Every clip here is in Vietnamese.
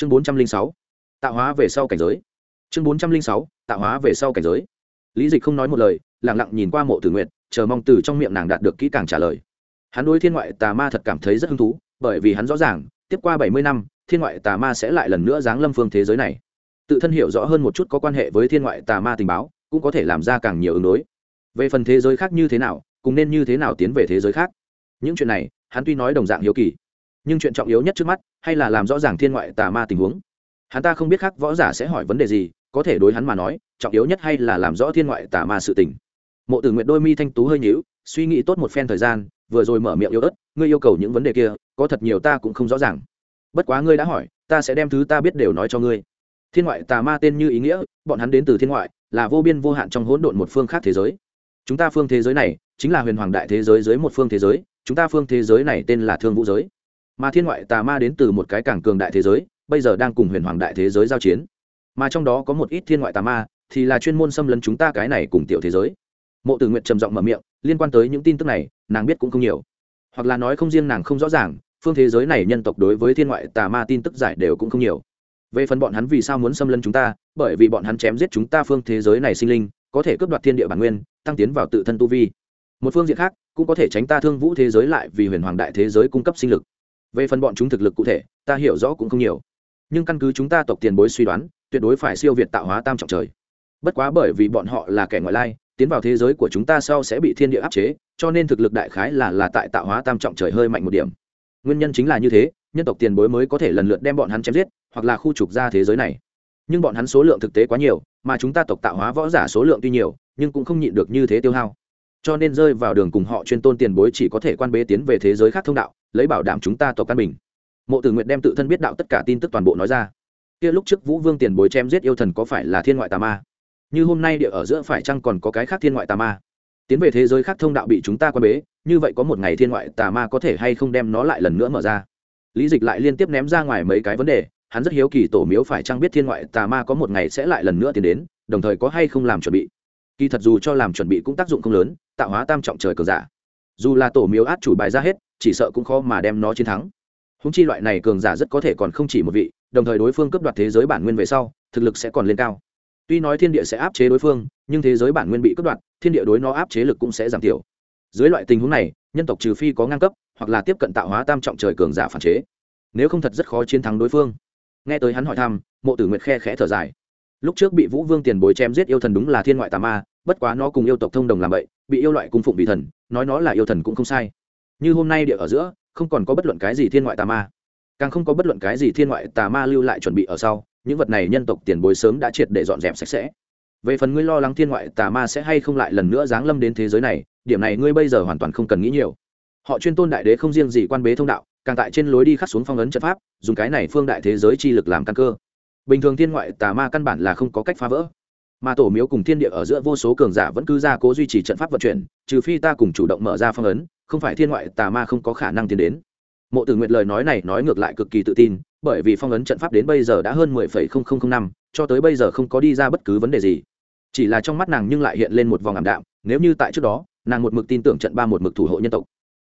chương bốn trăm linh sáu, tạo hóa về sau cảnh giới. Chương bốn trăm linh sáu, tạo hóa về sau cảnh giới. Lý dịch không nói một lời lẳng lặng nhìn qua mộ tử nguyện chờ mong từ trong miệng nàng đạt được kỹ càng trả lời. Hắn đối thiên ngoại tà ma thật cảm thấy rất hứng thú, bởi vì hắn rõ ràng, tiếp qua bảy mươi năm, thiên ngoại tà ma sẽ lại lần nữa giáng lâm phương thế giới này. Tự thân hiểu rõ hơn một chút có quan hệ với thiên ngoại tà ma tình báo, cũng có thể làm ra càng nhiều ứng đối. Về phần thế giới khác như thế nào, cùng nên như thế nào tiến về thế giới khác? Những chuyện này, hắn tuy nói đồng dạng hiếu kỳ nhưng chuyện trọng yếu nhất trước mắt, hay là làm rõ ràng thiên ngoại tà ma tình huống. Hắn ta không biết khác võ giả sẽ hỏi vấn đề gì, có thể đối hắn mà nói, trọng yếu nhất hay là làm rõ thiên ngoại tà ma sự tình. Mộ tử nguyện đôi mi thanh tú hơi nhíu, suy nghĩ tốt một phen thời gian, vừa rồi mở miệng yếu ớt, ngươi yêu cầu những vấn đề kia, có thật nhiều ta cũng không rõ ràng. Bất quá ngươi đã hỏi, ta sẽ đem thứ ta biết đều nói cho ngươi. Thiên ngoại tà ma tên như ý nghĩa, bọn hắn đến từ thiên ngoại, là vô biên vô hạn trong hỗn độn một phương khác thế giới. Chúng ta phương thế giới này, chính là huyền hoàng đại thế giới dưới một phương thế giới, chúng ta phương thế giới này tên là thương vũ giới mà thiên ngoại tà ma đến từ một cái cảng cường đại thế giới, bây giờ đang cùng huyền hoàng đại thế giới giao chiến. Mà trong đó có một ít thiên ngoại tà ma, thì là chuyên môn xâm lấn chúng ta cái này cùng tiểu thế giới. Mộ tử nguyện trầm giọng mở miệng, liên quan tới những tin tức này, nàng biết cũng không nhiều. Hoặc là nói không riêng nàng không rõ ràng, phương thế giới này nhân tộc đối với thiên ngoại tà ma tin tức giải đều cũng không nhiều. Về phần bọn hắn vì sao muốn xâm lấn chúng ta, bởi vì bọn hắn chém giết chúng ta phương thế giới này sinh linh, có thể cướp đoạt thiên địa bản nguyên, tăng tiến vào tự thân tu vi. Một phương diện khác, cũng có thể tránh ta thương vũ thế giới lại vì huyền hoàng đại thế giới cung cấp sinh lực về phần bọn chúng thực lực cụ thể, ta hiểu rõ cũng không nhiều. Nhưng căn cứ chúng ta tộc tiền bối suy đoán, tuyệt đối phải siêu việt tạo hóa tam trọng trời. Bất quá bởi vì bọn họ là kẻ ngoại lai, tiến vào thế giới của chúng ta sau sẽ bị thiên địa áp chế, cho nên thực lực đại khái là là tại tạo hóa tam trọng trời hơi mạnh một điểm. Nguyên nhân chính là như thế, nhân tộc tiền bối mới có thể lần lượt đem bọn hắn chém giết, hoặc là khu trục ra thế giới này. Nhưng bọn hắn số lượng thực tế quá nhiều, mà chúng ta tộc tạo hóa võ giả số lượng tuy nhiều, nhưng cũng không nhịn được như thế tiêu hao. Cho nên rơi vào đường cùng họ chuyên tôn tiền bối chỉ có thể quan bế tiến về thế giới khác thông đạo lấy bảo đảm chúng ta tộc căn bình. Mộ tử nguyện đem tự thân biết đạo tất cả tin tức toàn bộ nói ra. Kia lúc trước vũ vương tiền bối chém giết yêu thần có phải là thiên ngoại tà ma? Như hôm nay địa ở giữa phải chăng còn có cái khác thiên ngoại tà ma? Tiến về thế giới khác thông đạo bị chúng ta quan bế, như vậy có một ngày thiên ngoại tà ma có thể hay không đem nó lại lần nữa mở ra? Lý dịch lại liên tiếp ném ra ngoài mấy cái vấn đề, hắn rất hiếu kỳ tổ miếu phải chăng biết thiên ngoại tà ma có một ngày sẽ lại lần nữa tiến đến, đồng thời có hay không làm chuẩn bị. Kỳ thật dù cho làm chuẩn bị cũng tác dụng không lớn, tạo hóa tam trọng trời cờ giả. Dù là tổ miếu át chủ bài ra hết chỉ sợ cũng khó mà đem nó chiến thắng. Húng chi loại này cường giả rất có thể còn không chỉ một vị, đồng thời đối phương cấp đoạt thế giới bản nguyên về sau, thực lực sẽ còn lên cao. Tuy nói thiên địa sẽ áp chế đối phương, nhưng thế giới bản nguyên bị cấp đoạt, thiên địa đối nó áp chế lực cũng sẽ giảm thiểu. Dưới loại tình huống này, nhân tộc trừ phi có ngang cấp, hoặc là tiếp cận tạo hóa tam trọng trời cường giả phản chế. Nếu không thật rất khó chiến thắng đối phương. Nghe tới hắn hỏi thăm, mộ tử nguyệt khe khẽ thở dài. Lúc trước bị vũ vương tiền bối chém giết yêu thần đúng là thiên ngoại tà ma, bất quá nó cùng yêu tộc thông đồng làm vậy bị yêu loại cung phụng vị thần, nói nó là yêu thần cũng không sai như hôm nay địa ở giữa, không còn có bất luận cái gì thiên ngoại tà ma. Càng không có bất luận cái gì thiên ngoại tà ma lưu lại chuẩn bị ở sau, những vật này nhân tộc tiền bối sớm đã triệt để dọn dẹp sạch sẽ. Về phần ngươi lo lắng thiên ngoại tà ma sẽ hay không lại lần nữa giáng lâm đến thế giới này, điểm này ngươi bây giờ hoàn toàn không cần nghĩ nhiều. Họ chuyên tôn đại đế không riêng gì quan bế thông đạo, càng tại trên lối đi khắc xuống phong ấn trận pháp, dùng cái này phương đại thế giới chi lực làm căn cơ. Bình thường thiên ngoại tà ma căn bản là không có cách phá vỡ. Mà tổ miếu cùng thiên địa ở giữa vô số cường giả vẫn cứ ra cố duy trì trận pháp vận chuyển, trừ phi ta cùng chủ động mở ra phong ấn không phải thiên ngoại tà ma không có khả năng tiến đến. Mộ tử nguyệt lời nói này nói ngược lại cực kỳ tự tin, bởi vì phong ấn trận pháp đến bây giờ đã hơn mười phẩy không không không năm, cho tới bây giờ không có đi ra bất cứ vấn đề gì. Chỉ là trong mắt nàng nhưng lại hiện lên một vòng ảm đạm, nếu như tại trước đó, nàng một mực tin tưởng trận ba một mực thủ hộ nhân tộc.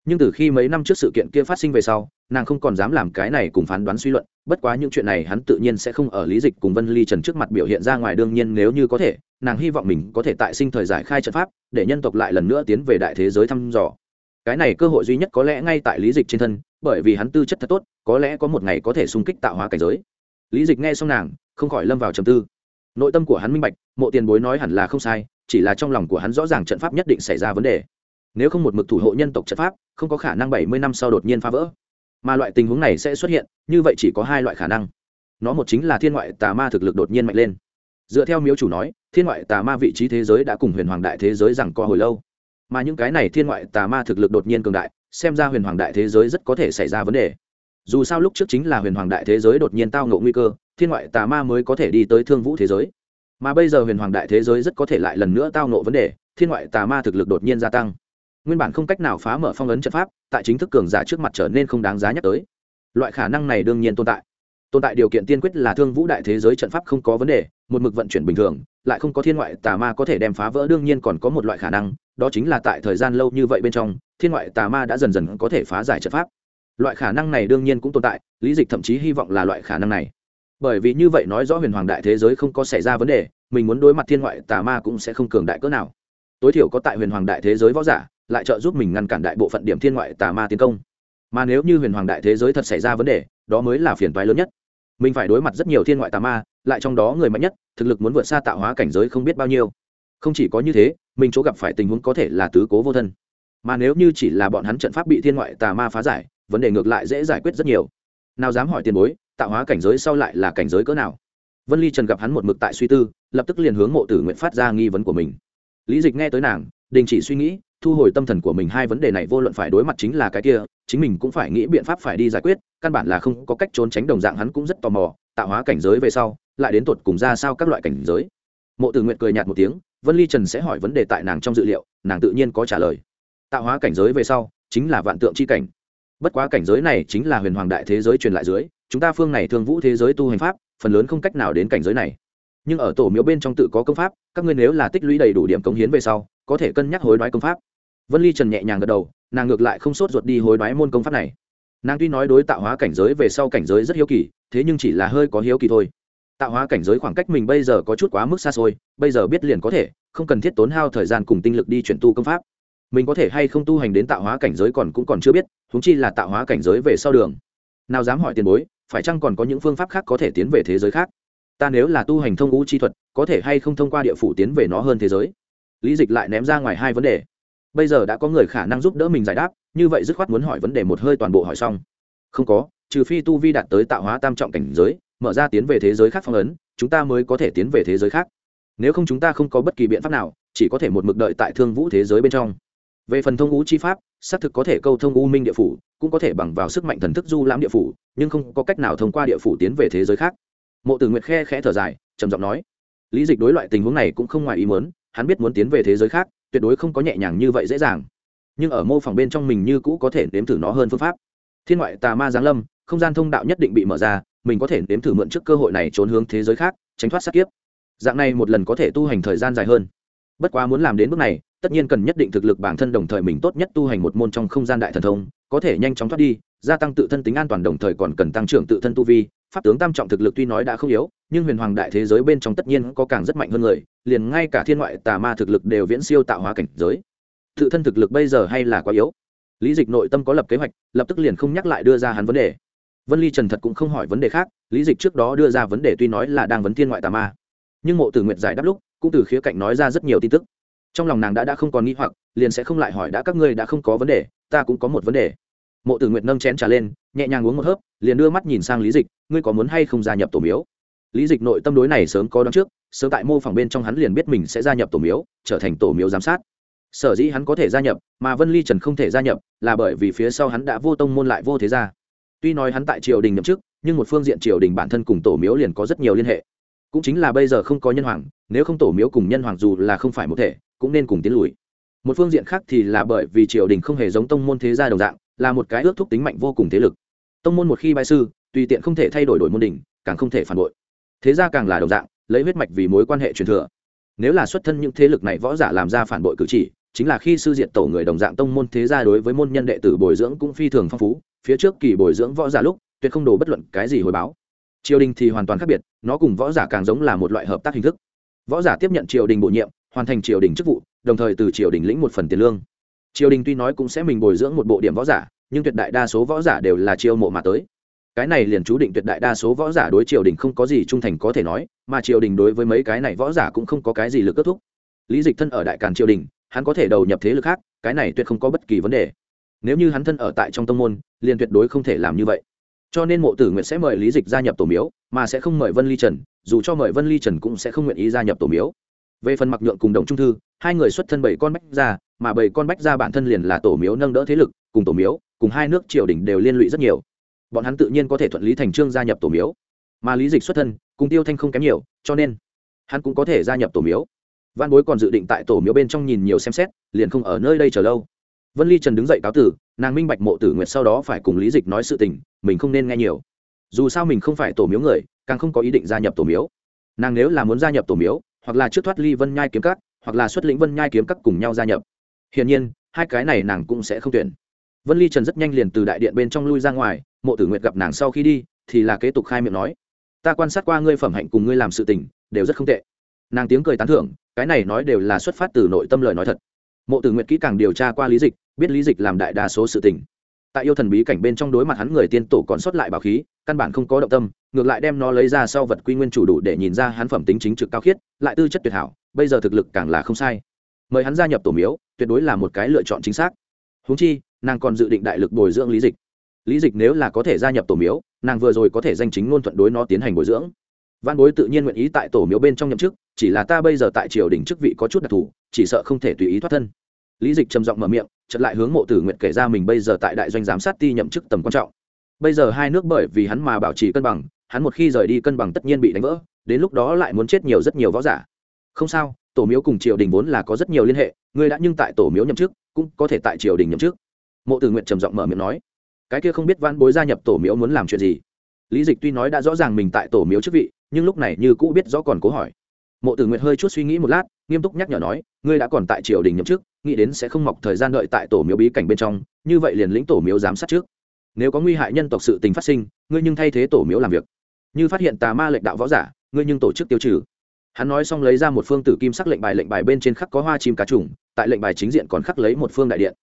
Nhưng từ khi mấy năm trước sự kiện kia phát sinh về sau, nàng không còn dám làm cái này cùng phán đoán suy luận, bất quá những chuyện này hắn tự nhiên sẽ không ở lý dịch cùng vân ly trần trước mặt biểu hiện ra ngoài đương nhiên nếu như có thể, nàng hy vọng mình có thể tại sinh thời giải khai trận pháp, để nhân tộc lại lần nữa tiến về đại thế giới thăm dò cái này cơ hội duy nhất có lẽ ngay tại lý dịch trên thân, bởi vì hắn tư chất thật tốt, có lẽ có một ngày có thể xung kích tạo hóa cảnh giới. Lý dịch nghe xong nàng, không khỏi lâm vào trầm tư. Nội tâm của hắn minh bạch, mộ tiền bối nói hẳn là không sai, chỉ là trong lòng của hắn rõ ràng trận pháp nhất định xảy ra vấn đề. Nếu không một mực thủ hộ nhân tộc trận pháp, không có khả năng bảy mươi năm sau đột nhiên phá vỡ. Mà loại tình huống này sẽ xuất hiện, như vậy chỉ có hai loại khả năng. Nó một chính là thiên ngoại tà ma thực lực đột nhiên mạnh lên. Dựa theo miếu chủ nói, thiên ngoại tà ma vị trí thế giới đã cùng huyền hoàng đại thế giới rằng co hồi lâu mà những cái này thiên ngoại tà ma thực lực đột nhiên cường đại, xem ra huyền hoàng đại thế giới rất có thể xảy ra vấn đề. Dù sao lúc trước chính là huyền hoàng đại thế giới đột nhiên tao ngộ nguy cơ, thiên ngoại tà ma mới có thể đi tới thương vũ thế giới. Mà bây giờ huyền hoàng đại thế giới rất có thể lại lần nữa tao ngộ vấn đề, thiên ngoại tà ma thực lực đột nhiên gia tăng. Nguyên bản không cách nào phá mở phong ấn trận pháp, tại chính thức cường giả trước mặt trở nên không đáng giá nhắc tới. Loại khả năng này đương nhiên tồn tại. Tồn tại điều kiện tiên quyết là thương vũ đại thế giới trận pháp không có vấn đề, một mực vận chuyển bình thường, lại không có thiên ngoại tà ma có thể đem phá vỡ, đương nhiên còn có một loại khả năng đó chính là tại thời gian lâu như vậy bên trong, thiên ngoại tà ma đã dần dần có thể phá giải trận pháp. Loại khả năng này đương nhiên cũng tồn tại, lý dịch thậm chí hy vọng là loại khả năng này. Bởi vì như vậy nói rõ huyền hoàng đại thế giới không có xảy ra vấn đề, mình muốn đối mặt thiên ngoại tà ma cũng sẽ không cường đại cỡ nào. Tối thiểu có tại huyền hoàng đại thế giới võ giả, lại trợ giúp mình ngăn cản đại bộ phận điểm thiên ngoại tà ma tiến công. Mà nếu như huyền hoàng đại thế giới thật xảy ra vấn đề, đó mới là phiền toái lớn nhất. Mình phải đối mặt rất nhiều thiên ngoại tà ma, lại trong đó người mạnh nhất, thực lực muốn vượt xa tạo hóa cảnh giới không biết bao nhiêu không chỉ có như thế, mình chỗ gặp phải tình huống có thể là tứ cố vô thân. Mà nếu như chỉ là bọn hắn trận pháp bị thiên ngoại tà ma phá giải, vấn đề ngược lại dễ giải quyết rất nhiều. Nào dám hỏi tiền bối, tạo hóa cảnh giới sau lại là cảnh giới cỡ nào? Vân ly trần gặp hắn một mực tại suy tư, lập tức liền hướng mộ tử nguyện phát ra nghi vấn của mình. Lý dịch nghe tới nàng, đình chỉ suy nghĩ, thu hồi tâm thần của mình hai vấn đề này vô luận phải đối mặt chính là cái kia, chính mình cũng phải nghĩ biện pháp phải đi giải quyết, căn bản là không có cách trốn tránh đồng dạng hắn cũng rất tò mò, tạo hóa cảnh giới về sau, lại đến tột cùng ra sao các loại cảnh giới. Mộ tử nguyện cười nhạt một tiếng vân ly trần sẽ hỏi vấn đề tại nàng trong dự liệu, nàng tự nhiên có trả lời. Tạo hóa cảnh giới về sau, chính là vạn tượng c h i cảnh. Bất quá cảnh giới này chính là huyền hoàng đại thế giới truyền lại dưới, chúng ta phương này thương vũ thế giới tu hành pháp, phần lớn không cách nào đến cảnh giới này. Nhưng ở tổ miếu bên trong tự có công pháp, các ngươi nếu là tích lũy đầy đủ điểm cống hiến về sau, có thể cân nhắc hối đoái công pháp. Vân ly trần nhẹ nhàng gật đầu, nàng ngược lại không sốt ruột đi hối đoái môn công pháp này. Nàng tuy nói đối tạo hóa cảnh giới về sau cảnh giới rất hiếu kỳ, thế nhưng chỉ là hơi có hiếu kỳ thôi tạo hóa cảnh giới khoảng cách mình bây giờ có chút quá mức xa xôi, bây giờ biết liền có thể, không cần thiết tốn hao thời gian cùng tinh lực đi chuyển tu công pháp. Mình có thể hay không tu hành đến tạo hóa cảnh giới còn cũng còn chưa biết thúng chi là tạo hóa cảnh giới về sau đường. Nào dám hỏi tiền bối, phải chăng còn có những phương pháp khác có thể tiến về thế giới khác? Ta nếu là tu hành thông ngũ chi thuật, có thể hay không thông qua địa phủ tiến về nó hơn thế giới? Lý dịch lại ném ra ngoài hai vấn đề. Bây giờ đã có người khả năng giúp đỡ mình giải đáp, như vậy dứt khoát muốn hỏi vấn đề một hơi toàn bộ hỏi xong. Không có, trừ phi tu vi đạt tới tạo hóa tam trọng cảnh giới mở ra tiến về thế giới khác phong ấn, chúng ta mới có thể tiến về thế giới khác. Nếu không chúng ta không có bất kỳ biện pháp nào, chỉ có thể một mực đợi tại thương vũ thế giới bên trong. Về phần thông ngũ chi pháp, xác thực có thể câu thông u minh địa phủ, cũng có thể bằng vào sức mạnh thần thức du lãm địa phủ, nhưng không có cách nào thông qua địa phủ tiến về thế giới khác. Mộ tử nguyệt khe khẽ thở dài, trầm giọng nói, lý dịch đối loại tình huống này cũng không ngoài ý muốn, hắn biết muốn tiến về thế giới khác, tuyệt đối không có nhẹ nhàng như vậy dễ dàng. Nhưng ở mô phỏng bên trong mình như cũ có thể nếm thử nó hơn phương pháp. Thiên ngoại tà ma giáng lâm, không gian thông đạo nhất định bị mở ra mình có thể nếm thử mượn trước cơ hội này trốn hướng thế giới khác, tránh thoát sát kiếp. Dạng này một lần có thể tu hành thời gian dài hơn. Bất quá muốn làm đến bước này, tất nhiên cần nhất định thực lực bản thân đồng thời mình tốt nhất tu hành một môn trong không gian đại thần thông, có thể nhanh chóng thoát đi, gia tăng tự thân tính an toàn đồng thời còn cần tăng trưởng tự thân tu vi. Pháp tướng tam trọng thực lực tuy nói đã không yếu, nhưng huyền hoàng đại thế giới bên trong tất nhiên có càng rất mạnh hơn người, liền ngay cả thiên ngoại tà ma thực lực đều viễn siêu tạo hóa cảnh giới. Tự thân thực lực bây giờ hay là quá yếu. Lý dịch nội tâm có lập kế hoạch, lập tức liền không nhắc lại đưa ra hắn vấn đề vân ly trần thật cũng không hỏi vấn đề khác, lý dịch trước đó đưa ra vấn đề tuy nói là đang vấn thiên ngoại tà ma, nhưng mộ tử Nguyệt giải đáp lúc, cũng từ khía cạnh nói ra rất nhiều tin tức. Trong lòng nàng đã đã không còn nghi hoặc, liền sẽ không lại hỏi đã các ngươi đã không có vấn đề, ta cũng có một vấn đề. Mộ tử nguyệt nâng chén trà lên, nhẹ nhàng uống một hớp, liền đưa mắt nhìn sang lý dịch, ngươi có muốn hay không gia nhập tổ miếu? Lý dịch nội tâm đối này sớm có đoán trước, sớm tại mô phỏng bên trong hắn liền biết mình sẽ gia nhập tổ miếu, trở thành tổ miếu giám sát. Sở dĩ hắn có thể gia nhập, mà vân ly trần không thể gia nhập, là bởi vì phía sau hắn đã vô tông môn lại vô thế gia tuy nói hắn tại triều đình nhậm chức, nhưng một phương diện triều đình bản thân cùng tổ miếu liền có rất nhiều liên hệ. Cũng chính là bây giờ không có nhân hoàng, nếu không tổ miếu cùng nhân hoàng dù là không phải một thể, cũng nên cùng tiến lùi. Một phương diện khác thì là bởi vì triều đình không hề giống tông môn thế gia đồng dạng, là một cái ước thúc tính mạnh vô cùng thế lực. Tông môn một khi bại sư, tùy tiện không thể thay đổi đổi môn đỉnh, càng không thể phản bội. Thế gia càng là đồng dạng, lấy huyết mạch vì mối quan hệ truyền thừa. Nếu là xuất thân những thế lực này võ giả làm ra phản bội cử chỉ, chính là khi sư diện tổ người đồng dạng tông môn thế gia đối với môn nhân đệ tử bồi dưỡng cũng phi thường phong phú phía trước kỳ bồi dưỡng võ giả lúc, tuyệt không đổ bất luận cái gì hồi báo. Triều đình thì hoàn toàn khác biệt, nó cùng võ giả càng giống là một loại hợp tác hình thức. Võ giả tiếp nhận triều đình bổ nhiệm, hoàn thành triều đình chức vụ, đồng thời từ triều đình lĩnh một phần tiền lương. Triều đình tuy nói cũng sẽ mình bồi dưỡng một bộ điểm võ giả, nhưng tuyệt đại đa số võ giả đều là chiêu mộ mà tới. Cái này liền chú định tuyệt đại đa số võ giả đối triều đình không có gì trung thành có thể nói, mà triều đình đối với mấy cái này võ giả cũng không có cái gì lực kết thúc. Lý dịch thân ở đại càn triều đình, hắn có thể đầu nhập thế lực khác, cái này tuyệt không có bất kỳ vấn đề nếu như hắn thân ở tại trong tông môn, liền tuyệt đối không thể làm như vậy. Cho nên mộ tử nguyện sẽ mời lý dịch gia nhập tổ miếu, mà sẽ không mời vân ly trần, dù cho mời vân ly trần cũng sẽ không nguyện ý gia nhập tổ miếu. Về phần mặc nhượng cùng đồng trung thư, hai người xuất thân bảy con bách ra mà bảy con bách ra bản thân liền là tổ miếu nâng đỡ thế lực, cùng tổ miếu, cùng hai nước triều đình đều liên lụy rất nhiều. Bọn hắn tự nhiên có thể thuận lý thành trương gia nhập tổ miếu. Mà lý dịch xuất thân, cùng tiêu thanh không kém nhiều, cho nên hắn cũng có thể gia nhập tổ miếu. Văn bối còn dự định tại tổ miếu bên trong nhìn nhiều xem xét, liền không ở nơi đây chờ lâu vân ly trần đứng dậy cáo tử, nàng minh bạch mộ tử nguyệt sau đó phải cùng lý dịch nói sự tình, mình không nên nghe nhiều. Dù sao mình không phải tổ miếu người, càng không có ý định gia nhập tổ miếu. Nàng nếu là muốn gia nhập tổ miếu, hoặc là trước thoát ly vân nhai kiếm cắt hoặc là xuất lĩnh vân nhai kiếm cắt cùng nhau gia nhập. Hiển nhiên, hai cái này nàng cũng sẽ không tuyển. Vân ly trần rất nhanh liền từ đại điện bên trong lui ra ngoài, mộ tử nguyệt gặp nàng sau khi đi, thì là kế tục khai miệng nói, ta quan sát qua ngươi phẩm hạnh cùng ngươi làm sự tình, đều rất không tệ. Nàng tiếng cười tán thưởng, cái này nói đều là xuất phát từ nội tâm lời nói thật. Mộ tử nguyệt kỹ càng điều tra qua lý dịch biết lý dịch làm đại đa số sự tình. Tại yêu thần bí cảnh bên trong đối mặt hắn người tiên tổ còn sót lại bảo khí, căn bản không có động tâm, ngược lại đem nó lấy ra sau vật quy nguyên chủ đủ để nhìn ra hắn phẩm tính chính trực cao khiết, lại tư chất tuyệt hảo, bây giờ thực lực càng là không sai. Mời hắn gia nhập tổ miếu, tuyệt đối là một cái lựa chọn chính xác. Húng chi, nàng còn dự định đại lực bồi dưỡng lý dịch. Lý dịch nếu là có thể gia nhập tổ miếu, nàng vừa rồi có thể danh chính ngôn thuận đối nó tiến hành bồi dưỡng. Văn bối tự nhiên nguyện ý tại tổ miếu bên trong nhậm chức, chỉ là ta bây giờ tại triều đình chức vị có chút đặc thù, chỉ sợ không thể tùy ý thoát thân lý dịch trầm giọng mở miệng chật lại hướng mộ tử nguyện kể ra mình bây giờ tại đại doanh giám sát ti nhậm chức tầm quan trọng. Bây giờ hai nước bởi vì hắn mà bảo trì cân bằng, hắn một khi rời đi cân bằng tất nhiên bị đánh vỡ, đến lúc đó lại muốn chết nhiều rất nhiều võ giả. Không sao, tổ miếu cùng triều đình vốn là có rất nhiều liên hệ, ngươi đã nhưng tại tổ miếu nhậm chức, cũng có thể tại triều đình nhậm chức. Mộ tử nguyện trầm giọng mở miệng nói, cái kia không biết văn bối gia nhập tổ miếu muốn làm chuyện gì? Lý dịch tuy nói đã rõ ràng mình tại tổ miếu chức vị, nhưng lúc này như cũ biết rõ còn cố hỏi. Mộ tử nguyện hơi chút suy nghĩ một lát, nghiêm túc nhắc nhở nói ngươi đã còn tại triều đình nhậm chức, nghĩ đến sẽ không mọc thời gian đợi tại tổ miếu bí cảnh bên trong, như vậy liền lĩnh tổ miếu giám sát trước. Nếu có nguy hại nhân tộc sự tình phát sinh, ngươi nhưng thay thế tổ miếu làm việc. Như phát hiện tà ma lệnh đạo võ giả, ngươi nhưng tổ chức tiêu trừ. Hắn nói xong lấy ra một phương tử kim sắc lệnh bài lệnh bài bên trên khắc có hoa chim cá trùng, tại lệnh bài chính diện còn khắc lấy một phương đại điện.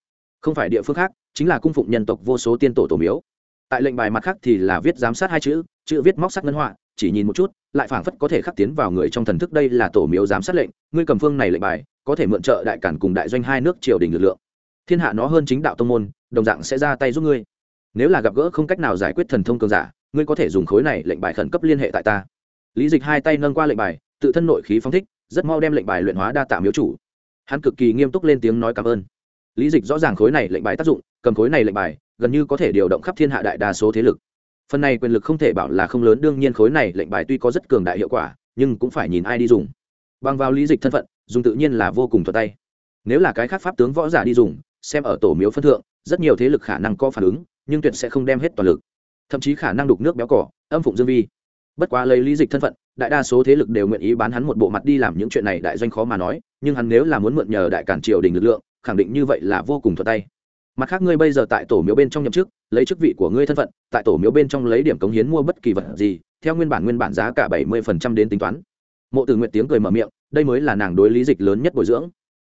Không phải địa phương khác, chính là cung phụng nhân tộc vô số tiên tổ tổ miếu. Tại lệnh bài mặt khác thì là viết giám sát hai chữ chữ viết móc sắc ngân họa chỉ nhìn một chút, lại phảng phất có thể khắc tiến vào người trong thần thức đây là tổ miếu giám sát lệnh, ngươi cầm phương này lệnh bài, có thể mượn trợ đại cản cùng đại doanh hai nước triều đình lực lượng. Thiên hạ nó hơn chính đạo tông môn, đồng dạng sẽ ra tay giúp ngươi. Nếu là gặp gỡ không cách nào giải quyết thần thông cường giả, ngươi có thể dùng khối này lệnh bài khẩn cấp liên hệ tại ta. Lý dịch hai tay nâng qua lệnh bài, tự thân nội khí phóng thích, rất mau đem lệnh bài luyện hóa đa tạ miếu chủ. Hắn cực kỳ nghiêm túc lên tiếng nói cảm ơn. Lý dịch rõ ràng khối này lệnh bài tác dụng, cầm khối này lệnh bài, gần như có thể điều động khắp thiên hạ đại đa số thế lực phần này quyền lực không thể bảo là không lớn, đương nhiên khối này lệnh bài tuy có rất cường đại hiệu quả, nhưng cũng phải nhìn ai đi dùng. Bằng vào lý dịch thân phận, dùng tự nhiên là vô cùng thuật tay. Nếu là cái khác pháp tướng võ giả đi dùng, xem ở tổ miếu phân thượng, rất nhiều thế lực khả năng có phản ứng, nhưng tuyệt sẽ không đem hết toàn lực. Thậm chí khả năng đục nước béo cỏ, âm phụng dương vi. Bất quá lấy lý dịch thân phận, đại đa số thế lực đều nguyện ý bán hắn một bộ mặt đi làm những chuyện này đại doanh khó mà nói, nhưng hắn nếu là muốn mượn nhờ đại cản triều đình lực lượng, khẳng định như vậy là vô cùng thuật tay mặt khác ngươi bây giờ tại tổ miếu bên trong nhậm chức, lấy chức vị của ngươi thân phận, tại tổ miếu bên trong lấy điểm cống hiến mua bất kỳ vật gì, theo nguyên bản nguyên bản giá cả bảy mươi phần trăm đến tính toán. Mộ từ nguyện tiếng cười mở miệng, đây mới là nàng đối lý dịch lớn nhất bồi dưỡng.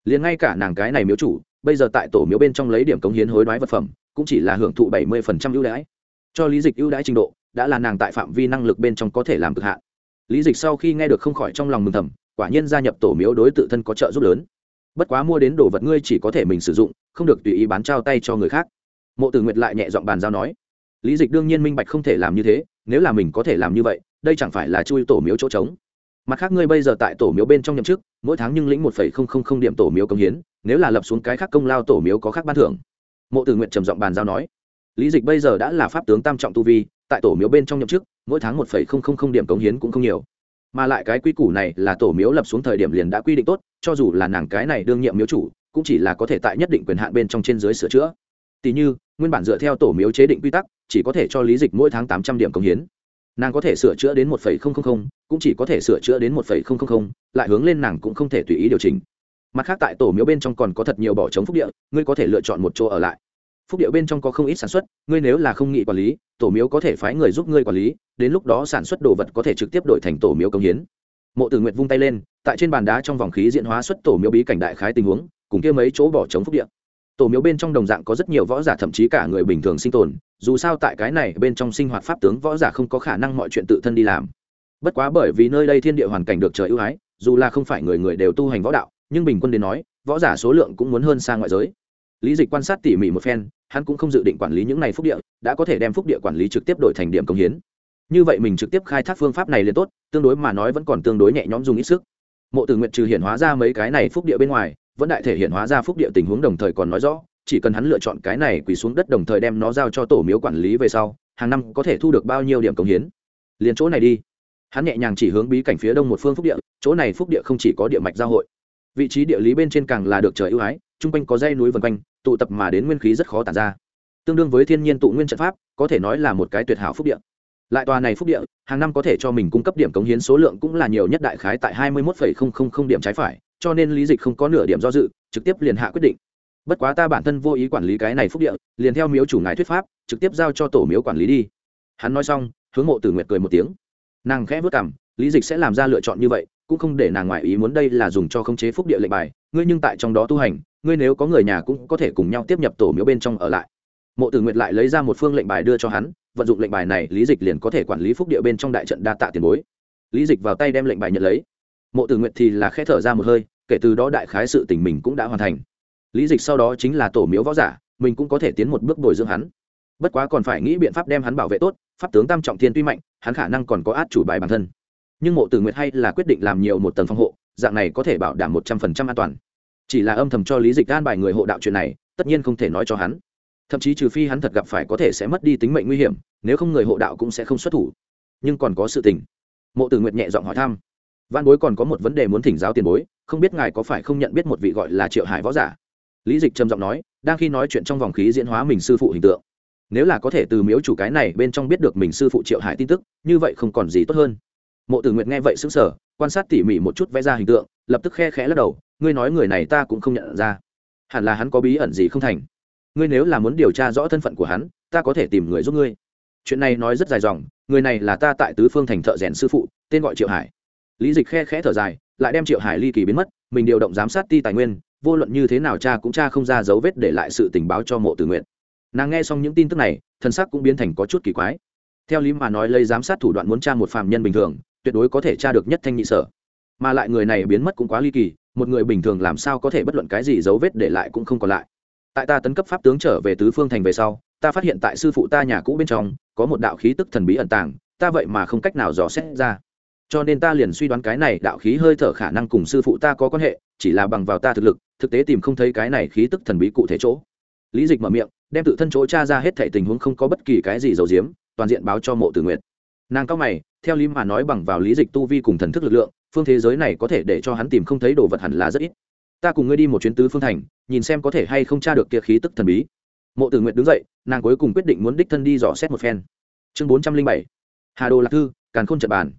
Liền ngay cả nàng cái này miếu chủ, bây giờ tại tổ miếu bên trong lấy điểm cống hiến hối đoái vật phẩm, cũng chỉ là hưởng thụ bảy mươi phần trăm ưu đãi. Cho lý dịch ưu đãi trình độ, đã là nàng tại phạm vi năng lực bên trong có thể làm cực hạn. Lý dịch sau khi nghe được không khỏi trong lòng mừng thầm, quả nhiên gia nhập tổ miếu đối tự thân có trợ giúp lớn bất quá mua đến đồ vật ngươi chỉ có thể mình sử dụng, không được tùy ý bán trao tay cho người khác. Mộ tử nguyệt lại nhẹ giọng bàn giao nói. Lý dịch đương nhiên minh bạch không thể làm như thế, nếu là mình có thể làm như vậy, đây chẳng phải là chui tổ miếu chỗ trống. Mặt khác ngươi bây giờ tại tổ miếu bên trong nhậm chức, mỗi tháng nhưng lĩnh một phẩy không không không điểm tổ miếu công hiến, nếu là lập xuống cái khác công lao tổ miếu có khác ban thưởng. Mộ tử nguyện trầm giọng bàn giao nói. Lý dịch bây giờ đã là pháp tướng tam trọng tu vi, tại tổ miếu bên trong nhậm chức, mỗi tháng một phẩy không không không điểm công hiến cũng không nhiều mà lại cái quy củ này là tổ miếu lập xuống thời điểm liền đã quy định tốt, cho dù là nàng cái này đương nhiệm miếu chủ, cũng chỉ là có thể tại nhất định quyền hạn bên trong trên dưới sửa chữa. Tỷ như, nguyên bản dựa theo tổ miếu chế định quy tắc, chỉ có thể cho lý dịch mỗi tháng tám trăm điểm công hiến. Nàng có thể sửa chữa đến một cũng chỉ có thể sửa chữa đến một lại hướng lên nàng cũng không thể tùy ý điều chỉnh. Mặt khác tại tổ miếu bên trong còn có thật nhiều bỏ trống phúc địa, ngươi có thể lựa chọn một chỗ ở lại phúc địa bên trong có không ít sản xuất, ngươi nếu là không nghị quản lý, tổ miếu có thể phái người giúp ngươi quản lý, đến lúc đó sản xuất đồ vật có thể trực tiếp đổi thành tổ miếu công hiến. Mộ tử nguyệt vung tay lên, tại trên bàn đá trong vòng khí diễn hóa xuất tổ miếu bí cảnh đại khái tình huống, cùng kia mấy chỗ bỏ trống phúc địa. Tổ miếu bên trong đồng dạng có rất nhiều võ giả, thậm chí cả người bình thường sinh tồn, dù sao tại cái này bên trong sinh hoạt pháp tướng võ giả không có khả năng mọi chuyện tự thân đi làm. Bất quá bởi vì nơi đây thiên địa hoàn cảnh được trời ưu ái, dù là không phải người người đều tu hành võ đạo, nhưng bình quân đến nói, võ giả số lượng cũng muốn hơn xa ngoại giới lý dịch quan sát tỉ mỉ một phen, hắn cũng không dự định quản lý những này phúc địa, đã có thể đem phúc địa quản lý trực tiếp đổi thành điểm công hiến. Như vậy mình trực tiếp khai thác phương pháp này lên tốt, tương đối mà nói vẫn còn tương đối nhẹ nhõm dùng ít sức. Mộ tử nguyện trừ hiện hóa ra mấy cái này phúc địa bên ngoài, vẫn đại thể hiện hóa ra phúc địa tình huống đồng thời còn nói rõ, chỉ cần hắn lựa chọn cái này quỳ xuống đất đồng thời đem nó giao cho tổ miếu quản lý về sau, hàng năm có thể thu được bao nhiêu điểm công hiến. Liền chỗ này đi. Hắn nhẹ nhàng chỉ hướng bí cảnh phía đông một phương phúc địa, chỗ này phúc địa không chỉ có địa mạch giao hội. Vị trí địa lý bên trên càng là được trời ưu ái, chung quanh có dây núi vân quanh tụ tập mà đến nguyên khí rất khó tàn ra. Tương đương với thiên nhiên tụ nguyên trận pháp, có thể nói là một cái tuyệt hảo phúc địa. Lại tòa này phúc địa, hàng năm có thể cho mình cung cấp điểm cống hiến số lượng cũng là nhiều nhất đại khái tại hai mươi một điểm trái phải, cho nên lý dịch không có nửa điểm do dự, trực tiếp liền hạ quyết định. Bất quá ta bản thân vô ý quản lý cái này phúc địa, liền theo miếu chủ ngài thuyết pháp, trực tiếp giao cho tổ miếu quản lý đi. Hắn nói xong, hướng mộ tử nguyệt cười một tiếng. Nàng khẽ vất cảm lý dịch sẽ làm ra lựa chọn như vậy, cũng không để nàng ngoại ý muốn đây là dùng cho khống chế phúc địa lệnh bài, ngươi nhưng tại trong đó tu hành ngươi nếu có người nhà cũng có thể cùng nhau tiếp nhập tổ miếu bên trong ở lại. Mộ tử nguyệt lại lấy ra một phương lệnh bài đưa cho hắn, vận dụng lệnh bài này, lý dịch liền có thể quản lý phúc địa bên trong đại trận đa tạ tiền bối. Lý dịch vào tay đem lệnh bài nhận lấy. Mộ tử nguyệt thì là khẽ thở ra một hơi, kể từ đó đại khái sự tình mình cũng đã hoàn thành. Lý dịch sau đó chính là tổ miếu võ giả, mình cũng có thể tiến một bước bồi dưỡng hắn. Bất quá còn phải nghĩ biện pháp đem hắn bảo vệ tốt, pháp tướng tam trọng thiên tuy mạnh, hắn khả năng còn có át chủ bài bản thân. Nhưng mộ tử nguyệt hay là quyết định làm nhiều một tầng phòng hộ, dạng này có thể bảo đảm một trăm phần trăm an toàn chỉ là âm thầm cho lý dịch an bài người hộ đạo chuyện này, tất nhiên không thể nói cho hắn. Thậm chí trừ phi hắn thật gặp phải có thể sẽ mất đi tính mệnh nguy hiểm, nếu không người hộ đạo cũng sẽ không xuất thủ. Nhưng còn có sự tình. Mộ tử nguyệt nhẹ giọng hỏi thăm. Văn bối còn có một vấn đề muốn thỉnh giáo tiền bối, không biết ngài có phải không nhận biết một vị gọi là triệu hải võ giả? Lý dịch trầm giọng nói, đang khi nói chuyện trong vòng khí diễn hóa mình sư phụ hình tượng. Nếu là có thể từ miếu chủ cái này bên trong biết được mình sư phụ triệu hải tin tức, như vậy không còn gì tốt hơn. Mộ tử nguyệt nghe vậy xứng sở quan sát tỉ mỉ một chút vẽ ra hình tượng, lập tức khe khẽ lắc đầu ngươi nói người này ta cũng không nhận ra. Hẳn là hắn có bí ẩn gì không thành. Ngươi nếu là muốn điều tra rõ thân phận của hắn, ta có thể tìm người giúp ngươi. Chuyện này nói rất dài dòng, người này là ta tại tứ phương thành thợ rèn sư phụ, tên gọi triệu hải. Lý dịch khe khẽ thở dài, lại đem triệu hải ly kỳ biến mất, mình điều động giám sát ti tài nguyên, vô luận như thế nào cha cũng cha không ra dấu vết để lại sự tình báo cho mộ tử nguyện nàng nghe xong những tin tức này thân sắc cũng biến thành có chút kỳ quái. Theo lý mà nói lấy giám sát thủ đoạn muốn tra một phạm nhân bình thường, tuyệt đối có thể tra được nhất thanh nhị sở. Mà lại người này biến mất cũng quá ly kỳ một người bình thường làm sao có thể bất luận cái gì dấu vết để lại cũng không còn lại. Tại ta tấn cấp pháp tướng trở về tứ phương thành về sau, ta phát hiện tại sư phụ ta nhà cũ bên trong, có một đạo khí tức thần bí ẩn tàng, ta vậy mà không cách nào dò xét ra. Cho nên ta liền suy đoán cái này đạo khí hơi thở khả năng cùng sư phụ ta có quan hệ, chỉ là bằng vào ta thực lực, thực tế tìm không thấy cái này khí tức thần bí cụ thể chỗ. Lý dịch mở miệng, đem tự thân chỗ tra ra hết thảy tình huống không có bất kỳ cái gì giấu giếm toàn diện báo cho mộ tử nguyệt. nàng cao mày, theo lý mà nói bằng vào lý dịch tu vi cùng thần thức lực lượng phương thế giới này có thể để cho hắn tìm không thấy đồ vật hẳn là rất ít. Ta cùng ngươi đi một chuyến tứ phương thành, nhìn xem có thể hay không tra được kia khí tức thần bí. Mộ tử nguyện đứng dậy, nàng cuối cùng quyết định muốn đích thân đi dò xét một phen. Chương bốn trăm linh bảy, hà đồ lạc thư, càn khôn trật bàn.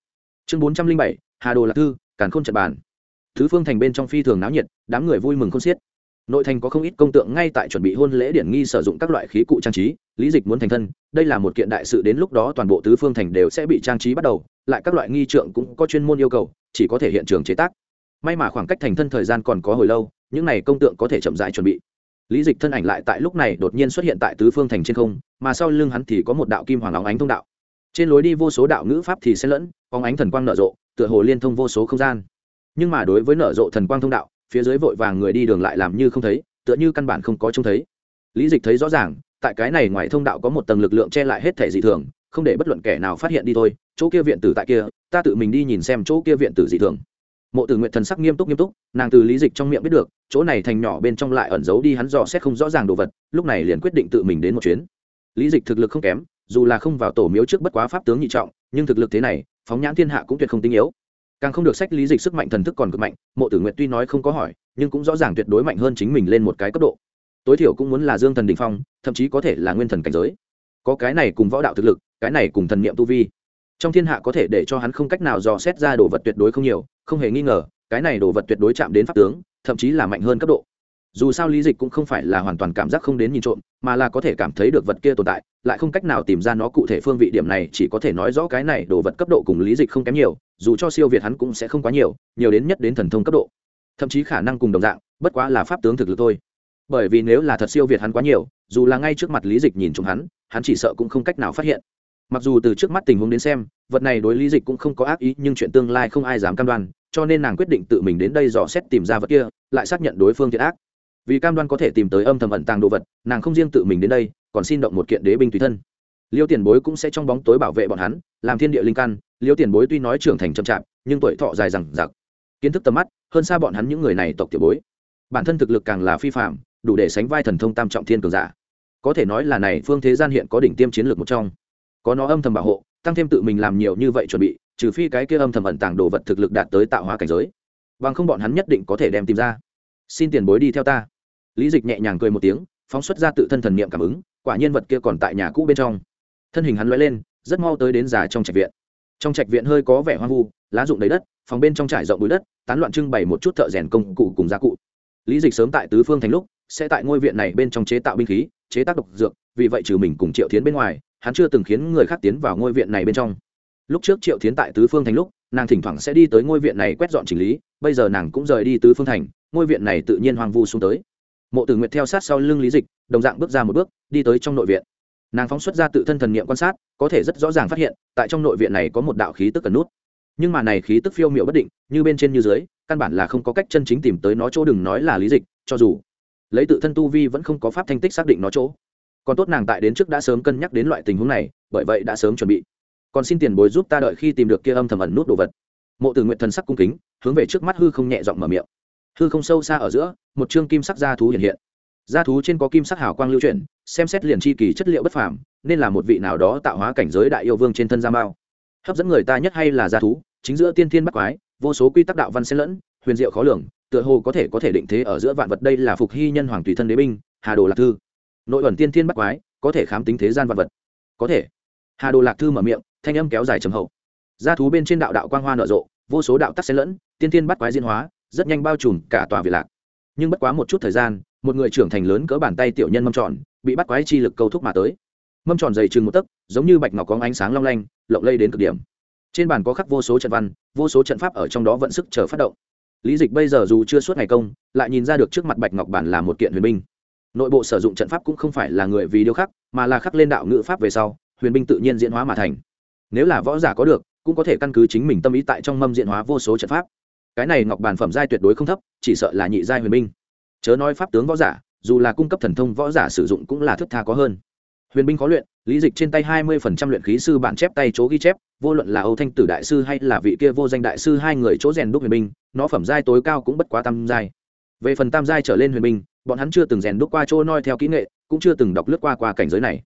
Chương bốn trăm linh bảy, hà đồ lạc thư, càn khôn trật bàn. Thứ phương thành bên trong phi thường náo nhiệt, đám người vui mừng không xiết. Nội thành có không ít công tượng ngay tại chuẩn bị hôn lễ điển nghi sử dụng các loại khí cụ trang trí, lý dịch muốn thành thân, đây là một kiện đại sự đến lúc đó toàn bộ tứ phương thành đều sẽ bị trang trí bắt đầu, lại các loại nghi trượng cũng có chuyên môn yêu cầu chỉ có thể hiện trường chế tác. May mà khoảng cách thành thân thời gian còn có hồi lâu, những này công tượng có thể chậm rãi chuẩn bị. Lý dịch thân ảnh lại tại lúc này đột nhiên xuất hiện tại tứ phương thành trên không, mà sau lưng hắn thì có một đạo kim hoàng óng ánh thông đạo. Trên lối đi vô số đạo ngữ pháp thì sẽ lẫn, óng ánh thần quang nở rộ, tựa hồ liên thông vô số không gian. Nhưng mà đối với nở rộ thần quang thông đạo, phía dưới vội vàng người đi đường lại làm như không thấy, tựa như căn bản không có trông thấy. Lý dịch thấy rõ ràng, tại cái này ngoài thông đạo có một tầng lực lượng che lại hết thể dị thường, không để bất luận kẻ nào phát hiện đi thôi, chỗ kia viện tử tại kia ta tự mình đi nhìn xem chỗ kia viện tử dị thường. Mộ tử nguyện thần sắc nghiêm túc nghiêm túc, nàng từ lý dịch trong miệng biết được, chỗ này thành nhỏ bên trong lại ẩn giấu đi hắn dò xét không rõ ràng đồ vật, lúc này liền quyết định tự mình đến một chuyến. Lý dịch thực lực không kém, dù là không vào tổ miếu trước bất quá pháp tướng nhị trọng, nhưng thực lực thế này, phóng nhãn thiên hạ cũng tuyệt không tinh yếu. Càng không được sách lý dịch sức mạnh thần thức còn cực mạnh, mộ tử nguyện tuy nói không có hỏi, nhưng cũng rõ ràng tuyệt đối mạnh hơn chính mình lên một cái cấp độ. Tối thiểu cũng muốn là dương thần đình phong, thậm chí có thể là nguyên thần cảnh giới. Có cái này cùng võ đạo thực lực, cái này cùng thần niệm tu vi trong thiên hạ có thể để cho hắn không cách nào dò xét ra đồ vật tuyệt đối không nhiều, không hề nghi ngờ, cái này đồ vật tuyệt đối chạm đến pháp tướng, thậm chí là mạnh hơn cấp độ. Dù sao lý dịch cũng không phải là hoàn toàn cảm giác không đến nhìn trộm, mà là có thể cảm thấy được vật kia tồn tại, lại không cách nào tìm ra nó cụ thể phương vị điểm này, chỉ có thể nói rõ cái này đồ vật cấp độ cùng lý dịch không kém nhiều, dù cho siêu việt hắn cũng sẽ không quá nhiều nhiều đến nhất đến thần thông cấp độ. Thậm chí khả năng cùng đồng dạng, bất quá là pháp tướng thực lực thôi. Bởi vì nếu là thật siêu việt hắn quá nhiều, dù là ngay trước mặt lý dịch nhìn trộm hắn hắn chỉ sợ cũng không cách nào phát hiện mặc dù từ trước mắt tình huống đến xem, vật này đối lý dịch cũng không có ác ý, nhưng chuyện tương lai không ai dám cam đoan, cho nên nàng quyết định tự mình đến đây dò xét tìm ra vật kia, lại xác nhận đối phương thiệt ác. Vì cam đoan có thể tìm tới âm thầm ẩn tàng đồ vật, nàng không riêng tự mình đến đây, còn xin động một kiện đế binh tùy thân. Liêu tiền bối cũng sẽ trong bóng tối bảo vệ bọn hắn, làm thiên địa linh căn. Liêu tiền bối tuy nói trưởng thành chậm chạp, nhưng tuổi thọ dài rằng giặc kiến thức tầm mắt, hơn xa bọn hắn những người này tộc tiểu bối. Bản thân thực lực càng là phi phạm đủ để sánh vai thần thông tam trọng thiên cường giả. Có thể nói là này phương thế gian hiện có đỉnh tiêm chiến lược một trong có nó âm thầm bảo hộ, tăng thêm tự mình làm nhiều như vậy chuẩn bị, trừ phi cái kia âm thầm ẩn tàng đồ vật thực lực đạt tới tạo hóa cảnh giới. Bằng không bọn hắn nhất định có thể đem tìm ra. Xin tiền bối đi theo ta. Lý dịch nhẹ nhàng cười một tiếng, phóng xuất ra tự thân thần niệm cảm ứng, quả nhiên vật kia còn tại nhà cũ bên trong. Thân hình hắn lóe lên, rất mau tới đến già trong trạch viện. Trong trạch viện hơi có vẻ hoang vu, lá rụng đầy đất, phòng bên trong trải rộng bụi đất, tán loạn trưng bày một chút thợ rèn công cụ cùng gia cụ. Lý dịch sớm tại tứ phương thành lúc, sẽ tại ngôi viện này bên trong chế tạo binh khí, chế tác độc dược, vì vậy trừ mình cùng triệu tiến bên ngoài hắn chưa từng khiến người khác tiến vào ngôi viện này bên trong. Lúc trước triệu tiến tại tứ phương thành lúc, nàng thỉnh thoảng sẽ đi tới ngôi viện này quét dọn chỉnh lý, bây giờ nàng cũng rời đi tứ phương thành, ngôi viện này tự nhiên hoang vu xuống tới. Mộ tử nguyệt theo sát sau lưng lý dịch, đồng dạng bước ra một bước, đi tới trong nội viện. Nàng phóng xuất ra tự thân thần niệm quan sát, có thể rất rõ ràng phát hiện, tại trong nội viện này có một đạo khí tức cần nút. Nhưng mà này khí tức phiêu miểu bất định, như bên trên như dưới, căn bản là không có cách chân chính tìm tới nó chỗ đừng nói là lý dịch, cho dù lấy tự thân tu vi vẫn không có pháp thanh tích xác định nó chỗ còn tốt nàng tại đến trước đã sớm cân nhắc đến loại tình huống này, bởi vậy đã sớm chuẩn bị. Còn xin tiền bối giúp ta đợi khi tìm được kia âm thầm ẩn nút đồ vật. Mộ tử nguyện thần sắc cung kính, hướng về trước mắt hư không nhẹ giọng mở miệng. Hư không sâu xa ở giữa, một chương kim sắc gia thú hiện hiện. Gia thú trên có kim sắc hào quang lưu chuyển, xem xét liền chi kỳ chất liệu bất phàm, nên là một vị nào đó tạo hóa cảnh giới đại yêu vương trên thân gia mao hấp dẫn người ta nhất hay là gia thú, chính giữa tiên thiên bắc quái, vô số quy tắc đạo văn xen lẫn, huyền diệu khó lường, tựa hồ có thể có thể định thế ở giữa vạn vật, đây là phục hy nhân hoàng tùy thân đế binh, hà đồ lạc thư nội ẩn tiên thiên bắt quái, có thể khám tính thế gian vật vật. Có thể. Hà đồ lạc thư mở miệng, thanh âm kéo dài trầm hậu. Gia thú bên trên đạo đạo quang hoa nở rộ, vô số đạo tắc xen lẫn, tiên tiên bắt quái diễn hóa, rất nhanh bao trùm cả tòa việt lạc. Nhưng bất quá một chút thời gian, một người trưởng thành lớn cỡ bàn tay tiểu nhân mâm tròn, bị bắt quái chi lực câu thúc mà tới. Mâm tròn dày chừng một tấc, giống như bạch ngọc có ánh sáng long lanh, lộng lây đến cực điểm. Trên bàn có khắc vô số trận văn, vô số trận pháp ở trong đó vận sức chờ phát động. Lý dịch bây giờ dù chưa suốt ngày công, lại nhìn ra được trước mặt bạch ngọc bản là một kiện huyền binh nội bộ sử dụng trận pháp cũng không phải là người vì điêu khắc, mà là khắc lên đạo ngữ pháp về sau, huyền binh tự nhiên diễn hóa mà thành. Nếu là võ giả có được, cũng có thể căn cứ chính mình tâm ý tại trong mâm diễn hóa vô số trận pháp. Cái này ngọc bản phẩm giai tuyệt đối không thấp, chỉ sợ là nhị giai huyền binh. Chớ nói pháp tướng võ giả, dù là cung cấp thần thông võ giả sử dụng cũng là thức tha có hơn. Huyền binh khó luyện, lý dịch trên tay hai mươi phần trăm luyện khí sư bản chép tay chỗ ghi chép, vô luận là âu thanh tử đại sư hay là vị kia vô danh đại sư hai người chỗ rèn đúc huyền binh, nó phẩm giai tối cao cũng bất quá tam giai. Về phần tam giai trở lên huyền binh bọn hắn chưa từng rèn đúc qua chỗ noi theo kỹ nghệ, cũng chưa từng đọc lướt qua qua cảnh giới này.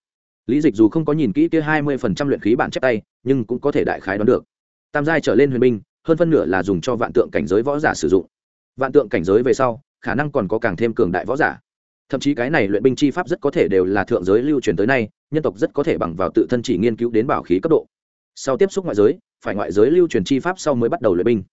Lý dịch dù không có nhìn kỹ kia hai mươi phần trăm luyện khí bản chép tay, nhưng cũng có thể đại khái đoán được. Tam giai trở lên huyền binh, hơn phân nửa là dùng cho vạn tượng cảnh giới võ giả sử dụng. Vạn tượng cảnh giới về sau, khả năng còn có càng thêm cường đại võ giả. Thậm chí cái này luyện binh chi pháp rất có thể đều là thượng giới lưu truyền tới nay, nhân tộc rất có thể bằng vào tự thân chỉ nghiên cứu đến bảo khí cấp độ. Sau tiếp xúc ngoại giới, phải ngoại giới lưu truyền chi pháp sau mới bắt đầu luyện binh.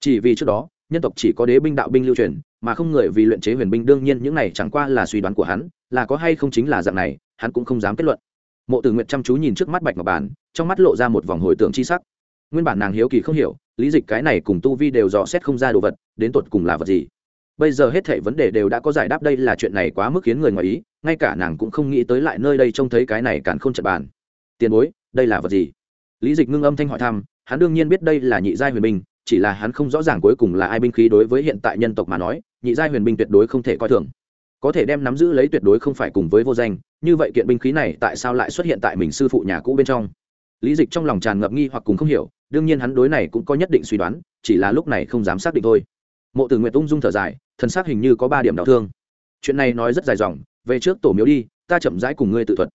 Chỉ vì trước đó, nhân tộc chỉ có đế binh đạo binh lưu truyền mà không người vì luyện chế huyền binh, đương nhiên những này chẳng qua là suy đoán của hắn, là có hay không chính là dạng này, hắn cũng không dám kết luận. Mộ tử nguyệt chăm chú nhìn trước mắt bạch ngọc bàn trong mắt lộ ra một vòng hồi tưởng chi sắc. Nguyên bản nàng hiếu kỳ không hiểu, lý dịch cái này cùng tu vi đều dò xét không ra đồ vật, đến tột cùng là vật gì? Bây giờ hết thảy vấn đề đều đã có giải đáp, đây là chuyện này quá mức khiến người ngoài ý, ngay cả nàng cũng không nghĩ tới lại nơi đây trông thấy cái này càn không chật bàn. Tiền bối, đây là vật gì? Lý dịch ngưng âm thanh hỏi thăm, hắn đương nhiên biết đây là nhị giai huyền binh, chỉ là hắn không rõ ràng cuối cùng là ai binh khí đối với hiện tại nhân tộc mà nói nhị giai huyền binh tuyệt đối không thể coi thường. Có thể đem nắm giữ lấy tuyệt đối không phải cùng với vô danh, như vậy kiện binh khí này tại sao lại xuất hiện tại mình sư phụ nhà cũ bên trong? Lý dịch trong lòng tràn ngập nghi hoặc cùng không hiểu, đương nhiên hắn đối này cũng có nhất định suy đoán, chỉ là lúc này không dám xác định thôi. Mộ tử nguyệt ung dung thở dài thân xác hình như có ba điểm đau thương. Chuyện này nói rất dài dòng, về trước tổ miếu đi, ta chậm rãi cùng ngươi tự thuật.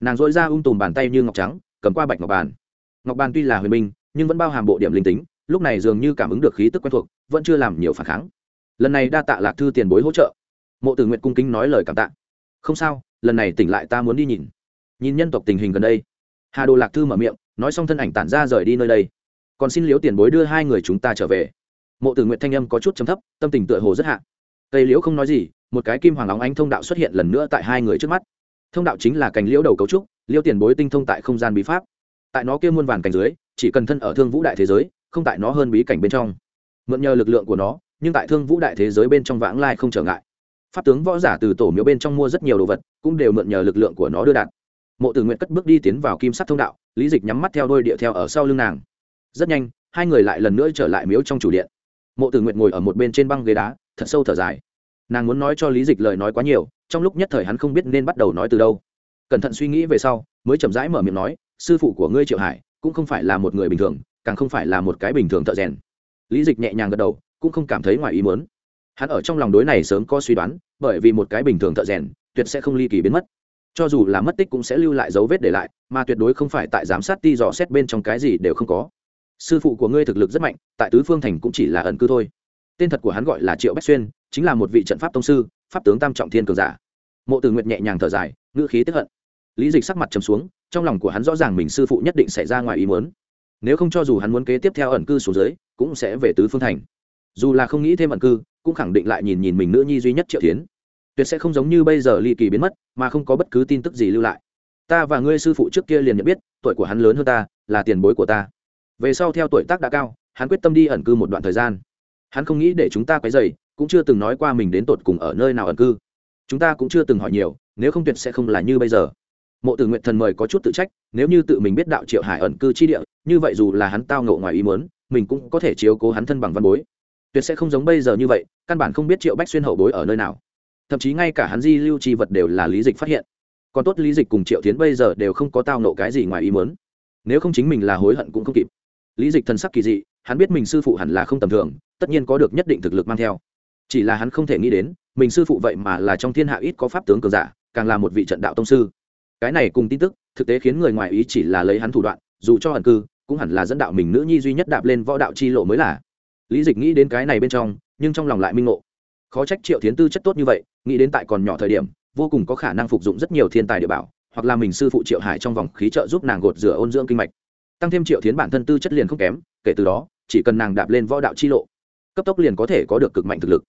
Nàng dội ra ung tùm bàn tay như ngọc trắng, cầm qua bạch ngọc bàn. Ngọc bàn tuy là huyền minh nhưng vẫn bao hàm bộ điểm linh tính, lúc này dường như cảm ứng được khí tức quen thuộc, vẫn chưa làm nhiều phản kháng lần này đa tạ lạc thư tiền bối hỗ trợ mộ tử nguyện cung kính nói lời cảm tạ không sao lần này tỉnh lại ta muốn đi nhìn nhìn nhân tộc tình hình gần đây hà đồ lạc thư mở miệng nói xong thân ảnh tản ra rời đi nơi đây còn xin liếu tiền bối đưa hai người chúng ta trở về mộ tử nguyện thanh âm có chút chấm thấp tâm tình tựa hồ rất hạ tây liễu không nói gì một cái kim hoàng óng ánh thông đạo xuất hiện lần nữa tại hai người trước mắt thông đạo chính là cành liễu đầu cấu trúc liễu tiền bối tinh thông tại không gian bí pháp tại nó kia muôn vàn cảnh dưới chỉ cần thân ở thương vũ đại thế giới không tại nó hơn bí cảnh bên trong mượn nhờ lực lượng của nó nhưng tại thương vũ đại thế giới bên trong vãng lai không trở ngại. Pháp tướng võ giả từ tổ miếu bên trong mua rất nhiều đồ vật, cũng đều mượn nhờ lực lượng của nó đưa đạt. Mộ tử nguyện cất bước đi tiến vào kim sắc thông đạo, lý dịch nhắm mắt theo đôi địa theo ở sau lưng nàng. Rất nhanh, hai người lại lần nữa trở lại miếu trong chủ điện. Mộ tử nguyện ngồi ở một bên trên băng ghế đá, thật sâu thở dài. Nàng muốn nói cho lý dịch lời nói quá nhiều, trong lúc nhất thời hắn không biết nên bắt đầu nói từ đâu. Cẩn thận suy nghĩ về sau, mới chậm rãi mở miệng nói, sư phụ của ngươi triệu hải, cũng không phải là một người bình thường, càng không phải là một cái bình thường thợ rèn. Lý dịch nhẹ nhàng gật đầu cũng không cảm thấy ngoài ý muốn. Hắn ở trong lòng đối này sớm có suy đoán, bởi vì một cái bình thường thợ rèn, tuyệt sẽ không ly kỳ biến mất. Cho dù là mất tích cũng sẽ lưu lại dấu vết để lại, mà tuyệt đối không phải tại giám sát ti dò xét bên trong cái gì đều không có. Sư phụ của ngươi thực lực rất mạnh, tại tứ phương thành cũng chỉ là ẩn cư thôi. Tên thật của hắn gọi là triệu bách xuyên, chính là một vị trận pháp tông sư, pháp tướng tam trọng thiên cường giả. Mộ từ nguyệt nhẹ nhàng thở dài, ngữ khí tức hận. Lý dịch sắc mặt trầm xuống, trong lòng của hắn rõ ràng mình sư phụ nhất định sẽ ra ngoài ý muốn. Nếu không cho dù hắn muốn kế tiếp theo ẩn cư xuống dưới, cũng sẽ về tứ phương thành dù là không nghĩ thêm ẩn cư, cũng khẳng định lại nhìn nhìn mình nữ nhi duy nhất triệu tiến tuyệt sẽ không giống như bây giờ ly kỳ biến mất, mà không có bất cứ tin tức gì lưu lại. Ta và ngươi sư phụ trước kia liền nhận biết, tuổi của hắn lớn hơn ta, là tiền bối của ta. Về sau theo tuổi tác đã cao, hắn quyết tâm đi ẩn cư một đoạn thời gian. Hắn không nghĩ để chúng ta quấy dày cũng chưa từng nói qua mình đến tột cùng ở nơi nào ẩn cư. Chúng ta cũng chưa từng hỏi nhiều, nếu không tuyệt sẽ không là như bây giờ. Mộ tử nguyện thần mời có chút tự trách, nếu như tự mình biết đạo triệu hải ẩn cư chi địa, như vậy dù là hắn tao ngộ ngoài ý muốn, mình cũng có thể chiếu cố hắn thân bằng văn bối tuyệt sẽ không giống bây giờ như vậy, căn bản không biết triệu bách xuyên hậu bối ở nơi nào. Thậm chí ngay cả hắn di lưu chi vật đều là lý dịch phát hiện. Còn tốt lý dịch cùng triệu tiến bây giờ đều không có tao nộ cái gì ngoài ý muốn. Nếu không chính mình là hối hận cũng không kịp. Lý dịch thần sắc kỳ dị, hắn biết mình sư phụ hẳn là không tầm thường, tất nhiên có được nhất định thực lực mang theo. Chỉ là hắn không thể nghĩ đến, mình sư phụ vậy mà là trong thiên hạ ít có pháp tướng cường giả, càng là một vị trận đạo tông sư. Cái này cùng tin tức, thực tế khiến người ngoài ý chỉ là lấy hắn thủ đoạn, dù cho hận cư, cũng hẳn là dẫn đạo mình nữ nhi duy nhất đạp lên võ đạo chi lộ mới là lý dịch nghĩ đến cái này bên trong, nhưng trong lòng lại minh ngộ. Khó trách triệu tiến tư chất tốt như vậy, nghĩ đến tại còn nhỏ thời điểm, vô cùng có khả năng phục dụng rất nhiều thiên tài địa bảo, hoặc là mình sư phụ triệu hải trong vòng khí trợ giúp nàng gột rửa ôn dưỡng kinh mạch. Tăng thêm triệu tiến bản thân tư chất liền không kém, kể từ đó, chỉ cần nàng đạp lên võ đạo chi lộ, cấp tốc liền có thể có được cực mạnh thực lực.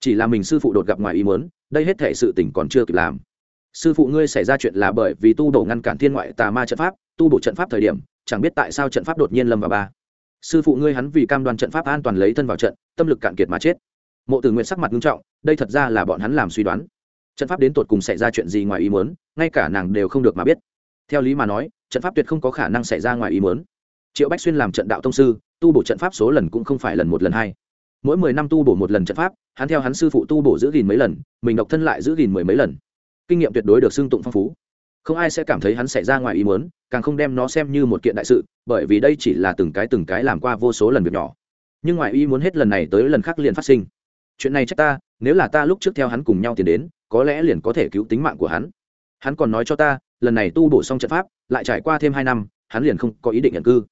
Chỉ là mình sư phụ đột gặp ngoài ý muốn, đây hết thể sự tỉnh còn chưa kịp làm. Sư phụ ngươi xảy ra chuyện là bởi vì tu đổ ngăn cản thiên ngoại tà ma trận pháp, tu bổ trận pháp thời điểm, chẳng biết tại sao trận pháp đột nhiên lâm vào ba sư phụ ngươi hắn vì cam đoan trận pháp an toàn lấy thân vào trận, tâm lực cạn kiệt mà chết. Mộ tử nguyện sắc mặt nghiêm trọng, đây thật ra là bọn hắn làm suy đoán. Trận pháp đến tột cùng xảy ra chuyện gì ngoài ý muốn, ngay cả nàng đều không được mà biết. Theo lý mà nói, trận pháp tuyệt không có khả năng xảy ra ngoài ý muốn. Triệu bách xuyên làm trận đạo tông sư, tu bổ trận pháp số lần cũng không phải lần một lần hai. Mỗi mười năm tu bổ một lần trận pháp, hắn theo hắn sư phụ tu bổ giữ gìn mấy lần, mình độc thân lại giữ gìn mười mấy lần. Kinh nghiệm tuyệt đối được xưng tụng phong phú. Không ai sẽ cảm thấy hắn xảy ra ngoài ý muốn càng không đem nó xem như một kiện đại sự, bởi vì đây chỉ là từng cái từng cái làm qua vô số lần việc nhỏ. Nhưng ngoài ý muốn hết lần này tới lần khác liền phát sinh. Chuyện này chắc ta, nếu là ta lúc trước theo hắn cùng nhau tiến đến, có lẽ liền có thể cứu tính mạng của hắn. Hắn còn nói cho ta, lần này tu bổ xong trận pháp, lại trải qua thêm hai năm, hắn liền không có ý định nhận cư.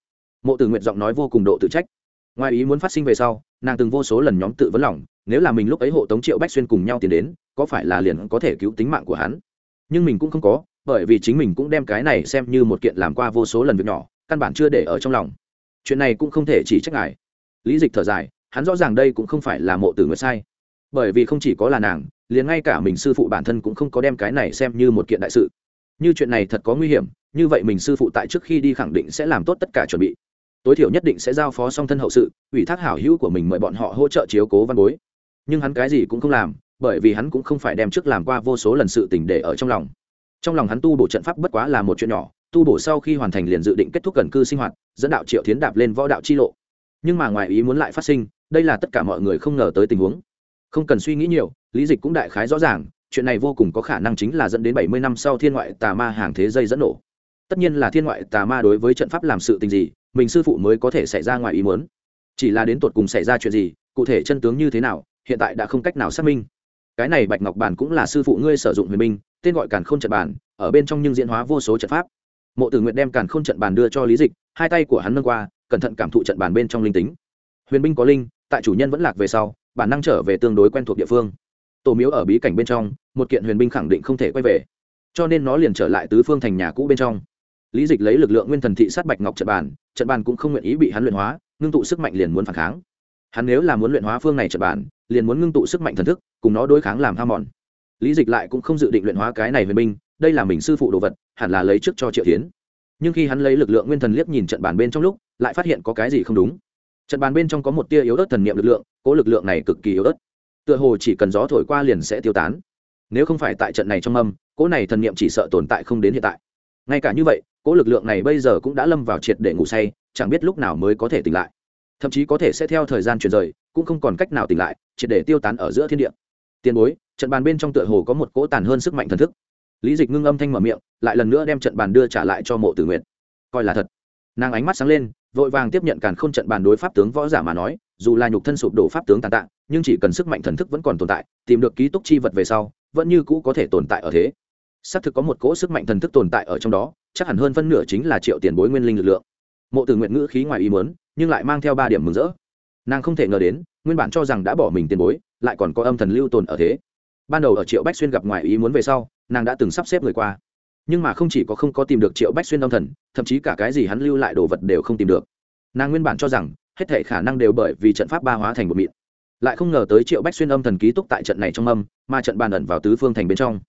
Mộ tử nguyện giọng nói vô cùng độ tự trách. Ngoài ý muốn phát sinh về sau, nàng từng vô số lần nhóm tự vấn lòng, nếu là mình lúc ấy hộ tống triệu bách xuyên cùng nhau tiến đến, có phải là liền có thể cứu tính mạng của hắn? Nhưng mình cũng không có bởi vì chính mình cũng đem cái này xem như một kiện làm qua vô số lần việc nhỏ, căn bản chưa để ở trong lòng. Chuyện này cũng không thể chỉ trách ngài. Lý dịch thở dài, hắn rõ ràng đây cũng không phải là mộ tử nguyệt sai. Bởi vì không chỉ có là nàng, liền ngay cả mình sư phụ bản thân cũng không có đem cái này xem như một kiện đại sự. Như chuyện này thật có nguy hiểm, như vậy mình sư phụ tại trước khi đi khẳng định sẽ làm tốt tất cả chuẩn bị. Tối thiểu nhất định sẽ giao phó song thân hậu sự, ủy thác hảo hữu của mình mời bọn họ hỗ trợ chiếu cố văn bối. Nhưng hắn cái gì cũng không làm, bởi vì hắn cũng không phải đem trước làm qua vô số lần sự tình để ở trong lòng trong lòng hắn tu bổ trận pháp bất quá là một chuyện nhỏ, tu bổ sau khi hoàn thành liền dự định kết thúc gần cư sinh hoạt, dẫn đạo triệu tiến đạp lên võ đạo chi lộ. Nhưng mà ngoài ý muốn lại phát sinh, đây là tất cả mọi người không ngờ tới tình huống. Không cần suy nghĩ nhiều, lý dịch cũng đại khái rõ ràng, chuyện này vô cùng có khả năng chính là dẫn đến bảy mươi năm sau thiên ngoại tà ma hàng thế dây dẫn nổ. Tất nhiên là thiên ngoại tà ma đối với trận pháp làm sự tình gì, mình sư phụ mới có thể xảy ra ngoài ý muốn. Chỉ là đến tột cùng xảy ra chuyện gì, cụ thể chân tướng như thế nào, hiện tại đã không cách nào xác minh. Cái này bạch ngọc bản cũng là sư phụ ngươi sử dụng huyền minh tên gọi càn khôn trận bàn, ở bên trong nhưng diễn hóa vô số trận pháp. Mộ tử nguyện đem càn khôn trận bàn đưa cho lý dịch, hai tay của hắn nâng qua, cẩn thận cảm thụ trận bàn bên trong linh tính. Huyền binh có linh, tại chủ nhân vẫn lạc về sau, bản năng trở về tương đối quen thuộc địa phương. Tổ miếu ở bí cảnh bên trong, một kiện huyền binh khẳng định không thể quay về. Cho nên nó liền trở lại tứ phương thành nhà cũ bên trong. Lý dịch lấy lực lượng nguyên thần thị sát bạch ngọc trận bàn trận bàn cũng không nguyện ý bị hắn luyện hóa, ngưng tụ sức mạnh liền muốn phản kháng. Hắn nếu là muốn luyện hóa phương này trận bàn, liền muốn ngưng tụ sức mạnh thần thức, cùng nó đối kháng làm ham mòn lý dịch lại cũng không dự định luyện hóa cái này huyền binh, đây là mình sư phụ đồ vật, hẳn là lấy trước cho triệu tiến nhưng khi hắn lấy lực lượng nguyên thần liếc nhìn trận bàn bên trong lúc, lại phát hiện có cái gì không đúng. Trận bàn bên trong có một tia yếu ớt thần niệm lực lượng, cố lực lượng này cực kỳ yếu ớt. Tựa hồ chỉ cần gió thổi qua liền sẽ tiêu tán. Nếu không phải tại trận này trong âm, cố này thần niệm chỉ sợ tồn tại không đến hiện tại. Ngay cả như vậy, cố lực lượng này bây giờ cũng đã lâm vào triệt để ngủ say, chẳng biết lúc nào mới có thể tỉnh lại. Thậm chí có thể sẽ theo thời gian chuyển rời, cũng không còn cách nào tỉnh lại, triệt để tiêu tán ở giữa thiên địa. Tiền bối trận bàn bên trong tựa hồ có một cỗ tàn hơn sức mạnh thần thức. Lý dịch ngưng âm thanh mở miệng, lại lần nữa đem trận bàn đưa trả lại cho mộ tử nguyện coi là thật. Nàng ánh mắt sáng lên, vội vàng tiếp nhận càn k h ô n trận bàn đối pháp tướng võ giả mà nói, dù là nhục thân sụp đổ pháp tướng tàn tạ, nhưng chỉ cần sức mạnh thần thức vẫn còn tồn tại, tìm được ký túc chi vật về sau, vẫn như cũ có thể tồn tại ở thế. Xác thực có một cỗ sức mạnh thần thức tồn tại ở trong đó, chắc hẳn hơn phân nửa chính là triệu tiền bối nguyên linh lực lượng. Mộ tử nguyện ngữ khí ngoài ý muốn, nhưng lại mang theo ba điểm mừng rỡ. Nàng không thể ngờ đến, nguyên bản cho rằng đã bỏ mình tiền bối, lại còn có âm thần lưu tồn ở thế ban đầu ở triệu bách xuyên gặp ngoài ý muốn về sau, nàng đã từng sắp xếp người qua. Nhưng mà không chỉ có không có tìm được triệu bách xuyên âm thần, thậm chí cả cái gì hắn lưu lại đồ vật đều không tìm được. Nàng nguyên bản cho rằng, hết thể khả năng đều bởi vì trận pháp ba hóa thành một mịn. Lại không ngờ tới triệu bách xuyên âm thần ký túc tại trận này trong âm, mà trận bàn ẩn vào tứ phương thành bên trong.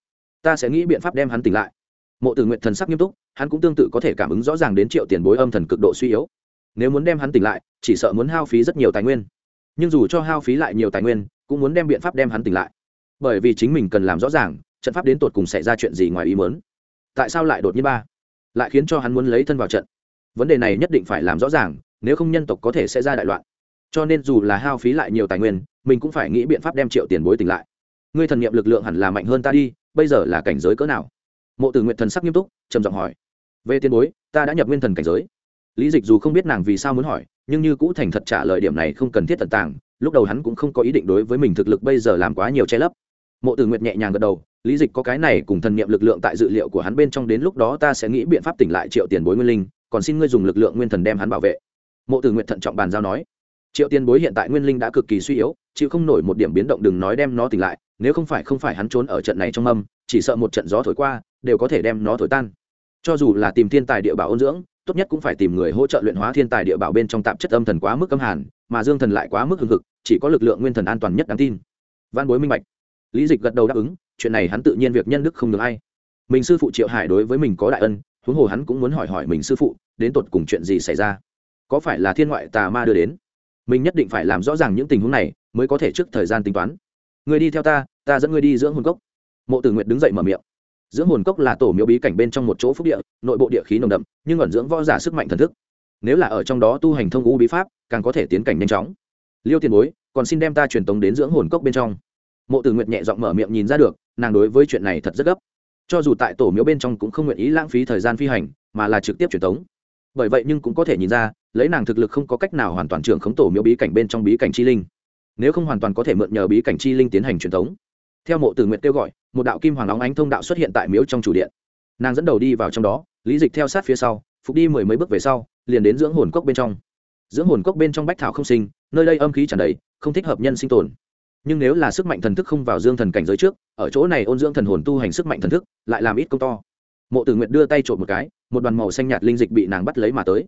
Ta sẽ nghĩ biện pháp đem hắn tỉnh lại. Mộ tử nguyện thần sắc nghiêm túc, hắn cũng tương tự có thể cảm ứng rõ ràng đến triệu tiền bối âm thần cực độ suy yếu. Nếu muốn đem hắn tỉnh lại, chỉ sợ muốn hao phí rất nhiều tài nguyên. Nhưng dù cho hao phí lại nhiều tài nguyên, cũng muốn đem biện pháp đem hắn tỉnh lại bởi vì chính mình cần làm rõ ràng, trận pháp đến tột cùng xảy ra chuyện gì ngoài ý muốn. Tại sao lại đột nhiên ba? Lại khiến cho hắn muốn lấy thân vào trận. Vấn đề này nhất định phải làm rõ ràng, nếu không nhân tộc có thể sẽ ra đại loạn. Cho nên dù là hao phí lại nhiều tài nguyên, mình cũng phải nghĩ biện pháp đem triệu tiền bối tỉnh lại. Ngươi thần nghiệm lực lượng hẳn là mạnh hơn ta đi, bây giờ là cảnh giới cỡ nào? Mộ tử nguyện thần sắc nghiêm túc, trầm giọng hỏi. Về tiền bối, ta đã nhập nguyên thần cảnh giới. Lý dịch dù không biết nàng vì sao muốn hỏi, nhưng như cũ thành thật trả lời điểm này không cần thiết tận tàng, lúc đầu hắn cũng không có ý định đối với mình thực lực bây giờ làm quá nhiều che lấp mộ tử nguyệt nhẹ nhàng gật đầu, lý dịch có cái này cùng thần niệm lực lượng tại dự liệu của hắn bên trong đến lúc đó ta sẽ nghĩ biện pháp tỉnh lại triệu tiền bối nguyên linh, còn xin ngươi dùng lực lượng nguyên thần đem hắn bảo vệ. Mộ tử nguyệt thận trọng bàn giao nói, triệu tiền bối hiện tại nguyên linh đã cực kỳ suy yếu, chịu không nổi một điểm biến động đừng nói đem nó tỉnh lại, nếu không phải không phải hắn trốn ở trận này trong âm, chỉ sợ một trận gió thổi qua, đều có thể đem nó thổi tan. Cho dù là tìm thiên tài địa bảo ôn dưỡng, tốt nhất cũng phải tìm người hỗ trợ luyện hóa thiên tài địa bảo bên trong tạp chất âm thần quá mức âm hàn, mà dương thần lại quá mức hưng hực, chỉ có lực lượng nguyên thần an toàn nhất đáng tin. Văn bối minh bạch lý dịch gật đầu đáp ứng, chuyện này hắn tự nhiên việc nhân đức không được ai. Mình sư phụ triệu hải đối với mình có đại ân, huống hồ hắn cũng muốn hỏi hỏi mình sư phụ, đến tột cùng chuyện gì xảy ra? Có phải là thiên ngoại tà ma đưa đến? Mình nhất định phải làm rõ ràng những tình huống này, mới có thể trước thời gian tính toán. Người đi theo ta ta dẫn người đi dưỡng hồn cốc. Mộ tử nguyệt đứng dậy mở miệng. Dưỡng hồn cốc là tổ miếu bí cảnh bên trong một chỗ phúc địa, nội bộ địa khí nồng đậm, nhưng ẩn dưỡng võ giả sức mạnh thần thức. Nếu là ở trong đó tu hành thông u bí pháp, càng có thể tiến cảnh nhanh chóng. Liêu tiền bối, còn xin đem ta truyền tống đến dưỡng hồn cốc bên trong mộ tử nguyệt nhẹ giọng mở miệng nhìn ra được, nàng đối với chuyện này thật rất gấp. Cho dù tại tổ miếu bên trong cũng không nguyện ý lãng phí thời gian phi hành, mà là trực tiếp truyền tống. Bởi vậy nhưng cũng có thể nhìn ra, lấy nàng thực lực không có cách nào hoàn toàn trưởng khống tổ miếu bí cảnh bên trong bí cảnh chi linh. Nếu không hoàn toàn có thể mượn nhờ bí cảnh chi linh tiến hành truyền tống. Theo mộ tử Nguyệt kêu gọi, một đạo kim hoàng óng ánh thông đạo xuất hiện tại miếu trong chủ điện. Nàng dẫn đầu đi vào trong đó, lý dịch theo sát phía sau, phục đi mười mấy bước về sau, liền đến dưỡng hồn cốc bên trong. Dưỡng hồn cốc bên trong bách thảo không sinh, nơi đây âm khí tràn đầy, không thích hợp nhân sinh tồn nhưng nếu là sức mạnh thần thức không vào dương thần cảnh giới trước, ở chỗ này ôn dưỡng thần hồn tu hành sức mạnh thần thức, lại làm ít công to. Mộ tử nguyện đưa tay trộm một cái, một đoàn màu xanh nhạt linh dịch bị nàng bắt lấy mà tới.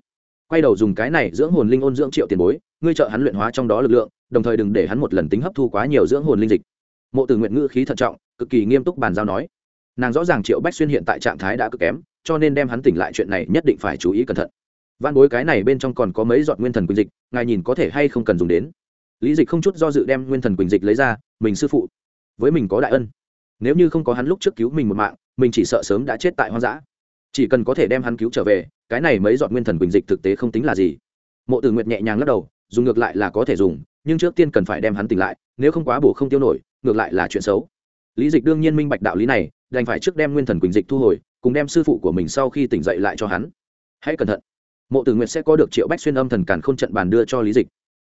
Quay đầu dùng cái này dưỡng hồn linh ôn dưỡng triệu tiền bối, ngươi trợ hắn luyện hóa trong đó lực lượng, đồng thời đừng để hắn một lần tính hấp thu quá nhiều dưỡng hồn linh dịch. Mộ tử nguyện ngữ khí thận trọng, cực kỳ nghiêm túc bàn giao nói. Nàng rõ ràng triệu bách xuyên hiện tại trạng thái đã cực kém, cho nên đem hắn tỉnh lại chuyện này nhất định phải chú ý cẩn thận. Văn bối cái này bên trong còn có mấy giọt nguyên thần quy dịch, ngài nhìn có thể hay không cần dùng đến lý dịch không chút do dự đem nguyên thần quỳnh dịch lấy ra, mình sư phụ, với mình có đại ân. Nếu như không có hắn lúc trước cứu mình một mạng, mình chỉ sợ sớm đã chết tại hoang dã. Chỉ cần có thể đem hắn cứu trở về, cái này mấy dọn nguyên thần quỳnh dịch thực tế không tính là gì. Mộ tử nguyệt nhẹ nhàng lắc đầu, dùng ngược lại là có thể dùng, nhưng trước tiên cần phải đem hắn tỉnh lại, nếu không quá bổ không tiêu nổi, ngược lại là chuyện xấu. Lý dịch đương nhiên minh bạch đạo lý này, đành phải trước đem nguyên thần quỳnh dịch thu hồi, cùng đem sư phụ của mình sau khi tỉnh dậy lại cho hắn. Hãy cẩn thận. Mộ tử nguyệt sẽ có được triệu bách xuyên âm thần càn k h ô n trận bàn đưa cho lý dịch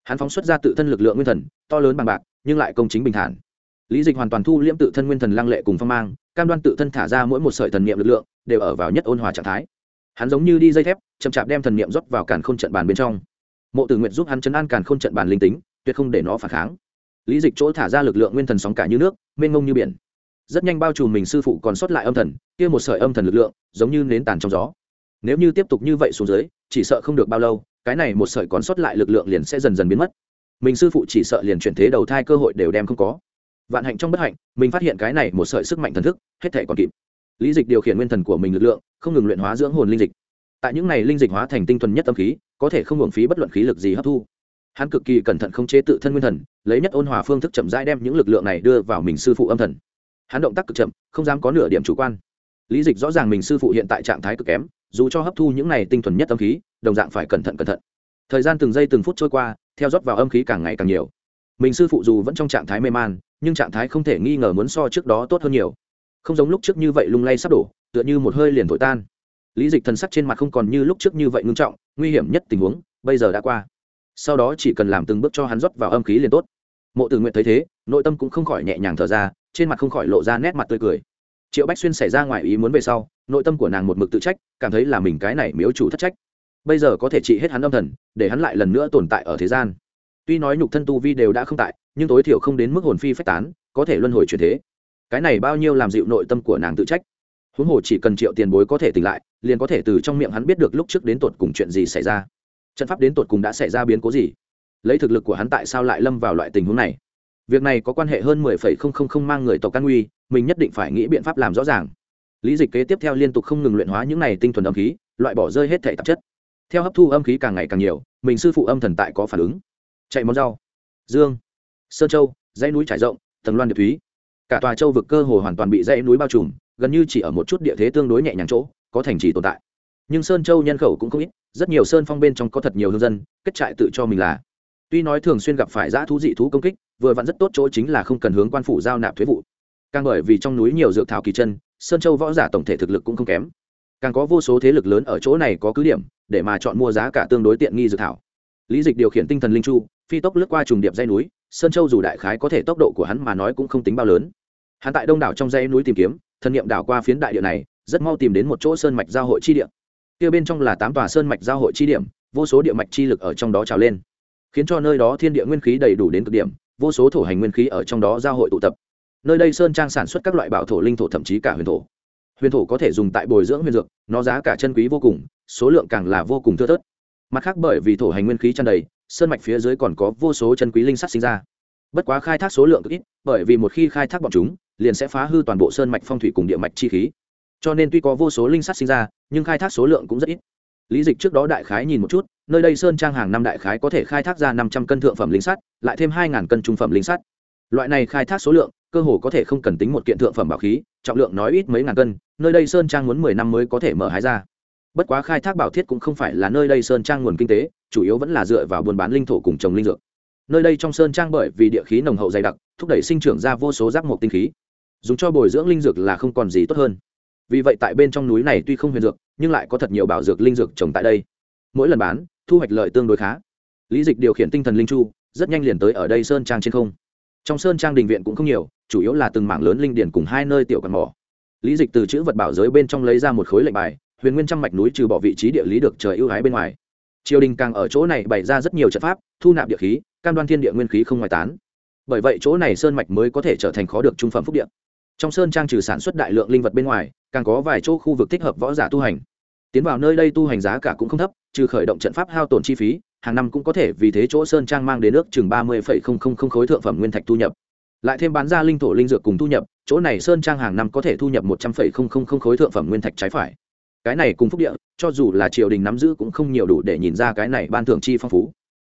hắn phóng xuất ra tự thân lực lượng nguyên thần, to lớn bằng bạc, nhưng lại công chính bình thản. Lý dịch hoàn toàn thu liễm tự thân nguyên thần lăng lệ cùng phong mang, cam đoan tự thân thả ra mỗi một sợi thần niệm lực lượng, đều ở vào nhất ôn hòa trạng thái. Hắn giống như đi dây thép, chậm chạp đem thần niệm rót vào càn k h ô n trận bàn bên trong. Mộ tử nguyện giúp hắn chấn an càn k h ô n trận bàn linh tính, tuyệt không để nó phản kháng. Lý dịch chỗ thả ra lực lượng nguyên thần sóng cả như nước, mênh mông như biển. Rất nhanh bao trùm mình sư phụ còn sót lại âm thần, kia một sợi âm thần lực lượng, giống như nến tàn trong gió. Nếu như tiếp tục như vậy xuống dưới, chỉ sợ không được bao lâu cái này một sợi còn sót lại lực lượng liền sẽ dần dần biến mất. Mình sư phụ chỉ sợ liền chuyển thế đầu thai cơ hội đều đem không có. Vạn hạnh trong bất hạnh, mình phát hiện cái này một sợi sức mạnh thần thức, hết thể còn kịp. Lý dịch điều khiển nguyên thần của mình lực lượng, không ngừng luyện hóa dưỡng hồn linh dịch. Tại những này linh dịch hóa thành tinh thuần nhất tâm khí, có thể không hưởng phí bất luận khí lực gì hấp thu. Hắn cực kỳ cẩn thận không chế tự thân nguyên thần, lấy nhất ôn hòa phương thức chậm rãi đem những lực lượng này đưa vào mình sư phụ âm thần. Hắn động tác cực chậm, không dám có nửa điểm chủ quan. Lý dịch rõ ràng mình sư phụ hiện tại trạng thái cực kém, dù cho hấp thu những này tinh thuần nhất âm khí đồng dạng phải cẩn thận cẩn thận. Thời gian từng giây từng phút trôi qua, theo rót vào âm khí càng ngày càng nhiều. Mình sư phụ dù vẫn trong trạng thái mê man, nhưng trạng thái không thể nghi ngờ muốn so trước đó tốt hơn nhiều. Không giống lúc trước như vậy lung lay sắp đổ, tựa như một hơi liền thổi tan. Lý dịch thần sắc trên mặt không còn như lúc trước như vậy ngưng trọng, nguy hiểm nhất tình huống, bây giờ đã qua. Sau đó chỉ cần làm từng bước cho hắn rót vào âm khí liền tốt. Mộ tử nguyện thấy thế, nội tâm cũng không khỏi nhẹ nhàng thở ra, trên mặt không khỏi lộ ra nét mặt tươi cười. Triệu bách xuyên xảy ra ngoài ý muốn về sau, nội tâm của nàng một mực tự trách, cảm thấy là mình cái này miếu chủ thất trách bây giờ có thể trị hết hắn âm thần, để hắn lại lần nữa tồn tại ở thế gian. Tuy nói nhục thân tu vi đều đã không tại, nhưng tối thiểu không đến mức hồn phi phách tán, có thể luân hồi chuyển thế. Cái này bao nhiêu làm dịu nội tâm của nàng tự trách. Huống hồ chỉ cần triệu tiền bối có thể tỉnh lại, liền có thể từ trong miệng hắn biết được lúc trước đến tột cùng chuyện gì xảy ra. Trận pháp đến tột cùng đã xảy ra biến cố gì? Lấy thực lực của hắn tại sao lại lâm vào loại tình huống này? Việc này có quan hệ hơn mười phẩy không không không mang người tộc can nguy, mình nhất định phải nghĩ biện pháp làm rõ ràng. Lý dịch kế tiếp theo liên tục không ngừng luyện hóa những này tinh thuần âm khí, loại bỏ rơi hết thể tạp chất theo hấp thu âm khí càng ngày càng nhiều, mình sư phụ âm thần tại có phản ứng. Chạy món rau, dương, sơn châu, dãy núi trải rộng, tầng loan điệp thúy. Cả tòa châu vực cơ hồ hoàn toàn bị dãy núi bao trùm, gần như chỉ ở một chút địa thế tương đối nhẹ nhàng chỗ, có thành trì tồn tại. Nhưng sơn châu nhân khẩu cũng không ít, rất nhiều sơn phong bên trong có thật nhiều hương dân, kết trại tự cho mình là. Tuy nói thường xuyên gặp phải giã thú dị thú công kích, vừa vặn rất tốt chỗ chính là không cần hướng quan phủ giao nạp thuế vụ. Càng bởi vì trong núi nhiều dược thảo kỳ chân, sơn châu võ giả tổng thể thực lực cũng không kém. Càng có vô số thế lực lớn ở chỗ này có cứ điểm để mà chọn mua giá cả tương đối tiện nghi dự thảo. Lý dịch điều khiển tinh thần linh chu, phi tốc lướt qua trùng điệp dây núi, sơn châu dù đại khái có thể tốc độ của hắn mà nói cũng không tính bao lớn. Hắn tại đông đảo trong dây núi tìm kiếm, thân nhiệm đảo qua phiến đại địa này, rất mau tìm đến một chỗ sơn mạch giao hội chi địa. Kia bên trong là tám tòa sơn mạch giao hội chi điểm, vô số địa mạch chi lực ở trong đó trào lên, khiến cho nơi đó thiên địa nguyên khí đầy đủ đến cực điểm, vô số thổ hành nguyên khí ở trong đó giao hội tụ tập. Nơi đây sơn trang sản xuất các loại bảo thổ linh thổ thậm chí cả huyền thổ huyền thổ có thể dùng tại bồi dưỡng huyền dược, nó giá cả chân quý vô cùng, số lượng càng là vô cùng thưa thớt. Mặt khác bởi vì thổ hành nguyên khí tràn đầy, sơn mạch phía dưới còn có vô số chân quý linh sắt sinh ra. Bất quá khai thác số lượng cực ít, bởi vì một khi khai thác bọn chúng, liền sẽ phá hư toàn bộ sơn mạch phong thủy cùng địa mạch chi khí. Cho nên tuy có vô số linh sắt sinh ra, nhưng khai thác số lượng cũng rất ít. Lý dịch trước đó đại khái nhìn một chút, nơi đây sơn trang hàng năm đại khái có thể khai thác ra năm trăm cân thượng phẩm linh sắt, lại thêm hai cân trung phẩm linh sắt. Loại này khai thác số lượng, cơ hồ có thể không cần tính một kiện thượng phẩm bảo khí trọng lượng nói ít mấy ngàn cân, nơi đây sơn trang muốn mười năm mới có thể mở hái ra. Bất quá khai thác bảo thiết cũng không phải là nơi đây sơn trang nguồn kinh tế, chủ yếu vẫn là dựa vào buôn bán linh thổ cùng trồng linh dược. Nơi đây trong sơn trang bởi vì địa khí nồng hậu dày đặc, thúc đẩy sinh trưởng ra vô số giác mộc tinh khí. Dùng cho bồi dưỡng linh dược là không còn gì tốt hơn. Vì vậy tại bên trong núi này tuy không huyền dược, nhưng lại có thật nhiều bảo dược linh dược trồng tại đây. Mỗi lần bán, thu hoạch lợi tương đối khá. Lý dịch điều khiển tinh thần linh chu, rất nhanh liền tới ở đây sơn trang trên không trong sơn trang đình viện cũng không nhiều, chủ yếu là từng mảng lớn linh điển cùng hai nơi tiểu cần mỏ. Lý dịch từ chữ vật bảo giới bên trong lấy ra một khối lệnh bài, huyền nguyên trăm mạch núi trừ bỏ vị trí địa lý được trời ưu ái bên ngoài. Triều đình càng ở chỗ này bày ra rất nhiều trận pháp, thu nạp địa khí, cam đoan thiên địa nguyên khí không ngoại tán. Bởi vậy chỗ này sơn mạch mới có thể trở thành khó được trung phẩm phúc địa. Trong sơn trang trừ sản xuất đại lượng linh vật bên ngoài, càng có vài chỗ khu vực thích hợp võ giả tu hành. Tiến vào nơi đây tu hành giá cả cũng không thấp, trừ khởi động trận pháp hao tổn chi phí hàng năm cũng có thể vì thế chỗ sơn trang mang đến nước chừng ba mươi khối thượng phẩm nguyên thạch thu nhập. Lại thêm bán ra linh thổ linh dược cùng thu nhập, chỗ này sơn trang hàng năm có thể thu nhập một trăm linh khối thượng phẩm nguyên thạch trái phải. Cái này cùng phúc địa, cho dù là triều đình nắm giữ cũng không nhiều đủ để nhìn ra cái này ban thưởng chi phong phú.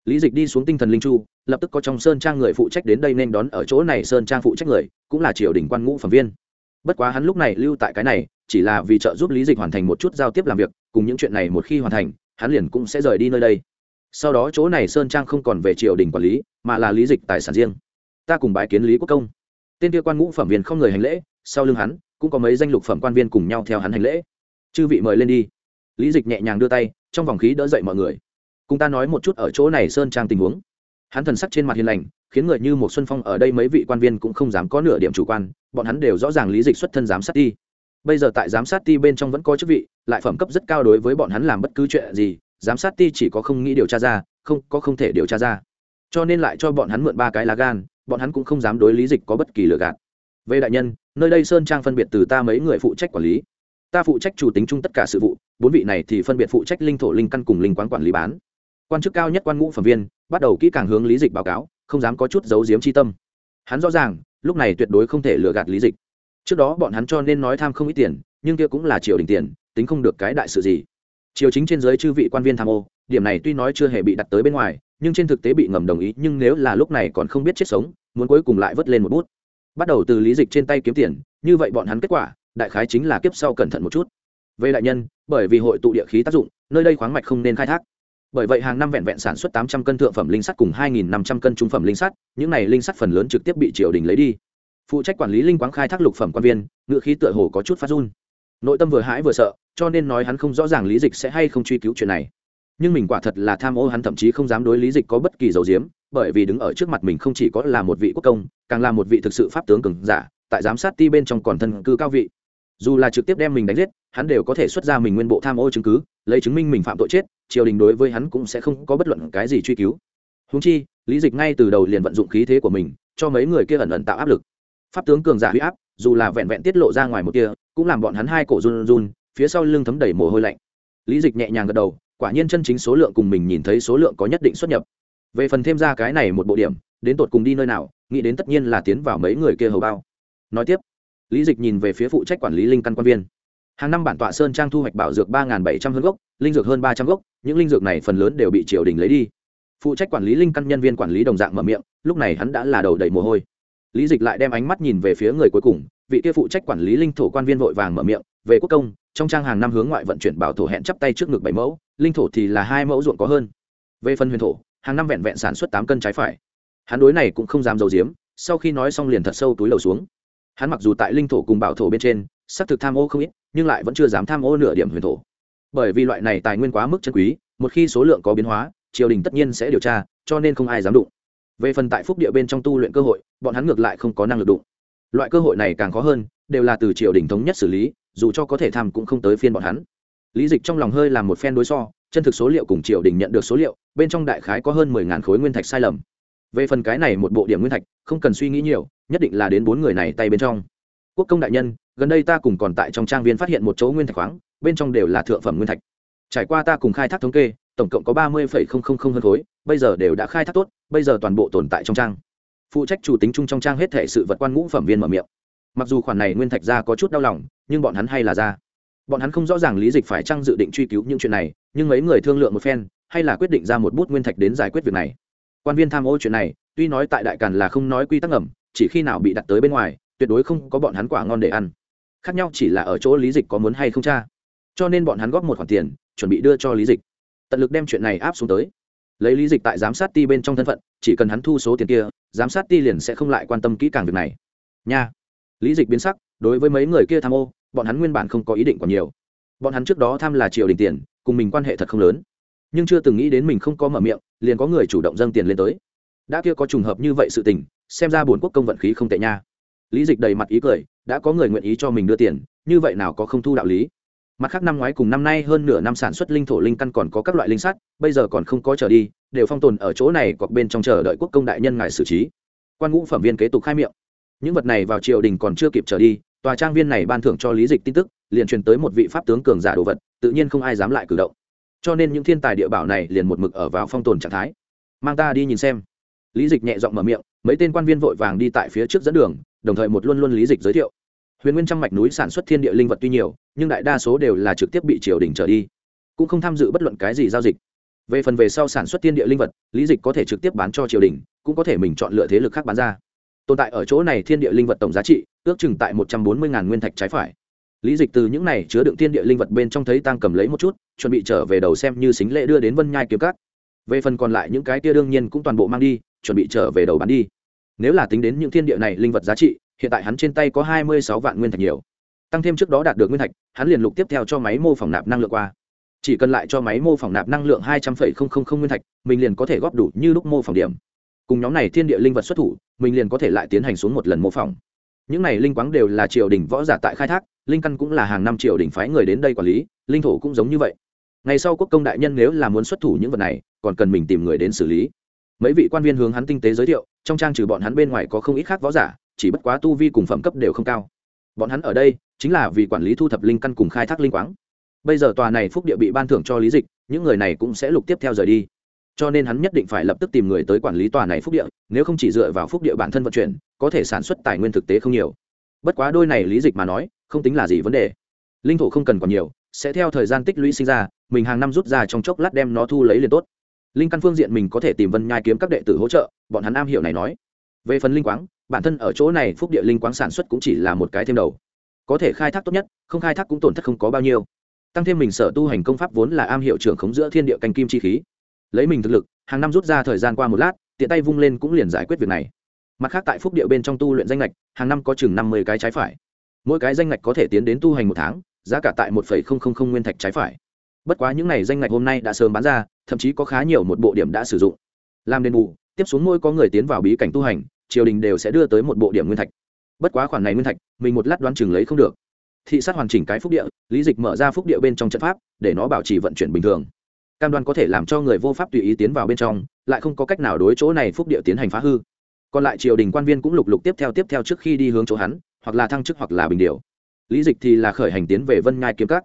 Lý dịch đi xuống tinh thần linh chu, lập tức có trong sơn trang người phụ trách đến đây nên đón ở chỗ này sơn trang phụ trách người, cũng là triều đình quan ngũ phẩm viên. Bất quá hắn lúc này lưu tại cái này, chỉ là vì trợ giúp lý dịch hoàn thành một chút giao tiếp làm việc, cùng những chuyện này một khi hoàn thành, hắn liền cũng sẽ rời đi nơi đây sau đó chỗ này sơn trang không còn về triều đình quản lý, mà là lý dịch tài sản riêng. Ta cùng bái kiến lý quốc công. Tên kia quan ngũ phẩm viên không người hành lễ, sau lưng hắn, cũng có mấy danh lục phẩm quan viên cùng nhau theo hắn hành lễ. Chư vị mời lên đi. Lý dịch nhẹ nhàng đưa tay, trong vòng khí đỡ dậy mọi người. Cùng ta nói một chút ở chỗ này sơn trang tình huống. Hắn thần sắc trên mặt hiền lành, khiến người như một xuân phong ở đây mấy vị quan viên cũng không dám có nửa điểm chủ quan, bọn hắn đều rõ ràng lý dịch xuất thân giám sát ti. Bây giờ tại giám sát ti bên trong vẫn có chức vị, lại phẩm cấp rất cao đối với bọn hắn làm bất cứ chuyện gì giám sát ti chỉ có không nghĩ điều tra ra, không, có không thể điều tra ra. Cho nên lại cho bọn hắn mượn ba cái lá gan, bọn hắn cũng không dám đối lý dịch có bất kỳ lừa gạt. Về đại nhân, nơi đây sơn trang phân biệt từ ta mấy người phụ trách quản lý. Ta phụ trách chủ tính chung tất cả sự vụ, bốn vị này thì phân biệt phụ trách linh thổ linh căn cùng linh quán quản lý bán. Quan chức cao nhất quan ngũ phẩm viên, bắt đầu kỹ càng hướng lý dịch báo cáo, không dám có chút giấu giếm chi tâm. Hắn rõ ràng, lúc này tuyệt đối không thể lừa gạt lý dịch. Trước đó bọn hắn cho nên nói tham không ít tiền, nhưng kia cũng là triều đình tiền, tính không được cái đại sự gì triều chính trên giới chư vị quan viên tham ô, điểm này tuy nói chưa hề bị đặt tới bên ngoài, nhưng trên thực tế bị ngầm đồng ý, nhưng nếu là lúc này còn không biết chết sống, muốn cuối cùng lại vớt lên một bút. Bắt đầu từ lý dịch trên tay kiếm tiền, như vậy bọn hắn kết quả, đại khái chính là kiếp sau cẩn thận một chút. Về đại nhân, bởi vì hội tụ địa khí tác dụng, nơi đây khoáng mạch không nên khai thác. Bởi vậy hàng năm vẹn vẹn sản xuất tám trăm cân thượng phẩm linh sắt cùng hai năm trăm cân trung phẩm linh sắt, những này linh sắt phần lớn trực tiếp bị triều đình lấy đi. Phụ trách quản lý linh quáng khai thác lục phẩm quan viên ngự khí tựa hồ có chút phát run. Nội tâm vừa hãi vừa sợ cho nên nói hắn không rõ ràng lý dịch sẽ hay không truy cứu chuyện này. Nhưng mình quả thật là tham ô hắn thậm chí không dám đối lý dịch có bất kỳ dầu diếm, bởi vì đứng ở trước mặt mình không chỉ có là một vị quốc công, càng là một vị thực sự pháp tướng cường giả, tại giám sát ti bên trong còn thân cư cao vị. Dù là trực tiếp đem mình đánh giết, hắn đều có thể xuất ra mình nguyên bộ tham ô chứng cứ, lấy chứng minh mình phạm tội chết, triều đình đối với hắn cũng sẽ không có bất luận cái gì truy cứu. Húng chi, lý dịch ngay từ đầu liền vận dụng khí thế của mình, cho mấy người kia ẩn ẩn tạo áp lực. Pháp tướng cường giả huy áp, dù là vẹn vẹn tiết lộ ra ngoài một kia cũng làm bọn hắn hai cổ run run phía sau lưng thấm đầy mồ hôi lạnh. Lý dịch nhẹ nhàng gật đầu, quả nhiên chân chính số lượng cùng mình nhìn thấy số lượng có nhất định xuất nhập. Về phần thêm ra cái này một bộ điểm, đến tột cùng đi nơi nào, nghĩ đến tất nhiên là tiến vào mấy người kia hầu bao. Nói tiếp, lý dịch nhìn về phía phụ trách quản lý linh căn quan viên. Hàng năm bản tọa sơn trang thu hoạch bảo dược ba bảy trăm hơn gốc, linh dược hơn ba trăm gốc, những linh dược này phần lớn đều bị triều đình lấy đi. Phụ trách quản lý linh căn nhân viên quản lý đồng dạng mở miệng, lúc này hắn đã là đầu đầy mồ hôi. Lý dịch lại đem ánh mắt nhìn về phía người cuối cùng, vị kia phụ trách quản lý linh thổ quan viên vội vàng mở miệng, về quốc công trong trang hàng năm hướng ngoại vận chuyển bảo thổ hẹn chắp tay trước ngực bảy mẫu, linh thổ thì là hai mẫu ruộng có hơn. Về phần huyền thổ, hàng năm vẹn vẹn sản xuất tám cân trái phải. Hắn đối này cũng không dám dầu diếm sau khi nói xong liền thật sâu túi lầu xuống. Hắn mặc dù tại linh thổ cùng bảo thổ bên trên, xác thực tham ô không ít, nhưng lại vẫn chưa dám tham ô nửa điểm huyền thổ. Bởi vì loại này tài nguyên quá mức chân quý, một khi số lượng có biến hóa, triều đình tất nhiên sẽ điều tra, cho nên không ai dám đụng. Về phần tại phúc địa bên trong tu luyện cơ hội, bọn hắn ngược lại không có năng lực đụng. Loại cơ hội này càng khó hơn, đều là từ triều đình thống nhất xử lý dù cho có thể tham cũng không tới phiên bọn hắn. Lý dịch trong lòng hơi làm một phen đối so, chân thực số liệu cùng triều đình nhận được số liệu, bên trong đại khái có hơn mười ngàn khối nguyên thạch sai lầm. Về phần cái này một bộ điểm nguyên thạch, không cần suy nghĩ nhiều, nhất định là đến bốn người này tay bên trong. Quốc công đại nhân, gần đây ta cùng còn tại trong trang viên phát hiện một chỗ nguyên thạch khoáng, bên trong đều là thượng phẩm nguyên thạch. Trải qua ta cùng khai thác thống kê, tổng cộng có ba mươi hơn khối, bây giờ đều đã khai thác tốt, bây giờ toàn bộ tồn tại trong trang. Phụ trách chủ tính chung trong trang hết thể sự vật quan ngũ phẩm viên mở miệng mặc dù khoản này nguyên thạch ra có chút đau lòng, nhưng bọn hắn hay là ra. Bọn hắn không rõ ràng lý dịch phải chăng dự định truy cứu những chuyện này, nhưng mấy người thương lượng một phen, hay là quyết định ra một bút nguyên thạch đến giải quyết việc này. Quan viên tham ô chuyện này, tuy nói tại đại càn là không nói quy tắc ẩm chỉ khi nào bị đặt tới bên ngoài, tuyệt đối không có bọn hắn quả ngon để ăn. Khác nhau chỉ là ở chỗ lý dịch có muốn hay không cha cho nên bọn hắn góp một khoản tiền, chuẩn bị đưa cho lý dịch. Tận lực đem chuyện này áp xuống tới. Lấy lý dịch tại giám sát ti bên trong thân phận, chỉ cần hắn thu số tiền kia, giám sát ti liền sẽ không lại quan tâm kỹ càng việc này. Nha lý dịch biến sắc, đối với mấy người kia tham ô, bọn hắn nguyên bản không có ý định còn nhiều. Bọn hắn trước đó tham là triều đình tiền, cùng mình quan hệ thật không lớn. Nhưng chưa từng nghĩ đến mình không có mở miệng, liền có người chủ động dâng tiền lên tới. Đã kia có trùng hợp như vậy sự tình, xem ra bổn quốc công vận khí không tệ nha. Lý dịch đầy mặt ý cười, đã có người nguyện ý cho mình đưa tiền, như vậy nào có không thu đạo lý. Mặt khác năm ngoái cùng năm nay hơn nửa năm sản xuất linh thổ linh căn còn có các loại linh sắt, bây giờ còn không có trở đi, đều phong tồn ở chỗ này hoặc bên trong chờ đợi quốc công đại nhân ngài xử trí. Quan ngũ phẩm viên kế tục khai miệng những vật này vào triều đình còn chưa kịp trở đi, tòa trang viên này ban thưởng cho lý dịch tin tức, liền truyền tới một vị pháp tướng cường giả đồ vật, tự nhiên không ai dám lại cử động. Cho nên những thiên tài địa bảo này liền một mực ở vào phong tồn trạng thái. Mang ta đi nhìn xem. Lý dịch nhẹ giọng mở miệng, mấy tên quan viên vội vàng đi tại phía trước dẫn đường, đồng thời một luôn luôn lý dịch giới thiệu. Huyền nguyên trăm mạch núi sản xuất thiên địa linh vật tuy nhiều, nhưng đại đa số đều là trực tiếp bị triều đình trở đi. Cũng không tham dự bất luận cái gì giao dịch. Về phần về sau sản xuất thiên địa linh vật, lý dịch có thể trực tiếp bán cho triều đình, cũng có thể mình chọn lựa thế lực khác bán ra tồn tại ở chỗ này thiên địa linh vật tổng giá trị ước chừng tại một trăm bốn mươi nguyên thạch trái phải. Lý dịch từ những này chứa đựng thiên địa linh vật bên trong thấy tăng cầm lấy một chút, chuẩn bị trở về đầu xem như xính lễ đưa đến vân nhai kiếm cắt về phần còn lại những cái kia đương nhiên cũng toàn bộ mang đi, chuẩn bị trở về đầu bán đi. Nếu là tính đến những thiên địa này linh vật giá trị, hiện tại hắn trên tay có hai mươi sáu vạn nguyên thạch nhiều. Tăng thêm trước đó đạt được nguyên thạch, hắn liền lục tiếp theo cho máy mô phỏng nạp năng lượng qua. Chỉ cần lại cho máy mô phỏng nạp năng lượng hai trăm linh nguyên thạch, mình liền có thể góp đủ như lúc mô phỏng điểm cùng nhóm này thiên địa linh vật xuất thủ, mình liền có thể lại tiến hành xuống một lần mô phỏng. Những này linh quáng đều là triều đình võ giả tại khai thác, linh căn cũng là hàng năm triều đình phái người đến đây quản lý, linh thổ cũng giống như vậy. Ngày sau quốc công đại nhân nếu là muốn xuất thủ những vật này, còn cần mình tìm người đến xử lý. Mấy vị quan viên hướng hắn tinh tế giới thiệu, trong trang trừ bọn hắn bên ngoài có không ít khác võ giả, chỉ bất quá tu vi cùng phẩm cấp đều không cao. Bọn hắn ở đây, chính là vì quản lý thu thập linh căn cùng khai thác linh quáng. Bây giờ tòa này phúc địa bị ban thưởng cho lý dịch, những người này cũng sẽ lục tiếp theo rời đi cho nên hắn nhất định phải lập tức tìm người tới quản lý tòa này phúc địa, nếu không chỉ dựa vào phúc địa bản thân vận chuyển, có thể sản xuất tài nguyên thực tế không nhiều. Bất quá đôi này lý dịch mà nói, không tính là gì vấn đề. Linh thổ không cần còn nhiều, sẽ theo thời gian tích lũy sinh ra, mình hàng năm rút ra trong chốc lát đem nó thu lấy liền tốt. Linh căn phương diện mình có thể tìm vân nhai kiếm các đệ tử hỗ trợ, bọn hắn am hiểu này nói. Về phần linh quáng, bản thân ở chỗ này phúc địa linh quáng sản xuất cũng chỉ là một cái thêm đầu. Có thể khai thác tốt nhất, không khai thác cũng tổn thất không có bao nhiêu. Tăng thêm mình sở tu hành công pháp vốn là am hiệu trưởng khống giữa thiên địa canh kim chi khí lấy mình thực lực, hàng năm rút ra thời gian qua một lát, tiện tay vung lên cũng liền giải quyết việc này. Mặt khác tại phúc điệu bên trong tu luyện danh lệch hàng năm có chừng năm mươi cái trái phải. Mỗi cái danh lệch có thể tiến đến tu hành một tháng, giá cả tại một nguyên thạch trái phải. Bất quá những n à y danh lệch hôm nay đã sớm bán ra, thậm chí có khá nhiều một bộ điểm đã sử dụng. Làm đền bù, tiếp xuống mỗi có người tiến vào bí cảnh tu hành, triều đình đều sẽ đưa tới một bộ điểm nguyên thạch. Bất quá khoản này nguyên thạch, mình một lát đoán chừng lấy không được. Thị sát hoàn chỉnh cái phúc địa, lý dịch mở ra phúc địa bên trong trận pháp, để nó bảo trì vận chuyển bình thường cam đoan có thể làm cho người vô pháp tùy ý tiến vào bên trong, lại không có cách nào đối chỗ này phúc địa tiến hành phá hư. Còn lại triều đình quan viên cũng lục lục tiếp theo tiếp theo trước khi đi hướng chỗ hắn, hoặc là thăng chức hoặc là bình điều lý dịch thì là khởi hành tiến về vân nhai kiếm các.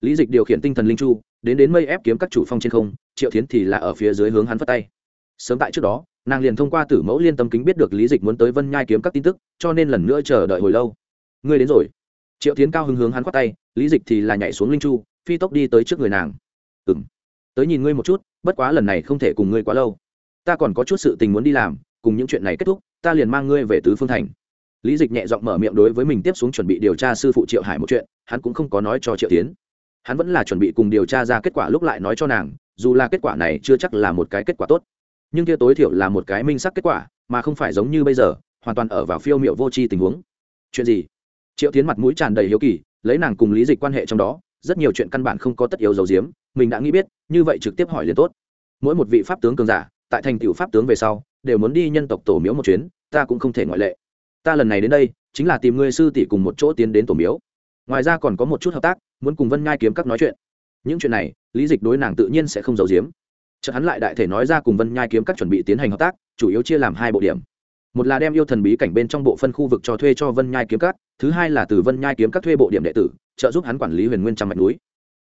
Lý dịch điều khiển tinh thần linh chu, đến đến mây ép kiếm các chủ phong trên không, triệu thiến thì là ở phía dưới hướng hắn phất tay. Sớm tại trước đó, nàng liền thông qua tử mẫu liên tâm kính biết được lý dịch muốn tới vân nhai kiếm các tin tức, cho nên lần nữa chờ đợi hồi lâu. Ngươi đến rồi. Triệu tiến cao hứng hướng hắn khoát tay, lý dịch thì là nhảy xuống linh chu, phi tốc đi tới trước người nàng. Ừ tới nhìn ngươi một chút, bất quá lần này không thể cùng ngươi quá lâu. Ta còn có chút sự tình muốn đi làm, cùng những chuyện này kết thúc, ta liền mang ngươi về tứ phương thành. Lý dịch nhẹ giọng mở miệng đối với mình tiếp xuống chuẩn bị điều tra sư phụ triệu hải một chuyện, hắn cũng không có nói cho triệu tiến. Hắn vẫn là chuẩn bị cùng điều tra ra kết quả lúc lại nói cho nàng, dù là kết quả này chưa chắc là một cái kết quả tốt. Nhưng kia tối thiểu là một cái minh sắc kết quả, mà không phải giống như bây giờ, hoàn toàn ở vào phiêu m i ệ u vô tri tình huống. Chuyện gì? Triệu tiến mặt mũi tràn đầy hiếu kỳ, lấy nàng cùng lý dịch quan hệ trong đó, rất nhiều chuyện căn bản không có tất yếu dầu diếm mình đã nghĩ biết, như vậy trực tiếp hỏi liền tốt. Mỗi một vị pháp tướng cường giả, tại thành tựu pháp tướng về sau, đều muốn đi nhân tộc tổ miếu một chuyến, ta cũng không thể ngoại lệ. Ta lần này đến đây, chính là tìm ngươi sư tỷ cùng một chỗ tiến đến tổ miếu. Ngoài ra còn có một chút hợp tác, muốn cùng vân nhai kiếm các nói chuyện. Những chuyện này, lý dịch đối nàng tự nhiên sẽ không giấu giếm. Chợt hắn lại đại thể nói ra cùng vân nhai kiếm các chuẩn bị tiến hành hợp tác, chủ yếu chia làm hai bộ điểm. Một là đem yêu thần bí cảnh bên trong bộ phân khu vực cho thuê cho vân nhai kiếm các, thứ hai là từ vân nhai kiếm các thuê bộ điểm đệ tử, trợ giúp hắn quản lý huyền nguyên trăm mạch núi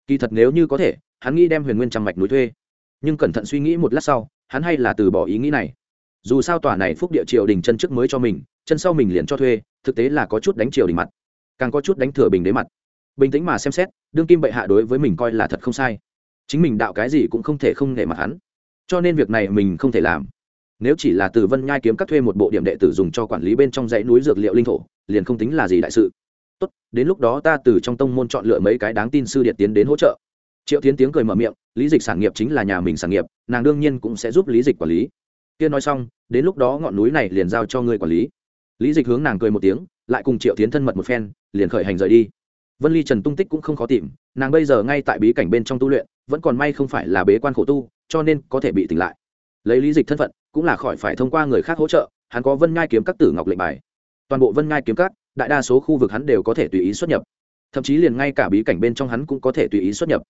kỳ thật nếu như có thể, hắn nghĩ đem huyền nguyên trăm mạch núi thuê. Nhưng cẩn thận suy nghĩ một lát sau, hắn hay là từ bỏ ý nghĩ này. Dù sao tòa này phúc địa triều đình chân trước mới cho mình, chân sau mình liền cho thuê, thực tế là có chút đánh triều đình mặt. Càng có chút đánh thừa bình đế mặt. Bình tĩnh mà xem xét, đương kim bệ hạ đối với mình coi là thật không sai. Chính mình đạo cái gì cũng không thể không nể mặt hắn. Cho nên việc này mình không thể làm. Nếu chỉ là từ vân nhai kiếm các thuê một bộ điểm đệ tử dùng cho quản lý bên trong dãy núi dược liệu linh thổ, liền không tính là gì đại sự tốt, đến lúc đó ta từ trong tông môn chọn lựa mấy cái đáng tin sư điện tiến đến hỗ trợ. Triệu tiến tiếng cười mở miệng, lý dịch sản nghiệp chính là nhà mình sản nghiệp, nàng đương nhiên cũng sẽ giúp lý dịch quản lý. Kia nói xong, đến lúc đó ngọn núi này liền giao cho ngươi quản lý. Lý dịch hướng nàng cười một tiếng, lại cùng triệu tiến thân mật một phen, liền khởi hành rời đi. Vân ly trần tung tích cũng không khó tìm, nàng bây giờ ngay tại bí cảnh bên trong tu luyện, vẫn còn may không phải là bế quan khổ tu, cho nên có thể bị tỉnh lại. Lấy lý dịch thân phận, cũng là khỏi phải thông qua người khác hỗ trợ, hắn có vân nhai kiếm các tử ngọc lệnh bài. Toàn bộ vân nhai kiếm các đại đa số khu vực hắn đều có thể tùy ý xuất nhập. Thậm chí liền ngay cả bí cảnh bên trong hắn cũng có thể tùy ý xuất nhập.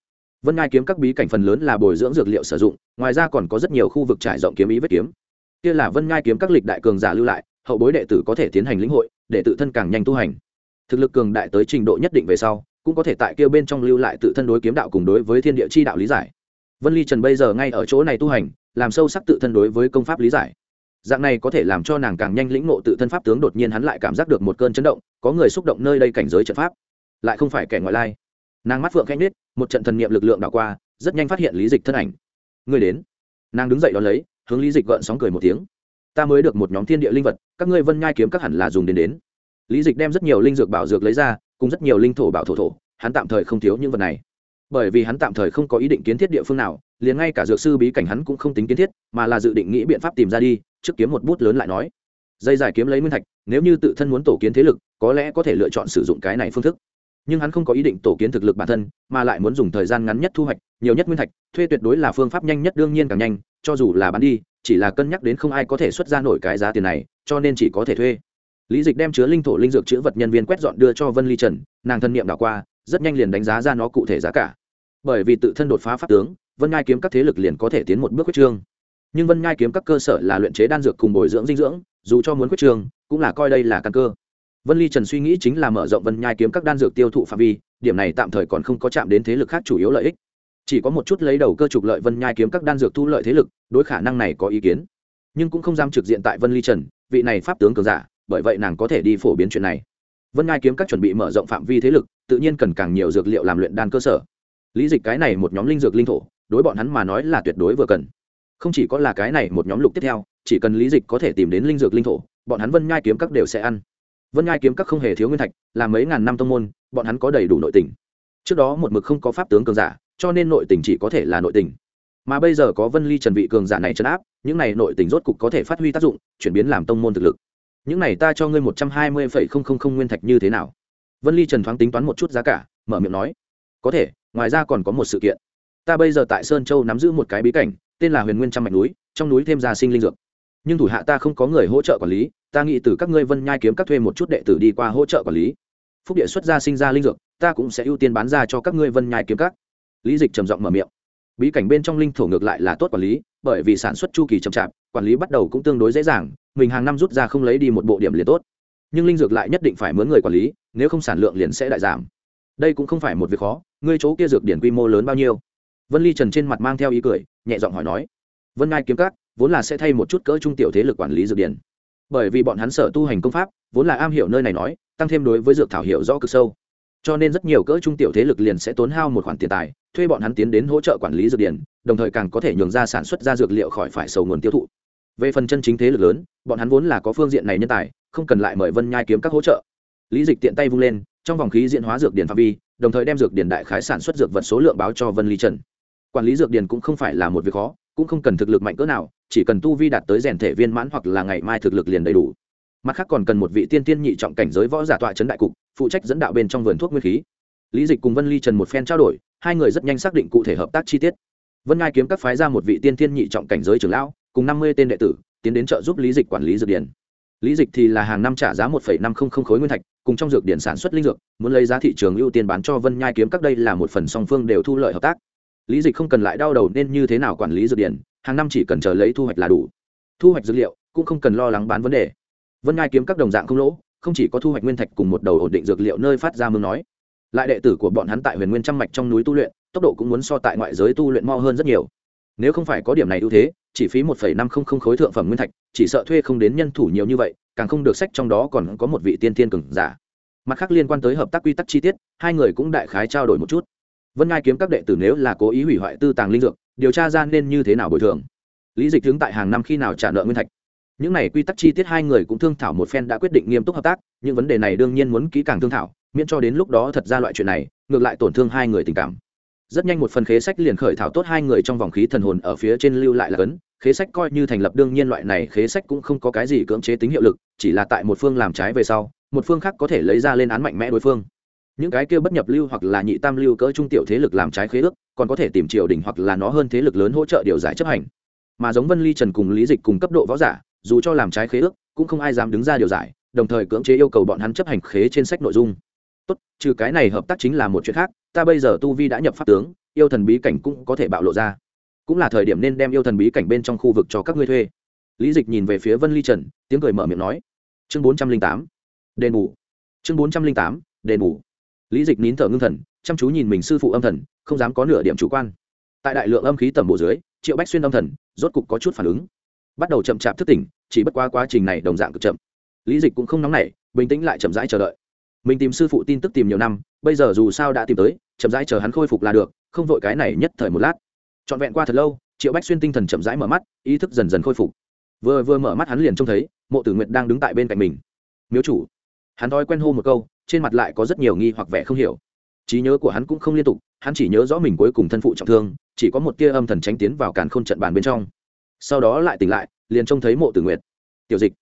Vân nhai kiếm các bí cảnh phần lớn là bồi dưỡng dược liệu sử dụng, ngoài ra còn có rất nhiều khu vực trải rộng kiếm ý vết kiếm. Kia là vân nhai kiếm các lịch đại cường giả lưu lại, hậu bối đệ tử có thể tiến hành lĩnh hội, để tự thân càng nhanh tu hành. Thực lực cường đại tới trình độ nhất định về sau, cũng có thể tại kia bên trong lưu lại tự thân đối kiếm đạo cùng đối với thiên địa chi đạo lý giải. Vân ly trần bây giờ ngay ở chỗ này tu hành, làm sâu sắc tự thân đối với công pháp lý giải dạng này có thể làm cho nàng càng nhanh lĩnh ngộ tự thân pháp tướng, đột nhiên hắn lại cảm giác được một cơn chấn động, có người xúc động nơi đây cảnh giới trận pháp. Lại không phải kẻ ngoại lai. Nàng mắt phượng khanh nết một trận thần niệm lực lượng đảo qua, rất nhanh phát hiện lý dịch thân ảnh. Người đến. Nàng đứng dậy đón lấy, hướng lý dịch gợn sóng cười một tiếng. Ta mới được một nhóm thiên địa linh vật, các ngươi vân nhai kiếm các hẳn là dùng đến đến. Lý dịch đem rất nhiều linh dược bảo dược lấy ra, cùng rất nhiều linh thổ bảo thổ thổ, hắn tạm thời không thiếu những vật này. Bởi vì hắn tạm thời không có ý định kiến thiết địa phương nào liền ngay cả dược sư bí cảnh hắn cũng không tính kiến thiết, mà là dự định nghĩ biện pháp tìm ra đi, trước kiếm một bút lớn lại nói. Dây giải kiếm lấy nguyên thạch, nếu như tự thân muốn tổ kiến thế lực, có lẽ có thể lựa chọn sử dụng cái này phương thức. Nhưng hắn không có ý định tổ kiến thực lực bản thân, mà lại muốn dùng thời gian ngắn nhất thu hoạch, nhiều nhất nguyên thạch, thuê tuyệt đối là phương pháp nhanh nhất, đương nhiên càng nhanh, cho dù là bán đi, chỉ là cân nhắc đến không ai có thể xuất ra nổi cái giá tiền này, cho nên chỉ có thể thuê. Lý dịch đem chứa linh thổ linh dược chữ vật nhân viên quét dọn đưa cho vân ly trần, nàng thân nhiệm đảo qua, rất nhanh liền đánh giá ra nó cụ thể giá cả. Bởi vì tự thân đột phá pháp tướng vân ngai kiếm các thế lực liền có thể tiến một bước quyết trương. Nhưng vân ngai kiếm các cơ sở là luyện chế đan dược cùng bồi dưỡng dinh dưỡng, dù cho muốn quyết trương, cũng là coi đây là căn cơ. Vân ly trần suy nghĩ chính là mở rộng vân nhai kiếm các đan dược tiêu thụ phạm vi, điểm này tạm thời còn không có chạm đến thế lực khác chủ yếu lợi ích. Chỉ có một chút lấy đầu cơ trục lợi vân nhai kiếm các đan dược thu lợi thế lực, đối khả năng này có ý kiến. Nhưng cũng không dám trực diện tại vân ly trần, vị này pháp tướng cường giả, bởi vậy nàng có thể đi phổ biến chuyện này. Vân nhai kiếm các chuẩn bị mở rộng phạm vi thế lực, tự nhiên cần càng nhiều dược liệu làm luyện đan cơ sở. Lý dịch cái này một nhóm linh dược linh thổ đối bọn hắn mà nói là tuyệt đối vừa cần. Không chỉ có là cái này một nhóm lục tiếp theo, chỉ cần lý dịch có thể tìm đến linh dược linh thổ, bọn hắn vân nhai kiếm các đều sẽ ăn. Vân nhai kiếm các không hề thiếu nguyên thạch, là mấy ngàn năm tông môn, bọn hắn có đầy đủ nội tình. Trước đó một mực không có pháp tướng cường giả, cho nên nội tình chỉ có thể là nội tình. Mà bây giờ có vân ly trần vị cường giả này chấn áp, những này nội tình rốt cục có thể phát huy tác dụng, chuyển biến làm tông môn thực lực. Những này ta cho ngươi một trăm hai mươi phẩy không không không nguyên thạch như thế nào? Vân ly trần thoáng tính toán một chút giá cả, mở miệng nói. Có thể, ngoài ra còn có một sự kiện ta bây giờ tại sơn châu nắm giữ một cái bí cảnh, tên là huyền nguyên trăm mạch núi, trong núi thêm gia sinh linh dược. Nhưng thủ hạ ta không có người hỗ trợ quản lý, ta nghĩ từ các ngươi vân nhai kiếm các thuê một chút đệ tử đi qua hỗ trợ quản lý. Phúc địa xuất gia sinh ra linh dược, ta cũng sẽ ưu tiên bán ra cho các ngươi vân nhai kiếm các. Lý dịch trầm giọng mở miệng. Bí cảnh bên trong linh thổ ngược lại là tốt quản lý, bởi vì sản xuất chu kỳ chậm chạp, quản lý bắt đầu cũng tương đối dễ dàng, mình hàng năm rút ra không lấy đi một bộ điểm liền tốt. Nhưng linh dược lại nhất định phải mướn người quản lý, nếu không sản lượng liền sẽ đại giảm. Đây cũng không phải một việc khó, ngươi chỗ kia dược điển quy mô lớn bao nhiêu? Vân ly trần trên mặt mang theo ý cười, nhẹ giọng hỏi nói, vân ngai kiếm các, vốn là sẽ thay một chút cỡ trung tiểu thế lực quản lý dược điển bởi vì bọn hắn sở tu hành công pháp, vốn là am hiểu nơi này nói, tăng thêm đối với dược thảo hiểu rõ cực sâu. Cho nên rất nhiều cỡ trung tiểu thế lực liền sẽ tốn hao một khoản tiền tài, thuê bọn hắn tiến đến hỗ trợ quản lý dược điển đồng thời càng có thể nhường ra sản xuất ra dược liệu khỏi phải sầu nguồn tiêu thụ. Về phần chân chính thế lực lớn, bọn hắn vốn là có phương diện này nhân tài, không cần lại mời vân nhai kiếm các hỗ trợ. Lý dịch tiện tay vung lên, trong vòng khí diện hóa dược điển phạm vi, đồng thời đem dược điển đại khái sản xuất dược vật số lượng báo cho vân ly trần quản lý dược điển cũng không phải là một việc khó, cũng không cần thực lực mạnh cỡ nào, chỉ cần tu vi đạt tới rèn thể viên mãn hoặc là ngày mai thực lực liền đầy đủ. Mặt khác còn cần một vị tiên tiên nhị trọng cảnh giới võ giả tọa chấn đại cục, phụ trách dẫn đạo bên trong vườn thuốc nguyên khí. Lý dịch cùng vân ly trần một phen trao đổi, hai người rất nhanh xác định cụ thể hợp tác chi tiết. Vân ngai kiếm các phái ra một vị tiên tiên nhị trọng cảnh giới trưởng lão, cùng năm mươi tên đệ tử, tiến đến trợ giúp lý dịch quản lý dược điển lý dịch thì là hàng năm trả giá một năm không không khối nguyên thạch, cùng trong dược điển sản xuất linh dược, muốn lấy giá thị trường ưu tiên bán cho vân nhai kiếm các đây là một phần song phương đều thu lợi hợp tác lý dịch không cần lại đau đầu nên như thế nào quản lý dược điển, hàng năm chỉ cần chờ lấy thu hoạch là đủ. Thu hoạch dược liệu cũng không cần lo lắng bán vấn đề. Vân ngai kiếm các đồng dạng không lỗ, không chỉ có thu hoạch nguyên thạch cùng một đầu ổn định dược liệu nơi phát ra mương nói. Lại đệ tử của bọn hắn tại huyền nguyên trăm mạch trong núi tu luyện, tốc độ cũng muốn so tại ngoại giới tu luyện mo hơn rất nhiều. Nếu không phải có điểm này ưu thế, chỉ phí một năm không không khối thượng phẩm nguyên thạch, chỉ sợ thuê không đến nhân thủ nhiều như vậy, càng không được sách trong đó còn có một vị tiên tiên cường giả. Mặt khác liên quan tới hợp tác quy tắc chi tiết, hai người cũng đại khái trao đổi một chút vân ngai kiếm các đệ tử nếu là cố ý hủy hoại tư tàng linh dược, điều tra ra nên như thế nào bồi thường? Lý dịch hướng tại hàng năm khi nào trả nợ nguyên thạch? Những này quy tắc chi tiết hai người cũng thương thảo một phen đã quyết định nghiêm túc hợp tác, những vấn đề này đương nhiên muốn kỹ càng thương thảo, miễn cho đến lúc đó thật ra loại chuyện này, ngược lại tổn thương hai người tình cảm. Rất nhanh một phần khế sách liền khởi thảo tốt hai người trong vòng khí thần hồn ở phía trên lưu lại là cấn. Khế sách coi như thành lập đương nhiên loại này khế sách cũng không có cái gì cưỡng chế tính hiệu lực, chỉ là tại một phương làm trái về sau, một phương khác có thể lấy ra lên án mạnh mẽ đối phương những cái kia bất nhập lưu hoặc là nhị tam lưu cỡ trung tiểu thế lực làm trái khế ước, còn có thể tìm triều đình hoặc là nó hơn thế lực lớn hỗ trợ điều giải chấp hành. Mà giống vân ly, trần cùng lý dịch cùng cấp độ võ giả, dù cho làm trái khế ước, cũng không ai dám đứng ra điều giải, đồng thời cưỡng chế yêu cầu bọn hắn chấp hành khế trên sách nội dung. Tốt, trừ cái này hợp tác chính là một chuyện khác, ta bây giờ tu vi đã nhập pháp tướng, yêu thần bí cảnh cũng có thể bạo lộ ra. Cũng là thời điểm nên đem yêu thần bí cảnh bên trong khu vực cho các ngươi thuê. Lý dịch nhìn về phía vân ly, trần, tiếng cười mở miệng nói. Chương bốn trăm linh tám, đền bù. Chương bốn trăm linh tám, đền bù lý dịch nín thở ngưng thần, chăm chú nhìn mình sư phụ âm thần, không dám có nửa điểm chủ quan. Tại đại lượng âm khí tầm bộ dưới, triệu bách xuyên âm thần, rốt cục có chút phản ứng. Bắt đầu chậm chạp thức tỉnh, chỉ bất qua quá trình này đồng dạng cực chậm. Lý dịch cũng không nóng nảy, bình tĩnh lại chậm rãi chờ đợi. Mình tìm sư phụ tin tức tìm nhiều năm, bây giờ dù sao đã tìm tới, chậm rãi chờ hắn khôi phục là được, không vội cái này nhất thời một lát. Trọn vẹn qua thật lâu, triệu bách xuyên tinh thần chậm rãi mở mắt, ý thức dần dần khôi phục. Vừa vừa mở mắt hắn liền trông thấy, mộ tử nguyệt đang đứng tại bên cạnh mình. Miếu chủ. Hắn thói quen hô một câu trên mặt lại có rất nhiều nghi hoặc vẻ không hiểu. Trí nhớ của hắn cũng không liên tục, hắn chỉ nhớ rõ mình cuối cùng thân phụ trọng thương, chỉ có một tia âm thần tránh tiến vào càn khôn trận bàn bên trong. Sau đó lại tỉnh lại, liền trông thấy mộ tử nguyệt. Tiểu dịch,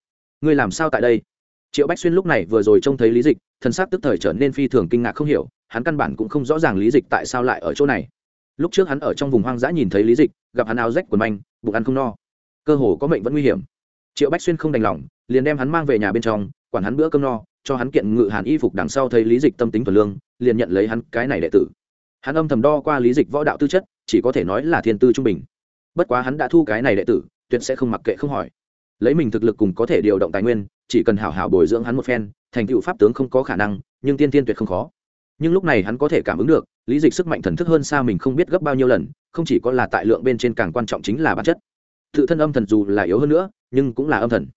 ngươi làm sao tại đây? Triệu bách xuyên lúc này vừa rồi trông thấy lý dịch thân xác tức thời trở nên phi thường kinh ngạc không hiểu, hắn căn bản cũng không rõ ràng lý dịch tại sao lại ở chỗ này. Lúc trước hắn ở trong vùng hoang dã nhìn thấy lý dịch, gặp hắn áo rách quần manh, bụng ăn không no. Cơ hồ có mệnh vẫn nguy hiểm. Triệu bách xuyên không đành lòng, liền đem hắn mang về nhà bên trong, quản hắn bữa cơm no cho hắn kiện ngự hàn y phục đằng sau thấy lý dịch tâm tính thuần lương, liền nhận lấy hắn cái này đệ tử. Hắn âm thầm đo qua lý dịch võ đạo tư chất, chỉ có thể nói là thiên tư trung bình. Bất quá hắn đã thu cái này đệ tử, tuyệt sẽ không mặc kệ không hỏi. Lấy mình thực lực cùng có thể điều động tài nguyên, chỉ cần hảo hảo bồi dưỡng hắn một phen, thành tựu pháp tướng không có khả năng, nhưng tiên tiên tuyệt không khó. Nhưng lúc này hắn có thể cảm ứng được, lý dịch sức mạnh thần thức hơn xa mình không biết gấp bao nhiêu lần, không chỉ có là tại lượng bên trên càng quan trọng chính là bản chất. Tự thân âm thần dù là yếu hơn nữa, nhưng cũng là âm thần.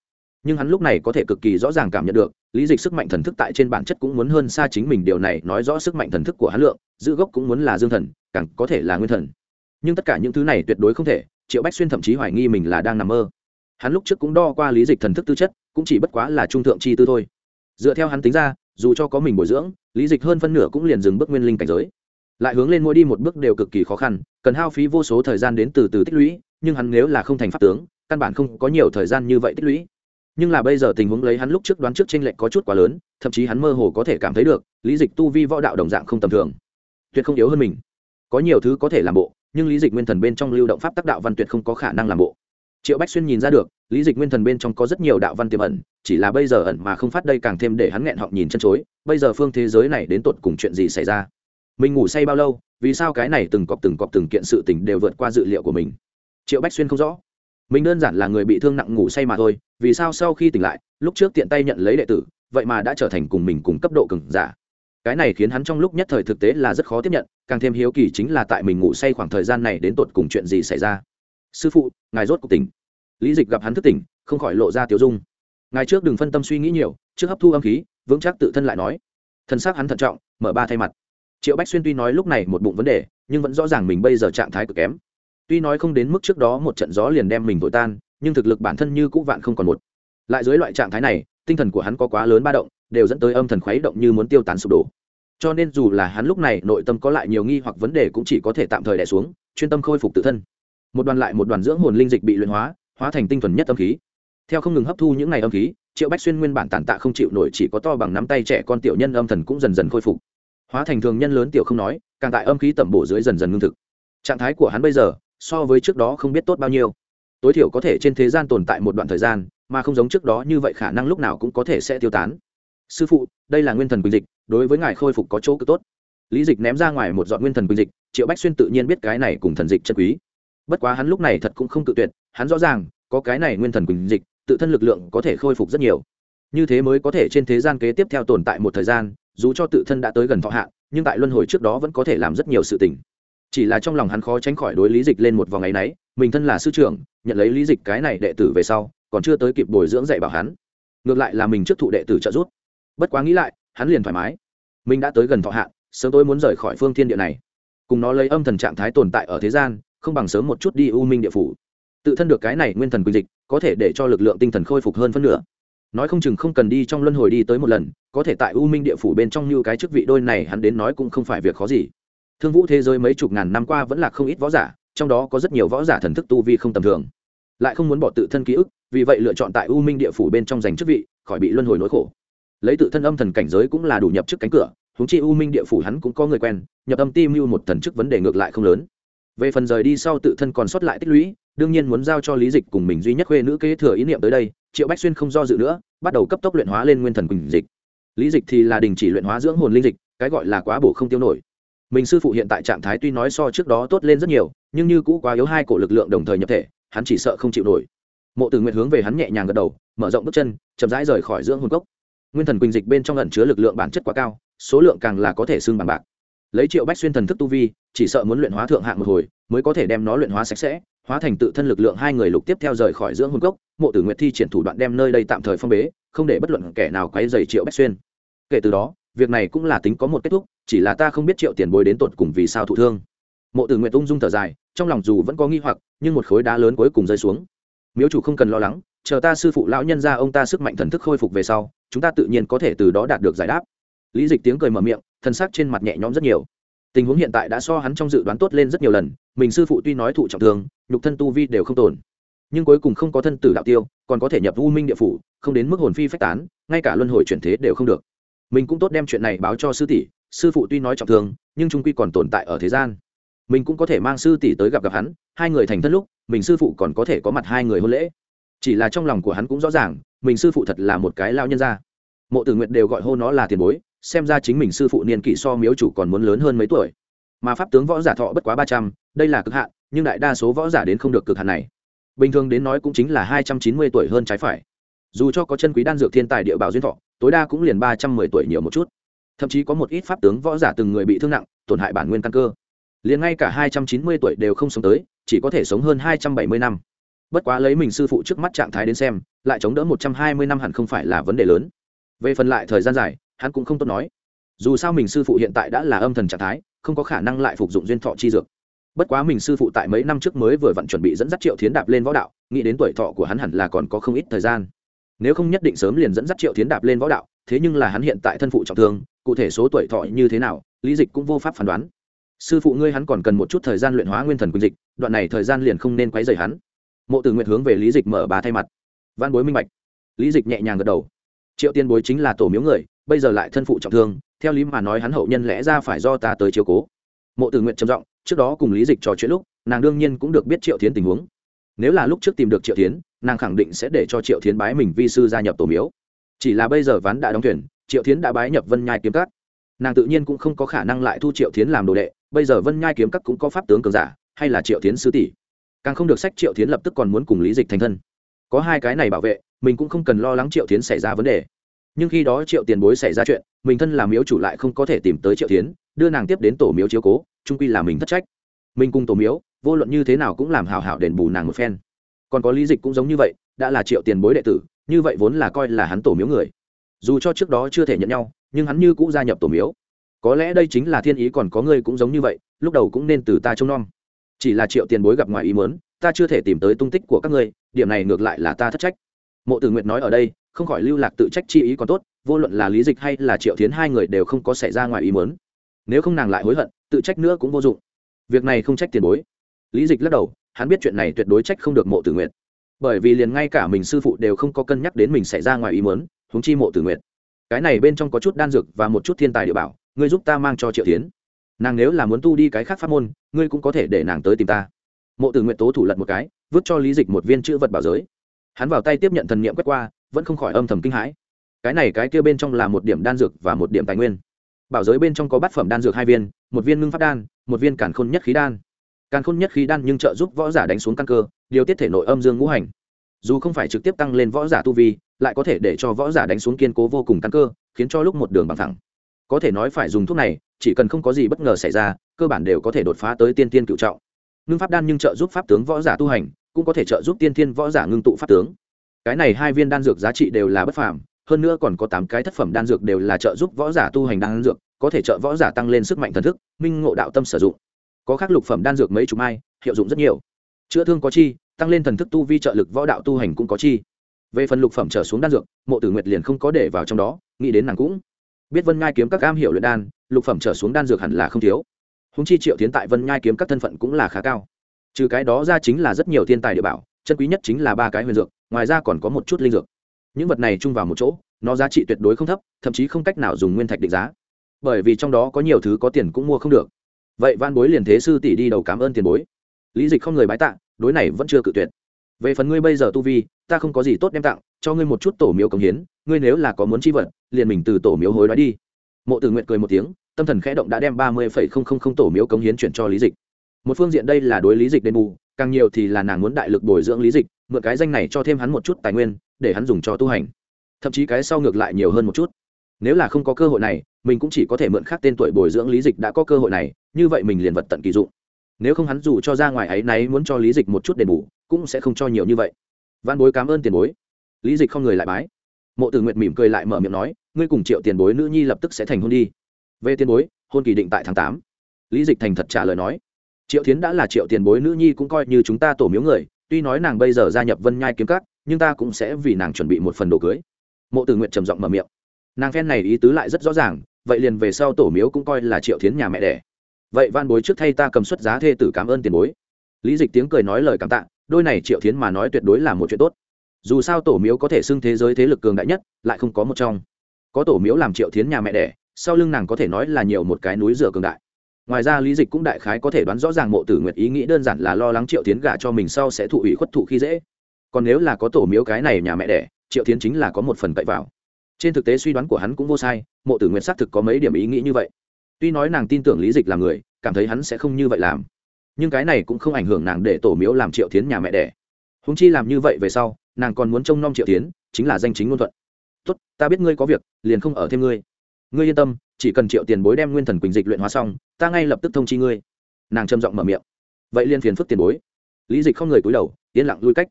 Nhưng hắn lúc này có thể cực kỳ rõ ràng cảm nhận được lý dịch sức mạnh thần thức tại trên bản chất cũng muốn hơn xa chính mình, điều này nói rõ sức mạnh thần thức của hắn lượng, giữ gốc cũng muốn là dương thần, càng có thể là nguyên thần. Nhưng tất cả những thứ này tuyệt đối không thể, triệu bách xuyên thậm chí hoài nghi mình là đang nằm mơ. Hắn lúc trước cũng đo qua lý dịch thần thức tư chất, cũng chỉ bất quá là trung thượng chi tư thôi. Dựa theo hắn tính ra, dù cho có mình bồi dưỡng, lý dịch hơn phân nửa cũng liền dừng bước nguyên linh cảnh giới. Lại hướng lên mỗi đi một bước đều cực kỳ khó khăn, cần hao phí vô số thời gian đến từ từ tích lũy, nhưng hắn nếu là không thành pháp tướng, căn bản không có nhiều thời gian như vậy tích lũy nhưng là bây giờ tình huống lấy hắn lúc trước đoán trước tranh lệch có chút quá lớn, thậm chí hắn mơ hồ có thể cảm thấy được, lý dịch tu vi võ đạo đồng dạng không tầm thường. Tuyệt không yếu hơn mình. Có nhiều thứ có thể làm bộ, nhưng lý dịch nguyên thần bên trong lưu động pháp tác đạo văn tuyệt không có khả năng làm bộ. Triệu bách xuyên nhìn ra được, lý dịch nguyên thần bên trong có rất nhiều đạo văn tiềm ẩn, chỉ là bây giờ ẩn mà không phát đây càng thêm để hắn nghẹn họng nhìn chân chối, bây giờ phương thế giới này đến tột cùng chuyện gì xảy ra? Mình ngủ say bao lâu, vì sao cái này từng cọp từng cọp từng kiện sự tình đều vượt qua dự liệu của mình? Triệu bách xuyên không rõ mình đơn giản là người bị thương nặng ngủ say mà thôi, vì sao sau khi tỉnh lại, lúc trước tiện tay nhận lấy đệ tử, vậy mà đã trở thành cùng mình cùng cấp độ cứng giả? Cái này khiến hắn trong lúc nhất thời thực tế là rất khó tiếp nhận, càng thêm hiếu kỳ chính là tại mình ngủ say khoảng thời gian này đến tột cùng chuyện gì xảy ra. Sư phụ, ngài rốt cuộc tỉnh. Lý dịch gặp hắn thức tỉnh, không khỏi lộ ra tiểu dung. Ngài trước đừng phân tâm suy nghĩ nhiều, trước hấp thu âm khí, vững chắc tự thân lại nói. Thân xác hắn thận trọng, mở ba thay mặt. Triệu bách xuyên tuy nói lúc này một bụng vấn đề, nhưng vẫn rõ ràng mình bây giờ trạng thái cực kém tuy nói không đến mức trước đó một trận gió liền đem mình vội tan, nhưng thực lực bản thân như cũ vạn không còn một. Lại dưới loại trạng thái này, tinh thần của hắn có quá lớn ba động, đều dẫn tới âm thần khuấy động như muốn tiêu tán sụp đổ. Cho nên dù là hắn lúc này nội tâm có lại nhiều nghi hoặc vấn đề cũng chỉ có thể tạm thời đẻ xuống, chuyên tâm khôi phục tự thân. Một đoàn lại một đoàn dưỡng hồn linh dịch bị luyện hóa hóa thành tinh thuần nhất âm khí. Theo không ngừng hấp thu những ngày âm khí, triệu bách xuyên nguyên bản tàn tạ không chịu nổi chỉ có to bằng nắm tay trẻ con tiểu nhân âm thần cũng dần dần khôi phục. Hóa thành thường nhân lớn tiểu không nói, càng tại âm khí tẩm bổ dưới dần dần ngưng thực. Trạng thái của hắn bây giờ so với trước đó không biết tốt bao nhiêu. Tối thiểu có thể trên thế gian tồn tại một đoạn thời gian, mà không giống trước đó như vậy khả năng lúc nào cũng có thể sẽ tiêu tán. Sư phụ, đây là nguyên thần quỳnh dịch, đối với ngài khôi phục có chỗ cực tốt. Lý dịch ném ra ngoài một dọn nguyên thần quỳnh dịch, triệu bách xuyên tự nhiên biết cái này cùng thần dịch chân quý. Bất quá hắn lúc này thật cũng không tự tuyệt, hắn rõ ràng, có cái này nguyên thần quỳnh dịch, tự thân lực lượng có thể khôi phục rất nhiều. Như thế mới có thể trên thế gian kế tiếp theo tồn tại một thời gian, dù cho tự thân đã tới gần thọ hạn, nhưng tại luân hồi trước đó vẫn có thể làm rất nhiều sự tình chỉ là trong lòng hắn khó tránh khỏi đối lý dịch lên một vòng ngày nấy mình thân là sư trưởng, nhận lấy lý dịch cái này đệ tử về sau, còn chưa tới kịp bồi dưỡng dạy bảo hắn. Ngược lại là mình trước thụ đệ tử trợ giúp. Bất quá nghĩ lại, hắn liền thoải mái. Mình đã tới gần thọ hạn, sớm tôi muốn rời khỏi phương thiên địa này. Cùng nó lấy âm thần trạng thái tồn tại ở thế gian, không bằng sớm một chút đi u minh địa phủ. Tự thân được cái này nguyên thần quỳnh dịch, có thể để cho lực lượng tinh thần khôi phục hơn phân nửa. Nói không chừng không cần đi trong luân hồi đi tới một lần, có thể tại u minh địa phủ bên trong như cái chức vị đôi này hắn đến nói cũng không phải việc khó gì thương vũ thế giới mấy chục ngàn năm qua vẫn là không ít võ giả, trong đó có rất nhiều võ giả thần thức tu vi không tầm thường. Lại không muốn bỏ tự thân ký ức, vì vậy lựa chọn tại u minh địa phủ bên trong giành chức vị, khỏi bị luân hồi nỗi khổ. Lấy tự thân âm thần cảnh giới cũng là đủ nhập chức cánh cửa húng chi u minh địa phủ hắn cũng có người quen, nhập âm tim mưu một thần chức vấn đề ngược lại không lớn. Về phần rời đi sau tự thân còn sót lại tích lũy, đương nhiên muốn giao cho lý dịch cùng mình duy nhất khuê nữ kế thừa ý niệm tới đây, triệu bách xuyên không do dự nữa, bắt đầu cấp tốc luyện hóa lên nguyên thần quỳnh dịch. Lý dịch thì là đình chỉ luyện hóa dưỡng hồn linh dịch, cái gọi là quá bổ không tiêu nổi mình sư phụ hiện tại trạng thái tuy nói so trước đó tốt lên rất nhiều, nhưng như cũ quá yếu hai cổ lực lượng đồng thời nhập thể, hắn chỉ sợ không chịu nổi. Mộ tử nguyệt hướng về hắn nhẹ nhàng gật đầu, mở rộng bước chân, chậm rãi rời khỏi dưỡng hồn cốc. Nguyên thần quỳnh dịch bên trong ẩn chứa lực lượng bản chất quá cao, số lượng càng là có thể xưng bằng bạc. Lấy triệu bách xuyên thần thức tu vi, chỉ sợ muốn luyện hóa thượng hạng một hồi, mới có thể đem nó luyện hóa sạch sẽ, hóa thành tự thân lực lượng hai người lục tiếp theo rời khỏi dưỡng hồn cốc. Mộ tử nguyệt thi triển thủ đoạn đem nơi đây tạm thời phong bế, không để bất luận kẻ nào quấy dày triệu bách xuyên. Kể từ đó việc này cũng là tính có một kết thúc, chỉ là ta không biết triệu tiền bối đến tột cùng vì sao thụ thương. Mộ tử nguyệt ung dung thở dài, trong lòng dù vẫn có nghi hoặc, nhưng một khối đá lớn cuối cùng rơi xuống. Miếu chủ không cần lo lắng, chờ ta sư phụ lão nhân ra ông ta sức mạnh thần thức khôi phục về sau, chúng ta tự nhiên có thể từ đó đạt được giải đáp. Lý dịch tiếng cười mở miệng, thân xác trên mặt nhẹ nhõm rất nhiều. Tình huống hiện tại đã so hắn trong dự đoán tốt lên rất nhiều lần, mình sư phụ tuy nói thụ trọng thương, nhục thân tu vi đều không tồn, nhưng cuối cùng không có thân tử đạo tiêu, còn có thể nhập u minh địa phủ, không đến mức hồn phi phách tán, ngay cả luân hồi chuyển thế đều không được mình cũng tốt đem chuyện này báo cho sư tỷ, sư phụ tuy nói trọng thương, nhưng trung quy còn tồn tại ở thế gian. Mình cũng có thể mang sư tỷ tới gặp gặp hắn, hai người thành thân lúc, mình sư phụ còn có thể có mặt hai người hôn lễ. Chỉ là trong lòng của hắn cũng rõ ràng, mình sư phụ thật là một cái lao nhân gia. Mộ tử nguyện đều gọi hô nó là tiền bối, xem ra chính mình sư phụ niên kỷ so miếu chủ còn muốn lớn hơn mấy tuổi. Mà pháp tướng võ giả thọ bất quá ba trăm, đây là cực hạn, nhưng đại đa số võ giả đến không được cực hạn này. Bình thường đến nói cũng chính là hai trăm chín mươi tuổi hơn trái phải. Dù cho có chân quý đan dược thiên tài địa bảo duyên thọ tối đa cũng liền ba trăm mười tuổi nhiều một chút. Thậm chí có một ít pháp tướng võ giả từng người bị thương nặng, tổn hại bản nguyên căn cơ. Liền ngay cả hai trăm chín mươi tuổi đều không sống tới, chỉ có thể sống hơn hai trăm bảy mươi năm. Bất quá lấy mình sư phụ trước mắt trạng thái đến xem, lại chống đỡ một trăm hai mươi năm hẳn không phải là vấn đề lớn. Về phần lại thời gian dài, hắn cũng không tốt nói. Dù sao mình sư phụ hiện tại đã là âm thần trạng thái, không có khả năng lại phục dụng duyên thọ chi dược. Bất quá mình sư phụ tại mấy năm trước mới vừa vặn chuẩn bị dẫn dắt triệu thiến đạp lên võ đạo, nghĩ đến tuổi thọ của hắn hẳn là còn có không ít thời gian nếu không nhất định sớm liền dẫn dắt triệu thiến đạp lên võ đạo, thế nhưng là hắn hiện tại thân phụ trọng thương, cụ thể số tuổi thọ như thế nào, lý dịch cũng vô pháp phán đoán. Sư phụ ngươi hắn còn cần một chút thời gian luyện hóa nguyên thần quỳnh dịch, đoạn này thời gian liền không nên quấy rầy hắn. Mộ tử nguyện hướng về lý dịch mở bà thay mặt. Văn bối minh bạch. Lý dịch nhẹ nhàng gật đầu. Triệu tiên bối chính là tổ miếu người, bây giờ lại thân phụ trọng thương, theo lý mà nói hắn hậu nhân lẽ ra phải do ta tới chiếu cố. Mộ tử nguyện trầm giọng, trước đó cùng lý dịch trò chuyện lúc, nàng đương nhiên cũng được biết triệu tiến tình huống nếu là lúc trước tìm được triệu tiến nàng khẳng định sẽ để cho triệu tiến bái mình vi sư gia nhập tổ miếu. Chỉ là bây giờ ván đã đóng thuyền, triệu tiến đã bái nhập vân nhai kiếm cắt nàng tự nhiên cũng không có khả năng lại thu triệu tiến làm đồ đệ, bây giờ vân nhai kiếm cắt cũng có pháp tướng cường giả, hay là triệu tiến sư tỷ. Càng không được sách triệu tiến lập tức còn muốn cùng lý dịch thành thân. Có hai cái này bảo vệ, mình cũng không cần lo lắng triệu tiến xảy ra vấn đề. Nhưng khi đó triệu tiền bối xảy ra chuyện, mình thân làm miếu chủ lại không có thể tìm tới triệu tiến đưa nàng tiếp đến tổ miếu chiếu cố trung quy là mình thất trách. Mình cùng tổ miếu vô luận như thế nào cũng làm hào hảo đền bù nàng một phen. Còn có lý dịch cũng giống như vậy, đã là triệu tiền bối đệ tử, như vậy vốn là coi là hắn tổ miếu người. Dù cho trước đó chưa thể nhận nhau, nhưng hắn như cũng gia nhập tổ miếu. Có lẽ đây chính là thiên ý còn có ngươi cũng giống như vậy, lúc đầu cũng nên từ ta trông nom. Chỉ là triệu tiền bối gặp ngoài ý mớn ta chưa thể tìm tới tung tích của các ngươi, điểm này ngược lại là ta thất trách. Mộ tử nguyệt nói ở đây, không khỏi lưu lạc tự trách chi ý còn tốt, vô luận là lý dịch hay là triệu tiến hai người đều không có xảy ra ngoài ý mớn nếu không nàng lại hối hận, tự trách nữa cũng vô dụng. Việc này không trách tiền bối lý dịch lắc đầu, hắn biết chuyện này tuyệt đối trách không được mộ tử nguyệt. Bởi vì liền ngay cả mình sư phụ đều không có cân nhắc đến mình xảy ra ngoài ý mớn húng chi mộ tử nguyệt. Cái này bên trong có chút đan dược và một chút thiên tài địa bảo, ngươi giúp ta mang cho triệu tiến nàng nếu là muốn tu đi cái khác pháp môn, ngươi cũng có thể để nàng tới tìm ta. Mộ tử nguyện tố thủ lật một cái, vứt cho lý dịch một viên chữ vật bảo giới. Hắn vào tay tiếp nhận thần niệm quét qua, vẫn không khỏi âm thầm kinh hãi. Cái này cái kia bên trong là một điểm đan dược và một điểm tài nguyên. Bảo giới bên trong có bát phẩm đan dược hai viên, một viên ngưng pháp đan, một viên cản khôn nhất khí đan càn khôn nhất khí đan nhưng trợ giúp võ giả đánh xuống căn cơ, điều tiết thể nội âm dương ngũ hành. Dù không phải trực tiếp tăng lên võ giả tu vi, lại có thể để cho võ giả đánh xuống kiên cố vô cùng căn cơ, khiến cho lúc một đường bằng thẳng. Có thể nói phải dùng thuốc này, chỉ cần không có gì bất ngờ xảy ra, cơ bản đều có thể đột phá tới tiên tiên cựu trọng. Ngưng pháp đan nhưng trợ giúp pháp tướng võ giả tu hành, cũng có thể trợ giúp tiên tiên võ giả ngưng tụ pháp tướng. Cái này hai viên đan dược giá trị đều là bất phàm, hơn nữa còn có tám cái thất phẩm đan dược đều là trợ giúp võ giả tu hành đan dược, có thể trợ võ giả tăng lên sức mạnh thần thức, minh ngộ đạo tâm sử dụng có khác lục phẩm đan dược mấy chục mai, hiệu dụng rất nhiều. Chữa thương có chi, tăng lên thần thức tu vi trợ lực võ đạo tu hành cũng có chi. Về phần lục phẩm trở xuống đan dược, mộ tử nguyệt liền không có để vào trong đó, nghĩ đến nàng cũng. Biết vân ngai kiếm các cam hiệu luyện đan, lục phẩm trở xuống đan dược hẳn là không thiếu. Húng chi triệu tiến tại vân ngai kiếm các thân phận cũng là khá cao. Trừ cái đó ra chính là rất nhiều thiên tài địa bảo, chân quý nhất chính là ba cái huyền dược, ngoài ra còn có một chút linh dược. Những vật này chung vào một chỗ, nó giá trị tuyệt đối không thấp, thậm chí không cách nào dùng nguyên thạch định giá. Bởi vì trong đó có nhiều thứ có tiền cũng mua không được vậy van bối liền thế sư tỷ đi đầu cảm ơn tiền bối. Lý dịch không người bái tạ, đối này vẫn chưa cự tuyệt. Về phần ngươi bây giờ tu vi, ta không có gì tốt đem tặng, cho ngươi một chút tổ miếu công hiến, ngươi nếu là có muốn chi vật, liền mình từ tổ miếu hối đoái đi. Mộ tử nguyện cười một tiếng, tâm thần khẽ động đã đem ba mươi phẩy không không không tổ miếu cống hiến chuyển cho lý dịch. Một phương diện đây là đối lý dịch đền bù, càng nhiều thì là nàng muốn đại lực bồi dưỡng lý dịch, mượn cái danh này cho thêm hắn một chút tài nguyên, để hắn dùng cho tu hành. Thậm chí cái sau ngược lại nhiều hơn một chút nếu là không có cơ hội này, mình cũng chỉ có thể mượn khác tên tuổi bồi dưỡng lý dịch đã có cơ hội này, như vậy mình liền vật tận kỳ dụng. Nếu không hắn dù cho ra ngoài ấy náy muốn cho lý dịch một chút đền bù, cũng sẽ không cho nhiều như vậy. Văn bối cảm ơn tiền bối. Lý dịch không người lại bái. Mộ tử nguyệt mỉm cười lại mở miệng nói, ngươi cùng triệu tiền bối nữ nhi lập tức sẽ thành hôn đi. Về tiền bối, hôn kỳ định tại tháng tám. Lý dịch thành thật trả lời nói. Triệu tiến đã là triệu tiền bối nữ nhi cũng coi như chúng ta tổ miếu người, tuy nói nàng bây giờ gia nhập vân nhai kiếm cắt nhưng ta cũng sẽ vì nàng chuẩn bị một phần đồ cưới. Mộ tử nguyện trầm giọng mở miệng nàng phen này ý tứ lại rất rõ ràng, vậy liền về sau tổ miếu cũng coi là triệu thiến nhà mẹ đẻ. Vậy van bối trước thay ta cầm suất giá thê tử cảm ơn tiền bối. Lý dịch tiếng cười nói lời cảm tạ, đôi này triệu thiến mà nói tuyệt đối là một chuyện tốt. Dù sao tổ miếu có thể xưng thế giới thế lực cường đại nhất, lại không có một trong. Có tổ miếu làm triệu thiến nhà mẹ đẻ, sau lưng nàng có thể nói là nhiều một cái núi rửa cường đại. Ngoài ra lý dịch cũng đại khái có thể đoán rõ ràng mộ tử nguyệt ý nghĩ đơn giản là lo lắng triệu tiến gả cho mình sau sẽ thụ ủy khuất thụ khi dễ. Còn nếu là có tổ miếu cái này nhà mẹ đẻ, triệu tiến chính là có một phần cậy vào trên thực tế suy đoán của hắn cũng vô sai, mộ tử nguyệt xác thực có mấy điểm ý nghĩ như vậy. Tuy nói nàng tin tưởng lý dịch là người, cảm thấy hắn sẽ không như vậy làm. Nhưng cái này cũng không ảnh hưởng nàng để tổ miếu làm triệu tiến nhà mẹ đẻ. Húng chi làm như vậy về sau, nàng còn muốn trông nom triệu tiến chính là danh chính ngôn thuận. Tốt, ta biết ngươi có việc, liền không ở thêm ngươi. Ngươi yên tâm, chỉ cần triệu tiền bối đem nguyên thần quỳnh dịch luyện hóa xong, ta ngay lập tức thông chi ngươi. Nàng trầm giọng mở miệng. Vậy liên phiền phức tiền bối. Lý dịch không người cúi đầu, yên lặng lui cách.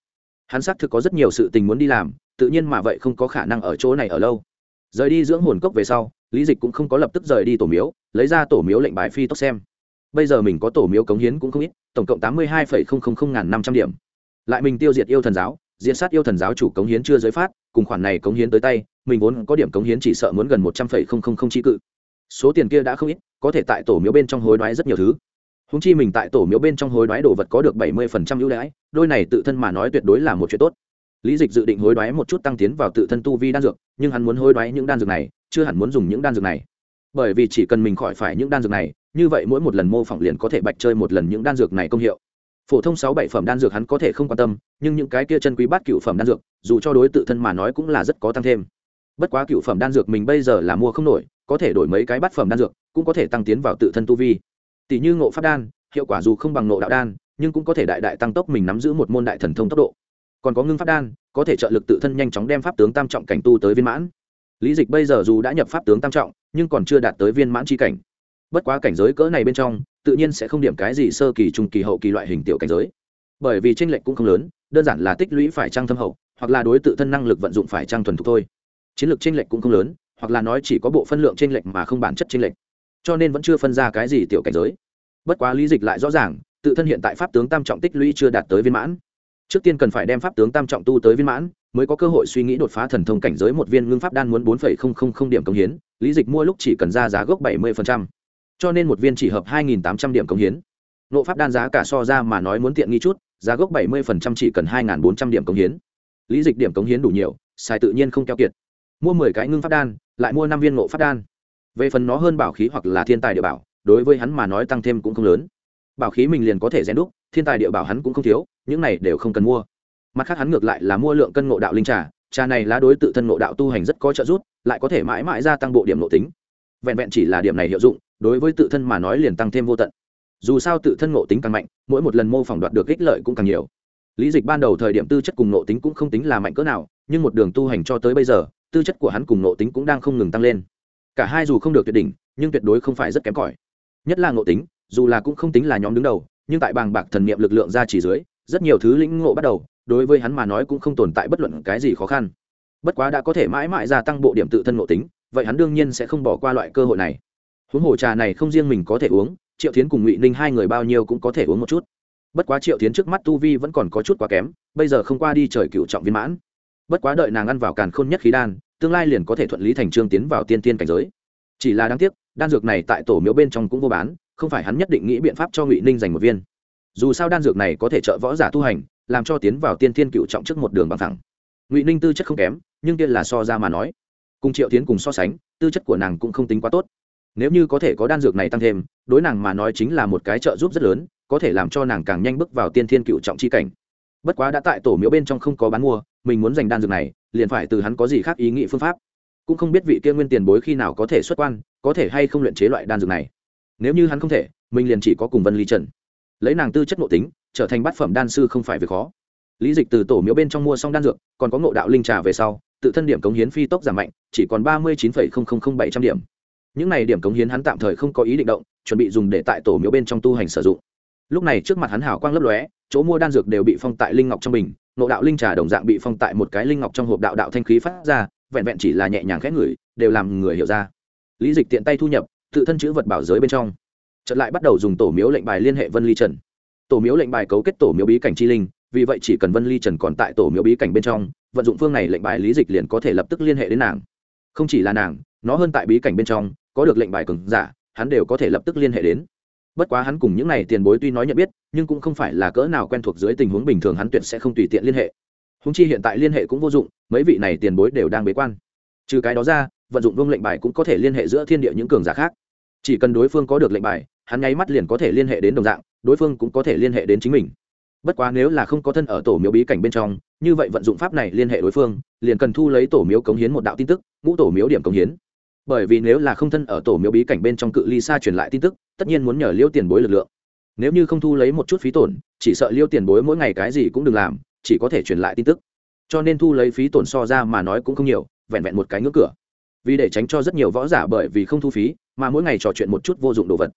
Hắn xác thực có rất nhiều sự tình muốn đi làm tự nhiên mà vậy không có khả năng ở chỗ này ở lâu. Rời đi dưỡng hồn cốc về sau, lý dịch cũng không có lập tức rời đi tổ miếu, lấy ra tổ miếu lệnh bài phi tốc xem. Bây giờ mình có tổ miếu cống hiến cũng không ít, tổng cộng tám mươi hai ngàn năm trăm điểm. Lại mình tiêu diệt yêu thần giáo diễn sát yêu thần giáo chủ cống hiến chưa giới phát, cùng khoản này cống hiến tới tay, mình vốn có điểm cống hiến chỉ sợ muốn gần một trăm linh tri cự. Số tiền kia đã không ít, có thể tại tổ miếu bên trong hối đoái rất nhiều thứ. Húng chi mình tại tổ miếu bên trong hối đoái đồ vật có được bảy mươi phần trăm ưu đãi, đôi này tự thân mà nói tuyệt đối là một chuyện tốt lý dịch dự định hối đoái một chút tăng tiến vào tự thân tu vi đan dược, nhưng hắn muốn hối đoái những đan dược này, chưa hẳn muốn dùng những đan dược này. Bởi vì chỉ cần mình khỏi phải những đan dược này, như vậy mỗi một lần mô phỏng liền có thể bạch chơi một lần những đan dược này công hiệu. Phổ thông sáu bảy phẩm đan dược hắn có thể không quan tâm, nhưng những cái kia chân quý bát cựu phẩm đan dược, dù cho đối tự thân mà nói cũng là rất có tăng thêm. Bất quá cựu phẩm đan dược mình bây giờ là mua không nổi, có thể đổi mấy cái bát phẩm đan dược, cũng có thể tăng tiến vào tự thân tu vi. Tỷ như ngộ pháp đan, hiệu quả dù không bằng nộ đạo đan, nhưng cũng có thể đại đại tăng tốc mình nắm giữ một môn đại thần thông tốc độ còn có ngưng pháp đan, có thể trợ lực tự thân nhanh chóng đem pháp tướng tam trọng cảnh tu tới viên mãn. Lý dịch bây giờ dù đã nhập pháp tướng tam trọng, nhưng còn chưa đạt tới viên mãn chi cảnh. Bất quá cảnh giới cỡ này bên trong, tự nhiên sẽ không điểm cái gì sơ kỳ, trung kỳ, hậu kỳ loại hình tiểu cảnh giới. Bởi vì tranh lệch cũng không lớn, đơn giản là tích lũy phải trăng thâm hậu, hoặc là đối tự thân năng lực vận dụng phải trăng thuần thục thôi. Chiến lược tranh lệch cũng không lớn, hoặc là nói chỉ có bộ phân lượng tranh lệch mà không bản chất tranh lệch. Cho nên vẫn chưa phân ra cái gì tiểu cảnh giới. Bất quá lý dịch lại rõ ràng, tự thân hiện tại pháp tướng tam trọng tích lũy chưa đạt tới viên mãn trước tiên cần phải đem pháp tướng tam trọng tu tới viên mãn, mới có cơ hội suy nghĩ đột phá thần thông cảnh giới một viên ngưng pháp đan muốn bốn điểm công hiến, lý dịch mua lúc chỉ cần ra giá gốc bảy mươi cho nên một viên chỉ hợp hai tám trăm điểm công hiến. Nộ pháp đan giá cả so ra mà nói muốn tiện nghi chút, giá gốc bảy mươi chỉ cần hai bốn trăm điểm công hiến. Lý dịch điểm cống hiến đủ nhiều, xài tự nhiên không keo kiệt. Mua mười cái ngưng pháp đan, lại mua năm viên ngộ pháp đan. Về phần nó hơn bảo khí hoặc là thiên tài địa bảo, đối với hắn mà nói tăng thêm cũng không lớn bảo khí mình liền có thể rèn đúc, thiên tài địa bảo hắn cũng không thiếu, những này đều không cần mua. Mặt khác hắn ngược lại là mua lượng cân ngộ đạo linh trà trà này lá đối tự thân ngộ đạo tu hành rất có trợ giúp, lại có thể mãi mãi gia tăng bộ điểm nội tính. Vẹn vẹn chỉ là điểm này hiệu dụng, đối với tự thân mà nói liền tăng thêm vô tận. Dù sao tự thân ngộ tính càng mạnh, mỗi một lần mô phỏng đoạt được ích lợi cũng càng nhiều. Lý dịch ban đầu thời điểm tư chất cùng nộ tính cũng không tính là mạnh cỡ nào, nhưng một đường tu hành cho tới bây giờ, tư chất của hắn cùng nộ tính cũng đang không ngừng tăng lên. Cả hai dù không được tuyệt đỉnh, nhưng tuyệt đối không phải rất kém cỏi. Nhất là nộ tính dù là cũng không tính là nhóm đứng đầu, nhưng tại bàng bạc thần niệm lực lượng ra chỉ dưới, rất nhiều thứ lĩnh ngộ bắt đầu, đối với hắn mà nói cũng không tồn tại bất luận cái gì khó khăn. Bất quá đã có thể mãi mãi gia tăng bộ điểm tự thân ngộ tính, vậy hắn đương nhiên sẽ không bỏ qua loại cơ hội này. Huống hồ trà này không riêng mình có thể uống, triệu tiến cùng ngụy ninh hai người bao nhiêu cũng có thể uống một chút. Bất quá triệu tiến trước mắt tu vi vẫn còn có chút quá kém, bây giờ không qua đi trời cựu trọng viên mãn. Bất quá đợi nàng ăn vào càn khôn nhất khí đan, tương lai liền có thể thuận lý thành trương tiến vào tiên tiên cảnh giới. Chỉ là đáng tiếc, đan dược này tại tổ miếu bên trong cũng vô bán không phải hắn nhất định nghĩ biện pháp cho ngụy ninh dành một viên dù sao đan dược này có thể trợ võ giả tu hành làm cho tiến vào tiên Thiên cựu trọng trước một đường bằng thẳng ngụy ninh tư chất không kém nhưng tiên là so ra mà nói cùng triệu tiến cùng so sánh tư chất của nàng cũng không tính quá tốt nếu như có thể có đan dược này tăng thêm đối nàng mà nói chính là một cái trợ giúp rất lớn có thể làm cho nàng càng nhanh bước vào tiên thiên cựu trọng chi cảnh bất quá đã tại tổ miếu bên trong không có bán mua mình muốn giành đan dược này liền phải từ hắn có gì khác ý nghĩ phương pháp cũng không biết vị kia nguyên tiền bối khi nào có thể xuất quan có thể hay không luyện chế loại đan dược này nếu như hắn không thể mình liền chỉ có cùng vân ly trần. Lấy nàng tư chất nội tính trở thành bát phẩm đan sư không phải việc khó. Lý dịch từ tổ miếu bên trong mua xong đan dược còn có ngộ đạo linh trà về sau tự thân điểm cống hiến phi tốc giảm mạnh chỉ còn ba mươi chín bảy trăm điểm. Những này điểm cống hiến hắn tạm thời không có ý định động chuẩn bị dùng để tại tổ miếu bên trong tu hành sử dụng. Lúc này trước mặt hắn hảo quang lấp lóe chỗ mua đan dược đều bị phong tại linh ngọc trong bình nộ đạo linh trà đồng dạng bị phong tại một cái linh ngọc trong hộp đạo đạo thanh khí phát ra vẹn vẹn chỉ là nhẹ nhàng khét người, đều làm người hiểu ra. Lý dịch tiện tay thu nhập tự thân chữ vật bảo giới bên trong. Trận lại bắt đầu dùng tổ miếu lệnh bài liên hệ vân ly trần. Tổ miếu lệnh bài cấu kết tổ miếu bí cảnh chi linh, vì vậy chỉ cần vân ly trần còn tại tổ miếu bí cảnh bên trong, vận dụng phương này lệnh bài lý dịch liền có thể lập tức liên hệ đến nàng. Không chỉ là nàng, nó hơn tại bí cảnh bên trong, có được lệnh bài cường giả, hắn đều có thể lập tức liên hệ đến. Bất quá hắn cùng những n à y tiền bối tuy nói nhận biết, nhưng cũng không phải là cỡ nào quen thuộc dưới tình huống bình thường hắn tuyệt sẽ không tùy tiện liên hệ. Húng chi hiện tại liên hệ cũng vô dụng, mấy vị này tiền bối đều đang bế quan trừ cái đó ra, vận dụng vương lệnh bài cũng có thể liên hệ giữa thiên địa những cường giả khác. Chỉ cần đối phương có được lệnh bài, hắn nháy mắt liền có thể liên hệ đến đồng dạng, đối phương cũng có thể liên hệ đến chính mình. Bất quá nếu là không có thân ở tổ miếu bí cảnh bên trong, như vậy vận dụng pháp này liên hệ đối phương, liền cần thu lấy tổ miếu cống hiến một đạo tin tức, ngũ tổ miếu điểm cống hiến. Bởi vì nếu là không thân ở tổ miếu bí cảnh bên trong cự ly xa truyền lại tin tức, tất nhiên muốn nhờ liêu tiền bối lực lượng. Nếu như không thu lấy một chút phí tổn, chỉ sợ liêu tiền bối mỗi ngày cái gì cũng đừng làm, chỉ có thể truyền lại tin tức. Cho nên thu lấy phí tổn so ra mà nói cũng không nhiều vẹn vẹn một cái ngưỡng cửa. Vì để tránh cho rất nhiều võ giả bởi vì không thu phí, mà mỗi ngày trò chuyện một chút vô dụng đồ vật.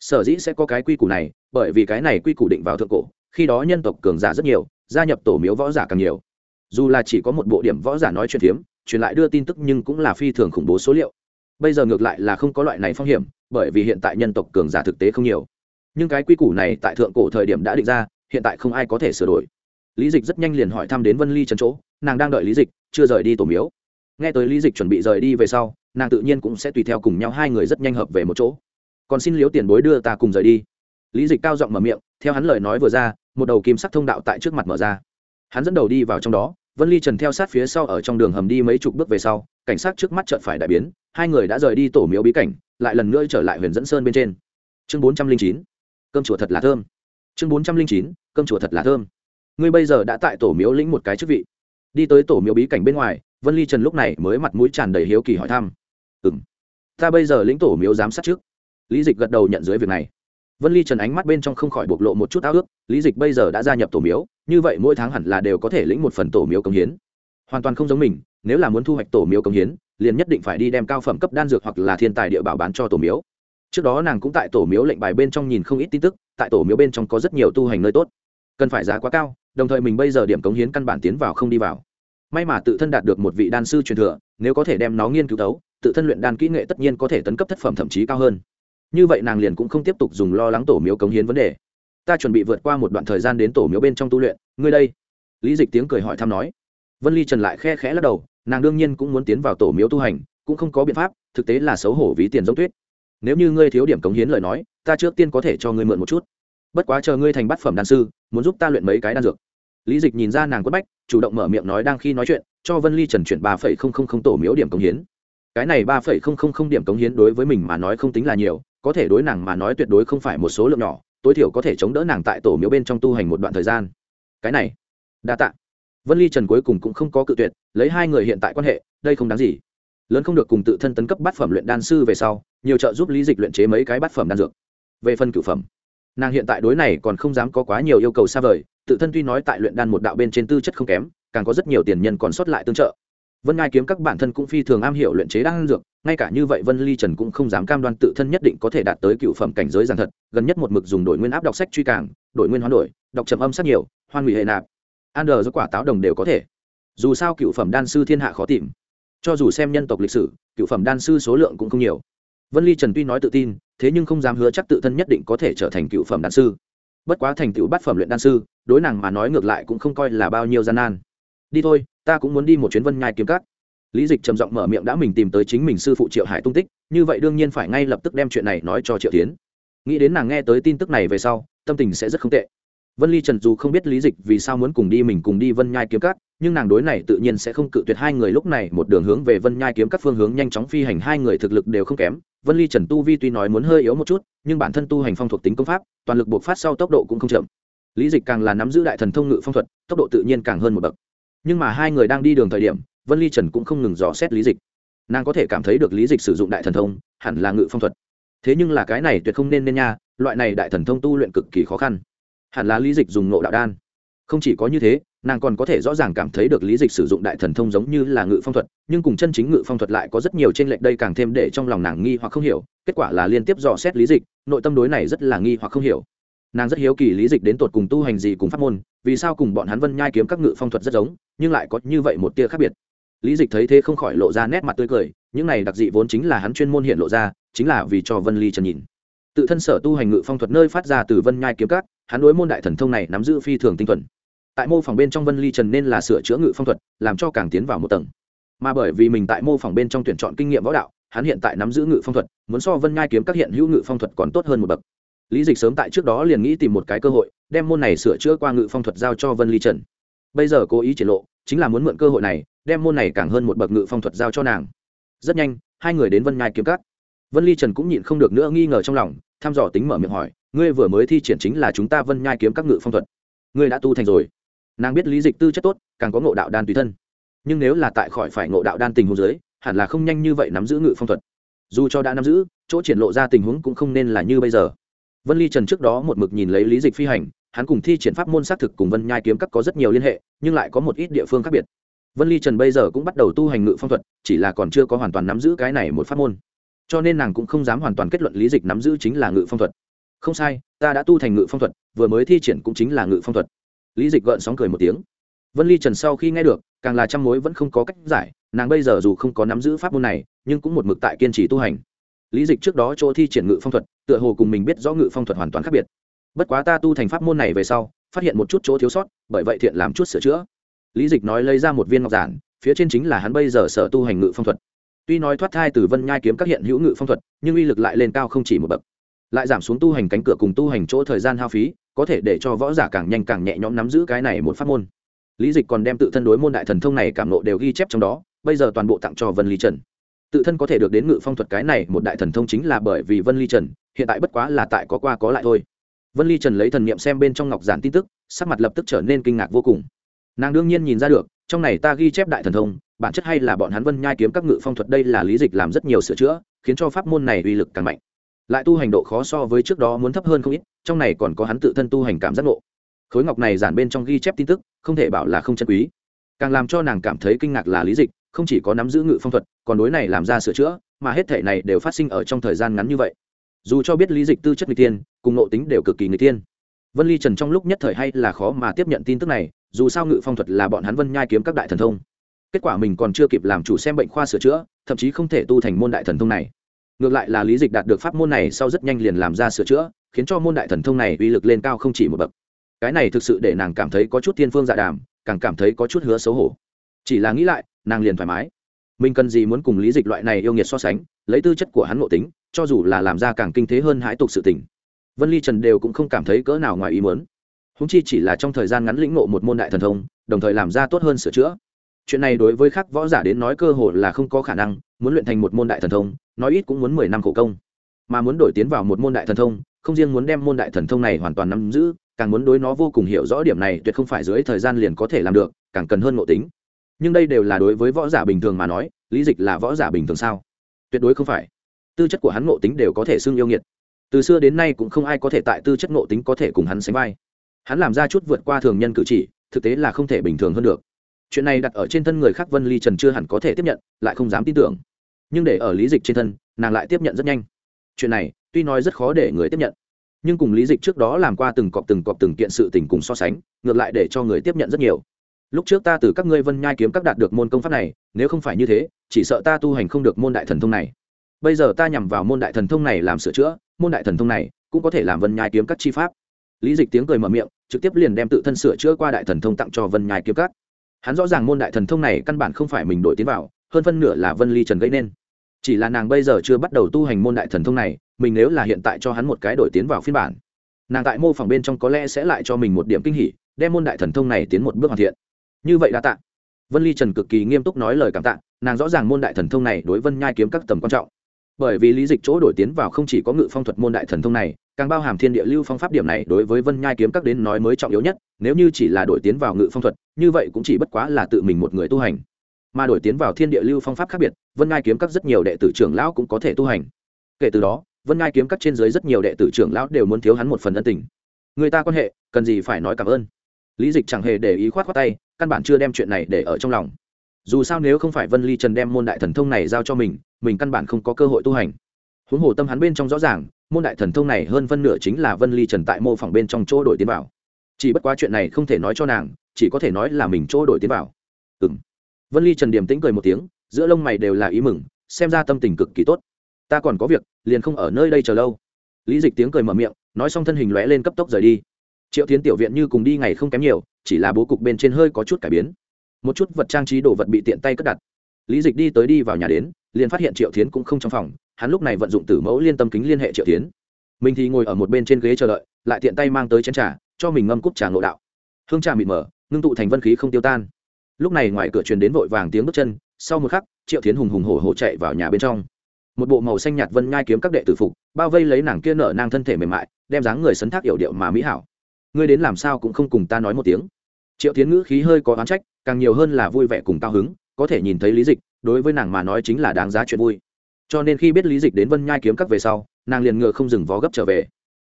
Sở dĩ sẽ có cái quy củ này, bởi vì cái này quy củ định vào thượng cổ, khi đó nhân tộc cường giả rất nhiều, gia nhập tổ miếu võ giả càng nhiều. Dù là chỉ có một bộ điểm võ giả nói chuyện phiếm, truyền lại đưa tin tức nhưng cũng là phi thường khủng bố số liệu. Bây giờ ngược lại là không có loại này phong hiểm, bởi vì hiện tại nhân tộc cường giả thực tế không nhiều. Nhưng cái quy củ này tại thượng cổ thời điểm đã định ra, hiện tại không ai có thể sửa đổi. Lý dịch rất nhanh liền hỏi thăm đến vân ly trần chỗ, nàng đang đợi lý dịch, chưa rời đi tổ miếu nghe tới lý dịch chuẩn bị rời đi về sau, nàng tự nhiên cũng sẽ tùy theo cùng nhau hai người rất nhanh hợp về một chỗ. Còn xin liếu tiền bối đưa ta cùng rời đi. Lý dịch cao giọng mở miệng, theo hắn lời nói vừa ra, một đầu kim sắc thông đạo tại trước mặt mở ra. Hắn dẫn đầu đi vào trong đó, vân ly trần theo sát phía sau ở trong đường hầm đi mấy chục bước về sau, cảnh sát trước mắt chợt phải đại biến, hai người đã rời đi tổ miếu bí cảnh, lại lần nữa trở lại huyền dẫn sơn bên trên. Chương bốn trăm linh chín, cơm chùa thật là thơm. Chương bốn trăm linh chín, cơm chùa thật là thơm. Ngươi bây giờ đã tại tổ miếu lĩnh một cái chức vị. Đi tới tổ miếu bí cảnh bên ngoài vân ly trần lúc này mới mặt mũi tràn đầy hiếu kỳ hỏi thăm. Ừ m ta bây giờ lĩnh tổ miếu giám sát trước. Lý dịch gật đầu nhận dưới việc này. Vân ly trần ánh mắt bên trong không khỏi bộc lộ một chút ao ước, lý dịch bây giờ đã gia nhập tổ miếu, như vậy mỗi tháng hẳn là đều có thể lĩnh một phần tổ miếu công hiến. Hoàn toàn không giống mình, nếu là muốn thu hoạch tổ miếu công hiến, liền nhất định phải đi đem cao phẩm cấp đan dược hoặc là thiên tài địa bảo bán cho tổ miếu. Trước đó nàng cũng tại tổ miếu lệnh bài bên trong nhìn không ít tin tức, tại tổ miếu bên trong có rất nhiều tu hành nơi tốt. Cần phải giá quá cao, đồng thời mình bây giờ điểm cống hiến căn bản tiến vào không đi vào may mà tự thân đạt được một vị đan sư truyền thừa, nếu có thể đem nó nghiên cứu tấu tự thân luyện đan kỹ nghệ tất nhiên có thể tấn cấp thất phẩm thậm chí cao hơn. Như vậy nàng liền cũng không tiếp tục dùng lo lắng tổ miếu cống hiến vấn đề. Ta chuẩn bị vượt qua một đoạn thời gian đến tổ miếu bên trong tu luyện, ngươi đây. Lý dịch tiếng cười hỏi thăm nói. Vân ly trần lại khe khẽ lắc đầu, nàng đương nhiên cũng muốn tiến vào tổ miếu tu hành, cũng không có biện pháp, thực tế là xấu hổ ví tiền giống tuyết. Nếu như ngươi thiếu điểm cống hiến lời nói, ta trước tiên có thể cho ngươi mượn một chút. Bất quá chờ ngươi thành bát phẩm đan sư, muốn giúp ta luyện mấy cái đan dược lý dịch nhìn ra nàng quất bách, chủ động mở miệng nói đang khi nói chuyện, cho vân ly trần chuyển ba phẩy không không không tổ miếu điểm cống hiến. Cái này ba phẩy không không không điểm cống hiến đối với mình mà nói không tính là nhiều, có thể đối nàng mà nói tuyệt đối không phải một số lượng nhỏ, tối thiểu có thể chống đỡ nàng tại tổ miếu bên trong tu hành một đoạn thời gian. Cái này, đa t ạ vân ly trần cuối cùng cũng không có cự tuyệt, lấy hai người hiện tại quan hệ, đây không đáng gì. Lớn không được cùng tự thân tấn cấp bát phẩm luyện đan sư về sau, nhiều trợ giúp lý dịch luyện chế mấy cái bát phẩm đan dược. Về phần cửu phẩm, nàng hiện tại đối này còn không dám có quá nhiều yêu cầu xa vời tự thân tuy nói tại luyện đan một đạo bên trên tư chất không kém, càng có rất nhiều tiền nhân còn sót lại tương trợ. Vân ngai kiếm các bản thân cũng phi thường am hiểu luyện chế đan dược, ngay cả như vậy vân ly trần cũng không dám cam đoan tự thân nhất định có thể đạt tới cựu phẩm cảnh giới giản thật, gần nhất một mực dùng đổi nguyên áp đọc sách truy càng, đổi nguyên hoán đổi, đọc trầm âm sát nhiều, hoan hủy hệ nạp. An đờ do quả táo đồng đều có thể. Dù sao cựu phẩm đan sư thiên hạ khó tìm. Cho dù xem nhân tộc lịch sử, cựu phẩm đan sư số lượng cũng không nhiều. Vân ly trần tuy nói tự tin, thế nhưng không dám hứa chắc tự thân nhất định có thể trở thành cựu phẩm đan sư bất quá thành tựu bát phẩm luyện đan sư, đối nàng mà nói ngược lại cũng không coi là bao nhiêu gian nan. Đi thôi, ta cũng muốn đi một chuyến vân nhai kiếm cắt lý dịch trầm giọng mở miệng đã mình tìm tới chính mình sư phụ triệu hải tung tích, như vậy đương nhiên phải ngay lập tức đem chuyện này nói cho triệu tiến. Nghĩ đến nàng nghe tới tin tức này về sau, tâm tình sẽ rất không tệ vân ly trần dù không biết lý dịch vì sao muốn cùng đi mình cùng đi vân nhai kiếm cắt nhưng nàng đối này tự nhiên sẽ không cự tuyệt hai người lúc này một đường hướng về vân nhai kiếm các phương hướng nhanh chóng phi hành, hai người thực lực đều không kém. Vân ly trần tu vi tuy nói muốn hơi yếu một chút, nhưng bản thân tu hành phong thuộc tính công pháp, toàn lực buộc phát sau tốc độ cũng không chậm. Lý dịch càng là nắm giữ đại thần thông ngự phong thuật, tốc độ tự nhiên càng hơn một bậc. Nhưng mà hai người đang đi đường thời điểm, vân ly trần cũng không ngừng dò xét lý dịch. Nàng có thể cảm thấy được lý dịch sử dụng đại thần thông, hẳn là ngự phong thuật. Thế nhưng là cái này tuyệt không nên nên nha, loại này đại thần thông tu luyện cực kỳ khó khăn hẳn là lý dịch dùng nộ đạo đan. Không chỉ có như thế, nàng còn có thể rõ ràng cảm thấy được lý dịch sử dụng đại thần thông giống như là ngự phong thuật, nhưng cùng chân chính ngự phong thuật lại có rất nhiều t r ê n lệch đây càng thêm để trong lòng nàng nghi hoặc không hiểu, kết quả là liên tiếp dò xét lý dịch, nội tâm đối này rất là nghi hoặc không hiểu. Nàng rất hiếu kỳ lý dịch đến tột cùng tu hành gì cùng pháp môn, vì sao cùng bọn hắn vân nhai kiếm các ngự phong thuật rất giống, nhưng lại có như vậy một tia khác biệt. Lý dịch thấy thế không khỏi lộ ra nét mặt tươi cười, những này đặc dị vốn chính là hắn chuyên môn hiện lộ ra, chính là vì cho vân ly trần nhìn. Tự thân sở tu hành ngự phong thuật nơi phát ra từ vân nhai kiếm các hắn đối môn đại thần thông này nắm giữ phi thường tinh thuần. Tại mô phỏng bên trong vân ly trần nên là sửa chữa ngự phong thuật, làm cho càng tiến vào một tầng. Mà bởi vì mình tại mô phỏng bên trong tuyển chọn kinh nghiệm võ đạo, hắn hiện tại nắm giữ ngự phong thuật, muốn so vân nhai kiếm các hiện hữu ngự phong thuật còn tốt hơn một bậc. Lý dịch sớm tại trước đó liền nghĩ tìm một cái cơ hội, đem môn này sửa chữa qua ngự phong thuật giao cho vân ly trần. Bây giờ cố ý triển lộ, chính là muốn mượn cơ hội này, đem môn này càng hơn một bậc ngự phong thuật giao cho nàng. Rất nhanh, hai người đến vân nhai kiếm các. Vân ly trần cũng nhịn không được nữa nghi ngờ trong lòng, thăm dò tính mở miệng hỏi ngươi vừa mới thi triển chính là chúng ta vân nhai kiếm các ngự phong thuật. Ngươi đã tu thành rồi. Nàng biết lý dịch tư chất tốt càng có ngộ đạo đan tùy thân. Nhưng nếu là tại khỏi phải ngộ đạo đan tình huống giới, hẳn là không nhanh như vậy nắm giữ ngự phong thuật. Dù cho đã nắm giữ chỗ triển lộ ra tình huống cũng không nên là như bây giờ. Vân ly trần trước đó một mực nhìn lấy lý dịch phi hành hắn cùng thi triển pháp môn xác thực cùng vân nhai kiếm các có rất nhiều liên hệ nhưng lại có một ít địa phương khác biệt. Vân ly trần bây giờ cũng bắt đầu tu hành ngự phong thuật chỉ là còn chưa có hoàn toàn nắm giữ cái này một pháp môn. Cho nên nàng cũng không dám hoàn toàn kết luận lý dịch nắm giữ chính là ngự phong thuật không sai, ta đã tu thành ngự phong thuật, vừa mới thi triển cũng chính là ngự phong thuật. Lý dịch gợn sóng cười một tiếng. Vân ly trần sau khi nghe được, càng là trăm mối vẫn không có cách giải, nàng bây giờ dù không có nắm giữ pháp môn này, nhưng cũng một mực tại kiên trì tu hành. Lý dịch trước đó chỗ thi triển ngự phong thuật, tựa hồ cùng mình biết rõ ngự phong thuật hoàn toàn khác biệt. Bất quá ta tu thành pháp môn này về sau, phát hiện một chút chỗ thiếu sót, bởi vậy thiện làm chút sửa chữa. Lý dịch nói lấy ra một viên ngọc giản, phía trên chính là hắn bây giờ sở tu hành ngự phong thuật. Tuy nói thoát thai từ vân nhai kiếm các hiện hữu ngự phong thuật, nhưng uy lực lại lên cao không chỉ một bậc lại giảm xuống tu hành cánh cửa cùng tu hành chỗ thời gian hao phí, có thể để cho võ giả càng nhanh càng nhẹ nhõm nắm giữ cái này một pháp môn. Lý dịch còn đem tự thân đối môn đại thần thông này cảm nộ đều ghi chép trong đó, bây giờ toàn bộ tặng cho vân ly trần. Tự thân có thể được đến ngự phong thuật cái này một đại thần thông chính là bởi vì vân ly trần, hiện tại bất quá là tại có qua có lại thôi. Vân ly trần lấy thần niệm xem bên trong ngọc giản tin tức, sắc mặt lập tức trở nên kinh ngạc vô cùng. Nàng đương nhiên nhìn ra được, trong này ta ghi chép đại thần thông, bản chất hay là bọn hắn vân nhai kiếm các ngự phong thuật đây là lý dịch làm rất nhiều sửa chữa, khiến cho pháp môn này uy lực càng mạnh lại tu hành độ khó so với trước đó muốn thấp hơn không ít, trong này còn có hắn tự thân tu hành cảm giác ngộ. Khối ngọc này giản bên trong ghi chép tin tức, không thể bảo là không chân quý. Càng làm cho nàng cảm thấy kinh ngạc là lý dịch, không chỉ có nắm giữ ngự phong thuật, còn đối này làm ra sửa chữa, mà hết thể này đều phát sinh ở trong thời gian ngắn như vậy. Dù cho biết lý dịch tư chất người tiên, cùng nộ tính đều cực kỳ người tiên. Vân ly trần trong lúc nhất thời hay là khó mà tiếp nhận tin tức này, dù sao ngự phong thuật là bọn hắn vân nhai kiếm các đại thần thông. Kết quả mình còn chưa kịp làm chủ xem bệnh khoa sửa chữa, thậm chí không thể tu thành môn đại thần thông này ngược lại là lý dịch đạt được pháp môn này sau rất nhanh liền làm ra sửa chữa, khiến cho môn đại thần thông này uy lực lên cao không chỉ một bậc. Cái này thực sự để nàng cảm thấy có chút thiên phương dạ đàm, càng cảm thấy có chút hứa xấu hổ. Chỉ là nghĩ lại, nàng liền thoải mái. Mình cần gì muốn cùng lý dịch loại này yêu nghiệt so sánh, lấy tư chất của hắn ngộ tính, cho dù là làm ra càng kinh thế hơn hãi tục sự tình. Vân ly trần đều cũng không cảm thấy cỡ nào ngoài ý muốn. Húng chi chỉ là trong thời gian ngắn lĩnh ngộ một môn đại thần thông, đồng thời làm ra tốt hơn sửa chữa chuyện này đối với các võ giả đến nói cơ hội là không có khả năng, muốn luyện thành một môn đại thần thông, nói ít cũng muốn mười năm khổ công. Mà muốn đổi tiến vào một môn đại thần thông, không riêng muốn đem môn đại thần thông này hoàn toàn nắm giữ, càng muốn đối nó vô cùng hiểu rõ điểm này tuyệt không phải dưới thời gian liền có thể làm được, càng cần hơn ngộ tính. Nhưng đây đều là đối với võ giả bình thường mà nói, lý dịch là võ giả bình thường sao? Tuyệt đối không phải. Tư chất của hắn ngộ tính đều có thể xưng yêu nghiệt. Từ xưa đến nay cũng không ai có thể tại tư chất ngộ tính có thể cùng hắn sánh vai. Hắn làm ra chút vượt qua thường nhân cử chỉ, thực tế là không thể bình thường hơn được chuyện này đặt ở trên thân người khác vân ly trần chưa hẳn có thể tiếp nhận, lại không dám tin tưởng. Nhưng để ở lý dịch trên thân, nàng lại tiếp nhận rất nhanh. Chuyện này, tuy nói rất khó để người tiếp nhận, nhưng cùng lý dịch trước đó làm qua từng cọp từng cọp từng kiện sự tình cùng so sánh, ngược lại để cho người tiếp nhận rất nhiều. Lúc trước ta từ các ngươi vân nhai kiếm các đạt được môn công pháp này, nếu không phải như thế, chỉ sợ ta tu hành không được môn đại thần thông này. Bây giờ ta nhằm vào môn đại thần thông này làm sửa chữa, môn đại thần thông này cũng có thể làm vân nhai kiếm các chi pháp. Lý dịch tiếng cười mở miệng, trực tiếp liền đem tự thân sửa chữa qua đại thần thông tặng cho vân nhai kiếm các hắn rõ ràng môn đại thần thông này căn bản không phải mình đổi tiến vào, hơn phân nửa là vân ly trần gây nên. Chỉ là nàng bây giờ chưa bắt đầu tu hành môn đại thần thông này, mình nếu là hiện tại cho hắn một cái đổi tiến vào phiên bản, nàng tại mô phỏng bên trong có lẽ sẽ lại cho mình một điểm kinh hỉ, đem môn đại thần thông này tiến một bước hoàn thiện. Như vậy đã tạ. Vân ly trần cực kỳ nghiêm túc nói lời cảm tạ, nàng rõ ràng môn đại thần thông này đối vân nhai kiếm các tầm quan trọng. Bởi vì lý dịch chỗ đổi tiến vào không chỉ có ngự phong thuật môn đại thần thông này, càng bao hàm thiên địa lưu phong pháp điểm này đối với vân nhai kiếm các đến nói mới trọng yếu nhất, nếu như chỉ là đổi tiến vào ngự phong thuật như vậy cũng chỉ bất quá là tự mình một người tu hành. Mà đổi tiến vào thiên địa lưu phong pháp khác biệt, vân ngai kiếm các rất nhiều đệ tử trưởng lão cũng có thể tu hành. Kể từ đó, vân ngai kiếm các trên dưới rất nhiều đệ tử trưởng lão đều muốn thiếu hắn một phần ân tình. Người ta quan hệ, cần gì phải nói cảm ơn. Lý dịch chẳng hề để ý khoát khoát tay, căn bản chưa đem chuyện này để ở trong lòng. Dù sao nếu không phải vân ly trần đem môn đại thần thông này giao cho mình mình căn bản không có cơ hội tu hành. Huống hồ tâm hắn bên trong rõ ràng, môn đại thần thông này hơn phân nửa chính là vân ly trần tại mô phỏng bên trong chỗ đổi tiến vào chỉ bất quá chuyện này không thể nói cho nàng, chỉ có thể nói là mình chỗ đổi tiến vào. Ừ m vân ly trần Điểm tĩnh cười một tiếng, giữa lông mày đều là ý mừng, xem ra tâm tình cực kỳ tốt. Ta còn có việc, liền không ở nơi đây chờ lâu. Lý dịch tiếng cười mở miệng, nói xong thân hình lóe lên cấp tốc rời đi. Triệu tiến tiểu viện như cùng đi ngày không kém nhiều, chỉ là bố cục bên trên hơi có chút cải biến. Một chút vật trang trí đồ vật bị tiện tay cất đặt. Lý dịch đi tới đi vào nhà đến, liền phát hiện triệu tiến cũng không trong phòng, hắn lúc này vận dụng tử mẫu liên tâm kính liên hệ triệu tiến mình thì ngồi ở một bên trên ghế chờ đợi, lại tiện tay mang tới chén trà cho mình ngâm cúp trà ngộ đạo. Hương trà mịt mờ, ngưng tụ thành vân khí không tiêu tan. Lúc này ngoài cửa truyền đến vội vàng tiếng bước chân, sau một khắc, triệu tiến hùng hùng hổ hổ chạy vào nhà bên trong. Một bộ màu xanh nhạt vân nhai kiếm các đệ tử phục, bao vây lấy nàng kia nở nang thân thể mềm mại, đem dáng người sấn thác yểu điệu mà mỹ hảo. Ngươi đến làm sao cũng không cùng ta nói một tiếng. Triệu tiến ngữ khí hơi có oán trách, càng nhiều hơn là vui vẻ cùng cao hứng, có thể nhìn thấy lý dịch, đối với nàng mà nói chính là đáng giá chuyện vui. Cho nên khi biết lý dịch đến vân nhai kiếm các về sau, nàng liền ngựa không dừng vó gấp trở về.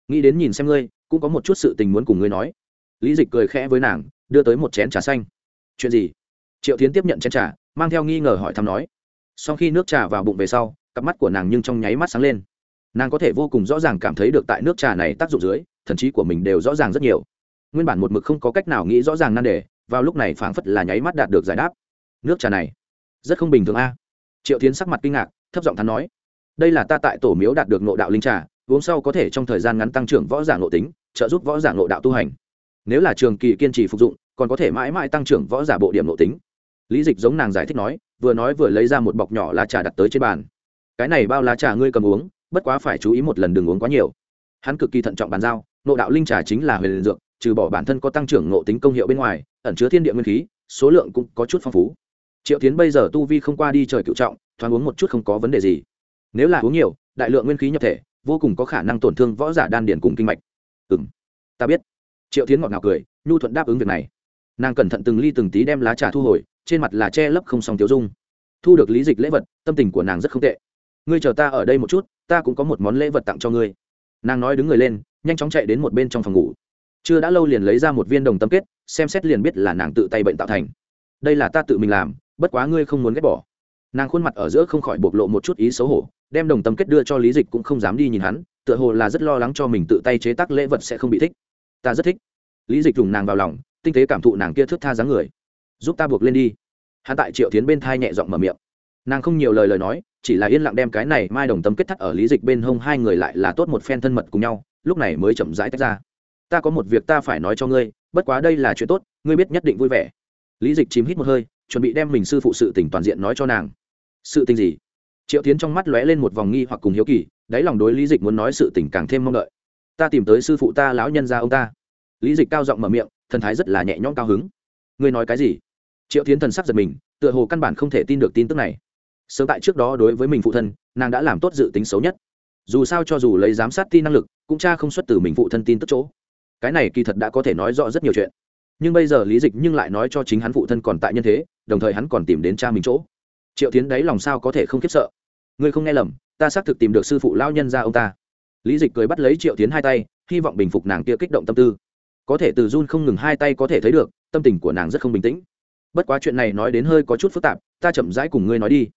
Nghĩ đến nhìn xem ngươi cũng có một chút sự tình muốn cùng ngươi nói. Lý dịch cười khẽ với nàng, đưa tới một chén trà xanh. Chuyện gì? Triệu tiến tiếp nhận chén trà, mang theo nghi ngờ hỏi thăm nói. Sau khi nước trà vào bụng về sau, cặp mắt của nàng nhưng trong nháy mắt sáng lên. Nàng có thể vô cùng rõ ràng cảm thấy được tại nước trà này tác dụng dưới, thần trí của mình đều rõ ràng rất nhiều. Nguyên bản một mực không có cách nào nghĩ rõ ràng nan đề, vào lúc này phảng phất là nháy mắt đạt được giải đáp. Nước trà này, rất không bình thường a. Triệu tiến sắc mặt kinh ngạc, thấp giọng thắn nói. Đây là ta tại tổ miếu đạt được nộ đạo linh trà uống sau có thể trong thời gian ngắn tăng trưởng võ giả ngộ tính, trợ giúp võ giả ngộ đạo tu hành. Nếu là trường kỳ kiên trì phục dụng, còn có thể mãi mãi tăng trưởng võ giả bộ điểm ngộ tính. Lý dịch giống nàng giải thích nói, vừa nói vừa lấy ra một bọc nhỏ lá trà đặt tới trên bàn. Cái này bao lá trà ngươi cầm uống, bất quá phải chú ý một lần đừng uống quá nhiều. Hắn cực kỳ thận trọng bàn giao, ngộ đạo linh trà chính là huyền dược, trừ bỏ bản thân có tăng trưởng ngộ tính công hiệu bên ngoài, ẩn chứa thiên địa nguyên khí, số lượng cũng có chút phong phú. Triệu tiến bây giờ tu vi không qua đi trời cựu trọng, thoáng uống một chút không có vấn đề gì. Nếu là uống nhiều, đại lượng nguyên khí nhập thể vô cùng có khả năng tổn thương võ giả đan điển cùng kinh mạch. Ừ m ta biết. Triệu tiến ngọt ngào cười, nhu thuận đáp ứng việc này. Nàng cẩn thận từng ly từng tí đem lá trà thu hồi, trên mặt là che lấp không song tiêu dung. Thu được lý dịch lễ vật, tâm tình của nàng rất không tệ. Ngươi chờ ta ở đây một chút, ta cũng có một món lễ vật tặng cho ngươi. Nàng nói đứng người lên, nhanh chóng chạy đến một bên trong phòng ngủ. Chưa đã lâu liền lấy ra một viên đồng tâm kết, xem xét liền biết là nàng tự tay bệnh tạo thành. Đây là ta tự mình làm, bất quá ngươi không muốn ghét bỏ. Nàng khuôn mặt ở giữa không khỏi bộc lộ một chút ý xấu hổ đem đồng tâm kết đưa cho lý dịch cũng không dám đi nhìn hắn, tựa hồ là rất lo lắng cho mình tự tay chế tác lễ vật sẽ không bị thích. Ta rất thích. Lý dịch dùng nàng vào lòng, tinh tế cảm thụ nàng kia thước tha dáng người. Giúp ta buộc lên đi. Hắn tại triệu tiến bên thai nhẹ giọng mở miệng. Nàng không nhiều lời lời nói, chỉ là yên lặng đem cái này mai đồng tâm kết thắt ở lý dịch bên hông hai người lại là tốt một phen thân mật cùng nhau, lúc này mới chậm rãi tách ra. Ta có một việc ta phải nói cho ngươi, bất quá đây là chuyện tốt, ngươi biết nhất định vui vẻ. Lý dịch chìm hít một hơi, chuẩn bị đem mình sư phụ sự tỉnh toàn diện nói cho nàng. Sự tình gì? Triệu tiến trong mắt lóe lên một vòng nghi hoặc cùng hiếu kỳ, đáy lòng đối lý dịch muốn nói sự tình càng thêm mong đợi. Ta tìm tới sư phụ ta, lão nhân ra ông ta. Lý dịch cao giọng mở miệng, thần thái rất là nhẹ nhõm cao hứng. Ngươi nói cái gì? Triệu tiến thần sắc giật mình, tựa hồ căn bản không thể tin được tin tức này. Sớm tại trước đó đối với mình phụ thân, nàng đã làm tốt dự tính xấu nhất. Dù sao cho dù lấy giám sát tin năng lực, cũng cha không xuất từ mình phụ thân tin tức chỗ. Cái này kỳ thật đã có thể nói rõ rất nhiều chuyện. Nhưng bây giờ lý dịch nhưng lại nói cho chính hắn phụ thân còn tại nhân thế, đồng thời hắn còn tìm đến cha mình chỗ. Triệu tiến đấy lòng sao có thể không khiếp sợ? Ngươi không nghe lầm, ta xác thực tìm được sư phụ lao nhân ra ông ta. Lý dịch cười bắt lấy triệu tiến hai tay, hy vọng bình phục nàng kia kích động tâm tư. Có thể từ run không ngừng hai tay có thể thấy được, tâm tình của nàng rất không bình tĩnh. Bất quá chuyện này nói đến hơi có chút phức tạp, ta chậm rãi cùng ngươi nói đi.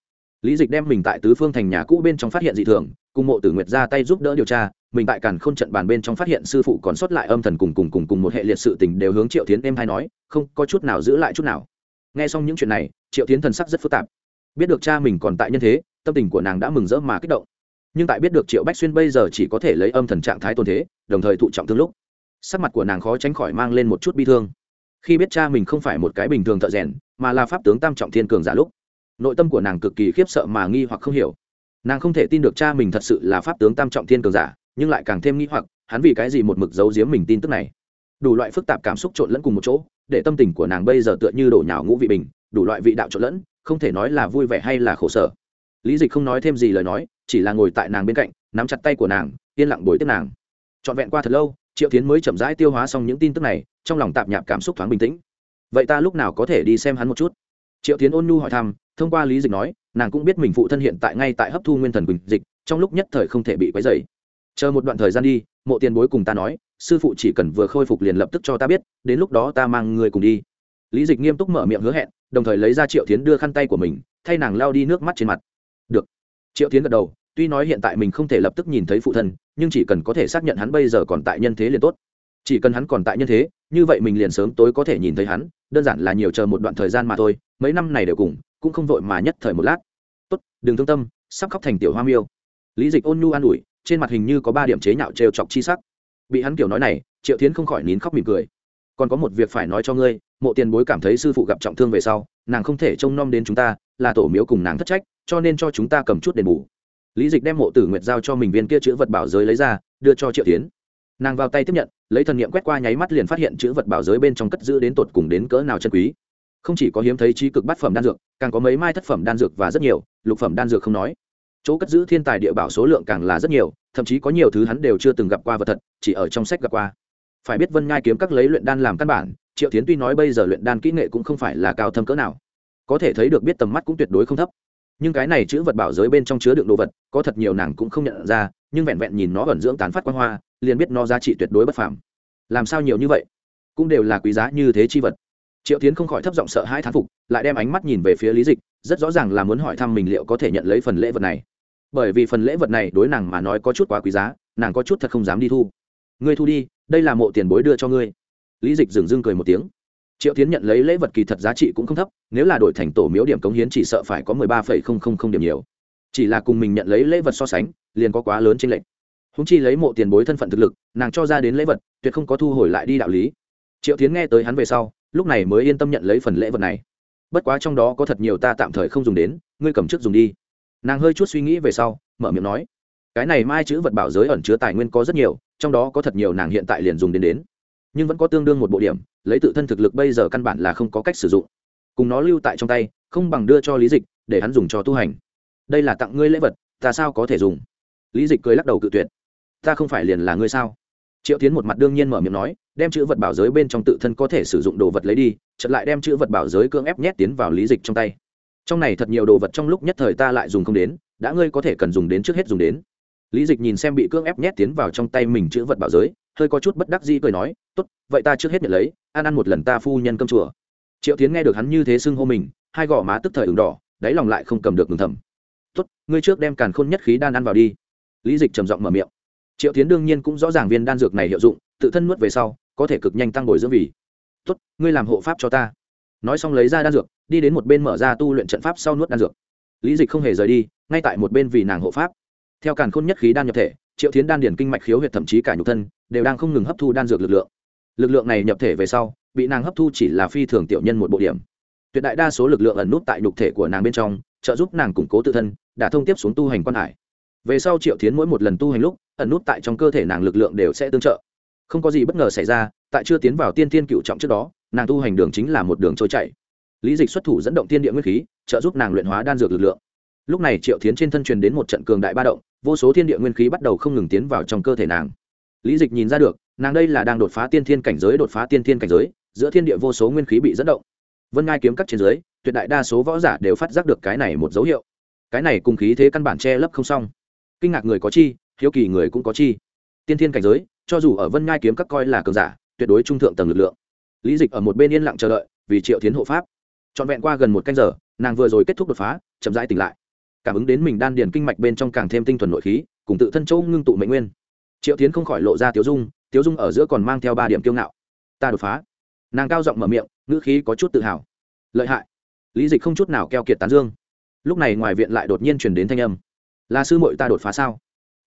Lý dịch đem mình tại tứ phương thành nhà cũ bên trong phát hiện dị thường, cùng mộ tử nguyệt ra tay giúp đỡ điều tra, mình tại càn k h ô n trận bàn bên trong phát hiện sư phụ còn sót lại âm thần cùng cùng cùng cùng một hệ liệt sự tình đều hướng triệu tiến em hay nói, không có chút nào giữ lại chút nào. Nghe xong những chuyện này, triệu tiến thần sắc rất phức tạp. Biết được cha mình còn tại nhân thế tâm tình của nàng đã mừng rỡ mà kích động. Nhưng tại biết được triệu bách xuyên bây giờ chỉ có thể lấy âm thần trạng thái tồn thế, đồng thời thụ trọng thương lúc, sắc mặt của nàng khó tránh khỏi mang lên một chút bi thương. Khi biết cha mình không phải một cái bình thường thợ rèn, mà là pháp tướng tam trọng thiên cường giả lúc, nội tâm của nàng cực kỳ khiếp sợ mà nghi hoặc không hiểu. Nàng không thể tin được cha mình thật sự là pháp tướng tam trọng thiên cường giả, nhưng lại càng thêm nghi hoặc, hắn vì cái gì một mực giấu giếm mình tin tức này? Đủ loại phức tạp cảm xúc trộn lẫn cùng một chỗ, để tâm tình của nàng bây giờ tựa như đổ nhào ngũ vị bình, đủ loại vị đạo trộn lẫn, không thể nói là vui vẻ hay là khổ sở lý dịch không nói thêm gì lời nói, chỉ là ngồi tại nàng bên cạnh, nắm chặt tay của nàng, yên lặng bồi tiếp nàng. Trọn vẹn qua thật lâu, triệu tiến mới chậm rãi tiêu hóa xong những tin tức này, trong lòng tạp nhạp cảm xúc thoáng bình tĩnh. Vậy ta lúc nào có thể đi xem hắn một chút? Triệu tiến ôn nhu hỏi thăm, thông qua lý dịch nói, nàng cũng biết mình phụ thân hiện tại ngay tại hấp thu nguyên thần quỳnh dịch, trong lúc nhất thời không thể bị quấy dày chờ một đoạn thời gian đi, mộ tiền bối cùng ta nói, sư phụ chỉ cần vừa khôi phục liền lập tức cho ta biết, đến lúc đó ta mang người cùng đi. Lý dịch nghiêm túc mở miệng hứa hẹn, đồng thời lấy ra triệu tiến đưa khăn tay của mình, thay nàng lao đi nước mắt trên mặt được. Triệu tiến gật đầu, tuy nói hiện tại mình không thể lập tức nhìn thấy phụ thân, nhưng chỉ cần có thể xác nhận hắn bây giờ còn tại nhân thế liền tốt. Chỉ cần hắn còn tại nhân thế, như vậy mình liền sớm tối có thể nhìn thấy hắn, đơn giản là nhiều chờ một đoạn thời gian mà thôi, mấy năm này đều cùng, cũng không vội mà nhất thời một lát. Tốt, đừng thương tâm, sắp khóc thành tiểu hoa miêu. Lý dịch ôn nhu an ủi, trên mặt hình như có ba điểm chế nhạo trêu chọc chi sắc. Bị hắn kiểu nói này, triệu tiến không khỏi nín khóc mỉm cười. Còn có một việc phải nói cho ngươi, mộ tiền bối cảm thấy sư phụ gặp trọng thương về sau, nàng không thể trông nom đến chúng ta, là tổ miếu cùng nàng thất trách cho nên cho chúng ta cầm chút đền bù. Lý dịch đem mộ tử nguyệt giao cho mình viên kia chữ vật bảo giới lấy ra, đưa cho triệu tiến nàng vào tay tiếp nhận, lấy thần nghiệm quét qua nháy mắt liền phát hiện chữ vật bảo giới bên trong cất giữ đến tột cùng đến cỡ nào chân quý. Không chỉ có hiếm thấy trí cực bát phẩm đan dược, càng có mấy mai thất phẩm đan dược và rất nhiều, lục phẩm đan dược không nói. Chỗ cất giữ thiên tài địa bảo số lượng càng là rất nhiều, thậm chí có nhiều thứ hắn đều chưa từng gặp qua vật thật, chỉ ở trong sách gặp qua. Phải biết vân ngai kiếm các lấy luyện đan làm căn bản, triệu tiến tuy nói bây giờ luyện đan kỹ nghệ cũng không phải là cao thâm cỡ nào. Có thể thấy được biết tầm mắt cũng tuyệt đối không thấp nhưng cái này chữ vật bảo giới bên trong chứa đựng đồ vật, có thật nhiều nàng cũng không nhận ra, nhưng vẹn vẹn nhìn nó ẩn dưỡng tán phát quan hoa, liền biết nó giá trị tuyệt đối bất phàm. Làm sao nhiều như vậy? Cũng đều là quý giá như thế chi vật. Triệu tiến không khỏi thấp giọng sợ hai thán phục, lại đem ánh mắt nhìn về phía lý dịch, rất rõ ràng là muốn hỏi thăm mình liệu có thể nhận lấy phần lễ vật này. Bởi vì phần lễ vật này đối nàng mà nói có chút quá quý giá, nàng có chút thật không dám đi thu. Ngươi thu đi, đây là mộ tiền bối đưa cho ngươi. Lý dịch dừng dưng cười một tiếng triệu tiến nhận lấy lễ vật kỳ thật giá trị cũng không thấp, nếu là đổi thành tổ miếu điểm cống hiến chỉ sợ phải có mười ba phẩy không không không điểm nhiều. Chỉ là cùng mình nhận lấy lễ vật so sánh, liền có quá lớn trên lệnh húng chi lấy mộ tiền bối thân phận thực lực, nàng cho ra đến lễ vật, tuyệt không có thu hồi lại đi đạo lý. Triệu tiến nghe tới hắn về sau, lúc này mới yên tâm nhận lấy phần lễ vật này. Bất quá trong đó có thật nhiều ta tạm thời không dùng đến, ngươi cầm trước dùng đi. Nàng hơi chút suy nghĩ về sau, mở miệng nói, cái này mai chữ vật bảo giới ẩn chứa tài nguyên có rất nhiều, trong đó có thật nhiều nàng hiện tại liền dùng đến đến nhưng vẫn có tương đương một bộ điểm, lấy tự thân thực lực bây giờ căn bản là không có cách sử dụng. Cùng nó lưu tại trong tay, không bằng đưa cho lý dịch, để hắn dùng cho tu hành. Đây là tặng ngươi lễ vật, ta sao có thể dùng? Lý dịch cười lắc đầu cự tuyệt. Ta không phải liền là ngươi sao? Triệu tiến một mặt đương nhiên mở miệng nói, đem chữ vật bảo giới bên trong tự thân có thể sử dụng đồ vật lấy đi chật lại đem chữ vật bảo giới cưỡng ép nhét tiến vào lý dịch trong tay. Trong này thật nhiều đồ vật trong lúc nhất thời ta lại dùng không đến, đã ngươi có thể cần dùng đến trước hết dùng đến. Lý dịch nhìn xem bị cưỡng ép nhét tiến vào trong tay mình chữ vật bảo giới hơi có chút bất đắc dĩ cười nói, tốt, vậy ta trước hết nhận lấy, ăn ăn một lần ta phu nhân cơm chùa. Triệu tiến nghe được hắn như thế xưng hô mình, hai gò má tức thời ửng đỏ, đáy lòng lại không cầm được ngừng thầm. Tốt, ngươi trước đem càn khôn nhất khí đan ăn vào đi. Lý dịch trầm giọng mở miệng. Triệu tiến đương nhiên cũng rõ ràng viên đan dược này hiệu dụng, tự thân nuốt về sau, có thể cực nhanh tăng bồi dưỡng vì. Tốt, ngươi làm hộ pháp cho ta. Nói xong lấy ra đan dược, đi đến một bên mở ra tu luyện trận pháp sau nuốt đan dược. Lý dịch không hề rời đi, ngay tại một bên vì nàng hộ pháp. Theo càn khôn nhất khí đan nhập thể, triệu tiến đan điển kinh mạch khiếu huyệt thậm chí cả nhục thân đều đang không ngừng hấp thu đan dược lực lượng. Lực lượng này nhập thể về sau, bị nàng hấp thu chỉ là phi thường tiểu nhân một bộ điểm. Tuyệt đại đa số lực lượng ẩn nút tại nhục thể của nàng bên trong, trợ giúp nàng củng cố tự thân đã thông tiếp xuống tu hành quan hải. Về sau triệu tiến mỗi một lần tu hành lúc, ẩn nút tại trong cơ thể nàng lực lượng đều sẽ tương trợ. Không có gì bất ngờ xảy ra, tại chưa tiến vào tiên thiên cựu trọng trước đó, nàng tu hành đường chính là một đường trôi chảy. Lý dịch xuất thủ dẫn động tiên địa nguyên khí, trợ giúp nàng luyện hóa đan dược lực lượng. Lúc này triệu tiến trên thân truyền đến một trận cường đại ba động, vô số thiên địa nguyên khí bắt đầu không ngừng tiến vào trong cơ thể nàng lý dịch nhìn ra được, nàng đây là đang đột phá tiên thiên cảnh giới, đột phá tiên thiên cảnh giới, giữa thiên địa vô số nguyên khí bị dẫn động. Vân ngai kiếm cắt trên dưới, tuyệt đại đa số võ giả đều phát giác được cái này một dấu hiệu. Cái này cùng khí thế căn bản che lấp không xong. Kinh ngạc người có chi, hiếu kỳ người cũng có chi. Tiên thiên cảnh giới, cho dù ở vân ngai kiếm các coi là cường giả, tuyệt đối trung thượng tầng lực lượng. Lý dịch ở một bên yên lặng chờ đợi, vì triệu tiến hộ pháp. Trọn vẹn qua gần một canh giờ, nàng vừa rồi kết thúc đột phá, chậm rãi tỉnh lại. Cảm ứng đến mình đan điền kinh mạch bên trong càng thêm tinh thuần nội khí, cùng tự thân châu ngưng tụ mệnh nguyên triệu tiến không khỏi lộ ra tiếu dung tiếu dung ở giữa còn mang theo ba điểm kiêu ngạo. Ta đột phá. Nàng cao giọng mở miệng, ngữ khí có chút tự hào. Lợi hại. Lý dịch không chút nào keo kiệt tán dương. Lúc này ngoài viện lại đột nhiên chuyển đến thanh âm. Là sư mội ta đột phá sao?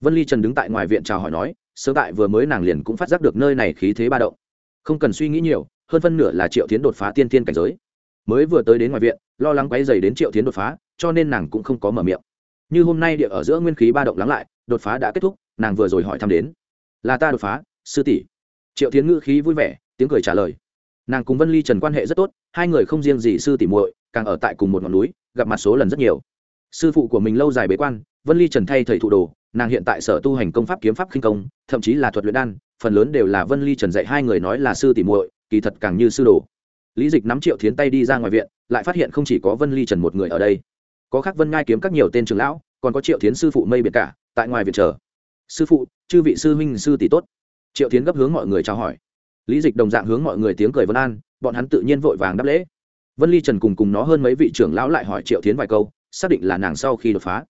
Vân ly trần đứng tại ngoài viện chào hỏi nói, sơ tại vừa mới nàng liền cũng phát giác được nơi này khí thế ba động. Không cần suy nghĩ nhiều, hơn phân nửa là triệu tiến đột phá tiên tiên cảnh giới. Mới vừa tới đến ngoài viện, lo lắng quáy dày đến triệu tiến đột phá, cho nên nàng cũng không có mở miệng. Như hôm nay địa ở giữa nguyên khí ba động lắng lại, đột phá đã kết thúc nàng vừa rồi hỏi thăm đến. Là ta đột phá, sư tỷ. Triệu tiến ngữ khí vui vẻ, tiếng cười trả lời. Nàng cùng vân ly trần quan hệ rất tốt, hai người không riêng gì sư tỷ muội, càng ở tại cùng một ngọn núi, gặp mặt số lần rất nhiều. Sư phụ của mình lâu dài bế quan, vân ly trần thay thầy thụ đồ, nàng hiện tại sở tu hành công pháp kiếm pháp khinh công, thậm chí là thuật luyện đan, phần lớn đều là vân ly trần dạy hai người nói là sư tỷ muội, kỳ thật càng như sư đồ. Lý dịch nắm triệu thiến tay đi ra ngoài viện, lại phát hiện không chỉ có vân ly trần một người ở đây. Có khác vân ngai kiếm các nhiều tên trường lão, còn có triệu thiến sư phụ mây biệt cả, tại ngoài viện chờ sư phụ, chư vị sư huynh, sư tỷ tốt. Triệu thiến gấp hướng mọi người chào hỏi. Lý dịch đồng dạng hướng mọi người tiếng cười vân an, bọn hắn tự nhiên vội vàng đáp lễ. Vân ly trần cùng cùng nó hơn mấy vị trưởng lão lại hỏi triệu thiến vài câu, xác định là nàng sau khi đột phá.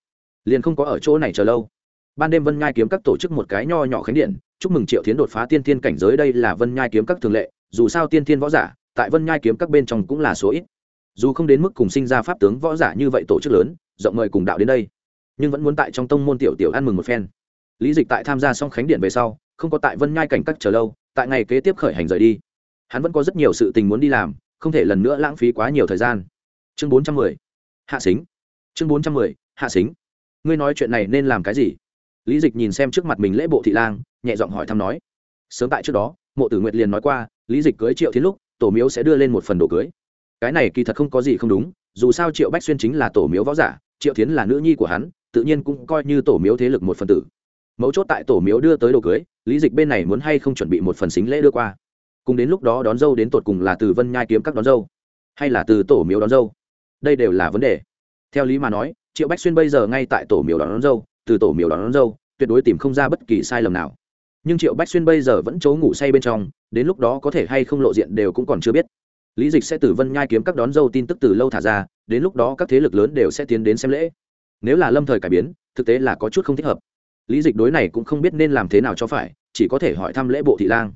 Liền không có ở chỗ này chờ lâu. Ban đêm vân nhai kiếm các tổ chức một cái nho nhỏ khánh điện, chúc mừng triệu thiến đột phá tiên tiên cảnh giới đây là vân nhai kiếm các thường lệ, dù sao tiên tiên võ giả, tại vân nhai kiếm các bên trong cũng là số ít. Dù không đến mức cùng sinh ra pháp tướng võ giả như vậy tổ chức lớn, rộng mời cùng đạo đến đây, nhưng vẫn muốn tại trong tông môn tiểu tiểu ăn mừng một phen lý dịch tại tham gia xong khánh điện về sau, không có tại vân nhai cảnh các chờ lâu, tại ngày kế tiếp khởi hành rời đi. Hắn vẫn có rất nhiều sự tình muốn đi làm, không thể lần nữa lãng phí quá nhiều thời gian. Chương bốn trăm mười, hạ xính chương bốn trăm mười, hạ xính ngươi nói chuyện này nên làm cái gì? Lý dịch nhìn xem trước mặt mình lễ bộ thị lang, nhẹ giọng hỏi thăm nói. Sớm tại trước đó, mộ tử nguyệt liền nói qua, lý dịch cưới triệu thiến lúc, tổ miếu sẽ đưa lên một phần đồ cưới. Cái này kỳ thật không có gì không đúng, dù sao triệu bách xuyên chính là tổ miếu võ giả, triệu thiến là nữ nhi của hắn, tự nhiên cũng coi như tổ miếu thế lực một phần tử mấu chốt tại tổ miếu đưa tới đồ cưới lý dịch bên này muốn hay không chuẩn bị một phần xính lễ đưa qua. Cùng đến lúc đó đón dâu đến tột cùng là từ vân nhai kiếm các đón dâu hay là từ tổ miếu đón dâu đây đều là vấn đề. Theo lý mà nói triệu bách xuyên bây giờ ngay tại tổ miếu đón, đón dâu từ tổ miếu đón, đón dâu tuyệt đối tìm không ra bất kỳ sai lầm nào. Nhưng triệu bách xuyên bây giờ vẫn chấu ngủ say bên trong đến lúc đó có thể hay không lộ diện đều cũng còn chưa biết. Lý dịch sẽ từ vân nhai kiếm các đón dâu tin tức từ lâu thả ra đến lúc đó các thế lực lớn đều sẽ tiến đến xem lễ. Nếu là lâm thời cải biến thực tế là có chút không thích hợp lý dịch đối này cũng không biết nên làm thế nào cho phải, chỉ có thể hỏi thăm lễ bộ thị lang.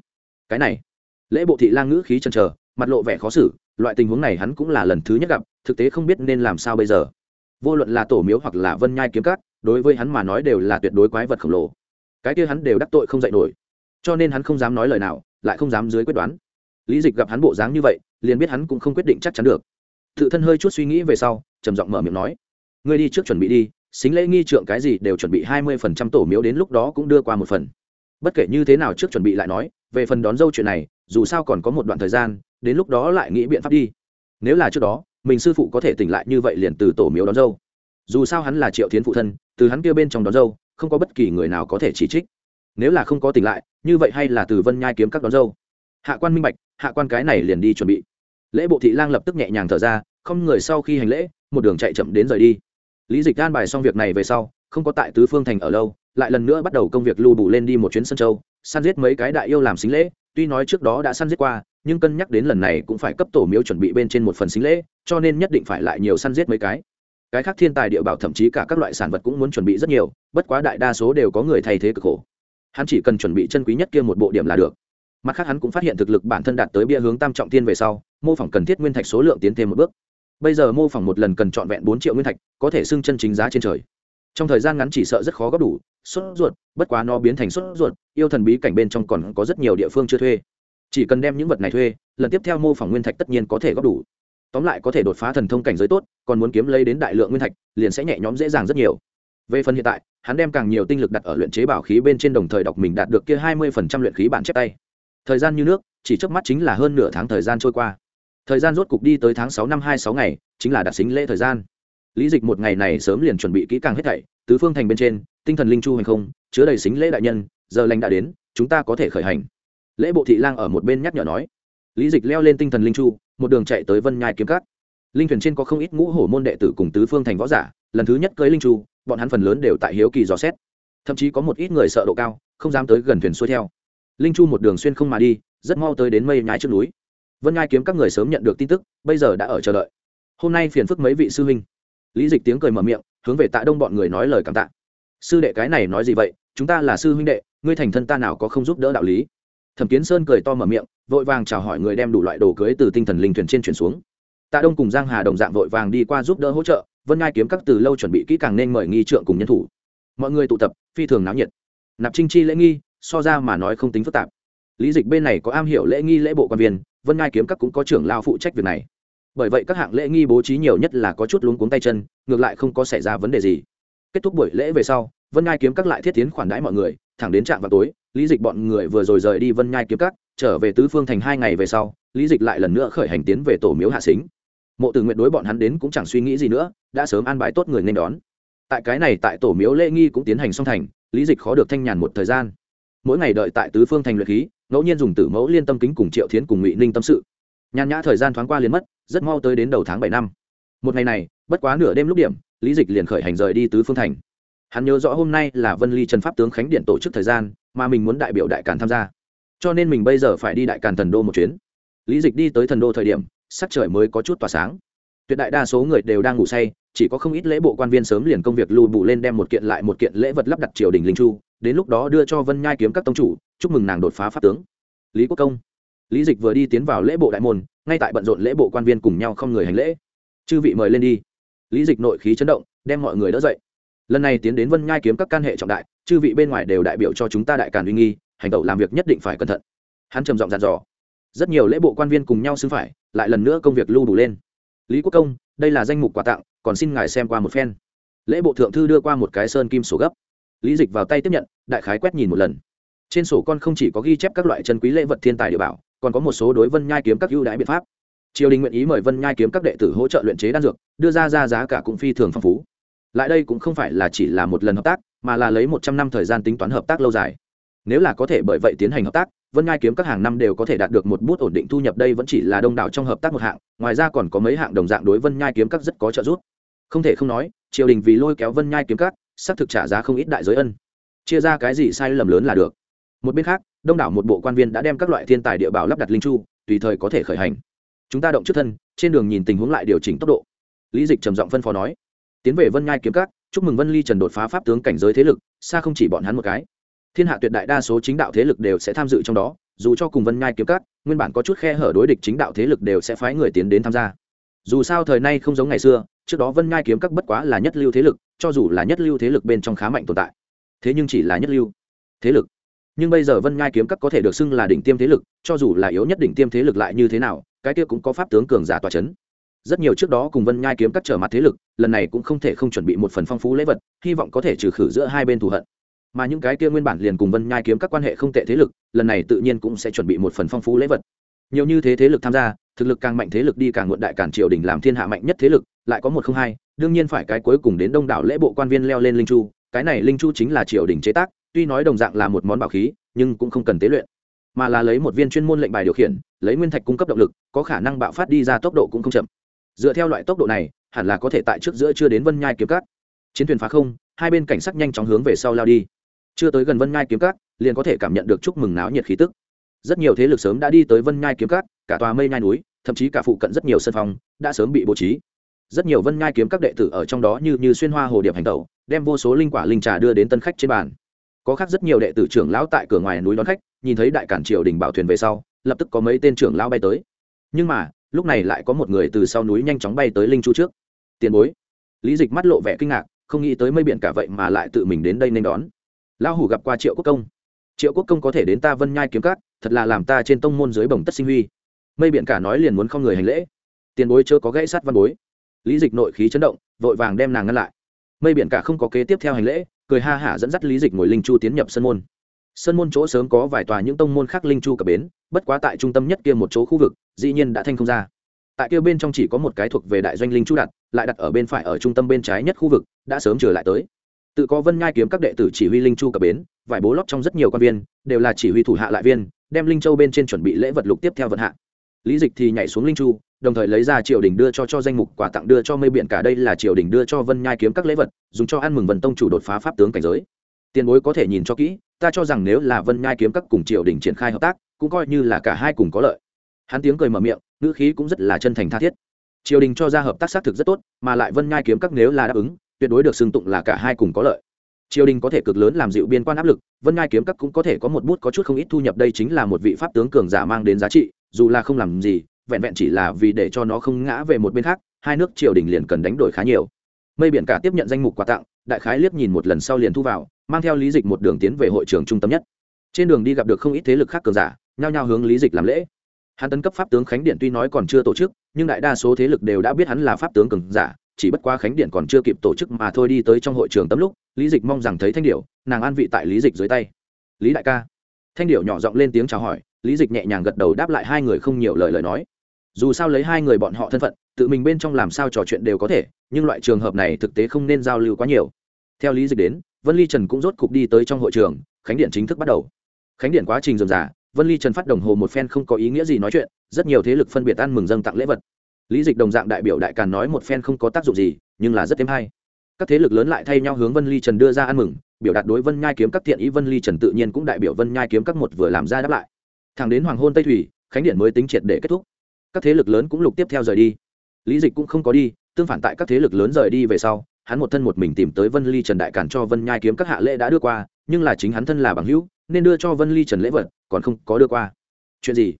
Cái này, lễ bộ thị lang ngữ khí chần chờ, mặt lộ vẻ khó xử, loại tình huống này hắn cũng là lần thứ nhất gặp, thực tế không biết nên làm sao bây giờ. Vô luận là tổ miếu hoặc là vân nhai kiếm cát đối với hắn mà nói đều là tuyệt đối quái vật khổng lồ. Cái kia hắn đều đắc tội không dạy nổi. Cho nên hắn không dám nói lời nào, lại không dám dưới quyết đoán. Lý dịch gặp hắn bộ dáng như vậy, liền biết hắn cũng không quyết định chắc chắn được. Tự thân hơi chút suy nghĩ về sau, trầm giọng mở miệng nói, ngươi đi trước chuẩn bị đi xính lễ nghi trượng cái gì đều chuẩn bị hai mươi phần trăm tổ miếu đến lúc đó cũng đưa qua một phần. Bất kể như thế nào trước chuẩn bị lại nói, về phần đón dâu chuyện này, dù sao còn có một đoạn thời gian, đến lúc đó lại nghĩ biện pháp đi. Nếu là trước đó, mình sư phụ có thể tỉnh lại như vậy liền từ tổ miếu đón dâu. Dù sao hắn là triệu thiến phụ thân, từ hắn kia bên trong đón dâu, không có bất kỳ người nào có thể chỉ trích. Nếu là không có tỉnh lại, như vậy hay là từ vân nhai kiếm các đón dâu. Hạ quan minh bạch, hạ quan cái này liền đi chuẩn bị. Lễ bộ thị lang lập tức nhẹ nhàng thở ra, không người sau khi hành lễ, một đường chạy chậm đến rời đi lý dịch an bài xong việc này về sau, không có tại tứ phương thành ở lâu, lại lần nữa bắt đầu công việc lưu bù lên đi một chuyến sân châu, săn giết mấy cái đại yêu làm xính lễ. Tuy nói trước đó đã săn giết qua, nhưng cân nhắc đến lần này cũng phải cấp tổ miếu chuẩn bị bên trên một phần xính lễ, cho nên nhất định phải lại nhiều săn giết mấy cái. Cái khác thiên tài địa bảo thậm chí cả các loại sản vật cũng muốn chuẩn bị rất nhiều, bất quá đại đa số đều có người thay thế cực khổ. Hắn chỉ cần chuẩn bị chân quý nhất kia một bộ điểm là được. Mặt khác hắn cũng phát hiện thực lực bản thân đạt tới bia hướng tam trọng tiên về sau, mô phỏng cần thiết nguyên thạch số lượng tiến thêm một bước bây giờ mô phỏng một lần cần trọn vẹn bốn triệu nguyên thạch, có thể xưng chân chính giá trên trời. Trong thời gian ngắn chỉ sợ rất khó góp đủ, sốt ruột, bất quá nó biến thành sốt ruột, yêu thần bí cảnh bên trong còn có rất nhiều địa phương chưa thuê. Chỉ cần đem những vật này thuê, lần tiếp theo mô phỏng nguyên thạch tất nhiên có thể góp đủ. Tóm lại có thể đột phá thần thông cảnh giới tốt, còn muốn kiếm lấy đến đại lượng nguyên thạch, liền sẽ nhẹ nhõm dễ dàng rất nhiều. Về phần hiện tại, hắn đem càng nhiều tinh lực đặt ở luyện chế bảo khí bên trên đồng thời đọc mình đạt được kia hai mươi phần trăm luyện khí bản chép tay. Thời gian như nước, chỉ trước mắt chính là hơn nửa tháng thời gian trôi qua thời gian rốt cục đi tới tháng sáu năm hai sáu ngày, chính là đặt xính lễ thời gian. Lý dịch một ngày này sớm liền chuẩn bị kỹ càng hết thảy, tứ phương thành bên trên, tinh thần linh chu hành không, chứa đầy xính lễ đại nhân, giờ lành đã đến, chúng ta có thể khởi hành. Lễ bộ thị lang ở một bên nhắc nhở nói. Lý dịch leo lên tinh thần linh chu, một đường chạy tới vân nhai kiếm cát. linh thuyền trên có không ít ngũ hổ môn đệ tử cùng tứ phương thành võ giả, lần thứ nhất cưới linh chu, bọn hắn phần lớn đều tại hiếu kỳ dò xét. Thậm chí có một ít người sợ độ cao, không dám tới gần thuyền xuôi theo. Linh chu một đường xuyên không mà đi, rất mau tới đến mây nhái trước núi vân nhai kiếm các người sớm nhận được tin tức, bây giờ đã ở chờ đợi. Hôm nay phiền phức mấy vị sư huynh. Lý dịch tiếng cười mở miệng, hướng về tạ đông bọn người nói lời cảm tạ. Sư đệ cái này nói gì vậy? Chúng ta là sư huynh đệ, ngươi thành thân ta nào có không giúp đỡ đạo lý? Thẩm kiến sơn cười to mở miệng, vội vàng chào hỏi người đem đủ loại đồ cưới từ tinh thần linh thuyền trên chuyển xuống. Tạ đông cùng giang hà đồng dạng vội vàng đi qua giúp đỡ hỗ trợ, vân ngai kiếm các từ lâu chuẩn bị kỹ càng nên mời nghi trượng cùng nhân thủ. Mọi người tụ tập, phi thường náo nhiệt. Nạp trinh chi lễ nghi, so ra mà nói không tính phức tạp. Lý dịch bên này có am hiểu lễ nghi lễ bộ quan viên vân ngai kiếm các cũng có trưởng lao phụ trách việc này bởi vậy các hạng lễ nghi bố trí nhiều nhất là có chút luống cuống tay chân ngược lại không có xảy ra vấn đề gì kết thúc buổi lễ về sau vân ngai kiếm các lại thiết tiến khoản đãi mọi người thẳng đến trạm vào tối lý dịch bọn người vừa rồi rời đi vân nhai kiếm các trở về tứ phương thành hai ngày về sau lý dịch lại lần nữa khởi hành tiến về tổ miếu hạ xính mộ từ nguyện đối bọn hắn đến cũng chẳng suy nghĩ gì nữa đã sớm an bài tốt người nên đón tại cái này tại tổ miếu lễ nghi cũng tiến hành song thành lý dịch khó được thanh nhàn một thời gian mỗi ngày đợi tại tứ phương thành luyện khí, ngẫu nhiên dùng tử mẫu liên tâm kính cùng triệu thiến cùng ngụy ninh tâm sự. Nhàn nhã thời gian thoáng qua liền mất, rất mau tới đến đầu tháng bảy năm. Một ngày này, bất quá nửa đêm lúc điểm, lý dịch liền khởi hành rời đi tứ phương thành. Hắn nhớ rõ hôm nay là vân ly trần pháp tướng khánh điện tổ chức thời gian, mà mình muốn đại biểu đại càn tham gia. Cho nên mình bây giờ phải đi đại càn thần đô một chuyến. Lý dịch đi tới thần đô thời điểm, sắc trời mới có chút tỏa sáng. Tuyệt đại đa số người đều đang ngủ say, chỉ có không ít lễ bộ quan viên sớm liền công việc lùi bù lên đem một kiện lại một kiện lễ vật lắp đặt triều đình linh chu đến lúc đó đưa cho vân nhai kiếm các tông chủ, chúc mừng nàng đột phá pháp tướng. Lý quốc công. Lý dịch vừa đi tiến vào lễ bộ đại môn, ngay tại bận rộn lễ bộ quan viên cùng nhau không người hành lễ. Chư vị mời lên đi. Lý dịch nội khí chấn động, đem mọi người đỡ dậy. Lần này tiến đến vân nhai kiếm các can hệ trọng đại, chư vị bên ngoài đều đại biểu cho chúng ta đại càn uy nghi, hành tẩu làm việc nhất định phải cẩn thận. Hắn trầm giọng dặn dò. Rất nhiều lễ bộ quan viên cùng nhau xưng phải, lại lần nữa công việc lưu đủ lên. Lý quốc công, đây là danh mục quà tặng, còn xin ngài xem qua một phen. Lễ bộ thượng thư đưa qua một cái sơn kim sổ gấp lý dịch vào tay tiếp nhận, đại khái quét nhìn một lần. Trên sổ con không chỉ có ghi chép các loại chân quý lễ vật thiên tài địa bảo, còn có một số đối vân nhai kiếm các ưu đãi biện pháp. Triều đình nguyện ý mời vân nhai kiếm các đệ tử hỗ trợ luyện chế đan dược, đưa ra ra giá cả cũng phi thường phong phú. Lại đây cũng không phải là chỉ là một lần hợp tác, mà là lấy một trăm năm thời gian tính toán hợp tác lâu dài. Nếu là có thể bởi vậy tiến hành hợp tác, vân ngai kiếm các hàng năm đều có thể đạt được một bút ổn định thu nhập đây vẫn chỉ là đông đảo trong hợp tác một hạng, ngoài ra còn có mấy hạng đồng dạng đối vân nhai kiếm các rất có trợ giúp. Không thể không nói, triều đình vì lôi kéo vân nhai kiếm các xác thực trả giá không ít đại giới ân. Chia ra cái gì sai lầm lớn là được. Một bên khác, đông đảo một bộ quan viên đã đem các loại thiên tài địa bảo lắp đặt linh chu, tùy thời có thể khởi hành. Chúng ta động trước thân, trên đường nhìn tình huống lại điều chỉnh tốc độ. Lý dịch trầm giọng phân phó nói. Tiến về vân nhai kiếm các, chúc mừng vân ly trần đột phá pháp tướng cảnh giới thế lực, xa không chỉ bọn hắn một cái. Thiên hạ tuyệt đại đa số chính đạo thế lực đều sẽ tham dự trong đó, dù cho cùng vân nhai kiếm các, nguyên bản có chút khe hở đối địch chính đạo thế lực đều sẽ phái người tiến đến tham gia. Dù sao thời nay không giống ngày xưa trước đó vân nhai kiếm các bất quá là nhất lưu thế lực, cho dù là nhất lưu thế lực bên trong khá mạnh tồn tại. Thế nhưng chỉ là nhất lưu thế lực. Nhưng bây giờ vân nhai kiếm các có thể được xưng là đỉnh tiêm thế lực, cho dù là yếu nhất đỉnh tiêm thế lực lại như thế nào, cái kia cũng có pháp tướng cường giả tòa c h ấ n rất nhiều trước đó cùng vân nhai kiếm các trở mặt thế lực, lần này cũng không thể không chuẩn bị một phần phong phú lễ vật, hy vọng có thể trừ khử giữa hai bên thù hận. Mà những cái kia nguyên bản liền cùng vân nhai kiếm các quan hệ không tệ thế lực, lần này tự nhiên cũng sẽ chuẩn bị một phần phong phú lễ vật. Nhiều như thế thế lực tham gia thực lực càng mạnh thế lực đi càng muộn đại cản triều đình làm thiên hạ mạnh nhất thế lực, lại có một không hai, đương nhiên phải cái cuối cùng đến đông đảo lễ bộ quan viên leo lên linh chu, cái này linh chu chính là triều đình chế tác, tuy nói đồng dạng là một món bảo khí, nhưng cũng không cần tế luyện, mà là lấy một viên chuyên môn lệnh bài điều khiển, lấy nguyên thạch cung cấp động lực, có khả năng bạo phát đi ra tốc độ cũng không chậm. Dựa theo loại tốc độ này, hẳn là có thể tại trước giữa chưa đến vân nhai kiếm cát chiến thuyền phá không, hai bên cảnh sắc nhanh chóng hướng về sau lao đi. Chưa tới gần vân nhai kiếm cát liền có thể cảm nhận được chúc mừng náo nhiệt khí tức. Rất nhiều thế lực sớm đã đi tới vân nhai kiếm cát cả tòa mây nhai núi, thậm chí cả phụ cận rất nhiều sân phòng đã sớm bị bố trí. Rất nhiều vân nhai kiếm các đệ tử ở trong đó như như xuyên hoa hồ điệp hành tẩu, đem vô số linh quả linh trà đưa đến tân khách trên bàn. Có khác rất nhiều đệ tử trưởng lão tại cửa ngoài núi đón khách, nhìn thấy đại cản triều đình bảo thuyền về sau, lập tức có mấy tên trưởng lão bay tới. Nhưng mà, lúc này lại có một người từ sau núi nhanh chóng bay tới linh chu trước. Tiền bối. Lý dịch mắt lộ vẻ kinh ngạc, không nghĩ tới mây biển cả vậy mà lại tự mình đến đây nên đón. Lão hủ gặp qua triệu quốc công. Triệu quốc công có thể đến ta vân nhai kiếm cát thật là làm ta trên tông môn dưới bồng tất sinh huy mây biển cả nói liền muốn không người hành lễ. Tiền bối chớ có gãy sát văn bối. Lý dịch nội khí chấn động, vội vàng đem nàng ngăn lại. Mây biển cả không có kế tiếp theo hành lễ, cười ha hả dẫn dắt lý dịch ngồi linh chu tiến nhập sân môn. Sân môn chỗ sớm có vài tòa những tông môn khác linh chu cập bến, bất quá tại trung tâm nhất kia một chỗ khu vực, dĩ nhiên đã thanh không ra. Tại kia bên trong chỉ có một cái thuộc về đại doanh linh chu đặt, lại đặt ở bên phải ở trung tâm bên trái nhất khu vực, đã sớm trở lại tới. Tự có vân nhai kiếm các đệ tử chỉ huy linh chu cập bến vải bố lót trong rất nhiều quan viên, đều là chỉ huy thủ hạ lại viên, đem linh châu bên trên chuẩn bị lễ vật lục tiếp theo vận hạ lý dịch thì nhảy xuống linh chu, đồng thời lấy ra triều đình đưa cho cho danh mục quà tặng đưa cho mây biển cả. Đây là triều đình đưa cho vân nhai kiếm các lễ vật, dùng cho ăn mừng vần tông chủ đột phá pháp tướng cảnh giới. Tiền bối có thể nhìn cho kỹ, ta cho rằng nếu là vân nhai kiếm các cùng triều đình triển khai hợp tác, cũng coi như là cả hai cùng có lợi. Hắn tiếng cười mở miệng, ngữ khí cũng rất là chân thành tha thiết. Triều đình cho ra hợp tác xác thực rất tốt, mà lại vân nhai kiếm các nếu là đáp ứng, tuyệt đối được xưng tụng là cả hai cùng có lợi. Triều đình có thể cực lớn làm dịu biên quan áp lực, vân nhai kiếm các cũng có thể có một bút có chút không ít thu nhập. Đây chính là một vị pháp tướng cường giả mang đến giá trị dù là không làm gì, vẹn vẹn chỉ là vì để cho nó không ngã về một bên khác, hai nước triều đình liền cần đánh đổi khá nhiều. Mây biển cả tiếp nhận danh mục quà tặng, đại khái liếc nhìn một lần sau liền thu vào, mang theo lý dịch một đường tiến về hội trường trung tâm nhất. Trên đường đi gặp được không ít thế lực khác cường giả, nhao nhao hướng lý dịch làm lễ. Hắn tấn cấp pháp tướng khánh điện tuy nói còn chưa tổ chức, nhưng đại đa số thế lực đều đã biết hắn là pháp tướng cường giả, chỉ bất qua khánh điện còn chưa kịp tổ chức mà thôi đi tới trong hội trường tấm lúc, lý dịch mong rằng thấy thanh điệu nàng an vị tại lý dịch dưới tay. Lý đại ca. Thanh điệu nhỏ giọng lên tiếng chào hỏi lý dịch nhẹ nhàng gật đầu đáp lại hai người không nhiều lời lời nói. Dù sao lấy hai người bọn họ thân phận, tự mình bên trong làm sao trò chuyện đều có thể, nhưng loại trường hợp này thực tế không nên giao lưu quá nhiều. Theo lý dịch đến, vân ly trần cũng rốt cục đi tới trong hội trường, khánh điện chính thức bắt đầu. Khánh điện quá trình dườm giả vân ly trần phát đồng hồ một phen không có ý nghĩa gì nói chuyện, rất nhiều thế lực phân biệt ăn mừng dâng tặng lễ vật. Lý dịch đồng dạng đại biểu đại càn nói một phen không có tác dụng gì, nhưng là rất thêm hay. Các thế lực lớn lại thay nhau hướng vân ly trần đưa ra ăn mừng, biểu đạt đối vân nhai kiếm các tiện ý, vân ly trần tự nhiên cũng đại biểu vân nhai kiếm các một vừa làm ra đáp lại thẳng đến hoàng hôn tây thủy, khánh điện mới tính triệt để kết thúc. Các thế lực lớn cũng lục tiếp theo rời đi. Lý dịch cũng không có đi, tương phản tại các thế lực lớn rời đi về sau, hắn một thân một mình tìm tới vân ly trần đại cản cho vân nhai kiếm các hạ lễ đã đưa qua, nhưng là chính hắn thân là bằng hữu, nên đưa cho vân ly trần lễ vật, còn không có đưa qua. Chuyện gì?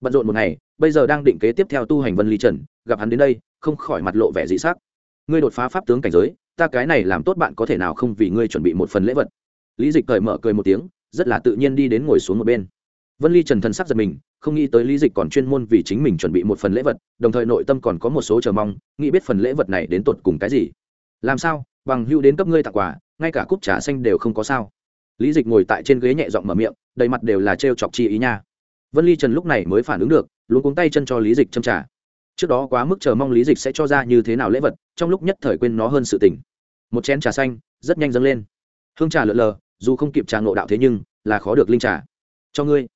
Bận rộn một ngày, bây giờ đang định kế tiếp theo tu hành vân ly trần, gặp hắn đến đây, không khỏi mặt lộ vẻ dị sắc. Ngươi đột phá pháp tướng cảnh giới, ta cái này làm tốt bạn có thể nào không vì ngươi chuẩn bị một phần lễ vật? Lý dịch cởi mở cười một tiếng, rất là tự nhiên đi đến ngồi xuống một bên vân ly trần Thần sắc giật mình, không nghĩ tới lý dịch còn chuyên môn vì chính mình chuẩn bị một phần lễ vật, đồng thời nội tâm còn có một số chờ mong, nghĩ biết phần lễ vật này đến tột cùng cái gì. Làm sao? Bằng hưu đến cấp ngươi tặng quà, ngay cả cúp trà xanh đều không có sao. Lý dịch ngồi tại trên ghế nhẹ giọng mở miệng, đầy mặt đều là trêu chọc chi ý nha. Vân ly trần lúc này mới phản ứng được luôn cuống tay chân cho lý dịch châm trà. trước đó quá mức chờ mong lý dịch sẽ cho ra như thế nào lễ vật, trong lúc nhất thời quên nó hơn sự tỉnh. một chén trà xanh, rất nhanh dâng lên. Hương trà lợn lờ, dù không kịp trà ngộ đạo thế nhưng, là khó được linh trà. Cho ngươi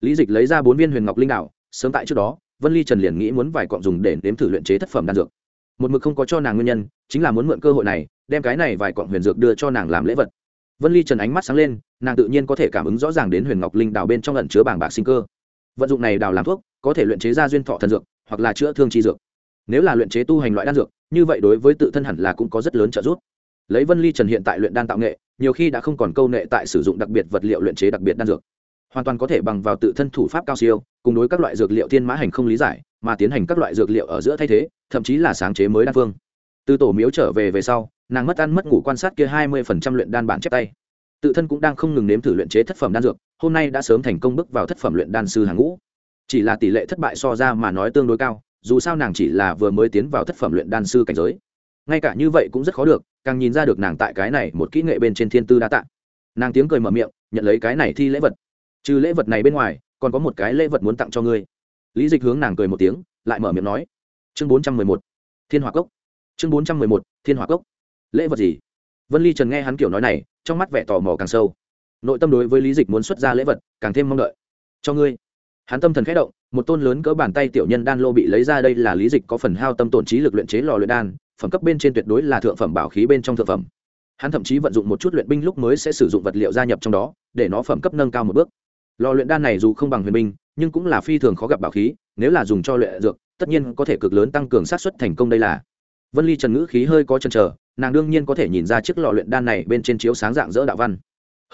lý dịch lấy ra bốn viên huyền ngọc linh đạo sớm tại trước đó, vân ly trần liền nghĩ muốn vài cọng dùng để nếm thử luyện chế thất phẩm đan dược. Một mực không có cho nàng nguyên nhân, chính là muốn mượn cơ hội này, đem cái này vài cọng huyền dược đưa cho nàng làm lễ vật. Vân ly trần ánh mắt sáng lên, nàng tự nhiên có thể cảm ứng rõ ràng đến huyền ngọc linh đào bên trong lẩn chứa bảng bạc sinh cơ. Vận dụng này đào làm thuốc, có thể luyện chế ra duyên thọ thần dược, hoặc là chữa thương chi dược. Nếu là luyện chế tu hành loại đan dược, như vậy đối với tự thân hẳn là cũng có rất lớn trợ giúp. Lấy vân ly trần hiện tại luyện đan tạo nghệ, nhiều khi đã không còn câu nghệ tại sử dụng đặc biệt vật liệu luyện chế đặc biệt đan dược hoàn toàn có thể bằng vào tự thân thủ pháp cao siêu, cùng đối các loại dược liệu thiên mã hành không lý giải, mà tiến hành các loại dược liệu ở giữa thay thế, thậm chí là sáng chế mới đan phương. Từ tổ miếu trở về về sau, nàng mất ăn mất ngủ quan sát kia hai mươi phần trăm luyện đan bản chép tay. Tự thân cũng đang không ngừng nếm thử luyện chế thất phẩm đan dược, hôm nay đã sớm thành công bước vào thất phẩm luyện đan sư hàng ngũ. Chỉ là tỷ lệ thất bại so ra mà nói tương đối cao, dù sao nàng chỉ là vừa mới tiến vào thất phẩm luyện đan sư cảnh giới. Ngay cả như vậy cũng rất khó được, càng nhìn ra được nàng tại cái này một kỹ nghệ bên trên thiên tư đa tạ. Nàng tiếng cười mở miệng, nhận lấy cái này thi lễ vật trừ lễ vật này bên ngoài, còn có một cái lễ vật muốn tặng cho ngươi. Lý dịch hướng nàng cười một tiếng, lại mở miệng nói. Chương bốn trăm mười một, thiên hòa cốc. Chương bốn trăm mười một, thiên hòa cốc. Lễ vật gì? Vân ly trần nghe hắn kiểu nói này, trong mắt vẻ tò mò càng sâu. Nội tâm đối với lý dịch muốn xuất ra lễ vật, càng thêm mong đợi. Cho ngươi. Hắn tâm thần khẽ động, một tôn lớn cỡ bàn tay tiểu nhân đan lô bị lấy ra đây là lý dịch có phần hao tâm tổn trí lực luyện chế lò luyện đan, phẩm cấp bên trên tuyệt đối là thượng phẩm bảo khí bên trong thượng phẩm. Hắn thậm chí vận dụng một chút luyện binh lúc mới sẽ sử dụng vật liệu gia nhập trong đó, để nó phẩm cấp nâng cao một bước lò luyện đan này dù không bằng huyền binh, nhưng cũng là phi thường khó gặp bảo khí, nếu là dùng cho luyện dược, tất nhiên có thể cực lớn tăng cường sát xuất thành công đây là. Vân ly trần ngữ khí hơi có chân trở nàng đương nhiên có thể nhìn ra chiếc lò luyện đan này bên trên chiếu sáng dạng dỡ đạo văn.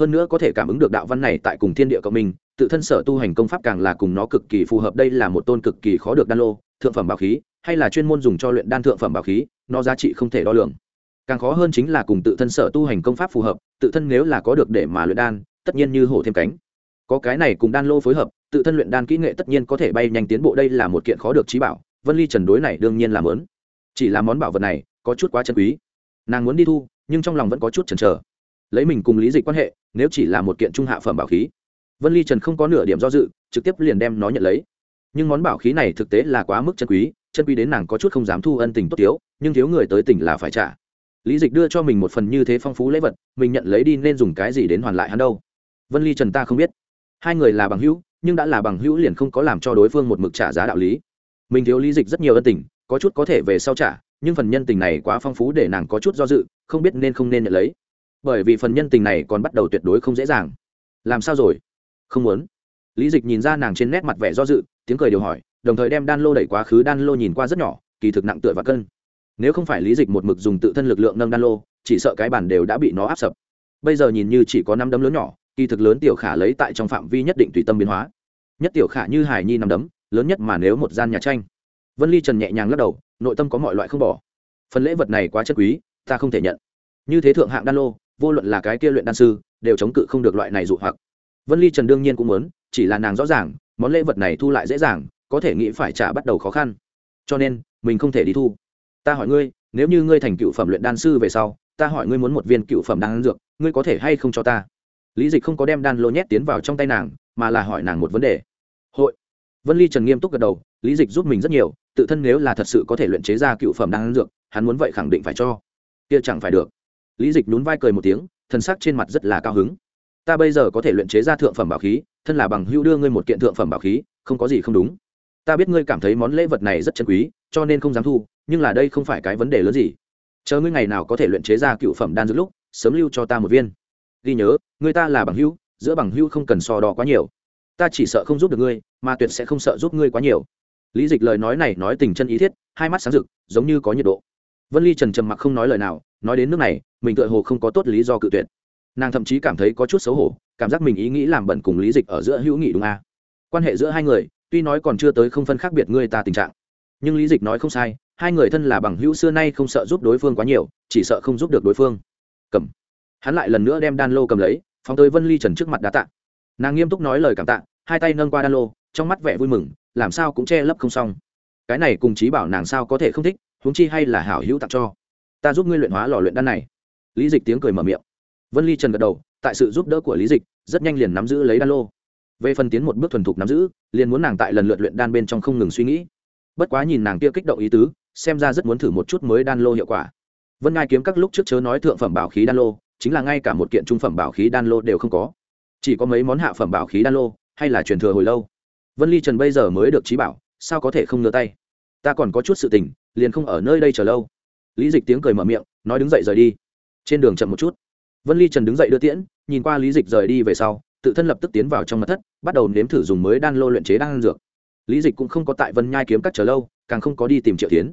Hơn nữa có thể cảm ứng được đạo văn này tại cùng thiên địa cộng minh, tự thân sở tu hành công pháp càng là cùng nó cực kỳ phù hợp, đây là một tôn cực kỳ khó được đan lô, thượng phẩm bảo khí, hay là chuyên môn dùng cho luyện đan thượng phẩm bảo khí, nó giá trị không thể đo lường. Càng khó hơn chính là cùng tự thân sở tu hành công pháp phù hợp, tự thân nếu là có được để mà luyện đan, tất nhiên như hổ thêm cánh có cái này cùng đan lô phối hợp, tự thân luyện đan kỹ nghệ tất nhiên có thể bay nhanh tiến bộ, đây là một kiện khó được trí bảo, vân ly trần đối này đương nhiên làm lớn chỉ là món bảo vật này, có chút quá chân quý. Nàng muốn đi thu, nhưng trong lòng vẫn có chút chần chờ. Lấy mình cùng lý dịch quan hệ, nếu chỉ là một kiện trung hạ phẩm bảo khí, vân ly trần không có nửa điểm do dự, trực tiếp liền đem nó nhận lấy. Nhưng món bảo khí này thực tế là quá mức chân quý chân quý đến nàng có chút không dám thu ân tình tốt thiếu, nhưng thiếu người tới tỉnh là phải trả. Lý dịch đưa cho mình một phần như thế phong phú lễ vật, mình nhận lấy đi nên dùng cái gì đến hoàn lại hắn đâu? Vân ly trần ta không biết hai người là bằng hữu, nhưng đã là bằng hữu liền không có làm cho đối phương một mực trả giá đạo lý. Mình thiếu lý dịch rất nhiều ân tình, có chút có thể về sau trả, nhưng phần nhân tình này quá phong phú để nàng có chút do dự, không biết nên không nên nhận lấy. Bởi vì phần nhân tình này còn bắt đầu tuyệt đối không dễ dàng. Làm sao rồi? Không muốn. Lý dịch nhìn ra nàng trên nét mặt vẻ do dự, tiếng cười điều hỏi, đồng thời đem đan lô đẩy quá khứ đan lô nhìn qua rất nhỏ, kỳ thực nặng tựa và cân. Nếu không phải lý dịch một mực dùng tự thân lực lượng nâng đan lô, chỉ sợ cái bản đều đã bị nó áp sập. Bây giờ nhìn như chỉ có năm đấm lớn nhỏ kỳ thực lớn tiểu khả lấy tại trong phạm vi nhất định tùy tâm biến hóa. Nhất tiểu khả như hải nhi nằm đấm, lớn nhất mà nếu một gian nhà tranh. Vân ly trần nhẹ nhàng lắc đầu, nội tâm có mọi loại không bỏ. Phần lễ vật này quá chất quý, ta không thể nhận. Như thế thượng hạng đan lô, vô luận là cái kia luyện đan sư, đều chống cự không được loại này dụ hoặc. Vân ly trần đương nhiên cũng muốn, chỉ là nàng rõ ràng, món lễ vật này thu lại dễ dàng, có thể nghĩ phải trả bắt đầu khó khăn. Cho nên, mình không thể đi thu. Ta hỏi ngươi, nếu như ngươi thành cựu phẩm luyện đan sư về sau, ta hỏi ngươi muốn một viên cựu phẩm đan dược, ngươi có thể hay không cho ta? Lý dịch không có đem đan lô nhét tiến vào trong tay nàng, mà là hỏi nàng một vấn đề. Hội. Vân ly trần nghiêm túc gật đầu, lý dịch giúp mình rất nhiều, tự thân nếu là thật sự có thể luyện chế ra cựu phẩm đan dược, hắn muốn vậy khẳng định phải cho. Kia chẳng phải được. Lý dịch nhún vai cười một tiếng thân sắc trên mặt rất là cao hứng. Ta bây giờ có thể luyện chế ra thượng phẩm bảo khí, thân là bằng hữu đưa ngươi một kiện thượng phẩm bảo khí, không có gì không đúng. Ta biết ngươi cảm thấy món lễ vật này rất chân quý, cho nên không dám thu, nhưng là đây không phải cái vấn đề lớn gì. Chờ ngươi ngày nào có thể luyện chế ra cựu phẩm đan dược lúc, sớm lưu cho ta một viên ghi nhớ, người ta là bằng hữu, giữa bằng hữu không cần so đo quá nhiều. Ta chỉ sợ không giúp được ngươi, mà tuyệt sẽ không sợ giúp ngươi quá nhiều. Lý dịch lời nói này nói tình chân ý thiết, hai mắt sáng rực, giống như có nhiệt độ. Vân ly trần trầm mặc không nói lời nào, nói đến nước này, mình tựa hồ không có tốt lý do cự tuyệt. Nàng thậm chí cảm thấy có chút xấu hổ, cảm giác mình ý nghĩ làm bẩn cùng lý dịch ở giữa hữu nghị đúng a. À? quan hệ giữa hai người, tuy nói còn chưa tới không phân khác biệt ngươi ta tình trạng. Nhưng lý dịch nói không sai, hai người thân là bằng hữu xưa nay không sợ giúp đối phương quá nhiều, chỉ sợ không giúp được đối phương. Cầm hắn lại lần nữa đem đan lô cầm lấy, phóng tới vân ly trần trước mặt đá tạ. Nàng nghiêm túc nói lời cảm tạ, hai tay nâng qua đan lô, trong mắt vẻ vui mừng, làm sao cũng che lấp không xong. Cái này cùng chí bảo nàng sao có thể không thích, huống chi hay là hảo hữu tặng cho. Ta giúp ngươi luyện hóa lò luyện đan này. Lý dịch tiếng cười mở miệng. Vân ly trần gật đầu, tại sự giúp đỡ của lý dịch, rất nhanh liền nắm giữ lấy đan lô. Về phần tiến một bước thuần thục nắm giữ, liền muốn nàng tại lần lượt luyện đan bên trong không ngừng suy nghĩ. Bất quá nhìn nàng kia kích động ý tứ, xem ra rất muốn thử một chút mới đan lô hiệu quả. Vân ngai kiếm các lúc trước chớ nói thượng phẩm bảo khí đan lô chính là ngay cả một kiện trung phẩm bảo khí đan lô đều không có. Chỉ có mấy món hạ phẩm bảo khí đan lô, hay là truyền thừa hồi lâu. Vân ly trần bây giờ mới được trí bảo, sao có thể không ngơ tay? Ta còn có chút sự tình, liền không ở nơi đây chờ lâu. Lý dịch tiếng cười mở miệng, nói đứng dậy rời đi. Trên đường chậm một chút. Vân ly trần đứng dậy đưa tiễn, nhìn qua lý dịch rời đi về sau, tự thân lập tức tiến vào trong mặt thất, bắt đầu nếm thử dùng mới đan lô luyện chế đan dược. Lý dịch cũng không có tại vân nhai kiếm các chờ lâu, càng không có đi tìm triệu tiến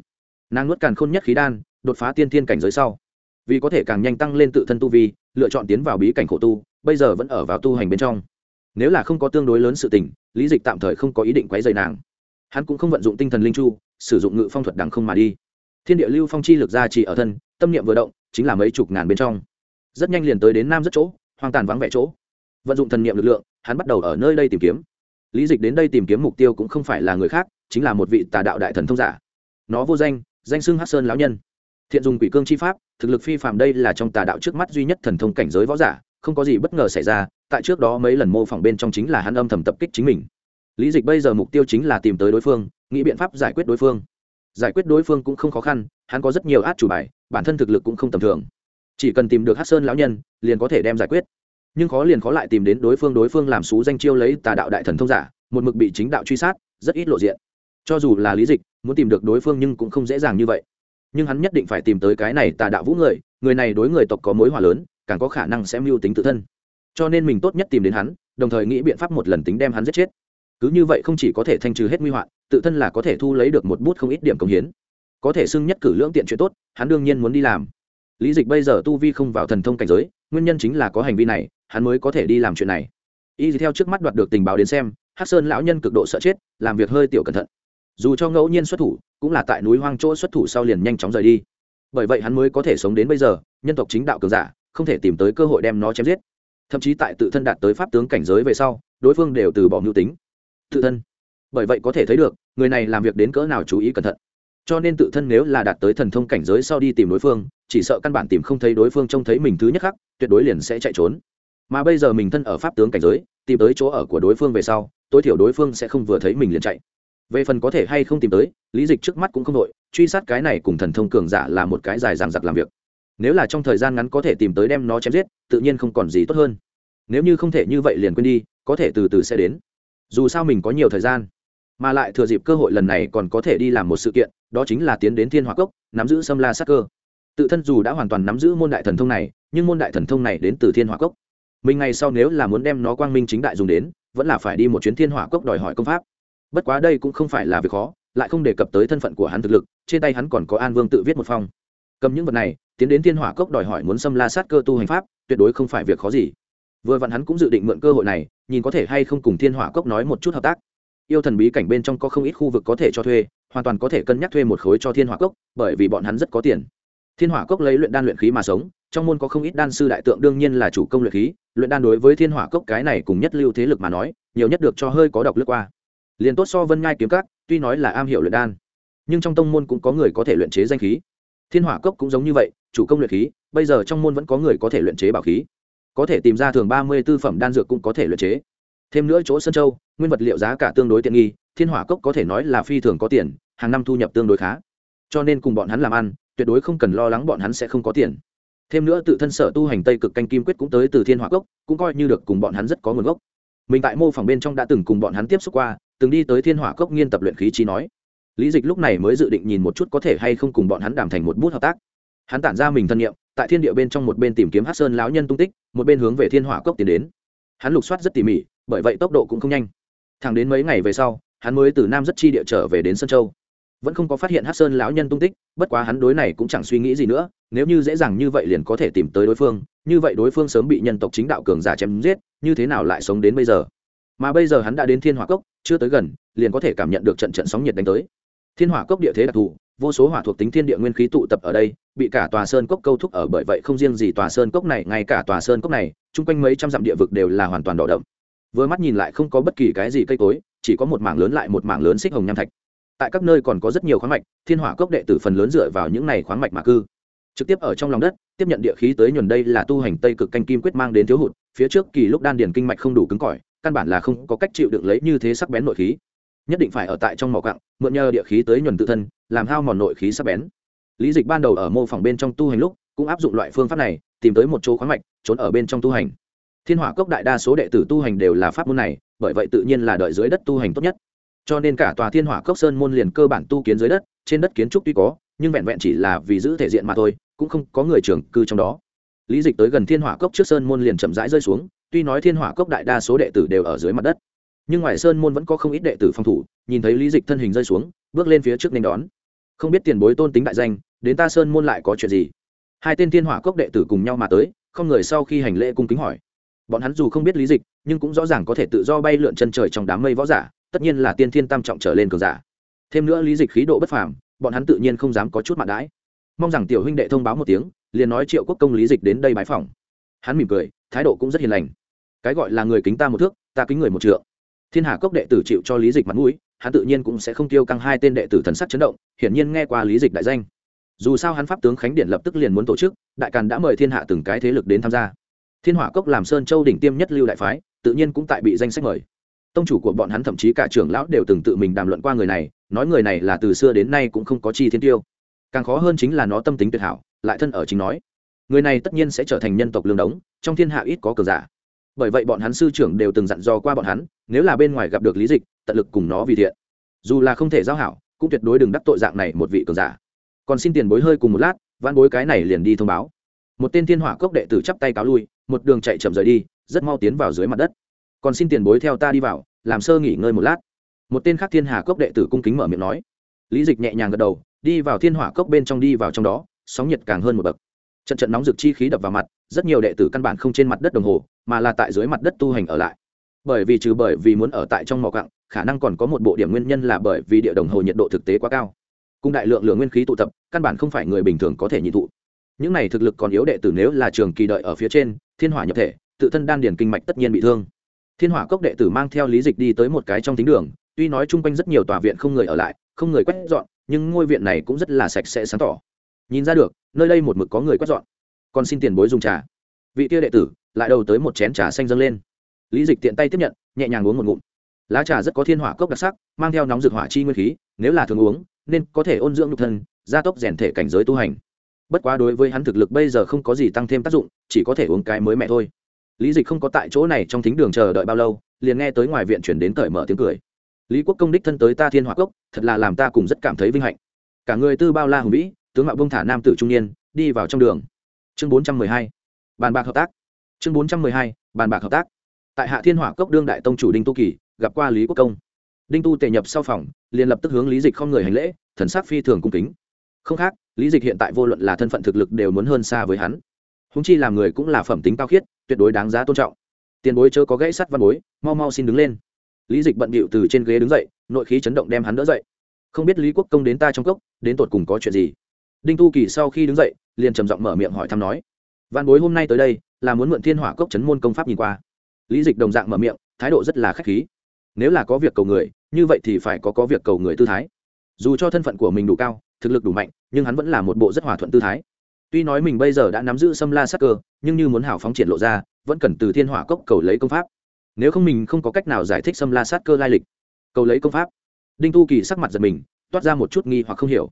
nàng nuốt càng khôn nhất khí đan, đột phá tiên thiên cảnh giới sau vì có thể càng nhanh tăng lên tự thân tu vi, lựa chọn tiến vào bí cảnh khổ tu, bây giờ vẫn ở vào tu hành bên trong. Nếu là không có tương đối lớn sự tình, lý dịch tạm thời không có ý định quấy dày nàng. Hắn cũng không vận dụng tinh thần linh chu, sử dụng ngự phong thuật đằng không mà đi. Thiên địa lưu phong chi lực ra chỉ ở thân, tâm niệm vừa động, chính là mấy chục ngàn bên trong. Rất nhanh liền tới đến nam rất chỗ, hoang tàn vắng vẻ chỗ. Vận dụng thần niệm lực lượng, hắn bắt đầu ở nơi đây tìm kiếm. Lý dịch đến đây tìm kiếm mục tiêu cũng không phải là người khác, chính là một vị tà đạo đại thần thông giả. Nó vô danh danh xưng hát sơn lão nhân thiện dùng quỷ cương chi pháp, thực lực phi phạm đây là trong tà đạo trước mắt duy nhất thần thông cảnh giới võ giả, không có gì bất ngờ xảy ra, tại trước đó mấy lần mô phỏng bên trong chính là hắn âm thầm tập kích chính mình. Lý dịch bây giờ mục tiêu chính là tìm tới đối phương, nghĩ biện pháp giải quyết đối phương. Giải quyết đối phương cũng không khó khăn, hắn có rất nhiều át chủ bài, bản thân thực lực cũng không tầm thường. Chỉ cần tìm được hát sơn lão nhân, liền có thể đem giải quyết. Nhưng khó liền khó lại tìm đến đối phương đối phương làm xú danh chiêu lấy tà đạo đại thần thông giả, một mực bị chính đạo truy sát, rất ít lộ diện. Cho dù là lý dịch, muốn tìm được đối phương nhưng cũng không dễ dàng như vậy nhưng hắn nhất định phải tìm tới cái này tà đạo vũ người người này đối người tộc có mối hòa lớn, càng có khả năng sẽ mưu tính tự thân. Cho nên mình tốt nhất tìm đến hắn, đồng thời nghĩ biện pháp một lần tính đem hắn giết chết. Cứ như vậy không chỉ có thể thanh trừ hết nguy hoạn, tự thân là có thể thu lấy được một bút không ít điểm công hiến. Có thể xưng nhất cử lưỡng tiện chuyện tốt, hắn đương nhiên muốn đi làm. Lý dịch bây giờ tu vi không vào thần thông cảnh giới, nguyên nhân chính là có hành vi này, hắn mới có thể đi làm chuyện này. Y theo trước mắt đoạt được tình báo đến xem hát sơn lão nhân cực độ sợ chết, làm việc hơi tiểu cẩn thận dù cho ngẫu nhiên xuất thủ, cũng là tại núi hoang chỗ xuất thủ sau liền nhanh chóng rời đi. Bởi vậy hắn mới có thể sống đến bây giờ, nhân tộc chính đạo cường giả, không thể tìm tới cơ hội đem nó chém giết. Thậm chí tại tự thân đạt tới pháp tướng cảnh giới về sau, đối phương đều từ bỏ mưu tính. Tự thân. Bởi vậy có thể thấy được, người này làm việc đến cỡ nào chú ý cẩn thận. Cho nên tự thân nếu là đạt tới thần thông cảnh giới sau đi tìm đối phương, chỉ sợ căn bản tìm không thấy đối phương trông thấy mình thứ nhất khắc, tuyệt đối liền sẽ chạy trốn. Mà bây giờ mình thân ở pháp tướng cảnh giới, tìm tới chỗ ở của đối phương về sau, tối thiểu đối phương sẽ không vừa thấy mình liền chạy về phần có thể hay không tìm tới, lý dịch trước mắt cũng không đội, truy sát cái này cùng thần thông cường giả là một cái dài dằng dặc làm việc. Nếu là trong thời gian ngắn có thể tìm tới đem nó chém giết, tự nhiên không còn gì tốt hơn. Nếu như không thể như vậy liền quên đi, có thể từ từ sẽ đến. Dù sao mình có nhiều thời gian, mà lại thừa dịp cơ hội lần này còn có thể đi làm một sự kiện, đó chính là tiến đến thiên hòa cốc, nắm giữ Sâm la sắc cơ. Tự thân dù đã hoàn toàn nắm giữ môn đại thần thông này, nhưng môn đại thần thông này đến từ thiên hòa cốc. Mình ngày sau nếu là muốn đem nó quang minh chính đại dùng đến, vẫn là phải đi một chuyến thiên hỏa cốc đòi hỏi công pháp bất quá đây cũng không phải là việc khó, lại không đề cập tới thân phận của hắn thực lực, trên tay hắn còn có an vương tự viết một phong. Cầm những vật này, tiến đến thiên hỏa cốc đòi hỏi muốn xâm la sát cơ tu hành pháp, tuyệt đối không phải việc khó gì. Vừa vặn hắn cũng dự định mượn cơ hội này, nhìn có thể hay không cùng thiên hỏa cốc nói một chút hợp tác. Yêu thần bí cảnh bên trong có không ít khu vực có thể cho thuê, hoàn toàn có thể cân nhắc thuê một khối cho thiên hỏa cốc, bởi vì bọn hắn rất có tiền. Thiên hỏa cốc lấy luyện đan luyện khí mà sống, trong môn có không ít đan sư đại tượng đương nhiên là chủ công luyện khí, luyện đan đối với thiên hỏa cốc cái này cùng nhất lưu thế lực mà nói, nhiều nhất được cho hơi có độc lướt qua liền tốt so vân ngai kiếm các, tuy nói là am hiểu luyện đan, nhưng trong tông môn cũng có người có thể luyện chế danh khí. Thiên hỏa cốc cũng giống như vậy, chủ công luyện khí, bây giờ trong môn vẫn có người có thể luyện chế bảo khí. Có thể tìm ra thường ba mươi tư phẩm đan dược cũng có thể luyện chế. Thêm nữa chỗ sân châu, nguyên vật liệu giá cả tương đối tiện nghi, thiên hỏa cốc có thể nói là phi thường có tiền, hàng năm thu nhập tương đối khá. Cho nên cùng bọn hắn làm ăn, tuyệt đối không cần lo lắng bọn hắn sẽ không có tiền. Thêm nữa tự thân sở tu hành tây cực canh kim quyết cũng tới từ thiên hỏa cốc, cũng coi như được cùng bọn hắn rất có nguồn gốc. Mình tại mô phỏng bên trong đã từng cùng bọn hắn tiếp xúc qua từng đi tới thiên hỏa cốc nghiên tập luyện khí chi nói. Lý dịch lúc này mới dự định nhìn một chút có thể hay không cùng bọn hắn đàm thành một bút hợp tác. Hắn tản ra mình thân nhiệm, tại thiên địa bên trong một bên tìm kiếm hát sơn lão nhân tung tích, một bên hướng về thiên hỏa cốc tiến đến. Hắn lục soát rất tỉ mỉ, bởi vậy tốc độ cũng không nhanh. Thẳng đến mấy ngày về sau, hắn mới từ nam rất chi địa trở về đến sơn châu. Vẫn không có phát hiện hát sơn lão nhân tung tích, bất quá hắn đối này cũng chẳng suy nghĩ gì nữa, nếu như dễ dàng như vậy liền có thể tìm tới đối phương, như vậy đối phương sớm bị nhân tộc chính đạo cường giả chém giết, như thế nào lại sống đến bây giờ? Mà bây giờ hắn đã đến thiên hòa cốc chưa tới gần, liền có thể cảm nhận được trận trận sóng nhiệt đánh tới. Thiên hỏa cốc địa thế đặc thù, vô số hỏa thuộc tính thiên địa nguyên khí tụ tập ở đây, bị cả tòa sơn cốc câu thúc ở bởi vậy không riêng gì tòa sơn cốc này, ngay cả tòa sơn cốc này, chung quanh mấy trăm dặm địa vực đều là hoàn toàn đỏ đậm. Vừa mắt nhìn lại không có bất kỳ cái gì cây cối, chỉ có một mảng lớn lại một mảng lớn xích hồng nham thạch. Tại các nơi còn có rất nhiều khoáng mạch, thiên hỏa cốc đệ tử phần lớn dựa vào những này khoáng mạch mà cư. Trực tiếp ở trong lòng đất, tiếp nhận địa khí tới nhuần đây là tu hành tây cực canh kim quyết mang đến thiếu hụt, phía trước kỳ lúc đan điền kinh mạch không đủ cứng cỏi căn bản là không có cách chịu đựng lấy như thế sắc bén nội khí. Nhất định phải ở tại trong mỏ cặng mượn nhờ địa khí tới nhuần tự thân, làm hao mòn nội khí sắc bén. Lý dịch ban đầu ở mô phỏng bên trong tu hành lúc, cũng áp dụng loại phương pháp này, tìm tới một chỗ khoáng mạch, trốn ở bên trong tu hành. Thiên hỏa cốc đại đa số đệ tử tu hành đều là pháp môn này, bởi vậy tự nhiên là đợi dưới đất tu hành tốt nhất. Cho nên cả tòa thiên hỏa cốc sơn môn liền cơ bản tu kiến dưới đất, trên đất kiến trúc tuy có, nhưng vẹn vẹn chỉ là vì giữ thể diện mà thôi, cũng không có người trưởng cư trong đó. Lý dịch tới gần thiên hỏa cốc trước sơn môn liền chậm rãi rơi xuống tuy nói thiên hỏa cốc đại đa số đệ tử đều ở dưới mặt đất, nhưng ngoài sơn môn vẫn có không ít đệ tử phòng thủ, nhìn thấy lý dịch thân hình rơi xuống, bước lên phía trước nên đón. Không biết tiền bối tôn tính đại danh, đến ta sơn môn lại có chuyện gì? Hai tên thiên hỏa cốc đệ tử cùng nhau mà tới, không người sau khi hành lễ cung kính hỏi. Bọn hắn dù không biết lý dịch, nhưng cũng rõ ràng có thể tự do bay lượn chân trời trong đám mây võ giả, tất nhiên là tiên thiên tam trọng trở lên cường giả. Thêm nữa lý dịch khí độ bất phàm, bọn hắn tự nhiên không dám có chút mặt đãi. Mong rằng tiểu huynh đệ thông báo một tiếng, liền nói triệu quốc công lý dịch đến đây bái phỏng. Hắn mỉm cười thái độ cũng rất hiền lành. Cái gọi là người kính ta một thước, ta kính người một trượng. Thiên hà cốc đệ tử chịu cho lý dịch mặt mũi, hắn tự nhiên cũng sẽ không tiêu căng hai tên đệ tử thần sắc chấn động, hiển nhiên nghe qua lý dịch đại danh. Dù sao hắn pháp tướng khánh điện lập tức liền muốn tổ chức, đại càn đã mời thiên hạ từng cái thế lực đến tham gia. Thiên hỏa cốc làm sơn châu đỉnh tiêm nhất lưu đại phái, tự nhiên cũng tại bị danh sách mời. Tông chủ của bọn hắn thậm chí cả trưởng lão đều từng tự mình đàm luận qua người này, nói người này là từ xưa đến nay cũng không có chi thiên tiêu. Càng khó hơn chính là nó tâm tính tuyệt hảo, lại thân ở chính nói người này tất nhiên sẽ trở thành nhân tộc lương đống, trong thiên hạ ít có cờ giả. Bởi vậy bọn hắn sư trưởng đều từng dặn dò qua bọn hắn, nếu là bên ngoài gặp được lý dịch, tận lực cùng nó vì thiện. Dù là không thể giao hảo, cũng tuyệt đối đừng đắc tội dạng này một vị cường giả. Còn xin tiền bối hơi cùng một lát văn bối cái này liền đi thông báo. Một tên thiên hỏa cốc đệ tử chắp tay cáo lui, một đường chạy chậm rời đi, rất mau tiến vào dưới mặt đất. Còn xin tiền bối theo ta đi vào, làm sơ nghỉ ngơi một lát. Một tên khác thiên hà cốc đệ tử cung kính mở miệng nói. Lý dịch nhẹ nhàng gật đầu, đi vào thiên hỏa cốc bên trong đi vào trong đó, sóng nhiệt càng hơn một bậc trận trận nóng rực chi khí đập vào mặt, rất nhiều đệ tử căn bản không trên mặt đất đồng hồ, mà là tại dưới mặt đất tu hành ở lại. Bởi vì trừ bởi vì muốn ở tại trong mỏ cặng khả năng còn có một bộ điểm nguyên nhân là bởi vì địa đồng hồ nhiệt độ thực tế quá cao. Cùng đại lượng lượng nguyên khí tụ tập, căn bản không phải người bình thường có thể nhị thụ. Những này thực lực còn yếu đệ tử nếu là trường kỳ đợi ở phía trên, thiên hỏa nhập thể, tự thân đan điển kinh mạch tất nhiên bị thương. Thiên hỏa cốc đệ tử mang theo lý dịch đi tới một cái trong thính đường, tuy nói chung quanh rất nhiều tòa viện không người ở lại, không người quét dọn, nhưng ngôi viện này cũng rất là sạch sẽ sáng tỏ nhìn ra được, nơi đây một mực có người quét dọn. Còn xin tiền bối dùng trà. Vị kia đệ tử, lại đầu tới một chén trà xanh dâng lên. Lý dịch tiện tay tiếp nhận, nhẹ nhàng uống một ngụm. Lá trà rất có thiên hỏa cốc đặc sắc, mang theo nóng dược hỏa chi nguyên khí, nếu là thường uống, nên có thể ôn dưỡng nhục thân, gia tốc rèn thể cảnh giới tu hành. Bất quá đối với hắn thực lực bây giờ không có gì tăng thêm tác dụng, chỉ có thể uống cái mới mẹ thôi. Lý dịch không có tại chỗ này trong thính đường chờ đợi bao lâu, liền nghe tới ngoài viện chuyển đến cởi mở tiếng cười. Lý quốc công đích thân tới ta thiên hỏa cốc, thật là làm ta cùng rất cảm thấy vinh hạnh. Cả người tư bao la hùng vĩ tướng mạo bông thả nam tử trung niên, đi vào trong đường. Chương bốn trăm mười hai, bàn bạc hợp tác. Chương bốn trăm mười hai, bàn bạc hợp tác. Tại hạ thiên hỏa cốc đương đại tông chủ đinh tu kỳ, gặp qua lý quốc công. Đinh tu tề nhập sau phòng, liền lập tức hướng lý dịch không người hành lễ, thần sắc phi thường cung kính. Không khác, lý dịch hiện tại vô luận là thân phận thực lực đều muốn hơn xa với hắn. Húng chi làm người cũng là phẩm tính cao khiết, tuyệt đối đáng giá tôn trọng. Tiền bối chớ có gãy sắt văn bối, mau mau xin đứng lên. Lý dịch bận bịu từ trên ghế đứng dậy, nội khí chấn động đem hắn đỡ dậy. Không biết lý quốc công đến ta trong cốc, đến tột cùng có chuyện gì? Đinh tu kỳ sau khi đứng dậy, liền trầm giọng mở miệng hỏi thăm nói văn bối hôm nay tới đây, là muốn mượn thiên hỏa cốc chấn môn công pháp nhìn qua. Lý dịch đồng dạng mở miệng, thái độ rất là khách khí. Nếu là có việc cầu người, như vậy thì phải có có việc cầu người tư thái. Dù cho thân phận của mình đủ cao, thực lực đủ mạnh, nhưng hắn vẫn là một bộ rất hòa thuận tư thái. Tuy nói mình bây giờ đã nắm giữ xâm la sắc cơ, nhưng như muốn hào phóng triển lộ ra, vẫn cần từ thiên hỏa cốc cầu lấy công pháp. Nếu không mình không có cách nào giải thích xâm la sát cơ lai lịch, cầu lấy công pháp. Đinh tu kỳ sắc mặt giật mình, toát ra một chút nghi hoặc không hiểu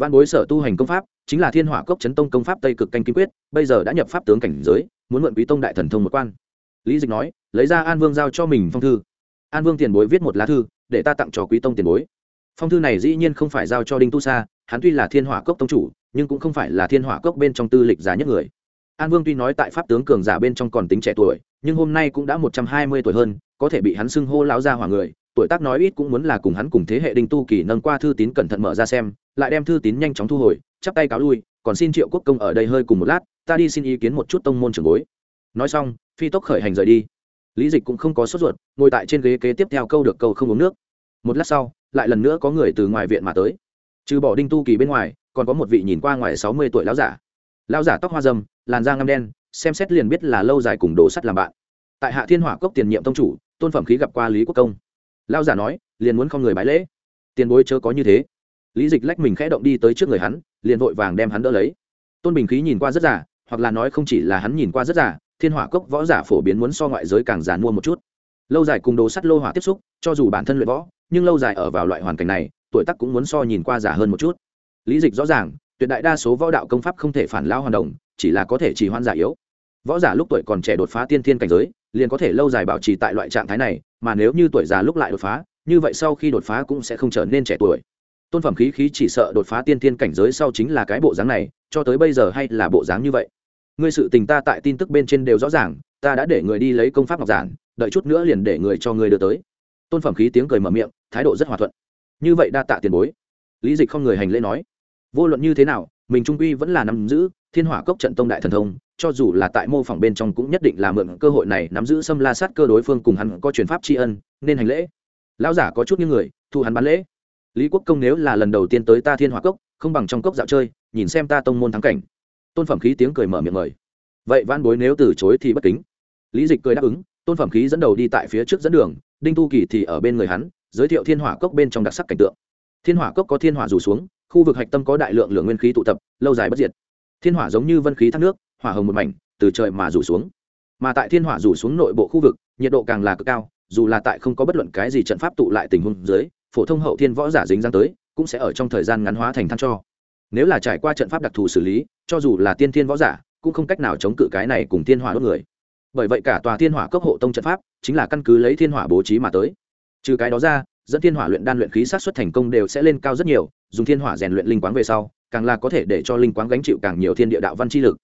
văn bối sở tu hành công pháp, chính là thiên hỏa cốc chấn tông công pháp tây cực canh kim quyết, bây giờ đã nhập pháp tướng cảnh giới, muốn mượn quý tông đại thần thông một quan. Lý dịch nói, lấy ra an vương giao cho mình phong thư. An vương tiền bối viết một lá thư, để ta tặng cho quý tông tiền bối. Phong thư này dĩ nhiên không phải giao cho đinh tu sa, hắn tuy là thiên hỏa cốc tông chủ, nhưng cũng không phải là thiên hỏa cốc bên trong tư lịch giá nhất người. An vương tuy nói tại pháp tướng cường giả bên trong còn tính trẻ tuổi, nhưng hôm nay cũng đã một trăm hai mươi tuổi hơn, có thể bị hắn xưng hô lão gia hỏa người tuổi tác nói ít cũng muốn là cùng hắn cùng thế hệ đinh tu kỳ nâng qua thư tín cẩn thận mở ra xem, lại đem thư tín nhanh chóng thu hồi, chắp tay cáo lui, còn xin triệu quốc công ở đây hơi cùng một lát, ta đi xin ý kiến một chút tông môn trưởng bối. Nói xong, phi tốc khởi hành rời đi. Lý dịch cũng không có sốt ruột, ngồi tại trên ghế kế tiếp theo câu được câu không uống nước. Một lát sau, lại lần nữa có người từ ngoài viện mà tới. Trừ bỏ đinh tu kỳ bên ngoài, còn có một vị nhìn qua ngoài sáu mươi tuổi lão giả. Lão giả tóc hoa dâm làn da ngăm đen, xem xét liền biết là lâu dài cùng đồ sắt làm bạn. Tại hạ thiên hỏa cốc tiền nhiệm tông chủ, tôn phẩm khí gặp qua lý quốc công lão giả nói, liền muốn không người bái lễ. Tiền bối chớ có như thế. Lý dịch lách mình khẽ động đi tới trước người hắn, liền vội vàng đem hắn đỡ lấy. Tôn bình khí nhìn qua rất giả hoặc là nói không chỉ là hắn nhìn qua rất giả thiên hỏa cốc võ giả phổ biến muốn so ngoại giới càng giàn mua một chút. Lâu dài cùng đồ sắt lô hỏa tiếp xúc, cho dù bản thân luyện võ, nhưng lâu dài ở vào loại hoàn cảnh này, tuổi tác cũng muốn so nhìn qua giả hơn một chút. Lý dịch rõ ràng, tuyệt đại đa số võ đạo công pháp không thể phản lao hoàn đồng, chỉ là có thể chỉ hoan giả yếu võ giả lúc tuổi còn trẻ đột phá tiên thiên cảnh giới, liền có thể lâu dài bảo trì tại loại trạng thái này, mà nếu như tuổi già lúc lại đột phá, như vậy sau khi đột phá cũng sẽ không trở nên trẻ tuổi. Tôn phẩm khí khí chỉ sợ đột phá tiên thiên cảnh giới sau chính là cái bộ dáng này, cho tới bây giờ hay là bộ dáng như vậy. Ngươi sự tình ta tại tin tức bên trên đều rõ ràng, ta đã để người đi lấy công pháp ngọc giản, đợi chút nữa liền để người cho người đưa tới. Tôn phẩm khí tiếng cười mở miệng, thái độ rất hòa thuận. Như vậy đa tạ tiền bối. Lý dịch không người hành lễ nói. Vô luận như thế nào, mình trung quy vẫn là nắm giữ thiên hỏa cốc trận tông đại thần thông cho dù là tại mô phỏng bên trong cũng nhất định là mượn cơ hội này nắm giữ xâm la sát cơ đối phương cùng hắn có truyền pháp tri ân, nên hành lễ. Lão giả có chút như người, thu hắn bán lễ. Lý quốc công nếu là lần đầu tiên tới ta thiên hỏa cốc, không bằng trong cốc dạo chơi, nhìn xem ta tông môn thắng cảnh. Tôn phẩm khí tiếng cười mở miệng mời. Vậy van bối nếu từ chối thì bất kính. Lý dịch cười đáp ứng, tôn phẩm khí dẫn đầu đi tại phía trước dẫn đường, đinh tu kỳ thì ở bên người hắn, giới thiệu thiên hỏa cốc bên trong đặc sắc cảnh tượng. Thiên hỏa cốc có thiên hỏa rủ xuống, khu vực hạch tâm có đại lượng lượng nguyên khí tụ tập, lâu dài bất diệt. Thiên hỏa giống như vân khí thác nước hỏa hồng một mảnh, từ trời mà rủ xuống. Mà tại thiên hỏa rủ xuống nội bộ khu vực, nhiệt độ càng là cực cao, dù là tại không có bất luận cái gì trận pháp tụ lại tình huống dưới, phổ thông hậu thiên võ giả dính dáng tới, cũng sẽ ở trong thời gian ngắn hóa thành than cho. Nếu là trải qua trận pháp đặc thù xử lý, cho dù là tiên thiên võ giả, cũng không cách nào chống cự cái này cùng thiên hỏa đốt người. Bởi vậy cả tòa thiên hỏa cấp hộ tông trận pháp, chính là căn cứ lấy thiên hỏa bố trí mà tới. Trừ cái đó ra, dẫn thiên hỏa luyện đan luyện khí sát xuất thành công đều sẽ lên cao rất nhiều, dùng thiên hỏa rèn luyện linh quáng về sau, càng là có thể để cho linh quáng gánh chịu càng nhiều thiên địa đạo văn chi lực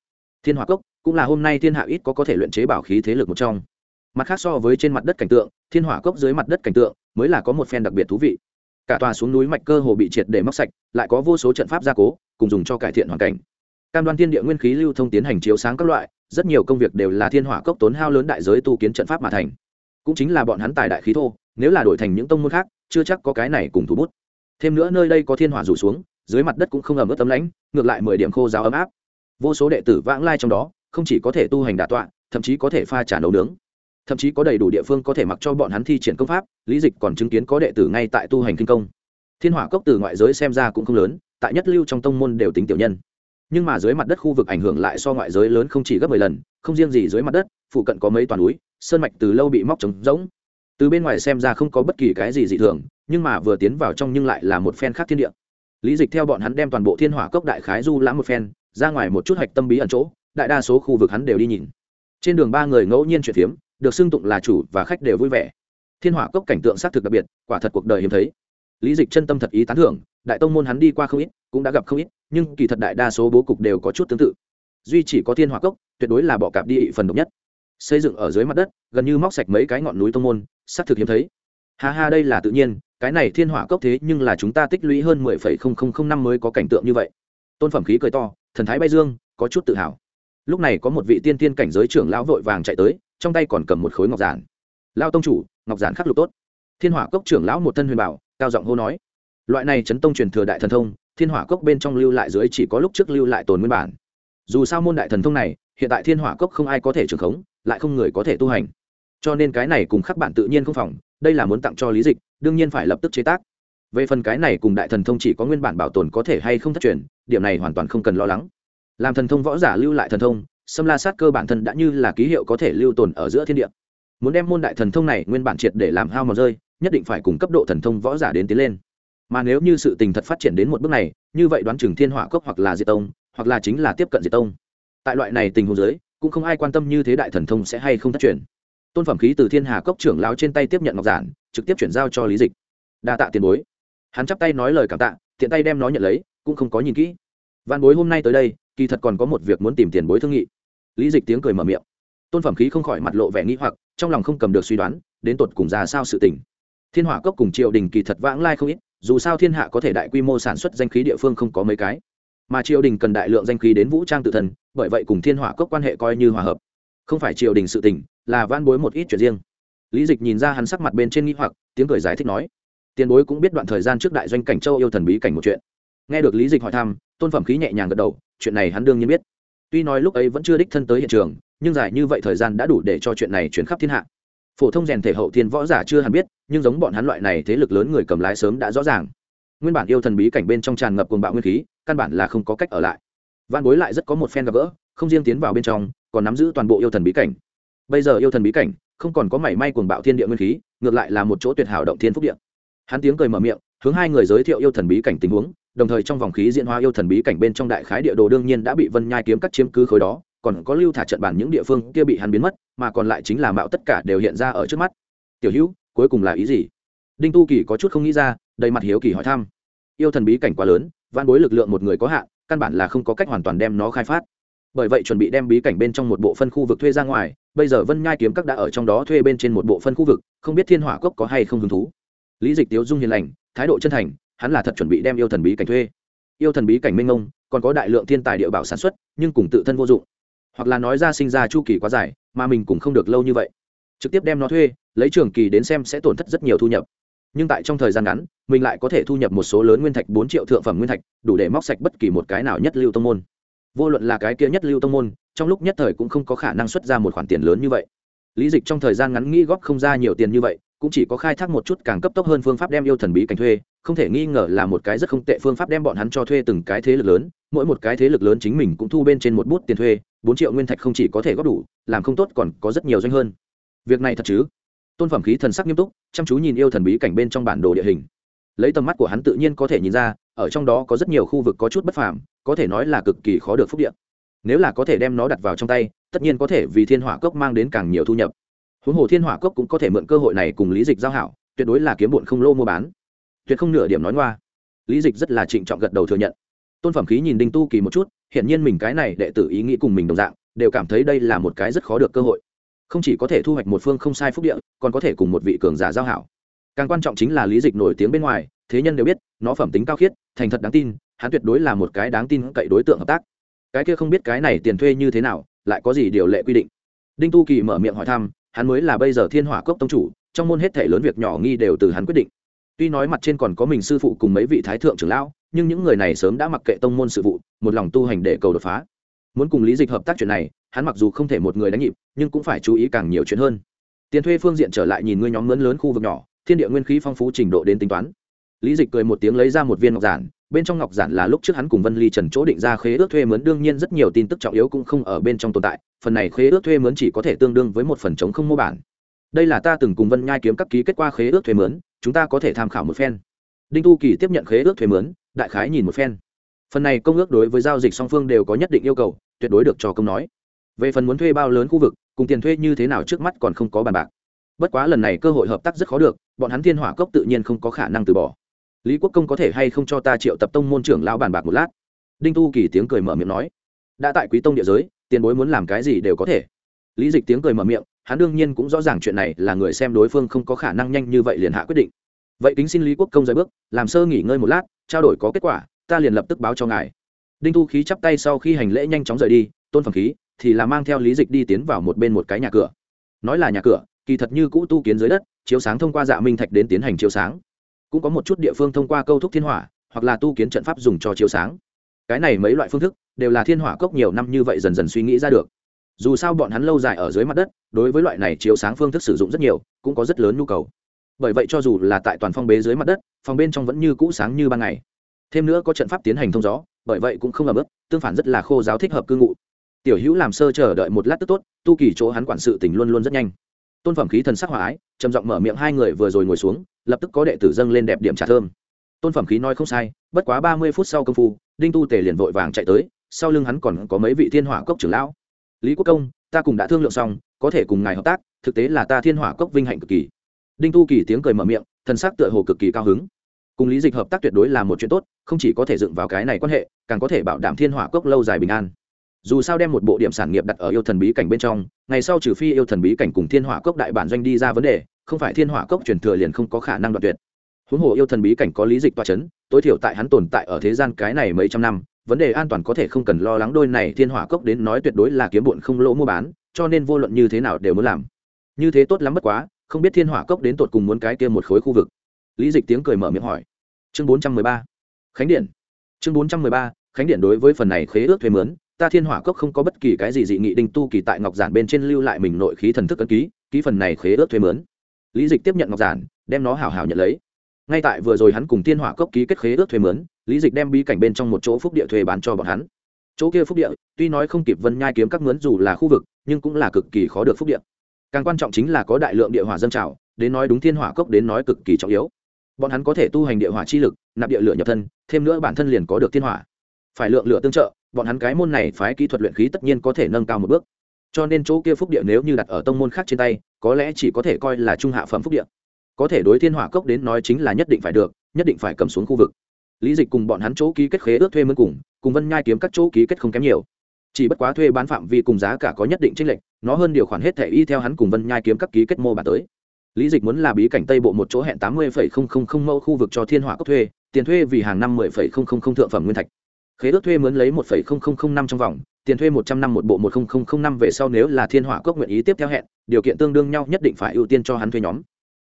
thiên hỏa cốc cũng là hôm nay thiên hạ ít có có thể luyện chế bảo khí thế lực một trong. Mặt khác so với trên mặt đất cảnh tượng, thiên hỏa cốc dưới mặt đất cảnh tượng mới là có một phen đặc biệt thú vị. Cả tòa xuống núi mạch cơ hồ bị triệt để móc sạch, lại có vô số trận pháp gia cố, cùng dùng cho cải thiện hoàn cảnh. Cam đoan thiên địa nguyên khí lưu thông tiến hành chiếu sáng các loại, rất nhiều công việc đều là thiên hỏa cốc tốn hao lớn đại giới tu kiến trận pháp mà thành. Cũng chính là bọn hắn tài đại khí thô, nếu là đổi thành những tông môn khác, chưa chắc có cái này cùng thủ bút. Thêm nữa nơi đây có thiên hỏa rủ xuống, dưới mặt đất cũng không ẩm ướt tấm lãnh ngược lại mười điểm khô giáo ấm áp vô số đệ tử vãng lai trong đó, không chỉ có thể tu hành đà tọa, thậm chí có thể pha trả nấu nướng. Thậm chí có đầy đủ địa phương có thể mặc cho bọn hắn thi triển công pháp, lý dịch còn chứng kiến có đệ tử ngay tại tu hành kinh công. Thiên hỏa cốc từ ngoại giới xem ra cũng không lớn, tại nhất lưu trong tông môn đều tính tiểu nhân. Nhưng mà dưới mặt đất khu vực ảnh hưởng lại so ngoại giới lớn không chỉ gấp mười lần, không riêng gì dưới mặt đất, phụ cận có mấy toàn núi, sơn mạch từ lâu bị móc trống rỗng. Từ bên ngoài xem ra không có bất kỳ cái gì dị thường, nhưng mà vừa tiến vào trong nhưng lại là một phen khác thiên địa. Lý dịch theo bọn hắn đem toàn bộ thiên hỏa cốc đại khái du lãm một phen ra ngoài một chút hạch tâm bí ẩn chỗ, đại đa số khu vực hắn đều đi nhìn. Trên đường ba người ngẫu nhiên chuyển phiếm, được xưng tụng là chủ và khách đều vui vẻ. Thiên hỏa cốc cảnh tượng xác thực đặc biệt, quả thật cuộc đời hiếm thấy. Lý dịch chân tâm thật ý tán thưởng, đại tông môn hắn đi qua không ít, cũng đã gặp không ít, nhưng kỳ thật đại đa số bố cục đều có chút tương tự. Duy chỉ có thiên hỏa cốc, tuyệt đối là bỏ cạp đi phần độc nhất. Xây dựng ở dưới mặt đất, gần như móc sạch mấy cái ngọn núi tông môn, xác thực hiếm thấy. Ha ha, đây là tự nhiên, cái này thiên hỏa cốc thế nhưng là chúng ta tích lũy hơn mười phẩy không không không năm mới có cảnh tượng như vậy. Tôn phẩm khí cười to thần thái bay dương, có chút tự hào. Lúc này có một vị tiên tiên cảnh giới trưởng lão vội vàng chạy tới, trong tay còn cầm một khối ngọc giản. Lao tông chủ, ngọc giản khắc lục tốt. Thiên hỏa cốc trưởng lão một thân huyền bảo, cao giọng hô nói. Loại này chấn tông truyền thừa đại thần thông, thiên hỏa cốc bên trong lưu lại dưới chỉ có lúc trước lưu lại tồn nguyên bản. Dù sao môn đại thần thông này, hiện tại thiên hỏa cốc không ai có thể trưởng khống, lại không người có thể tu hành. Cho nên cái này cùng khắc bản tự nhiên không phòng, đây là muốn tặng cho lý dịch, đương nhiên phải lập tức chế tác về phần cái này cùng đại thần thông chỉ có nguyên bản bảo tồn có thể hay không thất truyền, điểm này hoàn toàn không cần lo lắng. Làm thần thông võ giả lưu lại thần thông, xâm la sát cơ bản thân đã như là ký hiệu có thể lưu tồn ở giữa thiên địa. Muốn đem môn đại thần thông này nguyên bản triệt để làm hao mòn rơi, nhất định phải cùng cấp độ thần thông võ giả đến tiến lên. Mà nếu như sự tình thật phát triển đến một bước này, như vậy đoán chừng thiên hỏa cốc hoặc là diệt tông, hoặc là chính là tiếp cận diệt tông. Tại loại này tình huống giới cũng không ai quan tâm như thế đại thần thông sẽ hay không thất truyền. Tôn phẩm khí từ thiên hà cốc trưởng lão trên tay tiếp nhận ngọc giản, trực tiếp chuyển giao cho lý dịch. Đa tạ tiền bối hắn chắp tay nói lời cảm tạ, tiện tay đem nó nhận lấy, cũng không có nhìn kỹ. Văn bối hôm nay tới đây, kỳ thật còn có một việc muốn tìm tiền bối thương nghị. Lý dịch tiếng cười mở miệng. Tôn phẩm khí không khỏi mặt lộ vẻ nghĩ hoặc, trong lòng không cầm được suy đoán, đến tột cùng ra sao sự tình. Thiên hỏa cốc cùng triều đình kỳ thật vãng lai không ít, dù sao thiên hạ có thể đại quy mô sản xuất danh khí địa phương không có mấy cái. Mà triều đình cần đại lượng danh khí đến vũ trang tự thân, bởi vậy cùng thiên hỏa cốc quan hệ coi như hòa hợp. Không phải triều đình sự tình, là van bối một ít chuyện riêng. Lý dịch nhìn ra hắn sắc mặt bên trên nghĩ hoặc, tiếng cười giải thích nói tiền bối cũng biết đoạn thời gian trước đại doanh cảnh châu yêu thần bí cảnh một chuyện. Nghe được lý dịch hỏi thăm, tôn phẩm khí nhẹ nhàng gật đầu, chuyện này hắn đương nhiên biết. Tuy nói lúc ấy vẫn chưa đích thân tới hiện trường, nhưng dài như vậy thời gian đã đủ để cho chuyện này chuyển khắp thiên hạ. Phổ thông rèn thể hậu thiên võ giả chưa hẳn biết, nhưng giống bọn hắn loại này thế lực lớn người cầm lái sớm đã rõ ràng. Nguyên bản yêu thần bí cảnh bên trong tràn ngập cuồng bạo nguyên khí, căn bản là không có cách ở lại. Văn bối lại rất có một phen gặp gỡ, không riêng tiến vào bên trong, còn nắm giữ toàn bộ yêu thần bí cảnh. Bây giờ yêu thần bí cảnh, không còn có mảy may cuồng bạo thiên địa nguyên khí, ngược lại là một chỗ tuyệt hảo động thiên phúc địa hắn tiếng cười mở miệng, hướng hai người giới thiệu yêu thần bí cảnh tình huống, đồng thời trong vòng khí diễn hóa yêu thần bí cảnh bên trong đại khái địa đồ đương nhiên đã bị vân nhai kiếm cắt chiếm cứ khối đó, còn có lưu thả trận bản những địa phương kia bị hắn biến mất, mà còn lại chính là mạo tất cả đều hiện ra ở trước mắt. Tiểu hữu, cuối cùng là ý gì? Đinh tu kỳ có chút không nghĩ ra, đầy mặt hiếu kỳ hỏi thăm. Yêu thần bí cảnh quá lớn van bối lực lượng một người có hạn, căn bản là không có cách hoàn toàn đem nó khai phát. Bởi vậy chuẩn bị đem bí cảnh bên trong một bộ phân khu vực thuê ra ngoài, bây giờ vân nhai kiếm các đã ở trong đó thuê bên trên một bộ phân khu vực, không biết thiên hỏa cốc có hay không hứng thú lý dịch tiếu dung hiền lành, thái độ chân thành, hắn là thật chuẩn bị đem yêu thần bí cảnh thuê. Yêu thần bí cảnh minh ông còn có đại lượng thiên tài địa bảo sản xuất, nhưng cùng tự thân vô dụng. Hoặc là nói ra sinh ra chu kỳ quá dài, mà mình cũng không được lâu như vậy. Trực tiếp đem nó thuê, lấy trường kỳ đến xem sẽ tổn thất rất nhiều thu nhập. Nhưng tại trong thời gian ngắn, mình lại có thể thu nhập một số lớn nguyên thạch bốn triệu thượng phẩm nguyên thạch, đủ để móc sạch bất kỳ một cái nào nhất lưu tông môn. Vô luận là cái kia nhất lưu tông môn, trong lúc nhất thời cũng không có khả năng xuất ra một khoản tiền lớn như vậy. Lý dịch trong thời gian ngắn nghĩ góp không ra nhiều tiền như vậy cũng chỉ có khai thác một chút càng cấp tốc hơn phương pháp đem yêu thần bí cảnh thuê, không thể nghi ngờ là một cái rất không tệ phương pháp đem bọn hắn cho thuê từng cái thế lực lớn, mỗi một cái thế lực lớn chính mình cũng thu bên trên một bút tiền thuê, bốn triệu nguyên thạch không chỉ có thể góp đủ, làm không tốt còn có rất nhiều doanh hơn. Việc này thật chứ? Tôn phẩm khí thần sắc nghiêm túc, chăm chú nhìn yêu thần bí cảnh bên trong bản đồ địa hình. Lấy tầm mắt của hắn tự nhiên có thể nhìn ra, ở trong đó có rất nhiều khu vực có chút bất phàm, có thể nói là cực kỳ khó được phúc địa. nếu là có thể đem nó đặt vào trong tay, tất nhiên có thể vì thiên hỏa cốc mang đến càng nhiều thu nhập huống hồ thiên hỏa cốc cũng có thể mượn cơ hội này cùng lý dịch giao hảo, tuyệt đối là kiếm bụn không lô mua bán. Tuyệt không nửa điểm nói ngoa. Lý dịch rất là trịnh trọng gật đầu thừa nhận. Tôn phẩm khí nhìn đinh tu kỳ một chút, hiển nhiên mình cái này đệ tử ý nghĩ cùng mình đồng dạng, đều cảm thấy đây là một cái rất khó được cơ hội. Không chỉ có thể thu hoạch một phương không sai phúc địa, còn có thể cùng một vị cường giả giao hảo. Càng quan trọng chính là lý dịch nổi tiếng bên ngoài, thế nhân đều biết, nó phẩm tính cao khiết, thành thật đáng tin, hắn tuyệt đối là một cái đáng tin cậy đối tượng hợp tác. Cái kia không biết cái này tiền thuê như thế nào, lại có gì điều lệ quy định? Đinh tu kỳ mở miệng hỏi thăm hắn mới là bây giờ thiên hỏa cốc tông chủ, trong môn hết thể lớn việc nhỏ nghi đều từ hắn quyết định. Tuy nói mặt trên còn có mình sư phụ cùng mấy vị thái thượng trưởng lão, nhưng những người này sớm đã mặc kệ tông môn sự vụ, một lòng tu hành để cầu đột phá. Muốn cùng lý dịch hợp tác chuyện này, hắn mặc dù không thể một người đánh nhịp, nhưng cũng phải chú ý càng nhiều chuyện hơn. Tiền thuê phương diện trở lại nhìn ngươi nhóm mướn lớn khu vực nhỏ, thiên địa nguyên khí phong phú trình độ đến tính toán lý dịch cười một tiếng lấy ra một viên ngọc giản, bên trong ngọc giản là lúc trước hắn cùng vân ly trần chỗ định ra khế ước thuê mướn, đương nhiên rất nhiều tin tức trọng yếu cũng không ở bên trong tồn tại, phần này khế ước thuê mướn chỉ có thể tương đương với một phần chống không mô bản. Đây là ta từng cùng vân nhai kiếm các ký kết qua khế ước thuê mướn, chúng ta có thể tham khảo một phen. Đinh tu kỳ tiếp nhận khế ước thuê mướn, đại khái nhìn một phen. Phần này công ước đối với giao dịch song phương đều có nhất định yêu cầu, tuyệt đối được cho công nói. Về phần muốn thuê bao lớn khu vực, cùng tiền thuê như thế nào trước mắt còn không có bàn bạc. Bất quá lần này cơ hội hợp tác rất khó được, bọn hắn thiên hỏa cốc tự nhiên không có khả năng từ bỏ lý quốc công có thể hay không cho ta triệu tập tông môn trưởng lão bàn bạc một lát? Đinh tu kỳ tiếng cười mở miệng nói. Đã tại quý tông địa giới, tiền bối muốn làm cái gì đều có thể. Lý dịch tiếng cười mở miệng, hắn đương nhiên cũng rõ ràng chuyện này là người xem đối phương không có khả năng nhanh như vậy liền hạ quyết định. Vậy kính xin lý quốc công rời bước, làm sơ nghỉ ngơi một lát, trao đổi có kết quả, ta liền lập tức báo cho ngài. Đinh tu khí chắp tay sau khi hành lễ nhanh chóng rời đi, tôn phẩm khí, thì là mang theo lý dịch đi tiến vào một bên một cái nhà cửa. Nói là nhà cửa, kỳ thật như cũ tu kiến dưới đất, chiếu sáng thông qua dạ minh thạch đến tiến hành chiếu sáng cũng có một chút địa phương thông qua câu thúc thiên hỏa, hoặc là tu kiến trận pháp dùng cho chiếu sáng. Cái này mấy loại phương thức đều là thiên hỏa cốc nhiều năm như vậy dần dần suy nghĩ ra được. Dù sao bọn hắn lâu dài ở dưới mặt đất, đối với loại này chiếu sáng phương thức sử dụng rất nhiều, cũng có rất lớn nhu cầu. Bởi vậy cho dù là tại toàn phong bế dưới mặt đất, phòng bên trong vẫn như cũ sáng như ban ngày. Thêm nữa có trận pháp tiến hành thông gió, bởi vậy cũng không ẩm ướt, tương phản rất là khô giáo thích hợp cư ngụ. Tiểu hữu làm sơ chờ đợi một lát tức tốt, tu kỳ chỗ hắn quản sự tình luôn luôn rất nhanh. Tôn phẩm khí thần sắc hòa ái, trầm giọng mở miệng hai người vừa rồi ngồi xuống lập tức có đệ tử dâng lên đẹp điểm trà thơm. Tôn phẩm khí nói không sai, bất quá ba mươi phút sau công phu, đinh tu tề liền vội vàng chạy tới, sau lưng hắn còn có mấy vị thiên hỏa cốc trưởng lão. Lý quốc công, ta cùng đã thương lượng xong, có thể cùng ngài hợp tác, thực tế là ta thiên hỏa cốc vinh hạnh cực kỳ. Đinh tu kỳ tiếng cười mở miệng, thần sắc tựa hồ cực kỳ cao hứng. Cùng lý dịch hợp tác tuyệt đối là một chuyện tốt, không chỉ có thể dựng vào cái này quan hệ, càng có thể bảo đảm thiên hỏa cốc lâu dài bình an. Dù sao đem một bộ điểm sản nghiệp đặt ở yêu thần bí cảnh bên trong, ngày sau trừ phi yêu thần bí cảnh cùng thiên hỏa cốc đại bản doanh đi ra vấn đề không phải thiên hỏa cốc truyền thừa liền không có khả năng đoạt tuyệt. Huống hồ yêu thần bí cảnh có lý dịch toa c h ấ n tối thiểu tại hắn tồn tại ở thế gian cái này mấy trăm năm, vấn đề an toàn có thể không cần lo lắng đôi này thiên hỏa cốc đến nói tuyệt đối là kiếm bụn không lỗ mua bán, cho nên vô luận như thế nào đều muốn làm. Như thế tốt lắm bất quá, không biết thiên hỏa cốc đến tột cùng muốn cái kia một khối khu vực. Lý dịch tiếng cười mở miệng hỏi. Chương bốn trăm mười ba. Khánh điện. Chương bốn trăm mười ba, khánh điện đối với phần này khế ước thuê mướn, ta thiên hỏa cốc không có bất kỳ cái gì dị nghị đinh tu kỳ tại ngọc giản bên trên lưu lại mình nội khí thần thức ấn ký ký phần này khế ước thuê mướn lý dịch tiếp nhận ngọc giản, đem nó hào hào nhận lấy. Ngay tại vừa rồi hắn cùng thiên hỏa cốc ký kết khế ước thuê mướn, lý dịch đem bí cảnh bên trong một chỗ phúc địa thuê bán cho bọn hắn. Chỗ kia phúc địa, tuy nói không kịp vân nhai kiếm các mướn dù là khu vực, nhưng cũng là cực kỳ khó được phúc địa. Càng quan trọng chính là có đại lượng địa hỏa dân trào, đến nói đúng thiên hỏa cốc đến nói cực kỳ trọng yếu. Bọn hắn có thể tu hành địa hỏa chi lực, nạp địa lửa nhập thân, thêm nữa bản thân liền có được thiên hỏa. Phải lượng lửa tương trợ, bọn hắn cái môn này phái kỹ thuật luyện khí tất nhiên có thể nâng cao một bước. Cho nên chỗ kia phúc địa nếu như đặt ở tông môn khác trên tay có lẽ chỉ có thể coi là trung hạ phẩm phúc địa. Có thể đối thiên hỏa cốc đến nói chính là nhất định phải được, nhất định phải cầm xuống khu vực. Lý dịch cùng bọn hắn chỗ ký kết khế ước thuê mướn cùng cùng vân nhai kiếm các chỗ ký kết không kém nhiều. Chỉ bất quá thuê bán phạm vi cùng giá cả có nhất định tranh lệch, nó hơn điều khoản hết thể y theo hắn cùng vân nhai kiếm các ký kết mô bản tới. Lý dịch muốn là bí cảnh tây bộ một chỗ hẹn tám mươi mẫu khu vực cho thiên hỏa cốc thuê, tiền thuê vì hàng năm 10 thượng phẩm nguyên thạch. Khế ước thuê mướn lấy một năm trong vòng tiền thuê một trăm năm một bộ một năm về sau nếu là thiên hỏa cốc nguyện ý tiếp theo hẹn, điều kiện tương đương nhau nhất định phải ưu tiên cho hắn thuê nhóm.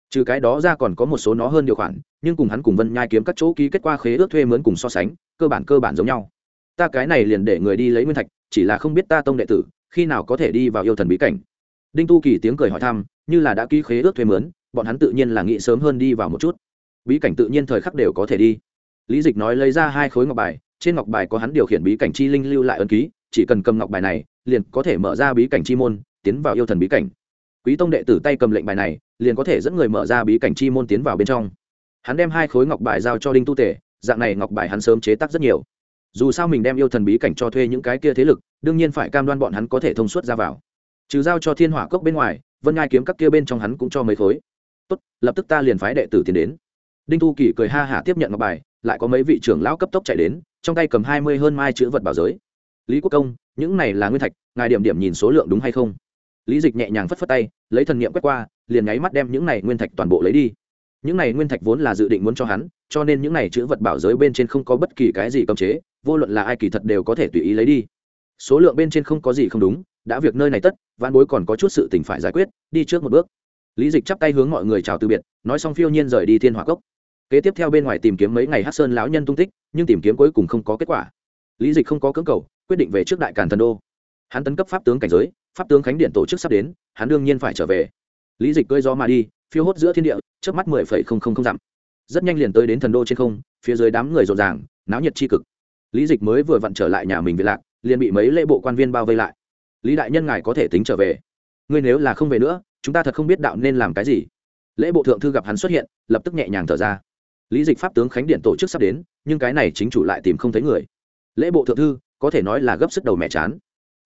Trừ cái đó ra còn có một số nó hơn điều khoản, nhưng cùng hắn cùng vân nhai kiếm các chỗ ký kết qua khế ước thuê mướn cùng so sánh, cơ bản cơ bản giống nhau. Ta cái này liền để người đi lấy nguyên thạch, chỉ là không biết ta tông đệ tử, khi nào có thể đi vào yêu thần bí cảnh. Đinh tu kỳ tiếng cười hỏi thăm, như là đã ký khế ước thuê mướn, bọn hắn tự nhiên là nghĩ sớm hơn đi vào một chút. Bí cảnh tự nhiên thời khắc đều có thể đi. Lý dịch nói lấy ra hai khối ngọc bài, trên ngọc bài có hắn điều khiển bí cảnh chi linh lưu lại ấn ký chỉ cần cầm ngọc bài này, liền có thể mở ra bí cảnh chi môn, tiến vào yêu thần bí cảnh. Quý tông đệ tử tay cầm lệnh bài này, liền có thể dẫn người mở ra bí cảnh chi môn tiến vào bên trong. Hắn đem hai khối ngọc bài giao cho đinh tu tể, dạng này ngọc bài hắn sớm chế tác rất nhiều. Dù sao mình đem yêu thần bí cảnh cho thuê những cái kia thế lực, đương nhiên phải cam đoan bọn hắn có thể thông suốt ra vào. Trừ giao cho thiên hỏa cốc bên ngoài, vân ngai kiếm các kia bên trong hắn cũng cho mấy khối. Tốt, lập tức ta liền phái đệ tử tiến đến. Đinh tu kỳ cười ha hả tiếp nhận ngọc bài, lại có mấy vị trưởng lão cấp tốc chạy đến, trong tay cầm hai mươi hơn mai chữ vật bảo giới lý quốc công, những này là nguyên thạch, ngài điểm điểm nhìn số lượng đúng hay không? Lý dịch nhẹ nhàng phất phất tay, lấy thần nghiệm quét qua, liền nháy mắt đem những này nguyên thạch toàn bộ lấy đi. Những này nguyên thạch vốn là dự định muốn cho hắn, cho nên những này chữ vật bảo giới bên trên không có bất kỳ cái gì cấm chế, vô luận là ai kỳ thật đều có thể tùy ý lấy đi. Số lượng bên trên không có gì không đúng, đã việc nơi này tất văn bối còn có chút sự tình phải giải quyết, đi trước một bước. Lý dịch chắp tay hướng mọi người chào từ biệt, nói xong phiêu nhiên rời đi thiên hỏa cốc. Kế tiếp theo bên ngoài tìm kiếm mấy ngày hát sơn lão nhân tung tích, nhưng tìm kiếm cuối cùng không có kết quả. Lý dịch không có cưỡng cầu quyết định về trước đại càn thần đô. Hắn tấn cấp pháp tướng cảnh giới, pháp tướng khánh điện tổ chức sắp đến, hắn đương nhiên phải trở về. Lý dịch cơi gió mà đi, phiêu hốt giữa thiên địa trước mắt mười phẩy không không không dặm. Rất nhanh liền tới đến thần đô trên không, phía dưới đám người rộn ràng, náo nhiệt tri cực. Lý dịch mới vừa vặn trở lại nhà mình về lạc, liền bị mấy lễ bộ quan viên bao vây lại. Lý đại nhân ngài có thể tính trở về. Ngươi nếu là không về nữa, chúng ta thật không biết đạo nên làm cái gì. Lễ bộ thượng thư gặp hắn xuất hiện, lập tức nhẹ nhàng thở ra. Lý dịch pháp tướng khánh điện tổ chức sắp đến, nhưng cái này chính chủ lại tìm không thấy người. Lễ bộ thượng thư có thể nói là gấp sức đầu mẹ chán.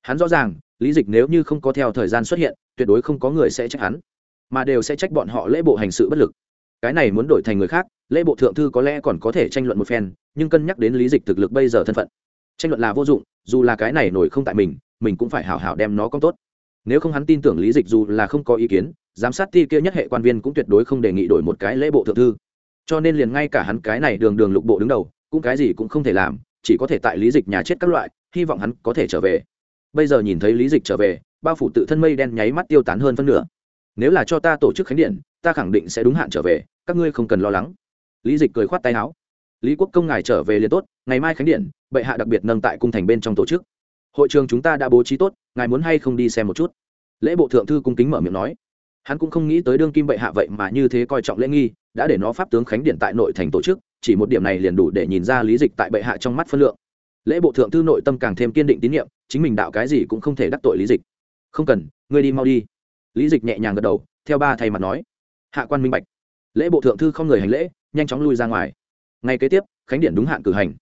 Hắn rõ ràng, lý dịch nếu như không có theo thời gian xuất hiện, tuyệt đối không có người sẽ trách hắn, mà đều sẽ trách bọn họ lễ bộ hành sự bất lực. Cái này muốn đổi thành người khác, lễ bộ thượng thư có lẽ còn có thể tranh luận một phen, nhưng cân nhắc đến lý dịch thực lực bây giờ thân phận, tranh luận là vô dụng, dù là cái này nổi không tại mình mình cũng phải hảo hảo đem nó công tốt. Nếu không hắn tin tưởng lý dịch dù là không có ý kiến, giám sát ti kia nhất hệ quan viên cũng tuyệt đối không đề nghị đổi một cái lễ bộ thượng thư. Cho nên liền ngay cả hắn cái này đường đường lục bộ đứng đầu, cũng cái gì cũng không thể làm chỉ có thể tại lý dịch nhà chết các loại, hy vọng hắn có thể trở về. Bây giờ nhìn thấy lý dịch trở về, bao phủ tự thân mây đen nháy mắt tiêu tán hơn phân nửa. Nếu là cho ta tổ chức khánh điện, ta khẳng định sẽ đúng hạn trở về, các ngươi không cần lo lắng. Lý dịch cười khoát tay áo. Lý quốc công ngài trở về liền tốt, ngày mai khánh điện, bệ hạ đặc biệt nâng tại cung thành bên trong tổ chức. Hội trường chúng ta đã bố trí tốt, ngài muốn hay không đi xem một chút? Lễ bộ thượng thư cung kính mở miệng nói. Hắn cũng không nghĩ tới đương kim bệ hạ vậy mà như thế coi trọng lễ nghi, đã để nó pháp tướng khánh điện tại nội thành tổ chức chỉ một điểm này liền đủ để nhìn ra lý dịch tại bệ hạ trong mắt phân lượng. Lễ bộ thượng thư nội tâm càng thêm kiên định tín nhiệm, chính mình đạo cái gì cũng không thể đắc tội lý dịch. Không cần, ngươi đi mau đi. Lý dịch nhẹ nhàng gật đầu, theo ba thầy mặt nói. Hạ quan minh bạch. Lễ bộ thượng thư không người hành lễ, nhanh chóng lui ra ngoài. Ngay kế tiếp, khánh điện đúng hạn cử hành.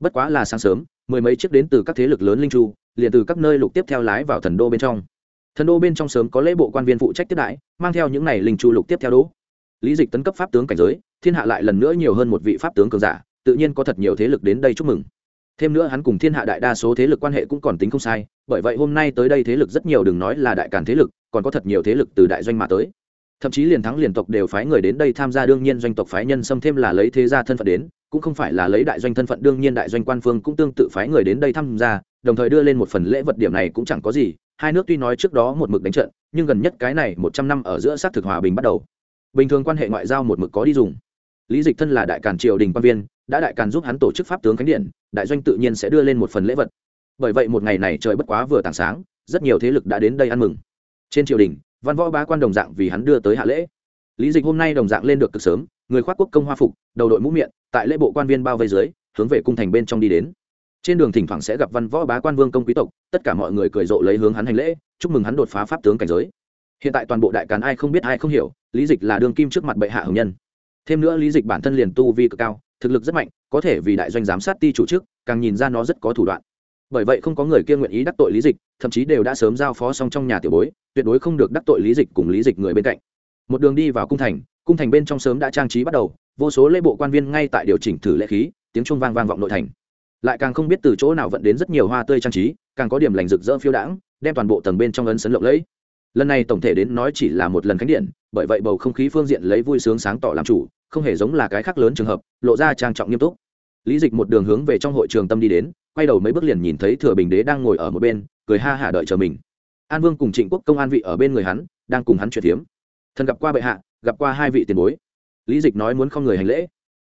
Bất quá là sáng sớm, mười mấy chiếc đến từ các thế lực lớn linh chu, liền từ các nơi lục tiếp theo lái vào thần đô bên trong. Thần đô bên trong sớm có lễ bộ quan viên phụ trách tiếp đãi, mang theo những n à y linh chu lục tiếp theo đỗ. Lý dịch tấn cấp pháp tướng cảnh giới thiên hạ lại lần nữa nhiều hơn một vị pháp tướng cường giả, tự nhiên có thật nhiều thế lực đến đây chúc mừng. Thêm nữa hắn cùng thiên hạ đại đa số thế lực quan hệ cũng còn tính không sai, bởi vậy hôm nay tới đây thế lực rất nhiều đừng nói là đại càn thế lực, còn có thật nhiều thế lực từ đại doanh mà tới. Thậm chí liền thắng liền tộc đều phái người đến đây tham gia đương nhiên doanh tộc phái nhân xâm thêm là lấy thế gia thân phận đến, cũng không phải là lấy đại doanh thân phận, đương nhiên đại doanh quan phương cũng tương tự phái người đến đây tham gia, đồng thời đưa lên một phần lễ vật điểm này cũng chẳng có gì. Hai nước tuy nói trước đó một mực đánh trận, nhưng gần nhất cái này một trăm năm ở giữa xác thực hòa bình bắt đầu. Bình thường quan hệ ngoại giao một mực có đi dùng lý dịch thân là đại càn triều đình quan viên, đã đại càn giúp hắn tổ chức pháp tướng khánh điện, đại doanh tự nhiên sẽ đưa lên một phần lễ vật. Bởi vậy một ngày này trời bất quá vừa tảng sáng, rất nhiều thế lực đã đến đây ăn mừng. Trên triều đình, văn võ bá quan đồng dạng vì hắn đưa tới hạ lễ. Lý dịch hôm nay đồng dạng lên được cực sớm, người khoác quốc công hoa phục, đầu đội mũ miệng, tại lễ bộ quan viên bao vây dưới, hướng về cung thành bên trong đi đến. Trên đường thỉnh thoảng sẽ gặp văn võ bá quan vương công quý tộc, tất cả mọi người cười rộ lấy hướng hắn hành lễ, chúc mừng hắn đột phá pháp tướng cảnh giới. Hiện tại toàn bộ đại càn ai không biết ai không hiểu, lý dịch là đương kim trước mặt bệ hạ hồng nhân thêm nữa lý dịch bản thân liền tu vi cực cao, thực lực rất mạnh, có thể vì đại doanh giám sát ti chủ chức càng nhìn ra nó rất có thủ đoạn. Bởi vậy không có người kia nguyện ý đắc tội lý dịch, thậm chí đều đã sớm giao phó xong trong nhà tiểu bối, tuyệt đối không được đắc tội lý dịch cùng lý dịch người bên cạnh. Một đường đi vào cung thành cung thành bên trong sớm đã trang trí bắt đầu, vô số lễ bộ quan viên ngay tại điều chỉnh thử lễ khí, tiếng trung vang vang vọng nội thành. Lại càng không biết từ chỗ nào vận đến rất nhiều hoa tươi trang trí, càng có điểm lành rực rỡ phiêu đãng, đem toàn bộ tầng bên trong ấn sấn lộng lẫy. Lần này tổng thể đến nói chỉ là một lần khánh điện, bởi vậy bầu không khí phương diện lấy vui sướng sáng tỏ làm chủ không hề giống là cái khác lớn trường hợp, lộ ra trang trọng nghiêm túc. Lý dịch một đường hướng về trong hội trường tâm đi đến, quay đầu mấy bước liền nhìn thấy thừa bình đế đang ngồi ở một bên, cười ha hả đợi chờ mình. An vương cùng trịnh quốc công an vị ở bên người hắn, đang cùng hắn chuyện phiếm. Thần gặp qua bệ hạ, gặp qua hai vị tiền bối. Lý dịch nói muốn không người hành lễ.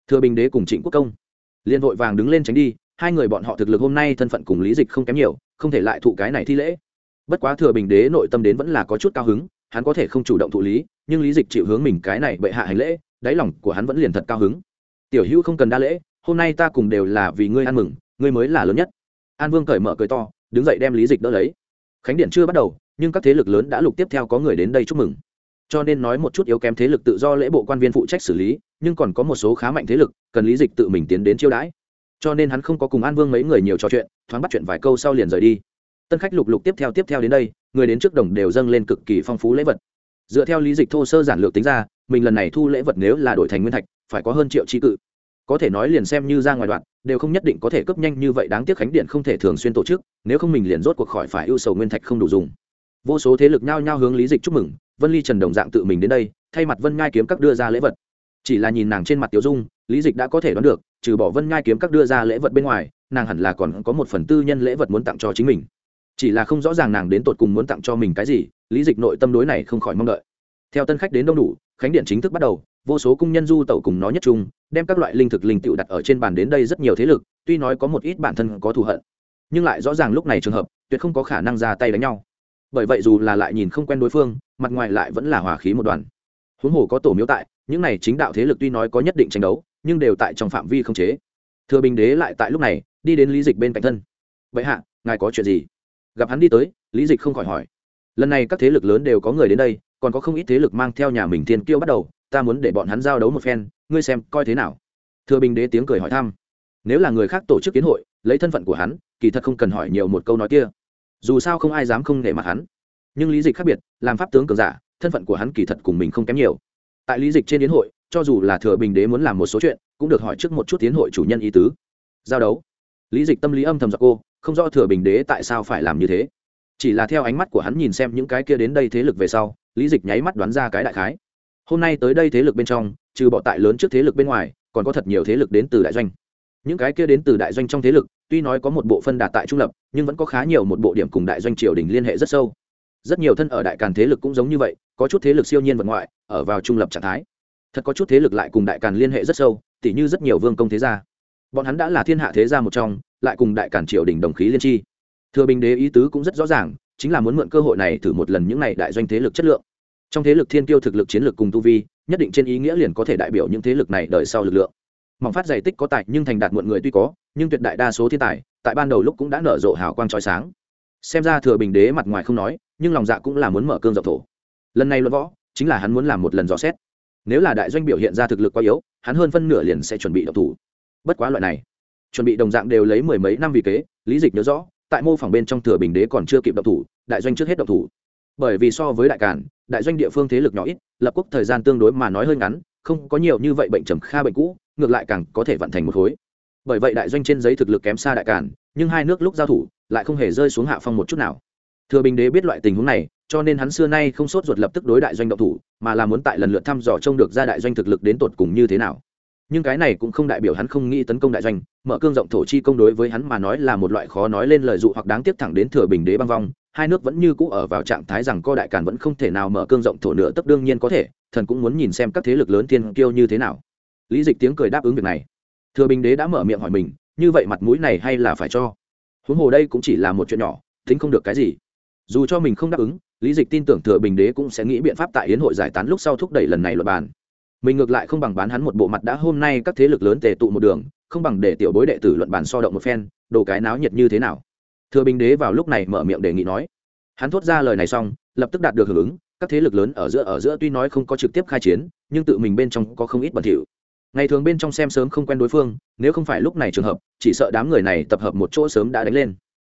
Thừa bình đế cùng trịnh quốc công liền vội vàng đứng lên tránh đi, hai người bọn họ thực lực hôm nay thân phận cùng lý dịch không kém nhiều, không thể lại thụ cái này thi lễ. Bất quá thừa bình đế nội tâm đến vẫn là có chút cao hứng, hắn có thể không chủ động thụ lý, nhưng lý dịch chịu hướng mình cái này bệ hạ hành lễ đáy lòng của hắn vẫn liền thật cao hứng. Tiểu hữu không cần đa lễ, hôm nay ta cùng đều là vì ngươi ăn mừng, ngươi mới là lớn nhất. An vương cởi mở cười to, đứng dậy đem lý dịch đỡ lấy. Khánh điện chưa bắt đầu, nhưng các thế lực lớn đã lục tiếp theo có người đến đây chúc mừng. Cho nên nói một chút yếu kém thế lực tự do lễ bộ quan viên phụ trách xử lý, nhưng còn có một số khá mạnh thế lực, cần lý dịch tự mình tiến đến chiêu đãi. Cho nên hắn không có cùng an vương mấy người nhiều trò chuyện, thoáng bắt chuyện vài câu sau liền rời đi. Tân khách lục lục tiếp theo tiếp theo đến đây, người đến trước đồng đều dâng lên cực kỳ phong phú lễ vật. Dựa theo lý dịch thô sơ giản lược tính ra mình lần này thu lễ vật nếu là đổi thành nguyên thạch, phải có hơn triệu tri cự. Có thể nói liền xem như ra ngoài đoạn, đều không nhất định có thể cấp nhanh như vậy, đáng tiếc khánh điện không thể thường xuyên tổ chức, nếu không mình liền rốt cuộc khỏi phải ưu sầu nguyên thạch không đủ dùng. Vô số thế lực nhao nhao hướng lý dịch chúc mừng, vân ly trần đồng dạng tự mình đến đây, thay mặt vân ngai kiếm các đưa ra lễ vật. Chỉ là nhìn nàng trên mặt tiểu dung, lý dịch đã có thể đoán được, trừ bỏ vân ngai kiếm các đưa ra lễ vật bên ngoài, nàng hẳn là còn có một phần tư nhân lễ vật muốn tặng cho chính mình. Chỉ là không rõ ràng nàng đến tột cùng muốn tặng cho mình cái gì, lý dịch nội tâm đối này không khỏi mong đợi. Theo tân khách đến đông đủ khánh điện chính thức bắt đầu, vô số cung nhân du tẩu cùng nó nhất chung đem các loại linh thực linh tựu đặt ở trên bàn đến đây rất nhiều thế lực, tuy nói có một ít bản thân có thù hận, nhưng lại rõ ràng lúc này trường hợp, tuyệt không có khả năng ra tay đánh nhau. Bởi vậy dù là lại nhìn không quen đối phương, mặt ngoài lại vẫn là hòa khí một đoàn. Huống hồ có tổ miếu tại, những này chính đạo thế lực tuy nói có nhất định tranh đấu, nhưng đều tại trong phạm vi không chế. Thừa bình đế lại tại lúc này, đi đến lý dịch bên cạnh thân. Vậy hạ, ngài có chuyện gì? Gặp hắn đi tới, lý dịch không khỏi hỏi. Lần này các thế lực lớn đều có người đến đây còn có không ít thế lực mang theo nhà mình thiên kiêu bắt đầu, ta muốn để bọn hắn giao đấu một phen, ngươi xem coi thế nào. Thừa bình đế tiếng cười hỏi thăm. Nếu là người khác tổ chức kiến hội, lấy thân phận của hắn, kỳ thật không cần hỏi nhiều một câu nói kia. Dù sao không ai dám không nể mặt hắn. Nhưng lý dịch khác biệt, làm pháp tướng cường giả, thân phận của hắn kỳ thật cùng mình không kém nhiều. Tại lý dịch trên yến hội, cho dù là thừa bình đế muốn làm một số chuyện, cũng được hỏi trước một chút tiến hội chủ nhân ý tứ. Giao đấu. Lý dịch tâm lý âm thầm giặc cô, không rõ thừa bình đế tại sao phải làm như thế. Chỉ là theo ánh mắt của hắn nhìn xem những cái kia đến đây thế lực về sau lý dịch nháy mắt đoán ra cái đại khái. Hôm nay tới đây thế lực bên trong, trừ bọ tại lớn trước thế lực bên ngoài, còn có thật nhiều thế lực đến từ đại doanh. Những cái kia đến từ đại doanh trong thế lực, tuy nói có một bộ phân đạt tại trung lập, nhưng vẫn có khá nhiều một bộ điểm cùng đại doanh triều đình liên hệ rất sâu. Rất nhiều thân ở đại càn thế lực cũng giống như vậy, có chút thế lực siêu nhiên vật ngoại, ở vào trung lập trạng thái. Thật có chút thế lực lại cùng đại càn liên hệ rất sâu, tỉ như rất nhiều vương công thế gia. Bọn hắn đã là thiên hạ thế gia một trong, lại cùng đại càn triều đình đồng khí liên tri. Thừa bình đế ý tứ cũng rất rõ ràng chính là muốn mượn cơ hội này thử một lần những này đại doanh thế lực chất lượng. Trong thế lực thiên kiêu thực lực chiến lược cùng tu vi, nhất định trên ý nghĩa liền có thể đại biểu những thế lực này đợi sau lực lượng. Mỏng phát giải tích có tài, nhưng thành đạt muộn người tuy có, nhưng tuyệt đại đa số thiên tài, tại ban đầu lúc cũng đã nở rộ hào quang trói sáng. Xem ra thừa bình đế mặt ngoài không nói, nhưng lòng dạ cũng là muốn mở cương dọc thổ. Lần này luận võ, chính là hắn muốn làm một lần dò xét. Nếu là đại doanh biểu hiện ra thực lực quá yếu, hắn hơn phân nửa liền sẽ chuẩn bị độc thủ. Bất quá loại này, chuẩn bị đồng dạng đều lấy mười mấy năm vì kế, lý dịch nhớ rõ tại mô phỏng bên trong thừa bình đế còn chưa kịp động thủ, đại doanh trước hết động thủ. Bởi vì so với đại cản đại doanh địa phương thế lực nhỏ ít, lập quốc thời gian tương đối mà nói hơi ngắn, không có nhiều như vậy bệnh trầm kha bệnh cũ, ngược lại càng có thể vận thành một khối. Bởi vậy đại doanh trên giấy thực lực kém xa đại cản nhưng hai nước lúc giao thủ, lại không hề rơi xuống hạ phong một chút nào. Thừa bình đế biết loại tình huống này, cho nên hắn xưa nay không sốt ruột lập tức đối đại doanh động thủ, mà là muốn tại lần lượt thăm dò trông được ra đại doanh thực lực đến tột cùng như thế nào nhưng cái này cũng không đại biểu hắn không nghĩ tấn công đại doanh, mở cương rộng thổ chi công đối với hắn mà nói là một loại khó nói lên lời dụ hoặc đáng tiếc thẳng đến thừa bình đế băng vong, hai nước vẫn như cũ ở vào trạng thái rằng co đại càn vẫn không thể nào mở cương rộng thổ nữa tất đương nhiên có thể, thần cũng muốn nhìn xem các thế lực lớn tiên kiêu như thế nào. Lý dịch tiếng cười đáp ứng việc này. Thừa bình đế đã mở miệng hỏi mình, như vậy mặt mũi này hay là phải cho? Huống hồ đây cũng chỉ là một chuyện nhỏ, tính không được cái gì. Dù cho mình không đáp ứng, lý dịch tin tưởng thừa bình đế cũng sẽ nghĩ biện pháp tại hiến hội giải tán lúc sau thúc đẩy lần này luật bàn mình ngược lại không bằng bán hắn một bộ mặt đã hôm nay các thế lực lớn tề tụ một đường, không bằng để tiểu bối đệ tử luận bàn so động một phen, đồ cái náo nhiệt như thế nào? Thừa bình đế vào lúc này mở miệng đề nghị nói. Hắn thốt ra lời này xong, lập tức đạt được hưởng ứng, các thế lực lớn ở giữa ở giữa tuy nói không có trực tiếp khai chiến, nhưng tự mình bên trong có không ít bẩn thỉu. Ngày thường bên trong xem sớm không quen đối phương, nếu không phải lúc này trường hợp, chỉ sợ đám người này tập hợp một chỗ sớm đã đánh lên.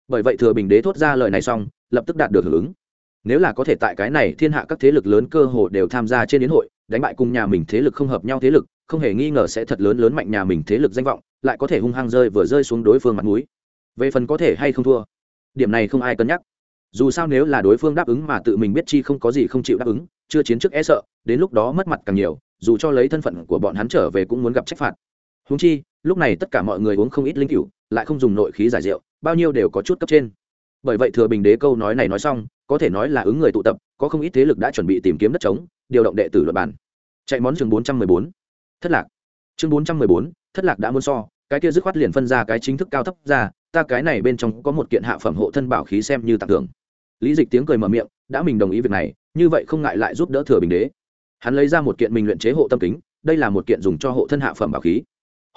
Bởi vậy thừa bình đế thốt ra lời này xong, lập tức đạt được hưởng ứng. Nếu là có thể tại cái này thiên hạ các thế lực lớn cơ hồ đều tham gia trên đến hội đánh bại cùng nhà mình thế lực không hợp nhau thế lực, không hề nghi ngờ sẽ thật lớn lớn mạnh nhà mình thế lực danh vọng, lại có thể hung hăng rơi vừa rơi xuống đối phương mặt mũi. về phần có thể hay không thua, điểm này không ai cân nhắc. Dù sao nếu là đối phương đáp ứng mà tự mình biết chi không có gì không chịu đáp ứng, chưa chiến trước e sợ, đến lúc đó mất mặt càng nhiều, dù cho lấy thân phận của bọn hắn trở về cũng muốn gặp trách phạt. Húng chi, lúc này tất cả mọi người uống không ít linh cựu lại không dùng nội khí giải rượu, bao nhiêu đều có chút cấp trên. Bởi vậy thừa bình đế câu nói này nói xong, có thể nói là ứng người tụ tập, có không ít thế lực đã chuẩn bị tìm kiếm đất trống điều động đệ tử luật bản chạy món chương bốn trăm mười bốn. Thất lạc. Chương bốn trăm mười bốn, thất lạc đã muốn so, cái kia dứt khoát liền phân ra cái chính thức cao thấp ra, ta cái này bên trong có một kiện hạ phẩm hộ thân bảo khí xem như tặng thưởng. Lý dịch tiếng cười mở miệng, đã mình đồng ý việc này, như vậy không ngại lại giúp đỡ thừa bình đế. Hắn lấy ra một kiện mình luyện chế hộ tâm kính, đây là một kiện dùng cho hộ thân hạ phẩm bảo khí.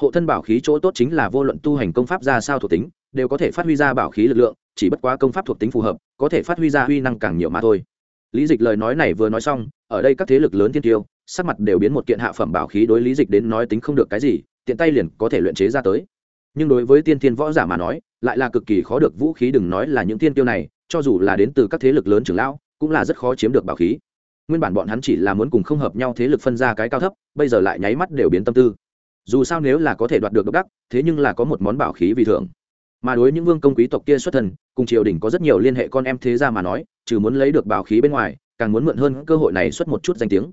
Hộ thân bảo khí chỗ tốt chính là vô luận tu hành công pháp ra sao thuộc tính, đều có thể phát huy ra bảo khí lực lượng, chỉ bất quá công pháp thuộc tính phù hợp, có thể phát huy ra huy năng càng nhiều mà thôi. Lý dịch lời nói này vừa nói xong ở đây các thế lực lớn thiên tiêu, sắc mặt đều biến một kiện hạ phẩm bảo khí đối lý dịch đến nói tính không được cái gì, tiện tay liền có thể luyện chế ra tới. Nhưng đối với tiên thiên võ giả mà nói, lại là cực kỳ khó được vũ khí đừng nói là những tiên tiêu này, cho dù là đến từ các thế lực lớn trưởng lão, cũng là rất khó chiếm được bảo khí. Nguyên bản bọn hắn chỉ là muốn cùng không hợp nhau thế lực phân ra cái cao thấp, bây giờ lại nháy mắt đều biến tâm tư. Dù sao nếu là có thể đoạt được độc đắc, thế nhưng là có một món bảo khí vì thưởng. Mà đối những vương công quý tộc kia xuất thần, cùng triều đình có rất nhiều liên hệ con em thế ra mà nói, trừ muốn lấy được bảo khí bên ngoài càng muốn mượn hơn cơ hội này xuất một chút danh tiếng.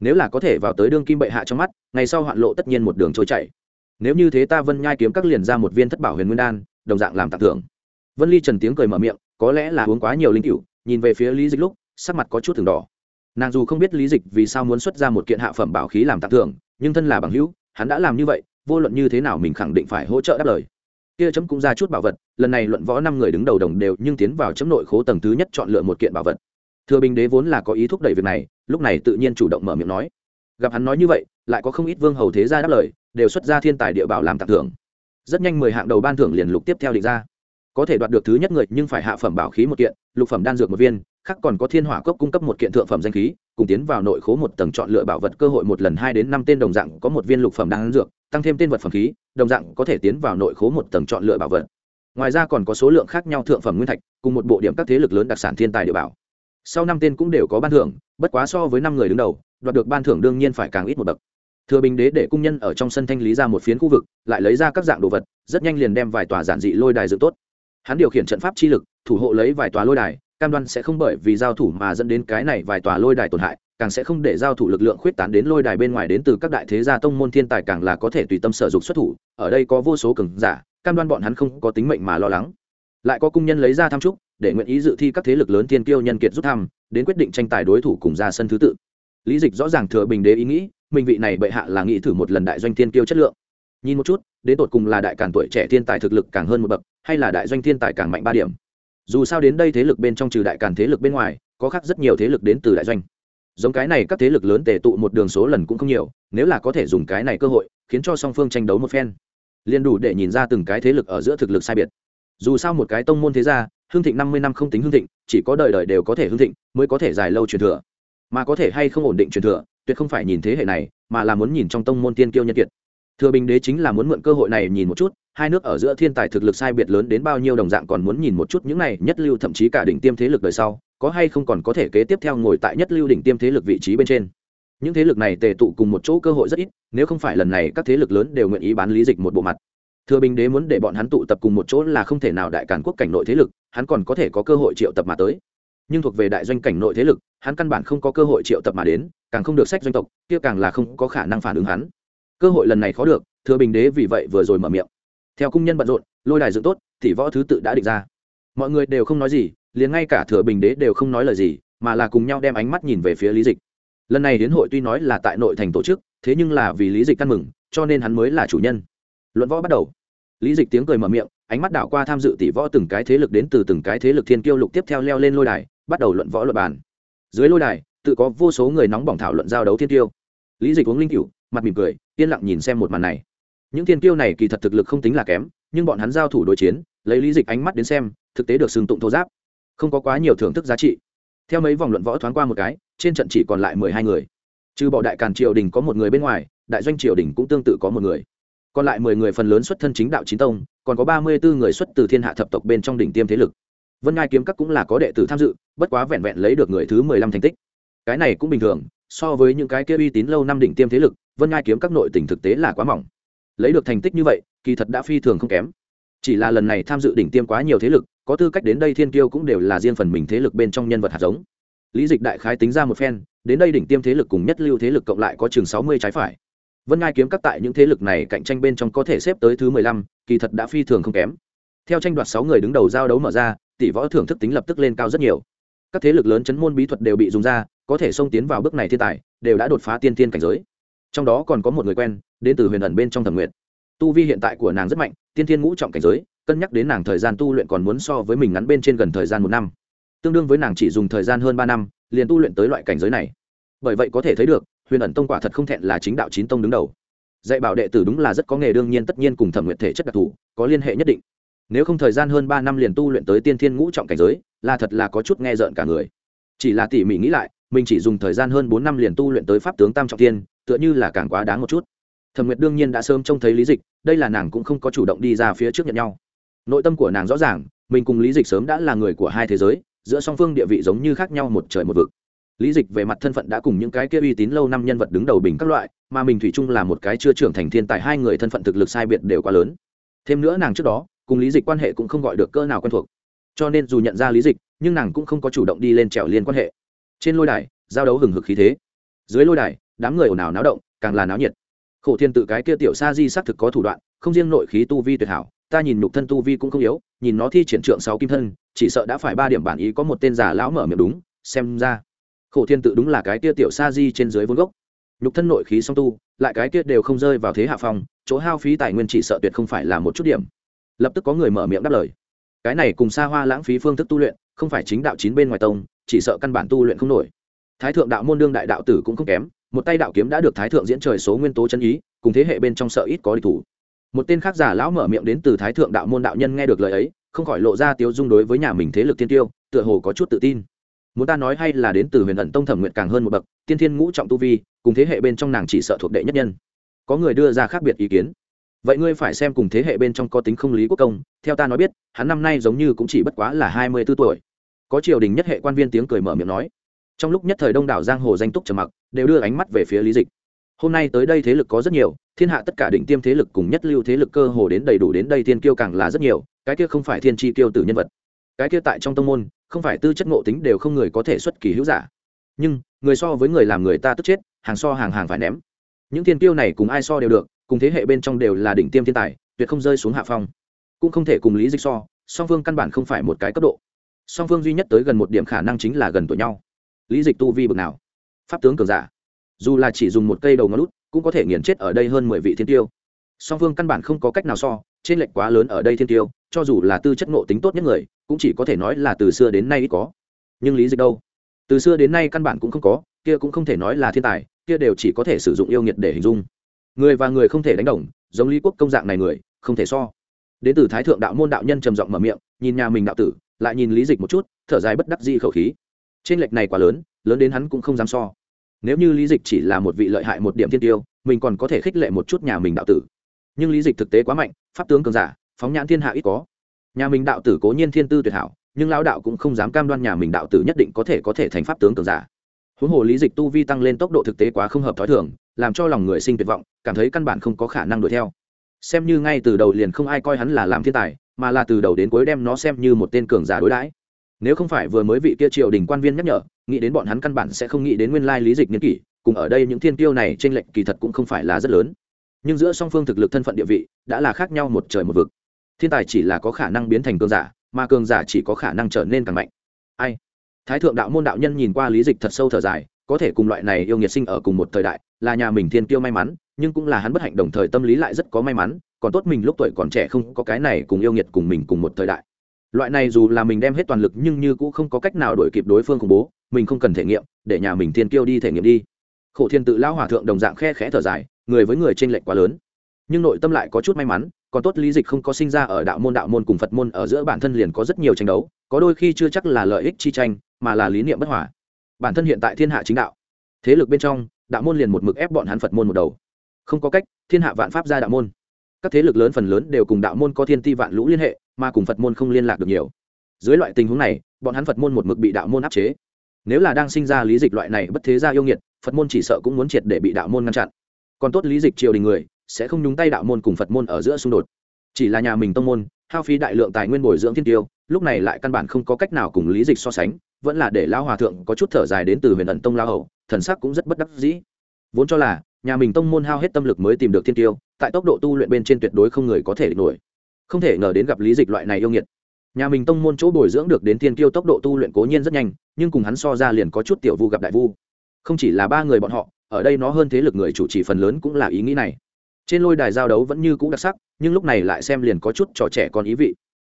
Nếu là có thể vào tới đương kim bệ hạ trong mắt, ngày sau hoạn lộ tất nhiên một đường trôi chảy. Nếu như thế ta vân nhai kiếm các liền ra một viên thất bảo huyền nguyên đan, đồng dạng làm tặng thưởng. Vân ly trần tiếng cười mở miệng, có lẽ là uống quá nhiều linh cựu nhìn về phía lý dịch lúc, sắc mặt có chút thường đỏ. Nàng dù không biết lý dịch vì sao muốn xuất ra một kiện hạ phẩm bảo khí làm tặng thưởng, nhưng thân là bằng hữu, hắn đã làm như vậy, vô luận như thế nào mình khẳng định phải hỗ trợ đáp lời. Kia chấm cũng ra chút bảo vật, lần này luận võ năm người đứng đầu đồng đều nhưng tiến vào chấm nội khố tầng thứ nhất chọn lựa một kiện bảo vật thừa bình đế vốn là có ý thúc đẩy việc này, lúc này tự nhiên chủ động mở miệng nói. Gặp hắn nói như vậy, lại có không ít vương hầu thế gia đáp lời, đều xuất ra thiên tài địa bảo làm tặng thưởng. Rất nhanh mười hạng đầu ban thưởng liền lục tiếp theo định ra. Có thể đoạt được thứ nhất người, nhưng phải hạ phẩm bảo khí một kiện, lục phẩm đan dược một viên, khác còn có thiên hỏa cốc cung cấp một kiện thượng phẩm danh khí, cùng tiến vào nội khố một tầng chọn lựa bảo vật cơ hội một lần hai đến năm tên đồng dạng có một viên lục phẩm đan dược, tăng thêm tên vật phẩm khí, đồng dạng có thể tiến vào nội khố một tầng chọn lựa bảo vật. Ngoài ra còn có số lượng khác nhau thượng phẩm nguyên thạch, cùng một bộ điểm các thế lực lớn đặc sản thiên tài địa bảo sau năm tên cũng đều có ban thưởng, bất quá so với năm người đứng đầu, đoạt được ban thưởng đương nhiên phải càng ít một bậc. Thừa bình đế để cung nhân ở trong sân thanh lý ra một phiến khu vực, lại lấy ra các dạng đồ vật, rất nhanh liền đem vài tòa giản dị lôi đài dựng tốt. Hắn điều khiển trận pháp chi lực, thủ hộ lấy vài tòa lôi đài, cam đoan sẽ không bởi vì giao thủ mà dẫn đến cái này vài tòa lôi đài tổn hại, càng sẽ không để giao thủ lực lượng khuyết tán đến lôi đài bên ngoài đến từ các đại thế gia tông môn thiên tài càng là có thể tùy tâm sở dục xuất thủ, ở đây có vô số cường giả, cam đoan bọn hắn không có tính mệnh mà lo lắng. Lại có cung nhân lấy ra tham trúc để nguyện ý dự thi các thế lực lớn thiên kiêu nhân kiệt rút thăm, đến quyết định tranh tài đối thủ cùng ra sân thứ tự. Lý dịch rõ ràng thừa bình đế ý nghĩ, mình vị này bệ hạ là nghĩ thử một lần đại doanh thiên kiêu chất lượng. Nhìn một chút, đến tột cùng là đại cản tuổi trẻ thiên tài thực lực càng hơn một bậc, hay là đại doanh thiên tài càng mạnh ba điểm. Dù sao đến đây thế lực bên trong trừ đại cản thế lực bên ngoài, có khác rất nhiều thế lực đến từ đại doanh. Giống cái này các thế lực lớn tề tụ một đường số lần cũng không nhiều, nếu là có thể dùng cái này cơ hội, khiến cho song phương tranh đấu một phen. Liền đủ để nhìn ra từng cái thế lực ở giữa thực lực sai biệt. Dù sao một cái tông môn thế gia hương thịnh năm mươi năm không tính hương thịnh, chỉ có đời đời đều có thể hương thịnh, mới có thể dài lâu truyền thừa. Mà có thể hay không ổn định truyền thừa, tuyệt không phải nhìn thế hệ này, mà là muốn nhìn trong tông môn tiên kiêu nhân kiệt. Thừa bình đế chính là muốn mượn cơ hội này nhìn một chút, hai nước ở giữa thiên tài thực lực sai biệt lớn đến bao nhiêu đồng dạng còn muốn nhìn một chút những này nhất lưu thậm chí cả đỉnh tiêm thế lực đời sau, có hay không còn có thể kế tiếp theo ngồi tại nhất lưu đỉnh tiêm thế lực vị trí bên trên. Những thế lực này tề tụ cùng một chỗ cơ hội rất ít, nếu không phải lần này các thế lực lớn đều nguyện ý bán lý dịch một bộ mặt thừa bình đế muốn để bọn hắn tụ tập cùng một chỗ là không thể nào đại cản quốc cảnh nội thế lực, hắn còn có thể có cơ hội triệu tập mà tới. Nhưng thuộc về đại doanh cảnh nội thế lực, hắn căn bản không có cơ hội triệu tập mà đến, càng không được sách doanh tộc, kia càng là không có khả năng phản ứng hắn. Cơ hội lần này khó được, thừa bình đế vì vậy vừa rồi mở miệng. Theo cung nhân bận rộn, lôi đài dựng tốt thì võ thứ tự đã định ra. Mọi người đều không nói gì, liền ngay cả thừa bình đế đều không nói lời gì, mà là cùng nhau đem ánh mắt nhìn về phía lý dịch. Lần này đến hội tuy nói là tại nội thành tổ chức, thế nhưng là vì lý dịch căn mừng, cho nên hắn mới là chủ nhân luận võ bắt đầu. Lý dịch tiếng cười mở miệng, ánh mắt đảo qua tham dự tỷ võ từng cái thế lực đến từ từng cái thế lực thiên kiêu lục tiếp theo leo lên lôi đài, bắt đầu luận võ luận bàn. Dưới lôi đài, tự có vô số người nóng bỏng thảo luận giao đấu thiên kiêu. Lý dịch uống linh cựu mặt mỉm cười, yên lặng nhìn xem một màn này. Những thiên kiêu này kỳ thật thực lực không tính là kém, nhưng bọn hắn giao thủ đối chiến, lấy lý dịch ánh mắt đến xem, thực tế được xưng tụng thô giáp. Không có quá nhiều thưởng thức giá trị. Theo mấy vòng luận võ thoáng qua một cái, trên trận chỉ còn lại mười hai người. Trừ bỏ đại càn triều đình có một người bên ngoài, đại doanh triều đình cũng tương tự có một người còn lại mười người phần lớn xuất thân chính đạo chính tông, còn có ba mươi bốn người xuất từ thiên hạ thập tộc bên trong đỉnh tiêm thế lực. Vân ngai kiếm các cũng là có đệ tử tham dự, bất quá vẹn vẹn lấy được người thứ mười lăm thành tích. Cái này cũng bình thường, so với những cái kia uy tín lâu năm đỉnh tiêm thế lực, vân ngai kiếm các nội tỉnh thực tế là quá mỏng. Lấy được thành tích như vậy, kỳ thật đã phi thường không kém. Chỉ là lần này tham dự đỉnh tiêm quá nhiều thế lực, có tư cách đến đây thiên kiêu cũng đều là riêng phần mình thế lực bên trong nhân vật hạt giống. Lý dịch đại khái tính ra một phen, đến đây đỉnh tiêm thế lực cùng nhất lưu thế lực cộng lại có chừng sáu mươi trái phải vân ngai kiếm các tại những thế lực này cạnh tranh bên trong có thể xếp tới thứ mười lăm, kỳ thật đã phi thường không kém. Theo tranh đoạt sáu người đứng đầu giao đấu mở ra, tỷ võ thưởng thức tính lập tức lên cao rất nhiều. Các thế lực lớn chấn môn bí thuật đều bị dùng ra, có thể xông tiến vào bước này thiên tài, đều đã đột phá tiên tiên cảnh giới. Trong đó còn có một người quen, đến từ huyền ẩn bên trong thẩm nguyện tu vi hiện tại của nàng rất mạnh, tiên tiên ngũ trọng cảnh giới, cân nhắc đến nàng thời gian tu luyện còn muốn so với mình ngắn bên trên gần thời gian một năm. Tương đương với nàng chỉ dùng thời gian hơn ba năm, liền tu luyện tới loại cảnh giới này. Bởi vậy có thể thấy được huyền ẩn tông quả thật không thẹn là chính đạo chín tông đứng đầu. Dạy bảo đệ tử đúng là rất có nghề đương nhiên tất nhiên cùng thẩm nguyện thể chất đặc thù, có liên hệ nhất định. Nếu không thời gian hơn ba năm liền tu luyện tới tiên thiên ngũ trọng cảnh giới, là thật là có chút nghe rợn cả người. Chỉ là tỉ mỉ nghĩ lại, mình chỉ dùng thời gian hơn bốn năm liền tu luyện tới pháp tướng tam trọng tiên, tựa như là càng quá đáng một chút. Thẩm nguyệt đương nhiên đã sớm trông thấy lý dịch, đây là nàng cũng không có chủ động đi ra phía trước nhận nhau. Nội tâm của nàng rõ ràng, mình cùng lý dịch sớm đã là người của hai thế giới, giữa song phương địa vị giống như khác nhau một trời một vực lý dịch về mặt thân phận đã cùng những cái kia uy tín lâu năm nhân vật đứng đầu bình các loại, mà mình thủy chung là một cái chưa trưởng thành thiên tài, hai người thân phận thực lực sai biệt đều quá lớn. Thêm nữa nàng trước đó, cùng lý dịch quan hệ cũng không gọi được cơ nào quen thuộc. Cho nên dù nhận ra lý dịch, nhưng nàng cũng không có chủ động đi lên trèo liên quan hệ. Trên lôi đài, giao đấu hừng hực khí thế. Dưới lôi đài, đám người ồn ào náo động, càng là náo nhiệt. Khổ thiên tự cái kia tiểu sa di xác thực có thủ đoạn, không riêng nội khí tu vi tuyệt hảo, ta nhìn nhục thân tu vi cũng không yếu, nhìn nó thi triển trượng sáu kim thân, chỉ sợ đã phải ba điểm bản ý có một tên giả lão mở miệng đúng, xem ra khổ thiên tự đúng là cái kia tiểu sa di trên dưới vốn gốc. Nhục thân nội khí song tu, lại cái kia đều không rơi vào thế hạ phong, chỗ hao phí tài nguyên chỉ sợ tuyệt không phải là một chút điểm. Lập tức có người mở miệng đáp lời. Cái này cùng xa hoa lãng phí phương thức tu luyện, không phải chính đạo chín bên ngoài tông, chỉ sợ căn bản tu luyện không nổi. Thái thượng đạo môn đương đại đạo tử cũng không kém, một tay đạo kiếm đã được thái thượng diễn trời số nguyên tố chân ý, cùng thế hệ bên trong sợ ít có địch thủ. Một tên khác giả lão mở miệng đến từ thái thượng đạo môn đạo nhân nghe được lời ấy, không khỏi lộ ra tiêu dung đối với nhà mình thế lực tiên tiêu, tựa hồ có chút tự tin muốn ta nói hay là đến từ huyền ẩn tông thẩm nguyện càng hơn một bậc, tiên thiên ngũ trọng tu vi, cùng thế hệ bên trong nàng chỉ sợ thuộc đệ nhất nhân. Có người đưa ra khác biệt ý kiến. Vậy ngươi phải xem cùng thế hệ bên trong có tính không lý quốc công, theo ta nói biết, hắn năm nay giống như cũng chỉ bất quá là hai mươi b ố tuổi. Có triều đình nhất hệ quan viên tiếng cười mở miệng nói. Trong lúc nhất thời đông đảo giang hồ danh túc trầm mặc, đều đưa ánh mắt về phía lý dịch. Hôm nay tới đây thế lực có rất nhiều, thiên hạ tất cả định tiêm thế lực cùng nhất lưu thế lực cơ hồ đến đầy đủ đến đây thiên kiêu càng là rất nhiều, cái kia không phải thiên tri tiêu tử nhân vật. Cái kia tại trong tông môn không phải tư chất ngộ tính đều không người có thể xuất kỳ hữu giả. Nhưng, người so với người làm người ta tức chết, hàng so hàng hàng phải ném. Những thiên tiêu này cùng ai so đều được, cùng thế hệ bên trong đều là đỉnh tiêm thiên tài, tuyệt không rơi xuống hạ phong. Cũng không thể cùng lý dịch so, song phương căn bản không phải một cái cấp độ. Song phương duy nhất tới gần một điểm khả năng chính là gần tuổi nhau. Lý dịch tu vi bực nào? Pháp tướng cường giả. Dù là chỉ dùng một cây đầu ngón lút cũng có thể nghiền chết ở đây hơn mười vị thiên tiêu song phương căn bản không có cách nào so trên lệch quá lớn ở đây thiên tiêu cho dù là tư chất ngộ tính tốt nhất người cũng chỉ có thể nói là từ xưa đến nay ít có. Nhưng lý dịch đâu? Từ xưa đến nay căn bản cũng không có, kia cũng không thể nói là thiên tài, kia đều chỉ có thể sử dụng yêu nghiệt để hình dung. Người và người không thể đánh đồng, giống lý quốc công dạng này người, không thể so. Đến từ thái thượng đạo môn đạo nhân trầm giọng mở miệng, nhìn nhà mình đạo tử, lại nhìn lý dịch một chút, thở dài bất đắc di khẩu khí. Trên lệch này quá lớn lớn đến hắn cũng không dám so. Nếu như lý dịch chỉ là một vị lợi hại một điểm thiên tiêu, mình còn có thể khích lệ một chút nhà mình đạo tử. Nhưng lý dịch thực tế quá mạnh, pháp tướng cường giả, phóng nhãn thiên hạ ít có nhà mình đạo tử cố nhiên thiên tư tuyệt hảo, nhưng lão đạo cũng không dám cam đoan nhà mình đạo tử nhất định có thể có thể thành pháp tướng cường giả. Huống hồ lý dịch tu vi tăng lên tốc độ thực tế quá không hợp t h ó i thường, làm cho lòng người sinh tuyệt vọng, cảm thấy căn bản không có khả năng đuổi theo. Xem như ngay từ đầu liền không ai coi hắn là làm thiên tài, mà là từ đầu đến cuối đem nó xem như một tên cường giả đối đãi. Nếu không phải vừa mới vị kia triều đình quan viên nhắc nhở, nghĩ đến bọn hắn căn bản sẽ không nghĩ đến nguyên lai lý dịch n kỷ, cùng ở đây những thiên tiêu này trên lệnh kỳ thật cũng không phải là rất lớn. Nhưng giữa song phương thực lực thân phận địa vị, đã là khác nhau một trời một vực thiên tài chỉ là có khả năng biến thành cường giả, mà cường giả chỉ có khả năng trở nên càng mạnh. Ai? Thái thượng đạo môn đạo nhân nhìn qua lý dịch thật sâu thở dài, có thể cùng loại này yêu nghiệt sinh ở cùng một thời đại, là nhà mình thiên tiêu may mắn, nhưng cũng là hắn bất hạnh đồng thời tâm lý lại rất có may mắn, còn tốt mình lúc tuổi còn trẻ không có cái này cùng yêu nghiệt cùng mình cùng một thời đại. Loại này dù là mình đem hết toàn lực nhưng như cũng không có cách nào đổi kịp đối phương khủng bố, mình không cần thể nghiệm, để nhà mình thiên tiêu đi thể nghiệm đi. Khổ thiên tự lão hòa thượng đồng dạng khe khẽ thở dài, người với người tranh lệch quá lớn. Nhưng nội tâm lại có chút may mắn còn tốt lý dịch không có sinh ra ở đạo môn đạo môn cùng phật môn ở giữa bản thân liền có rất nhiều tranh đấu, có đôi khi chưa chắc là lợi ích chi tranh, mà là lý niệm bất hòa. Bản thân hiện tại thiên hạ chính đạo, thế lực bên trong, đạo môn liền một mực ép bọn hắn phật môn một đầu. Không có cách, thiên hạ vạn pháp ra đạo môn. Các thế lực lớn phần lớn đều cùng đạo môn có thiên ti vạn lũ liên hệ, mà cùng phật môn không liên lạc được nhiều. Dưới loại tình huống này, bọn hắn phật môn một mực bị đạo môn áp chế. Nếu là đang sinh ra lý dịch loại này bất thế gia yêu nghiệt, phật môn chỉ sợ cũng muốn triệt để bị đạo môn ngăn chặn. Còn tốt lý dịch triều đình người sẽ không nhúng tay đạo môn cùng phật môn ở giữa xung đột. Chỉ là nhà mình tông môn, hao phí đại lượng tài nguyên bồi dưỡng thiên tiêu, lúc này lại căn bản không có cách nào cùng lý dịch so sánh, vẫn là để lão hòa thượng có chút thở dài đến từ huyền ẩn tông lao hậu, thần sắc cũng rất bất đắc dĩ. Vốn cho là, nhà mình tông môn hao hết tâm lực mới tìm được thiên tiêu, tại tốc độ tu luyện bên trên tuyệt đối không người có thể địch nổi. Không thể ngờ đến gặp lý dịch loại này yêu nghiệt. Nhà mình tông môn chỗ bồi dưỡng được đến thiên tiêu tốc độ tu luyện cố nhiên rất nhanh, nhưng cùng hắn so ra liền có chút tiểu vu gặp đại vu. Không chỉ là ba người bọn họ, ở đây nó hơn thế lực người chủ trì phần lớn cũng là ý nghĩ này trên lôi đài giao đấu vẫn như cũ đặc sắc, nhưng lúc này lại xem liền có chút trò trẻ con ý vị.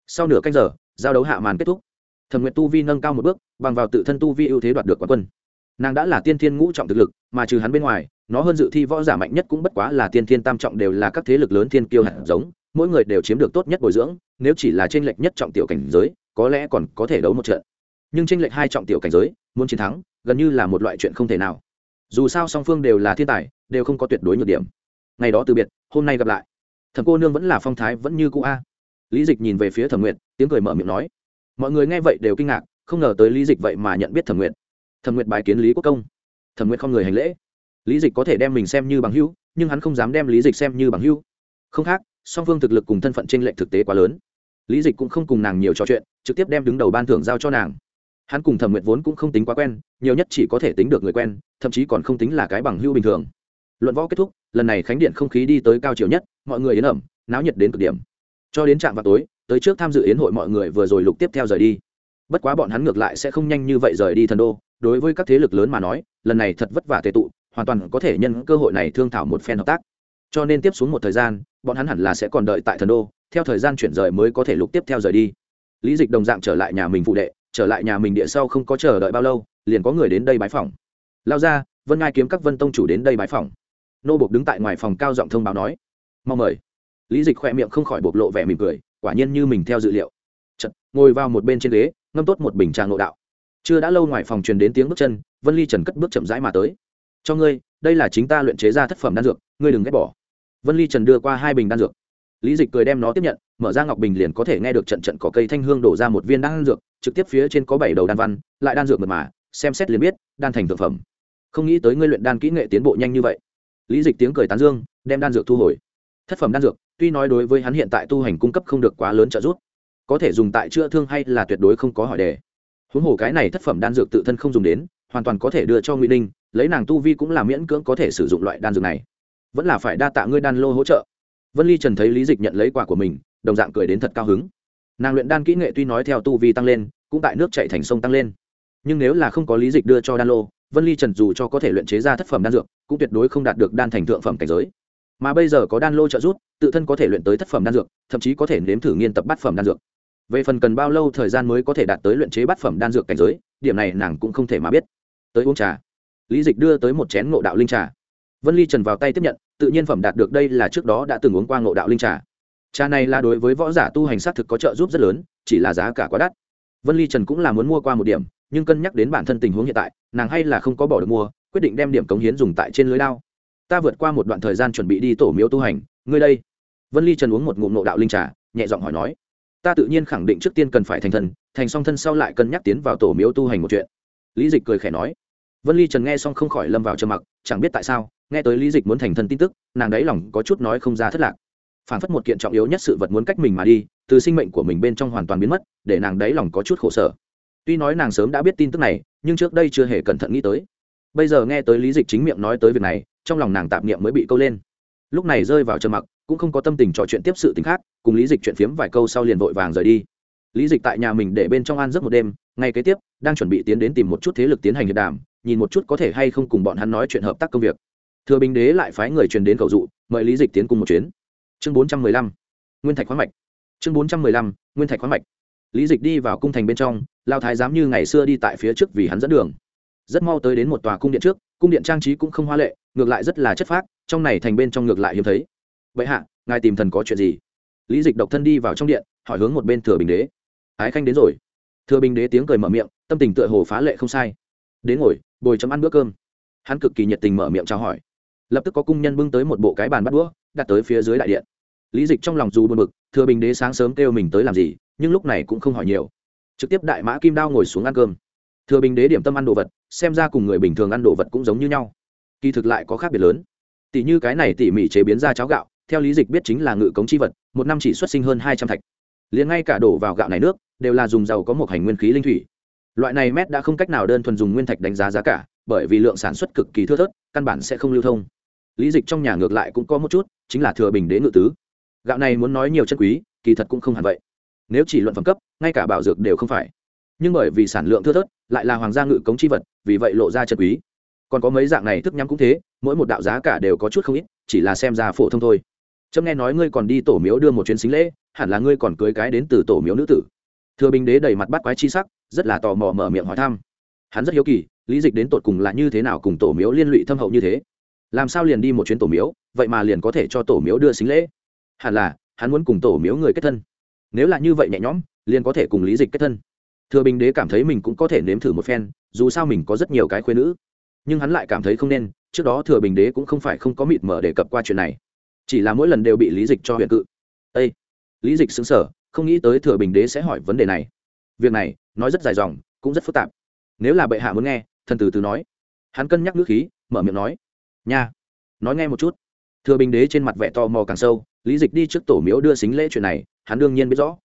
Sau nửa canh giờ, giao đấu hạ màn kết thúc. Thẩm nguyệt tu vi nâng cao một bước, bằng vào tự thân tu vi ưu thế đoạt được quán quân. Nàng đã là tiên thiên ngũ trọng thực lực, mà trừ hắn bên ngoài, nó hơn dự thi võ giả mạnh nhất cũng bất quá là tiên thiên tam trọng đều là các thế lực lớn thiên kiêu hạt giống, mỗi người đều chiếm được tốt nhất bồi dưỡng, nếu chỉ là tranh lệch nhất trọng tiểu cảnh giới, có lẽ còn có thể đấu một trận. Nhưng tranh lệch hai trọng tiểu cảnh giới, muốn chiến thắng, gần như là một loại chuyện không thể nào. Dù sao song phương đều là thiên tài, đều không có tuyệt đối nhược điểm ngày đó từ biệt, hôm nay gặp lại. Thẩm cô nương vẫn là phong thái vẫn như cũ a. Lý dịch nhìn về phía thẩm nguyện tiếng cười mở miệng nói. Mọi người nghe vậy đều kinh ngạc, không ngờ tới lý dịch vậy mà nhận biết thẩm nguyện thẩm nguyện bài kiến lý quốc công. Thẩm nguyện không người hành lễ. Lý dịch có thể đem mình xem như bằng hữu, nhưng hắn không dám đem lý dịch xem như bằng hữu. Không khác, song phương thực lực cùng thân phận t r ê n lệch thực tế quá lớn. Lý dịch cũng không cùng nàng nhiều trò chuyện, trực tiếp đem đứng đầu ban thưởng giao cho nàng. Hắn cùng thẩm nguyện vốn cũng không tính quá quen, nhiều nhất chỉ có thể tính được người quen, thậm chí còn không tính là cái bằng hữu bình thường. Luận võ kết thúc lần này khánh điện không khí đi tới cao chiều nhất, mọi người yến ẩm, náo nhiệt đến cực điểm. Cho đến trạm vào tối, tới trước tham dự yến hội mọi người vừa rồi lục tiếp theo rời đi. Bất quá bọn hắn ngược lại sẽ không nhanh như vậy rời đi thần đô, đối với các thế lực lớn mà nói, lần này thật vất vả tệ tụ, hoàn toàn có thể nhân cơ hội này thương thảo một phen hợp tác. Cho nên tiếp xuống một thời gian, bọn hắn hẳn là sẽ còn đợi tại thần đô, theo thời gian chuyển rời mới có thể lục tiếp theo rời đi. Lý dịch đồng dạng trở lại nhà mình phụ đệ, trở lại nhà mình địa sau không có chờ đợi bao lâu, liền có người đến đây bái phòng lao ra vân ngai kiếm các vân tông chủ đến đây bái phòng nô bộc đứng tại ngoài phòng cao giọng thông báo nói mong mời. Lý dịch khoe miệng không khỏi bộc lộ vẻ mỉm cười quả nhiên như mình theo dự liệu. Chật, ngồi vào một bên trên ghế ngâm tốt một bình trà ngộ đạo. Chưa đã lâu ngoài phòng truyền đến tiếng bước chân vân ly trần cất bước chậm rãi mà tới. Cho ngươi đây là chính ta luyện chế ra thất phẩm đan dược ngươi đừng ghét bỏ. Vân ly trần đưa qua hai bình đan dược. Lý dịch cười đem nó tiếp nhận mở ra ngọc bình liền có thể nghe được trận trận có cây thanh hương đổ ra một viên đan dược trực tiếp phía trên có bảy đầu đan văn lại đan dược mật mà xem xét liền biết đan thành thực phẩm. Không nghĩ tới ngươi luyện đan kỹ nghệ tiến bộ nhanh như vậy lý dịch tiếng cười tán dương, đem đan dược thu hồi. Thất phẩm đan dược, tuy nói đối với hắn hiện tại tu hành cung cấp không được quá lớn trợ giúp, có thể dùng tại chữa thương hay là tuyệt đối không có hỏi đề. Huống hồ cái này thất phẩm đan dược tự thân không dùng đến, hoàn toàn có thể đưa cho ngụy ninh, lấy nàng tu vi cũng là miễn cưỡng có thể sử dụng loại đan dược này. Vẫn là phải đa tạ ngươi đan lô hỗ trợ. Vân ly trần thấy lý dịch nhận lấy quà của mình, đồng dạng cười đến thật cao hứng. Nàng luyện đan kỹ nghệ tuy nói theo tu vi tăng lên, cũng tại nước chạy thành sông tăng lên nhưng nếu là không có lý dịch đưa cho đan lô, vân ly trần dù cho có thể luyện chế ra thất phẩm đan dược, cũng tuyệt đối không đạt được đan thành thượng phẩm cảnh giới. Mà bây giờ có đan lô trợ giúp, tự thân có thể luyện tới thất phẩm đan dược, thậm chí có thể nếm thử nghiên tập bát phẩm đan dược. Về phần cần bao lâu thời gian mới có thể đạt tới luyện chế bát phẩm đan dược cảnh giới, điểm này nàng cũng không thể mà biết. Tới uống trà. Lý dịch đưa tới một chén ngộ đạo linh trà. Vân ly trần vào tay tiếp nhận, tự nhiên phẩm đạt được đây là trước đó đã từng uống qua ngộ đạo linh trà. Trà này là đối với võ giả tu hành xác thực có trợ giúp rất lớn, chỉ là giá cả quá đắt. Vân ly trần cũng là muốn mua qua một điểm nhưng cân nhắc đến bản thân tình huống hiện tại, nàng hay là không có bỏ được mua, quyết định đem điểm cống hiến dùng tại trên lưới lao ta vượt qua một đoạn thời gian chuẩn bị đi tổ miếu tu hành, ngươi đây. Vân ly trần uống một ngụm nộ đạo linh trà, nhẹ giọng hỏi nói. Ta tự nhiên khẳng định trước tiên cần phải thành thần, thành song thân sau lại cân nhắc tiến vào tổ miếu tu hành một chuyện. Lý dịch cười khẽ nói. Vân ly trần nghe xong không khỏi lâm vào trầm mặc, chẳng biết tại sao, nghe tới lý dịch muốn thành thần tin tức, nàng đáy lòng có chút nói không ra thất lạc. Phản phất một kiện trọng yếu nhất sự vật muốn cách mình mà đi, từ sinh mệnh của mình bên trong hoàn toàn biến mất, để nàng đáy lòng có chút khổ sở tuy nói nàng sớm đã biết tin tức này, nhưng trước đây chưa hề cẩn thận nghĩ tới. Bây giờ nghe tới lý dịch chính miệng nói tới việc này, trong lòng nàng tạp niệm mới bị câu lên. Lúc này rơi vào trầm mặc, cũng không có tâm tình trò chuyện tiếp sự t khác, cùng lý dịch chuyện phiếm vài câu sau liền vội vàng rời đi. Lý dịch tại nhà mình để bên trong ăn giấc một đêm, ngay kế tiếp, đang chuẩn bị tiến đến tìm một chút thế lực tiến hành hiệp đàm, nhìn một chút có thể hay không cùng bọn hắn nói chuyện hợp tác công việc. Thừa bình đế lại phái người truyền đến cầu dụ, mời lý dịch tiến cùng một chuyến. Chương bốn trăm mười lăm, nguyên thạch khoáng mạch. Chương bốn trăm mười lăm, nguyên thạch khoáng mạch lý dịch đi vào cung thành bên trong, lao thái giám như ngày xưa đi tại phía trước vì hắn dẫn đường. Rất mau tới đến một tòa cung điện trước, cung điện trang trí cũng không hoa lệ, ngược lại rất là chất phác, trong này thành bên trong ngược lại hiếm thấy. Vậy hạ, ngài tìm thần có chuyện gì? Lý dịch độc thân đi vào trong điện, hỏi hướng một bên thừa bình đế. Ái khanh đến rồi. Thừa bình đế tiếng cười mở miệng, tâm tình tựa hồ phá lệ không sai. Đến ngồi, bồi chấm ăn bữa cơm. Hắn cực kỳ nhiệt tình mở miệng chào hỏi. Lập tức có cung nhân bưng tới một bộ cái bàn bắt đũa, đặt tới phía dưới đại điện lý dịch trong lòng dù buồn bực, thừa bình đế sáng sớm kêu mình tới làm gì, nhưng lúc này cũng không hỏi nhiều. Trực tiếp đại mã kim đao ngồi xuống ăn cơm. Thừa bình đế điểm tâm ăn đồ vật, xem ra cùng người bình thường ăn đồ vật cũng giống như nhau. Kỳ thực lại có khác biệt lớn. Tỷ như cái này tỉ mỉ chế biến ra cháo gạo, theo lý dịch biết chính là ngự cống chi vật, một năm chỉ xuất sinh hơn hai trăm thạch. Liền ngay cả đổ vào gạo này nước, đều là dùng dầu có một hành nguyên khí linh thủy. Loại này mét đã không cách nào đơn thuần dùng nguyên thạch đánh giá giá cả, bởi vì lượng sản xuất cực kỳ thưa thớt, căn bản sẽ không lưu thông. Lý dịch trong nhà ngược lại cũng có một chút, chính là thừa bình đế ngự tứ gạo này muốn nói nhiều chân quý, kỳ thật cũng không hẳn vậy. Nếu chỉ luận phẩm cấp, ngay cả bảo dược đều không phải. Nhưng bởi vì sản lượng thưa thớt, lại là hoàng gia ngự cống chi vật, vì vậy lộ ra chân quý. Còn có mấy dạng này thức nhắm cũng thế, mỗi một đạo giá cả đều có chút không ít, chỉ là xem ra phổ thông thôi. Trâm nghe nói ngươi còn đi tổ miếu đưa một chuyến xính lễ, hẳn là ngươi còn cưới cái đến từ tổ miếu nữ tử. Thừa bình đế đầy mặt bắt quái chi sắc, rất là tò mò mở miệng hỏi thăm. Hắn rất hiếu kỳ, lý dịch đến tột cùng là như thế nào cùng tổ miếu liên lụy thâm hậu như thế? Làm sao liền đi một chuyến tổ miếu, vậy mà liền có thể cho tổ miếu đưa xính lễ? Hẳn là, hắn muốn cùng tổ miếu người kết thân. Nếu là như vậy nhẹ nhõm, liền có thể cùng lý dịch kết thân. Thừa bình đế cảm thấy mình cũng có thể nếm thử một phen, dù sao mình có rất nhiều cái khuyên nữ. Nhưng hắn lại cảm thấy không nên, trước đó thừa bình đế cũng không phải không có mịt mở đề cập qua chuyện này. Chỉ là mỗi lần đều bị lý dịch cho huyện cự. Â lý dịch xứng sở không nghĩ tới thừa bình đế sẽ hỏi vấn đề này. Việc này, nói rất dài dòng, cũng rất phức tạp. Nếu là bệ hạ muốn nghe, thần từ từ nói. Hắn cân nhắc ngữ khí, mở miệng nói. Nha! Nói nghe một chút thừa bình đế trên mặt vẻ to mò càng sâu, lý dịch đi trước tổ miếu đưa xính lễ chuyện này, hắn đương nhiên biết rõ.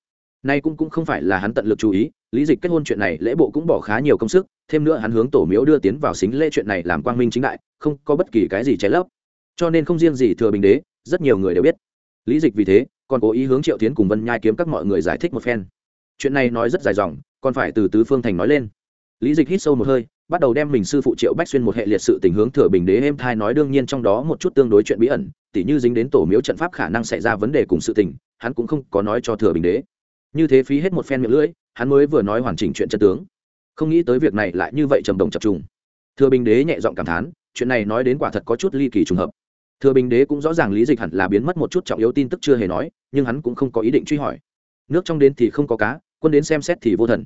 Nay cũng cũng không phải là hắn tận lực chú ý, lý dịch kết hôn chuyện này lễ bộ cũng bỏ khá nhiều công sức, thêm nữa hắn hướng tổ miếu đưa tiến vào xính lễ chuyện này làm quang minh chính đại, không có bất kỳ cái gì trái lấp. Cho nên không riêng gì thừa bình đế, rất nhiều người đều biết. Lý dịch vì thế, còn cố ý hướng triệu tiến cùng vân nhai kiếm các mọi người giải thích một phen. Chuyện này nói rất dài dòng, còn phải từ tứ phương thành nói lên. Lý dịch hít sâu một hơi bắt đầu đem mình sư phụ triệu bách xuyên một hệ liệt sự tình hướng thừa bình đế êm thai nói đương nhiên trong đó một chút tương đối chuyện bí ẩn, tỉ như dính đến tổ miếu trận pháp khả năng xảy ra vấn đề cùng sự tình, hắn cũng không có nói cho thừa bình đế. Như thế phí hết một phen miệng lưỡi, hắn mới vừa nói hoàn chỉnh chuyện chân tướng. Không nghĩ tới việc này lại như vậy trầm đồng chập trùng. Thừa bình đế nhẹ giọng cảm thán, chuyện này nói đến quả thật có chút ly kỳ trùng hợp. Thừa bình đế cũng rõ ràng lý dịch hẳn là biến mất một chút trọng yếu tin tức chưa hề nói, nhưng hắn cũng không có ý định truy hỏi. Nước trong đến thì không có cá, quân đến xem xét thì vô thần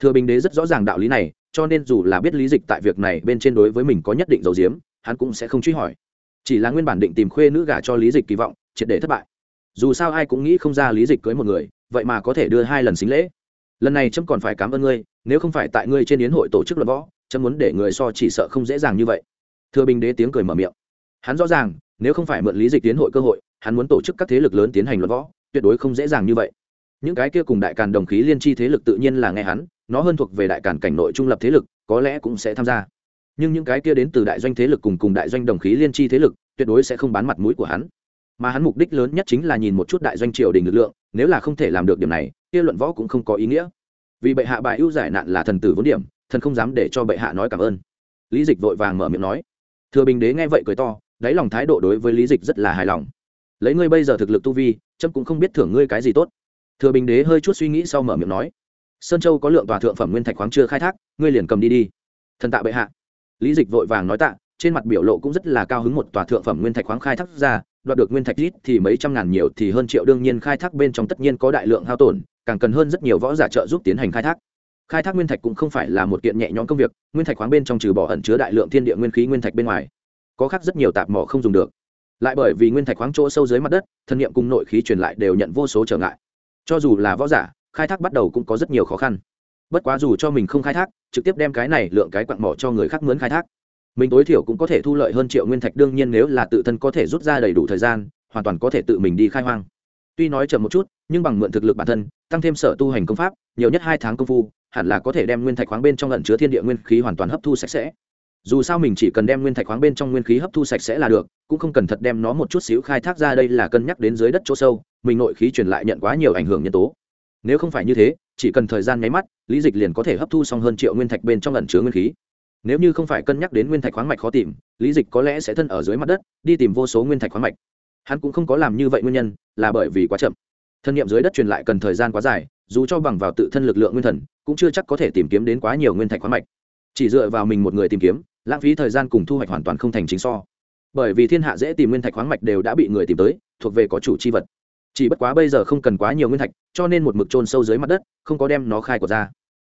thừa bình đế rất rõ ràng đạo lý này, cho nên dù là biết lý dịch tại việc này bên trên đối với mình có nhất định dầu diếm hắn cũng sẽ không truy hỏi. Chỉ là nguyên bản định tìm khuê nữ gả cho lý dịch kỳ vọng, triệt để thất bại. Dù sao ai cũng nghĩ không ra lý dịch cưới một người, vậy mà có thể đưa hai lần xính lễ. Lần này trâm còn phải cảm ơn ngươi, nếu không phải tại ngươi trên yến hội tổ chức luận võ trâm muốn để người so chỉ sợ không dễ dàng như vậy. Thừa bình đế tiếng cười mở miệng. Hắn rõ ràng, nếu không phải mượn lý dịch tiến hội cơ hội, hắn muốn tổ chức các thế lực lớn tiến hành luận võ, tuyệt đối không dễ dàng như vậy những cái kia cùng đại càn đồng khí liên chi thế lực tự nhiên là nghe hắn, nó hơn thuộc về đại càn cảnh nội trung lập thế lực, có lẽ cũng sẽ tham gia. Nhưng những cái kia đến từ đại doanh thế lực cùng cùng đại doanh đồng khí liên chi thế lực, tuyệt đối sẽ không bán mặt mũi của hắn. Mà hắn mục đích lớn nhất chính là nhìn một chút đại doanh triều đình lực lượng, nếu là không thể làm được điểm này, kia luận võ cũng không có ý nghĩa. Vì bệ hạ bài ưu giải nạn là thần tử vốn điểm, thần không dám để cho bệ hạ nói cảm ơn. Lý dịch vội vàng mở miệng nói. Thừa bình đế nghe vậy cười to, đáy lòng thái độ đối với lý dịch rất là hài lòng. Lấy ngươi bây giờ thực lực tu vi trâm cũng không biết thưởng ngươi cái gì tốt thừa bình đế hơi chút suy nghĩ sau mở miệng nói, sơn châu có lượng tòa thượng phẩm nguyên thạch khoáng chưa khai thác, ngươi liền cầm đi đi. Thần tạ bệ hạ. Lý dịch vội vàng nói tạ, trên mặt biểu lộ cũng rất là cao hứng một tòa thượng phẩm nguyên thạch khoáng khai thác ra, đoạt được nguyên thạch ít thì mấy trăm ngàn nhiều thì hơn triệu đương nhiên khai thác bên trong tất nhiên có đại lượng hao tổn, càng cần hơn rất nhiều võ giả trợ giúp tiến hành khai thác. Khai thác nguyên thạch cũng không phải là một kiện nhẹ nhõm công việc, nguyên thạch khoáng bên trong trừ bỏ ẩn chứa đại lượng thiên địa nguyên khí nguyên thạch bên ngoài, có khác rất nhiều tạp mỏ không dùng được. Lại bởi vì nguyên thạch khoáng chỗ sâu dưới mặt đất, thân nhiệm cùng nội khí truyền lại đều nhận vô số trở ngại cho dù là võ giả, khai thác bắt đầu cũng có rất nhiều khó khăn. Bất quá dù cho mình không khai thác, trực tiếp đem cái này lượng cái quặng mỏ cho người khác mướn khai thác. Mình tối thiểu cũng có thể thu lợi hơn triệu nguyên thạch, đương nhiên nếu là tự thân có thể rút ra đầy đủ thời gian, hoàn toàn có thể tự mình đi khai hoang. Tuy nói chậm một chút, nhưng bằng mượn thực lực bản thân, tăng thêm sở tu hành công pháp, nhiều nhất hai tháng công phu, hẳn là có thể đem nguyên thạch khoáng bên trong lẩn chứa thiên địa nguyên khí hoàn toàn hấp thu sạch sẽ dù sao mình chỉ cần đem nguyên thạch khoáng bên trong nguyên khí hấp thu sạch sẽ là được, cũng không cần thật đem nó một chút xíu khai thác ra đây là cân nhắc đến dưới đất chỗ sâu, mình nội khí truyền lại nhận quá nhiều ảnh hưởng nhân tố. Nếu không phải như thế, chỉ cần thời gian nháy mắt, lý dịch liền có thể hấp thu xong hơn triệu nguyên thạch bên trong lẩn chứa nguyên khí. Nếu như không phải cân nhắc đến nguyên thạch khoáng mạch khó tìm, lý dịch có lẽ sẽ thân ở dưới mặt đất, đi tìm vô số nguyên thạch khoáng mạch. Hắn cũng không có làm như vậy nguyên nhân, là bởi vì quá chậm. Thân nhiệm dưới đất truyền lại cần thời gian quá dài, dù cho bằng vào tự thân lực lượng nguyên thần, cũng chưa chắc có thể tìm kiếm đến quá nhiều nguyên thạch khoáng mạch. Chỉ dựa vào mình một người tìm kiếm lãng phí thời gian cùng thu hoạch hoàn toàn không thành chính so. Bởi vì thiên hạ dễ tìm nguyên thạch khoáng mạch đều đã bị người tìm tới, thuộc về có chủ c h i vật. Chỉ bất quá bây giờ không cần quá nhiều nguyên thạch, cho nên một mực trôn sâu dưới mặt đất, không có đem nó khai của ra.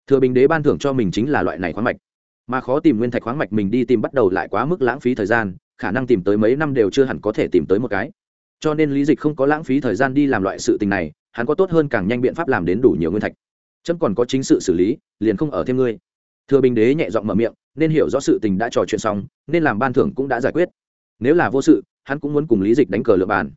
Thừa bình đế ban thưởng cho mình chính là loại này khoáng mạch. Mà khó tìm nguyên thạch khoáng mạch mình đi tìm bắt đầu lại quá mức lãng phí thời gian, khả năng tìm tới mấy năm đều chưa hẳn có thể tìm tới một cái. Cho nên lý dịch không có lãng phí thời gian đi làm loại sự tình này, hắn có tốt hơn càng nhanh biện pháp làm đến đủ nhiều nguyên thạch. Chấm còn có chính sự xử lý, liền không ở thêm ngươi. Thừa bình đế nhẹ giọng mở miệng nên hiểu rõ sự tình đã trò chuyện xong, nên làm ban thưởng cũng đã giải quyết. Nếu là vô sự, hắn cũng muốn cùng lý dịch đánh cờ lựa bàn.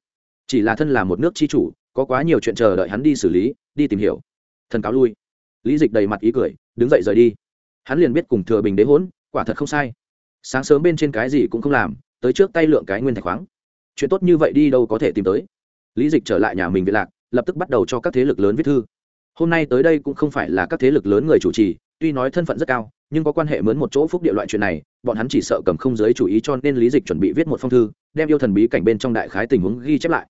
Chỉ là thân là một nước chi chủ, có quá nhiều chuyện chờ đợi hắn đi xử lý, đi tìm hiểu. Thần cáo lui. Lý dịch đầy mặt ý cười, đứng dậy rời đi. Hắn liền biết cùng thừa bình đế hỗn quả thật không sai. Sáng sớm bên trên cái gì cũng không làm, tới trước tay lượng cái nguyên thạch khoáng. Chuyện tốt như vậy đi đâu có thể tìm tới. Lý dịch trở lại nhà mình viện lạc, lập tức bắt đầu cho các thế lực lớn viết thư. Hôm nay tới đây cũng không phải là các thế lực lớn người chủ trì tuy nói thân phận rất cao, nhưng có quan hệ mướn một chỗ phúc địa loại chuyện này, bọn hắn chỉ sợ cầm không giới chủ ý cho nên lý dịch chuẩn bị viết một phong thư, đem yêu thần bí cảnh bên trong đại khái tình huống ghi chép lại.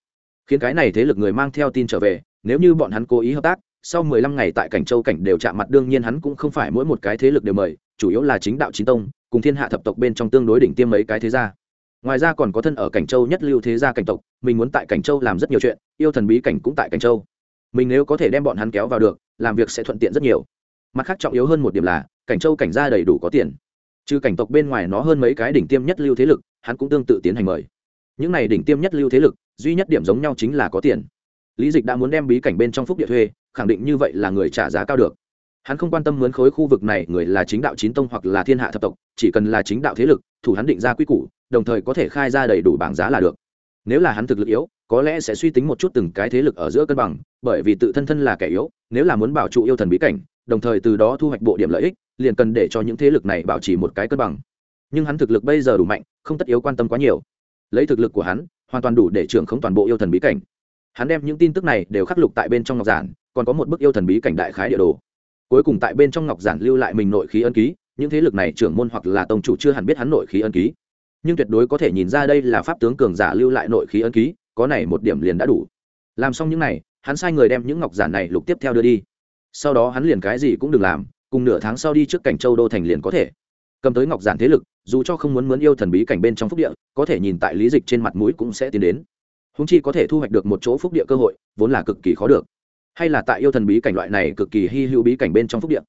Khiến cái này thế lực người mang theo tin trở về, nếu như bọn hắn cố ý hợp tác, sau mười lăm ngày tại cảnh châu cảnh đều chạm mặt, đương nhiên hắn cũng không phải mỗi một cái thế lực đều mời, chủ yếu là chính đạo chính tông, cùng thiên hạ thập tộc bên trong tương đối đỉnh tiêm mấy cái thế gia. Ngoài ra còn có thân ở cảnh châu nhất lưu thế gia cảnh tộc, mình muốn tại cảnh châu làm rất nhiều chuyện, yêu thần bí cảnh cũng tại cảnh châu. Mình nếu có thể đem bọn hắn kéo vào được, làm việc sẽ thuận tiện rất nhiều mặt khác trọng yếu hơn một điểm là, cảnh châu cảnh gia đầy đủ có tiền. Trừ cảnh tộc bên ngoài nó hơn mấy cái đỉnh tiêm nhất lưu thế lực, hắn cũng tương tự tiến hành mời. Những này đỉnh tiêm nhất lưu thế lực, duy nhất điểm giống nhau chính là có tiền. Lý dịch đã muốn đem bí cảnh bên trong phúc địa thuê, khẳng định như vậy là người trả giá cao được. Hắn không quan tâm mướn khối khu vực này người là chính đạo chín tông hoặc là thiên hạ thập tộc, chỉ cần là chính đạo thế lực, thủ hắn định ra quy củ, đồng thời có thể khai ra đầy đủ bảng giá là được. Nếu là hắn thực lực yếu, có lẽ sẽ suy tính một chút từng cái thế lực ở giữa cân bằng, bởi vì tự thân thân là kẻ yếu, nếu là muốn bảo trụ yêu thần bí cảnh đồng thời từ đó thu hoạch bộ điểm lợi ích, liền cần để cho những thế lực này bảo trì một cái cân bằng. Nhưng hắn thực lực bây giờ đủ mạnh, không tất yếu quan tâm quá nhiều. Lấy thực lực của hắn, hoàn toàn đủ để trưởng không toàn bộ yêu thần bí cảnh. Hắn đem những tin tức này đều khắc lục tại bên trong ngọc giản, còn có một bức yêu thần bí cảnh đại khái địa đồ. Cuối cùng tại bên trong ngọc giản lưu lại mình nội khí ân ký, những thế lực này trưởng môn hoặc là tông chủ chưa hẳn biết hắn nội khí ân ký. Nhưng tuyệt đối có thể nhìn ra đây là pháp tướng cường giả lưu lại nội khí ân ký, có này một điểm liền đã đủ. Làm xong những này, hắn sai người đem những ngọc giản này lục tiếp theo đưa đi sau đó hắn liền cái gì cũng đừng làm, cùng nửa tháng sau đi trước cảnh châu đô thành liền có thể. Cầm tới ngọc giản thế lực, dù cho không muốn muốn yêu thần bí cảnh bên trong phúc địa, có thể nhìn tại lý dịch trên mặt mũi cũng sẽ tiến đến. Húng chi có thể thu hoạch được một chỗ phúc địa cơ hội, vốn là cực kỳ khó được. Hay là tại yêu thần bí cảnh loại này cực kỳ hy hữu bí cảnh bên trong phúc địa.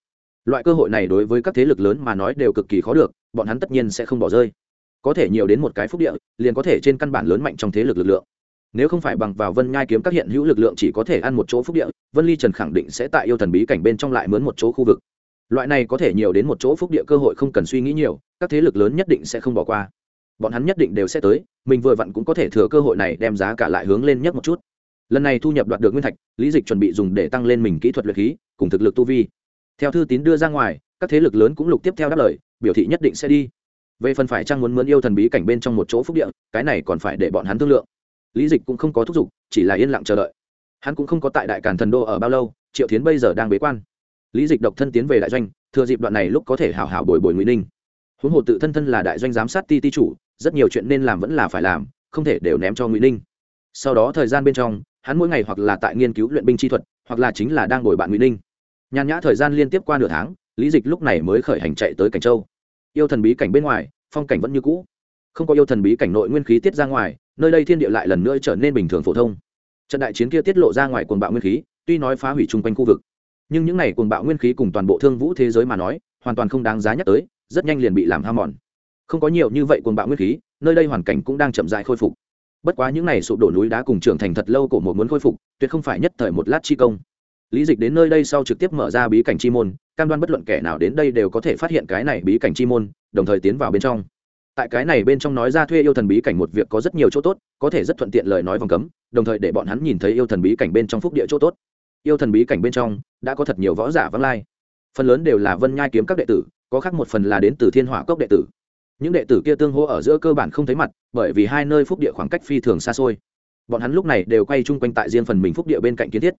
Loại cơ hội này đối với các thế lực lớn mà nói đều cực kỳ khó được, bọn hắn tất nhiên sẽ không bỏ rơi. Có thể nhiều đến một cái phúc địa, liền có thể trên căn bản lớn mạnh trong thế lực lực lượng nếu không phải bằng vào vân nhai kiếm các hiện hữu lực lượng chỉ có thể ăn một chỗ phúc địa, vân ly trần khẳng định sẽ tại yêu thần bí cảnh bên trong lại mướn một chỗ khu vực. Loại này có thể nhiều đến một chỗ phúc địa cơ hội không cần suy nghĩ nhiều, các thế lực lớn nhất định sẽ không bỏ qua. Bọn hắn nhất định đều sẽ tới, mình vừa vặn cũng có thể thừa cơ hội này đem giá cả lại hướng lên nhất một chút. Lần này thu nhập đoạt được nguyên thạch, lý dịch chuẩn bị dùng để tăng lên mình kỹ thuật luyện khí, cùng thực lực tu vi. Theo thư tín đưa ra ngoài, các thế lực lớn cũng lục tiếp theo đáp lời, biểu thị nhất định sẽ đi. Về phần phải trang muốn mướn yêu thần bí cảnh bên trong một chỗ phúc địa, cái này còn phải để bọn hắn thương lượng lý dịch cũng không có thúc giục, chỉ là yên lặng chờ đợi. Hắn cũng không có tại đại càn thần đô ở bao lâu, triệu tiến bây giờ đang bế quan. Lý dịch độc thân tiến về đại doanh, thừa dịp đoạn này lúc có thể hào hào bồi bồi ngụy ninh. Huống hồ tự thân thân là đại doanh giám sát ti ti chủ, rất nhiều chuyện nên làm vẫn là phải làm, không thể đều ném cho ngụy ninh. Sau đó thời gian bên trong, hắn mỗi ngày hoặc là tại nghiên cứu luyện binh chi thuật, hoặc là chính là đang bồi bạn ngụy ninh. Nhàn nhã thời gian liên tiếp qua nửa tháng, lý dịch lúc này mới khởi hành chạy tới cảnh châu. Yêu thần bí cảnh bên ngoài, phong cảnh vẫn như cũ. Không có yêu thần bí cảnh nội nguyên khí tiết ra ngoài nơi đây thiên địa lại lần nữa trở nên bình thường phổ thông. Trận đại chiến kia tiết lộ ra ngoài cuồng bạo nguyên khí, tuy nói phá hủy chung quanh khu vực, nhưng những này cuồng bạo nguyên khí cùng toàn bộ thương vũ thế giới mà nói, hoàn toàn không đáng giá nhắc tới, rất nhanh liền bị làm ham mòn. Không có nhiều như vậy cuồng bạo nguyên khí, nơi đây hoàn cảnh cũng đang chậm dại khôi phục. Bất quá những này sụp đổ núi đá cùng trưởng thành thật lâu cổ một muốn khôi phục, tuyệt không phải nhất thời một lát chi công. Lý dịch đến nơi đây sau trực tiếp mở ra bí cảnh chi môn, cam đoan bất luận kẻ nào đến đây đều có thể phát hiện cái này bí cảnh chi môn, đồng thời tiến vào bên trong tại cái này bên trong nói ra thuê yêu thần bí cảnh một việc có rất nhiều chỗ tốt, có thể rất thuận tiện lời nói vòng cấm, đồng thời để bọn hắn nhìn thấy yêu thần bí cảnh bên trong phúc địa chỗ tốt. Yêu thần bí cảnh bên trong đã có thật nhiều võ giả vắng lai. Phần lớn đều là vân nhai kiếm các đệ tử, có khác một phần là đến từ thiên hỏa cốc đệ tử. Những đệ tử kia tương hô ở giữa cơ bản không thấy mặt, bởi vì hai nơi phúc địa khoảng cách phi thường xa xôi. Bọn hắn lúc này đều quay chung quanh tại riêng phần mình phúc địa bên cạnh kiến thiết.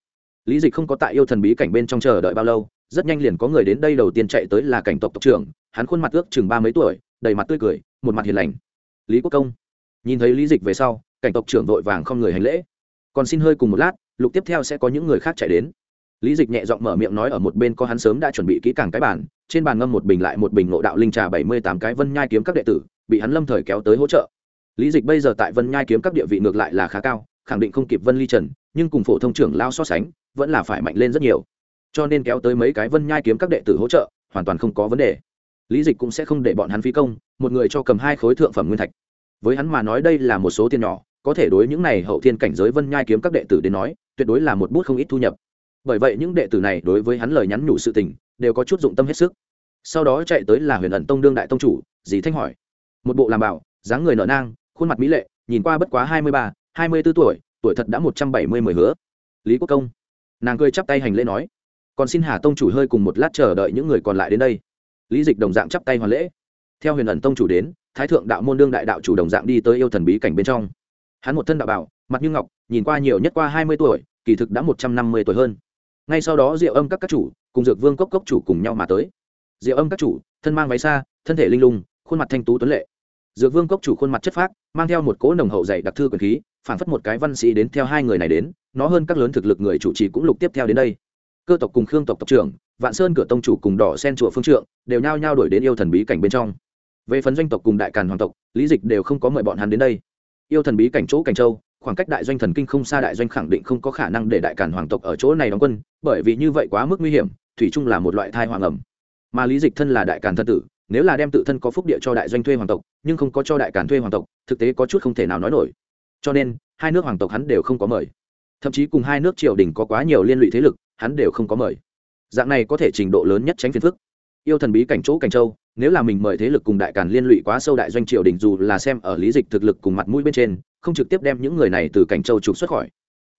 Lý dịch không có tại yêu thần bí cảnh bên trong chờ đợi bao lâu, rất nhanh liền có người đến đây đầu tiên chạy tới là cảnh tộc tộc trưởng, hắn khuôn mặt ước chừng ba mấy tuổi, đầy mặt tươi cười một mặt hiền lành. Lý quốc công. Nhìn thấy lý dịch về sau, cảnh tộc trưởng vội vàng không người hành lễ. Còn xin hơi cùng một lát, lục tiếp theo sẽ có những người khác chạy đến. Lý dịch nhẹ giọng mở miệng nói ở một bên có hắn sớm đã chuẩn bị kỹ càng cái bàn, trên bàn ngâm một bình lại một bình ngộ đạo linh trà bảy mươi tám cái vân nhai kiếm các đệ tử, bị hắn lâm thời kéo tới hỗ trợ. Lý dịch bây giờ tại vân nhai kiếm các địa vị ngược lại là khá cao, khẳng định không kịp vân ly trần, nhưng cùng phổ thông trưởng lao so sánh, vẫn là phải mạnh lên rất nhiều. Cho nên kéo tới mấy cái vân nhai kiếm các đệ tử hỗ trợ, hoàn toàn không có vấn đề lý dịch cũng sẽ không để bọn hắn phí công, một người cho cầm hai khối thượng phẩm nguyên thạch. Với hắn mà nói đây là một số tiền nhỏ, có thể đối những này hậu thiên cảnh giới vân nhai kiếm các đệ tử đến nói, tuyệt đối là một bút không ít thu nhập. Bởi vậy những đệ tử này đối với hắn lời nhắn nhủ sự tình, đều có chút dụng tâm hết sức. Sau đó chạy tới là huyền ẩn tông đương đại tông chủ, dì thanh hỏi. Một bộ làm bảo, dáng người nở nang, khuôn mặt mỹ lệ, nhìn qua bất quá hai mươi ba, hai mươi b ố tuổi tuổi thật đã một trăm bảy mươi mười hứa. Lý quốc công. Nàng cười chắp tay hành lễ nói. Còn xin hà tông chủ hơi cùng một lát chờ đợi những người còn lại đến đây lý dịch đồng dạng chắp tay hoàn lễ. Theo huyền ẩn tông chủ đến, thái thượng đạo môn đương đại đạo chủ đồng dạng đi tới yêu thần bí cảnh bên trong. Hắn một thân đạo bảo, mặt như ngọc, nhìn qua nhiều nhất qua hai mươi tuổi, kỳ thực đã một trăm năm mươi tuổi hơn. Ngay sau đó diệu âm các các chủ, cùng dược vương cốc cốc chủ cùng nhau mà tới. Diệu âm các chủ, thân mang váy xa thân thể linh lung, khuôn mặt thanh tú tuấn lệ. Dược vương cốc chủ khuôn mặt chất phác, mang theo một cỗ nồng hậu dày đặc thư quyền khí phản phất một cái văn sĩ đến theo hai người này đến, nó hơn các lớn thực lực người chủ trì cũng lục tiếp theo đến đây. Cơ tộc cùng khương tộc tộc trưởng vạn sơn cửa tông chủ cùng đỏ sen chùa phương trượng đều nhao nhao đổi đến yêu thần bí cảnh bên trong. Về phần doanh tộc cùng đại càn hoàng tộc, lý dịch đều không có mời bọn hắn đến đây. Yêu thần bí cảnh chỗ cảnh châu, khoảng cách đại doanh thần kinh không xa đại doanh khẳng định không có khả năng để đại càn hoàng tộc ở chỗ này đóng quân, bởi vì như vậy quá mức nguy hiểm, thủy chung là một loại thai hoàng ẩm. Mà lý dịch thân là đại càn thân tử, nếu là đem tự thân có phúc địa cho đại doanh thuê hoàng tộc, nhưng không có cho đại càn thuê hoàng tộc, thực tế có chút không thể nào nói nổi. Cho nên, hai nước hoàng tộc hắn đều không có mời. Thậm chí cùng hai nước triều đình có quá nhiều liên lụy thế lực, hắn đều không có mời dạng này có thể trình độ lớn nhất tránh phiền phức. Yêu thần bí cảnh chỗ cảnh châu, nếu là mình mời thế lực cùng đại càn liên lụy quá sâu đại doanh triều đình dù là xem ở lý dịch thực lực cùng mặt mũi bên trên, không trực tiếp đem những người này từ cảnh châu trục xuất khỏi.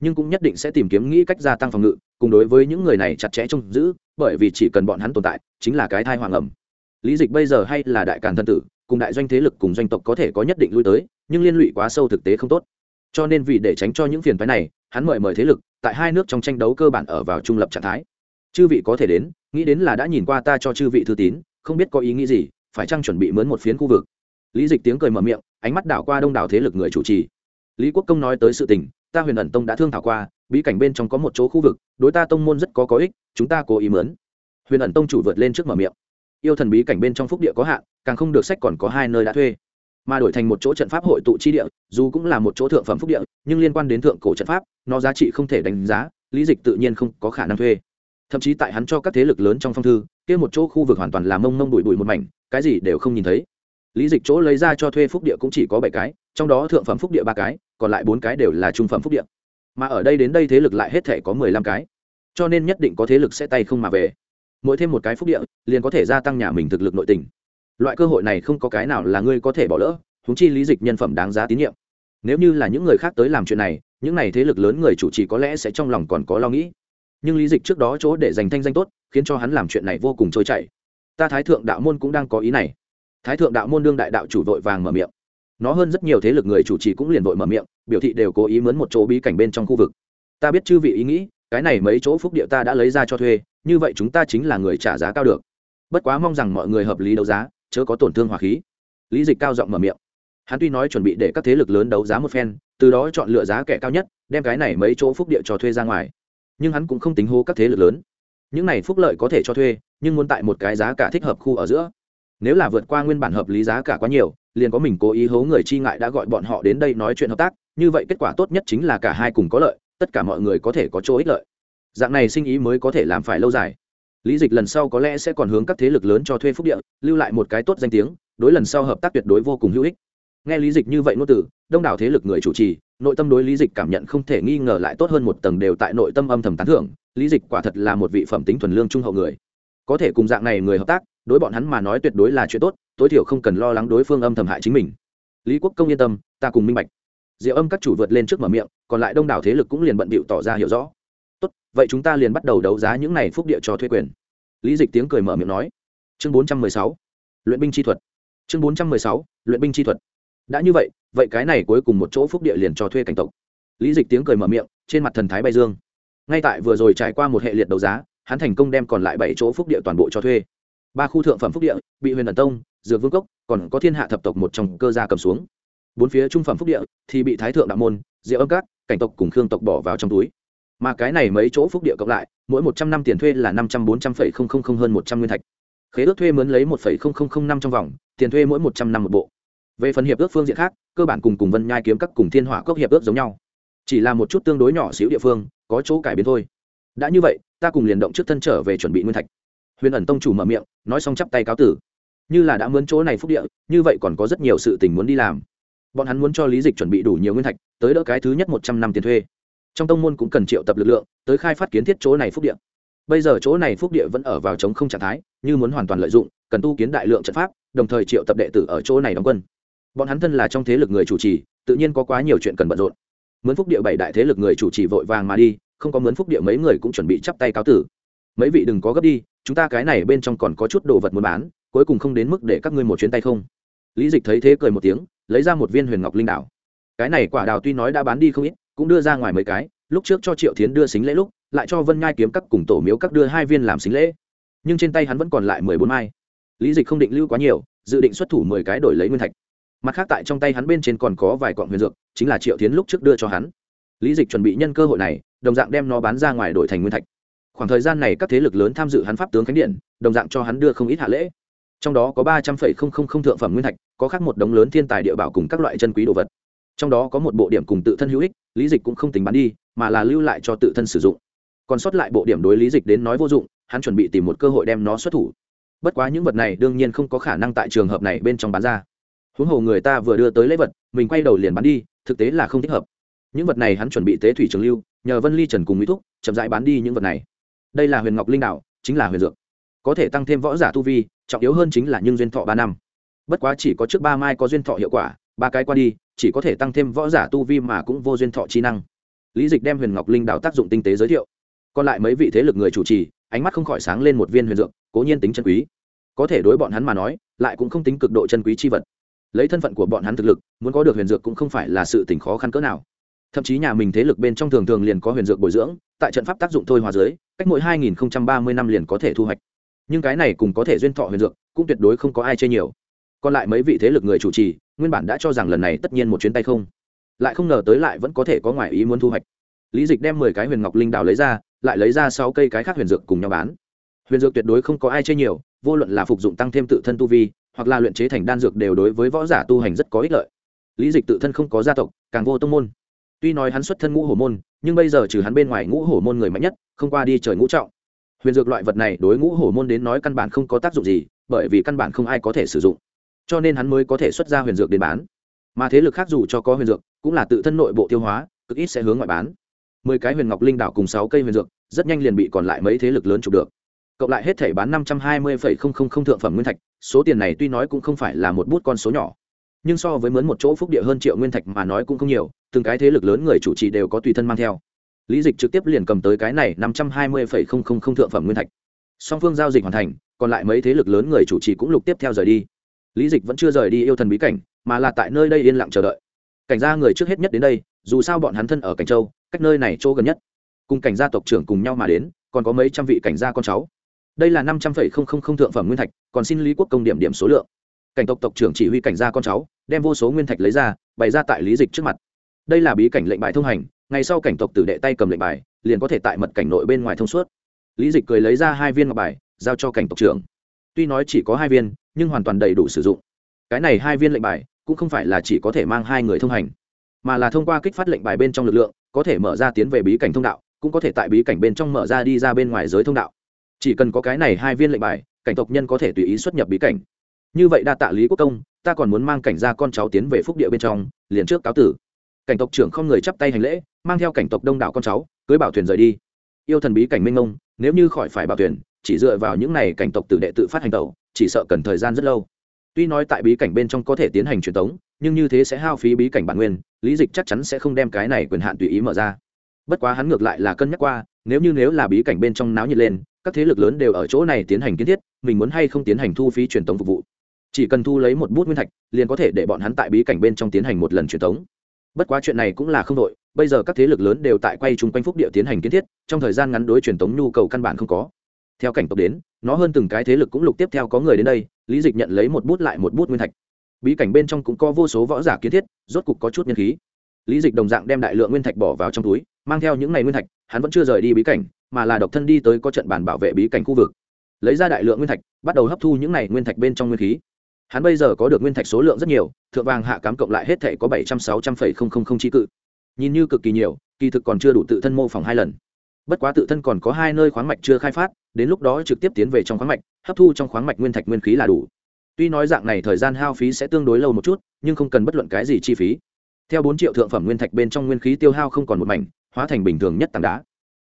Nhưng cũng nhất định sẽ tìm kiếm nghĩ cách gia tăng phòng ngự, cùng đối với những người này chặt chẽ trông giữ, bởi vì chỉ cần bọn hắn tồn tại, chính là cái thai hoàng ẩm. Lý dịch bây giờ hay là đại càn thân tử, cùng đại doanh thế lực cùng doanh tộc có thể có nhất định lui tới, nhưng liên lụy quá sâu thực tế không tốt. Cho nên vì để tránh cho những phiền phái này, hắn mời mời thế lực, tại hai nước trong tranh đấu cơ bản ở vào trung lập trạng thái chư vị có thể đến, nghĩ đến là đã nhìn qua ta cho chư vị thư tín, không biết có ý nghĩ gì, phải chăng chuẩn bị mướn một phiến khu vực? Lý dịch tiếng cười mở miệng, ánh mắt đảo qua đông đảo thế lực người chủ trì. Lý quốc công nói tới sự tình, ta huyền ẩn tông đã thương thảo qua, bí cảnh bên trong có một chỗ khu vực, đối ta tông môn rất có có ích, chúng ta cố ý mướn. Huyền ẩn tông chủ vượt lên trước mở miệng. Yêu thần bí cảnh bên trong phúc địa có hạn, càng không được sách còn có hai nơi đã thuê. Mà đổi thành một chỗ trận pháp hội tụ chi địa, dù cũng là một chỗ thượng phẩm phúc địa, nhưng liên quan đến thượng cổ trận pháp, nó giá trị không thể đánh giá, lý dịch tự nhiên không có khả năng thuê thậm chí tại hắn cho các thế lực lớn trong phong thư, kia một chỗ khu vực hoàn toàn là mông mông bụi bụi một mảnh, cái gì đều không nhìn thấy. Lý dịch chỗ lấy ra cho thuê phúc địa cũng chỉ có bảy cái, trong đó thượng phẩm phúc địa ba cái, còn lại bốn cái đều là trung phẩm phúc địa. Mà ở đây đến đây thế lực lại hết thể có mười lăm cái. Cho nên nhất định có thế lực sẽ tay không mà về. Mỗi thêm một cái phúc địa, liền có thể gia tăng nhà mình thực lực nội tình. Loại cơ hội này không có cái nào là ngươi có thể bỏ lỡ húng chi lý dịch nhân phẩm đáng giá tín nhiệm. Nếu như là những người khác tới làm chuyện này, những này thế lực lớn người chủ trì có lẽ sẽ trong lòng còn có lo nghĩ nhưng lý dịch trước đó chỗ để dành thanh danh tốt, khiến cho hắn làm chuyện này vô cùng trôi chảy. Ta thái thượng đạo môn cũng đang có ý này. Thái thượng đạo môn đương đại đạo chủ vội vàng mở miệng. Nó hơn rất nhiều thế lực người chủ trì cũng liền vội mở miệng, biểu thị đều cố ý mướn một chỗ bí cảnh bên trong khu vực. Ta biết chư vị ý nghĩ, cái này mấy chỗ phúc địa ta đã lấy ra cho thuê, như vậy chúng ta chính là người trả giá cao được. Bất quá mong rằng mọi người hợp lý đấu giá, chớ có tổn thương hòa khí. Lý dịch cao giọng mở miệng. Hắn tuy nói chuẩn bị để các thế lực lớn đấu giá một phen, từ đó chọn lựa giá kẻ cao nhất, đem cái này mấy chỗ phúc địa cho thuê ra ngoài nhưng hắn cũng không tính hô các thế lực lớn. Những này phúc lợi có thể cho thuê, nhưng muốn tại một cái giá cả thích hợp khu ở giữa. Nếu là vượt qua nguyên bản hợp lý giá cả quá nhiều, liền có mình cố ý hố người chi ngại đã gọi bọn họ đến đây nói chuyện hợp tác, như vậy kết quả tốt nhất chính là cả hai cùng có lợi, tất cả mọi người có thể có chỗ ích lợi. Dạng này sinh ý mới có thể làm phải lâu dài. Lý dịch lần sau có lẽ sẽ còn hướng các thế lực lớn cho thuê phúc địa, lưu lại một cái tốt danh tiếng, đối lần sau hợp tác tuyệt đối vô cùng hữu ích nghe lý dịch như vậy ngôn từ, đông đảo thế lực người chủ trì, nội tâm đối lý dịch cảm nhận không thể nghi ngờ lại tốt hơn một tầng đều tại nội tâm âm thầm tán thưởng, lý dịch quả thật là một vị phẩm tính thuần lương trung hậu người. Có thể cùng dạng này người hợp tác, đối bọn hắn mà nói tuyệt đối là chuyện tốt, tối thiểu không cần lo lắng đối phương âm thầm hại chính mình. Lý quốc công yên tâm, ta cùng minh bạch. Diệu âm các chủ vượt lên trước mở miệng, còn lại đông đảo thế lực cũng liền bận bịu tỏ ra hiểu rõ. Tốt, vậy chúng ta liền bắt đầu đấu giá những này phúc địa cho thuê quyền. Lý dịch tiếng cười mở miệng nói. Chương bốn trăm mười sáu, luyện binh chi thuật. Chương bốn trăm mười sáu, luyện binh chi thuật đã như vậy vậy cái này cuối cùng một chỗ phúc địa liền cho thuê cảnh tộc. Lý dịch tiếng cười mở miệng, trên mặt thần thái bay dương. Ngay tại vừa rồi trải qua một hệ liệt đấu giá, hắn thành công đem còn lại bảy chỗ phúc địa toàn bộ cho thuê. Ba khu thượng phẩm phúc địa, bị huyền ẩn tông, dược vương cốc, còn có thiên hạ thập tộc một trong cơ gia cầm xuống. Bốn phía trung phẩm phúc địa thì bị thái thượng đạo môn, diệu âm cát cảnh tộc cùng khương tộc bỏ vào trong túi. Mà cái này mấy chỗ phúc địa cộng lại, mỗi một trăm năm tiền thuê là năm trăm bốn trăm phẩy không không không hơn một trăm nguyên thạch. Khế ước thuê mướn lấy một phẩy không không không năm trong vòng, tiền thuê mỗi một trăm năm một bộ về phần hiệp ước phương diện khác, cơ bản cùng cùng vân nhai kiếm các cùng thiên hỏa cốc hiệp ước giống nhau. Chỉ là một chút tương đối nhỏ xíu địa phương, có chỗ cải biến thôi. Đã như vậy, ta cùng liền động trước thân trở về chuẩn bị nguyên thạch. Huyền ẩn tông chủ mở miệng, nói xong chắp tay cáo tử. Như là đã mướn chỗ này phúc địa, như vậy còn có rất nhiều sự tình muốn đi làm. Bọn hắn muốn cho lý dịch chuẩn bị đủ nhiều nguyên thạch, tới đỡ cái thứ nhất một trăm năm tiền thuê. Trong tông môn cũng cần triệu tập lực lượng, tới khai phát kiến thiết chỗ này phúc địa. Bây giờ chỗ này phúc địa vẫn ở vào chống không trạng thái, như muốn hoàn toàn lợi dụng, cần tu kiến đại lượng trận pháp, đồng thời triệu tập đệ tử ở chỗ này đóng quân bọn hắn thân là trong thế lực người chủ trì, tự nhiên có quá nhiều chuyện cần bận rộn. Mướn phúc địa bảy đại thế lực người chủ trì vội vàng mà đi, không có mướn phúc địa mấy người cũng chuẩn bị chắp tay cáo tử. Mấy vị đừng có gấp đi, chúng ta cái này bên trong còn có chút đồ vật muốn bán, cuối cùng không đến mức để các ngươi một chuyến tay không? Lý dịch thấy thế cười một tiếng, lấy ra một viên huyền ngọc linh đảo. Cái này quả đào tuy nói đã bán đi không ít, cũng đưa ra ngoài mấy cái, lúc trước cho triệu tiến đưa xính lễ lúc, lại cho vân nhai kiếm các cùng tổ miếu các đưa hai viên làm xính lễ. Nhưng trên tay hắn vẫn còn lại mười bốn mai. Lý dịch không định lưu quá nhiều, dự định xuất thủ mười cái đổi lấy nguyên thạch mặt khác tại trong tay hắn bên trên còn có vài quặng huyền dược, chính là triệu tiến lúc trước đưa cho hắn. Lý dịch chuẩn bị nhân cơ hội này, đồng dạng đem nó bán ra ngoài đổi thành nguyên thạch. Khoảng thời gian này các thế lực lớn tham dự hắn pháp tướng khánh điện, đồng dạng cho hắn đưa không ít hạ lễ. Trong đó có ba trăm phẩy không không thượng phẩm nguyên thạch, có khác một đống lớn thiên tài địa bảo cùng các loại chân quý đồ vật. Trong đó có một bộ điểm cùng tự thân hữu ích, lý dịch cũng không tính bán đi, mà là lưu lại cho tự thân sử dụng. Còn sót lại bộ điểm đối lý dịch đến nói vô dụng, hắn chuẩn bị tìm một cơ hội đem nó xuất thủ. Bất quá những vật này đương nhiên không có khả năng tại trường hợp này bên trong bán ra huống hồ người ta vừa đưa tới lễ vật, mình quay đầu liền bán đi, thực tế là không thích hợp. Những vật này hắn chuẩn bị tế thủy trường lưu, nhờ vân ly trần cùng mỹ thúc, chậm rãi bán đi những vật này. Đây là huyền ngọc linh đạo chính là huyền dược. Có thể tăng thêm võ giả tu vi, trọng yếu hơn chính là nhưng duyên thọ ba năm. Bất quá chỉ có trước ba mai có duyên thọ hiệu quả, ba cái qua đi, chỉ có thể tăng thêm võ giả tu vi mà cũng vô duyên thọ trí năng. Lý dịch đem huyền ngọc linh đạo tác dụng tinh tế giới thiệu. Còn lại mấy vị thế lực người chủ trì, ánh mắt không khỏi sáng lên một viên huyền dược, cố nhiên tính chân quý. Có thể đối bọn hắn mà nói, lại cũng không tính cực độ chân quý chi vật lấy thân phận của bọn hắn thực lực, muốn có được huyền dược cũng không phải là sự tình khó khăn cỡ nào. Thậm chí nhà mình thế lực bên trong thường thường liền có huyền dược bồi dưỡng, tại trận pháp tác dụng thôi hòa dưới, cách mỗi 2030 năm liền có thể thu hoạch. Nhưng cái này cùng có thể duyên thọ huyền dược, cũng tuyệt đối không có ai chê nhiều. Còn lại mấy vị thế lực người chủ trì, nguyên bản đã cho rằng lần này tất nhiên một chuyến tay không. Lại không ngờ tới lại vẫn có thể có ngoại ý muốn thu hoạch. Lý dịch đem mười cái huyền ngọc linh đào lấy ra, lại lấy ra sáu cây cái khác huyền dược cùng nhau bán. Huyền dược tuyệt đối không có ai chê nhiều, vô luận là phục dụng tăng thêm tự thân tu vi hoặc là luyện chế thành đan dược đều đối với võ giả tu hành rất có ích lợi. Lý dịch tự thân không có gia tộc, càng vô tông môn. Tuy nói hắn xuất thân ngũ hổ môn, nhưng bây giờ trừ hắn bên ngoài ngũ hổ môn người mạnh nhất, không qua đi trời ngũ trọng. Huyền dược loại vật này đối ngũ hổ môn đến nói căn bản không có tác dụng gì, bởi vì căn bản không ai có thể sử dụng. Cho nên hắn mới có thể xuất ra huyền dược đến bán. Mà thế lực khác dù cho có huyền dược, cũng là tự thân nội bộ tiêu hóa, cực ít sẽ hướng ngoại bán. Mười cái huyền ngọc linh đảo cùng sáu cây huyền dược, rất nhanh liền bị còn lại mấy thế lực lớn chụp được. Cộng lại hết thể bán năm trăm hai mươi phẩy không không không thượng phẩm nguyên thạch số tiền này tuy nói cũng không phải là một bút con số nhỏ, nhưng so với mướn một chỗ phúc địa hơn triệu nguyên thạch mà nói cũng không nhiều, từng cái thế lực lớn người chủ trì đều có tùy thân mang theo. Lý dịch trực tiếp liền cầm tới cái này năm trăm hai mươi phẩy không không không thượng phẩm nguyên thạch. Song phương giao dịch hoàn thành, còn lại mấy thế lực lớn người chủ trì cũng lục tiếp theo rời đi. Lý dịch vẫn chưa rời đi yêu thần bí cảnh, mà là tại nơi đây yên lặng chờ đợi. Cảnh gia người trước hết nhất đến đây, dù sao bọn hắn thân ở cảnh châu, cách nơi này chỗ gần nhất. Cùng cảnh gia tộc trưởng cùng nhau mà đến, còn có mấy trăm vị cảnh gia con cháu đây là năm trăm phẩy không không không thượng phẩm nguyên thạch, còn xin lý quốc công điểm điểm số lượng. Cảnh tộc tộc trưởng chỉ huy cảnh gia con cháu, đem vô số nguyên thạch lấy ra, bày ra tại lý dịch trước mặt. Đây là bí cảnh lệnh bài thông hành, ngày sau cảnh tộc tử đệ tay cầm lệnh bài, liền có thể tại mật cảnh nội bên ngoài thông suốt. Lý dịch cười lấy ra hai viên ngọc bài, giao cho cảnh tộc trưởng. Tuy nói chỉ có hai viên, nhưng hoàn toàn đầy đủ sử dụng. Cái này hai viên lệnh bài, cũng không phải là chỉ có thể mang hai người thông hành, mà là thông qua kích phát lệnh bài bên trong lực lượng, có thể mở ra tiến về bí cảnh thông đạo, cũng có thể tại bí cảnh bên trong mở ra đi ra bên ngoài giới thông đạo chỉ cần có cái này hai viên lệnh bài, cảnh tộc nhân có thể tùy ý xuất nhập bí cảnh. Như vậy đa tạ lý quốc công, ta còn muốn mang cảnh ra con cháu tiến về phúc địa bên trong, liền trước cáo tử. Cảnh tộc trưởng không người chắp tay hành lễ, mang theo cảnh tộc đông đảo con cháu, cưới bảo thuyền rời đi. Yêu thần bí cảnh minh ông nếu như khỏi phải bảo thuyền, chỉ dựa vào những này cảnh tộc tử đệ tự phát hành tẩu, chỉ sợ cần thời gian rất lâu. Tuy nói tại bí cảnh bên trong có thể tiến hành truyền tống, nhưng như thế sẽ hao phí bí cảnh bản nguyên, lý dịch chắc chắn sẽ không đem cái này quyền hạn tùy ý mở ra. Bất quá hắn ngược lại là cân nhắc qua nếu như nếu là bí cảnh bên trong náo nhiệt lên, các thế lực lớn đều ở chỗ này tiến hành kiến thiết, mình muốn hay không tiến hành thu phí truyền tống phục vụ? Chỉ cần thu lấy một bút nguyên thạch, liền có thể để bọn hắn tại bí cảnh bên trong tiến hành một lần truyền tống. Bất quá chuyện này cũng là không đội bây giờ các thế lực lớn đều tại quay chung quanh phúc địa tiến hành kiến thiết, trong thời gian ngắn đối truyền tống nhu cầu căn bản không có. Theo cảnh tộc đến, nó hơn từng cái thế lực cũng lục tiếp theo có người đến đây, lý dịch nhận lấy một bút lại một bút nguyên thạch. Bí cảnh bên trong cũng có vô số võ giả kiến thiết, rốt cục có chút nhân khí. Lý dịch đồng dạng đem đại lượng nguyên thạch bỏ vào trong túi, mang theo những ngày nguyên thạch hắn vẫn chưa rời đi bí cảnh, mà là độc thân đi tới có trận bàn bảo vệ bí cảnh khu vực. Lấy ra đại lượng nguyên thạch, bắt đầu hấp thu những này nguyên thạch bên trong nguyên khí. Hắn bây giờ có được nguyên thạch số lượng rất nhiều, thượng vàng hạ cám cộng lại hết thể có bảy trăm sáu trăm phẩy không không không chi cự. Nhìn như cực kỳ nhiều, kỳ thực còn chưa đủ tự thân mô phỏng hai lần. Bất quá tự thân còn có hai nơi khoáng mạch chưa khai phát, đến lúc đó trực tiếp tiến về trong khoáng mạch, hấp thu trong khoáng mạch nguyên thạch nguyên khí là đủ. Tuy nói dạng này thời gian hao phí sẽ tương đối lâu một chút, nhưng không cần bất luận cái gì chi phí theo bốn triệu thượng phẩm nguyên thạch bên trong nguyên khí tiêu hao không còn một mảnh, hóa thành bình thường nhất tảng đá.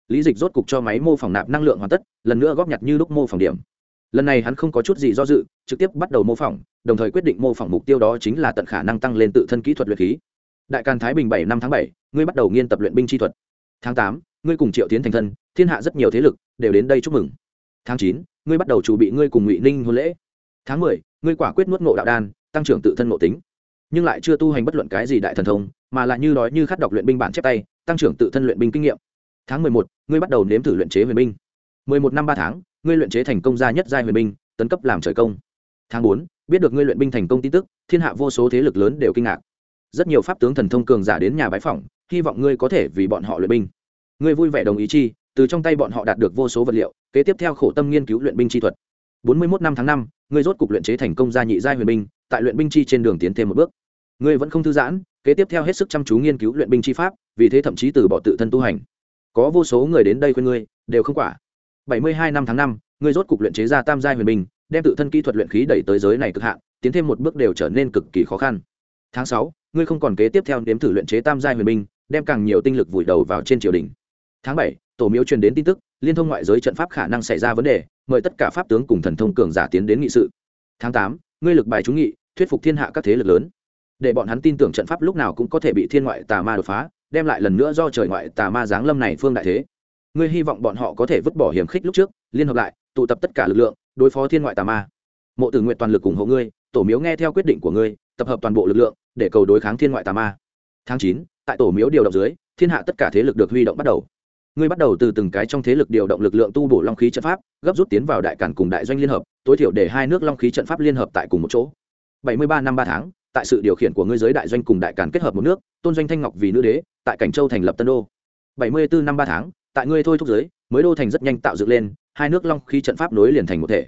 Lý dịch rốt cục cho máy mô phỏng nạp năng lượng hoàn tất, lần nữa góp nhặt như lúc mô phỏng điểm. Lần này hắn không có chút gì do dự, trực tiếp bắt đầu mô phỏng, đồng thời quyết định mô phỏng mục tiêu đó chính là tận khả năng tăng lên tự thân kỹ thuật luyện khí. Đại càn thái bình bảy năm tháng bảy, ngươi bắt đầu nghiên tập luyện binh chi thuật. Tháng tám, ngươi cùng triệu tiến thành thân, thiên hạ rất nhiều thế lực đều đến đây chúc mừng. Tháng chín, ngươi bắt đầu chuẩn bị ngươi cùng ngụy ninh hôn lễ. Tháng mười, ngươi quả quyết nuốt ngộ đạo đan, tăng trưởng tự thân ngộ tính nhưng lại chưa tu hành bất luận cái gì đại thần thông, mà là như đói như khát đọc luyện binh bản chép tay, tăng trưởng tự thân luyện binh kinh nghiệm. Tháng mười một, ngươi bắt đầu nếm thử luyện chế huyền binh. Mười một năm ba tháng, ngươi luyện chế thành công gia nhất giai huyền binh, tấn cấp làm trời công. Tháng bốn, biết được ngươi luyện binh thành công tin tức, thiên hạ vô số thế lực lớn đều kinh ngạc. Rất nhiều pháp tướng thần thông cường giả đến nhà bái phỏng, hy vọng ngươi có thể vì bọn họ luyện binh. Ngươi vui vẻ đồng ý chi, từ trong tay bọn họ đạt được vô số vật liệu, kế tiếp theo khổ tâm nghiên cứu luyện binh chi thuật. Bốn mươi một năm tháng năm, ngươi rốt cục luyện chế thành công gia nhị giai huyền binh, tại luyện binh chi trên đường tiến thêm một bước ngươi vẫn không thư giãn, kế tiếp theo hết sức chăm chú nghiên cứu luyện binh chi pháp, vì thế thậm chí từ bỏ tự thân tu hành. Có vô số người đến đây khuyên ngươi, đều không quả. Bảy mươi hai năm tháng năm, ngươi rốt cục luyện chế ra tam giai huyền binh, đem tự thân kỹ thuật luyện khí đẩy tới giới này cực hạn, tiến thêm một bước đều trở nên cực kỳ khó khăn. Tháng sáu, ngươi không còn kế tiếp theo nếm thử luyện chế tam giai huyền binh, đem càng nhiều tinh lực vùi đầu vào trên triều đình. Tháng bảy, tổ miếu truyền đến tin tức, liên thông ngoại giới trận pháp khả năng xảy ra vấn đề, mời tất cả pháp tướng cùng thần thông cường giả tiến đến nghị sự. Tháng tám, ngươi lực bài trúng nghị, thuyết phục thiên hạ các thế lực lớn để bọn hắn tin tưởng trận pháp lúc nào cũng có thể bị thiên ngoại tà ma đột phá, đem lại lần nữa do trời ngoại tà ma giáng lâm này phương đại thế. Ngươi hy vọng bọn họ có thể vứt bỏ hiểm khích lúc trước, liên hợp lại, tụ tập tất cả lực lượng, đối phó thiên ngoại tà ma. Mộ tử nguyện toàn lực ủng hộ ngươi, tổ miếu nghe theo quyết định của ngươi, tập hợp toàn bộ lực lượng, để cầu đối kháng thiên ngoại tà ma. Tháng chín, tại tổ miếu điều động dưới, thiên hạ tất cả thế lực được huy động bắt đầu. Ngươi bắt đầu từ từng cái trong thế lực điều động lực lượng tu bổ long khí trận pháp, gấp rút tiến vào đại cản cùng đại doanh liên hợp, tối thiểu để hai nước long khí trận pháp liên hợp tại cùng một chỗ. Bảy mươi ba năm ba tháng tại sự điều khiển của ngươi giới đại doanh cùng đại càn kết hợp một nước tôn doanh thanh ngọc vì nữ đế tại cảnh châu thành lập tân đô. Bảy mươi bốn năm ba tháng tại ngươi thôi thúc giới mới đô thành rất nhanh tạo dựng lên hai nước long khí trận pháp nối liền thành một thể.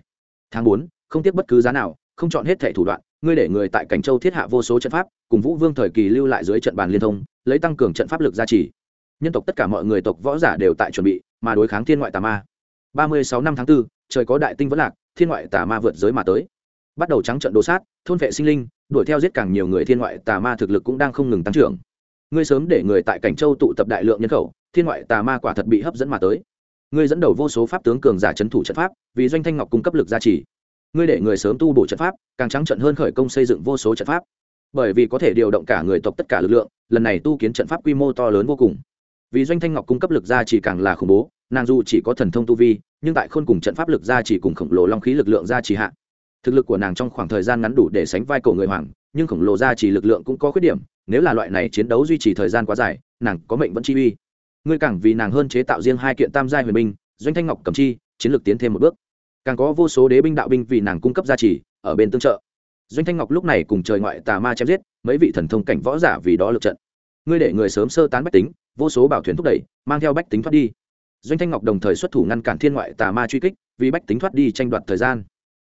Tháng bốn không tiếc bất cứ giá nào không chọn hết thể thủ đoạn ngươi để người tại cảnh châu thiết hạ vô số trận pháp cùng vũ vương thời kỳ lưu lại dưới trận bàn liên thông lấy tăng cường trận pháp lực gia trì. Nhân tộc tất cả mọi người tộc võ giả đều tại chuẩn bị mà đối kháng thiên ngoại tà ma. Ba mươi sáu năm tháng 4, trời có đại tinh vẫn lạc thiên ngoại tà ma vượt giới mà tới. Bắt đầu trắng trận đồ sát thôn vệ sinh linh đuổi theo giết càng nhiều người thiên ngoại tà ma thực lực cũng đang không ngừng tăng trưởng. Ngươi sớm để người tại cảnh châu tụ tập đại lượng nhân khẩu, thiên ngoại tà ma quả thật bị hấp dẫn mà tới. Ngươi dẫn đầu vô số pháp tướng cường giả c thủ trận pháp, vì doanh thanh ngọc cung cấp lực gia trì. Ngươi để người sớm tu bổ trận pháp, càng trắng trận hơn khởi công xây dựng vô số trận pháp. Bởi vì có thể điều động cả người tộc tất cả lực lượng, lần này tu kiến trận pháp quy mô to lớn vô cùng. Vì doanh thanh ngọc cung cấp lực gia trì càng là khủng bố, nàng dù chỉ có thần thông tu vi, nhưng tại khôn cùng trận pháp lực gia trì cùng khổng lồ long khí lực lượng gia trì hạ thực lực của nàng trong khoảng thời gian ngắn đủ để sánh vai cổ người hoàng, nhưng khổng lồ gia trì lực lượng cũng có khuyết điểm, nếu là loại này chiến đấu duy trì thời gian quá dài, nàng có mệnh vẫn chi uy. Ngươi càng vì nàng hơn chế tạo riêng hai kiện tam giai huyền binh, doanh thanh ngọc cầm chi, chiến lược tiến thêm một bước. Càng có vô số đế binh đạo binh vì nàng cung cấp gia trì, ở bên tương trợ. Doanh thanh ngọc lúc này cùng trời ngoại tà ma chém giết, mấy vị thần thông cảnh võ giả vì đó lực trận. Ngươi để người sớm sơ tán bách tính, vô số bảo thuyền thúc đẩy, mang theo bách tính thoát đi. Doanh thanh ngọc đồng thời xuất thủ ngăn cản thiên ngoại tà ma truy kích, vì bách tính thoát đi tranh đoạt thời gian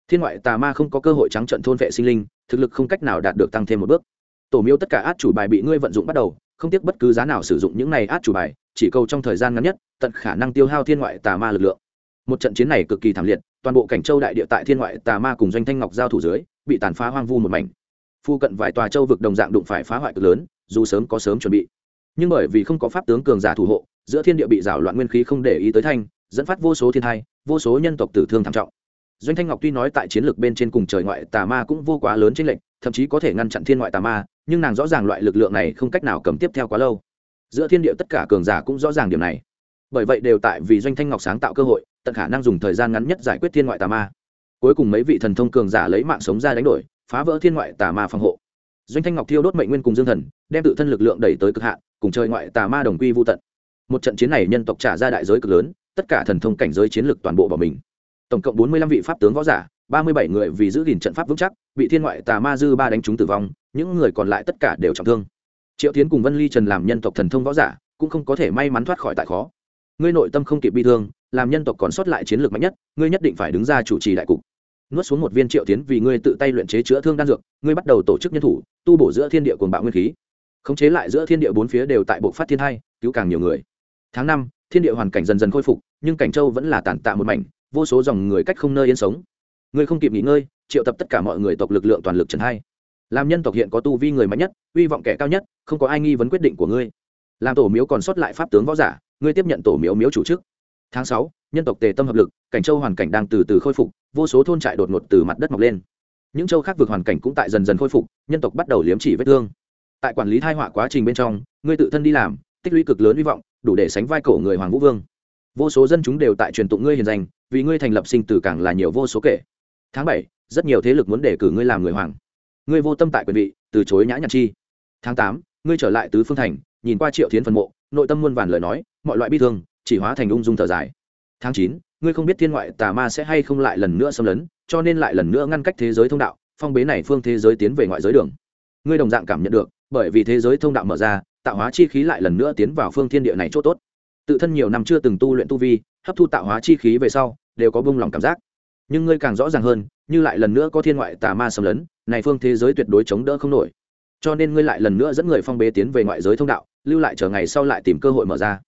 thiên ngoại tà ma không có cơ hội trắng trận thôn vệ sinh linh, thực lực không cách nào đạt được tăng thêm một bước. Tổ miêu tất cả át chủ bài bị ngươi vận dụng bắt đầu, không tiếc bất cứ giá nào sử dụng những này át chủ bài, chỉ câu trong thời gian ngắn nhất, tận khả năng tiêu hao thiên ngoại tà ma lực lượng. Một trận chiến này cực kỳ thảm liệt, toàn bộ cảnh châu đại địa tại thiên ngoại tà ma cùng doanh thanh ngọc giao thủ dưới, bị tàn phá hoang vu một mảnh. Phu cận vài tòa châu vực đồng dạng đụng phải phá hoại cực lớn, dù sớm có sớm chuẩn bị. Nhưng bởi vì không có pháp tướng cường giả thủ hộ, giữa thiên địa bị rào loạn nguyên khí không để ý tới thanh, dẫn phát vô số thiên thai, vô số nhân tộc tử thương thảm trọng doanh thanh ngọc tuy nói tại chiến lược bên trên cùng trời ngoại tà ma cũng vô quá lớn trên lệnh thậm chí có thể ngăn chặn thiên ngoại tà ma, nhưng nàng rõ ràng loại lực lượng này không cách nào cầm tiếp theo quá lâu. Giữa thiên địa tất cả cường giả cũng rõ ràng điểm này. Bởi vậy đều tại vì doanh thanh ngọc sáng tạo cơ hội, tận khả năng dùng thời gian ngắn nhất giải quyết thiên ngoại tà ma. Cuối cùng mấy vị thần thông cường giả lấy mạng sống ra đánh đổi, phá vỡ thiên ngoại tà ma phòng hộ. Doanh thanh ngọc thiêu đốt mệnh nguyên cùng dương thần, đem tự thân lực lượng đẩy tới cực hạn, cùng trời ngoại tà ma đồng quy vô tận. Một trận chiến này nhân tộc trả ra đại giới cực lớn, tất cả thần thông cảnh giới chiến lược toàn bộ bỏ mình tổng cộng bốn mươi lăm vị pháp tướng võ giả, ba mươi bảy người vì giữ gìn trận pháp vững chắc, bị thiên ngoại tà ma dư ba đánh trúng tử vong, những người còn lại tất cả đều trọng thương. Triệu tiến cùng vân ly trần làm nhân tộc thần thông võ giả, cũng không có thể may mắn thoát khỏi tại khó. Ngươi nội tâm không kịp bi thương, làm nhân tộc còn sót lại chiến lược mạnh nhất, ngươi nhất định phải đứng ra chủ trì đại cục. Nuốt xuống một viên triệu tiến vì ngươi tự tay luyện chế chữa thương đan dược, ngươi bắt đầu tổ chức nhân thủ, tu bổ giữa thiên địa cuồng bạo nguyên khí. Khống chế lại giữa thiên địa bốn phía đều tại bộ phát thiên hai, cứu càng nhiều người. Tháng năm, thiên địa hoàn cảnh dần dần khôi phục, nhưng cảnh châu vẫn là tàn tạ một mảnh vô số dòng người cách không nơi yên sống. Ngươi không kịp nghỉ ngơi, triệu tập tất cả mọi người tộc lực lượng toàn lực trần hai. Làm nhân tộc hiện có tu vi người mạnh nhất, uy vọng kẻ cao nhất, không có ai nghi vấn quyết định của ngươi. Làm tổ miếu còn sót lại pháp tướng võ giả, ngươi tiếp nhận tổ miếu miếu chủ chức tháng sáu, nhân tộc tề tâm hợp lực, cảnh châu hoàn cảnh đang từ từ khôi phục, vô số thôn trại đột ngột từ mặt đất mọc lên. Những châu khác vượt hoàn cảnh cũng tại dần dần khôi phục, nhân tộc bắt đầu liếm chỉ vết thương. Tại quản lý thai họa quá trình bên trong, ngươi tự thân đi làm, tích lũy cực lớn hy vọng, đủ để sánh vai cổ người hoàng vũ vương vô số dân chúng đều tại truyền tụng ngươi hiền danh, vì ngươi thành lập sinh tử càng là nhiều vô số kể. Tháng bảy, rất nhiều thế lực muốn đề cử ngươi làm người hoàng. Ngươi vô tâm tại quyền vị, từ chối nhã nhặn chi. Tháng tám, ngươi trở lại tứ phương thành, nhìn qua triệu thiến phần mộ, nội tâm muôn vàn lời nói, mọi loại bi thương, chỉ hóa thành ung dung thở dài. Tháng chín, ngươi không biết thiên ngoại tà ma sẽ hay không lại lần nữa xâm lấn, cho nên lại lần nữa ngăn cách thế giới thông đạo, phong bế này phương thế giới tiến về ngoại giới đường. Ngươi đồng dạng cảm nhận được, bởi vì thế giới thông đạo mở ra, tạo hóa chi khí lại lần nữa tiến vào phương thiên địa này chỗ tốt tự thân nhiều năm chưa từng tu luyện tu vi, hấp thu tạo hóa chi khí về sau, đều có bông lòng cảm giác. Nhưng ngươi càng rõ ràng hơn, như lại lần nữa có thiên ngoại tà ma xâm lấn, này phương thế giới tuyệt đối chống đỡ không nổi. Cho nên ngươi lại lần nữa dẫn người phong bế tiến về ngoại giới thông đạo, lưu lại chờ ngày sau lại tìm cơ hội mở ra.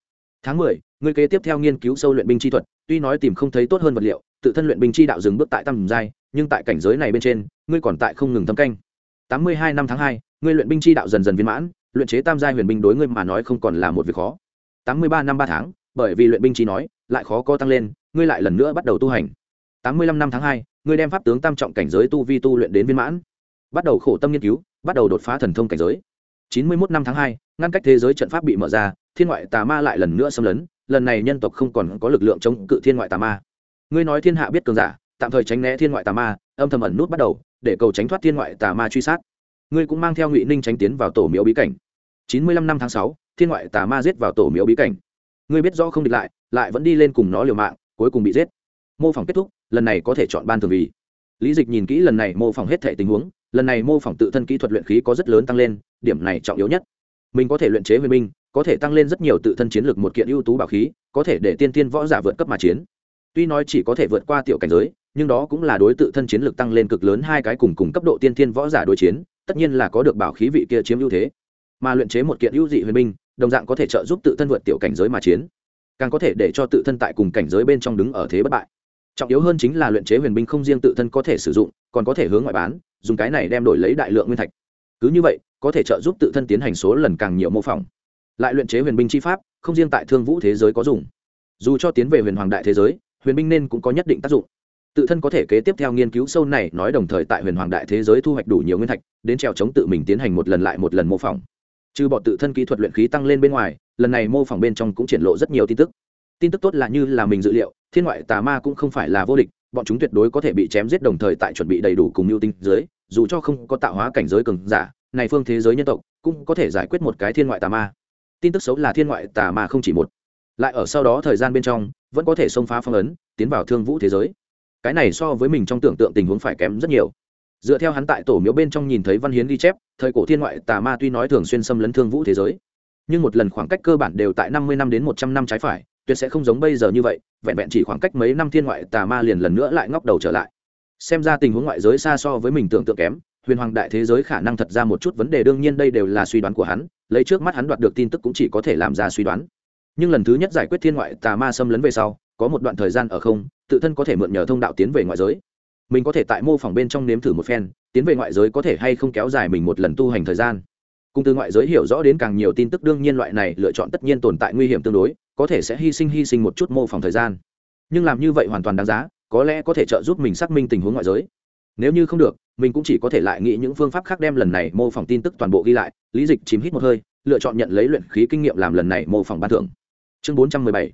Tháng mười, ngươi kế tiếp theo nghiên cứu sâu luyện binh chi thuật, tuy nói tìm không thấy tốt hơn vật liệu, tự thân luyện binh chi đạo dừng bước tại tầm giai, nhưng tại cảnh giới này bên trên, ngươi còn tại không ngừng thâm canh. Tám mươi hai năm tháng hai, ngươi luyện binh chi đạo dần dần viên mãn, luyện chế tam giai huyền binh đối ngươi mà nói không còn là một việc khó tám mươi ba năm ba tháng, bởi vì luyện binh chi nói, lại khó có tăng lên, ngươi lại lần nữa bắt đầu tu hành. tám mươi lăm năm tháng hai, ngươi đem pháp tướng tam trọng cảnh giới tu vi tu luyện đến viên mãn. Bắt đầu khổ tâm nghiên cứu, bắt đầu đột phá thần thông cảnh giới. chín mươi mốt năm tháng hai, ngăn cách thế giới trận pháp bị mở ra, thiên ngoại tà ma lại lần nữa xâm lấn, lần này nhân tộc không còn có lực lượng chống cự thiên ngoại tà ma. Ngươi nói thiên hạ biết cường giả, tạm thời tránh né thiên ngoại tà ma, âm thầm ẩn nút bắt đầu, để cầu tránh thoát thiên ngoại tà ma truy sát. Ngươi cũng mang theo ngụy ninh tránh tiến vào tổ miếu bí cảnh chín mươi lăm năm tháng sáu, thiên ngoại tà ma giết vào tổ miếu bí cảnh. Ngươi biết rõ không địch lại lại vẫn đi lên cùng nó liều mạng, cuối cùng bị giết. Mô phỏng kết thúc, lần này có thể chọn ban thường vì. Lý dịch nhìn kỹ lần này mô phỏng hết thể tình huống, lần này mô phỏng tự thân kỹ thuật luyện khí có rất lớn tăng lên, điểm này trọng yếu nhất. Mình có thể luyện chế huyền binh, có thể tăng lên rất nhiều tự thân chiến lược một kiện ưu tú bảo khí, có thể để tiên tiên võ giả vượt cấp mà chiến. Tuy nói chỉ có thể vượt qua tiểu cảnh giới, nhưng đó cũng là đối tự thân chiến lược tăng lên cực lớn hai cái cùng cùng cấp độ tiên tiên võ giả đối chiến, tất nhiên là có được bảo khí vị kia chiếm ưu thế mà luyện chế một kiện ưu dị huyền binh, đồng dạng có thể trợ giúp tự thân vượt tiểu cảnh giới mà chiến. Càng có thể để cho tự thân tại cùng cảnh giới bên trong đứng ở thế bất bại. Trọng yếu hơn chính là luyện chế huyền binh không riêng tự thân có thể sử dụng, còn có thể hướng ngoại bán, dùng cái này đem đổi lấy đại lượng nguyên thạch. Cứ như vậy, có thể trợ giúp tự thân tiến hành số lần càng nhiều mô phỏng. Lại luyện chế huyền binh chi pháp, không riêng tại thương vũ thế giới có dùng. Dù cho tiến về huyền hoàng đại thế giới, huyền binh nên cũng có nhất định tác dụng. Tự thân có thể kế tiếp theo nghiên cứu sâu này, nói đồng thời tại huyền hoàng đại thế giới thu hoạch đủ nhiều nguyên thạch, đến trèo chống tự mình tiến hành một lần lại một lần mô phỏng trừ bọn tự thân kỹ thuật luyện khí tăng lên bên ngoài, lần này mô phỏng bên trong cũng triển lộ rất nhiều tin tức. Tin tức tốt là như là mình dự liệu, thiên ngoại tà ma cũng không phải là vô địch, bọn chúng tuyệt đối có thể bị chém giết đồng thời tại chuẩn bị đầy đủ cùng mưu tinh dưới dù cho không có tạo hóa cảnh giới cường giả, này phương thế giới nhân tộc cũng có thể giải quyết một cái thiên ngoại tà ma. Tin tức xấu là thiên ngoại tà ma không chỉ một. Lại ở sau đó thời gian bên trong, vẫn có thể xông phá phong ấn, tiến vào thương vũ thế giới. Cái này so với mình trong tưởng tượng tình huống phải kém rất nhiều dựa theo hắn tại tổ miếu bên trong nhìn thấy văn hiến ghi chép, thời cổ thiên ngoại tà ma tuy nói thường xuyên xâm lấn thương vũ thế giới, nhưng một lần khoảng cách cơ bản đều tại năm mươi năm đến một trăm năm trái phải, tuyệt sẽ không giống bây giờ như vậy, vẹn vẹn chỉ khoảng cách mấy năm thiên ngoại tà ma liền lần nữa lại ngóc đầu trở lại. Xem ra tình huống ngoại giới xa so với mình tưởng tượng kém, huyền hoàng đại thế giới khả năng thật ra một chút vấn đề đương nhiên đây đều là suy đoán của hắn, lấy trước mắt hắn đoạt được tin tức cũng chỉ có thể làm ra suy đoán. Nhưng lần thứ nhất giải quyết thiên ngoại tà ma xâm lấn về sau, có một đoạn thời gian ở không, tự thân có thể mượn nhờ thông đạo tiến về ngoại giới mình có thể tại mô phỏng bên trong nếm thử một phen, tiến về ngoại giới có thể hay không kéo dài mình một lần tu hành thời gian. Cùng từ ngoại giới hiểu rõ đến càng nhiều tin tức đương nhiên loại này lựa chọn tất nhiên tồn tại nguy hiểm tương đối, có thể sẽ hy sinh hy sinh một chút mô phỏng thời gian. Nhưng làm như vậy hoàn toàn đáng giá, có lẽ có thể trợ giúp mình xác minh tình huống ngoại giới. Nếu như không được, mình cũng chỉ có thể lại nghĩ những phương pháp khác đem lần này mô phỏng tin tức toàn bộ ghi lại, lý dịch chìm hít một hơi, lựa chọn nhận lấy luyện khí kinh nghiệm làm lần này mô phỏng ban thưởng. Chương bốn trăm mười bảy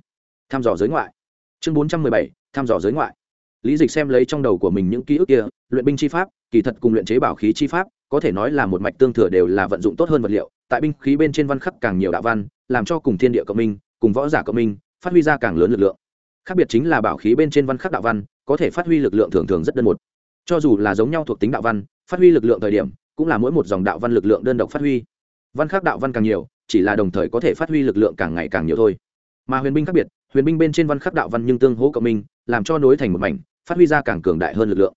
thăm dò giới ngoại. Chương bốn trăm mười bảy thăm dò giới ngoại lý dịch xem lấy trong đầu của mình những ký ức kia, luyện binh chi pháp, kỳ thật cùng luyện chế bảo khí chi pháp, có thể nói là một mạch tương thừa đều là vận dụng tốt hơn vật liệu. Tại binh khí bên trên văn khắc càng nhiều đạo văn, làm cho cùng thiên địa cộng minh, cùng võ giả cộng minh, phát huy ra càng lớn lực lượng. Khác biệt chính là bảo khí bên trên văn khắc đạo văn, có thể phát huy lực lượng thường thường rất đơn một. Cho dù là giống nhau thuộc tính đạo văn, phát huy lực lượng thời điểm, cũng là mỗi một dòng đạo văn lực lượng đơn độc phát huy. Văn khắc đạo văn càng nhiều, chỉ là đồng thời có thể phát huy lực lượng càng ngày càng nhiều thôi. Mà huyền binh khác biệt, huyền binh bên trên văn khắc đạo văn nhưng tương hỗ cộng minh, làm cho nối thành một mảnh phát huy ra càng cường đại hơn lực lượng.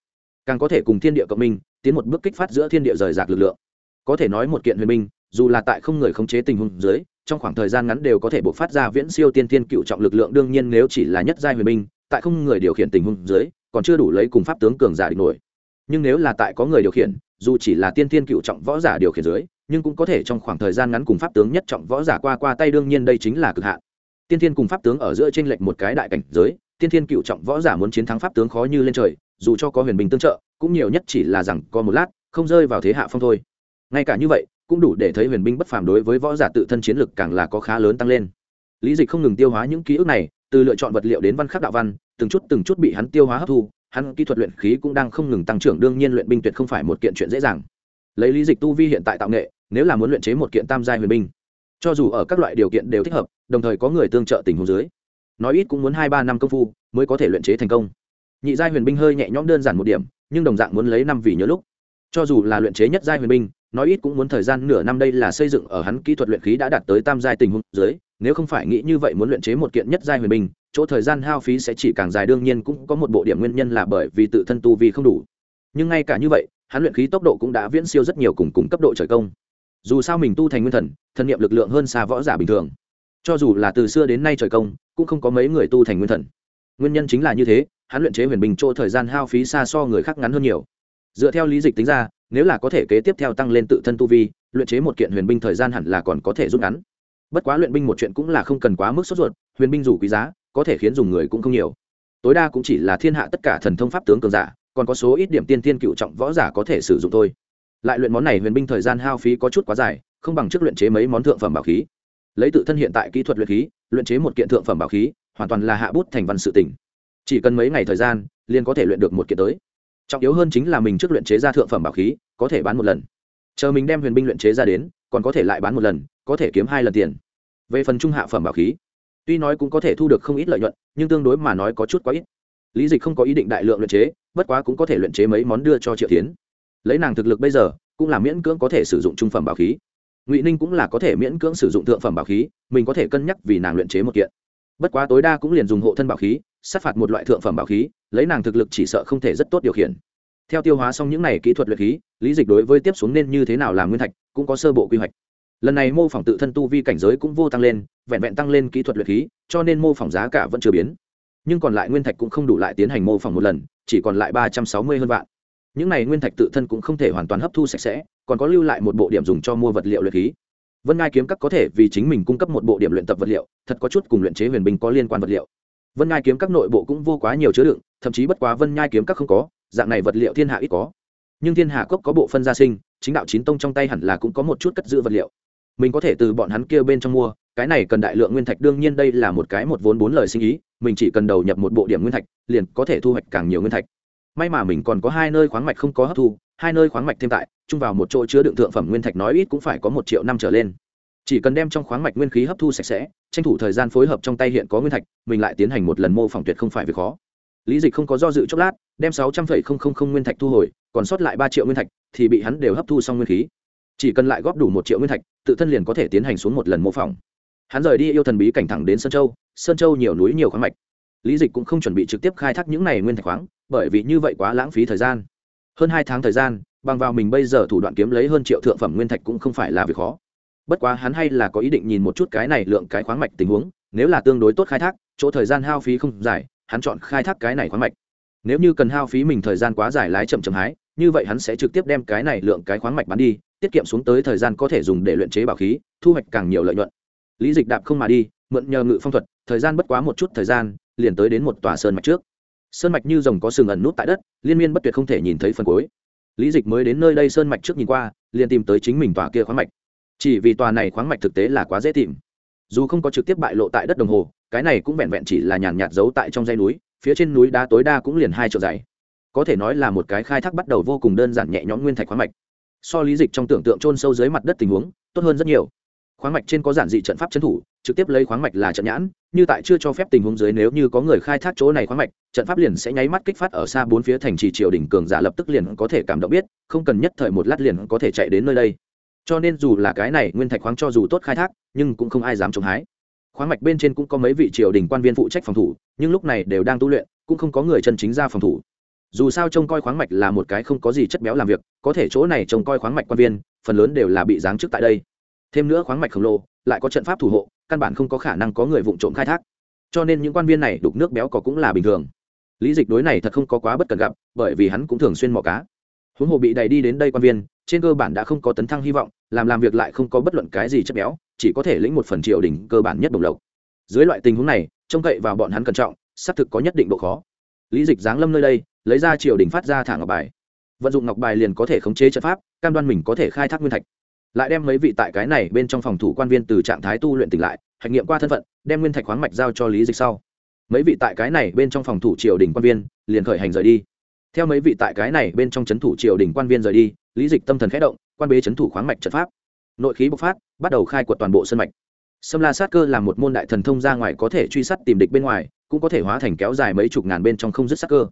Càng có thể cùng thiên địa cộng minh, tiến một bước kích phát giữa thiên địa rời rạc lực lượng. Có thể nói một kiện huyền minh, dù là tại không người khống chế tình huống dưới, trong khoảng thời gian ngắn đều có thể buộc phát ra viễn siêu tiên tiên cựu trọng lực lượng, đương nhiên nếu chỉ là nhất giai huyền minh, tại không người điều khiển tình huống dưới, còn chưa đủ lấy cùng pháp tướng cường giả địch nổi. Nhưng nếu là tại có người điều khiển, dù chỉ là tiên tiên cựu trọng võ giả điều khiển dưới, nhưng cũng có thể trong khoảng thời gian ngắn cùng pháp tướng nhất trọng võ giả qua qua tay, đương nhiên đây chính là cực hạn. Tiên tiên cùng pháp tướng ở giữa t r ê n lệch một cái đại cảnh giới tiên Thiên cựu trọng võ giả muốn chiến thắng pháp tướng khó như lên trời, dù cho có huyền bình tương trợ, cũng nhiều nhất chỉ là rằng có một lát, không rơi vào thế hạ phong thôi. Ngay cả như vậy, cũng đủ để thấy huyền binh bất phàm đối với võ giả tự thân chiến lực càng là có khá lớn tăng lên. Lý dịch không ngừng tiêu hóa những ký ức này, từ lựa chọn vật liệu đến văn khắc đạo văn, từng chút từng chút bị hắn tiêu hóa hấp thu, hắn kỹ thuật luyện khí cũng đang không ngừng tăng trưởng, đương nhiên luyện binh tuyệt không phải một kiện chuyện dễ dàng. Lấy lý dịch tu vi hiện tại tạo nghệ, nếu là muốn luyện chế một kiện tam giai huyền binh, cho dù ở các loại điều kiện đều thích hợp, đồng thời có người tương trợ tình huống dưới nói ít cũng muốn hai ba năm công phu mới có thể luyện chế thành công. Nhị giai huyền binh hơi nhẹ nhõm đơn giản một điểm, nhưng đồng dạng muốn lấy năm vì nhớ lúc. Cho dù là luyện chế nhất giai huyền binh, nói ít cũng muốn thời gian nửa năm đây là xây dựng ở hắn kỹ thuật luyện khí đã đạt tới tam giai tình huống dưới, nếu không phải nghĩ như vậy muốn luyện chế một kiện nhất giai huyền binh, chỗ thời gian hao phí sẽ chỉ càng dài, đương nhiên cũng có một bộ điểm nguyên nhân là bởi vì tự thân tu vi không đủ. Nhưng ngay cả như vậy, hắn luyện khí tốc độ cũng đã viễn siêu rất nhiều cùng cùng cấp độ trời công. Dù sao mình tu thành nguyên thần, thân nhiệm lực lượng hơn xa võ giả bình thường cho dù là từ xưa đến nay trời công, cũng không có mấy người tu thành nguyên thần. Nguyên nhân chính là như thế, hắn luyện chế huyền bình chỗ thời gian hao phí xa so người khác ngắn hơn nhiều. Dựa theo lý dịch tính ra, nếu là có thể kế tiếp theo tăng lên tự thân tu vi, luyện chế một kiện huyền binh thời gian hẳn là còn có thể rút ngắn. Bất quá luyện binh một chuyện cũng là không cần quá mức sốt ruột, huyền binh dù quý giá, có thể khiến dùng người cũng không nhiều. Tối đa cũng chỉ là thiên hạ tất cả thần thông pháp tướng cường giả, còn có số ít điểm tiên tiên cựu trọng võ giả có thể sử dụng thôi. Lại luyện món này huyền binh thời gian hao phí có chút quá dài, không bằng trước luyện chế mấy món thượng phẩm bảo khí lấy tự thân hiện tại kỹ thuật luyện khí, luyện chế một kiện thượng phẩm bảo khí, hoàn toàn là hạ bút thành văn sự tỉnh chỉ cần mấy ngày thời gian, liền có thể luyện được một kiện tới. Trọng yếu hơn chính là mình trước luyện chế ra thượng phẩm bảo khí, có thể bán một lần. Chờ mình đem huyền binh luyện chế ra đến, còn có thể lại bán một lần, có thể kiếm hai lần tiền. Về phần trung hạ phẩm bảo khí, tuy nói cũng có thể thu được không ít lợi nhuận, nhưng tương đối mà nói có chút quá ít. Lý dịch không có ý định đại lượng luyện chế, bất quá cũng có thể luyện chế mấy món đưa cho triệu tiến lấy nàng thực lực bây giờ, cũng là miễn cưỡng có thể sử dụng trung phẩm bảo khí ngụy ninh cũng là có thể miễn cưỡng sử dụng thượng phẩm bảo khí mình có thể cân nhắc vì nàng luyện chế một kiện bất quá tối đa cũng liền dùng hộ thân bảo khí sát phạt một loại thượng phẩm bảo khí lấy nàng thực lực chỉ sợ không thể rất tốt điều khiển theo tiêu hóa xong những này kỹ thuật luyện khí lý dịch đối với tiếp xuống nên như thế nào làm nguyên thạch cũng có sơ bộ quy hoạch lần này mô phỏng tự thân tu vi cảnh giới cũng vô tăng lên vẹn vẹn tăng lên kỹ thuật luyện khí cho nên mô phỏng giá cả vẫn chưa biến nhưng còn lại nguyên thạch cũng không đủ lại tiến hành mô phỏng một lần chỉ còn lại ba trăm sáu mươi hơn vạn những này nguyên thạch tự thân cũng không thể hoàn toàn hấp thu sạch sẽ còn có lưu lại một bộ điểm dùng cho mua vật liệu luyện khí. Vân ngai kiếm các có thể vì chính mình cung cấp một bộ điểm luyện tập vật liệu, thật có chút cùng luyện chế huyền binh có liên quan vật liệu. Vân ngai kiếm các nội bộ cũng vô quá nhiều chứa đựng, thậm chí bất quá vân nhai kiếm các không có, dạng này vật liệu thiên hạ ít có. Nhưng thiên hạ cốc có bộ phân gia sinh, chính đạo chín tông trong tay hẳn là cũng có một chút cất giữ vật liệu. Mình có thể từ bọn hắn kia bên trong mua, cái này cần đại lượng nguyên thạch, đương nhiên đây là một cái một vốn bốn lời sinh ý, mình chỉ cần đầu nhập một bộ điểm nguyên thạch, liền có thể thu hoạch càng nhiều nguyên thạch may mà mình còn có hai nơi khoáng mạch không có hấp thu, hai nơi khoáng mạch thêm tại, chung vào một chỗ chứa đựng thượng phẩm nguyên thạch nói ít cũng phải có một triệu năm trở lên. Chỉ cần đem trong khoáng mạch nguyên khí hấp thu sạch sẽ, tranh thủ thời gian phối hợp trong tay hiện có nguyên thạch, mình lại tiến hành một lần mô phỏng tuyệt không phải việc khó. Lý dịch không có do dự chốc lát, đem sáu trăm linh nguyên thạch thu hồi, còn sót lại ba triệu nguyên thạch, thì bị hắn đều hấp thu xong nguyên khí. Chỉ cần lại góp đủ một triệu nguyên thạch, tự thân liền có thể tiến hành xuống một lần mô phỏng. Hắn rời đi yêu thần bí cảnh thẳng đến sơn châu sơn châu nhiều núi nhiều khoáng mạch lý dịch cũng không chuẩn bị trực tiếp khai thác những này nguyên thạch khoáng, bởi vì như vậy quá lãng phí thời gian. Hơn hai tháng thời gian, bằng vào mình bây giờ thủ đoạn kiếm lấy hơn triệu thượng phẩm nguyên thạch cũng không phải là việc khó. Bất quá hắn hay là có ý định nhìn một chút cái này lượng cái khoáng mạch tình huống, nếu là tương đối tốt khai thác, chỗ thời gian hao phí không dài, hắn chọn khai thác cái này khoáng mạch. Nếu như cần hao phí mình thời gian quá dài lái chậm chậm hái, như vậy hắn sẽ trực tiếp đem cái này lượng cái khoáng mạch bán đi, tiết kiệm xuống tới thời gian có thể dùng để luyện chế bảo khí, thu hoạch càng nhiều lợi nhuận. Lý dịch đạp không mà đi, mượn nhờ ngự phong thuật, thời gian bất quá một chút thời gian liền tới đến một tòa sơn mạch trước. Sơn mạch như rồng có sừng ẩn nút tại đất, liên miên bất tuyệt không thể nhìn thấy phần cuối. Lý dịch mới đến nơi đây sơn mạch trước nhìn qua, liền tìm tới chính mình tòa kia khoáng mạch. Chỉ vì tòa này khoáng mạch thực tế là quá dễ tìm. Dù không có trực tiếp bại lộ tại đất đồng hồ, cái này cũng vẹn vẹn chỉ là nhàn nhạt giấu tại trong dây núi, phía trên núi đá tối đa cũng liền hai trượng dày. Có thể nói là một cái khai thác bắt đầu vô cùng đơn giản nhẹ nhõm nguyên thạch khoáng mạch. So lý dịch trong tưởng tượng trôn sâu dưới mặt đất tình huống, tốt hơn rất nhiều. Khoáng mạch trên có giản dị trận pháp trấn thủ trực tiếp lấy khoáng mạch là trận nhãn, như tại chưa cho phép tình huống dưới nếu như có người khai thác chỗ này khoáng mạch, trận pháp liền sẽ nháy mắt kích phát ở xa bốn phía thành trì triều đỉnh cường giả lập tức liền có thể cảm động biết, không cần nhất thời một lát liền có thể chạy đến nơi đây. Cho nên dù là cái này nguyên thạch khoáng cho dù tốt khai thác, nhưng cũng không ai dám chống hái. Khoáng mạch bên trên cũng có mấy vị triều đình quan viên phụ trách phòng thủ, nhưng lúc này đều đang tu luyện, cũng không có người chân chính ra phòng thủ. Dù sao trông coi khoáng mạch là một cái không có gì chất béo làm việc, có thể chỗ này trông coi khoáng mạch quan viên, phần lớn đều là bị giáng chức tại đây. Thêm nữa khoáng mạch khổng lồ lại có trận pháp thủ hộ, căn bản không có khả năng có người vụ trộm khai thác. Cho nên những quan viên này đục nước béo có cũng là bình thường. Lý dịch đối này thật không có quá bất cần gặp, bởi vì hắn cũng thường xuyên mò cá. Huống hồ bị đầy đi đến đây quan viên, trên cơ bản đã không có tấn thăng hy vọng, làm làm việc lại không có bất luận cái gì chất béo, chỉ có thể lĩnh một phần triều đình cơ bản nhất đồng lộc. Dưới loại tình huống này, trông cậy vào bọn hắn cẩn trọng, xác thực có nhất định độ khó. Lý dịch giáng lâm nơi đây, lấy ra triều đình phát ra thả ngọc bài. Vận dụng ngọc bài liền có thể khống chế trận pháp, cam đoan mình có thể khai thác nguyên thạch lại đem mấy vị tại cái này bên trong phòng thủ quan viên từ trạng thái tu luyện tỉnh lại, hạch nghiệm qua thân phận, đem nguyên thạch khoáng mạch giao cho lý dịch sau. Mấy vị tại cái này bên trong phòng thủ triều đình quan viên, liền khởi hành rời đi. Theo mấy vị tại cái này bên trong c h ấ n thủ triều đình quan viên rời đi, lý dịch tâm thần k h ẽ động, quan bế c h ấ n thủ khoáng mạch trật pháp. Nội khí bộc phát, bắt đầu khai quật toàn bộ sân mạch. Sâm la sát cơ là một môn đại thần thông ra ngoài có thể truy sát tìm địch bên ngoài, cũng có thể hóa thành kéo dài mấy chục ngàn bên trong không dứt sát cơ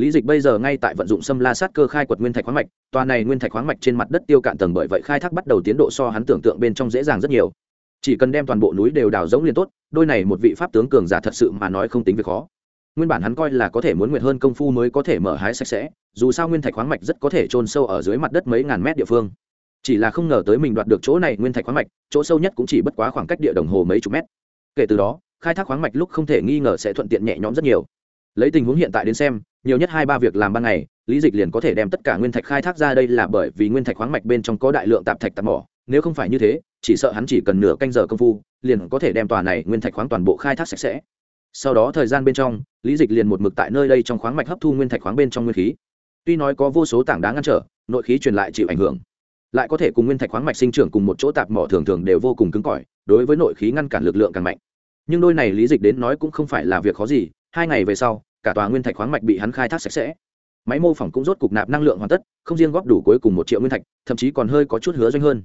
lý dịch bây giờ ngay tại vận dụng sâm la sát cơ khai quật nguyên thạch khoáng mạch, tòa này nguyên thạch khoáng mạch trên mặt đất tiêu cạn tầng bởi vậy khai thác bắt đầu tiến độ so hắn tưởng tượng bên trong dễ dàng rất nhiều. Chỉ cần đem toàn bộ núi đều đào giống liền tốt, đôi này một vị pháp tướng cường giả thật sự mà nói không tính việc khó. Nguyên bản hắn coi là có thể muốn nguyệt hơn công phu mới có thể mở hái sạch sẽ, dù sao nguyên thạch khoáng mạch rất có thể trôn sâu ở dưới mặt đất mấy ngàn mét địa phương. Chỉ là không ngờ tới mình đoạt được chỗ này nguyên thạch khoáng mạch, chỗ sâu nhất cũng chỉ bất quá khoảng cách địa đồng hồ mấy chục mét. Kể từ đó, khai thác khoáng mạch lúc không thể nghi ngờ sẽ thuận tiện nhẹ nhõm rất nhiều lấy tình huống hiện tại đến xem, nhiều nhất hai ba việc làm ban ngày, lý dịch liền có thể đem tất cả nguyên thạch khai thác ra đây là bởi vì nguyên thạch khoáng mạch bên trong có đại lượng tạp thạch tạp mỏ. Nếu không phải như thế, chỉ sợ hắn chỉ cần nửa canh giờ công phu, liền có thể đem tòa này nguyên thạch khoáng toàn bộ khai thác sạch sẽ. Sau đó thời gian bên trong, lý dịch liền một mực tại nơi đây trong khoáng mạch hấp thu nguyên thạch khoáng bên trong nguyên khí. Tuy nói có vô số tảng đá ngăn trở, nội khí truyền lại chịu ảnh hưởng. Lại có thể cùng nguyên thạch khoáng mạch sinh trưởng cùng một chỗ tạp mỏ thường thường đều vô cùng cứng cỏi, đối với nội khí ngăn cản lực lượng càng mạnh. Nhưng đôi này lý dịch đến nói cũng không phải là việc khó gì hai ngày về sau, cả tòa nguyên thạch khoáng mạch bị hắn khai thác sạch sẽ. Máy mô phỏng cũng rốt cục nạp năng lượng hoàn tất, không riêng góp đủ cuối cùng một triệu nguyên thạch, thậm chí còn hơi có chút hứa doanh hơn.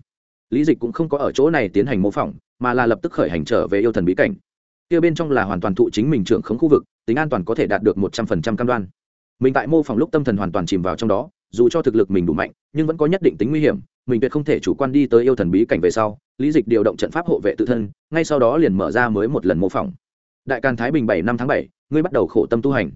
Lý dịch cũng không có ở chỗ này tiến hành mô phỏng, mà là lập tức khởi hành trở về yêu thần bí cảnh. Kia bên trong là hoàn toàn thụ chính mình trưởng khống khu vực, tính an toàn có thể đạt được một trăm phần trăm cam đoan. Mình tại mô phỏng lúc tâm thần hoàn toàn chìm vào trong đó, dù cho thực lực mình đủ mạnh, nhưng vẫn có nhất định tính nguy hiểm, mình tuyệt không thể chủ quan đi tới yêu thần bí cảnh về sau, lý dịch điều động trận pháp hộ vệ tự thân, ngay sau đó liền mở ra mới một lần mô phỏng. Đại càn thái bình bảy năm tháng bảy ngươi bắt đầu khổ tâm tu hành.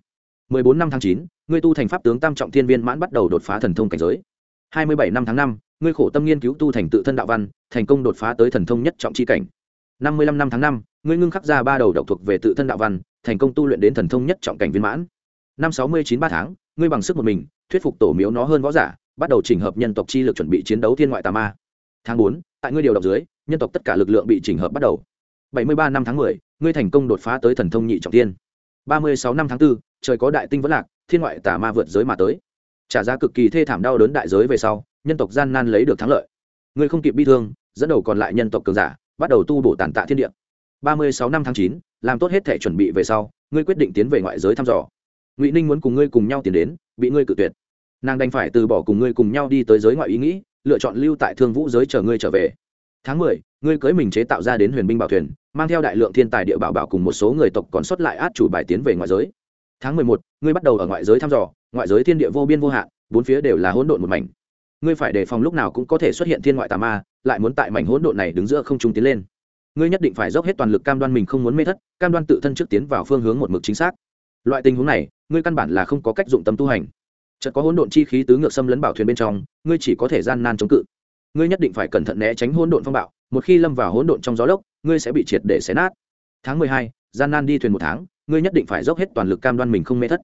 Mười bốn năm tháng 9, ngươi tu thành pháp tướng tam trọng thiên viên mãn bắt đầu đột phá thần thông cảnh giới. Hai mươi bảy năm tháng 5, ngươi khổ tâm nghiên cứu tu thành tự thân đạo văn thành công đột phá tới thần thông nhất trọng chi cảnh. Năm mươi lăm năm tháng 5, ngươi ngưng khắc ra ba đầu độc thuộc về tự thân đạo văn thành công tu luyện đến thần thông nhất trọng cảnh viên mãn. Năm sáu mươi chín ba tháng ngươi bằng sức một mình thuyết phục tổ miếu nó hơn võ giả bắt đầu chỉnh hợp nhân tộc chi lực chuẩn bị chiến đấu thiên ngoại tà ma. Tháng 4, tại ngươi điều động dưới nhân tộc tất cả lực lượng bị chỉnh hợp bắt đầu. Bảy mươi ba năm tháng mười ngươi thành công đột phá tới thần thông nhị trọng thiên ba mươi sáu năm tháng 4, trời có đại tinh vẫn lạc thiên ngoại tà ma vượt giới mà tới. Trả giá cực kỳ thê thảm đau đớn đại giới về sau nhân tộc gian nan lấy được thắng lợi. Người không kịp bi thương dẫn đầu còn lại nhân tộc cường giả bắt đầu tu bổ tàn tạ thiên địa. Ba mươi sáu năm tháng chín làm tốt hết thể chuẩn bị về sau ngươi quyết định tiến về ngoại giới thăm dò. Ngụy ninh muốn cùng ngươi cùng nhau tiến đến bị ngươi cự tuyệt. Nàng đành phải từ bỏ cùng ngươi cùng nhau đi tới giới ngoại ý nghĩ lựa chọn lưu tại thương vũ giới chờ ngươi trở về tháng mười, ngươi cưới mình chế tạo ra đến huyền binh bảo thuyền, mang theo đại lượng thiên tài địa bảo bảo cùng một số người tộc còn sót lại át chủ bài tiến về ngoại giới. Tháng mười một, ngươi bắt đầu ở ngoại giới thăm dò, ngoại giới thiên địa vô biên vô hạn, bốn phía đều là hỗn độn một mảnh. Ngươi phải đề phòng lúc nào cũng có thể xuất hiện thiên ngoại tà ma, lại muốn tại mảnh hỗn độn này đứng giữa không trung tiến lên. Ngươi nhất định phải dốc hết toàn lực cam đoan mình không muốn mê thất, cam đoan tự thân trước tiến vào phương hướng một mực chính xác. Loại tình huống này, ngươi căn bản là không có cách dụng tâm tu hành. Chợt có hỗn độn chi khí tứ ngược xâm lấn bảo thuyền bên trong, ngươi chỉ có thể gian nan chống cự ngươi nhất định phải cẩn thận né tránh hỗn độn phong bạo, một khi lâm vào hỗn độn trong gió lốc, ngươi sẽ bị triệt để xé nát. Tháng mười hai, gian nan đi thuyền một tháng, ngươi nhất định phải dốc hết toàn lực cam đoan mình không mê thất.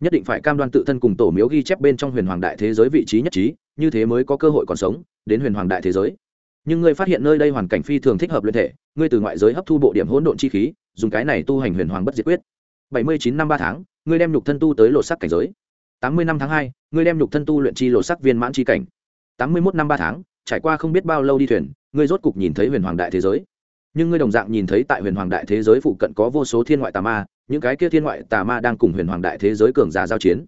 Nhất định phải cam đoan tự thân cùng tổ miếu ghi chép bên trong huyền hoàng đại thế giới vị trí nhất trí, như thế mới có cơ hội còn sống, đến huyền hoàng đại thế giới. Nhưng ngươi phát hiện nơi đây hoàn cảnh phi thường thích hợp luyện thể, ngươi từ ngoại giới hấp thu bộ điểm hỗn độn chi khí, dùng cái này tu hành huyền hoàng bất diệt quyết. Bảy mươi chín năm ba tháng, ngươi đem nhục thân tu tới lột sắc cảnh giới. Tám mươi năm tháng hai, ngươi đem nhục thân tu luyện chi lột sắc viên mãn chi cảnh. Tám mươi mốt năm ba tháng trải qua không biết bao lâu đi thuyền, ngươi rốt cục nhìn thấy huyền hoàng đại thế giới. Nhưng ngươi đồng dạng nhìn thấy tại huyền hoàng đại thế giới phụ cận có vô số thiên ngoại tà ma, những cái kia thiên ngoại tà ma đang cùng huyền hoàng đại thế giới cường giả giao chiến.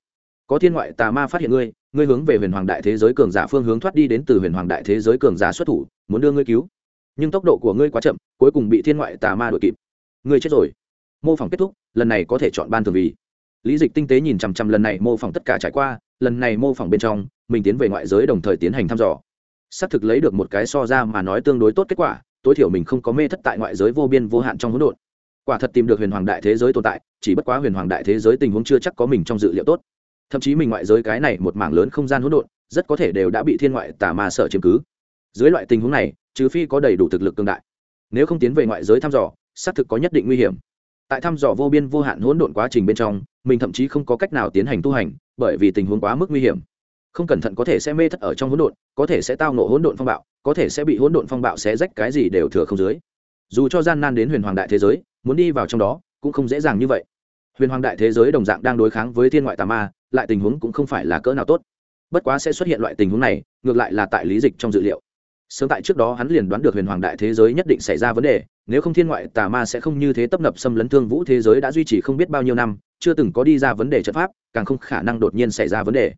Có thiên ngoại tà ma phát hiện ngươi ngươi hướng về huyền hoàng đại thế giới cường giả phương hướng thoát đi đến từ huyền hoàng đại thế giới cường giả xuất thủ, muốn đưa ngươi cứu. Nhưng tốc độ của ngươi quá chậm, cuối cùng bị thiên ngoại tà ma đuổi kịp. Ngươi chết rồi. Mô phỏng kết thúc, lần này có thể chọn ban thường vì. Lý dịch tinh tế nhìn chằm chằm lần này mô phỏng tất cả trải qua, lần này mô phỏng bên trong, mình tiến về ngoại giới đồng thời tiến hành thăm dò xác thực lấy được một cái so ra mà nói tương đối tốt kết quả, tối thiểu mình không có mê thất tại ngoại giới vô biên vô hạn trong hỗn độn. Quả thật tìm được huyền hoàng đại thế giới tồn tại, chỉ bất quá huyền hoàng đại thế giới tình huống chưa chắc có mình trong dự liệu tốt. Thậm chí mình ngoại giới cái này một mảng lớn không gian hỗn độn, rất có thể đều đã bị thiên ngoại tà ma sợ chiếm cứ. Dưới loại tình huống này, trừ phi có đầy đủ thực lực cương đại. Nếu không tiến về ngoại giới thăm dò, xác thực có nhất định nguy hiểm. Tại thăm dò vô biên vô hạn hỗn độn quá trình bên trong, mình thậm chí không có cách nào tiến hành tu hành, bởi vì tình huống quá mức nguy hiểm không cẩn thận có thể sẽ mê thất ở trong hỗn độn, có thể sẽ tao nộ hỗn độn phong bạo, có thể sẽ bị hỗn độn phong bạo xé rách cái gì đều thừa không dưới. Dù cho gian nan đến huyền hoàng đại thế giới, muốn đi vào trong đó cũng không dễ dàng như vậy. Huyền hoàng đại thế giới đồng dạng đang đối kháng với thiên ngoại tà ma, lại tình huống cũng không phải là cỡ nào tốt. Bất quá sẽ xuất hiện loại tình huống này, ngược lại là tại lý dịch trong dự liệu. Sớm tại trước đó hắn liền đoán được huyền hoàng đại thế giới nhất định xảy ra vấn đề, nếu không thiên ngoại tà ma sẽ không như thế tấp nập xâm lấn thương vũ thế giới đã duy trì không biết bao nhiêu năm, chưa từng có đi ra vấn đề trận pháp, càng không khả năng đột nhiên xảy ra vấn đề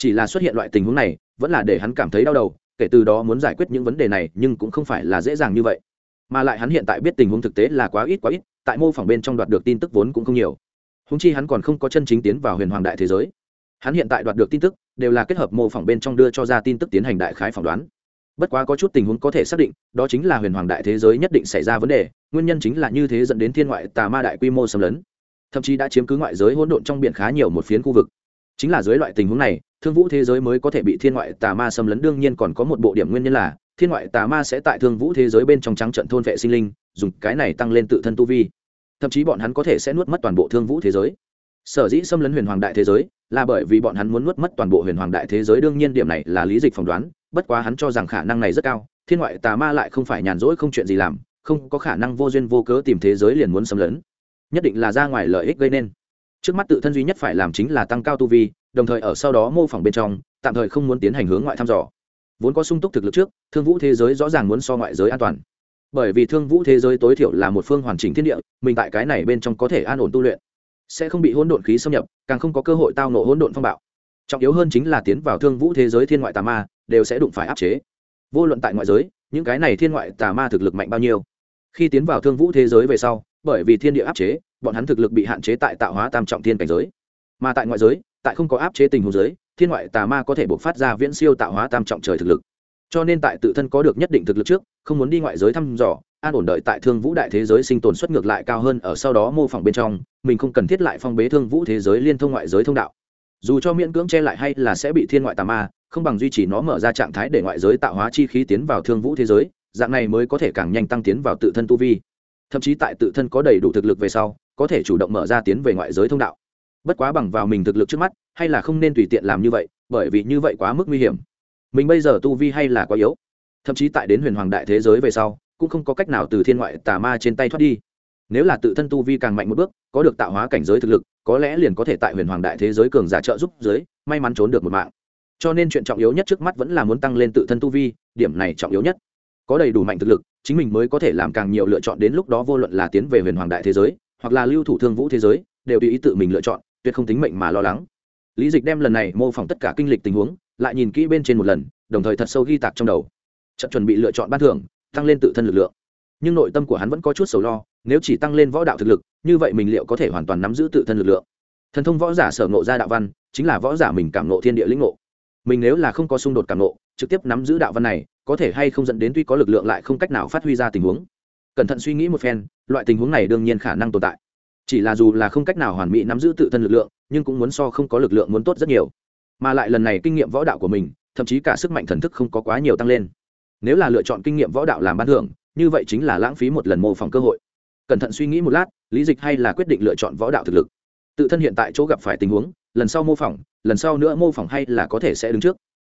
chỉ là xuất hiện loại tình huống này, vẫn là để hắn cảm thấy đau đầu, kể từ đó muốn giải quyết những vấn đề này, nhưng cũng không phải là dễ dàng như vậy. Mà lại hắn hiện tại biết tình huống thực tế là quá ít quá ít, tại mô phỏng bên trong đoạt được tin tức vốn cũng không nhiều. Húng chi hắn còn không có chân chính tiến vào huyền hoàng đại thế giới. Hắn hiện tại đoạt được tin tức, đều là kết hợp mô phỏng bên trong đưa cho ra tin tức tiến hành đại khái phỏng đoán. Bất quá có chút tình huống có thể xác định, đó chính là huyền hoàng đại thế giới nhất định xảy ra vấn đề, nguyên nhân chính là như thế dẫn đến thiên ngoại tà ma đại quy mô xâm lấn. Thậm chí đã chiếm cứ ngoại giới hỗn độn trong biển khá nhiều một phiến khu vực chính là dưới loại tình huống này, thương vũ thế giới mới có thể bị thiên ngoại tà ma xâm lấn, đương nhiên còn có một bộ điểm nguyên nhân là, thiên ngoại tà ma sẽ tại thương vũ thế giới bên trong trắng trận thôn vệ sinh linh, dùng cái này tăng lên tự thân tu vi. Thậm chí bọn hắn có thể sẽ nuốt mất toàn bộ thương vũ thế giới. Sở dĩ xâm lấn huyền hoàng đại thế giới, là bởi vì bọn hắn muốn nuốt mất toàn bộ huyền hoàng đại thế giới, đương nhiên điểm này là lý dịch phỏng đoán, bất quá hắn cho rằng khả năng này rất cao, thiên ngoại tà ma lại không phải nhàn rỗi không chuyện gì làm, không có khả năng vô duyên vô cớ tìm thế giới liền muốn xâm lấn. Nhất định là ra ngoài lợi ích gây nên trước mắt tự thân duy nhất phải làm chính là tăng cao tu vi, đồng thời ở sau đó mô phỏng bên trong, tạm thời không muốn tiến hành hướng ngoại thăm dò. Vốn có sung túc thực lực trước, thương vũ thế giới rõ ràng muốn so ngoại giới an toàn. Bởi vì thương vũ thế giới tối thiểu là một phương hoàn chỉnh thiên địa, mình tại cái này bên trong có thể an ổn tu luyện, sẽ không bị hỗn độn khí xâm nhập, càng không có cơ hội tao nộ hỗn độn phong bạo. Trọng yếu hơn chính là tiến vào thương vũ thế giới thiên ngoại tà ma, đều sẽ đụng phải áp chế. Vô luận tại ngoại giới, những cái này thiên ngoại tà ma thực lực mạnh bao nhiêu. Khi tiến vào thương vũ thế giới về sau, bởi vì thiên địa áp chế bọn hắn thực lực bị hạn chế tại tạo hóa tam trọng thiên cảnh giới. Mà tại ngoại giới, tại không có áp chế tình huống giới, thiên ngoại tà ma có thể buộc phát ra viễn siêu tạo hóa tam trọng trời thực lực. Cho nên tại tự thân có được nhất định thực lực trước, không muốn đi ngoại giới thăm dò, an ổn đợi tại thương vũ đại thế giới sinh tồn xuất ngược lại cao hơn ở sau đó mô phỏng bên trong, mình không cần thiết lại phong bế thương vũ thế giới liên thông ngoại giới thông đạo. Dù cho miễn cưỡng che lại hay là sẽ bị thiên ngoại tà ma, không bằng duy trì nó mở ra trạng thái để ngoại giới tạo hóa chi khí tiến vào thương vũ thế giới, dạng này mới có thể càng nhanh tăng tiến vào tự thân tu vi. Thậm chí tại tự thân có đầy đủ thực lực về sau có thể chủ động mở ra tiến về ngoại giới thông đạo. Bất quá bằng vào mình thực lực trước mắt, hay là không nên tùy tiện làm như vậy, bởi vì như vậy quá mức nguy hiểm. Mình bây giờ tu vi hay là quá yếu. Thậm chí tại đến huyền hoàng đại thế giới về sau, cũng không có cách nào từ thiên ngoại tà ma trên tay thoát đi. Nếu là tự thân tu vi càng mạnh một bước, có được tạo hóa cảnh giới thực lực, có lẽ liền có thể tại huyền hoàng đại thế giới cường giả trợ giúp giới may mắn trốn được một mạng. Cho nên chuyện trọng yếu nhất trước mắt vẫn là muốn tăng lên tự thân tu vi, điểm này trọng yếu nhất. Có đầy đủ mạnh thực lực, chính mình mới có thể làm càng nhiều lựa chọn đến lúc đó vô luận là tiến về huyền hoàng đại thế giới hoặc là lưu thủ thương vũ thế giới, đều tùy ý tự mình lựa chọn, tuyệt không tính mệnh mà lo lắng. Lý dịch đem lần này mô phỏng tất cả kinh lịch tình huống, lại nhìn kỹ bên trên một lần, đồng thời thật sâu ghi tạc trong đầu. Trận chuẩn bị lựa chọn ban thưởng, tăng lên tự thân lực lượng. Nhưng nội tâm của hắn vẫn có chút sầu lo, nếu chỉ tăng lên võ đạo thực lực, như vậy mình liệu có thể hoàn toàn nắm giữ tự thân lực lượng? Thần thông võ giả sở ngộ ra đạo văn, chính là võ giả mình cảm ngộ thiên địa lĩnh ngộ. Mình nếu là không có xung đột cảm ngộ, trực tiếp nắm giữ đạo văn này, có thể hay không dẫn đến tuy có lực lượng lại không cách nào phát huy ra tình huống cẩn thận suy nghĩ một phen, loại tình huống này đương nhiên khả năng tồn tại. Chỉ là dù là không cách nào hoàn mỹ nắm giữ tự thân lực lượng, nhưng cũng muốn so không có lực lượng muốn tốt rất nhiều. Mà lại lần này kinh nghiệm võ đạo của mình, thậm chí cả sức mạnh thần thức không có quá nhiều tăng lên. Nếu là lựa chọn kinh nghiệm võ đạo làm ban thưởng, như vậy chính là lãng phí một lần mô phỏng cơ hội. Cẩn thận suy nghĩ một lát, lý dịch hay là quyết định lựa chọn võ đạo thực lực? Tự thân hiện tại chỗ gặp phải tình huống, lần sau mô phỏng, lần sau nữa mô phỏng hay là có thể sẽ đứng trước?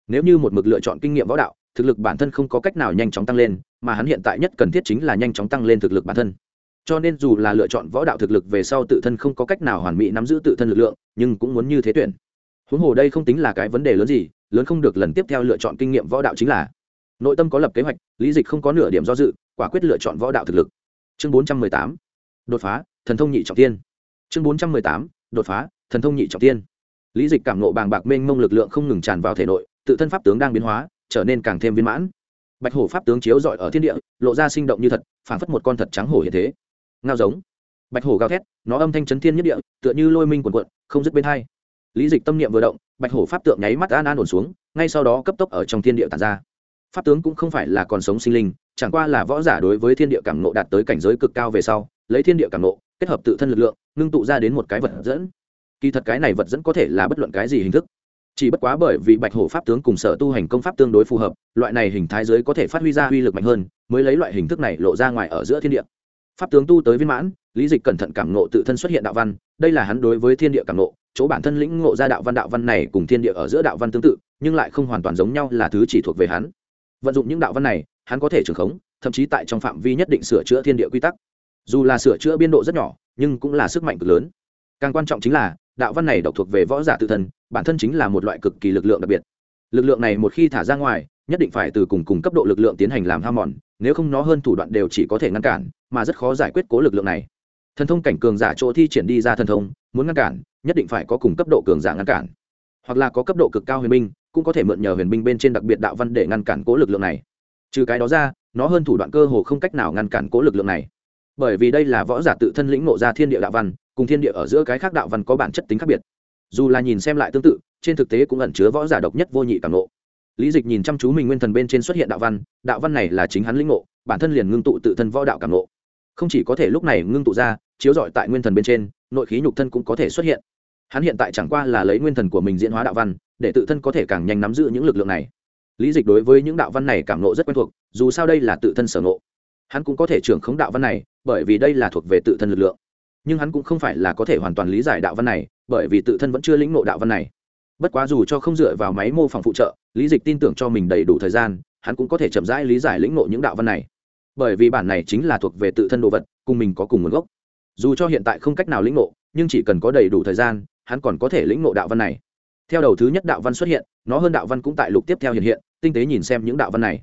Nếu như một mực lựa chọn kinh nghiệm võ đạo, thực lực bản thân không có cách nào nhanh chóng tăng lên mà hắn hiện tại nhất cần thiết chính là nhanh chóng tăng lên thực lực bản thân. Cho nên dù là lựa chọn võ đạo thực lực về sau tự thân không có cách nào hoàn mỹ nắm giữ tự thân lực lượng, nhưng cũng muốn như thế tuyển. Huống hồ đây không tính là cái vấn đề lớn gì, lớn không được lần tiếp theo lựa chọn kinh nghiệm võ đạo chính là. Nội tâm có lập kế hoạch, lý dịch không có nửa điểm do dự, quả quyết lựa chọn võ đạo thực lực. Chương bốn trăm mười tám. Đột phá, thần thông nhị trọng tiên chương bốn trăm mười tám. Đột phá, thần thông nhị trọng tiên lý dịch cảm nộ bàng bạc mênh mông lực lượng không ngừng tràn vào thể nội, tự thân pháp tướng đang biến hóa, trở nên càng thêm viên mãn bạch hổ pháp tướng chiếu rọi ở thiên địa, lộ ra sinh động như thật, phảng phất một con thật trắng hổ hiện thế. Ngao giống. Bạch hổ gào thét, nó âm thanh chấn thiên nhất địa, tựa như lôi minh quần quận không dứt bên hai. Lý dịch tâm niệm vừa động, bạch hổ pháp tượng nháy mắt an an ổn xuống, ngay sau đó cấp tốc ở trong thiên địa tàn ra. Pháp tướng cũng không phải là còn sống sinh linh, chẳng qua là võ giả đối với thiên địa cảm nộ đạt tới cảnh giới cực cao về sau, lấy thiên địa cảm nộ kết hợp tự thân lực lượng, ngưng tụ ra đến một cái vật dẫn. Kỳ thật cái này vật dẫn có thể là bất luận cái gì hình thức chỉ bất quá bởi vì bạch hổ pháp tướng cùng sở tu hành công pháp tương đối phù hợp, loại này hình thái giới có thể phát huy ra uy lực mạnh hơn, mới lấy loại hình thức này lộ ra ngoài ở giữa thiên địa. Pháp tướng tu tới viên mãn, lý dịch cẩn thận cảm nộ tự thân xuất hiện đạo văn, đây là hắn đối với thiên địa cảm nộ chỗ bản thân lĩnh ngộ ra đạo văn đạo văn này cùng thiên địa ở giữa đạo văn tương tự, nhưng lại không hoàn toàn giống nhau là thứ chỉ thuộc về hắn. Vận dụng những đạo văn này, hắn có thể trưởng khống, thậm chí tại trong phạm vi nhất định sửa chữa thiên địa quy tắc. Dù là sửa chữa biên độ rất nhỏ, nhưng cũng là sức mạnh cực lớn. Càng quan trọng chính là, đạo văn này độc thuộc về võ giả tự thân bản thân chính là một loại cực kỳ lực lượng đặc biệt. Lực lượng này một khi thả ra ngoài, nhất định phải từ cùng cùng cấp độ lực lượng tiến hành làm ham mòn, nếu không nó hơn thủ đoạn đều chỉ có thể ngăn cản, mà rất khó giải quyết cố lực lượng này. Thần thông cảnh cường giả chỗ thi triển đi ra thần thông, muốn ngăn cản, nhất định phải có cùng cấp độ cường giả ngăn cản. Hoặc là có cấp độ cực cao huyền binh, cũng có thể mượn nhờ huyền binh bên trên đặc biệt đạo văn để ngăn cản cố lực lượng này. Trừ cái đó ra, nó hơn thủ đoạn cơ hồ không cách nào ngăn cản cố lực lượng này. Bởi vì đây là võ giả tự thân lĩnh ngộ ra thiên địa đạo văn, cùng thiên địa ở giữa cái khác đạo văn có bản chất tính khác biệt dù là nhìn xem lại tương tự, trên thực tế cũng ẩn chứa võ giả độc nhất vô nhị càng ngộ. Lý dịch nhìn chăm chú mình nguyên thần bên trên xuất hiện đạo văn đạo văn này là chính hắn lĩnh ngộ, bản thân liền ngưng tụ tự thân võ đạo càng ngộ. Không chỉ có thể lúc này ngưng tụ ra, chiếu rọi tại nguyên thần bên trên, nội khí nhục thân cũng có thể xuất hiện. Hắn hiện tại chẳng qua là lấy nguyên thần của mình diễn hóa đạo văn, để tự thân có thể càng nhanh nắm giữ những lực lượng này. Lý dịch đối với những đạo văn này cảm nộ rất quen thuộc, dù sao đây là tự thân sở ngộ. Hắn cũng có thể trưởng khống đạo văn này, bởi vì đây là thuộc về tự thân lực lượng. Nhưng hắn cũng không phải là có thể hoàn toàn lý giải đạo văn này bởi vì tự thân vẫn chưa lĩnh ngộ đạo văn này. Bất quá dù cho không dựa vào máy mô phỏng phụ trợ, lý dịch tin tưởng cho mình đầy đủ thời gian, hắn cũng có thể chậm rãi lý giải lĩnh ngộ những đạo văn này. Bởi vì bản này chính là thuộc về tự thân đồ vật, cùng mình có cùng nguồn gốc. Dù cho hiện tại không cách nào lĩnh ngộ, nhưng chỉ cần có đầy đủ thời gian, hắn còn có thể lĩnh ngộ đạo văn này. Theo đầu thứ nhất đạo văn xuất hiện, nó hơn đạo văn cũng tại lục tiếp theo hiện hiện, tinh tế nhìn xem những đạo văn này.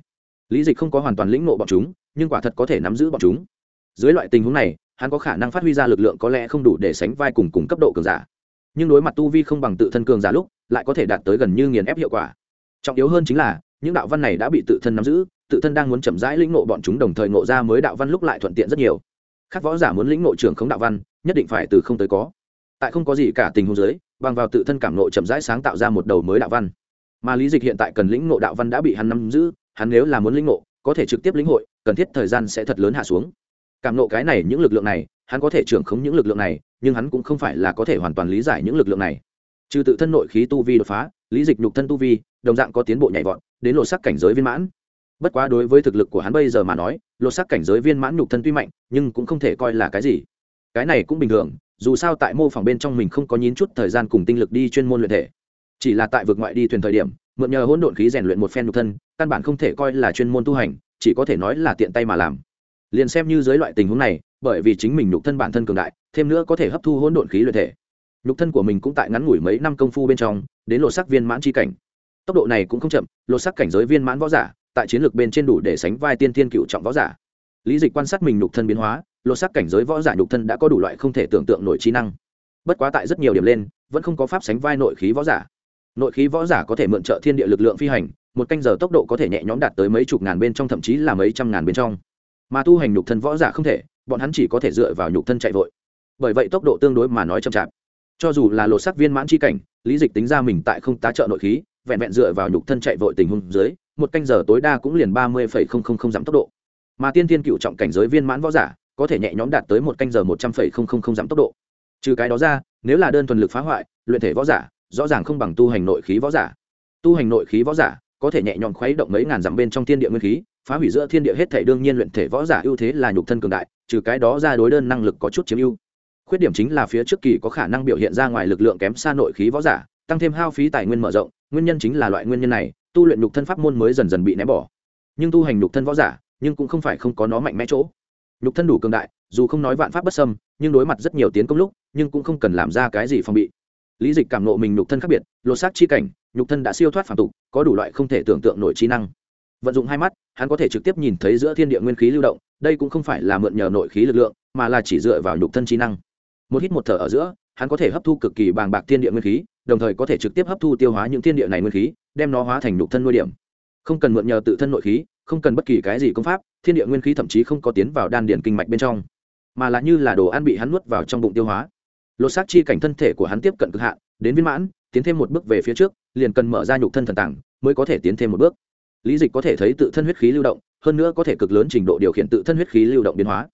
Lý dịch không có hoàn toàn lĩnh ngộ bọn chúng, nhưng quả thật có thể nắm giữ bọn chúng. Dưới loại tình huống này, hắn có khả năng phát huy ra lực lượng có lẽ không đủ để sánh vai cùng cùng cấp độ cường giả nhưng đối mặt tu vi không bằng tự thân cường giả lúc, lại có thể đạt tới gần như nghiền ép hiệu quả. Trọng yếu hơn chính là, những đạo văn này đã bị tự thân nắm giữ, tự thân đang muốn chậm rãi lĩnh ngộ bọn chúng đồng thời ngộ ra mới đạo văn lúc lại thuận tiện rất nhiều. Các võ giả muốn lĩnh ngộ trưởng không đạo văn, nhất định phải từ không tới có. Tại không có gì cả tình huống giới bằng vào tự thân cảm ngộ chậm rãi sáng tạo ra một đầu mới đạo văn. Mà lý dịch hiện tại cần lĩnh ngộ đạo văn đã bị hắn nắm giữ, hắn nếu là muốn lĩnh ngộ, có thể trực tiếp lĩnh hội, cần thiết thời gian sẽ thật lớn hạ xuống. Cảm ngộ cái này, những lực lượng này hắn có thể trưởng khống những lực lượng này, nhưng hắn cũng không phải là có thể hoàn toàn lý giải những lực lượng này. Trừ tự thân nội khí tu vi đột phá, lý dịch nhục thân tu vi, đồng dạng có tiến bộ nhảy vọt, đến lộ sắc cảnh giới viên mãn. Bất quá đối với thực lực của hắn bây giờ mà nói lộ sắc cảnh giới viên mãn nhục thân tuy mạnh, nhưng cũng không thể coi là cái gì. Cái này cũng bình thường, dù sao tại mô phỏng bên trong mình không có nhín chút thời gian cùng tinh lực đi chuyên môn luyện thể. Chỉ là tại vực ngoại đi thuyền thời điểm, mượn nhờ hỗn độn khí rèn luyện một phen nhục thân, căn bản không thể coi là chuyên môn tu hành, chỉ có thể nói là tiện tay mà làm. Liền xem như dưới loại tình huống này bởi vì chính mình nhục thân bản thân cường đại, thêm nữa có thể hấp thu hỗn độn khí luyện thể. Nhục thân của mình cũng tại ngắn ngủi mấy năm công phu bên trong, đến lộ sắc viên mãn chi cảnh. Tốc độ này cũng không chậm lộ sắc cảnh giới viên mãn võ giả, tại chiến lược bên trên đủ để sánh vai tiên thiên cựu trọng võ giả. Lý dịch quan sát mình nhục thân biến hóa lộ sắc cảnh giới võ giả nhục thân đã có đủ loại không thể tưởng tượng nổi trí năng. Bất quá tại rất nhiều điểm lên, vẫn không có pháp sánh vai nội khí võ giả. Nội khí võ giả có thể mượn trợ thiên địa lực lượng phi hành, một canh giờ tốc độ có thể nhẹ nhõm đạt tới mấy chục ngàn bên trong, thậm chí là mấy trăm ngàn bên trong. Mà tu hành nhục thân võ giả không thể bọn hắn chỉ có thể dựa vào nhục thân chạy vội. Bởi vậy tốc độ tương đối mà nói chậm chạp. Cho dù là lột sắc viên mãn c h i cảnh, lý dịch tính ra mình tại không tá trợ nội khí, vẹn vẹn dựa vào nhục thân chạy vội tình huống dưới, một canh giờ tối đa cũng liền ba mươi không không không giảm tốc độ. Mà tiên tiên cựu trọng cảnh giới viên mãn võ giả, có thể nhẹ nhõm đạt tới một canh giờ một trăm không không không giảm tốc độ. Trừ cái đó ra, nếu là đơn thuần lực phá hoại, luyện thể võ giả, rõ ràng không bằng tu hành nội khí võ giả. Tu hành nội khí võ giả, có thể nhẹ nhõm khuấy động mấy ngàn dặm bên trong thiên địa nguyên khí phá hủy giữa thiên địa hết thể đương nhiên luyện thể võ giả ưu thế là nhục thân cường đại, trừ cái đó ra đối đơn năng lực có chút chiếm ưu. Khuyết điểm chính là phía trước kỳ có khả năng biểu hiện ra ngoài lực lượng kém xa nội khí võ giả, tăng thêm hao phí tài nguyên mở rộng, nguyên nhân chính là loại nguyên nhân này, tu luyện nhục thân pháp môn mới dần dần bị ném bỏ. Nhưng tu hành nhục thân võ giả, nhưng cũng không phải không có nó mạnh mẽ chỗ. Nhục thân đủ cường đại, dù không nói vạn pháp bất xâm, nhưng đối mặt rất nhiều tiến công lúc, nhưng cũng không cần làm ra cái gì phòng bị. Lý dịch cảm nộ mình nhục thân khác biệt, lột xác chi cảnh, nhục thân đã siêu thoát phản tục, có đủ loại không thể tưởng tượng nổi trí năng. Vận dụng hai mắt hắn có thể trực tiếp nhìn thấy giữa thiên địa nguyên khí lưu động, đây cũng không phải là mượn nhờ nội khí lực lượng, mà là chỉ dựa vào nhục thân trí năng. Một hít một thở ở giữa, hắn có thể hấp thu cực kỳ bàng bạc thiên địa nguyên khí, đồng thời có thể trực tiếp hấp thu tiêu hóa những thiên địa này nguyên khí, đem nó hóa thành nhục thân nuôi điểm. Không cần mượn nhờ tự thân nội khí, không cần bất kỳ cái gì công pháp, thiên địa nguyên khí thậm chí không có tiến vào đan điển kinh mạch bên trong, mà là như là đồ ăn bị hắn nuốt vào trong bụng tiêu hóa. Lột xác chi cảnh thân thể của hắn tiếp cận cực hạn, đến viên mãn, tiến thêm một bước về phía trước, liền cần mở ra nhục thân thần tảng mới có thể tiến thêm một bước lý dịch có thể thấy tự thân huyết khí lưu động, hơn nữa có thể cực lớn trình độ điều khiển tự thân huyết khí lưu động biến hóa.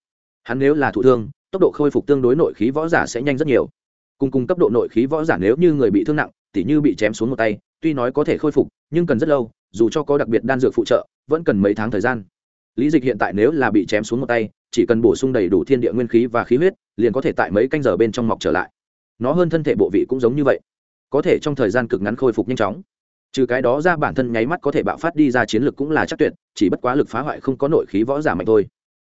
Hắn nếu là thụ thương, tốc độ khôi phục tương đối nội khí võ giả sẽ nhanh rất nhiều. Cùng cùng cấp độ nội khí võ giả nếu như người bị thương nặng, tỉ như bị chém xuống một tay, tuy nói có thể khôi phục, nhưng cần rất lâu, dù cho có đặc biệt đan dược phụ trợ, vẫn cần mấy tháng thời gian. Lý dịch hiện tại nếu là bị chém xuống một tay, chỉ cần bổ sung đầy đủ thiên địa nguyên khí và khí huyết, liền có thể tại mấy canh giờ bên trong mọc trở lại. Nó hơn thân thể bộ vị cũng giống như vậy. Có thể trong thời gian cực ngắn khôi phục nhanh chóng trừ cái đó ra bản thân nháy mắt có thể bạo phát đi ra chiến lực cũng là chắc tuyệt, chỉ bất quá lực phá hoại không có nội khí võ giả mạnh thôi.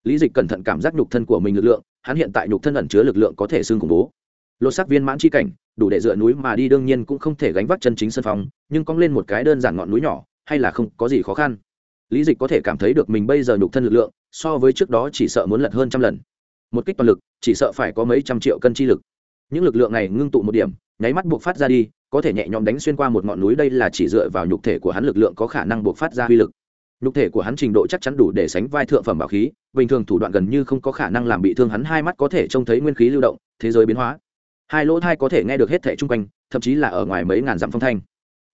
Lý dịch cẩn thận cảm giác nhục thân của mình lực lượng, hắn hiện tại nhục thân ẩn chứa lực lượng có thể xương khủng bố. Lột sắc viên mãn chi cảnh, đủ để dựa núi mà đi đương nhiên cũng không thể gánh vác chân chính sân phong, nhưng cong lên một cái đơn giản ngọn núi nhỏ, hay là không có gì khó khăn. Lý dịch có thể cảm thấy được mình bây giờ nhục thân lực lượng, so với trước đó chỉ sợ muốn lật hơn trăm lần. Một kích toàn lực, chỉ sợ phải có mấy trăm triệu cân chi lực. Những lực lượng này ngưng tụ một điểm, nháy mắt buộc phát ra đi có thể nhẹ nhõm đánh xuyên qua một ngọn núi đây là chỉ dựa vào nhục thể của hắn lực lượng có khả năng buộc phát ra uy lực. Nhục thể của hắn trình độ chắc chắn đủ để sánh vai thượng phẩm bảo khí, bình thường thủ đoạn gần như không có khả năng làm bị thương hắn, hai mắt có thể trông thấy nguyên khí lưu động, thế giới biến hóa. Hai lỗ thai có thể nghe được hết thể chung quanh, thậm chí là ở ngoài mấy ngàn dặm phong thanh.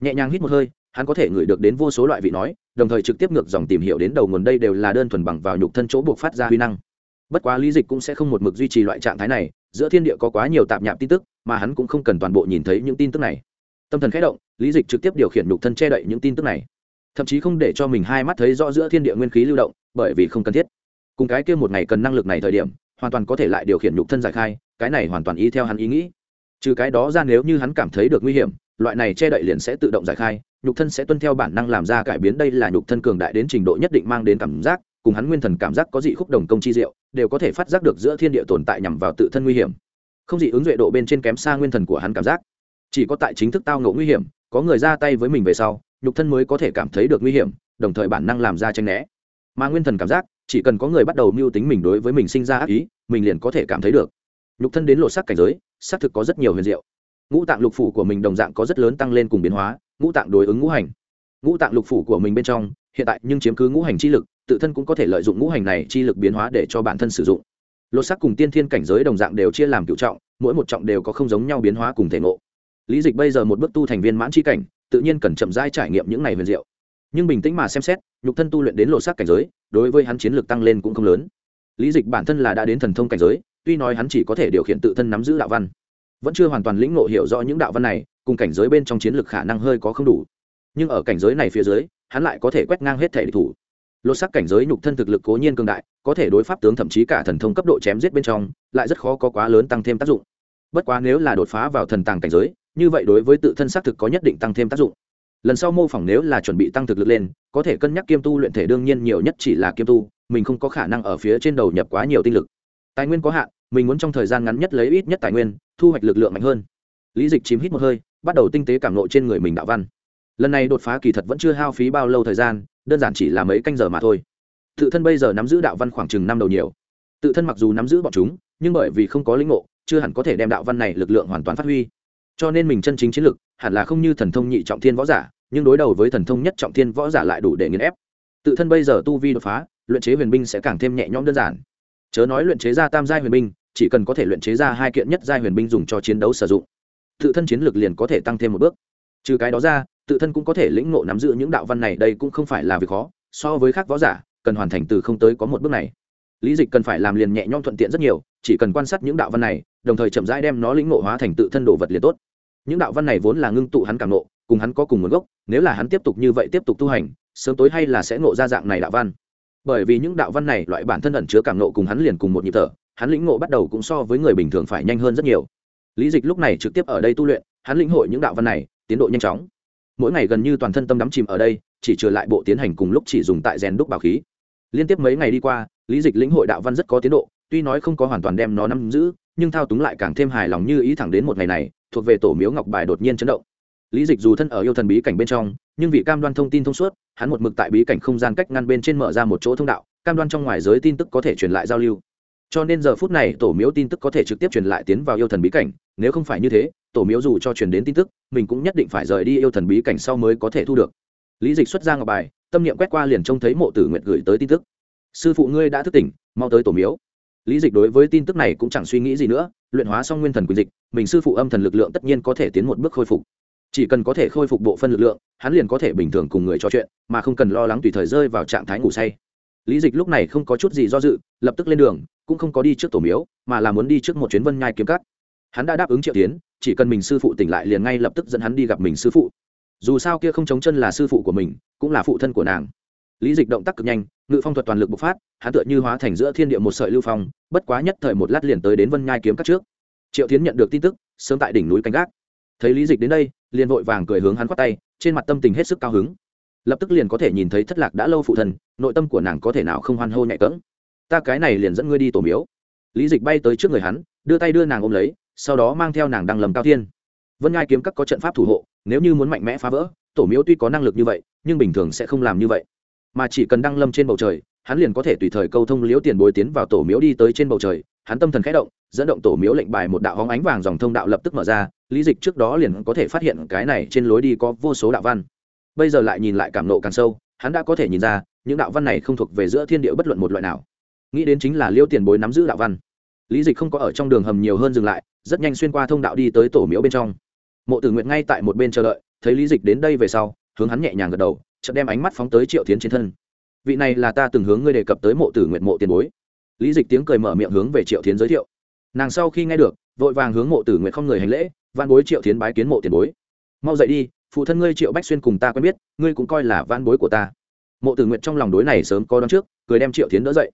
Nhẹ nhàng hít một hơi, hắn có thể ngửi được đến vô số loại vị nói, đồng thời trực tiếp ngược dòng tìm hiểu đến đầu nguồn đây đều là đơn thuần bằng vào nhục thân chỗ buộc phát ra huy năng. Bất quá lý dịch cũng sẽ không một mực duy trì loại trạng thái này, giữa thiên địa có quá nhiều tạp nhạp tin tức, mà hắn cũng không cần toàn bộ nhìn thấy những tin tức này tâm thần khẽ động, lý dịch trực tiếp điều khiển nhục thân che đậy những tin tức này. Thậm chí không để cho mình hai mắt thấy rõ giữa thiên địa nguyên khí lưu động, bởi vì không cần thiết. Cùng cái kia một ngày cần năng lực này thời điểm, hoàn toàn có thể lại điều khiển nhục thân giải khai, cái này hoàn toàn ý theo hắn ý nghĩ. Trừ cái đó ra nếu như hắn cảm thấy được nguy hiểm, loại này che đậy liền sẽ tự động giải khai, nhục thân sẽ tuân theo bản năng làm ra cải biến đây là nhục thân cường đại đến trình độ nhất định mang đến cảm giác, cùng hắn nguyên thần cảm giác có dị khúc đồng công chi diệu, đều có thể phát giác được giữa thiên địa tồn tại nhằm vào tự thân nguy hiểm. Không dị ứng duệ độ bên trên kém xa nguyên thần của hắn cảm giác chỉ có tại chính thức tao ngộ nguy hiểm, có người ra tay với mình về sau, nhục thân mới có thể cảm thấy được nguy hiểm, đồng thời bản năng làm ra tranh né. Mà nguyên thần cảm giác, chỉ cần có người bắt đầu mưu tính mình đối với mình sinh ra ác ý, mình liền có thể cảm thấy được. Nhục thân đến lột sắc cảnh giới, xác thực có rất nhiều huyền diệu. Ngũ tạng lục phủ của mình đồng dạng có rất lớn tăng lên cùng biến hóa, ngũ tạng đối ứng ngũ hành. Ngũ tạng lục phủ của mình bên trong, hiện tại nhưng chiếm cứ ngũ hành chi lực, tự thân cũng có thể lợi dụng ngũ hành này chi lực biến hóa để cho bản thân sử dụng. Lột xác cùng tiên thiên cảnh giới đồng dạng đều chia làm cựu trọng, mỗi một trọng đều có không giống nhau biến hóa cùng thể ngộ lý dịch bây giờ một bước tu thành viên mãn chi cảnh, tự nhiên cần chậm rãi trải nghiệm những này huyền diệu. Nhưng bình tĩnh mà xem xét, nhục thân tu luyện đến lộ sắc cảnh giới, đối với hắn chiến lược tăng lên cũng không lớn. Lý dịch bản thân là đã đến thần thông cảnh giới, tuy nói hắn chỉ có thể điều khiển tự thân nắm giữ đạo văn, vẫn chưa hoàn toàn lĩnh ngộ hiểu rõ những đạo văn này, cùng cảnh giới bên trong chiến lược khả năng hơi có không đủ. Nhưng ở cảnh giới này phía dưới, hắn lại có thể quét ngang hết thể địch thủ. Lột sắc cảnh giới nhục thân thực lực cố nhiên cương đại, có thể đối pháp tướng thậm chí cả thần thông cấp độ chém giết bên trong, lại rất khó có quá lớn tăng thêm tác dụng. Bất quá nếu là đột phá vào thần tàng cảnh giới như vậy đối với tự thân xác thực có nhất định tăng thêm tác dụng. Lần sau mô phỏng nếu là chuẩn bị tăng thực lực lên, có thể cân nhắc kiêm tu luyện thể đương nhiên nhiều nhất chỉ là kiêm tu, mình không có khả năng ở phía trên đầu nhập quá nhiều tinh lực. Tài nguyên có hạn, mình muốn trong thời gian ngắn nhất lấy ít nhất tài nguyên, thu hoạch lực lượng mạnh hơn. Lý dịch chìm hít một hơi, bắt đầu tinh tế cảm lộ trên người mình đạo văn. Lần này đột phá kỳ thật vẫn chưa hao phí bao lâu thời gian, đơn giản chỉ là mấy canh giờ mà thôi. Tự thân bây giờ nắm giữ đạo văn khoảng chừng năm đầu nhiều. Tự thân mặc dù nắm giữ bọn chúng, nhưng bởi vì không có linh ngộ, chưa hẳn có thể đem đạo văn này lực lượng hoàn toàn phát huy cho nên mình chân chính chiến lực, hẳn là không như thần thông nhị trọng thiên võ giả, nhưng đối đầu với thần thông nhất trọng thiên võ giả lại đủ để nghiền ép. Tự thân bây giờ tu vi đột phá, luyện chế huyền binh sẽ càng thêm nhẹ nhõm đơn giản. Chớ nói luyện chế ra tam giai huyền binh, chỉ cần có thể luyện chế ra hai kiện nhất giai huyền binh dùng cho chiến đấu sử dụng, tự thân chiến lực liền có thể tăng thêm một bước. Trừ cái đó ra, tự thân cũng có thể lĩnh ngộ nắm giữ những đạo văn này đây cũng không phải là việc khó, so với khác võ giả, cần hoàn thành từ không tới có một bước này. Lý dịch cần phải làm liền nhẹ nhõm thuận tiện rất nhiều, chỉ cần quan sát những đạo văn này, đồng thời chậm rãi đem nó lĩnh ngộ hóa thành tự thân đồ vật liền tốt những đạo văn này vốn là ngưng tụ hắn cảm nộ cùng hắn có cùng nguồn gốc, nếu là hắn tiếp tục như vậy tiếp tục tu hành, sớm tối hay là sẽ ngộ ra dạng này đạo văn. Bởi vì những đạo văn này loại bản thân ẩn chứa cảm nộ cùng hắn liền cùng một nhịp thở, hắn lĩnh ngộ bắt đầu cũng so với người bình thường phải nhanh hơn rất nhiều. Lý dịch lúc này trực tiếp ở đây tu luyện, hắn lĩnh hội những đạo văn này, tiến độ nhanh chóng. Mỗi ngày gần như toàn thân tâm đắm chìm ở đây, chỉ trừ lại bộ tiến hành cùng lúc chỉ dùng tại rèn đúc bảo khí. Liên tiếp mấy ngày đi qua, lý dịch lĩnh hội đạo văn rất có tiến độ, tuy nói không có hoàn toàn đem nó nắm giữ nhưng thao túng lại càng thêm hài lòng như ý thẳng đến một ngày này, thuộc về tổ miếu ngọc bài đột nhiên chấn động. Lý dịch dù thân ở yêu thần bí cảnh bên trong, nhưng vì cam đoan thông tin thông suốt, hắn một mực tại bí cảnh không gian cách ngăn bên trên mở ra một chỗ thông đạo, cam đoan trong ngoài giới tin tức có thể truyền lại giao lưu. Cho nên giờ phút này, tổ miếu tin tức có thể trực tiếp truyền lại tiến vào yêu thần bí cảnh, nếu không phải như thế, tổ miếu dù cho truyền đến tin tức, mình cũng nhất định phải rời đi yêu thần bí cảnh sau mới có thể thu được. Lý dịch xuất ra ngọc bài, tâm niệm quét qua liền trông thấy mộ tử nguyện gửi tới tin tức. Sư phụ ngươi đã thức tỉnh, mau tới tổ miếu lý dịch đối với tin tức này cũng chẳng suy nghĩ gì nữa, luyện hóa xong nguyên thần quỳnh dịch, mình sư phụ âm thần lực lượng tất nhiên có thể tiến một bước khôi phục. Chỉ cần có thể khôi phục bộ phân lực lượng, hắn liền có thể bình thường cùng người trò chuyện, mà không cần lo lắng tùy thời rơi vào trạng thái ngủ say. Lý dịch lúc này không có chút gì do dự, lập tức lên đường, cũng không có đi trước tổ miếu, mà là muốn đi trước một chuyến vân nhai kiếm cắt hắn đã đáp ứng triệu tiến, chỉ cần mình sư phụ tỉnh lại liền ngay lập tức dẫn hắn đi gặp mình sư phụ. Dù sao kia không chống chân là sư phụ của mình, cũng là phụ thân của nàng. Lý dịch động tác cực nhanh ngự phong thuật toàn lực bộc phát hắn tựa như hóa thành giữa thiên địa một sợi lưu phong bất quá nhất thời một lát liền tới đến vân nhai kiếm cắt trước. Triệu tiến nhận được tin tức sớm tại đỉnh núi canh gác. Thấy lý dịch đến đây liền vội vàng cười hướng hắn khoát tay trên mặt tâm tình hết sức cao hứng. Lập tức liền có thể nhìn thấy thất lạc đã lâu phụ thần, nội tâm của nàng có thể nào không hoan hô nhạy cỡng ta cái này liền dẫn ngươi đi tổ miếu. Lý dịch bay tới trước người hắn đưa tay đưa nàng ôm lấy sau đó mang theo nàng đăng lầm cao thiên. Vân ngai kiếm các có trận pháp thủ hộ nếu như muốn mạnh mẽ phá vỡ tổ miếu tuy có năng lực như vậy nhưng bình thường sẽ không làm như vậy mà chỉ cần đăng lâm trên bầu trời, hắn liền có thể tùy thời câu thông liễu tiền bối tiến vào tổ miếu đi tới trên bầu trời. Hắn tâm thần khẽ động, dẫn động tổ miếu lệnh bài một đạo hóng ánh vàng dòng thông đạo lập tức mở ra, lý dịch trước đó liền có thể phát hiện cái này trên lối đi có vô số đạo văn. Bây giờ lại nhìn lại cảm nộ càng sâu, hắn đã có thể nhìn ra, những đạo văn này không thuộc về giữa thiên địa bất luận một loại nào. Nghĩ đến chính là liêu tiền bối nắm giữ đạo văn. Lý dịch không có ở trong đường hầm nhiều hơn dừng lại, rất nhanh xuyên qua thông đạo đi tới tổ miếu bên trong. Mộ tử nguyện ngay tại một bên chờ đợi, thấy lý dịch đến đây về sau, hướng hắn nhẹ nhàng gật đầu chợt đem ánh mắt phóng tới triệu tiến trên thân. Vị này là ta từng hướng ngươi đề cập tới mộ tử nguyện mộ tiền bối. Lý dịch tiếng cười mở miệng hướng về triệu tiến giới thiệu. Nàng sau khi nghe được, vội vàng hướng mộ tử nguyện không người hành lễ văn bối triệu tiến bái kiến mộ tiền bối. Mau dậy đi, phụ thân ngươi triệu bách xuyên cùng ta quen biết, ngươi cũng coi là van bối của ta. Mộ tử nguyện trong lòng đối này sớm có đón trước, cười đem triệu tiến đỡ dậy.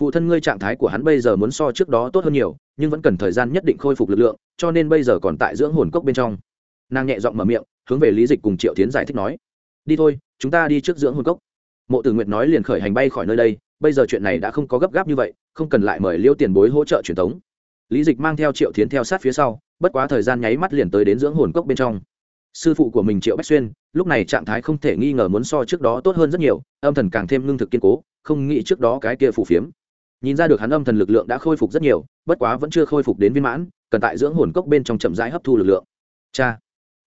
Phụ thân ngươi trạng thái của hắn bây giờ muốn so trước đó tốt hơn nhiều, nhưng vẫn cần thời gian nhất định khôi phục lực lượng, cho nên bây giờ còn tại dưỡng hồn cốc bên trong. Nàng nhẹ giọng mở miệng, hướng về lý dịch cùng triệu tiến giải thích nói. Đi thôi chúng ta đi trước dưỡng hồn cốc. Mộ tử nguyệt nói liền khởi hành bay khỏi nơi đây, bây giờ chuyện này đã không có gấp gáp như vậy, không cần lại mời liêu tiền bối hỗ trợ truyền thống lý dịch mang theo triệu tiến theo sát phía sau, bất quá thời gian nháy mắt liền tới đến dưỡng hồn cốc bên trong. Sư phụ của mình triệu bách xuyên, lúc này trạng thái không thể nghi ngờ muốn so trước đó tốt hơn rất nhiều, âm thần càng thêm lương thực kiên cố, không nghĩ trước đó cái kia phủ phiếm. Nhìn ra được hắn âm thần lực lượng đã khôi phục rất nhiều, bất quá vẫn chưa khôi phục đến viên mãn, cần tại dưỡng hồn cốc bên trong chậm rãi hấp thu lực lượng. Cha!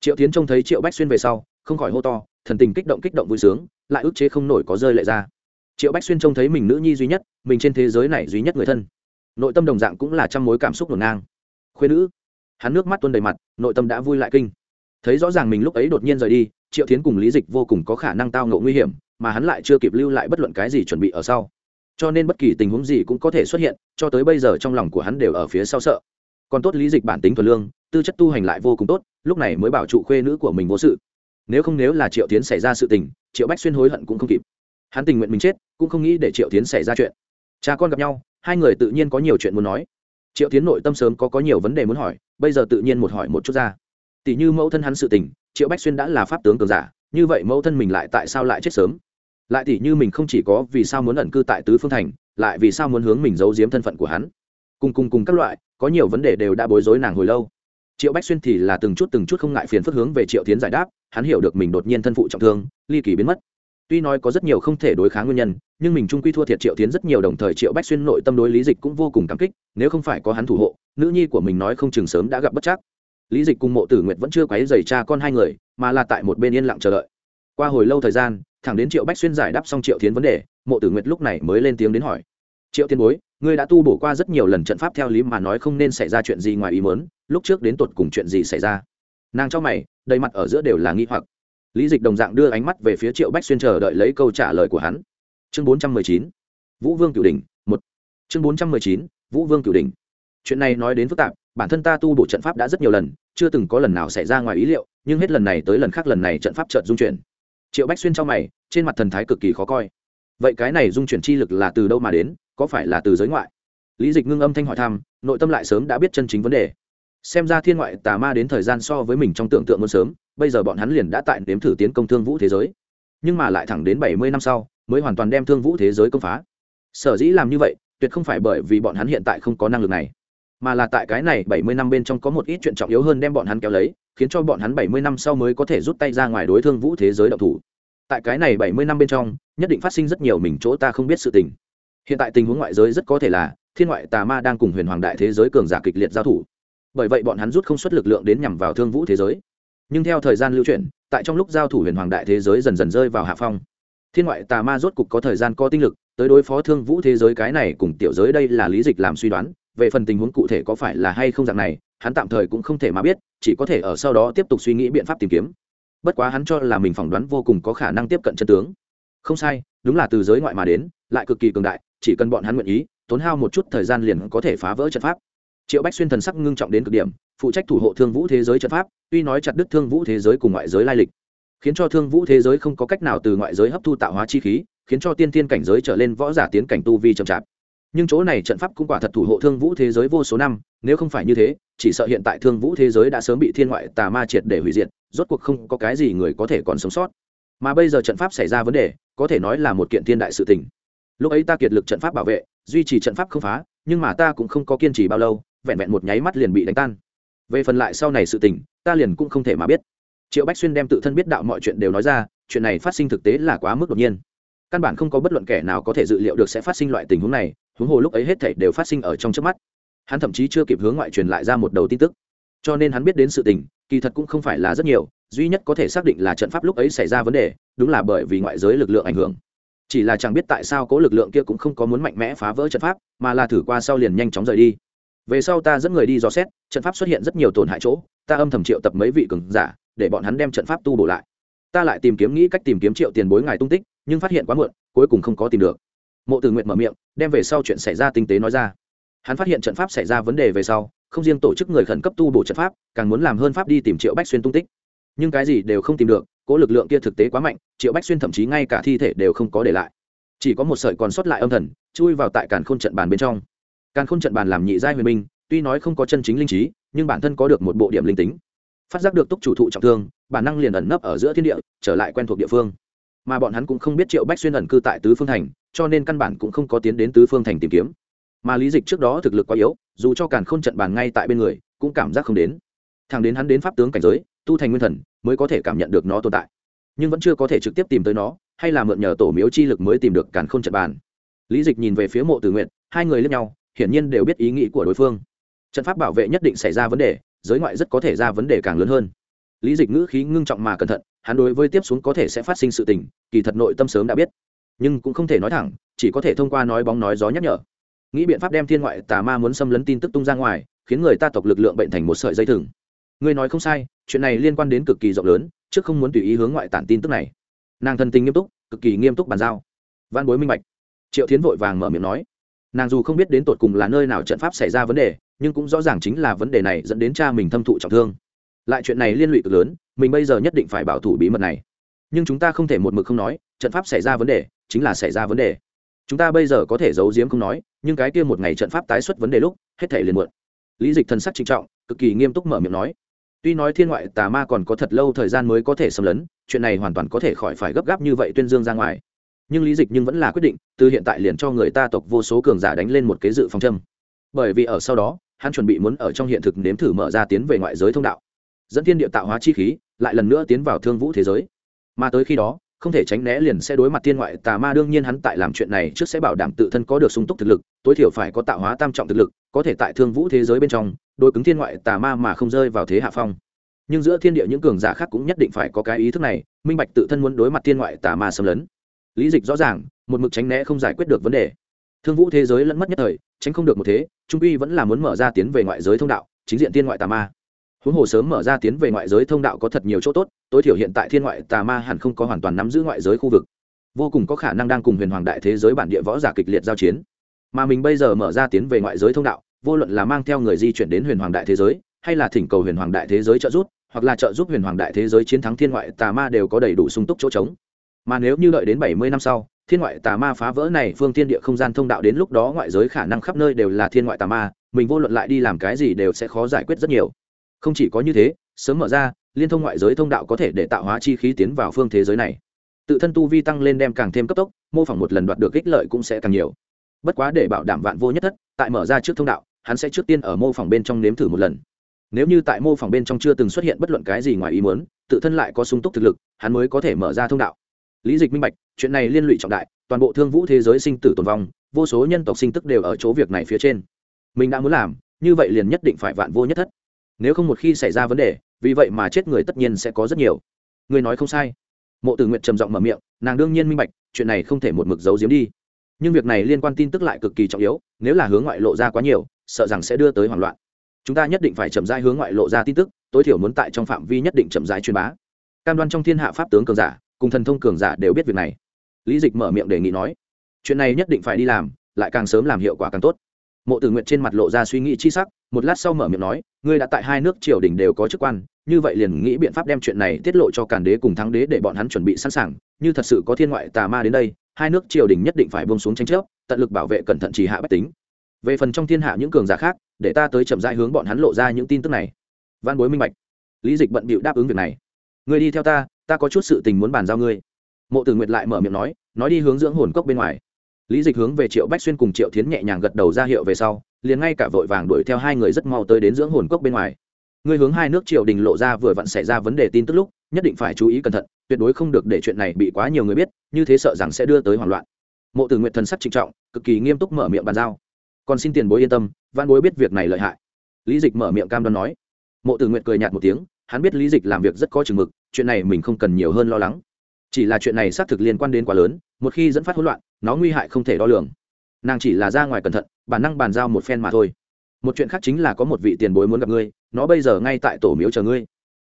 Triệu tiến trông thấy triệu bách xuyên về sau, không khỏi hô to thần tình kích động kích động vui sướng, lại ức chế không nổi có rơi lệ ra. Triệu bách xuyên trông thấy mình nữ nhi duy nhất, mình trên thế giới này duy nhất người thân. Nội tâm đồng dạng cũng là trăm mối cảm xúc ngổn ngang. Khuyên nữ, hắn nước mắt tuôn đầy mặt, nội tâm đã vui lại kinh. Thấy rõ ràng mình lúc ấy đột nhiên rời đi, triệu tiến cùng lý dịch vô cùng có khả năng tao ngộ nguy hiểm, mà hắn lại chưa kịp lưu lại bất luận cái gì chuẩn bị ở sau. Cho nên bất kỳ tình huống gì cũng có thể xuất hiện, cho tới bây giờ trong lòng của hắn đều ở phía sau sợ. Còn tốt lý dịch bản tính thuần lương, tư chất tu hành lại vô cùng tốt, lúc này mới bảo trụ khuê nữ của mình vô sự nếu không nếu là triệu tiến xảy ra sự tình, triệu bách xuyên hối hận cũng không kịp. Hắn tình nguyện mình chết, cũng không nghĩ để triệu tiến xảy ra chuyện. Cha con gặp nhau, hai người tự nhiên có nhiều chuyện muốn nói. Triệu tiến nội tâm sớm có có nhiều vấn đề muốn hỏi, bây giờ tự nhiên một hỏi một chút ra. Tỷ như mẫu thân hắn sự tình, triệu bách xuyên đã là pháp tướng cường giả, như vậy mẫu thân mình lại tại sao lại chết sớm? Lại tỷ như mình không chỉ có vì sao muốn ẩn cư tại tứ phương thành, lại vì sao muốn hướng mình giấu giếm thân phận của hắn? Cùng cùng cùng các loại, có nhiều vấn đề đều đã bối rối nàng hồi lâu triệu bách xuyên thì là từng chút từng chút không ngại phiền phức hướng về triệu tiến giải đáp, hắn hiểu được mình đột nhiên thân phụ trọng thương, ly kỳ biến mất. Tuy nói có rất nhiều không thể đối kháng nguyên nhân, nhưng mình trung quy thua thiệt triệu tiến rất nhiều đồng thời triệu bách xuyên nội tâm đối lý dịch cũng vô cùng cảm kích, nếu không phải có hắn thủ hộ, nữ nhi của mình nói không chừng sớm đã gặp bất chắc. Lý dịch cùng mộ tử nguyệt vẫn chưa quấy dày cha con hai người, mà là tại một bên yên lặng chờ đợi. Qua hồi lâu thời gian, thẳng đến triệu bách xuyên giải đáp xong triệu tiến vấn đề, mộ tử nguyệt lúc này mới lên tiếng đến hỏi. Triệu tiên bối ngươi đã tu bổ qua rất nhiều lần trận pháp theo lý mà nói không nên xảy ra chuyện gì ngoài ý mớn lúc trước đến tột cùng chuyện gì xảy ra? Nàng cho mày, đầy mặt ở giữa đều là nghi hoặc. Lý dịch đồng dạng đưa ánh mắt về phía triệu bách xuyên chờ đợi lấy câu trả lời của hắn. Chương bốn trăm mười chín, vũ vương cửu đình một. Chương bốn trăm mười chín, vũ vương cửu đình chuyện này nói đến phức tạp, bản thân ta tu bổ trận pháp đã rất nhiều lần, chưa từng có lần nào xảy ra ngoài ý liệu, nhưng hết lần này tới lần khác lần này trận pháp chợt dung chuyển. Triệu bách xuyên cho mày, trên mặt thần thái cực kỳ khó coi. Vậy cái này dung chuyển chi lực là từ đâu mà đến? Có phải là từ giới ngoại? Lý dịch ngưng âm thanh hỏi thăm, nội tâm lại sớm đã biết chân chính vấn đề. Xem ra thiên ngoại tà ma đến thời gian so với mình trong tưởng tượng muốn sớm, bây giờ bọn hắn liền đã tại nếm thử tiến công thương vũ thế giới. Nhưng mà lại thẳng đến bảy mươi năm sau, mới hoàn toàn đem thương vũ thế giới công phá. Sở dĩ làm như vậy, tuyệt không phải bởi vì bọn hắn hiện tại không có năng lực này, mà là tại cái này bảy mươi năm bên trong có một ít chuyện trọng yếu hơn đem bọn hắn kéo lấy, khiến cho bọn hắn bảy mươi năm sau mới có thể rút tay ra ngoài đối thương vũ thế giới độc thủ. Tại cái này bảy mươi năm bên trong, nhất định phát sinh rất nhiều mình chỗ ta không biết sự tình hiện tại tình huống ngoại giới rất có thể là, thiên ngoại tà ma đang cùng huyền hoàng đại thế giới cường giả kịch liệt giao thủ. Bởi vậy bọn hắn rút không xuất lực lượng đến nhằm vào thương vũ thế giới. Nhưng theo thời gian lưu chuyển, tại trong lúc giao thủ huyền hoàng đại thế giới dần dần rơi vào hạ phong. Thiên ngoại tà ma rốt cục có thời gian có tinh lực tới đối phó thương vũ thế giới cái này cùng tiểu giới đây là lý dịch làm suy đoán, về phần tình huống cụ thể có phải là hay không dạng này, hắn tạm thời cũng không thể mà biết, chỉ có thể ở sau đó tiếp tục suy nghĩ biện pháp tìm kiếm. Bất quá hắn cho là mình phỏng đoán vô cùng có khả năng tiếp cận chân tướng. Không sai, đúng là từ giới ngoại mà đến, lại cực kỳ cường đại chỉ cần bọn hắn nguyện ý, tốn hao một chút thời gian liền có thể phá vỡ trận pháp. Triệu bách xuyên thần sắc ngưng trọng đến cực điểm, phụ trách thủ hộ thương vũ thế giới trận pháp, tuy nói chặt đứt thương vũ thế giới cùng ngoại giới lai lịch, khiến cho thương vũ thế giới không có cách nào từ ngoại giới hấp thu tạo hóa chi khí, khiến cho tiên tiên cảnh giới trở lên võ giả tiến cảnh tu vi chậm chạp. Nhưng chỗ này trận pháp cũng quả thật thủ hộ thương vũ thế giới vô số năm, nếu không phải như thế, chỉ sợ hiện tại thương vũ thế giới đã sớm bị thiên ngoại tà ma triệt để hủy diệt, rốt cuộc không có cái gì người có thể còn sống sót. Mà bây giờ trận pháp xảy ra vấn đề, có thể nói là một kiện thiên đại sự tình lúc ấy ta kiệt lực trận pháp bảo vệ, duy trì trận pháp không phá, nhưng mà ta cũng không có kiên trì bao lâu, vẹn vẹn một nháy mắt liền bị đánh tan. Về phần lại sau này sự tình, ta liền cũng không thể mà biết. Triệu bách xuyên đem tự thân biết đạo mọi chuyện đều nói ra, chuyện này phát sinh thực tế là quá mức đột nhiên. Căn bản không có bất luận kẻ nào có thể dự liệu được sẽ phát sinh loại tình huống này, huống hồ lúc ấy hết thảy đều phát sinh ở trong trước mắt. Hắn thậm chí chưa kịp hướng ngoại truyền lại ra một đầu tin tức. Cho nên hắn biết đến sự tình, kỳ thật cũng không phải là rất nhiều, duy nhất có thể xác định là trận pháp lúc ấy xảy ra vấn đề, đúng là bởi vì ngoại giới lực lượng ảnh hưởng chỉ là chẳng biết tại sao cố lực lượng kia cũng không có muốn mạnh mẽ phá vỡ trận pháp, mà là thử qua sau liền nhanh chóng rời đi. Về sau ta dẫn người đi dò xét, trận pháp xuất hiện rất nhiều tổn hại chỗ, ta âm thầm triệu tập mấy vị cường giả, để bọn hắn đem trận pháp tu bổ lại. Ta lại tìm kiếm nghĩ cách tìm kiếm triệu tiền bối ngài tung tích, nhưng phát hiện quá muộn, cuối cùng không có tìm được. Mộ từ nguyện mở miệng, đem về sau chuyện xảy ra tinh tế nói ra. Hắn phát hiện trận pháp xảy ra vấn đề về sau, không riêng tổ chức người khẩn cấp tu bổ trận pháp, càng muốn làm hơn pháp đi tìm triệu bách xuyên tung tích. Nhưng cái gì đều không tìm được, cố lực lượng kia thực tế quá mạnh triệu bách xuyên thậm chí ngay cả thi thể đều không có để lại chỉ có một sợi còn sót lại âm thần chui vào tại càn khôn trận bàn bên trong càn khôn trận bàn làm nhị giai huyền minh tuy nói không có chân chính linh trí nhưng bản thân có được một bộ điểm linh tính phát giác được túc chủ thụ trọng thương bản năng liền ẩn nấp ở giữa thiên địa trở lại quen thuộc địa phương mà bọn hắn cũng không biết triệu bách xuyên ẩn cư tại tứ phương thành cho nên căn bản cũng không có tiến đến tứ phương thành tìm kiếm mà lý dịch trước đó thực lực quá yếu dù cho càn k h ô n trận bàn ngay tại bên người cũng cảm giác không đến thằng đến hắn đến pháp tướng cảnh giới tu thành nguyên thần mới có thể cảm nhận được nó tồn tại nhưng vẫn chưa có thể trực tiếp tìm tới nó, hay là mượn nhờ tổ miếu chi lực mới tìm được càn k h ô n trận bàn. Lý dịch nhìn về phía mộ tử nguyện hai người lẫn nhau, hiển nhiên đều biết ý nghĩ của đối phương. Trận pháp bảo vệ nhất định xảy ra vấn đề, giới ngoại rất có thể ra vấn đề càng lớn hơn. Lý dịch ngữ khí ngưng trọng mà cẩn thận, hắn đối với tiếp xuống có thể sẽ phát sinh sự tình, kỳ thật nội tâm sớm đã biết. Nhưng cũng không thể nói thẳng, chỉ có thể thông qua nói bóng nói gió nhắc nhở. Nghĩ biện pháp đem thiên ngoại tà ma muốn xâm lấn tin tức tung ra ngoài, khiến người ta tộc lực lượng bệnh thành một sợi dây thừng. Ngươi nói không sai, chuyện này liên quan đến cực kỳ rộng lớn trước không muốn tùy ý hướng ngoại tản tin tức này. Nàng thân tình nghiêm túc, cực kỳ nghiêm túc bàn giao. Văn bối minh bạch. Triệu tiến vội vàng mở miệng nói. Nàng dù không biết đến tột cùng là nơi nào trận pháp xảy ra vấn đề, nhưng cũng rõ ràng chính là vấn đề này dẫn đến cha mình thâm thụ trọng thương. Lại chuyện này liên lụy cực lớn, mình bây giờ nhất định phải bảo thủ bí mật này. Nhưng chúng ta không thể một mực không nói, trận pháp xảy ra vấn đề, chính là xảy ra vấn đề. Chúng ta bây giờ có thể giấu giếm không nói, nhưng cái kia một ngày trận pháp tái xuất vấn đề lúc, hết thể liền muộn. Lý dịch thần sắc trinh trọng, cực kỳ nghiêm túc mở miệng nói tuy nói thiên ngoại tà ma còn có thật lâu thời gian mới có thể xâm lấn, chuyện này hoàn toàn có thể khỏi phải gấp gáp như vậy tuyên dương ra ngoài. Nhưng lý dịch nhưng vẫn là quyết định, từ hiện tại liền cho người ta tộc vô số cường giả đánh lên một kế dự phòng châm. Bởi vì ở sau đó, hắn chuẩn bị muốn ở trong hiện thực nếm thử mở ra tiến về ngoại giới thông đạo. Dẫn thiên địa tạo hóa chi khí, lại lần nữa tiến vào thương vũ thế giới. Mà tới khi đó, không thể tránh né liền sẽ đối mặt thiên ngoại tà ma, đương nhiên hắn tại làm chuyện này trước sẽ bảo đảm tự thân có được sung túc thực lực, tối thiểu phải có tạo hóa tam trọng thực lực, có thể tại thương vũ thế giới bên trong đối cứng thiên ngoại tà ma mà không rơi vào thế hạ phong. Nhưng giữa thiên địa những cường giả khác cũng nhất định phải có cái ý thức này, minh bạch tự thân muốn đối mặt thiên ngoại tà ma xâm lấn. Lý dịch rõ ràng, một mực tránh né không giải quyết được vấn đề. Thương vũ thế giới lẫn mất nhất thời, tránh không được một thế, trung uy vẫn là muốn mở ra tiến về ngoại giới thông đạo, chính diện thiên ngoại tà ma. Huống hồ sớm mở ra tiến về ngoại giới thông đạo có thật nhiều chỗ tốt, tối thiểu hiện tại thiên ngoại tà ma hẳn không có hoàn toàn nắm giữ ngoại giới khu vực. Vô cùng có khả năng đang cùng huyền hoàng đại thế giới bản địa võ giả kịch liệt giao chiến. Mà mình bây giờ mở ra tiến về ngoại giới thông đạo vô luận là mang theo người di chuyển đến huyền hoàng đại thế giới, hay là thỉnh cầu huyền hoàng đại thế giới trợ giúp, hoặc là trợ giúp huyền hoàng đại thế giới chiến thắng thiên ngoại tà ma đều có đầy đủ sung túc chỗ trống. Mà nếu như đợi đến bảy mươi năm sau, thiên ngoại tà ma phá vỡ này phương thiên địa không gian thông đạo đến lúc đó ngoại giới khả năng khắp nơi đều là thiên ngoại tà ma, mình vô luận lại đi làm cái gì đều sẽ khó giải quyết rất nhiều. Không chỉ có như thế, sớm mở ra, liên thông ngoại giới thông đạo có thể để tạo hóa chi khí tiến vào phương thế giới này. Tự thân tu vi tăng lên đem càng thêm cấp tốc, mô phỏng một lần đoạt được ích lợi cũng sẽ càng nhiều. Bất quá để bảo đảm vạn vô nhất thất, tại mở ra trước thông đạo hắn sẽ trước tiên ở mô phỏng bên trong nếm thử một lần. Nếu như tại mô phỏng bên trong chưa từng xuất hiện bất luận cái gì ngoài ý muốn, tự thân lại có sung túc thực lực, hắn mới có thể mở ra thông đạo. Lý dịch minh bạch, chuyện này liên lụy trọng đại, toàn bộ thương vũ thế giới sinh tử tồn vong, vô số nhân tộc sinh tức đều ở chỗ việc này phía trên. Mình đã muốn làm, như vậy liền nhất định phải vạn vô nhất thất. Nếu không một khi xảy ra vấn đề, vì vậy mà chết người tất nhiên sẽ có rất nhiều. Người nói không sai. Mộ tử nguyện trầm giọng mở miệng, nàng đương nhiên minh bạch, chuyện này không thể một mực giấu giếm đi nhưng việc này liên quan tin tức lại cực kỳ trọng yếu, nếu là hướng ngoại lộ ra quá nhiều, sợ rằng sẽ đưa tới hoảng loạn. Chúng ta nhất định phải chậm rãi hướng ngoại lộ ra tin tức, tối thiểu muốn tại trong phạm vi nhất định chậm rãi truyền bá. Cam đoan trong thiên hạ pháp tướng cường giả, cùng thần thông cường giả đều biết việc này. Lý dịch mở miệng đề nghị nói, chuyện này nhất định phải đi làm, lại càng sớm làm hiệu quả càng tốt. Mộ tử nguyện trên mặt lộ ra suy nghĩ chi sắc, một lát sau mở miệng nói, ngươi đã tại hai nước triều đình đều có chức quan, như vậy liền nghĩ biện pháp đem chuyện này tiết lộ cho càn đế cùng thắng đế để bọn hắn chuẩn bị sẵn sàng, như thật sự có thiên ngoại tà ma đến đây hai nước triều đình nhất định phải bông xuống tranh chấp, tận lực bảo vệ cẩn thận trì hạ bách tính. Về phần trong thiên hạ những cường giả khác, để ta tới chậm rãi hướng bọn hắn lộ ra những tin tức này. Văn bối minh bạch. Lý dịch bận bịu đáp ứng việc này. Người đi theo ta ta có chút sự tình muốn bàn giao ngươi. Mộ tử nguyệt lại mở miệng nói nói đi hướng dưỡng hồn cốc bên ngoài. Lý dịch hướng về triệu bách xuyên cùng triệu tiến h nhẹ nhàng gật đầu ra hiệu về sau, liền ngay cả vội vàng đuổi theo hai người rất mau tới đến dưỡng hồn cốc bên ngoài. Người hướng hai nước triều đình lộ ra vừa vặn xảy ra vấn đề tin tức lúc, nhất định phải chú ý cẩn thận tuyệt đối không được để chuyện này bị quá nhiều người biết, như thế sợ rằng sẽ đưa tới hoảng loạn. Mộ tử nguyện thần sắc trịnh trọng, cực kỳ nghiêm túc mở miệng bàn giao. Còn xin tiền bối yên tâm văn bối biết việc này lợi hại. Lý dịch mở miệng cam đoan nói. Mộ tử nguyện cười nhạt một tiếng, hắn biết lý dịch làm việc rất có chừng mực, chuyện này mình không cần nhiều hơn lo lắng. Chỉ là chuyện này xác thực liên quan đến quá lớn, một khi dẫn phát hỗn loạn, nó nguy hại không thể đo lường. Nàng chỉ là ra ngoài cẩn thận, bản năng bàn giao một phen mà thôi. Một chuyện khác chính là có một vị tiền bối muốn gặp ngươi, nó bây giờ ngay tại tổ miếu chờ ngươi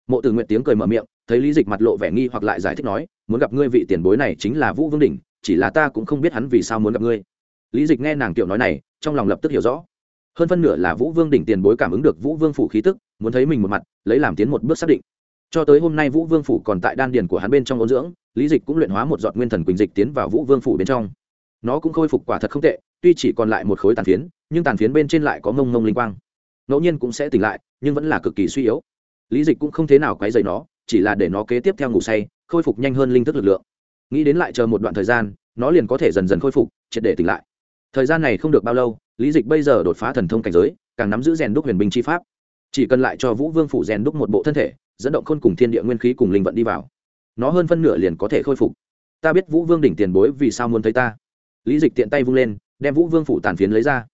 mộ tử nguyện tiếng cười mở miệng, thấy lý dịch mặt lộ vẻ nghi hoặc lại giải thích nói, muốn gặp ngươi vị tiền bối này chính là vũ vương đình chỉ là ta cũng không biết hắn vì sao muốn gặp ngươi. Lý dịch nghe nàng tiểu nói này, trong lòng lập tức hiểu rõ. Hơn phân nửa là vũ vương đỉnh tiền bối cảm ứng được vũ vương phủ khí tức, muốn thấy mình một mặt, lấy làm tiến một bước xác định. Cho tới hôm nay vũ vương phủ còn tại đan điền của hắn bên trong ôn dưỡng, lý dịch cũng luyện hóa một giọt nguyên thần quỳnh dịch tiến vào vũ vương phủ bên trong. Nó cũng khôi phục quả thật không tệ, tuy chỉ còn lại một khối tàn phiến, nhưng tàn phiến bên trên lại có mông mông linh quang. Ngẫu nhiên cũng sẽ tỉnh lại, nhưng vẫn là cực kỳ suy yếu lý dịch cũng không thế nào quấy dày nó, chỉ là để nó kế tiếp theo ngủ say, khôi phục nhanh hơn linh thức lực lượng. Nghĩ đến lại chờ một đoạn thời gian, nó liền có thể dần dần khôi phục, triệt để tỉnh lại. Thời gian này không được bao lâu, lý dịch bây giờ đột phá thần thông cảnh giới, càng nắm giữ rèn đúc huyền binh chi pháp. Chỉ cần lại cho vũ vương phủ rèn đúc một bộ thân thể, dẫn động khôn cùng thiên địa nguyên khí cùng linh vận đi vào, nó hơn phân nửa liền có thể khôi phục. Ta biết vũ vương đỉnh tiền bối vì sao muốn thấy ta. Lý dịch tiện tay vung lên, đem vũ vương phủ tàn phiến lấy ra.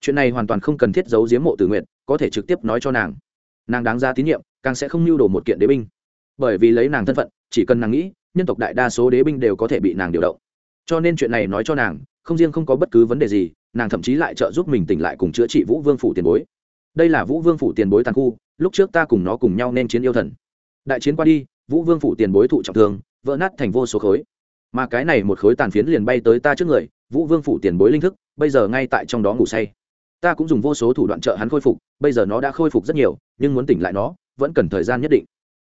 Chuyện này hoàn toàn không cần thiết giấu giếm mộ tử nguyện, có thể trực tiếp nói cho nàng. Nàng đáng ra tín nhiệm càng sẽ không lưu đồ một kiện đế binh. Bởi vì lấy nàng thân phận, chỉ cần nàng nghĩ, nhân tộc đại đa số đế binh đều có thể bị nàng điều động. Cho nên chuyện này nói cho nàng, không riêng không có bất cứ vấn đề gì, nàng thậm chí lại trợ giúp mình tỉnh lại cùng chữa trị vũ vương phủ tiền bối. Đây là vũ vương phủ tiền bối tàn khu, lúc trước ta cùng nó cùng nhau nên chiến yêu thần. Đại chiến qua đi, vũ vương phủ tiền bối thụ trọng thương, vỡ nát thành vô số khối. Mà cái này một khối tàn phiến liền bay tới ta trước người, vũ vương phủ tiền bối linh thức, bây giờ ngay tại trong đó ngủ say. Ta cũng dùng vô số thủ đoạn trợ hắn khôi phục, bây giờ nó đã khôi phục rất nhiều, nhưng muốn tỉnh lại nó vẫn cần thời gian nhất định.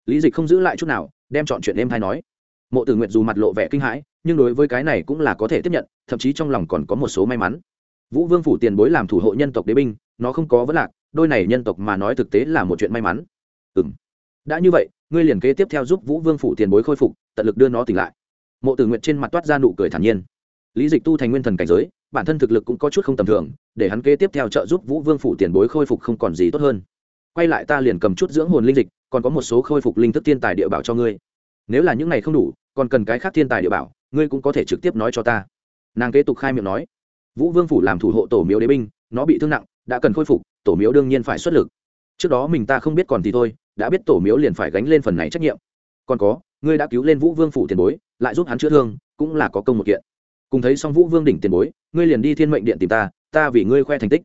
Lý dịch không giữ lại chút nào, đem chọn chuyện em hay nói. Mộ tử nguyện dù mặt lộ vẻ kinh hãi, nhưng đối với cái này cũng là có thể tiếp nhận, thậm chí trong lòng còn có một số may mắn. Vũ vương phủ tiền bối làm thủ hộ nhân tộc đế binh, nó không có vấn lạc, đôi này nhân tộc mà nói thực tế là một chuyện may mắn. Ừ m đã như vậy, ngươi liền kế tiếp theo giúp vũ vương phủ tiền bối khôi phục, tận lực đưa nó tỉnh lại. Mộ tử nguyện trên mặt toát ra nụ cười thản nhiên. Lý dịch tu thành nguyên thần cảnh giới, bản thân thực lực cũng có chút không tầm thường, để hắn kế tiếp theo trợ giúp vũ vương phủ tiền bối khôi phục không còn gì tốt hơn quay lại ta liền cầm chút dưỡng hồn linh dịch, còn có một số khôi phục linh thức thiên tài địa bảo cho ngươi. Nếu là những này không đủ, còn cần cái khác thiên tài địa bảo, ngươi cũng có thể trực tiếp nói cho ta. Nàng kế tục khai miệng nói. Vũ vương phủ làm thủ hộ tổ miếu đế binh, nó bị thương nặng, đã cần khôi phục, tổ miếu đương nhiên phải xuất lực. Trước đó mình ta không biết còn thì thôi, đã biết tổ miếu liền phải gánh lên phần này trách nhiệm. Còn có, ngươi đã cứu lên vũ vương phủ tiền bối, lại giúp hắn chữa thương, cũng là có công một kiện. Cùng thấy xong vũ vương đỉnh tiền bối, ngươi liền đi thiên mệnh điện tìm ta ta vì ngươi khoe thành tích.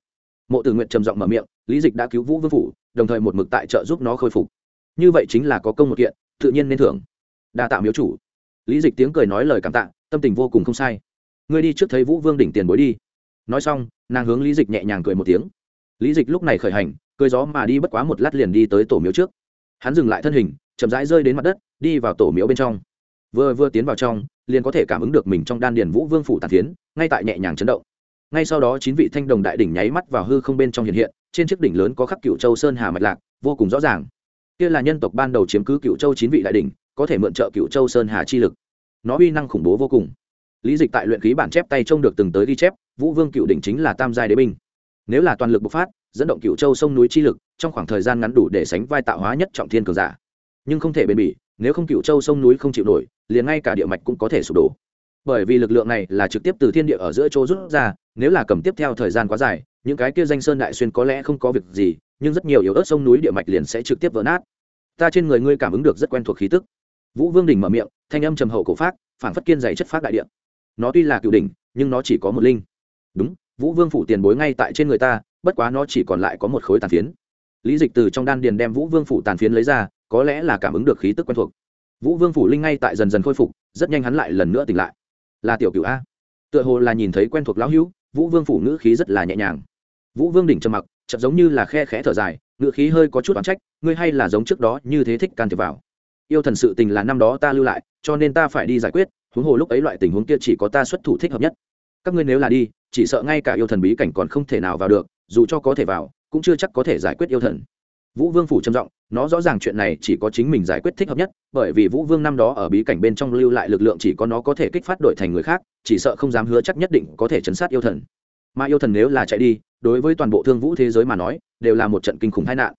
Mộ tử nguyện trầm giọng mở miệng, lý dịch đã cứu vũ vương phủ đồng thời một mực tại trợ giúp nó khôi phục. Như vậy chính là có công một kiện, tự nhiên nên thưởng. Đa tạ miếu chủ. Lý dịch tiếng cười nói lời cảm tạ, tâm tình vô cùng không sai. Ngươi đi trước thấy vũ vương đỉnh tiền bối đi. Nói xong, nàng hướng lý dịch nhẹ nhàng cười một tiếng. Lý dịch lúc này khởi hành, cười gió mà đi bất quá một lát liền đi tới tổ miếu trước. Hắn dừng lại thân hình, chậm rãi rơi đến mặt đất, đi vào tổ miếu bên trong. Vừa vừa tiến vào trong, liền có thể cảm ứng được mình trong đan điền vũ vương phủ tàn phiến, ngay tại nhẹ nhàng chấn động. Ngay sau đó chín vị thanh đồng đại đỉnh nháy mắt vào hư không bên trong hiện hiện trên chiếc đỉnh lớn có khắc cựu châu sơn hà mạch lạc, vô cùng rõ ràng. Kia là nhân tộc ban đầu chiếm cứ cựu châu chín vị đại đỉnh, có thể mượn trợ cựu châu sơn hà chi lực. Nó uy năng khủng bố vô cùng. Lý dịch tại luyện khí bản chép tay trông được từng tới ghi chép, vũ vương cựu đỉnh chính là tam giai đế binh. Nếu là toàn lực bộc phát, dẫn động cựu châu sông núi chi lực, trong khoảng thời gian ngắn đủ để sánh vai tạo hóa nhất trọng thiên cường giả. Nhưng không thể bền bỉ, nếu không cựu châu sông núi không chịu nổi, liền ngay cả địa mạch cũng có thể sụp đổ. Bởi vì lực lượng này là trực tiếp từ thiên địa ở giữa chỗ rút ra, nếu là cầm tiếp theo thời gian quá dài những cái kia danh sơn đại xuyên có lẽ không có việc gì, nhưng rất nhiều yếu ớt sông núi địa mạch liền sẽ trực tiếp vỡ nát. Ta trên người ngươi cảm ứng được rất quen thuộc khí tức. Vũ vương đỉnh mở miệng, thanh âm trầm hậu cổ phát phản phất kiên dày chất phát đại địa. Nó tuy là cựu đỉnh, nhưng nó chỉ có một linh. Đúng, vũ vương phủ tiền bối ngay tại trên người ta, bất quá nó chỉ còn lại có một khối tàn phiến. Lý dịch từ trong đan điền đem vũ vương phủ tàn phiến lấy ra, có lẽ là cảm ứng được khí tức quen thuộc. Vũ vương phủ linh ngay tại dần dần khôi phục, rất nhanh hắn lại lần nữa tỉnh lại. Là tiểu cựu a. Tựa hồ là nhìn thấy quen thuộc lão hữu, vũ vương phủ ngữ khí rất là nhẹ nhàng vũ vương đỉnh trầm mặc chậm giống như là khe khẽ thở dài ngựa khí hơi có chút oán trách, ngươi hay là giống trước đó như thế thích can thiệp vào. Yêu thần sự tình là năm đó ta lưu lại, cho nên ta phải đi giải quyết, huống hồ lúc ấy loại tình huống kia chỉ có ta xuất thủ thích hợp nhất. Các ngươi nếu là đi, chỉ sợ ngay cả yêu thần bí cảnh còn không thể nào vào được, dù cho có thể vào, cũng chưa chắc có thể giải quyết yêu thần. Vũ vương phủ trầm giọng, nó rõ ràng chuyện này chỉ có chính mình giải quyết thích hợp nhất, bởi vì vũ vương năm đó ở bí cảnh bên trong lưu lại lực lượng chỉ có nó có thể kích phát đổi thành người khác, chỉ sợ không dám hứa chắc nhất định có thể chấn sát yêu thần. Mà yêu thần nếu là chạy đi đối với toàn bộ thương vũ thế giới mà nói, đều là một trận kinh khủng tai nạn.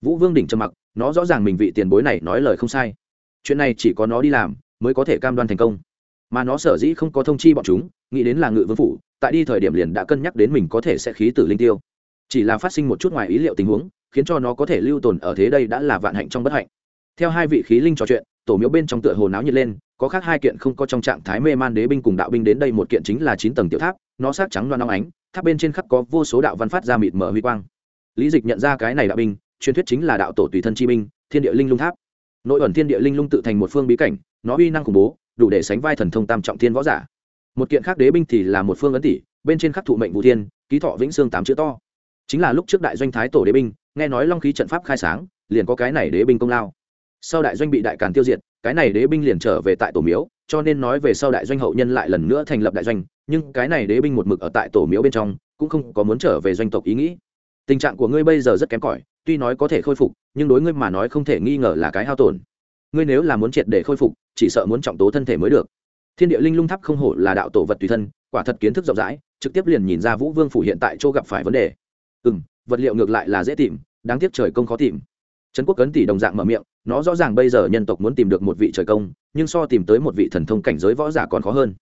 Vũ vương đỉnh trầm mặc, nó rõ ràng mình vị tiền bối này nói lời không sai. Chuyện này chỉ có nó đi làm, mới có thể cam đoan thành công. Mà nó sở dĩ không có thông chi bọn chúng, nghĩ đến là ngự vương phủ, tại đi thời điểm liền đã cân nhắc đến mình có thể sẽ khí tử linh tiêu. Chỉ là phát sinh một chút ngoài ý liệu tình huống, khiến cho nó có thể lưu tồn ở thế đây đã là vạn hạnh trong bất hạnh. Theo hai vị khí linh trò chuyện, tổ miếu bên trong tựa hồ náo nhiệt lên, có khác hai kiện không có trong trạng thái mê man đế binh cùng đạo binh đến đây, một kiện chính là chín tầng tiểu tháp, nó sát trắng loan óng ánh tháp bên trên khắc có vô số đạo văn phát ra mịt mở huy quang. Lý dịch nhận ra cái này đạo binh, truyền thuyết chính là đạo tổ tùy thân chi binh, thiên địa linh lung tháp. Nội ẩn thiên địa linh lung tự thành một phương bí cảnh, nó uy năng khủng bố, đủ để sánh vai thần thông tam trọng thiên võ giả. Một kiện khác đế binh thì là một phương ấn tỷ, bên trên khắc thụ mệnh vũ thiên, ký thọ vĩnh xương tám chữ to. Chính là lúc trước đại doanh thái tổ đế binh, nghe nói long khí trận pháp khai sáng, liền có cái này đế binh công lao sau đại doanh bị đại càn tiêu diệt, cái này đế binh liền trở về tại tổ miếu, cho nên nói về sau đại doanh hậu nhân lại lần nữa thành lập đại doanh, nhưng cái này đế binh một mực ở tại tổ miếu bên trong, cũng không có muốn trở về doanh tộc ý nghĩ. Tình trạng của ngươi bây giờ rất kém cỏi, tuy nói có thể khôi phục, nhưng đối ngươi mà nói không thể nghi ngờ là cái hao tổn. Ngươi nếu là muốn triệt để khôi phục, chỉ sợ muốn trọng tố thân thể mới được. Thiên địa linh lung tháp không hổ là đạo tổ vật tùy thân, quả thật kiến thức rộng rãi, trực tiếp liền nhìn ra vũ vương phủ hiện tại chỗ gặp phải vấn đề. Ừ vật liệu ngược lại là dễ tìm, đáng tiếc trời công khó tìm trấn quốc cấn tỷ đồng dạng mở miệng, nó rõ ràng bây giờ nhân tộc muốn tìm được một vị trời công, nhưng so tìm tới một vị thần thông cảnh giới võ giả còn khó hơn.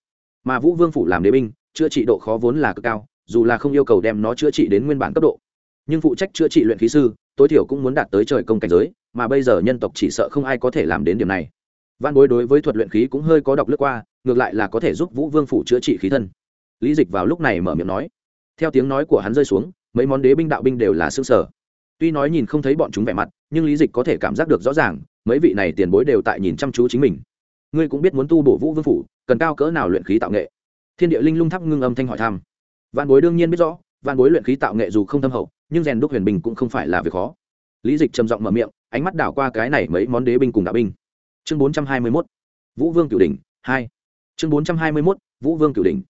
Mà vũ vương phủ làm đế binh, chữa trị độ khó vốn là cực cao, dù là không yêu cầu đem nó chữa trị đến nguyên bản cấp độ. Nhưng phụ trách chữa trị luyện khí sư, tối thiểu cũng muốn đạt tới trời công cảnh giới, mà bây giờ nhân tộc chỉ sợ không ai có thể làm đến điểm này. Văn bối đối với thuật luyện khí cũng hơi có đọc lướt qua, ngược lại là có thể giúp vũ vương phủ chữa trị khí thân. Lý dịch vào lúc này mở miệng nói. Theo tiếng nói của hắn rơi xuống, mấy món đế binh đạo binh đều là xương sở tuy nói nhìn không thấy bọn chúng vẻ mặt, nhưng lý dịch có thể cảm giác được rõ ràng, mấy vị này tiền bối đều tại nhìn chăm chú chính mình. Ngươi cũng biết muốn tu bổ vũ vương phủ, cần cao cỡ nào luyện khí tạo nghệ. Thiên địa linh lung thắp ngưng âm thanh hỏi thăm. Vạn bối đương nhiên biết rõ, vạn bối luyện khí tạo nghệ dù không thâm hậu, nhưng rèn đúc huyền bình cũng không phải là việc khó. Lý dịch trầm giọng mở miệng, ánh mắt đảo qua cái này mấy món đế binh cùng đạo binh. Chương bốn trăm hai mươi mốt, vũ vương cửu đình hai. Chương bốn trăm hai mươi mốt, vũ vương cửu đình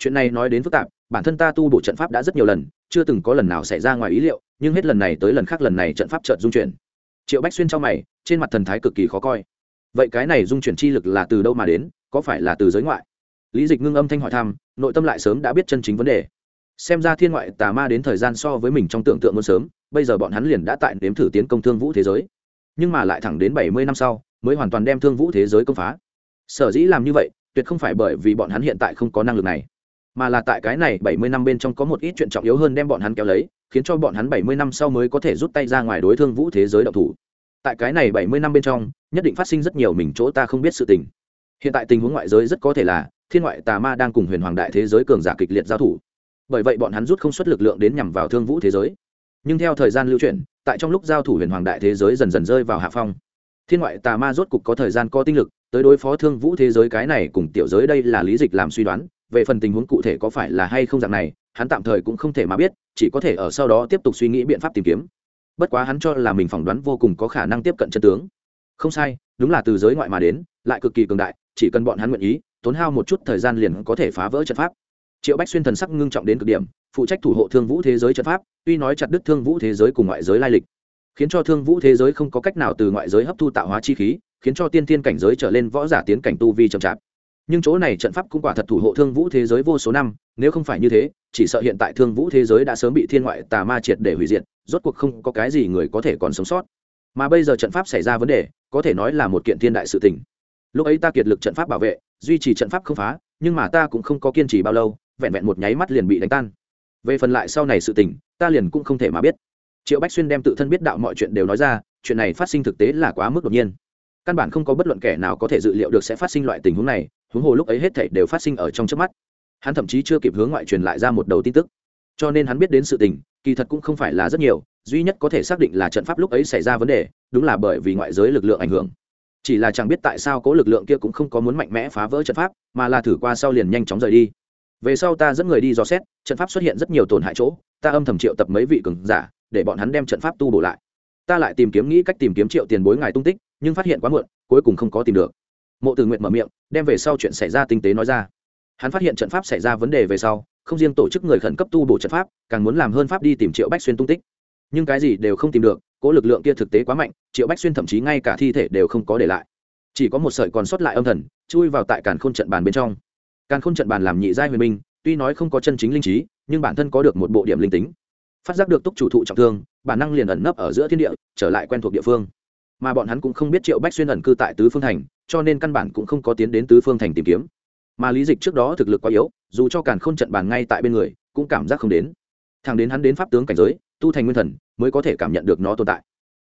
chuyện này nói đến phức tạp bản thân ta tu bổ trận pháp đã rất nhiều lần, chưa từng có lần nào xảy ra ngoài ý liệu, nhưng hết lần này tới lần khác lần này trận pháp chợt dung chuyển. Triệu bách xuyên trong mày, trên mặt thần thái cực kỳ khó coi. Vậy cái này dung chuyển chi lực là từ đâu mà đến, có phải là từ giới ngoại? Lý dịch ngưng âm thanh hỏi thăm, nội tâm lại sớm đã biết chân chính vấn đề. Xem ra thiên ngoại tà ma đến thời gian so với mình trong tưởng tượng muốn sớm, bây giờ bọn hắn liền đã tại nếm thử tiến công thương vũ thế giới. Nhưng mà lại thẳng đến bảy mươi năm sau, mới hoàn toàn đem thương vũ thế giới công phá. Sở dĩ làm như vậy, tuyệt không phải bởi vì bọn hắn hiện tại không có năng lực này mà là tại cái này bảy mươi năm bên trong có một ít chuyện trọng yếu hơn đem bọn hắn kéo lấy, khiến cho bọn hắn bảy mươi năm sau mới có thể rút tay ra ngoài đối thương vũ thế giới động thủ. Tại cái này bảy mươi năm bên trong, nhất định phát sinh rất nhiều mình chỗ ta không biết sự tình. Hiện tại tình huống ngoại giới rất có thể là, thiên ngoại tà ma đang cùng huyền hoàng đại thế giới cường giả kịch liệt giao thủ. Bởi vậy bọn hắn rút không xuất lực lượng đến nhằm vào thương vũ thế giới. Nhưng theo thời gian lưu chuyển, tại trong lúc giao thủ huyền hoàng đại thế giới dần dần rơi vào hạ phong. Thiên ngoại tà ma rốt cục có thời gian có tinh lực tới đối phó thương vũ thế giới cái này cùng tiểu giới đây là lý dịch làm suy đoán về phần tình huống cụ thể có phải là hay không dạng này, hắn tạm thời cũng không thể mà biết, chỉ có thể ở sau đó tiếp tục suy nghĩ biện pháp tìm kiếm. Bất quá hắn cho là mình phỏng đoán vô cùng có khả năng tiếp cận chân tướng. Không sai, đúng là từ giới ngoại mà đến, lại cực kỳ cường đại, chỉ cần bọn hắn nguyện ý, tốn hao một chút thời gian liền có thể phá vỡ trận pháp. Triệu bách xuyên thần sắc ngưng trọng đến cực điểm, phụ trách thủ hộ thương vũ thế giới trận pháp, tuy nói chặt đứt thương vũ thế giới cùng ngoại giới lai lịch, khiến cho thương vũ thế giới không có cách nào từ ngoại giới hấp thu tạo hóa chi khí, khiến cho tiên thiên cảnh giới trở lên võ giả tiến cảnh tu vi chậm chạp nhưng chỗ này trận pháp cũng quả thật thủ hộ thương vũ thế giới vô số năm, nếu không phải như thế, chỉ sợ hiện tại thương vũ thế giới đã sớm bị thiên ngoại tà ma triệt để hủy diệt, rốt cuộc không có cái gì người có thể còn sống sót. Mà bây giờ trận pháp xảy ra vấn đề, có thể nói là một kiện thiên đại sự tình. Lúc ấy ta kiệt lực trận pháp bảo vệ, duy trì trận pháp không phá, nhưng mà ta cũng không có kiên trì bao lâu, vẹn vẹn một nháy mắt liền bị đánh tan. Về phần lại sau này sự tình, ta liền cũng không thể mà biết. Triệu bách xuyên đem tự thân biết đạo mọi chuyện đều nói ra, chuyện này phát sinh thực tế là quá mức đột nhiên căn bản không có bất luận kẻ nào có thể dự liệu được sẽ phát sinh loại tình huống này, huống hồ lúc ấy hết thảy đều phát sinh ở trong trước mắt. Hắn thậm chí chưa kịp hướng ngoại truyền lại ra một đầu tin tức. Cho nên hắn biết đến sự tình, kỳ thật cũng không phải là rất nhiều, duy nhất có thể xác định là trận pháp lúc ấy xảy ra vấn đề, đúng là bởi vì ngoại giới lực lượng ảnh hưởng. Chỉ là chẳng biết tại sao cố lực lượng kia cũng không có muốn mạnh mẽ phá vỡ trận pháp, mà là thử qua sau liền nhanh chóng rời đi. Về sau ta dẫn người đi dò xét, trận pháp xuất hiện rất nhiều tổn hại chỗ, ta âm thầm triệu tập mấy vị cường giả, để bọn hắn đem trận pháp tu bổ lại. Ta lại tìm kiếm nghĩ cách tìm kiếm triệu tiền bối ngài tung tích nhưng phát hiện quá muộn, cuối cùng không có tìm được. Mộ từ nguyện mở miệng, đem về sau chuyện xảy ra tinh tế nói ra. Hắn phát hiện trận pháp xảy ra vấn đề về sau, không riêng tổ chức người khẩn cấp tu bổ trận pháp, càng muốn làm hơn pháp đi tìm triệu bách xuyên tung tích. Nhưng cái gì đều không tìm được, cố lực lượng kia thực tế quá mạnh, triệu bách xuyên thậm chí ngay cả thi thể đều không có để lại. Chỉ có một sợi còn sót lại âm thần, chui vào tại càn khôn trận bàn bên trong. Càn khôn trận bàn làm nhị giai huyền minh tuy nói không có chân chính linh trí, nhưng bản thân có được một bộ điểm linh tính. Phát giác được túc chủ thụ trọng thương, bản năng liền ẩn nấp ở giữa thiên địa, trở lại quen thuộc địa phương mà bọn hắn cũng không biết triệu bách xuyên ẩn cư tại tứ phương thành, cho nên căn bản cũng không có tiến đến tứ phương thành tìm kiếm. Mà lý dịch trước đó thực lực quá yếu, dù cho càn k h ô n trận bàn ngay tại bên người, cũng cảm giác không đến. Thằng đến hắn đến pháp tướng cảnh giới, tu thành nguyên thần, mới có thể cảm nhận được nó tồn tại.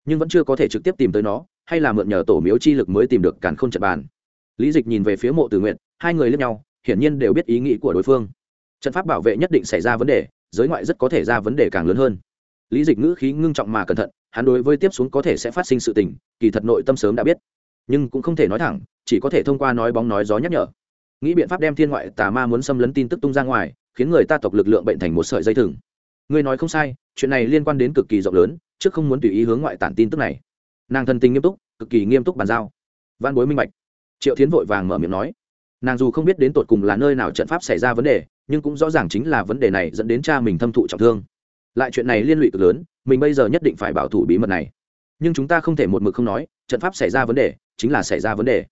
Nhưng vẫn chưa có thể trực tiếp tìm tới nó, hay là mượn nhờ tổ miếu chi lực mới tìm được càn k h ô n trận bàn. Lý dịch nhìn về phía mộ tử nguyện hai người lướt nhau, hiển nhiên đều biết ý nghĩ của đối phương. Trận pháp bảo vệ nhất định xảy ra vấn đề, giới ngoại rất có thể ra vấn đề càng lớn hơn. Lý dịch ngữ khí ngưng trọng mà cẩn thận hắn đối với tiếp xuống có thể sẽ phát sinh sự tình, kỳ thật nội tâm sớm đã biết. Nhưng cũng không thể nói thẳng, chỉ có thể thông qua nói bóng nói gió nhắc nhở. Nghĩ biện pháp đem thiên ngoại tà ma muốn xâm lấn tin tức tung ra ngoài, khiến người ta tộc lực lượng bệnh thành một sợi dây thừng. Ngươi nói không sai, chuyện này liên quan đến cực kỳ rộng lớn, trước không muốn tùy ý hướng ngoại tản tin tức này. Nàng thân tình nghiêm túc, cực kỳ nghiêm túc bàn giao. Văn bối minh bạch. Triệu tiến vội vàng mở miệng nói. Nàng dù không biết đến tột cùng là nơi nào trận pháp xảy ra vấn đề, nhưng cũng rõ ràng chính là vấn đề này dẫn đến cha mình thâm thụ trọng thương lại chuyện này liên lụy cực lớn, mình bây giờ nhất định phải bảo thủ bí mật này. Nhưng chúng ta không thể một mực không nói, trận pháp xảy ra vấn đề, chính là xảy ra vấn đề.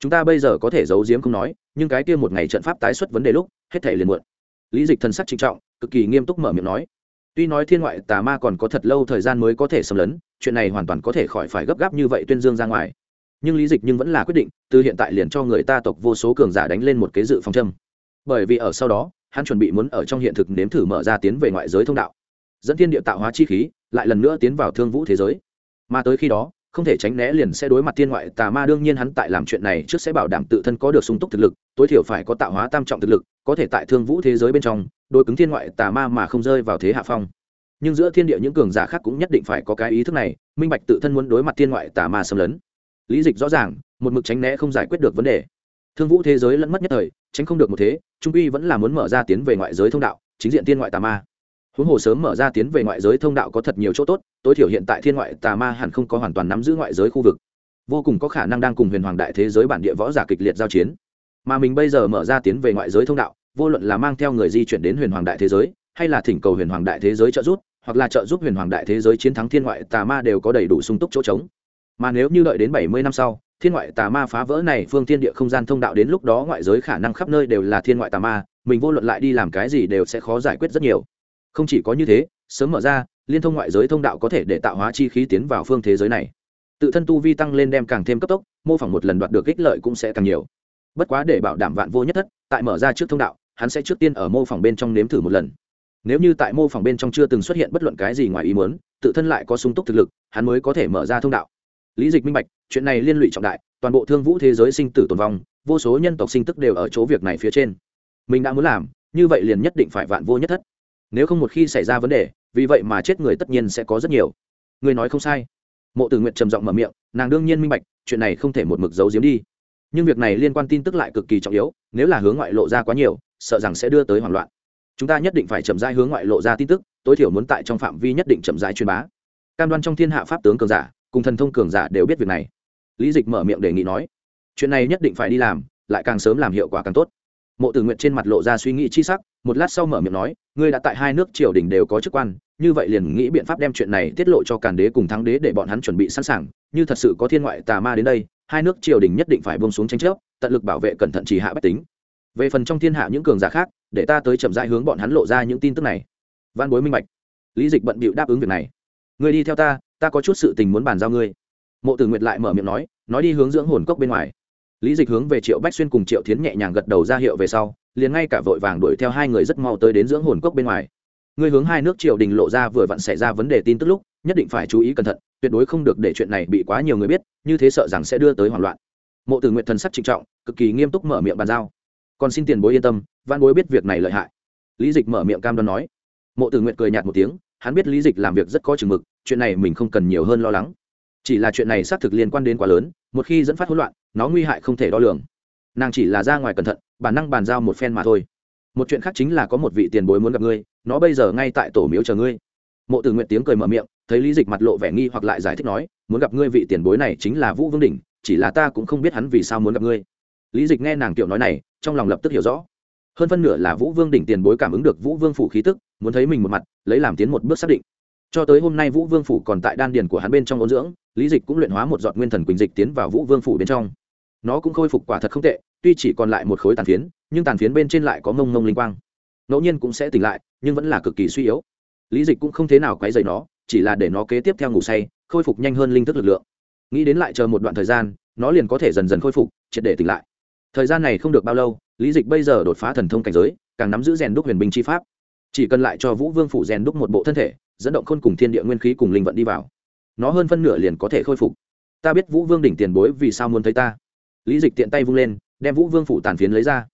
Chúng ta bây giờ có thể giấu giếm không nói, nhưng cái kia một ngày trận pháp tái xuất vấn đề lúc, hết thể liền muộn. Lý dịch thần sắc trinh trọng, cực kỳ nghiêm túc mở miệng nói. Tuy nói thiên ngoại tà ma còn có thật lâu thời gian mới có thể xâm lấn, chuyện này hoàn toàn có thể khỏi phải gấp gáp như vậy tuyên dương ra ngoài. Nhưng lý dịch nhưng vẫn là quyết định, từ hiện tại liền cho người ta tộc vô số cường giả đánh lên một kế dự phòng châm. Bởi vì ở sau đó, hắn chuẩn bị muốn ở trong hiện thực nếm thử mở ra tiến về ngoại giới thông đạo dẫn thiên địa tạo hóa chi khí, lại lần nữa tiến vào thương vũ thế giới. Mà tới khi đó, không thể tránh né liền sẽ đối mặt thiên ngoại tà ma, đương nhiên hắn tại làm chuyện này trước sẽ bảo đảm tự thân có được sung túc thực lực, tối thiểu phải có tạo hóa tam trọng thực lực, có thể tại thương vũ thế giới bên trong, đối cứng thiên ngoại tà ma mà không rơi vào thế hạ phong. Nhưng giữa thiên địa những cường giả khác cũng nhất định phải có cái ý thức này, minh bạch tự thân muốn đối mặt thiên ngoại tà ma xâm lấn. Lý dịch rõ ràng, một mực tránh né không giải quyết được vấn đề. Thương vũ thế giới lẫn mất nhất thời, tránh không được một thế, trung uy vẫn là muốn mở ra tiến về ngoại giới thông đạo, chính diện thiên ngoại tà ma huống hồ sớm mở ra tiến về ngoại giới thông đạo có thật nhiều chỗ tốt, tối thiểu hiện tại thiên ngoại tà ma hẳn không có hoàn toàn nắm giữ ngoại giới khu vực. Vô cùng có khả năng đang cùng huyền hoàng đại thế giới bản địa võ giả kịch liệt giao chiến. Mà mình bây giờ mở ra tiến về ngoại giới thông đạo, vô luận là mang theo người di chuyển đến huyền hoàng đại thế giới, hay là thỉnh cầu huyền hoàng đại thế giới trợ giúp, hoặc là trợ giúp huyền hoàng đại thế giới chiến thắng thiên ngoại tà ma đều có đầy đủ sung túc chỗ trống. Mà nếu như đợi đến bảy mươi năm sau, thiên ngoại tà ma phá vỡ này phương thiên địa không gian thông đạo đến lúc đó ngoại giới khả năng khắp nơi đều là thiên ngoại tà ma, mình vô luận lại đi làm cái gì đều sẽ khó giải quyết rất nhiều không chỉ có như thế, sớm mở ra, liên thông ngoại giới thông đạo có thể để tạo hóa chi khí tiến vào phương thế giới này. Tự thân tu vi tăng lên đem càng thêm cấp tốc, mô phỏng một lần đoạt được ích lợi cũng sẽ càng nhiều. Bất quá để bảo đảm vạn vô nhất thất, tại mở ra trước thông đạo, hắn sẽ trước tiên ở mô phỏng bên trong nếm thử một lần. Nếu như tại mô phỏng bên trong chưa từng xuất hiện bất luận cái gì ngoài ý muốn, tự thân lại có sung túc thực lực, hắn mới có thể mở ra thông đạo. Lý dịch minh bạch, chuyện này liên lụy trọng đại, toàn bộ thương vũ thế giới sinh tử tồn vong, vô số nhân tộc sinh tức đều ở chỗ việc này phía trên. Mình đã muốn làm, như vậy liền nhất định phải vạn vô nhất thất nếu không một khi xảy ra vấn đề, vì vậy mà chết người tất nhiên sẽ có rất nhiều. Người nói không sai. Mộ tử nguyện trầm giọng mở miệng, nàng đương nhiên minh bạch, chuyện này không thể một mực giấu giếm đi. Nhưng việc này liên quan tin tức lại cực kỳ trọng yếu, nếu là hướng ngoại lộ ra quá nhiều, sợ rằng sẽ đưa tới hoảng loạn. Chúng ta nhất định phải chậm rãi hướng ngoại lộ ra tin tức, tối thiểu muốn tại trong phạm vi nhất định chậm rãi truyền bá. Cam đoan trong thiên hạ pháp tướng cường giả, cùng thần thông cường giả đều biết việc này. Lý dịch mở miệng đề nghị nói, chuyện này nhất định phải đi làm, lại càng sớm làm hiệu quả càng tốt mộ tử nguyện trên mặt lộ ra suy nghĩ chi sắc, một lát sau mở miệng nói, ngươi đã tại hai nước triều đình đều có chức quan, như vậy liền nghĩ biện pháp đem chuyện này tiết lộ cho càn đế cùng thắng đế để bọn hắn chuẩn bị sẵn sàng. Như thật sự có thiên ngoại tà ma đến đây, hai nước triều đình nhất định phải buông xuống tranh chấp, tận lực bảo vệ cẩn thận chỉ hạ bách tính. Về phần trong thiên hạ những cường giả khác, để ta tới chậm rãi hướng bọn hắn lộ ra những tin tức này. Văn bối minh bạch. Lý dịch bận bịu đáp ứng việc này. Người đi theo ta ta có chút sự tình muốn bàn giao ngươi. Mộ tử nguyệt lại mở miệng nói nói đi hướng dưỡng hồn cốc bên ngoài lý dịch hướng về triệu bách xuyên cùng triệu tiến nhẹ nhàng gật đầu ra hiệu về sau, liền ngay cả vội vàng đuổi theo hai người rất mau tới đến dưỡng hồn cốc bên ngoài. Người hướng hai nước triều đình lộ ra vừa vặn xảy ra vấn đề tin tức lúc, nhất định phải chú ý cẩn thận, tuyệt đối không được để chuyện này bị quá nhiều người biết, như thế sợ rằng sẽ đưa tới hoảng loạn. Mộ tử nguyện thần sắc trịnh trọng, cực kỳ nghiêm túc mở miệng bàn giao. Còn xin tiền bối yên tâm văn bối biết việc này lợi hại. Lý dịch mở miệng cam đoan nói. Mộ tử nguyện cười nhạt một tiếng, hắn biết lý dịch làm việc rất có chừng mực, chuyện này mình không cần nhiều hơn lo lắng chỉ là chuyện này xác thực liên quan đến quá lớn, một khi dẫn phát hỗn loạn, nó nguy hại không thể đo lường. Nàng chỉ là ra ngoài cẩn thận, bản năng bàn giao một phen mà thôi. Một chuyện khác chính là có một vị tiền bối muốn gặp ngươi, nó bây giờ ngay tại tổ miếu chờ ngươi. Mộ tử nguyện tiếng cười mở miệng, thấy lý dịch mặt lộ vẻ nghi hoặc lại giải thích nói, muốn gặp ngươi vị tiền bối này chính là vũ vương đỉnh, chỉ là ta cũng không biết hắn vì sao muốn gặp ngươi. Lý dịch nghe nàng kiểu nói này, trong lòng lập tức hiểu rõ. Hơn phân nửa là vũ vương đỉnh tiền bối cảm ứng được vũ vương phủ khí tức, muốn thấy mình một mặt, lấy làm tiến một bước xác định cho tới hôm nay vũ vương phủ còn tại đan điền của hắn bên trong ôn dưỡng, lý dịch cũng luyện hóa một giọt nguyên thần quỳnh dịch tiến vào vũ vương phủ bên trong. Nó cũng khôi phục quả thật không tệ, tuy chỉ còn lại một khối tàn phiến, nhưng tàn phiến bên trên lại có mông mông linh quang. Ngẫu nhiên cũng sẽ tỉnh lại, nhưng vẫn là cực kỳ suy yếu. Lý dịch cũng không thế nào quấy dày nó, chỉ là để nó kế tiếp theo ngủ say, khôi phục nhanh hơn linh thức lực lượng. Nghĩ đến lại chờ một đoạn thời gian, nó liền có thể dần dần khôi phục, triệt để tỉnh lại. Thời gian này không được bao lâu, lý dịch bây giờ đột phá thần thông cảnh giới, càng nắm giữ rèn đúc huyền binh chi pháp. Chỉ cần lại cho vũ vương phủ rèn đúc một bộ thân thể dẫn động khôn cùng thiên địa nguyên khí cùng linh vận đi vào. Nó hơn phân nửa liền có thể khôi phục. Ta biết vũ vương đỉnh tiền bối vì sao muốn thấy ta. Lý dịch tiện tay vung lên, đem vũ vương phủ tàn phiến lấy ra.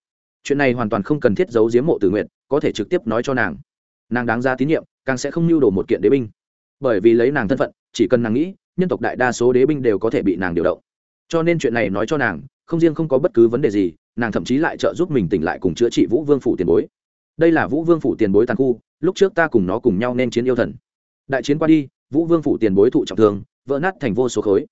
Chuyện này hoàn toàn không cần thiết giấu giếm mộ tử nguyện, có thể trực tiếp nói cho nàng. Nàng đáng ra tín nhiệm, càng sẽ không lưu đồ một kiện đế binh. Bởi vì lấy nàng thân phận, chỉ cần nàng nghĩ, nhân tộc đại đa số đế binh đều có thể bị nàng điều động. Cho nên chuyện này nói cho nàng, không riêng không có bất cứ vấn đề gì, nàng thậm chí lại trợ giúp mình tỉnh lại cùng chữa trị vũ vương phủ tiền bối. Đây là vũ vương phủ tiền bối tàn khu lúc trước ta cùng nó cùng nhau nên chiến yêu thần. Đại chiến qua đi, vũ vương phủ tiền bối thụ trọng thương, vỡ nát thành vô số khối.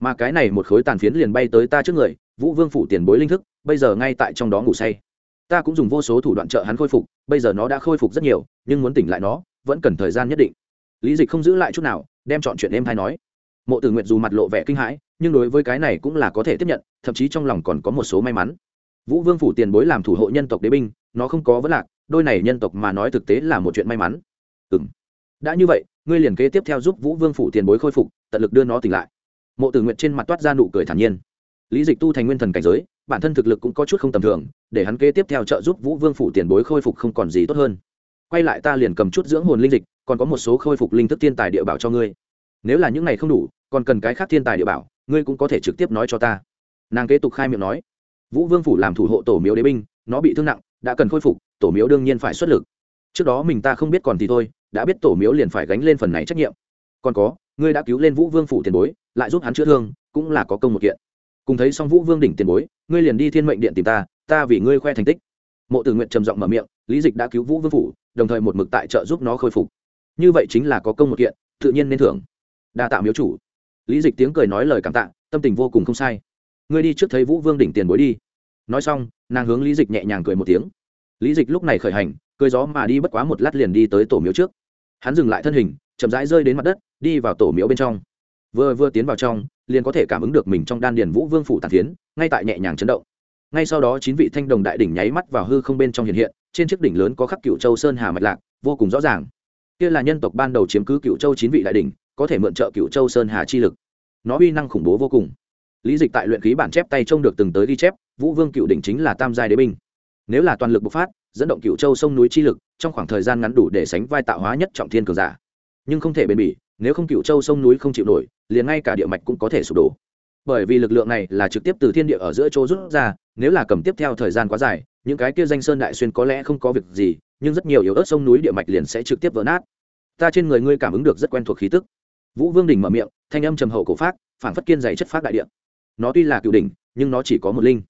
Mà cái này một khối tàn phiến liền bay tới ta trước người, vũ vương phủ tiền bối linh thức, bây giờ ngay tại trong đó ngủ say. Ta cũng dùng vô số thủ đoạn trợ hắn khôi phục, bây giờ nó đã khôi phục rất nhiều, nhưng muốn tỉnh lại nó, vẫn cần thời gian nhất định. Lý dịch không giữ lại chút nào, đem chọn chuyện em hay nói. Mộ tử nguyện dù mặt lộ vẻ kinh hãi, nhưng đối với cái này cũng là có thể tiếp nhận, thậm chí trong lòng còn có một số may mắn. Vũ vương phủ tiền bối làm thủ hộ nhân tộc đế binh, nó không có vấn lạc đôi này nhân tộc mà nói thực tế là một chuyện may mắn. Ừ m đã như vậy, ngươi liền kế tiếp theo giúp vũ vương phủ tiền bối khôi phục, tận lực đưa nó tỉnh lại. Mộ tử nguyện trên mặt toát ra nụ cười thản nhiên. Lý dịch tu thành nguyên thần cảnh giới, bản thân thực lực cũng có chút không tầm thường, để hắn kế tiếp theo trợ giúp vũ vương phủ tiền bối khôi phục không còn gì tốt hơn. Quay lại ta liền cầm chút dưỡng hồn linh dịch, còn có một số khôi phục linh thức thiên tài địa bảo cho ngươi. Nếu là những này không đủ, còn cần cái khác thiên tài địa bảo, ngươi cũng có thể trực tiếp nói cho ta. Nàng kế tục khai miệng nói. Vũ vương phủ làm thủ hộ tổ miếu đế binh, nó bị thương nặng, đã cần khôi phục tổ miếu đương nhiên phải xuất lực. Trước đó mình ta không biết còn thì thôi, đã biết tổ miếu liền phải gánh lên phần này trách nhiệm. Còn có, ngươi đã cứu lên vũ vương phủ tiền bối, lại giúp hắn chữa thương, cũng là có công một kiện. Cùng thấy xong vũ vương đỉnh tiền bối, ngươi liền đi thiên mệnh điện tìm ta ta vì ngươi khoe thành tích. Mộ tử nguyện trầm giọng mở miệng, lý dịch đã cứu vũ vương phủ, đồng thời một mực tại trợ giúp nó khôi phục. Như vậy chính là có công một kiện, tự nhiên nên thưởng. Đa tạo miếu chủ. Lý dịch tiếng cười nói lời cảm tạ, tâm tình vô cùng không sai. Ngươi đi trước thấy vũ vương đỉnh tiền bối đi. Nói xong, nàng hướng lý dịch nhẹ nhàng cười một tiếng lý dịch lúc này khởi hành cười gió mà đi bất quá một lát liền đi tới tổ miếu trước. Hắn dừng lại thân hình, chậm rãi rơi đến mặt đất, đi vào tổ miếu bên trong. Vừa vừa tiến vào trong, liền có thể cảm ứng được mình trong đan điền vũ vương phủ tàn phiến, ngay tại nhẹ nhàng chấn động. Ngay sau đó chín vị thanh đồng đại đỉnh nháy mắt vào hư không bên trong hiện hiện, trên chiếc đỉnh lớn có khắc cựu châu sơn hà mạch lạc, vô cùng rõ ràng. Kia là nhân tộc ban đầu chiếm cứ cựu châu chín vị đại đỉnh, có thể mượn trợ cựu châu sơn hà chi lực. Nó uy năng khủng bố vô cùng. Lý dịch tại luyện khí bản chép tay trông được từng tới ghi chép, vũ vương cựu đỉnh chính là tam giai đế binh nếu là toàn lực bộc phát, dẫn động cựu châu sông núi chi lực, trong khoảng thời gian ngắn đủ để sánh vai tạo hóa nhất trọng thiên cường giả. Nhưng không thể bền bỉ, nếu không cựu châu sông núi không chịu nổi, liền ngay cả địa mạch cũng có thể sụp đổ. Bởi vì lực lượng này là trực tiếp từ thiên địa ở giữa chỗ rút ra, nếu là cầm tiếp theo thời gian quá dài, những cái kia danh sơn đại xuyên có lẽ không có việc gì, nhưng rất nhiều yếu ớt sông núi địa mạch liền sẽ trực tiếp vỡ nát. Ta trên người ngươi cảm ứng được rất quen thuộc khí tức. Vũ vương đỉnh mở miệng, thanh âm trầm hậu cổ phát phản phất kiên dày chất phát đại địa. Nó tuy là cựu đỉnh, nhưng nó chỉ có một linh.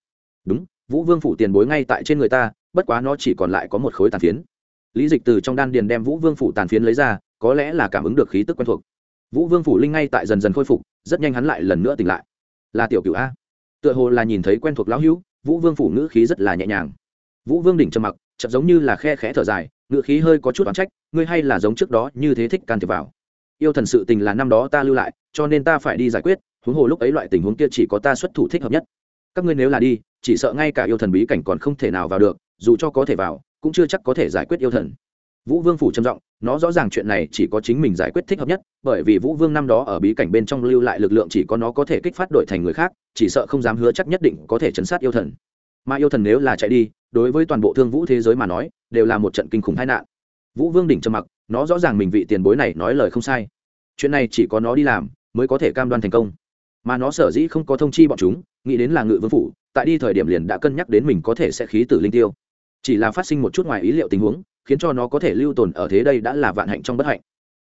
Đúng vũ vương phủ tiền bối ngay tại trên người ta, bất quá nó chỉ còn lại có một khối tàn phiến. Lý dịch từ trong đan điền đem vũ vương phủ tàn phiến lấy ra, có lẽ là cảm ứng được khí tức quen thuộc. Vũ vương phủ linh ngay tại dần dần khôi phục, rất nhanh hắn lại lần nữa tỉnh lại. Là tiểu cựu a. Tựa hồ là nhìn thấy quen thuộc lão hữu, vũ vương phủ ngữ khí rất là nhẹ nhàng. Vũ vương đỉnh trầm mặc chậm giống như là khe khẽ thở dài, ngữ khí hơi có chút oán trách, ngươi hay là giống trước đó như thế thích can thiệp vào. Yêu thần sự tình là năm đó ta lưu lại, cho nên ta phải đi giải quyết, huống hồ lúc ấy loại tình huống kia chỉ có ta xuất thủ thích hợp nhất các ngươi nếu là đi, chỉ sợ ngay cả yêu thần bí cảnh còn không thể nào vào được, dù cho có thể vào, cũng chưa chắc có thể giải quyết yêu thần. Vũ vương phủ trầm giọng, nó rõ ràng chuyện này chỉ có chính mình giải quyết thích hợp nhất, bởi vì vũ vương năm đó ở bí cảnh bên trong lưu lại lực lượng chỉ có nó có thể kích phát đổi thành người khác, chỉ sợ không dám hứa chắc nhất định có thể chấn sát yêu thần. Mà yêu thần nếu là chạy đi, đối với toàn bộ thương vũ thế giới mà nói, đều là một trận kinh khủng tai nạn. Vũ vương đỉnh trầm mặc, nó rõ ràng mình vị tiền bối này nói lời không sai. Chuyện này chỉ có nó đi làm, mới có thể cam đoan thành công mà nó sở dĩ không có thông chi bọn chúng, nghĩ đến là ngự vương phủ, tại đi thời điểm liền đã cân nhắc đến mình có thể sẽ khí tử linh tiêu. Chỉ là phát sinh một chút ngoài ý liệu tình huống, khiến cho nó có thể lưu tồn ở thế đây đã là vạn hạnh trong bất hạnh.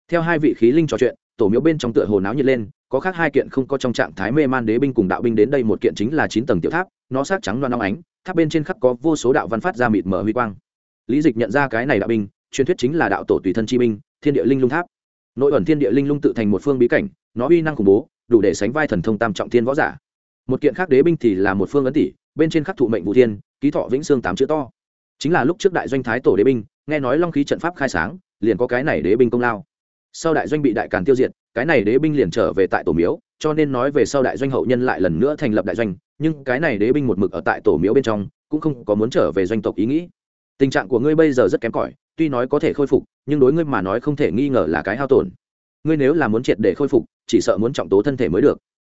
Theo hai vị khí linh trò chuyện, tổ miếu bên trong tựa hồ náo nhiệt lên, có khác hai kiện không có trong trạng thái mê man đế binh cùng đạo binh đến đây, một kiện chính là chín tầng tiểu tháp, nó sát trắng loan long ánh, tháp bên trên khắp có vô số đạo văn phát ra mịt mở huy quang. Lý dịch nhận ra cái này đạo binh, truyền thuyết chính là đạo tổ tùy thân chi binh, thiên địa linh lung tháp. Nội ẩn thiên địa linh lung tự thành một phương bí cảnh, nó uy năng khủng bố đủ để sánh vai thần thông tam trọng thiên võ giả. Một kiện khác đế binh thì là một phương ấn tỷ, bên trên khắc thụ mệnh vũ thiên, ký thọ vĩnh sương tám chữ to. Chính là lúc trước đại doanh thái tổ đế binh, nghe nói long khí trận pháp khai sáng, liền có cái này đế binh công lao. Sau đại doanh bị đại càn tiêu diệt, cái này đế binh liền trở về tại tổ miếu, cho nên nói về sau đại doanh hậu nhân lại lần nữa thành lập đại doanh, nhưng cái này đế binh một mực ở tại tổ miếu bên trong, cũng không có muốn trở về doanh tộc ý nghĩ. Tình trạng của ngươi bây giờ rất kém cỏi, tuy nói có thể khôi phục, nhưng đối ngươi mà nói không thể nghi ngờ là cái hao tổn ngươi nếu là muốn triệt để khôi phục, chỉ sợ muốn trọng tố thân thể mới được.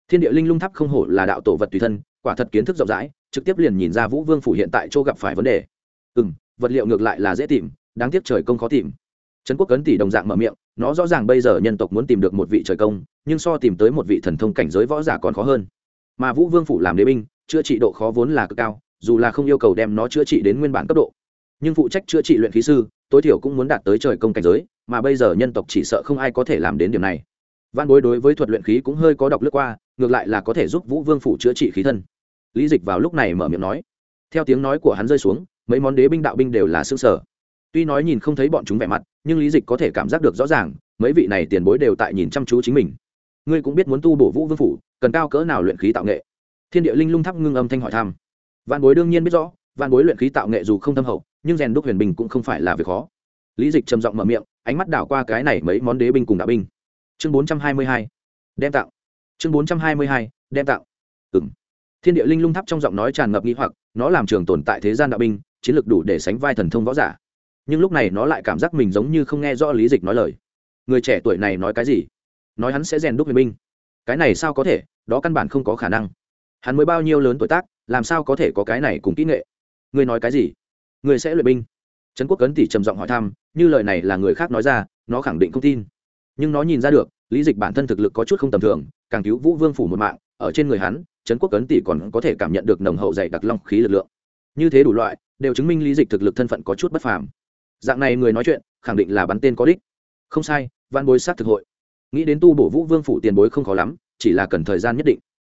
Thiên địa linh lung tháp không hổ là đạo tổ vật tùy thân, quả thật kiến thức rộng rãi, trực tiếp liền nhìn ra vũ vương phủ hiện tại chỗ gặp phải vấn đề. Ừ m vật liệu ngược lại là dễ tìm, đáng tiếc trời công khó tìm. Trấn quốc cấn tỷ đồng dạng mở miệng, nó rõ ràng bây giờ nhân tộc muốn tìm được một vị trời công, nhưng so tìm tới một vị thần thông cảnh giới võ giả còn khó hơn. Mà vũ vương phủ làm đế binh, chữa trị độ khó vốn là cực cao, dù là không yêu cầu đem nó chữa trị đến nguyên bản cấp độ. Nhưng phụ trách chữa trị luyện khí sư, tối thiểu cũng muốn đạt tới trời công cảnh giới mà bây giờ nhân tộc chỉ sợ không ai có thể làm đến điểm này. Văn bối đối với thuật luyện khí cũng hơi có đọc lướt qua, ngược lại là có thể giúp vũ vương phủ chữa trị khí thân. Lý dịch vào lúc này mở miệng nói. Theo tiếng nói của hắn rơi xuống, mấy món đế binh đạo binh đều là xương sở tuy nói nhìn không thấy bọn chúng vẻ mặt, nhưng lý dịch có thể cảm giác được rõ ràng, mấy vị này tiền bối đều tại nhìn chăm chú chính mình. Ngươi cũng biết muốn tu bổ vũ vương phủ, cần cao cỡ nào luyện khí tạo nghệ. Thiên địa linh lung thắp ngưng âm thanh hỏi thăm. Văn bối đương nhiên biết rõ văn bối luyện khí tạo nghệ dù không thâm hậu, nhưng rèn đúc huyền bình cũng không phải là việc khó lý dịch trầm giọng mở miệng, ánh mắt đảo qua cái này mấy món đế binh cùng đạo binh. Chương bốn trăm hai mươi hai, đem tạo. Chương bốn trăm hai mươi hai, đem tạo. Ừng thiên địa linh lung tháp trong giọng nói tràn ngập nghĩ hoặc, nó làm trường tồn tại thế gian đạo binh, chiến lược đủ để sánh vai thần thông võ giả. Nhưng lúc này nó lại cảm giác mình giống như không nghe rõ lý dịch nói lời. Người trẻ tuổi này nói cái gì? Nói hắn sẽ rèn đúc huyền binh. Cái này sao có thể? Đó căn bản không có khả năng. Hắn mới bao nhiêu lớn tuổi tác, làm sao có thể có cái này cùng kỹ nghệ? Ngươi nói cái gì? Ngươi sẽ luyện binh. Trấn quốc cấn tỷ trầm giọng hỏi thăm như lời này là người khác nói ra, nó khẳng định không tin. Nhưng nó nhìn ra được, lý dịch bản thân thực lực có chút không tầm thường, càng cứu vũ vương phủ một mạng, ở trên người hắn, trấn quốc cấn tỷ còn có thể cảm nhận được nồng hậu dày đặc long khí lực lượng. Như thế đủ loại, đều chứng minh lý dịch thực lực thân phận có chút bất phàm. Dạng này người nói chuyện, khẳng định là bắn tên có đích. Không sai, văn bối sát thực hội. Nghĩ đến tu bổ vũ vương phủ tiền bối không khó lắm, chỉ là cần thời gian nhất định.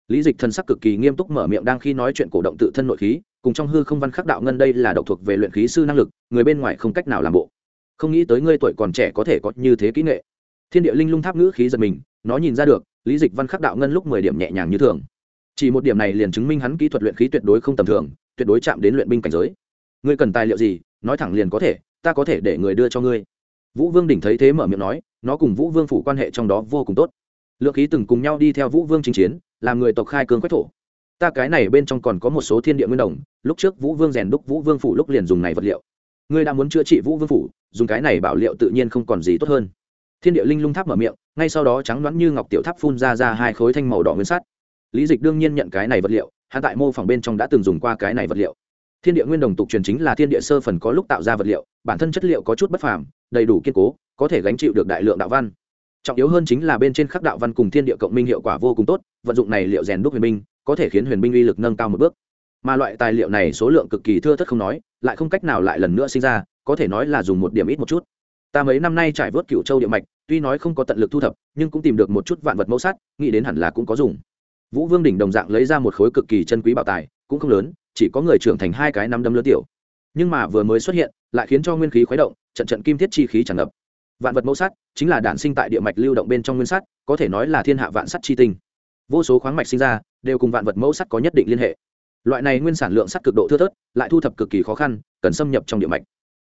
Lý dịch thân sắc cực kỳ nghiêm túc mở miệng đang khi nói chuyện cổ động tự thân nội khí, cùng trong hư không văn khắc đạo ngân đây là độc thuộc về luyện khí sư năng lực, người bên ngoài không cách nào làm bộ không nghĩ tới ngươi tuổi còn trẻ có thể có như thế kỹ nghệ. Thiên địa linh lung tháp ngữ khí giật mình, nó nhìn ra được, lý dịch văn khắc đạo ngân lúc mười điểm nhẹ nhàng như thường. Chỉ một điểm này liền chứng minh hắn kỹ thuật luyện khí tuyệt đối không tầm thường, tuyệt đối chạm đến luyện binh cảnh giới. Ngươi cần tài liệu gì, nói thẳng liền có thể, ta có thể để người đưa cho ngươi. Vũ vương đỉnh thấy thế mở miệng nói, nó cùng vũ vương phủ quan hệ trong đó vô cùng tốt. Lượng khí từng cùng nhau đi theo vũ vương chinh chiến, làm người tộc khai cương quách thổ. Ta cái này bên trong còn có một số thiên địa nguyên đồng, lúc trước vũ vương rèn đúc vũ vương phủ lúc liền dùng này vật liệu. Ngươi đã muốn chữa trị vũ vương phủ dùng cái này bảo liệu tự nhiên không còn gì tốt hơn. Thiên địa linh lung tháp mở miệng, ngay sau đó trắng đoán như ngọc tiểu tháp phun ra ra hai khối thanh màu đỏ nguyên sắt. Lý dịch đương nhiên nhận cái này vật liệu hạ tại mô phỏng bên trong đã từng dùng qua cái này vật liệu. Thiên địa nguyên đồng tục truyền chính là thiên địa sơ phần có lúc tạo ra vật liệu, bản thân chất liệu có chút bất phàm, đầy đủ kiên cố, có thể gánh chịu được đại lượng đạo văn. Trọng yếu hơn chính là bên trên khắc đạo văn cùng thiên địa cộng minh hiệu quả vô cùng tốt, vận dụng này liệu rèn đúc huyền binh, có thể khiến huyền binh uy lực nâng cao một bước. Mà loại tài liệu này số lượng cực kỳ thưa thất không nói, lại không cách nào lại lần nữa sinh ra có thể nói là dùng một điểm ít một chút. Ta mấy năm nay trải vớt cựu châu địa mạch, tuy nói không có tận lực thu thập, nhưng cũng tìm được một chút vạn vật mẫu sắt, nghĩ đến hẳn là cũng có dùng. Vũ vương đỉnh đồng dạng lấy ra một khối cực kỳ chân quý bảo tài, cũng không lớn, chỉ có người trưởng thành hai cái năm đấm lớn tiểu. Nhưng mà vừa mới xuất hiện, lại khiến cho nguyên khí khuấy động, trận trận kim thiết chi khí tràn ngập. Vạn vật mẫu sắt chính là đản sinh tại địa mạch lưu động bên trong nguyên sắt, có thể nói là thiên hạ vạn sắt chi tinh. Vô số khoáng mạch sinh ra, đều cùng vạn vật mẫu sắt có nhất định liên hệ. Loại này nguyên sản lượng sắt cực độ thưa thớt, lại thu thập cực kỳ khó khăn, cần xâm nhập trong địa mạch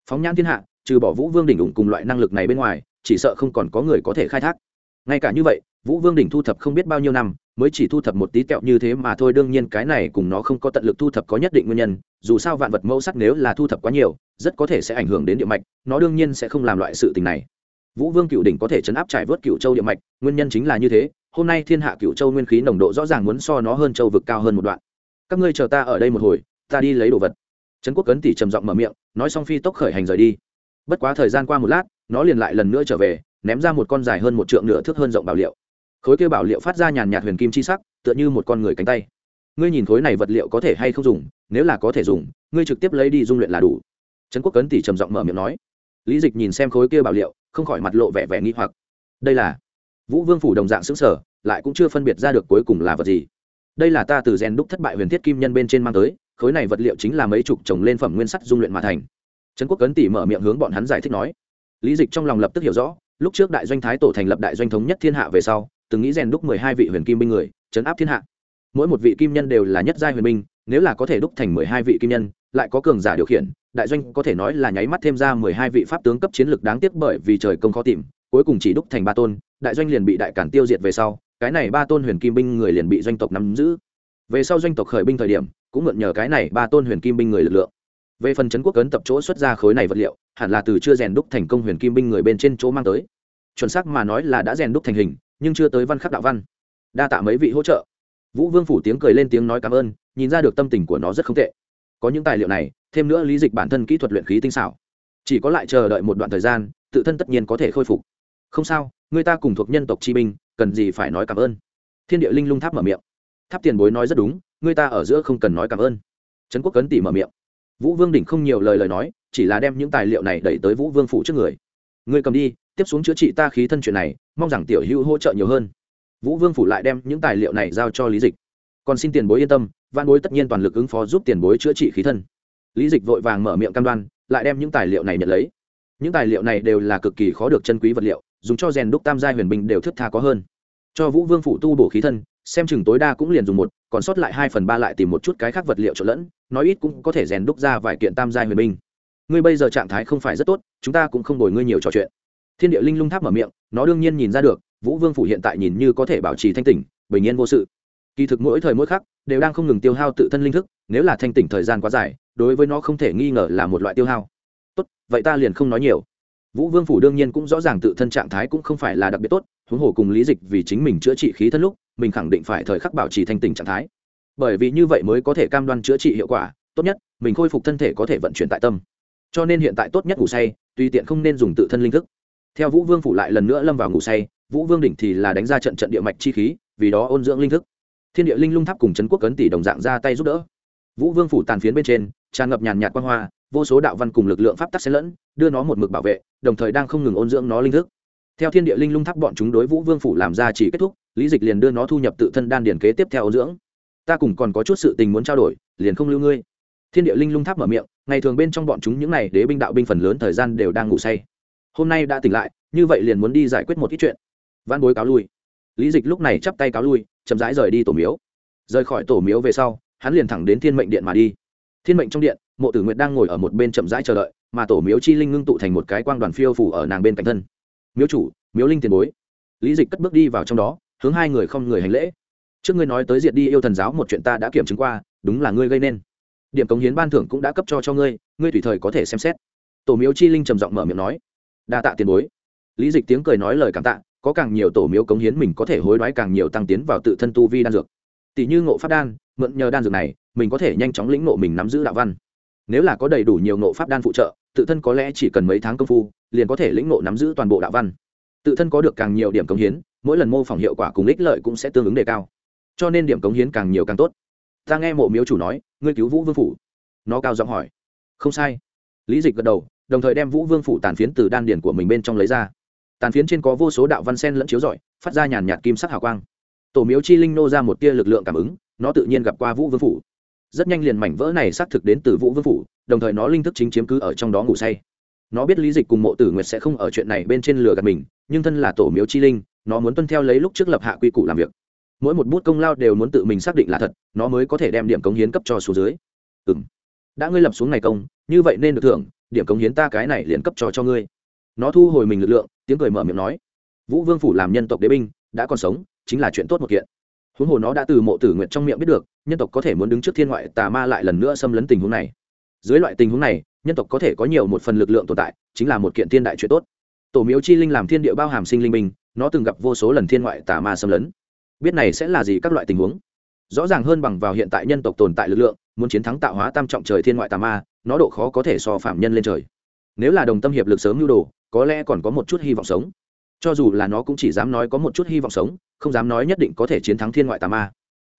phóng nhãn thiên hạ, trừ bỏ vũ vương đỉnh ủng cùng loại năng lực này bên ngoài, chỉ sợ không còn có người có thể khai thác. Ngay cả như vậy, vũ vương đỉnh thu thập không biết bao nhiêu năm, mới chỉ thu thập một tí kẹo như thế mà thôi, đương nhiên cái này cùng nó không có tận lực thu thập có nhất định nguyên nhân, dù sao vạn vật mẫu sắc nếu là thu thập quá nhiều, rất có thể sẽ ảnh hưởng đến địa mạch, nó đương nhiên sẽ không làm loại sự tình này. Vũ vương cựu đỉnh có thể chấn áp trải vớt cựu châu địa mạch, nguyên nhân chính là như thế, hôm nay thiên hạ cựu châu nguyên khí nồng độ rõ ràng muốn so nó hơn châu vực cao hơn một đoạn. Các ngươi chờ ta ở đây một hồi, ta đi lấy đồ vật trấn quốc cấn tỷ trầm giọng mở miệng, nói xong phi tốc khởi hành rời đi. Bất quá thời gian qua một lát, nó liền lại lần nữa trở về, ném ra một con dài hơn một trượng nửa thước hơn rộng bảo liệu. Khối kia bảo liệu phát ra nhàn nhạt huyền kim chi sắc, tựa như một con người cánh tay. Ngươi nhìn khối này vật liệu có thể hay không dùng, nếu là có thể dùng, ngươi trực tiếp lấy đi dung luyện là đủ. Trấn quốc cấn tỷ trầm giọng mở miệng nói. Lý dịch nhìn xem khối kia bảo liệu, không khỏi mặt lộ vẻ vẻ nghi hoặc. Đây là vũ vương phủ đồng dạng xứng sở, lại cũng chưa phân biệt ra được cuối cùng là vật gì. Đây là ta từ rèn đúc thất bại huyền thiết kim nhân bên trên mang tới khối này vật liệu chính là mấy chục trồng lên phẩm nguyên sắt dung luyện mà thành. Trấn quốc cấn tỉ mở miệng hướng bọn hắn giải thích nói, lý dịch trong lòng lập tức hiểu rõ, lúc trước đại doanh thái tổ thành lập đại doanh thống nhất thiên hạ về sau, từng nghĩ rèn đúc mười hai vị huyền kim binh người chấn áp thiên hạ. Mỗi một vị kim nhân đều là nhất giai huyền binh, nếu là có thể đúc thành mười hai vị kim nhân, lại có cường giả điều khiển, đại doanh có thể nói là nháy mắt thêm ra mười hai vị pháp tướng cấp chiến lược đáng tiếc bởi vì trời công khó tìm, cuối cùng chỉ đúc thành ba tôn, đại doanh liền bị đại cản tiêu diệt về sau, cái này ba tôn huyền kim binh người liền bị doanh tộc nắm giữ. Về sau doanh tộc khởi binh thời điểm cũng mượn nhờ cái này ba tôn huyền kim binh người lực lượng. Về phần trấn quốc cấn tập chỗ xuất ra khối này vật liệu, hẳn là từ chưa rèn đúc thành công huyền kim binh người bên trên chỗ mang tới. Chuẩn xác mà nói là đã rèn đúc thành hình, nhưng chưa tới văn khắc đạo văn. Đa tạ mấy vị hỗ trợ. Vũ vương phủ tiếng cười lên tiếng nói cảm ơn, nhìn ra được tâm tình của nó rất không tệ. Có những tài liệu này, thêm nữa lý dịch bản thân kỹ thuật luyện khí tinh xảo. Chỉ có lại chờ đợi một đoạn thời gian, tự thân tất nhiên có thể khôi phục. Không sao, người ta cùng thuộc nhân tộc chi binh, cần gì phải nói cảm ơn. Thiên địa linh lung tháp mở miệng tháp tiền bối nói rất đúng, người ta ở giữa không cần nói cảm ơn. Trấn quốc cấn tỉ mở miệng. Vũ vương đỉnh không nhiều lời lời nói, chỉ là đem những tài liệu này đẩy tới vũ vương phủ trước người. Người cầm đi, tiếp xuống chữa trị ta khí thân chuyện này, mong rằng tiểu hữu hỗ trợ nhiều hơn. Vũ vương phủ lại đem những tài liệu này giao cho lý dịch. Còn xin tiền bối yên tâm văn bối tất nhiên toàn lực ứng phó giúp tiền bối chữa trị khí thân. Lý dịch vội vàng mở miệng cam đoan, lại đem những tài liệu này nhận lấy. Những tài liệu này đều là cực kỳ khó được chân quý vật liệu, dùng cho rèn đúc tam gia huyền binh đều thức tha có hơn. Cho vũ vương phủ tu bổ khí thân xem chừng tối đa cũng liền dùng một, còn sót lại hai phần ba lại tìm một chút cái khác vật liệu trộn lẫn, nói ít cũng có thể rèn đúc ra vài kiện tam giai huyền binh. Ngươi bây giờ trạng thái không phải rất tốt, chúng ta cũng không đổi ngươi nhiều trò chuyện. Thiên địa linh lung tháp mở miệng, nó đương nhiên nhìn ra được, vũ vương phủ hiện tại nhìn như có thể bảo trì thanh tỉnh, bình yên vô sự. Kỳ thực mỗi thời mỗi khắc, đều đang không ngừng tiêu hao tự thân linh thức, nếu là thanh tỉnh thời gian quá dài, đối với nó không thể nghi ngờ là một loại tiêu hao. Tốt, vậy ta liền không nói nhiều. Vũ vương phủ đương nhiên cũng rõ ràng tự thân trạng thái cũng không phải là đặc biệt tốt, huống hồ cùng lý dịch vì chính mình chữa trị khí thân lúc mình khẳng định phải thời khắc bảo trì thanh tỉnh trạng thái. Bởi vì như vậy mới có thể cam đoan chữa trị hiệu quả, tốt nhất, mình khôi phục thân thể có thể vận chuyển tại tâm. Cho nên hiện tại tốt nhất ngủ say tùy tiện không nên dùng tự thân linh thức. Theo vũ vương phủ lại lần nữa lâm vào ngủ say, vũ vương đỉnh thì là đánh ra trận trận địa mạch chi khí, vì đó ôn dưỡng linh thức. Thiên địa linh lung tháp cùng trấn quốc cấn tỷ đồng dạng ra tay giúp đỡ. Vũ vương phủ tàn phiến bên trên, tràn ngập nhàn nhạt quan hoa, vô số đạo văn cùng lực lượng pháp tắc xen lẫn, đưa nó một mực bảo vệ, đồng thời đang không ngừng ôn dưỡng nó linh thức theo thiên địa linh lung tháp bọn chúng đối vũ vương phủ làm ra chỉ kết thúc, lý dịch liền đưa nó thu nhập tự thân đan điền kế tiếp theo ôn dưỡng. Ta cùng còn có chút sự tình muốn trao đổi, liền không lưu ngươi. Thiên địa linh lung tháp mở miệng, ngày thường bên trong bọn chúng những n à y đế binh đạo binh phần lớn thời gian đều đang ngủ say. Hôm nay đã tỉnh lại, như vậy liền muốn đi giải quyết một ít chuyện. Văn bối cáo lui. Lý dịch lúc này chắp tay cáo lui, chậm rãi rời đi tổ miếu. Rời khỏi tổ miếu về sau, hắn liền thẳng đến thiên mệnh điện mà đi. Thiên mệnh trong điện, mộ tử nguyệt đang ngồi ở một bên chậm rãi chờ đợi, mà tổ miếu chi linh ngưng tụ thành một cái quang đoàn phiêu phủ ở nàng bên cạnh thân miếu chủ, miếu linh tiền bối. Lý dịch cất bước đi vào trong đó, hướng hai người không người hành lễ. Trước ngươi nói tới diệt đi yêu thần giáo, một chuyện ta đã kiểm chứng qua, đúng là ngươi gây nên. Điểm cống hiến ban thưởng cũng đã cấp cho cho ngươi ngươi tùy thời có thể xem xét. Tổ miếu chi linh trầm giọng mở miệng nói. Đa tạ tiền bối. Lý dịch tiếng cười nói lời cảm tạ, có càng nhiều tổ miếu cống hiến mình có thể hối đoái càng nhiều tăng tiến vào tự thân tu vi đan dược. Tỷ như ngộ pháp đan, mượn nhờ đan dược này, mình có thể nhanh chóng lĩnh ngộ mình nắm giữ đạo văn. Nếu là có đầy đủ nhiều ngộ pháp đan phụ trợ tự thân có lẽ chỉ cần mấy tháng công phu, liền có thể lĩnh ngộ nắm giữ toàn bộ đạo văn. Tự thân có được càng nhiều điểm cống hiến, mỗi lần mô phỏng hiệu quả cùng ích lợi cũng sẽ tương ứng đề cao. Cho nên điểm cống hiến càng nhiều càng tốt. Ta nghe mộ miếu chủ nói, ngươi cứu vũ vương phủ. Nó cao giọng hỏi. Không sai. Lý dịch gật đầu, đồng thời đem vũ vương phủ tàn phiến từ đan điển của mình bên trong lấy ra. Tàn phiến trên có vô số đạo văn sen lẫn chiếu rọi, phát ra nhàn nhạt kim sắc hào quang. Tổ miếu chi linh nô ra một tia lực lượng cảm ứng, nó tự nhiên gặp qua vũ vương phủ rất nhanh liền mảnh vỡ này xác thực đến từ vũ vương phủ, đồng thời nó linh thức chính chiếm cứ ở trong đó ngủ say. Nó biết lý dịch cùng mộ tử nguyệt sẽ không ở chuyện này bên trên lừa gạt mình, nhưng thân là tổ miếu chi linh, nó muốn tuân theo lấy lúc trước lập hạ quy củ làm việc. Mỗi một bút công lao đều muốn tự mình xác định là thật, nó mới có thể đem điểm cống hiến cấp cho số dưới. Ừ m đã ngươi lập xuống này công, như vậy nên được thưởng, điểm cống hiến ta cái này liền cấp cho cho ngươi. Nó thu hồi mình lực lượng, tiếng cười mở miệng nói. Vũ vương phủ làm nhân tộc đế binh, đã còn sống, chính là chuyện tốt một kiện huống hồ nó đã từ mộ tử nguyện trong miệng biết được, nhân tộc có thể muốn đứng trước thiên ngoại tà ma lại lần nữa xâm lấn tình huống này. Dưới loại tình huống này, nhân tộc có thể có nhiều một phần lực lượng tồn tại, chính là một kiện thiên đại chuyện tốt. Tổ miếu chi linh làm thiên địa bao hàm sinh linh minh nó từng gặp vô số lần thiên ngoại tà ma xâm lấn. Biết này sẽ là gì các loại tình huống? Rõ ràng hơn bằng vào hiện tại nhân tộc tồn tại lực lượng, muốn chiến thắng tạo hóa tam trọng trời thiên ngoại tà ma, nó độ khó có thể so phạm nhân lên trời. Nếu là đồng tâm hiệp lực sớm nhu đồ, có lẽ còn có một chút hy vọng sống cho dù là nó cũng chỉ dám nói có một chút hy vọng sống không dám nói nhất định có thể chiến thắng thiên ngoại tà ma.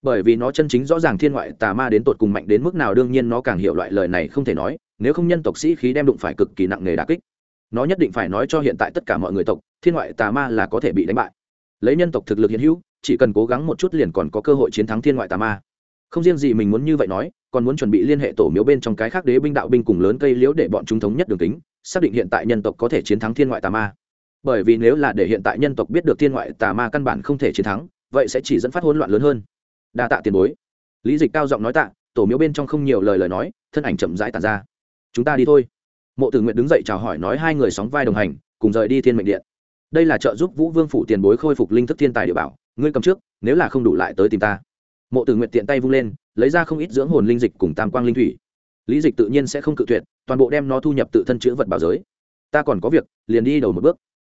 Bởi vì nó chân chính rõ ràng thiên ngoại tà ma đến tột cùng mạnh đến mức nào đương nhiên nó càng hiểu loại lời này không thể nói nếu không nhân tộc sĩ khí đem đụng phải cực kỳ nặng nề đà kích. Nó nhất định phải nói cho hiện tại tất cả mọi người tộc thiên ngoại tà ma là có thể bị đánh bại. Lấy nhân tộc thực lực hiện hữu chỉ cần cố gắng một chút liền còn có cơ hội chiến thắng thiên ngoại tà ma. Không riêng gì mình muốn như vậy nói còn muốn chuẩn bị liên hệ tổ miếu bên trong cái khác đế binh đạo binh cùng lớn cây liễu để bọn chúng thống nhất đường tính, xác định hiện tại nhân tộc có thể chiến thắng thiên ngoại tà ma bởi vì nếu là để hiện tại nhân tộc biết được thiên ngoại tà ma căn bản không thể chiến thắng, vậy sẽ chỉ dẫn phát hỗn loạn lớn hơn. Đa tạ tiền bối. Lý dịch cao giọng nói tạ, tổ miếu bên trong không nhiều lời lời nói, thân ảnh chậm rãi tàn ra. Chúng ta đi thôi. Mộ tử nguyện đứng dậy chào hỏi nói hai người sóng vai đồng hành, cùng rời đi thiên mệnh điện. Đây là trợ giúp vũ vương phủ tiền bối khôi phục linh thức thiên tài địa bảo, ngươi cầm trước, nếu là không đủ lại tới tìm ta. Mộ tử nguyện tiện tay vung lên, lấy ra không ít dưỡng hồn linh dịch cùng tam quang linh thủy. Lý dịch tự nhiên sẽ không cự tuyệt, toàn bộ đem nó thu nhập tự thân chữ vật bảo giới. Ta còn có việc, liền đi đầu một bước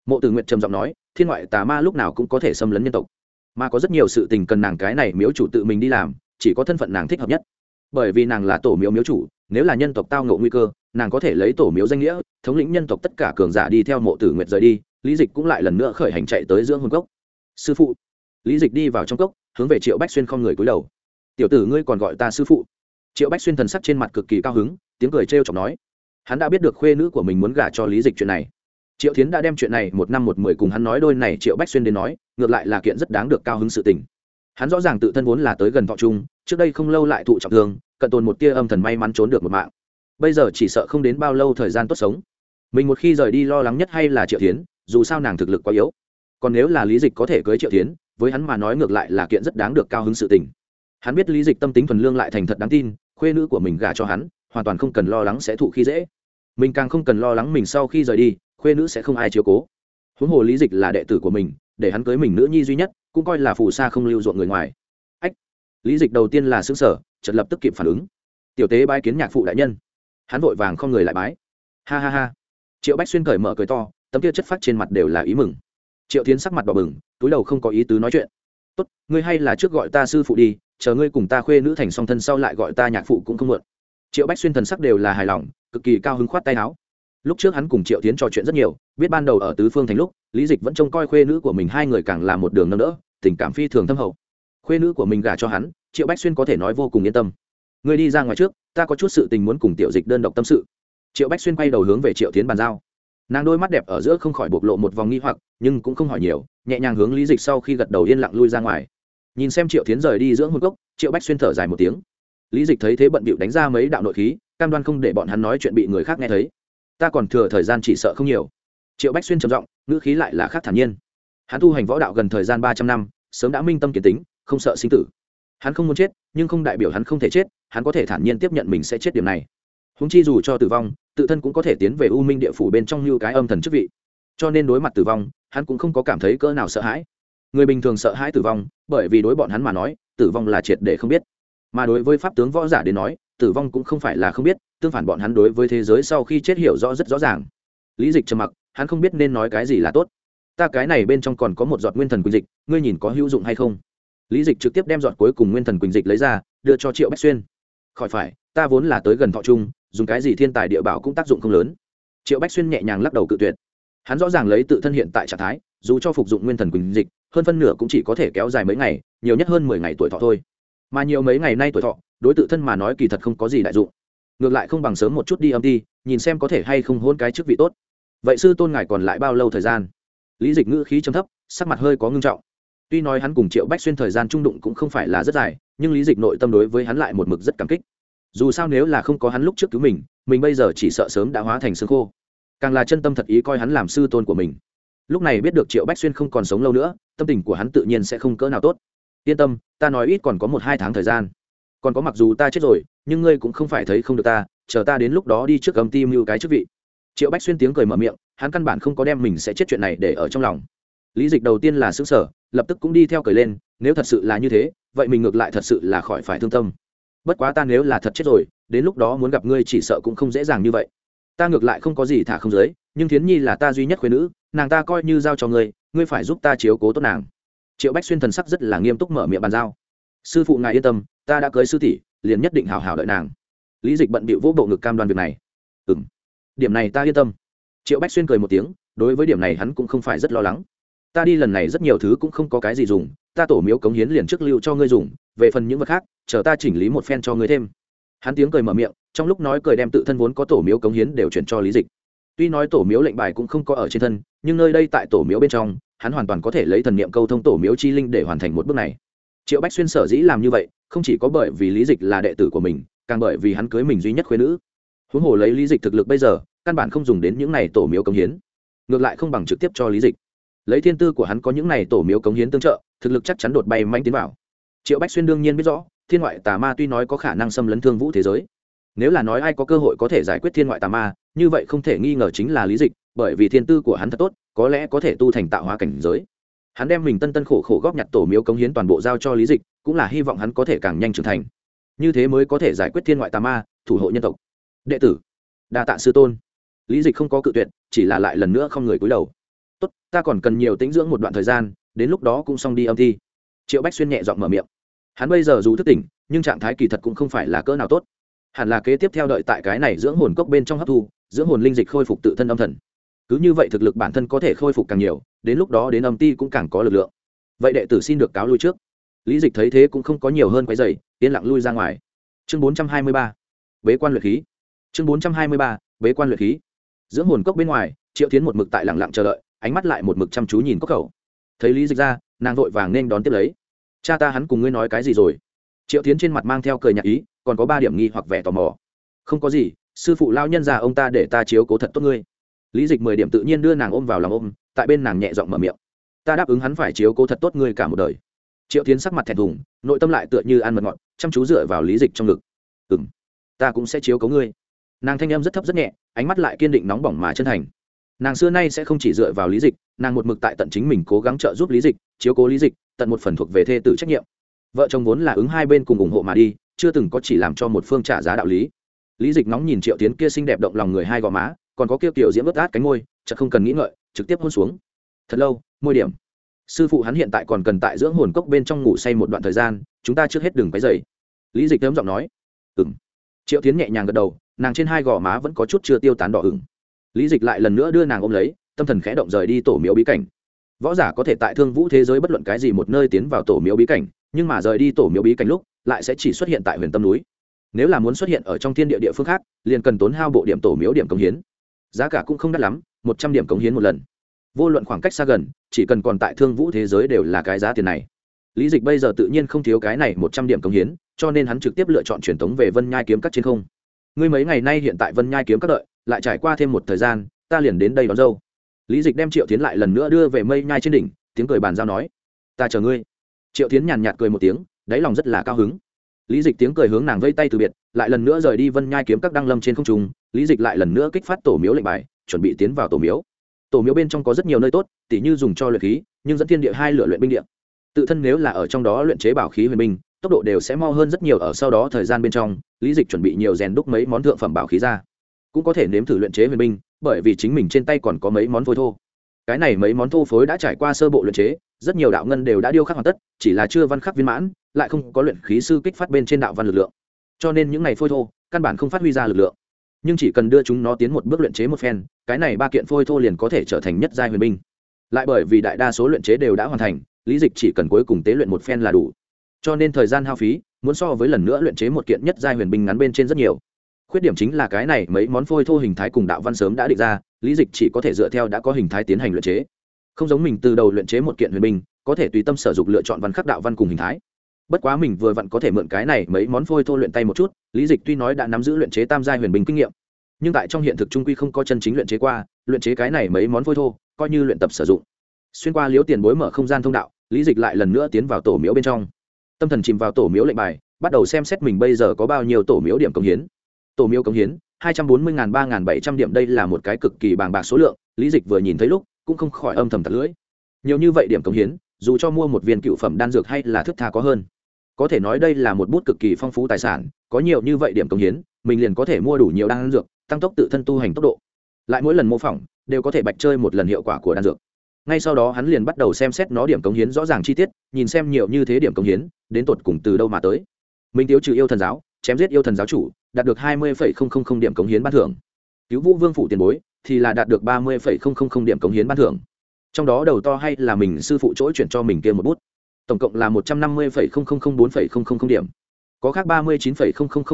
mộ tử Nguyệt trầm giọng nói, thiên ngoại tà ma lúc nào cũng có thể xâm lấn nhân tộc, mà có rất nhiều sự tình cần nàng cái này miếu chủ tự mình đi làm, chỉ có thân phận nàng thích hợp nhất. Bởi vì nàng là tổ miếu miếu chủ, nếu là nhân tộc tao ngộ nguy cơ, nàng có thể lấy tổ miếu danh nghĩa, thống lĩnh nhân tộc tất cả cường giả đi theo mộ tử nguyệt rời đi, lý dịch cũng lại lần nữa khởi hành chạy tới dưỡng hồn cốc. Sư phụ. Lý dịch đi vào trong cốc, hướng về triệu bách xuyên không người cúi đầu. Tiểu tử ngươi còn gọi ta sư phụ. Triệu bách xuyên thần sắc trên mặt cực kỳ cao hứng, tiếng cười trêu chọc nói. Hắn đã biết được khuê nữ của mình muốn gả cho lý dịch chuyện này triệu tiến đã đem chuyện này một năm một mười cùng hắn nói, đôi này triệu bách xuyên đến nói, ngược lại là kiện rất đáng được cao hứng sự tình. Hắn rõ ràng tự thân vốn là tới gần thọ trung, trước đây không lâu lại thụ trọng thương, cận tồn một tia âm thần may mắn trốn được một mạng. Bây giờ chỉ sợ không đến bao lâu thời gian tốt sống. Mình một khi rời đi lo lắng nhất hay là triệu tiến dù sao nàng thực lực quá yếu. Còn nếu là lý dịch có thể cưới triệu tiến với hắn mà nói ngược lại là kiện rất đáng được cao hứng sự tình. Hắn biết lý dịch tâm tính thuần lương lại thành thật đáng tin, khuê nữ của mình gả cho hắn, hoàn toàn không cần lo lắng sẽ thụ khi dễ. Mình càng không cần lo lắng mình sau khi rời đi khuê nữ sẽ không ai chiếu cố. Huống hồ lý dịch là đệ tử của mình, để hắn cưới mình nữ nhi duy nhất, cũng coi là phù sa không lưu ruộng người ngoài. Ách, lý dịch đầu tiên là xứng sở chợt lập tức kịp phản ứng. Tiểu tế bái kiến nhạc phụ đại nhân. Hắn vội vàng không người lại bái. Ha ha ha. Triệu bách xuyên cởi mở cười to, tấm kia chất phát trên mặt đều là ý mừng. Triệu tiến sắc mặt đỏ bừng, túi đầu không có ý tứ nói chuyện. Tốt, ngươi hay là trước gọi ta sư phụ đi, chờ ngươi cùng ta khuê nữ thành song thân sau lại gọi ta nhạc phụ cũng không muộn. Triệu bách xuyên thần sắc đều là hài lòng, cực kỳ cao hứng khoát tay áo lúc trước hắn cùng triệu tiến trò chuyện rất nhiều, biết ban đầu ở tứ phương thành lúc, lý dịch vẫn trông coi khuê nữ của mình hai người càng là một đường nâng đỡ, tình cảm phi thường thâm hậu. Khuê nữ của mình gả cho hắn, triệu bách xuyên có thể nói vô cùng yên tâm. Người đi ra ngoài trước, ta có chút sự tình muốn cùng tiểu dịch đơn độc tâm sự. Triệu bách xuyên quay đầu hướng về triệu tiến bàn giao. Nàng đôi mắt đẹp ở giữa không khỏi bộc lộ một vòng nghi hoặc, nhưng cũng không hỏi nhiều, nhẹ nhàng hướng lý dịch sau khi gật đầu yên lặng lui ra ngoài. Nhìn xem triệu tiến rời đi giữa hôn cốc, triệu bách xuyên thở dài một tiếng. Lý dịch thấy thế bận bịu đánh ra mấy đạo nội khí, cam đoan không để bọn hắn nói chuyện bị người khác nghe thấy ta còn thừa thời gian chỉ sợ không nhiều. Triệu bách xuyên trầm giọng, ngữ khí lại là khác thản nhiên. Hắn tu hành võ đạo gần thời gian ba trăm năm, sớm đã minh tâm kiến tính, không sợ sinh tử. Hắn không muốn chết, nhưng không đại biểu hắn không thể chết, hắn có thể thản nhiên tiếp nhận mình sẽ chết điểm này. Húng chi dù cho tử vong, tự thân cũng có thể tiến về u minh địa phủ bên trong như cái âm thần chức vị. Cho nên đối mặt tử vong, hắn cũng không có cảm thấy cỡ nào sợ hãi. Người bình thường sợ hãi tử vong, bởi vì đối bọn hắn mà nói, tử vong là triệt để không biết. Mà đối với pháp tướng võ giả đến nói tử vong cũng không phải là không biết, tương phản bọn hắn đối với thế giới sau khi chết hiểu rõ rất rõ ràng. Lý dịch trầm mặc, hắn không biết nên nói cái gì là tốt. Ta cái này bên trong còn có một giọt nguyên thần quỳnh dịch, ngươi nhìn có hữu dụng hay không? Lý dịch trực tiếp đem giọt cuối cùng nguyên thần quỳnh dịch lấy ra, đưa cho triệu bách xuyên. Khỏi phải, ta vốn là tới gần thọ trung, dùng cái gì thiên tài địa bảo cũng tác dụng không lớn. Triệu bách xuyên nhẹ nhàng lắc đầu cự tuyệt. Hắn rõ ràng lấy tự thân hiện tại trạng thái, dù cho phục dụng nguyên thần quỳnh dịch, hơn phân nửa cũng chỉ có thể kéo dài mấy ngày, nhiều nhất hơn mười ngày tuổi thọ thôi mà nhiều mấy ngày nay tuổi thọ, đối tự thân mà nói kỳ thật không có gì đại dụng. Ngược lại không bằng sớm một chút đi âm ti nhìn xem có thể hay không hôn cái chức vị tốt. Vậy sư tôn ngài còn lại bao lâu thời gian? Lý dịch ngữ khí chấm thấp, sắc mặt hơi có ngưng trọng. Tuy nói hắn cùng triệu bách xuyên thời gian trung đụng cũng không phải là rất dài, nhưng lý dịch nội tâm đối với hắn lại một mực rất cảm kích. Dù sao nếu là không có hắn lúc trước cứu mình mình bây giờ chỉ sợ sớm đã hóa thành xương khô. Càng là chân tâm thật ý coi hắn làm sư tôn của mình. Lúc này biết được triệu bách xuyên không còn sống lâu nữa, tâm tình của hắn tự nhiên sẽ không cỡ nào tốt yên tâm, ta nói ít còn có một hai tháng thời gian. Còn có mặc dù ta chết rồi, nhưng ngươi cũng không phải thấy không được ta, chờ ta đến lúc đó đi trước cầm tim như cái chức vị. Triệu bách xuyên tiếng cười mở miệng, hắn căn bản không có đem mình sẽ chết chuyện này để ở trong lòng. Lý dịch đầu tiên là xứng sở lập tức cũng đi theo cười lên, nếu thật sự là như thế, vậy mình ngược lại thật sự là khỏi phải thương tâm. Bất quá ta nếu là thật chết rồi, đến lúc đó muốn gặp ngươi chỉ sợ cũng không dễ dàng như vậy. Ta ngược lại không có gì thả không giới nhưng thiến nhi là ta duy nhất khuyên nữ, nàng ta coi như giao cho ngươi ngươi phải giúp ta chiếu cố tốt nàng triệu bách xuyên thần sắc rất là nghiêm túc mở miệng bàn giao. Sư phụ ngài yên tâm, ta đã cưới sư tỷ, liền nhất định hào hào đợi nàng. Lý dịch bận bịu vỗ bộ ngực cam đoan việc này. Ừ m điểm này ta yên tâm. Triệu bách xuyên cười một tiếng, đối với điểm này hắn cũng không phải rất lo lắng. Ta đi lần này rất nhiều thứ cũng không có cái gì dùng, ta tổ miếu cống hiến liền trước lưu cho ngươi dùng, về phần những vật khác, chờ ta chỉnh lý một phen cho ngươi thêm. Hắn tiếng cười mở miệng, trong lúc nói cười đem tự thân vốn có tổ miếu cống hiến đều chuyển cho lý dịch. Tuy nói tổ miếu lệnh bài cũng không có ở trên thân, nhưng nơi đây tại tổ miếu bên trong hắn hoàn toàn có thể lấy thần niệm câu thông tổ miếu chi linh để hoàn thành một bước này. Triệu bách xuyên sở dĩ làm như vậy, không chỉ có bởi vì lý dịch là đệ tử của mình, càng bởi vì hắn cưới mình duy nhất khuyên nữ. Huống hồ lấy lý dịch thực lực bây giờ, căn bản không dùng đến những này tổ miếu cống hiến. Ngược lại không bằng trực tiếp cho lý dịch. Lấy thiên tư của hắn có những này tổ miếu cống hiến tương trợ, thực lực chắc chắn đột bay manh tiến vào. Triệu bách xuyên đương nhiên biết rõ, thiên ngoại tà ma tuy nói có khả năng xâm lấn thương vũ thế giới, nếu là nói ai có cơ hội có thể giải quyết thiên ngoại tà ma, như vậy không thể nghi ngờ chính là lý dịch bởi vì thiên tư của hắn thật tốt, có lẽ có thể tu thành tạo hóa cảnh giới. Hắn đem mình tân tân khổ khổ góp nhặt tổ miếu cống hiến toàn bộ giao cho lý dịch, cũng là hy vọng hắn có thể càng nhanh trưởng thành. Như thế mới có thể giải quyết thiên ngoại tà ma, thủ hộ nhân tộc. Đệ tử, đa tạ sư tôn. Lý dịch không có cự tuyệt, chỉ là lại lần nữa không người cúi đầu. Tốt, ta còn cần nhiều tĩnh dưỡng một đoạn thời gian, đến lúc đó cũng xong đi âm thi. Triệu bách xuyên nhẹ giọng mở miệng. Hắn bây giờ dù thức tỉnh, nhưng trạng thái kỳ thật cũng không phải là cỡ nào tốt. Hẳn là kế tiếp theo đợi tại cái này dưỡng hồn cốc bên trong hấp thu, dưỡng hồn linh dịch khôi phục tự thân âm thần cứ như vậy thực lực bản thân có thể khôi phục càng nhiều, đến lúc đó đến âm ti cũng càng có lực lượng. Vậy đệ tử xin được cáo lui trước. Lý dịch thấy thế cũng không có nhiều hơn quái dày yên lặng lui ra ngoài. Chương bốn trăm hai mươi ba, bế quan luyện khí. Chương bốn trăm hai mươi ba, bế quan luyện khí. Dưỡng hồn cốc bên ngoài, triệu tiến một mực tại lặng lặng chờ đợi, ánh mắt lại một mực chăm chú nhìn cốc khẩu. Thấy lý dịch ra, nàng vội vàng nên đón tiếp lấy. Cha ta hắn cùng ngươi nói cái gì rồi? Triệu tiến trên mặt mang theo cười nhạc ý, còn có ba điểm nghi hoặc vẻ tò mò. Không có gì, sư phụ lao nhân già ông ta để ta chiếu cố thật tốt ngươi lý dịch mười điểm tự nhiên đưa nàng ôm vào lòng ôm, tại bên nàng nhẹ giọng mở miệng. Ta đáp ứng hắn phải chiếu cố thật tốt ngươi cả một đời. Triệu tiến sắc mặt thẹn thùng, nội tâm lại tựa như ăn mật ngọt, chăm chú dựa vào lý dịch trong ngực. Ừ m ta cũng sẽ chiếu cố ngươi. Nàng thanh em rất thấp rất nhẹ, ánh mắt lại kiên định nóng bỏng mà chân thành. Nàng xưa nay sẽ không chỉ dựa vào lý dịch, nàng một mực tại tận chính mình cố gắng trợ giúp lý dịch, chiếu cố lý dịch, tận một phần thuộc về thê tử trách nhiệm. Vợ chồng vốn là ứng hai bên cùng ủng hộ mà đi, chưa từng có chỉ làm cho một phương trả giá đạo lý. Lý dịch nóng nhìn triệu tiến kia xinh đẹp động lòng người hai gò má còn có kia kiểu diễm ướt át cánh môi, chợt không cần nghĩ ngợi, trực tiếp hôn xuống. Thật lâu, môi điểm. Sư phụ hắn hiện tại còn cần tại dưỡng hồn cốc bên trong ngủ say một đoạn thời gian, chúng ta trước hết đừng cái dậy lý dịch thấm giọng nói. Ừng triệu tiến nhẹ nhàng gật đầu, nàng trên hai gò má vẫn có chút chưa tiêu tán đỏ ửng. Lý dịch lại lần nữa đưa nàng ôm lấy, tâm thần khẽ động rời đi tổ miếu bí cảnh. Võ giả có thể tại thương vũ thế giới bất luận cái gì một nơi tiến vào tổ miếu bí cảnh, nhưng mà rời đi tổ miếu bí cảnh lúc, lại sẽ chỉ xuất hiện tại huyền tâm núi. Nếu là muốn xuất hiện ở trong thiên địa địa phương khác, liền cần tốn hao bộ điểm tổ miếu điểm công hiến giá cả cũng không đắt lắm, một trăm điểm cống hiến một lần. Vô luận khoảng cách xa gần, chỉ cần còn tại thương vũ thế giới đều là cái giá tiền này. Lý dịch bây giờ tự nhiên không thiếu cái này một trăm điểm cống hiến, cho nên hắn trực tiếp lựa chọn truyền thống về vân nhai kiếm các trên không. Ngươi mấy ngày nay hiện tại vân nhai kiếm các đợi, lại trải qua thêm một thời gian, ta liền đến đây đón dâu. Lý dịch đem triệu tiến lại lần nữa đưa về mây nhai trên đỉnh, tiếng cười bàn giao nói, ta chờ ngươi. Triệu tiến nhàn nhạt cười một tiếng, đáy lòng rất là cao hứng. Lý dịch tiếng cười hướng nàng vây tay từ biệt, lại lần nữa rời đi vân nhai kiếm các đăng lâm trên không trung lý dịch lại lần nữa kích phát tổ miếu lệnh bài, chuẩn bị tiến vào tổ miếu. Tổ miếu bên trong có rất nhiều nơi tốt, tỉ như dùng cho luyện khí, nhưng dẫn thiên địa hai lửa luyện binh điện tự thân nếu là ở trong đó luyện chế bảo khí huyền binh, tốc độ đều sẽ mo hơn rất nhiều ở sau đó thời gian bên trong, lý dịch chuẩn bị nhiều rèn đúc mấy món thượng phẩm bảo khí ra. Cũng có thể nếm thử luyện chế huyền binh, bởi vì chính mình trên tay còn có mấy món phôi thô. Cái này mấy món thô phối đã trải qua sơ bộ luyện chế, rất nhiều đạo ngân đều đã điêu khắc hoàn tất, chỉ là chưa văn khắc viên mãn, lại không có luyện khí sư kích phát bên trên đạo văn lực lượng. Cho nên những ngày phôi thô, căn bản không phát huy ra lực lượng nhưng chỉ cần đưa chúng nó tiến một bước luyện chế một phen, cái này ba kiện phôi thô liền có thể trở thành nhất giai huyền binh. Lại bởi vì đại đa số luyện chế đều đã hoàn thành, lý dịch chỉ cần cuối cùng tế luyện một phen là đủ. Cho nên thời gian hao phí, muốn so với lần nữa luyện chế một kiện nhất giai huyền binh ngắn bên trên rất nhiều. Khuyết điểm chính là cái này mấy món phôi thô hình thái cùng đạo văn sớm đã định ra, lý dịch chỉ có thể dựa theo đã có hình thái tiến hành luyện chế. Không giống mình từ đầu luyện chế một kiện huyền binh, có thể tùy tâm sử dụng lựa chọn văn khắc đạo văn cùng hình thái bất quá mình vừa vặn có thể mượn cái này mấy món phôi thô luyện tay một chút, lý dịch tuy nói đã nắm giữ luyện chế tam giai huyền bình kinh nghiệm, nhưng tại trong hiện thực trung quy không có chân chính luyện chế qua, luyện chế cái này mấy món phôi thô, coi như luyện tập sử dụng. Xuyên qua liếu tiền bối mở không gian thông đạo, lý dịch lại lần nữa tiến vào tổ miếu bên trong. Tâm thần chìm vào tổ miếu lệnh bài, bắt đầu xem xét mình bây giờ có bao nhiêu tổ miếu điểm công hiến. Tổ miếu công hiến, hai trăm bốn mươi ba bảy trăm điểm, đây là một cái cực kỳ bàng bạc số lượng, lý dịch vừa nhìn thấy lúc, cũng không khỏi âm thầm thật lưỡi. Nhiều như vậy điểm công hiến, dù cho mua một viên cựu phẩm đan dược hay là thức tha có hơn có thể nói đây là một bút cực kỳ phong phú tài sản, có nhiều như vậy điểm công hiến, mình liền có thể mua đủ nhiều đan dược, tăng tốc tự thân tu hành tốc độ. Lại mỗi lần mô phỏng, đều có thể bạch chơi một lần hiệu quả của đan dược. Ngay sau đó hắn liền bắt đầu xem xét nó điểm công hiến rõ ràng chi tiết, nhìn xem nhiều như thế điểm công hiến, đến tột cùng từ đâu mà tới. Minh tiếu trừ yêu thần giáo, chém giết yêu thần giáo chủ, đạt được hai mươi điểm công hiến ban thưởng. Cứu vũ vương phụ tiền bối, thì là đạt được ba mươi điểm công hiến ban thưởng. Trong đó đầu to hay là mình sư phụ chỗ chuyển cho mình kia một bút tổng cộng là một trăm năm mươi bốn điểm. Có khác ba mươi chín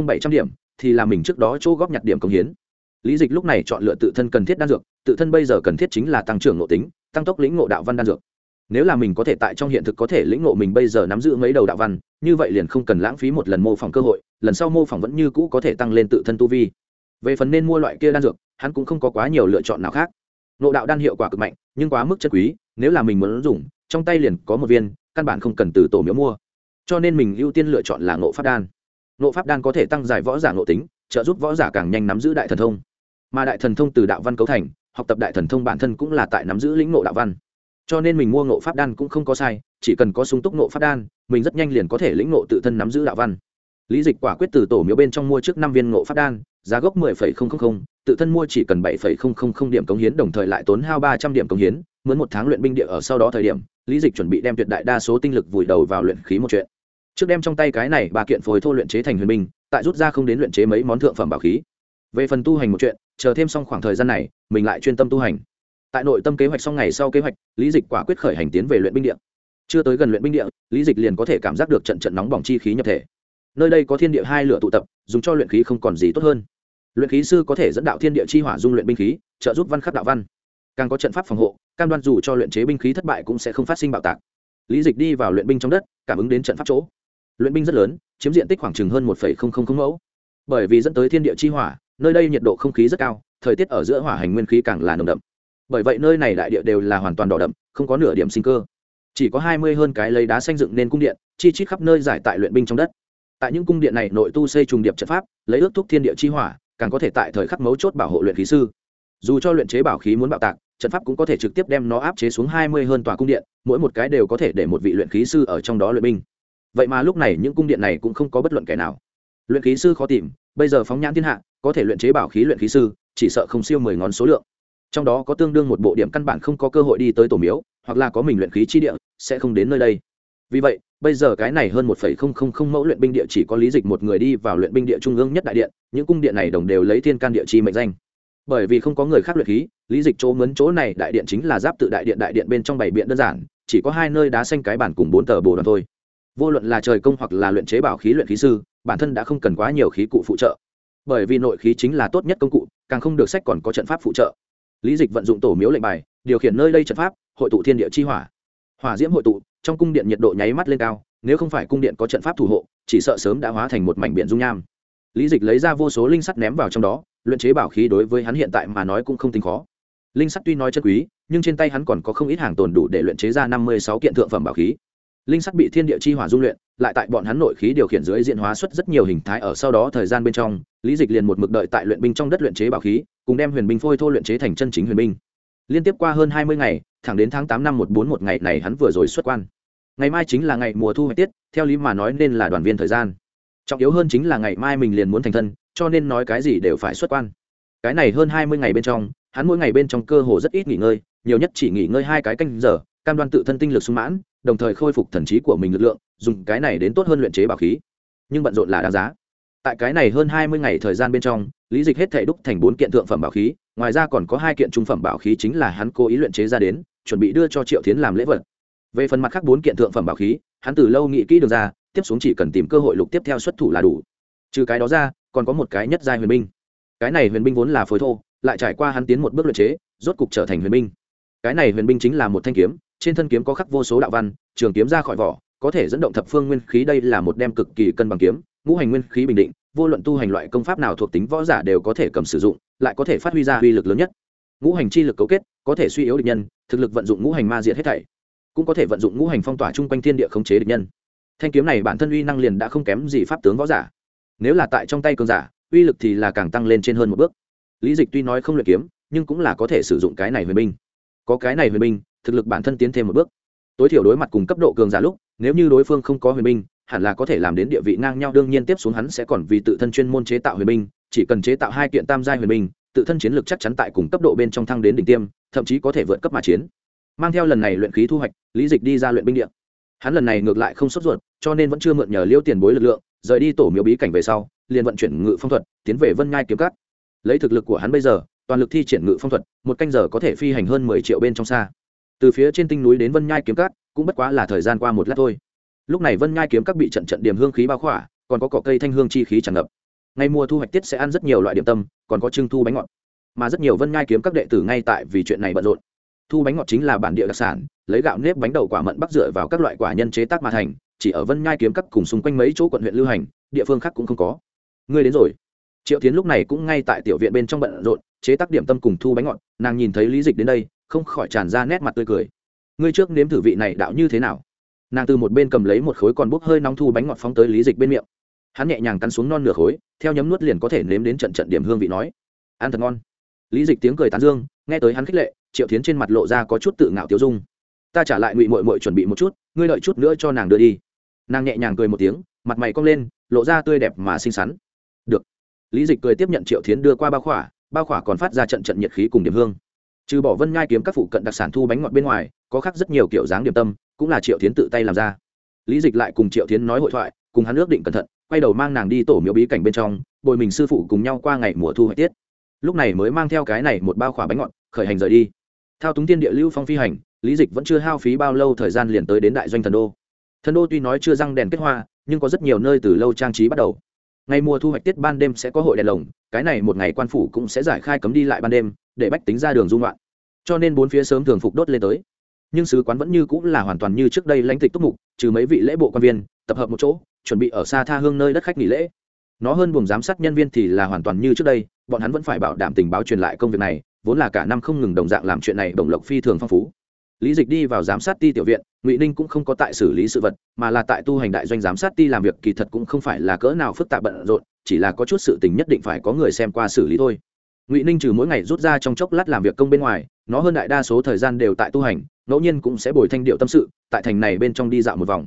bảy trăm điểm, thì là mình trước đó chỗ góp nhặt điểm công hiến. Lý dịch lúc này chọn lựa tự thân cần thiết đan dược, tự thân bây giờ cần thiết chính là tăng trưởng nội tính, tăng tốc lĩnh ngộ đạo văn đan dược. Nếu là mình có thể tại trong hiện thực có thể lĩnh ngộ mình bây giờ nắm giữ mấy đầu đạo văn, như vậy liền không cần lãng phí một lần mô phỏng cơ hội, lần sau mô phỏng vẫn như cũ có thể tăng lên tự thân tu vi. Về phần nên mua loại kia đan dược, hắn cũng không có quá nhiều lựa chọn nào khác. Nộ đạo đan hiệu quả cực mạnh, nhưng quá mức chất quý, nếu là mình muốn dùng, trong tay liền có một viên căn bản không cần từ tổ miếu mua. Cho nên mình ưu tiên lựa chọn là ngộ pháp đan. Ngộ pháp đan có thể tăng giải võ giả ngộ tính, trợ giúp võ giả càng nhanh nắm giữ đại thần thông. Mà đại thần thông từ đạo văn cấu thành, học tập đại thần thông bản thân cũng là tại nắm giữ lĩnh ngộ đạo văn. Cho nên mình mua ngộ pháp đan cũng không có sai, chỉ cần có sung túc ngộ pháp đan, mình rất nhanh liền có thể lĩnh ngộ tự thân nắm giữ đạo văn. Lý dịch quả quyết từ tổ miếu bên trong mua trước năm viên ngộ pháp đan, giá gốc mười phẩy không không không, tự thân mua chỉ cần bảy phẩy không không không điểm cống hiến, đồng thời lại tốn hao ba trăm điểm cống hiến, mướn một tháng luyện binh địa ở sau đó thời điểm lý dịch chuẩn bị đem tuyệt đại đa số tinh lực vùi đầu vào luyện khí một chuyện. Trước đem trong tay cái này ba kiện phối thô luyện chế thành huyền binh, tại rút ra không đến luyện chế mấy món thượng phẩm bảo khí. Về phần tu hành một chuyện, chờ thêm xong khoảng thời gian này, mình lại chuyên tâm tu hành. Tại nội tâm kế hoạch xong ngày sau kế hoạch, lý dịch quả quyết khởi hành tiến về luyện binh điện. chưa tới gần luyện binh địa, lý dịch liền có thể cảm giác được trận trận nóng bỏng chi khí nhập thể. Nơi đây có thiên địa hai lửa tụ tập, dùng cho luyện khí không còn gì tốt hơn. Luyện khí sư có thể dẫn đạo thiên địa chi hỏa dung luyện binh khí, trợ giúp văn khắc đạo văn. Càng có trận pháp phòng hộ cam đoan dù cho luyện chế binh khí thất bại cũng sẽ không phát sinh bạo tạc. Lý dịch đi vào luyện binh trong đất, cảm ứng đến trận pháp chỗ. Luyện binh rất lớn, chiếm diện tích khoảng chừng hơn một mẫu. Bởi vì dẫn tới thiên địa chi hỏa, nơi đây nhiệt độ không khí rất cao, thời tiết ở giữa hỏa hành nguyên khí càng là nồng đậm. Bởi vậy nơi này đại địa đều là hoàn toàn đỏ đậm, không có nửa điểm sinh cơ. Chỉ có hai mươi hơn cái lấy đá xanh dựng nên cung điện, chi chít khắp nơi giải tại luyện binh trong đất. Tại những cung điện này nội tu xây trùng điệp trận pháp, lấy ước thúc thiên địa chi hỏa, càng có thể tại thời khắc mấu chốt bảo hộ luyện khí sư. Dù cho luyện chế bảo khí muốn bạo tạc trận pháp cũng có thể trực tiếp đem nó áp chế xuống hai mươi hơn tòa cung điện, mỗi một cái đều có thể để một vị luyện khí sư ở trong đó luyện binh. Vậy mà lúc này những cung điện này cũng không có bất luận kẻ nào. Luyện khí sư khó tìm, bây giờ phóng nhãn thiên hạ, có thể luyện chế bảo khí luyện khí sư, chỉ sợ không siêu mười ngón số lượng. Trong đó có tương đương một bộ điểm căn bản không có cơ hội đi tới tổ miếu, hoặc là có mình luyện khí chi địa, sẽ không đến nơi đây. Vì vậy, bây giờ cái này hơn một phẩy không không không mẫu luyện binh địa chỉ có lý dịch một người đi vào luyện binh địa trung ương nhất đại điện, những cung điện này đồng đều lấy thiên can địa chi mệnh danh bởi vì không có người khác luyện khí, lý dịch chỗ mướn chỗ này đại điện chính là giáp tự đại điện đại điện bên trong bảy biện đơn giản, chỉ có hai nơi đá xanh cái bản cùng bốn tờ bồ đoàn thôi. Vô luận là trời công hoặc là luyện chế bảo khí luyện khí sư, bản thân đã không cần quá nhiều khí cụ phụ trợ. Bởi vì nội khí chính là tốt nhất công cụ, càng không được sách còn có trận pháp phụ trợ. Lý dịch vận dụng tổ miếu lệnh bài, điều khiển nơi đây trận pháp, hội tụ thiên địa chi hỏa. Hỏa diễm hội tụ, trong cung điện nhiệt độ nháy mắt lên cao, nếu không phải cung điện có trận pháp thủ hộ, chỉ sợ sớm đã hóa thành một mảnh biển dung nham. Lý dịch lấy ra vô số linh sắt ném vào trong đó luyện chế bảo khí đối với hắn hiện tại mà nói cũng không tính khó. Linh sắt tuy nói chân quý, nhưng trên tay hắn còn có không ít hàng tồn đủ để luyện chế ra năm mươi sáu kiện thượng phẩm bảo khí. Linh sắt bị thiên địa chi hỏa dung luyện, lại tại bọn hắn nội khí điều khiển dưới diện hóa xuất rất nhiều hình thái ở sau đó thời gian bên trong, lý dịch liền một mực đợi tại luyện binh trong đất luyện chế bảo khí, cùng đem huyền binh phôi thô luyện chế thành chân chính huyền binh. Liên tiếp qua hơn hai mươi ngày, thẳng đến tháng tám năm một bốn một ngày này hắn vừa rồi xuất quan. Ngày mai chính là ngày mùa thu hoạch tiết, theo lý mà nói nên là đoàn viên thời gian. Trọng yếu hơn chính là ngày mai mình liền muốn thành thân cho nên nói cái gì đều phải xuất quan. Cái này hơn hai mươi ngày bên trong, hắn mỗi ngày bên trong cơ hồ rất ít nghỉ ngơi, nhiều nhất chỉ nghỉ ngơi hai cái canh giờ, cam đoan tự thân tinh lực sung mãn, đồng thời khôi phục thần trí của mình lực lượng, dùng cái này đến tốt hơn luyện chế bảo khí. Nhưng bận rộn là đáng giá. Tại cái này hơn hai mươi ngày thời gian bên trong, lý dịch hết thể đúc thành bốn kiện thượng phẩm bảo khí, ngoài ra còn có hai kiện trung phẩm bảo khí chính là hắn cố ý luyện chế ra đến, chuẩn bị đưa cho triệu tiến làm lễ vật. Về phần mặt khác bốn kiện thượng phẩm bảo khí, hắn từ lâu nghĩ kỹ được ra, tiếp xuống chỉ cần tìm cơ hội lục tiếp theo xuất thủ là đủ trừ cái đó ra, còn có một cái nhất giai huyền binh. Cái này huyền binh vốn là phối thô, lại trải qua hắn tiến một bước luyện chế, rốt cục trở thành huyền binh. Cái này huyền binh chính là một thanh kiếm, trên thân kiếm có khắc vô số đạo văn, trường kiếm ra khỏi vỏ, có thể dẫn động thập phương nguyên khí, đây là một đem cực kỳ cân bằng kiếm, ngũ hành nguyên khí bình định, vô luận tu hành loại công pháp nào thuộc tính võ giả đều có thể cầm sử dụng, lại có thể phát huy ra uy lực lớn nhất. Ngũ hành chi lực cấu kết, có thể suy yếu địch nhân, thực lực vận dụng ngũ hành ma diệt hết thảy, cũng có thể vận dụng ngũ hành phong tỏa chung quanh thiên địa khống chế địch nhân. Thanh kiếm này bản thân uy năng liền đã không kém gì pháp tướng võ giả nếu là tại trong tay cường giả, uy lực thì là càng tăng lên trên hơn một bước. Lý dịch tuy nói không luyện kiếm, nhưng cũng là có thể sử dụng cái này huyền binh. Có cái này huyền binh, thực lực bản thân tiến thêm một bước. Tối thiểu đối mặt cùng cấp độ cường giả lúc, nếu như đối phương không có huyền binh, hẳn là có thể làm đến địa vị ngang nhau, đương nhiên tiếp xuống hắn sẽ còn vì tự thân chuyên môn chế tạo huyền binh, chỉ cần chế tạo hai kiện tam giai huyền binh, tự thân chiến lược chắc chắn tại cùng cấp độ bên trong thăng đến đỉnh tiêm, thậm chí có thể vượt cấp mà chiến. Mang theo lần này luyện khí thu hoạch, lý dịch đi ra luyện binh điện hắn lần này ngược lại không sốt ruột, cho nên vẫn chưa mượn nhờ liêu tiền bối lực lượng rời đi tổ miếu bí cảnh về sau, liền vận chuyển ngự phong thuật, tiến về vân nhai kiếm cắt lấy thực lực của hắn bây giờ, toàn lực thi triển ngự phong thuật, một canh giờ có thể phi hành hơn mười triệu bên trong xa. Từ phía trên tinh núi đến vân nhai kiếm cắt cũng bất quá là thời gian qua một lát thôi. Lúc này vân nhai kiếm các bị trận trận điểm hương khí bao khỏa, còn có cỏ cây thanh hương chi khí tràn ngập. Ngay mùa thu hoạch tiết sẽ ăn rất nhiều loại điểm tâm, còn có trưng thu bánh ngọt. Mà rất nhiều vân nhai kiếm các đệ tử ngay tại vì chuyện này bận rộn. Thu bánh ngọt chính là bản địa đặc sản, lấy gạo nếp bánh đậu quả mận bắc dựa vào các loại quả nhân chế tác mà thành chỉ ở vân nhai kiếm các cùng xung quanh mấy chỗ quận huyện lưu hành, địa phương khác cũng không có. Ngươi đến rồi. Triệu tiến lúc này cũng ngay tại tiểu viện bên trong bận rộn, chế tác điểm tâm cùng thu bánh ngọt, nàng nhìn thấy lý dịch đến đây, không khỏi tràn ra nét mặt tươi cười. Ngươi trước nếm thử vị này đạo như thế nào? Nàng từ một bên cầm lấy một khối còn bốc hơi nóng thu bánh ngọt phóng tới lý dịch bên miệng. Hắn nhẹ nhàng cắn xuống non nửa khối, theo nhấm nuốt liền có thể nếm đến trận trận điểm hương vị nói. Ăn thật ngon. Lý dịch tiếng cười tán dương, nghe tới hắn khích lệ, triệu tiến trên mặt lộ ra có chút tự ngạo tiêu dung. Ta trả lại ngụy mội mội chuẩn bị một chút, ngươi đợi chút nữa cho nàng đưa đi nàng nhẹ nhàng cười một tiếng, mặt mày cong lên, lộ ra tươi đẹp mà xinh xắn. Được. Lý dịch cười tiếp nhận triệu tiến đưa qua bao khỏa bao khỏa còn phát ra trận trận nhiệt khí cùng điểm hương. Trừ bỏ vân nhai kiếm các phụ cận đặc sản thu bánh ngọt bên ngoài, có khác rất nhiều kiểu dáng điểm tâm, cũng là triệu tiến tự tay làm ra. Lý dịch lại cùng triệu tiến nói hội thoại, cùng hắn ước định cẩn thận, quay đầu mang nàng đi tổ miếu bí cảnh bên trong, bồi mình sư phụ cùng nhau qua ngày mùa thu hoạch tiết. Lúc này mới mang theo cái này một bao khỏa bánh ngọt, khởi hành rời đi. Thao túng tiên địa lưu phong phi hành, lý dịch vẫn chưa hao phí bao lâu thời gian liền tới đến đại doanh thần đô thần đô tuy nói chưa răng đèn kết hoa, nhưng có rất nhiều nơi từ lâu trang trí bắt đầu. Ngày mùa thu hoạch tiết ban đêm sẽ có hội đèn lồng, cái này một ngày quan phủ cũng sẽ giải khai cấm đi lại ban đêm, để bách tính ra đường dung loạn cho nên bốn phía sớm thường phục đốt lên tới. Nhưng sứ quán vẫn như cũng là hoàn toàn như trước đây lãnh tịch túc mục, trừ mấy vị lễ bộ quan viên, tập hợp một chỗ, chuẩn bị ở xa tha hương nơi đất khách nghỉ lễ. Nó hơn buồng giám sát nhân viên thì là hoàn toàn như trước đây, bọn hắn vẫn phải bảo đảm tình báo truyền lại công việc này, vốn là cả năm không ngừng đồng dạng làm chuyện này, đồng lộc phi thường phong phú lý dịch đi vào giám sát ti tiểu viện, ngụy ninh cũng không có tại xử lý sự vật, mà là tại tu hành đại doanh giám sát ti làm việc, kỳ thật cũng không phải là cỡ nào phức tạp bận rộn, chỉ là có chút sự tình nhất định phải có người xem qua xử lý thôi. Ngụy ninh trừ mỗi ngày rút ra trong chốc lát làm việc công bên ngoài, nó hơn đại đa số thời gian đều tại tu hành, ngẫu nhiên cũng sẽ bồi thanh điệu tâm sự, tại thành này bên trong đi dạo một vòng.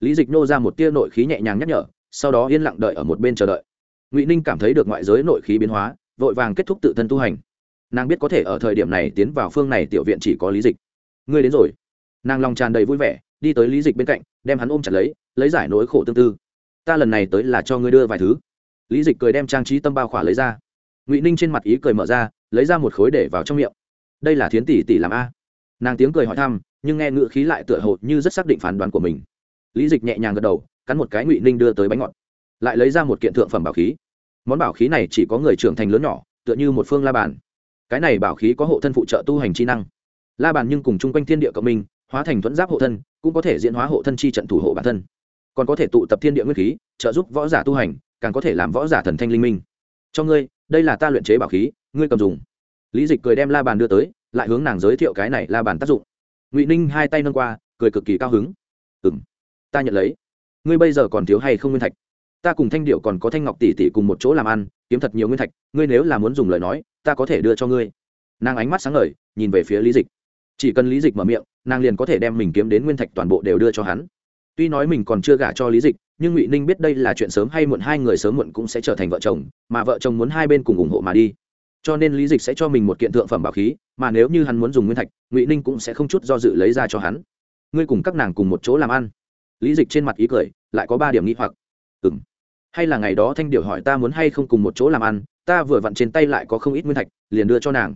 Lý dịch nô ra một tia nội khí nhẹ nhàng nhắc nhở, sau đó yên lặng đợi ở một bên chờ đợi. Ngụy ninh cảm thấy được ngoại giới nội khí biến hóa, vội vàng kết thúc tự thân tu hành. Nàng biết có thể ở thời điểm này tiến vào phương này tiểu viện chỉ có lý dịch ngươi đến rồi. Nàng lòng tràn đầy vui vẻ, đi tới lý dịch bên cạnh, đem hắn ôm chặt lấy lấy giải nỗi khổ tương tư. Ta lần này tới là cho ngươi đưa vài thứ. Lý dịch cười đem trang trí tâm bao khỏa lấy ra. Ngụy ninh trên mặt ý cười mở ra, lấy ra một khối để vào trong miệng. Đây là thiến tỷ tỷ làm a. Nàng tiếng cười hỏi thăm, nhưng nghe ngữ khí lại tựa hồ như rất xác định phán đoán của mình. Lý dịch nhẹ nhàng gật đầu, cắn một cái ngụy ninh đưa tới bánh ngọt. Lại lấy ra một kiện thượng phẩm bảo khí. Món bảo khí này chỉ có người trưởng thành lớn nhỏ, tựa như một phương la bàn. Cái này bảo khí có hộ thân phụ trợ tu hành chi năng la bàn nhưng cùng chung quanh thiên địa cộng minh, hóa thành thuẫn giáp hộ thân, cũng có thể diễn hóa hộ thân chi trận thủ hộ bản thân. Còn có thể tụ tập thiên địa nguyên khí, trợ giúp võ giả tu hành, càng có thể làm võ giả thần thanh linh minh. Cho ngươi, đây là ta luyện chế bảo khí, ngươi cầm dùng. Lý dịch cười đem la bàn đưa tới, lại hướng nàng giới thiệu cái này la bàn tác dụng. Ngụy ninh hai tay nâng qua, cười cực kỳ cao hứng. Ừ m ta nhận lấy. Ngươi bây giờ còn thiếu hay không nguyên thạch? Ta cùng thanh điệu còn có thanh ngọc tỷ tỷ cùng một chỗ làm ăn, kiếm thật nhiều nguyên thạch, ngươi nếu là muốn dùng lời nói, ta có thể đưa cho ngươi. Nàng ánh mắt sáng ngời, nhìn về phía lý dịch chỉ cần lý dịch mở miệng, nàng liền có thể đem mình kiếm đến nguyên thạch toàn bộ đều đưa cho hắn. Tuy nói mình còn chưa gả cho lý dịch, nhưng ngụy ninh biết đây là chuyện sớm hay muộn, hai người sớm muộn cũng sẽ trở thành vợ chồng, mà vợ chồng muốn hai bên cùng ủng hộ mà đi. Cho nên lý dịch sẽ cho mình một kiện thượng phẩm bảo khí, mà nếu như hắn muốn dùng nguyên thạch, ngụy ninh cũng sẽ không chút do dự lấy ra cho hắn. Ngươi cùng các nàng cùng một chỗ làm ăn. Lý dịch trên mặt ý cười, lại có ba điểm nghĩ hoặc. Ừ m hay là ngày đó thanh điệu hỏi ta muốn hay không cùng một chỗ làm ăn, ta vừa vặn trên tay lại có không ít nguyên thạch, liền đưa cho nàng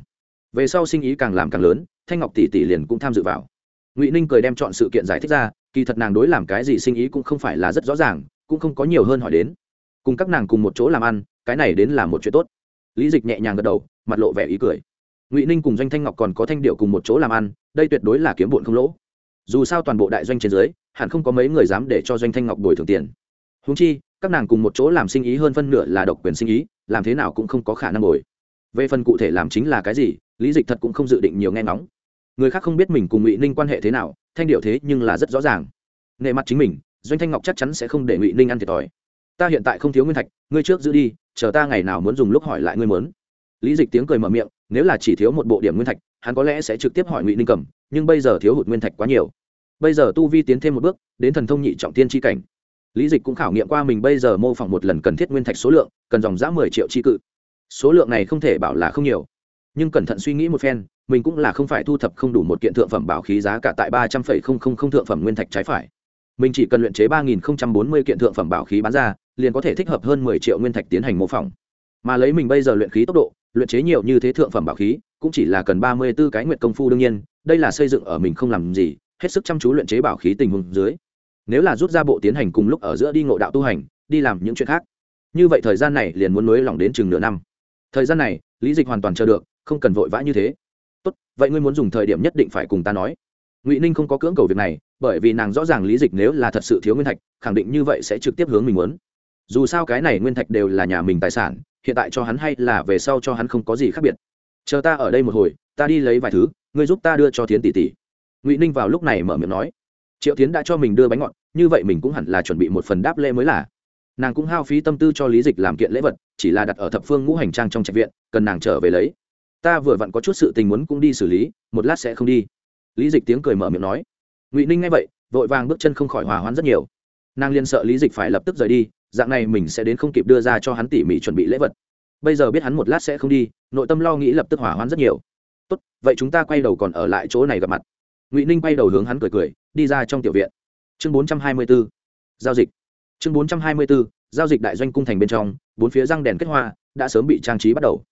về sau sinh ý càng làm càng lớn, thanh ngọc tỷ tỷ liền cũng tham dự vào. Ngụy ninh cười đem chọn sự kiện giải thích ra, kỳ thật nàng đối làm cái gì sinh ý cũng không phải là rất rõ ràng, cũng không có nhiều hơn hỏi đến. Cùng các nàng cùng một chỗ làm ăn, cái này đến là một chuyện tốt. Lý dịch nhẹ nhàng gật đầu, mặt lộ vẻ ý cười. Ngụy ninh cùng doanh thanh ngọc còn có thanh điệu cùng một chỗ làm ăn, đây tuyệt đối là kiếm bụn không lỗ. Dù sao toàn bộ đại doanh trên dưới, hẳn không có mấy người dám để cho doanh thanh ngọc bồi thường tiền. Húng chi, các nàng cùng một chỗ làm sinh ý hơn phân nửa là độc quyền sinh ý, làm thế nào cũng không có khả năng bồi về phần cụ thể làm chính là cái gì, lý dịch thật cũng không dự định nhiều nghe ngóng. Người khác không biết mình cùng ngụy ninh quan hệ thế nào, thanh điệu thế nhưng là rất rõ ràng. Nệ mặt chính mình, doanh thanh ngọc chắc chắn sẽ không để ngụy ninh ăn thiệt thòi. Ta hiện tại không thiếu nguyên thạch, ngươi trước giữ đi, chờ ta ngày nào muốn dùng lúc hỏi lại ngươi muốn. Lý dịch tiếng cười mở miệng, nếu là chỉ thiếu một bộ điểm nguyên thạch, hắn có lẽ sẽ trực tiếp hỏi ngụy ninh cầm, nhưng bây giờ thiếu hụt nguyên thạch quá nhiều. Bây giờ tu vi tiến thêm một bước, đến thần thông nhị trọng tiên tri cảnh. Lý dịch cũng khảo nghiệm qua mình bây giờ mô phỏng một lần cần thiết nguyên thạch số lượng, cần dòng giã mười triệu tri cự số lượng này không thể bảo là không nhiều. Nhưng cẩn thận suy nghĩ một phen, mình cũng là không phải thu thập không đủ một kiện thượng phẩm bảo khí giá cả tại ba trăm phẩy không không không thượng phẩm nguyên thạch trái phải. Mình chỉ cần luyện chế ba nghìn không trăm bốn mươi kiện thượng phẩm bảo khí bán ra, liền có thể thích hợp hơn mười triệu nguyên thạch tiến hành mô phỏng. Mà lấy mình bây giờ luyện khí tốc độ, luyện chế nhiều như thế thượng phẩm bảo khí, cũng chỉ là cần ba mươi b ố cái nguyện công phu đương nhiên, đây là xây dựng ở mình không làm gì, hết sức chăm chú luyện chế bảo khí tình huống dưới. Nếu là rút ra bộ tiến hành cùng lúc ở giữa đi ngộ đạo tu hành, đi làm những chuyện khác. Như vậy thời gian này liền muốn nối lỏng đến chừng nửa năm thời gian này, lý dịch hoàn toàn chờ được, không cần vội vã như thế. Tốt, vậy ngươi muốn dùng thời điểm nhất định phải cùng ta nói. Ngụy ninh không có cưỡng cầu việc này, bởi vì nàng rõ ràng lý dịch nếu là thật sự thiếu nguyên thạch, khẳng định như vậy sẽ trực tiếp hướng mình muốn. Dù sao cái này nguyên thạch đều là nhà mình tài sản, hiện tại cho hắn hay là về sau cho hắn không có gì khác biệt. Chờ ta ở đây một hồi, ta đi lấy vài thứ, ngươi giúp ta đưa cho thiến tỷ tỷ. Ngụy ninh vào lúc này mở miệng nói. Triệu tiến đã cho mình đưa bánh ngọt, như vậy mình cũng hẳn là chuẩn bị một phần đáp lễ mới là nàng cũng hao phí tâm tư cho lý dịch làm kiện lễ vật, chỉ là đặt ở thập phương ngũ hành trang trong trạch viện, cần nàng trở về lấy. Ta vừa vặn có chút sự tình muốn cũng đi xử lý, một lát sẽ không đi. Lý dịch tiếng cười mở miệng nói. Ngụy ninh nghe vậy, vội vàng bước chân không khỏi hòa hoãn rất nhiều. Nàng liên sợ lý dịch phải lập tức rời đi, dạng này mình sẽ đến không kịp đưa ra cho hắn tỉ mỉ chuẩn bị lễ vật. Bây giờ biết hắn một lát sẽ không đi, nội tâm lo nghĩ lập tức hỏa hoãn rất nhiều. Tốt, vậy chúng ta quay đầu còn ở lại chỗ này gặp mặt. Ngụy ninh quay đầu hướng hắn cười cười, đi ra trong tiểu viện. Chương bốn trăm hai mươi b ố giao dịch chương bốn trăm hai mươi b ố giao dịch đại doanh cung thành bên trong, bốn phía răng đèn kết hoa, đã sớm bị trang trí bắt đầu.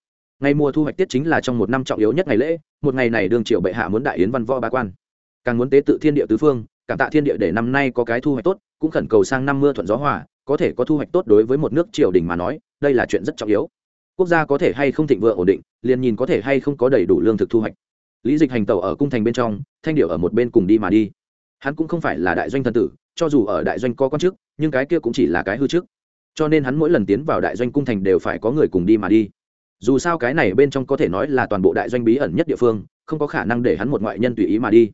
Ngày mùa thu hoạch tiết chính là trong một năm trọng yếu nhất ngày lễ, một ngày này đương triệu bệ hạ muốn đại yến văn võ ba quan. Càng muốn tế tự thiên địa tứ phương, cảm tạ thiên địa để năm nay có cái thu hoạch tốt, cũng khẩn cầu sang năm mưa thuận gió hòa, có thể có thu hoạch tốt đối với một nước triều đình mà nói, đây là chuyện rất trọng yếu. Quốc gia có thể hay không thịnh vượng ổn định, liền nhìn có thể hay không có đầy đủ lương thực thu hoạch. Lý dịch hành tàu ở cung thành bên trong, thanh điệu ở một bên cùng đi mà đi hắn cũng không phải là đại doanh thần tử, cho dù ở đại doanh có quan chức, nhưng cái kia cũng chỉ là cái hư chức cho nên hắn mỗi lần tiến vào đại doanh cung thành đều phải có người cùng đi mà đi. Dù sao cái này bên trong có thể nói là toàn bộ đại doanh bí ẩn nhất địa phương, không có khả năng để hắn một ngoại nhân tùy ý mà đi.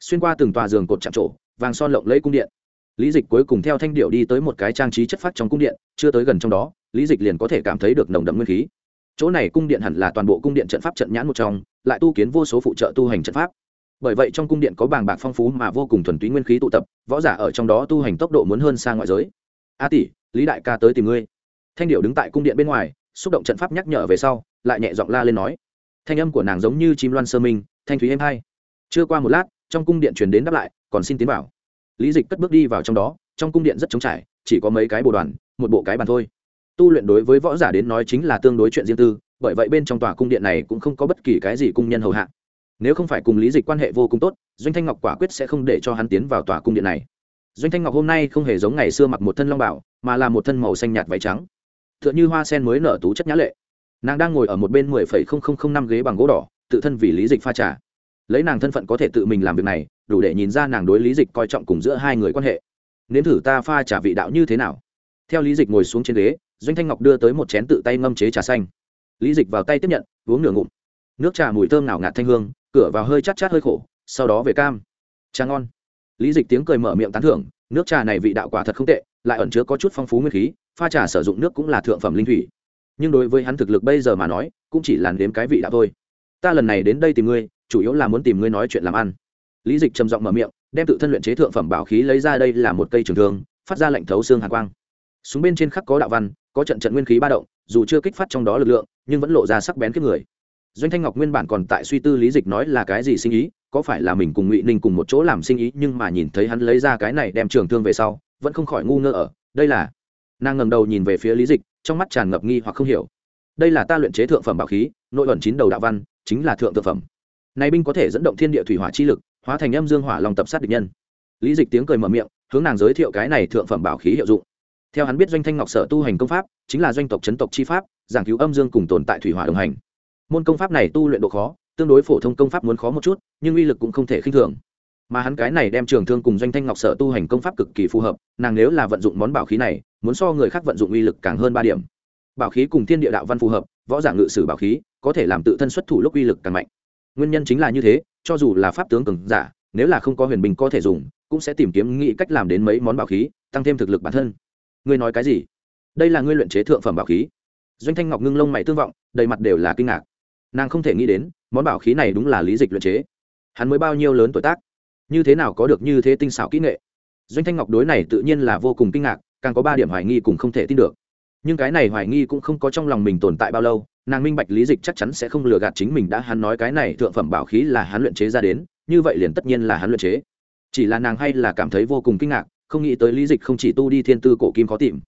Xuyên qua từng tòa giường cột chạm trổ, vàng son lộng lấy cung điện. Lý dịch cuối cùng theo thanh điệu đi tới một cái trang trí chất phát trong cung điện, chưa tới gần trong đó, lý dịch liền có thể cảm thấy được nồng đậm nguyên khí. Chỗ này cung điện hẳn là toàn bộ cung điện trận pháp trận nhãn một trong, lại tu kiến vô số phụ trợ tu hành trận pháp bởi vậy trong cung điện có bàng bạc phong phú mà vô cùng thuần túy nguyên khí tụ tập, võ giả ở trong đó tu hành tốc độ muốn hơn xa ngoại giới. A tỷ, lý đại ca tới tìm ngươi. Thanh điệu đứng tại cung điện bên ngoài, xúc động trận pháp nhắc nhở về sau, lại nhẹ giọng la lên nói. Thanh âm của nàng giống như chim loan sơ minh, thanh thúy êm hay chưa qua một lát, trong cung điện truyền đến đáp lại, còn xin tiến vào. Lý dịch cất bước đi vào trong đó, trong cung điện rất trống trải, chỉ có mấy cái bồ đoàn, một bộ cái bàn thôi. Tu luyện đối với võ giả đến nói chính là tương đối chuyện riêng tư, bởi vậy bên trong tòa cung điện này cũng không có bất kỳ cái gì cung nhân hầu hạ nếu không phải cùng lý dịch quan hệ vô cùng tốt, doanh thanh ngọc quả quyết sẽ không để cho hắn tiến vào tòa cung điện này. Doanh thanh ngọc hôm nay không hề giống ngày xưa mặc một thân long bảo, mà là một thân màu xanh nhạt váy trắng. T h ư ợ n h ư hoa sen mới nở tú chất nhã lệ. Nàng đang ngồi ở một bên mười phẩy không không không năm ghế bằng gỗ đỏ, tự thân vì lý dịch pha trà. Lấy nàng thân phận có thể tự mình làm việc này, đủ để nhìn ra nàng đối lý dịch coi trọng cùng giữa hai người quan hệ. Nếm thử ta pha trà vị đạo như thế nào? Theo lý dịch ngồi xuống trên ghế, doanh thanh ngọc đưa tới một chén tự tay ngâm chế trà xanh. Lý dịch vào tay tiếp nhận, uống nửa ngụm. Nước trà mùi thơm nào ngạt thanh hương cửa vào hơi chát chát hơi khổ, sau đó về cam. Trà ngon. Lý dịch tiếng cười mở miệng tán thưởng, nước trà này vị đạo quả thật không tệ, lại ẩn chứa có chút phong phú nguyên khí, pha trà sử dụng nước cũng là thượng phẩm linh thủy. Nhưng đối với hắn thực lực bây giờ mà nói, cũng chỉ là nếm cái vị đạo thôi. Ta lần này đến đây tìm ngươi, chủ yếu là muốn tìm ngươi nói chuyện làm ăn. Lý dịch trầm giọng mở miệng, đem tự thân luyện chế thượng phẩm bảo khí lấy ra đây là một cây trường thương, phát ra lệnh thấu xương hàn quang. Súng bên trên khắc có đạo văn, có trận trận nguyên khí ba động, dù chưa kích phát trong đó lực lượng, nhưng vẫn lộ ra sắc bén kiếp người doanh thanh ngọc nguyên bản còn tại suy tư lý dịch nói là cái gì sinh ý, có phải là mình cùng ngụy ninh cùng một chỗ làm sinh ý, nhưng mà nhìn thấy hắn lấy ra cái này đem trường thương về sau, vẫn không khỏi ngu ngơ ở, đây là nàng ngầm đầu nhìn về phía lý dịch, trong mắt tràn ngập nghi hoặc không hiểu. Đây là ta luyện chế thượng phẩm bảo khí, nội ẩn chín đầu đạo văn, chính là thượng thượng phẩm. Này binh có thể dẫn động thiên địa thủy hỏa chi lực, hóa thành âm dương hỏa lòng tập sát địch nhân. Lý dịch tiếng cười mở miệng, hướng nàng giới thiệu cái này thượng phẩm bảo khí hiệu dụng. Theo hắn biết doanh thanh ngọc sở tu hành công pháp, chính là doanh tộc chấn tộc chi pháp, giảng cứu âm dương cùng tồn tại thủy hỏa đồng hành môn công pháp này tu luyện độ khó, tương đối phổ thông công pháp muốn khó một chút, nhưng uy lực cũng không thể khinh thường. Mà hắn cái này đem trường thương cùng doanh thanh ngọc sở tu hành công pháp cực kỳ phù hợp, nàng nếu là vận dụng món bảo khí này, muốn so người khác vận dụng uy lực càng hơn ba điểm. Bảo khí cùng thiên địa đạo văn phù hợp, võ giả ngự sử bảo khí, có thể làm tự thân xuất thủ lúc uy lực càng mạnh. Nguyên nhân chính là như thế, cho dù là pháp tướng cường giả, nếu là không có huyền bình có thể dùng, cũng sẽ tìm kiếm nghĩ cách làm đến mấy món bảo khí, tăng thêm thực lực bản thân. Ngươi nói cái gì? Đây là ngươi luyện chế thượng phẩm bảo khí. Doanh thanh ngọc ngưng lông mày tương vọng, đầy mặt đều là kinh ngạc nàng không thể nghĩ đến, món bảo khí này đúng là lý dịch luyện chế. Hắn mới bao nhiêu lớn tuổi tác? Như thế nào có được như thế tinh xảo kỹ nghệ? Doanh thanh ngọc đối này tự nhiên là vô cùng kinh ngạc, càng có ba điểm hoài nghi cùng không thể tin được. Nhưng cái này hoài nghi cũng không có trong lòng mình tồn tại bao lâu, nàng minh bạch lý dịch chắc chắn sẽ không lừa gạt chính mình đã hắn nói cái này thượng phẩm bảo khí là hắn luyện chế ra đến, như vậy liền tất nhiên là hắn luyện chế. Chỉ là nàng hay là cảm thấy vô cùng kinh ngạc, không nghĩ tới lý dịch không chỉ tu đi thiên tư cổ kim khó tìm.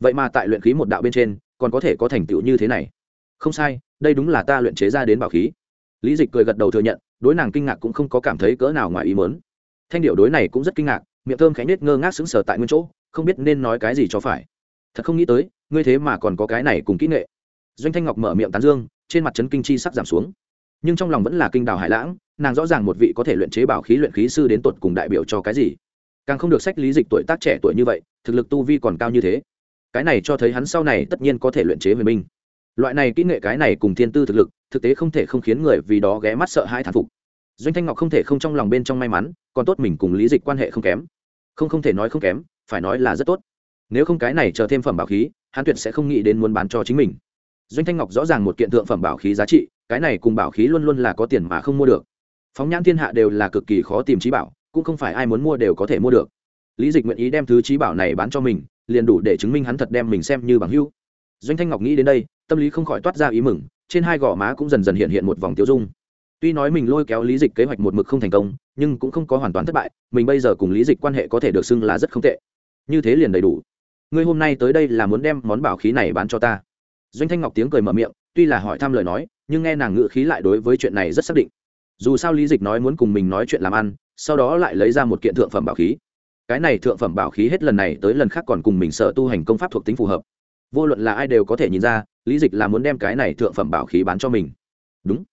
Vậy mà tại luyện khí một đạo bên trên, còn có thể có thành tựu như thế này không sai, đây đúng là ta luyện chế ra đến bảo khí. Lý dịch cười gật đầu thừa nhận, đối nàng kinh ngạc cũng không có cảm thấy cỡ nào ngoài ý mớn thanh điệu đối này cũng rất kinh ngạc, miệng thơm khánh nết ngơ ngác sững sờ tại nguyên chỗ, không biết nên nói cái gì cho phải. Thật không nghĩ tới, ngươi thế mà còn có cái này cùng kỹ nghệ. Doanh thanh ngọc mở miệng tán dương, trên mặt trấn kinh chi sắc giảm xuống. Nhưng trong lòng vẫn là kinh đào hải lãng, nàng rõ ràng một vị có thể luyện chế bảo khí luyện khí sư đến tột cùng đại biểu cho cái gì. Càng không được sách lý dịch tuổi tác trẻ tuổi như vậy, thực lực tu vi còn cao như thế. Cái này cho thấy hắn sau này tất nhiên có thể luyện chế huyền minh loại này kỹ nghệ cái này cùng thiên tư thực lực, thực tế không thể không khiến người vì đó ghé mắt sợ hãi thản phục. Doanh thanh ngọc không thể không trong lòng bên trong may mắn, còn tốt mình cùng lý dịch quan hệ không kém. Không không thể nói không kém, phải nói là rất tốt. Nếu không cái này chờ thêm phẩm bảo khí, hắn tuyệt sẽ không nghĩ đến muốn bán cho chính mình. Doanh thanh ngọc rõ ràng một kiện tượng phẩm bảo khí giá trị, cái này cùng bảo khí luôn luôn là có tiền mà không mua được. Phóng nhãn thiên hạ đều là cực kỳ khó tìm trí bảo, cũng không phải ai muốn mua đều có thể mua được. Lý dịch nguyện ý đem thứ trí bảo này bán cho mình, liền đủ để chứng minh hắn thật đem mình xem như bằng hữu. Doanh thanh ngọc nghĩ đến đây tâm lý không khỏi toát ra ý mừng, trên hai gò má cũng dần dần hiện hiện một vòng tiêu dung. Tuy nói mình lôi kéo lý dịch kế hoạch một mực không thành công, nhưng cũng không có hoàn toàn thất bại, mình bây giờ cùng lý dịch quan hệ có thể được xưng là rất không tệ. Như thế liền đầy đủ. Ngươi hôm nay tới đây là muốn đem món bảo khí này bán cho ta. Doanh thanh ngọc tiếng cười mở miệng, tuy là hỏi thăm lời nói, nhưng nghe nàng ngự khí lại đối với chuyện này rất xác định. Dù sao lý dịch nói muốn cùng mình nói chuyện làm ăn, sau đó lại lấy ra một kiện thượng phẩm bảo khí. Cái này thượng phẩm bảo khí hết lần này tới lần khác còn cùng mình sợ tu hành công pháp thuộc tính phù hợp vô luận là ai đều có thể nhìn ra, lý dịch là muốn đem cái này thượng phẩm bảo khí bán cho mình. Đúng.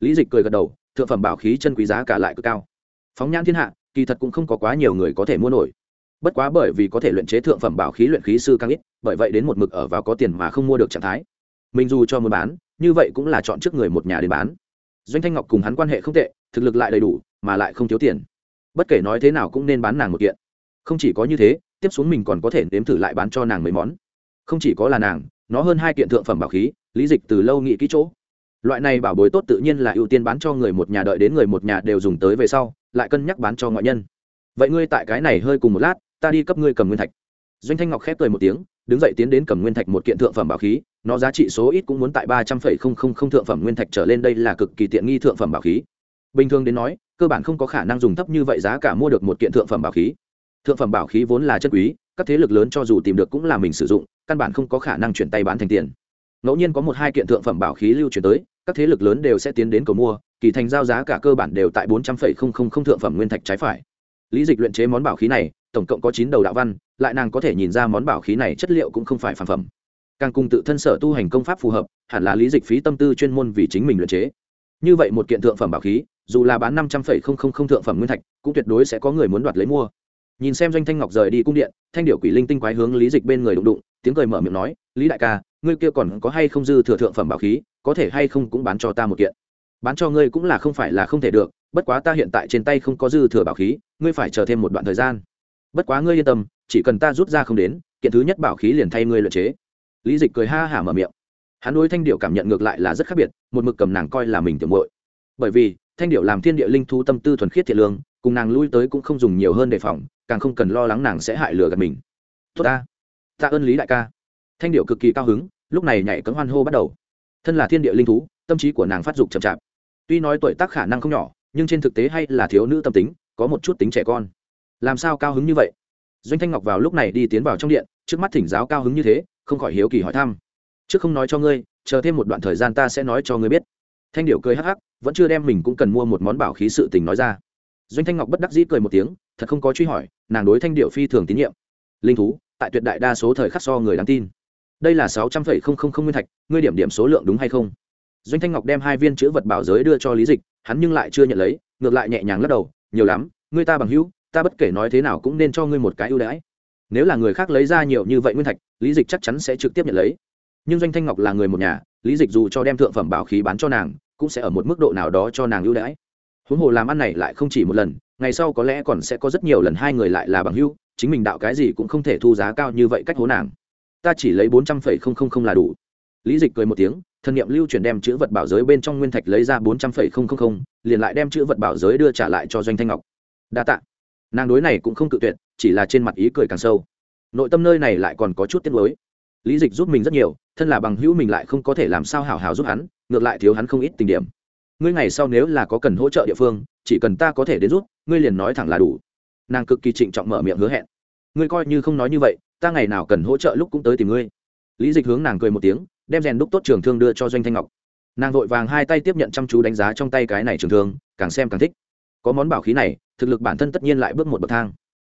Lý dịch cười gật đầu, thượng phẩm bảo khí chân quý giá cả lại cực cao. Phóng nhãn thiên hạ, kỳ thật cũng không có quá nhiều người có thể mua nổi. Bất quá bởi vì có thể luyện chế thượng phẩm bảo khí luyện khí sư càng ít, bởi vậy đến một mực ở vào có tiền mà không mua được trạng thái. Mình dù cho muốn bán, như vậy cũng là chọn trước người một nhà đến bán. Doanh thanh ngọc cùng hắn quan hệ không tệ, thực lực lại đầy đủ, mà lại không thiếu tiền. Bất kể nói thế nào cũng nên bán nàng một kiện. Không chỉ có như thế, tiếp xuống mình còn có thể nếm thử lại bán cho nàng mấy món không chỉ có là nàng, nó hơn hai kiện thượng phẩm bảo khí, lý dịch từ lâu nghĩ kỹ chỗ. Loại này bảo bối tốt tự nhiên là ưu tiên bán cho người một nhà đợi đến người một nhà đều dùng tới về sau, lại cân nhắc bán cho ngoại nhân. Vậy ngươi tại cái này hơi cùng một lát, ta đi cấp ngươi cầm nguyên thạch. Doanh thanh ngọc khép cười một tiếng, đứng dậy tiến đến cầm nguyên thạch một kiện thượng phẩm bảo khí, nó giá trị số ít cũng muốn tại ba trăm phẩy không không không thượng phẩm nguyên thạch trở lên, đây là cực kỳ tiện nghi thượng phẩm bảo khí. Bình thường đến nói, cơ bản không có khả năng dùng thấp như vậy giá cả mua được một kiện thượng phẩm bảo khí. Thượng phẩm bảo khí vốn là chân quý các thế lực lớn cho dù tìm được cũng là mình sử dụng, căn bản không có khả năng chuyển tay bán thành tiền. Ngẫu nhiên có một hai kiện thượng phẩm bảo khí lưu chuyển tới, các thế lực lớn đều sẽ tiến đến cầu mua, kỳ thành giao giá cả cơ bản đều tại bốn trăm linh thượng phẩm nguyên thạch trái phải. Lý dịch luyện chế món bảo khí này, tổng cộng có chín đầu đạo văn, lại nàng có thể nhìn ra món bảo khí này chất liệu cũng không phải phản phẩm. Càng cùng tự thân sở tu hành công pháp phù hợp, hẳn là lý dịch phí tâm tư chuyên môn vì chính mình luyện chế. Như vậy một kiện thượng phẩm bảo khí, dù là bán năm trăm linh thượng phẩm nguyên thạch, cũng tuyệt đối sẽ có người muốn đoạt lấy mua nhìn xem doanh thanh ngọc rời đi cung điện, thanh điệu quỷ linh tinh quái hướng lý dịch bên người đụng đụng, tiếng cười mở miệng nói, lý đại ca, ngươi kia còn có hay không dư thừa thượng phẩm bảo khí, có thể hay không cũng bán cho ta một kiện? Bán cho ngươi cũng là không phải là không thể được, bất quá ta hiện tại trên tay không có dư thừa bảo khí, ngươi phải chờ thêm một đoạn thời gian. Bất quá ngươi yên tâm, chỉ cần ta rút ra không đến, kiện thứ nhất bảo khí liền thay ngươi luyện chế. Lý dịch cười ha hả mở miệng. Hắn đối thanh điệu cảm nhận ngược lại là rất khác biệt, một mực cầm nàng coi là mình tiểu muội. Bởi vì, thanh điệu làm thiên địa linh thu tâm tư thuần khiết thiệt lương, cùng nàng lui tới cũng không dùng nhiều hơn đề phòng càng không cần lo lắng nàng sẽ hại lừa gạt mình. Tốt ta. Ta ơn lý đại ca. Thanh điệu cực kỳ cao hứng, lúc này nhảy cấm hoan hô bắt đầu. Thân là thiên địa linh thú, tâm trí của nàng phát dục chậm chạp. Tuy nói tuổi tác khả năng không nhỏ, nhưng trên thực tế hay là thiếu nữ tâm tính, có một chút tính trẻ con. Làm sao cao hứng như vậy? Doanh thanh ngọc vào lúc này đi tiến vào trong điện, trước mắt thỉnh giáo cao hứng như thế, không khỏi hiếu kỳ hỏi thăm. Trước không nói cho ngươi, chờ thêm một đoạn thời gian ta sẽ nói cho ngươi biết. Thanh điệu cười hắc hắc, vẫn chưa đem mình cũng cần mua một món bảo khí sự tình nói ra. Doanh thanh ngọc bất đắc dĩ cười một tiếng thật không có truy hỏi, nàng đối thanh điệu phi thường tín nhiệm. Linh thú, tại tuyệt đại đa số thời khắc so người đáng tin. Đây là sáu trăm phẩy không không không nguyên thạch, ngươi điểm điểm số lượng đúng hay không? Doanh thanh ngọc đem hai viên chữ vật bảo giới đưa cho lý dịch, hắn nhưng lại chưa nhận lấy, ngược lại nhẹ nhàng lắc đầu, nhiều lắm, ngươi ta bằng hữu, ta bất kể nói thế nào cũng nên cho ngươi một cái ưu đãi. Nếu là người khác lấy ra nhiều như vậy nguyên thạch, lý dịch chắc chắn sẽ trực tiếp nhận lấy. Nhưng doanh thanh ngọc là người một nhà, lý dịch dù cho đem thượng phẩm bảo khí bán cho nàng, cũng sẽ ở một mức độ nào đó cho nàng ưu đãi huống hồ làm ăn này lại không chỉ một lần, ngày sau có lẽ còn sẽ có rất nhiều lần hai người lại là bằng hữu, chính mình đạo cái gì cũng không thể thu giá cao như vậy cách hố nàng. Ta chỉ lấy bốn trăm phẩy không không không là đủ. Lý dịch cười một tiếng thân m lưu chuyển đem chữ vật bảo giới bên trong nguyên thạch lấy ra bốn trăm phẩy không không không, liền lại đem chữ vật bảo giới đưa trả lại cho doanh thanh ngọc. Đa tạ. Nàng đối này cũng không cự tuyệt, chỉ là trên mặt ý cười càng sâu. Nội tâm nơi này lại còn có chút tiết nuối. Lý dịch giúp mình rất nhiều, thân là bằng hữu mình lại không có thể làm sao hảo hảo giúp hắn, ngược lại thiếu hắn không ít tình điểm ngươi ngày sau nếu là có cần hỗ trợ địa phương, chỉ cần ta có thể đến giúp, ngươi liền nói thẳng là đủ. Nàng cực kỳ trịnh trọng mở miệng hứa hẹn. Ngươi coi như không nói như vậy, ta ngày nào cần hỗ trợ lúc cũng tới tìm ngươi. Lý dịch hướng nàng cười một tiếng, đem rèn đúc tốt trường thương đưa cho doanh thanh ngọc. Nàng vội vàng hai tay tiếp nhận chăm chú đánh giá trong tay cái này trường thương, càng xem càng thích. Có món bảo khí này, thực lực bản thân tất nhiên lại bước một bậc thang.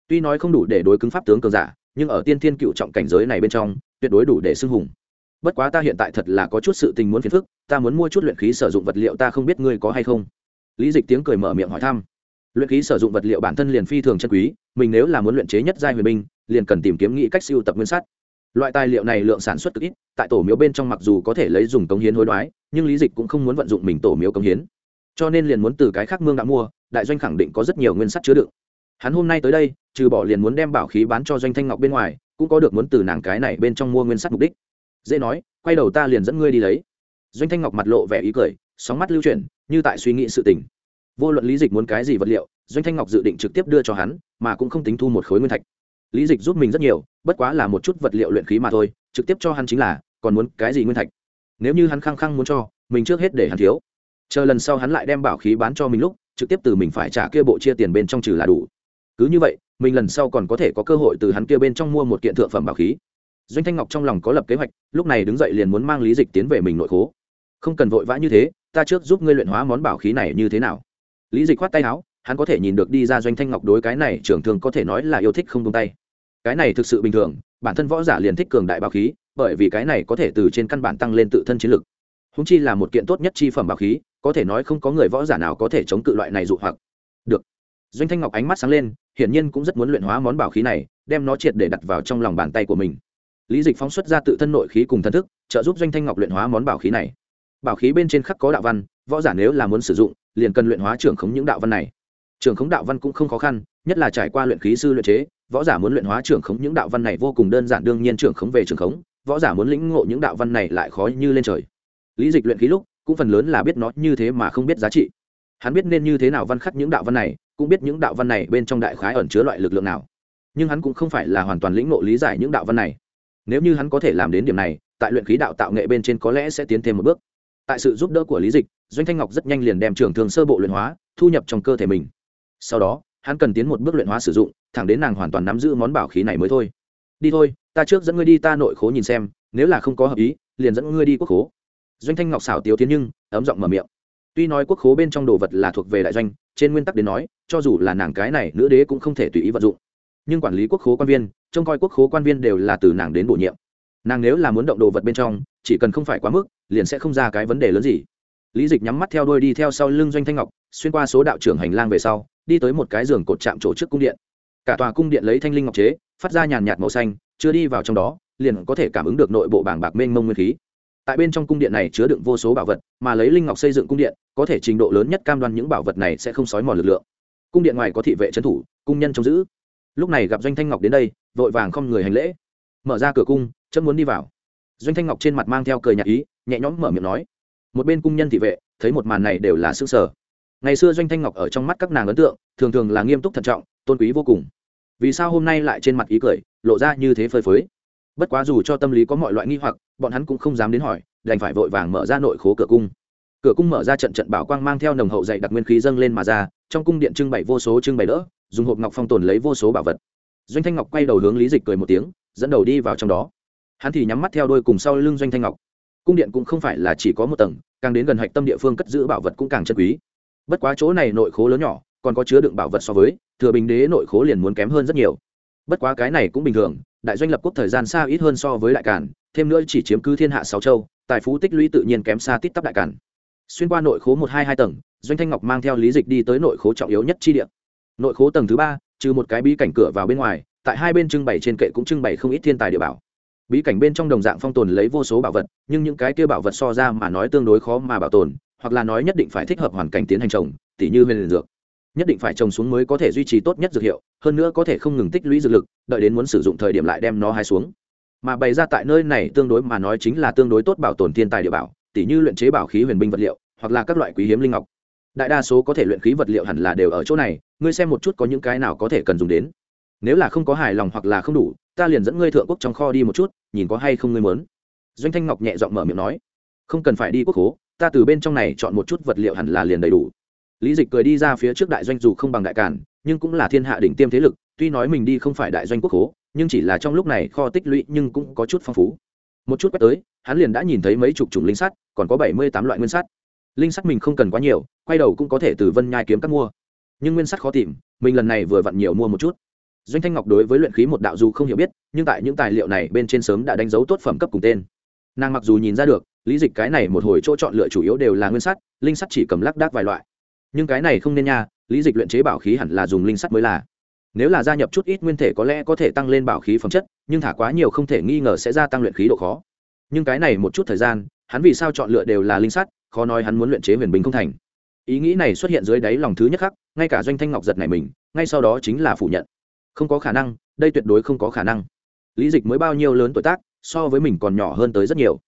Tuy nói không đủ để đối cứng pháp tướng cường giả, nhưng ở tiên thiên cựu trọng cảnh giới này bên trong, tuyệt đối đủ để xưng hùng bất quá ta hiện tại thật là có chút sự tình muốn phiền phức, ta muốn mua chút luyện khí sử dụng vật liệu ta không biết ngươi có hay không. Lý dịch tiếng cười mở miệng hỏi thăm. Luyện khí sử dụng vật liệu bản thân liền phi thường chân quý, mình nếu là muốn luyện chế nhất giai huyền binh, liền cần tìm kiếm nghĩ cách siêu tập nguyên sắt loại tài liệu này lượng sản xuất cực ít, tại tổ miếu bên trong mặc dù có thể lấy dùng cống hiến hối đoái, nhưng lý dịch cũng không muốn vận dụng mình tổ miếu cống hiến. Cho nên liền muốn từ cái khác mương đã mua, đại doanh khẳng định có rất nhiều nguyên sắt chứa đựng. Hắn hôm nay tới đây, trừ bỏ liền muốn đem bảo khí bán cho doanh thanh ngọc bên ngoài, cũng có được muốn từ nàng cái này bên trong mua nguyên sắt mục đích dễ nói, quay đầu ta liền dẫn ngươi đi lấy. Doanh thanh ngọc mặt lộ vẻ ý cười, sóng mắt lưu chuyển, như tại suy nghĩ sự tình. Vô luận lý dịch muốn cái gì vật liệu, doanh thanh ngọc dự định trực tiếp đưa cho hắn, mà cũng không tính thu một khối nguyên thạch. Lý dịch giúp mình rất nhiều, bất quá là một chút vật liệu luyện khí mà thôi, trực tiếp cho hắn chính là, còn muốn cái gì nguyên thạch? Nếu như hắn khăng khăng muốn cho, mình trước hết để hắn thiếu. Chờ lần sau hắn lại đem bảo khí bán cho mình lúc, trực tiếp từ mình phải trả kia bộ chia tiền bên trong trừ là đủ. Cứ như vậy, mình lần sau còn có thể có cơ hội từ hắn kia bên trong mua một kiện thượng phẩm bảo khí doanh thanh ngọc trong lòng có lập kế hoạch, lúc này đứng dậy liền muốn mang lý dịch tiến về mình nội khố. Không cần vội vã như thế, ta trước giúp ngươi luyện hóa món bảo khí này như thế nào? Lý dịch khoát tay áo, hắn có thể nhìn được đi ra doanh thanh ngọc đối cái này trưởng thường có thể nói là yêu thích không tung tay. Cái này thực sự bình thường, bản thân võ giả liền thích cường đại bảo khí, bởi vì cái này có thể từ trên căn bản tăng lên tự thân chiến lực. Húng chi là một kiện tốt nhất chi phẩm bảo khí, có thể nói không có người võ giả nào có thể chống cự loại này dụ hoặc. Được. Doanh thanh ngọc ánh mắt sáng lên, hiển nhiên cũng rất muốn luyện hóa món bảo khí này, đem nó triệt để đặt vào trong lòng bàn tay của mình lý dịch phóng xuất ra tự thân nội khí cùng thân thức, trợ giúp doanh thanh ngọc luyện hóa món bảo khí này. Bảo khí bên trên khắc có đạo văn, võ giả nếu là muốn sử dụng, liền cần luyện hóa trưởng khống những đạo văn này. Trưởng khống đạo văn cũng không khó khăn, nhất là trải qua luyện khí sư luyện chế, võ giả muốn luyện hóa trưởng khống những đạo văn này vô cùng đơn giản, đương nhiên trưởng khống về trưởng khống, võ giả muốn lĩnh ngộ những đạo văn này lại khó như lên trời. Lý dịch luyện khí lúc, cũng phần lớn là biết nó như thế mà không biết giá trị. Hắn biết nên như thế nào văn khắc những đạo văn này, cũng biết những đạo văn này bên trong đại khái ẩn chứa loại lực lượng nào. Nhưng hắn cũng không phải là hoàn toàn lĩnh ngộ lý giải những đạo văn này nếu như hắn có thể làm đến điểm này, tại luyện khí đạo tạo nghệ bên trên có lẽ sẽ tiến thêm một bước. Tại sự giúp đỡ của lý dịch, doanh thanh ngọc rất nhanh liền đem trường thường sơ bộ luyện hóa, thu nhập trong cơ thể mình. Sau đó, hắn cần tiến một bước luyện hóa sử dụng, thẳng đến nàng hoàn toàn nắm giữ món bảo khí này mới thôi. Đi thôi, ta trước dẫn ngươi đi ta nội khố nhìn xem, nếu là không có hợp ý, liền dẫn ngươi đi quốc khố. Doanh thanh ngọc xảo tiếu tiến nhưng, ấm giọng mở miệng. Tuy nói quốc khố bên trong đồ vật là thuộc về đại doanh, trên nguyên tắc đến nói, cho dù là nàng cái này, nữ đế cũng không thể tùy ý vận dụng. Nhưng quản lý quốc khố quan viên trông coi quốc khố quan viên đều là từ nàng đến bổ nhiệm. Nàng nếu là muốn động đồ vật bên trong, chỉ cần không phải quá mức, liền sẽ không ra cái vấn đề lớn gì. Lý dịch nhắm mắt theo đôi đi theo sau lưng doanh thanh ngọc, xuyên qua số đạo trưởng hành lang về sau, đi tới một cái giường cột chạm chỗ trước cung điện. Cả tòa cung điện lấy thanh linh ngọc chế, phát ra nhàn nhạt màu xanh, chưa đi vào trong đó, liền có thể cảm ứng được nội bộ bảng bạc mênh mông nguyên khí. Tại bên trong cung điện này chứa đựng vô số bảo vật, mà lấy linh ngọc xây dựng cung điện, có thể trình độ lớn nhất cam đoan những bảo vật này sẽ không sói mòn lực lượng. Cung điện ngoài có thị vệ trấn thủ, cung nhân trông giữ. Lúc này gặp doanh thanh ngọc đến đây vội vàng không người hành lễ. Mở ra cửa cung, chấm muốn đi vào. Doanh thanh ngọc trên mặt mang theo cười nhạc ý, nhẹ nhõm mở miệng nói. Một bên cung nhân thị vệ, thấy một màn này đều là s ư ơ sở ngày xưa doanh thanh ngọc ở trong mắt các nàng ấn tượng, thường thường là nghiêm túc thận trọng, tôn quý vô cùng. Vì sao hôm nay lại trên mặt ý cười, lộ ra như thế phơi phới? Bất quá dù cho tâm lý có mọi loại nghi hoặc, bọn hắn cũng không dám đến hỏi, đành phải vội vàng mở ra nội khố cửa cung. Cửa cung mở ra trận trận bảo quang mang theo nồng hậu dạy đặc nguyên khí dâng lên mà ra, trong cung điện trưng bày vô số trưng bày đỡ, dùng hộp ngọc phong tồn lấy vô số bảo vật doanh thanh ngọc quay đầu hướng lý dịch cười một tiếng, dẫn đầu đi vào trong đó. Hắn thì nhắm mắt theo đôi cùng sau lưng doanh thanh ngọc. Cung điện cũng không phải là chỉ có một tầng, càng đến gần hạch tâm địa phương cất giữ bảo vật cũng càng chân quý. Bất quá chỗ này nội khố lớn nhỏ, còn có chứa đựng bảo vật so với, thừa bình đế nội khố liền muốn kém hơn rất nhiều. Bất quá cái này cũng bình thường, đại doanh lập quốc thời gian xa ít hơn so với đại cản thêm nữa chỉ chiếm cứ thiên hạ sáu châu, tài phú tích lũy tự nhiên kém xa tít tắp đại cản xuyên qua nội khố một hai hai tầng, doanh thanh ngọc mang theo lý dịch đi tới nội khố trọng yếu nhất chi địa. Nội khố tầng thứ ba trừ một cái bí cảnh cửa vào bên ngoài, tại hai bên trưng bày trên kệ cũng trưng bày không ít thiên tài địa bảo. Bí cảnh bên trong đồng dạng phong tồn lấy vô số bảo vật, nhưng những cái kia bảo vật so ra mà nói tương đối khó mà bảo tồn, hoặc là nói nhất định phải thích hợp hoàn cảnh tiến hành trồng, tỉ như huyền liền dược. Nhất định phải trồng xuống mới có thể duy trì tốt nhất dược hiệu, hơn nữa có thể không ngừng tích lũy dược lực, đợi đến muốn sử dụng thời điểm lại đem nó hai xuống. Mà bày ra tại nơi này tương đối mà nói chính là tương đối tốt bảo tồn thiên tài địa bảo, tỉ như luyện chế bảo khí huyền binh vật liệu, hoặc là các loại quý hiếm linh ngọc đại đa số có thể luyện khí vật liệu hẳn là đều ở chỗ này, ngươi xem một chút có những cái nào có thể cần dùng đến. Nếu là không có hài lòng hoặc là không đủ, ta liền dẫn ngươi thượng quốc trong kho đi một chút, nhìn có hay không ngươi muốn. Doanh thanh ngọc nhẹ giọng mở miệng nói. Không cần phải đi quốc hố, ta từ bên trong này chọn một chút vật liệu hẳn là liền đầy đủ. Lý dịch cười đi ra phía trước đại doanh dù không bằng đại cản nhưng cũng là thiên hạ đỉnh tiêm thế lực, tuy nói mình đi không phải đại doanh quốc hố, nhưng chỉ là trong lúc này kho tích lũy nhưng cũng có chút phong phú. Một chút quét tới, hắn liền đã nhìn thấy mấy chục chủng linh sắt, còn có bảy mươi tám loại nguyên sắt linh sắt mình không cần quá nhiều, quay đầu cũng có thể từ vân nhai kiếm các mua. Nhưng nguyên sắt khó tìm, mình lần này vừa vặn nhiều mua một chút. Doanh thanh ngọc đối với luyện khí một đạo dù không hiểu biết, nhưng tại những tài liệu này bên trên sớm đã đánh dấu tốt phẩm cấp cùng tên. Nàng mặc dù nhìn ra được, lý dịch cái này một hồi chỗ chọn lựa chủ yếu đều là nguyên sắt, linh sắt chỉ cầm lác đác vài loại. Nhưng cái này không nên nha, lý dịch luyện chế bảo khí hẳn là dùng linh sắt mới là. Nếu là gia nhập chút ít nguyên thể có lẽ có thể tăng lên bảo khí phẩm chất, nhưng thả quá nhiều không thể nghi ngờ sẽ gia tăng luyện khí độ khó. Nhưng cái này một chút thời gian, hắn vì sao chọn lựa đều là linh sắt khó nói hắn muốn luyện chế huyền bình không thành. Ý nghĩ này xuất hiện dưới đáy lòng thứ nhất khắc, ngay cả doanh thanh ngọc giật này mình, ngay sau đó chính là phủ nhận. Không có khả năng, đây tuyệt đối không có khả năng. Lý dịch mới bao nhiêu lớn tuổi tác, so với mình còn nhỏ hơn tới rất nhiều.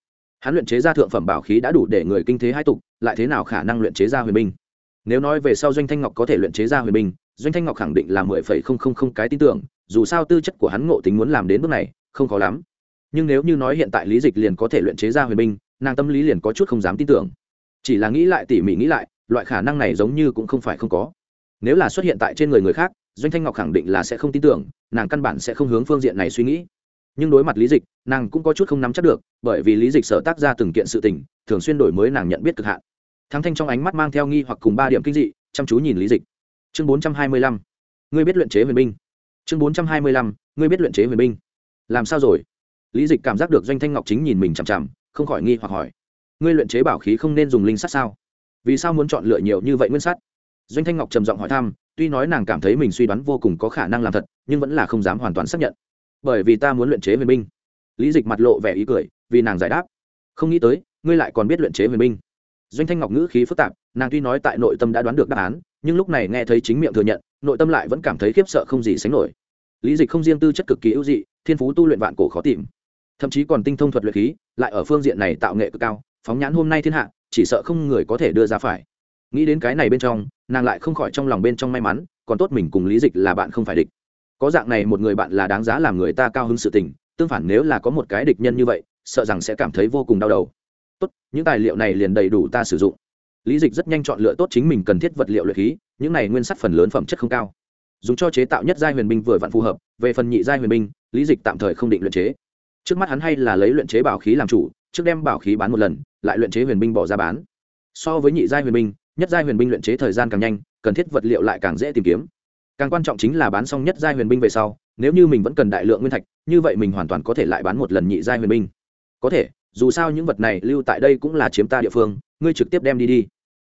Hắn luyện chế ra thượng phẩm bảo khí đã đủ để người kinh thế hai tục, lại thế nào khả năng luyện chế ra huyền binh? Nếu nói về sau doanh thanh ngọc có thể luyện chế ra huyền binh, doanh thanh ngọc khẳng định là mười phẩy không không không cái tin tưởng, dù sao tư chất của hắn ngộ tính muốn làm đến bước này, không khó lắm. Nhưng nếu như nói hiện tại lý dịch liền có thể luyện chế ra huyền binh, nàng tâm lý liền có chút không dám tin tưởng chỉ là nghĩ lại tỉ mỉ nghĩ lại, loại khả năng này giống như cũng không phải không có. Nếu là xuất hiện tại trên người người khác, doanh thanh ngọc khẳng định là sẽ không tin tưởng, nàng căn bản sẽ không hướng phương diện này suy nghĩ. Nhưng đối mặt lý dịch, nàng cũng có chút không nắm chắc được, bởi vì lý dịch sở tác ra từng kiện sự tình, thường xuyên đổi mới nàng nhận biết cực hạn. Thắng thanh trong ánh mắt mang theo nghi hoặc cùng ba điểm kinh dị, chăm chú nhìn lý dịch. Chương bốn trăm hai mươi lăm. Ngươi biết luyện chế huyền binh. Chương bốn trăm hai mươi lăm. Ngươi biết luyện chế huyền binh. Làm sao rồi? Lý dịch cảm giác được doanh thanh ngọc chính nhìn mình chằm chằm, không khỏi nghi hoặc hỏi ngươi luyện chế bảo khí không nên dùng linh sắt sao? Vì sao muốn chọn lựa nhiều như vậy nguyên sắt? Doanh thanh ngọc trầm giọng hỏi thăm, tuy nói nàng cảm thấy mình suy đoán vô cùng có khả năng làm thật, nhưng vẫn là không dám hoàn toàn xác nhận. Bởi vì ta muốn luyện chế huyền binh. Lý dịch mặt lộ vẻ ý cười, vì nàng giải đáp. Không nghĩ tới, ngươi lại còn biết luyện chế huyền binh. Doanh thanh ngọc ngữ khí phức tạp, nàng tuy nói tại nội tâm đã đoán được đáp án, nhưng lúc này nghe thấy chính miệng thừa nhận, nội tâm lại vẫn cảm thấy khiếp sợ không gì sánh nổi. Lý dịch không riêng tư chất cực kỳ ưu dị, thiên phú tu luyện vạn cổ khó tìm. Thậm chí còn tinh thông thuật luyện khí, lại ở phương diện này tạo nghệ cực cao phóng nhãn hôm nay thiên hạ, chỉ sợ không người có thể đưa ra phải. Nghĩ đến cái này bên trong, nàng lại không khỏi trong lòng bên trong may mắn, còn tốt mình cùng lý dịch là bạn không phải địch. Có dạng này một người bạn là đáng giá làm người ta cao hứng sự tình, tương phản nếu là có một cái địch nhân như vậy, sợ rằng sẽ cảm thấy vô cùng đau đầu. Tốt, những tài liệu này liền đầy đủ ta sử dụng. Lý dịch rất nhanh chọn lựa tốt chính mình cần thiết vật liệu luyện khí, những này nguyên sắt phần lớn phẩm chất không cao. Dùng cho chế tạo nhất giai huyền binh vừa vặn phù hợp, về phần nhị giai huyền binh, lý dịch tạm thời không định luyện chế. Trước mắt hắn hay là lấy luyện chế bảo khí làm chủ, trước đem bảo khí bán một lần lại luyện chế huyền binh bỏ ra bán. So với nhị giai huyền binh, nhất giai huyền binh luyện chế thời gian càng nhanh, cần thiết vật liệu lại càng dễ tìm kiếm. Càng quan trọng chính là bán xong nhất giai huyền binh về sau, nếu như mình vẫn cần đại lượng nguyên thạch, như vậy mình hoàn toàn có thể lại bán một lần nhị giai huyền binh. Có thể, dù sao những vật này lưu tại đây cũng là chiếm ta địa phương, ngươi trực tiếp đem đi đi.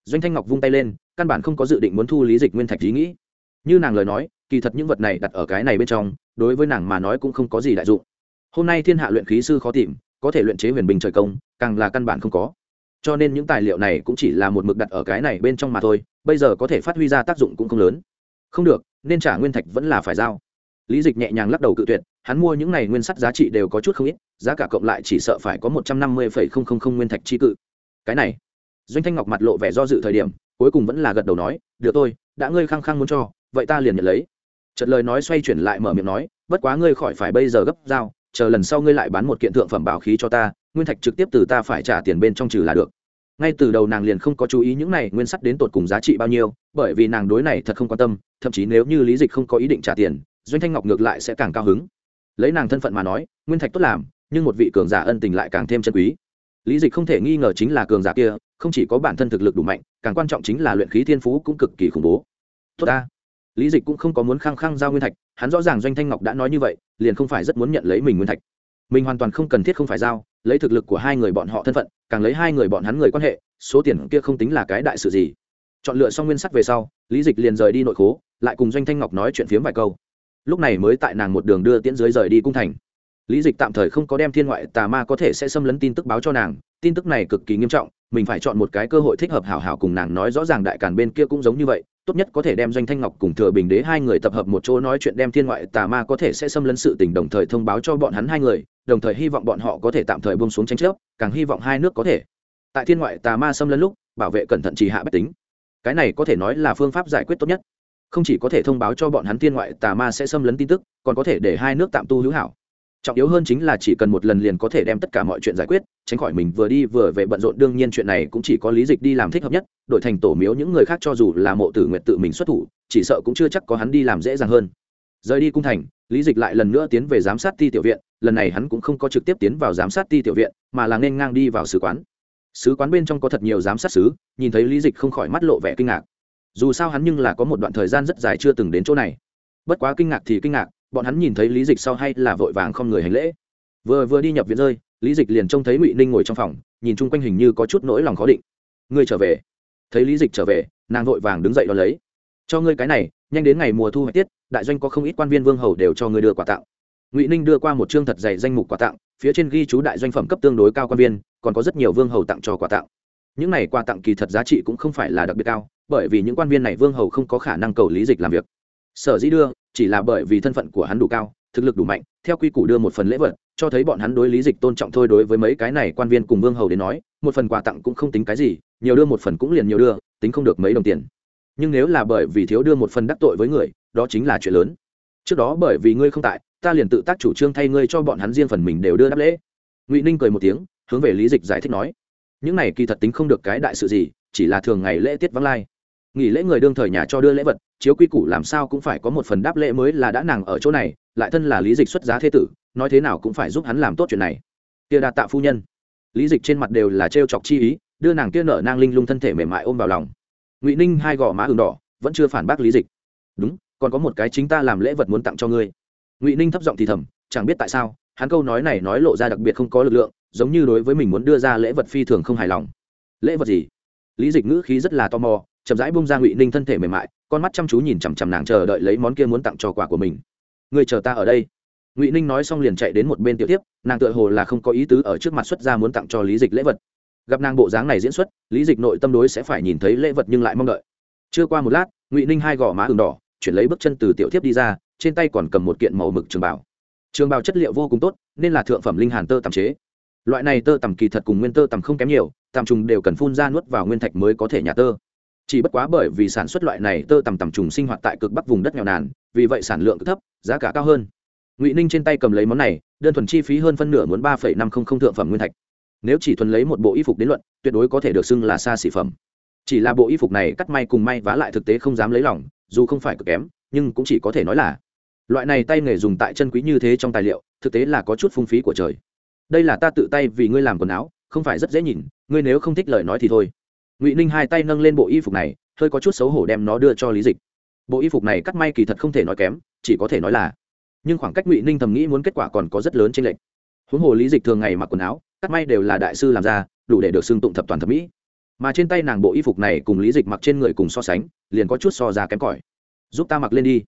Doanh thanh ngọc vung tay lên, căn bản không có dự định muốn thu lý dịch nguyên thạch ý nghĩ. Như nàng lời nói, kỳ thật những vật này đặt ở cái này bên trong, đối với nàng mà nói cũng không có gì đại dụng. Hôm nay thiên hạ luyện khí sư khó tìm có thể luyện chế huyền bình trời công, càng là căn bản không có. Cho nên những tài liệu này cũng chỉ là một mực đặt ở cái này bên trong mà thôi, bây giờ có thể phát huy ra tác dụng cũng không lớn. Không được, nên trả nguyên thạch vẫn là phải giao. Lý dịch nhẹ nhàng lắc đầu cự tuyệt, hắn mua những này nguyên sắt giá trị đều có chút không ít, giá cả cộng lại chỉ sợ phải có một trăm năm mươi phẩy không không không nguyên thạch chi cự. Cái này, doanh thanh ngọc mặt lộ vẻ do dự thời điểm, cuối cùng vẫn là gật đầu nói, được tôi đã ngươi khăng khăng muốn cho, vậy ta liền nhận lấy. Chợt lời nói xoay chuyển lại mở miệng nói, bất quá ngươi khỏi phải bây giờ gấp giao chờ lần sau ngươi lại bán một kiện thượng phẩm bảo khí cho ta, nguyên thạch trực tiếp từ ta phải trả tiền bên trong trừ là được. Ngay từ đầu nàng liền không có chú ý những này nguyên sắt đến tột cùng giá trị bao nhiêu, bởi vì nàng đối này thật không quan tâm, thậm chí nếu như lý dịch không có ý định trả tiền, doanh thanh ngọc ngược lại sẽ càng cao hứng. Lấy nàng thân phận mà nói, nguyên thạch tốt làm, nhưng một vị cường giả ân tình lại càng thêm chân quý. Lý dịch không thể nghi ngờ chính là cường giả kia, không chỉ có bản thân thực lực đủ mạnh, càng quan trọng chính là luyện khí thiên phú cũng cực kỳ khủng bố. Tốt ta. Lý dịch cũng không có muốn khăng khăng giao nguyên thạch hắn rõ ràng doanh thanh ngọc đã nói như vậy, liền không phải rất muốn nhận lấy mình nguyên thạch. Mình hoàn toàn không cần thiết không phải giao, lấy thực lực của hai người bọn họ thân phận, càng lấy hai người bọn hắn người quan hệ, số tiền kia không tính là cái đại sự gì. Chọn lựa xong nguyên sắc về sau, lý dịch liền rời đi nội khố, lại cùng doanh thanh ngọc nói chuyện phiếm vài câu. Lúc này mới tại nàng một đường đưa tiễn dưới rời đi cung thành. Lý dịch tạm thời không có đem thiên ngoại tà ma có thể sẽ xâm lấn tin tức báo cho nàng, tin tức này cực kỳ nghiêm trọng, mình phải chọn một cái cơ hội thích hợp hảo hảo cùng nàng nói rõ ràng đại càn bên kia cũng giống như vậy tốt nhất có thể đem doanh thanh ngọc cùng thừa bình đế hai người tập hợp một chỗ nói chuyện đem thiên ngoại tà ma có thể sẽ xâm lấn sự tình đồng thời thông báo cho bọn hắn hai người, đồng thời hy vọng bọn họ có thể tạm thời buông xuống tranh chấp, càng hy vọng hai nước có thể. Tại thiên ngoại tà ma xâm lấn lúc, bảo vệ cẩn thận trì hạ bách tính. Cái này có thể nói là phương pháp giải quyết tốt nhất. Không chỉ có thể thông báo cho bọn hắn thiên ngoại tà ma sẽ xâm lấn tin tức, còn có thể để hai nước tạm tu hữu hảo trọng yếu hơn chính là chỉ cần một lần liền có thể đem tất cả mọi chuyện giải quyết, tránh khỏi mình vừa đi vừa về bận rộn. Đương nhiên chuyện này cũng chỉ có lý dịch đi làm thích hợp nhất, đổi thành tổ miếu những người khác cho dù là mộ tử nguyện tự mình xuất thủ, chỉ sợ cũng chưa chắc có hắn đi làm dễ dàng hơn. Rời đi cung thành, lý dịch lại lần nữa tiến về giám sát ti tiểu viện, lần này hắn cũng không có trực tiếp tiến vào giám sát ti tiểu viện, mà là nên ngang đi vào sứ quán. Sứ quán bên trong có thật nhiều giám sát sứ, nhìn thấy lý dịch không khỏi mắt lộ vẻ kinh ngạc. Dù sao hắn nhưng là có một đoạn thời gian rất dài chưa từng đến chỗ này. Bất quá kinh ngạc thì kinh ngạc bọn hắn nhìn thấy lý dịch sau hay là vội vàng không người hành lễ. Vừa vừa đi nhập viện rơi, lý dịch liền trông thấy ngụy ninh ngồi trong phòng, nhìn chung quanh hình như có chút nỗi lòng khó định. Ngươi trở về. Thấy lý dịch trở về, nàng vội vàng đứng dậy đo lấy. Cho ngươi cái này, nhanh đến ngày mùa thu hoạch tiết, đại doanh có không ít quan viên vương hầu đều cho ngươi đưa quà tặng. Ngụy ninh đưa qua một chương thật dày danh mục quà tặng, phía trên ghi chú đại doanh phẩm cấp tương đối cao quan viên, còn có rất nhiều vương hầu tặng cho quà tặng. Những này quà tặng kỳ thật giá trị cũng không phải là đặc biệt cao, bởi vì những quan viên này vương hầu không có khả năng cầu lý dịch làm việc. Sở dĩ đưa chỉ là bởi vì thân phận của hắn đủ cao, thực lực đủ mạnh, theo quy củ đưa một phần lễ vật, cho thấy bọn hắn đối lý dịch tôn trọng thôi đối với mấy cái này quan viên cùng vương hầu đến nói, một phần quà tặng cũng không tính cái gì, nhiều đưa một phần cũng liền nhiều đưa, tính không được mấy đồng tiền. Nhưng nếu là bởi vì thiếu đưa một phần đắc tội với người, đó chính là chuyện lớn. Trước đó bởi vì ngươi không tại, ta liền tự tác chủ trương thay ngươi cho bọn hắn riêng phần mình đều đưa đáp lễ. Ngụy ninh cười một tiếng, hướng về lý dịch giải thích nói, những này kỳ thật tính không được cái đại sự gì, chỉ là thường ngày lễ tiết vắng lai nghỉ lễ người đương thời nhà cho đưa lễ vật, chiếu quy củ làm sao cũng phải có một phần đáp lễ mới là đã nàng ở chỗ này, lại thân là lý dịch xuất giá thế tử, nói thế nào cũng phải giúp hắn làm tốt chuyện này. Kia đạt tạ phu nhân. Lý dịch trên mặt đều là trêu chọc chi ý, đưa nàng kia nở nang linh lung thân thể mềm mại ôm vào lòng. Ngụy ninh hai gò má ừng đỏ, vẫn chưa phản bác lý dịch. Đúng, còn có một cái chính ta làm lễ vật muốn tặng cho ngươi. Ngụy ninh thấp giọng thì thầm, chẳng biết tại sao, hắn câu nói này nói lộ ra đặc biệt không có lực lượng, giống như đối với mình muốn đưa ra lễ vật phi thường không hài lòng. Lễ vật gì? Lý dịch ngữ khí rất là tò mò chậm rãi bung ra ngụy ninh thân thể mềm mại con mắt chăm chú nhìn chằm chằm nàng chờ đợi lấy món kia muốn tặng cho quà của mình người chờ ta ở đây ngụy ninh nói xong liền chạy đến một bên tiểu tiếp nàng tựa hồ là không có ý tứ ở trước mặt xuất ra muốn tặng cho lý dịch lễ vật gặp nàng bộ dáng này diễn xuất lý dịch nội tâm đối sẽ phải nhìn thấy lễ vật nhưng lại mong đợi chưa qua một lát ngụy ninh hai gò má ừng đỏ chuyển lấy bước chân từ tiểu tiếp đi ra trên tay còn cầm một kiện màu mực trường bảo trường bảo chất liệu vô cùng tốt nên là thượng phẩm linh hàn tơ tầm chế loại này tơ tầm kỳ thật cùng nguyên tơ tầm không kém nhiều tầm trùng đều cần phun ra nuốt vào nguyên thạch mới có thể nhà tơ chỉ bất quá bởi vì sản xuất loại này tơ tằm tằm trùng sinh hoạt tại cực bắc vùng đất nghèo nàn, vì vậy sản lượng cực thấp, giá cả cao hơn. Ngụy ninh trên tay cầm lấy món này, đơn thuần chi phí hơn phân nửa muốn ba năm không không thượng phẩm nguyên thạch. Nếu chỉ thuần lấy một bộ y phục đến luận, tuyệt đối có thể được xưng là xa xỉ phẩm. Chỉ là bộ y phục này cắt may cùng may vá lại thực tế không dám lấy lòng, dù không phải cực kém, nhưng cũng chỉ có thể nói là. Loại này tay nghề dùng tại chân quý như thế trong tài liệu, thực tế là có chút phung phí của trời. Đây là ta tự tay vì ngươi làm quần áo, không phải rất dễ nhìn, ngươi nếu không thích lời nói thì thôi ngụy ninh hai tay nâng lên bộ y phục này hơi có chút xấu hổ đem nó đưa cho lý dịch bộ y phục này cắt may kỳ thật không thể nói kém chỉ có thể nói là nhưng khoảng cách ngụy ninh thầm nghĩ muốn kết quả còn có rất lớn trên lệch. huống hồ lý dịch thường ngày mặc quần áo cắt may đều là đại sư làm ra đủ để được xưng tụng thập toàn thẩm mỹ mà trên tay nàng bộ y phục này cùng lý dịch mặc trên người cùng so sánh liền có chút so ra kém cỏi giúp ta mặc lên đi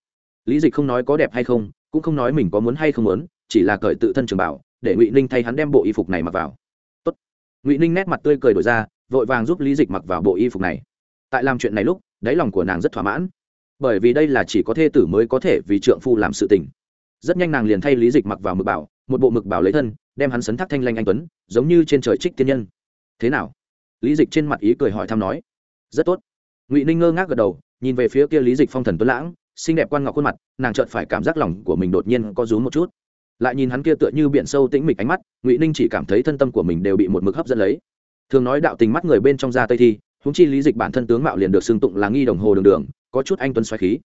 lý dịch không nói có đẹp hay không cũng không nói mình có muốn hay không muốn chỉ là cởi tự thân trường bảo để ngụy ninh thay hắn đem bộ y phục này mặc vào Tốt. ngụy ninh nét mặt tươi cười đổi ra vội vàng giúp lý dịch mặc vào bộ y phục này. Tại làm chuyện này lúc, đáy lòng của nàng rất thỏa mãn. Bởi vì đây là chỉ có thê tử mới có thể vì trượng phu làm sự tình. Rất nhanh nàng liền thay lý dịch mặc vào mực bảo, một bộ mực bảo lấy thân, đem hắn sấn thác thanh lanh anh tuấn, giống như trên trời trích tiên nhân. Thế nào? Lý dịch trên mặt ý cười hỏi thăm nói. Rất tốt. Ngụy ninh ngơ ngác gật đầu, nhìn về phía kia lý dịch phong thần tuấn lãng, xinh đẹp quan ngọc khuôn mặt, nàng chợt phải cảm giác lòng của mình đột nhiên có rú một chút. Lại nhìn hắn kia tựa như biển sâu tĩnh mịch ánh mắt, ngụy ninh chỉ cảm thấy thân tâm của mình đều bị một mực hấp dẫn lấy thường nói đạo tình mắt người bên trong da tây thi húng chi lý dịch bản thân tướng mạo liền được xưng tụng là nghi đồng hồ đường đường, có chút anh tuấn xoáy khí.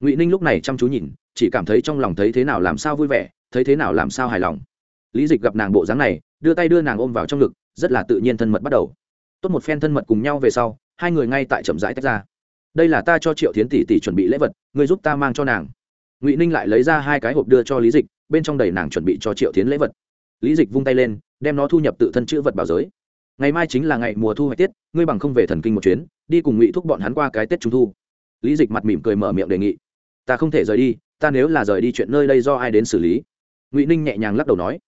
Ngụy ninh lúc này chăm chú nhìn, chỉ cảm thấy trong lòng thấy thế nào làm sao vui vẻ, thấy thế nào làm sao hài lòng. Lý dịch gặp nàng bộ dáng này, đưa tay đưa nàng ôm vào trong ngực, rất là tự nhiên thân mật bắt đầu. Tốt một phen thân mật cùng nhau về sau, hai người ngay tại chậm rãi tách ra. Đây là ta cho triệu tiến tỷ tỷ chuẩn bị lễ vật người giúp ta mang cho nàng. Ngụy ninh lại lấy ra hai cái hộp đưa cho lý dịch, bên trong đầy nàng chuẩn bị cho triệu tiến lễ vật. Lý dịch vung tay lên, đem nó thu nhập tự thân chữ vật bảo giới ngày mai chính là ngày mùa thu hoạch tiết, ngươi bằng không về thần kinh một chuyến, đi cùng ngụy thúc bọn hắn qua cái tết trung thu. Lý dịch mặt mỉm cười mở miệng đề nghị. Ta không thể rời đi, ta nếu là rời đi chuyện nơi đây do ai đến xử lý? Ngụy ninh nhẹ nhàng lắc đầu nói.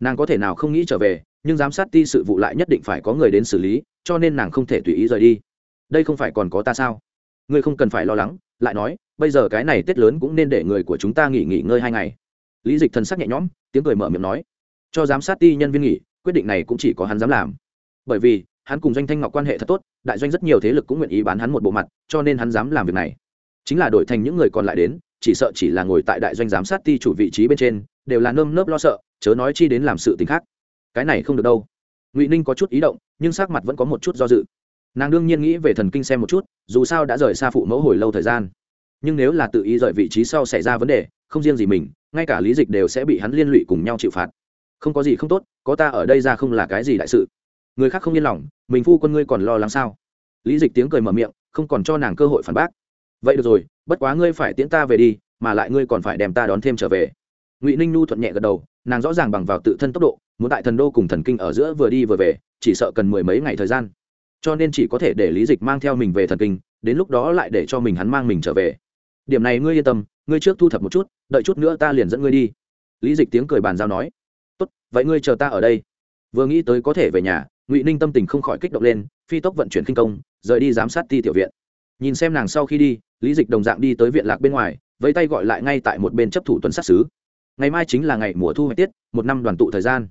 Nàng có thể nào không nghĩ trở về, nhưng giám sát ti sự vụ lại nhất định phải có người đến xử lý, cho nên nàng không thể tùy ý rời đi. Đây không phải còn có ta sao? Ngươi không cần phải lo lắng, lại nói, bây giờ cái này tết lớn cũng nên để người của chúng ta nghỉ nghỉ ngơi hai ngày. Lý dịch thần sắc nhẹ nhõm, tiếng cười mở miệng nói. Cho giám sát ti nhân viên nghỉ, quyết định này cũng chỉ có hắn dám làm bởi vì, hắn cùng doanh thanh ngọc quan hệ thật tốt, đại doanh rất nhiều thế lực cũng nguyện ý bán hắn một bộ mặt, cho nên hắn dám làm việc này. Chính là đổi thành những người còn lại đến, chỉ sợ chỉ là ngồi tại đại doanh giám sát ti chủ vị trí bên trên, đều là nơm nớp lo sợ, chớ nói chi đến làm sự t ì n h khác. Cái này không được đâu. Ngụy ninh có chút ý động, nhưng sắc mặt vẫn có một chút do dự. Nàng đương nhiên nghĩ về thần kinh xem một chút, dù sao đã rời xa phụ mẫu hồi lâu thời gian. Nhưng nếu là tự ý rời vị trí sau xảy ra vấn đề, không riêng gì mình, ngay cả lý dịch đều sẽ bị hắn liên lụy cùng nhau chịu phạt. Không có gì không tốt, có ta ở đây ra không là cái gì đại sự người khác không yên lòng, mình phu quân ngươi còn lo lắng sao? Lý dịch tiếng cười mở miệng, không còn cho nàng cơ hội phản bác. Vậy được rồi, bất quá ngươi phải tiễn ta về đi, mà lại ngươi còn phải đem ta đón thêm trở về. Ngụy ninh nhu thuận nhẹ gật đầu, nàng rõ ràng bằng vào tự thân tốc độ, muốn tại thần đô cùng thần kinh ở giữa vừa đi vừa về, chỉ sợ cần mười mấy ngày thời gian. Cho nên chỉ có thể để lý dịch mang theo mình về thần kinh, đến lúc đó lại để cho mình hắn mang mình trở về. Điểm này ngươi yên tâm, ngươi trước thu thập một chút, đợi chút nữa ta liền dẫn ngươi đi. Lý dịch tiếng cười bàn giao nói. Tốt, vậy ngươi chờ ta ở đây. Vừa nghĩ tới có thể về nhà ngụy ninh tâm tình không khỏi kích động lên phi tốc vận chuyển kinh công rời đi giám sát ti tiểu viện nhìn xem nàng sau khi đi lý dịch đồng dạng đi tới viện lạc bên ngoài vẫy tay gọi lại ngay tại một bên chấp thủ tuần sát xứ ngày mai chính là ngày mùa thu hoạch tiết một năm đoàn tụ thời gian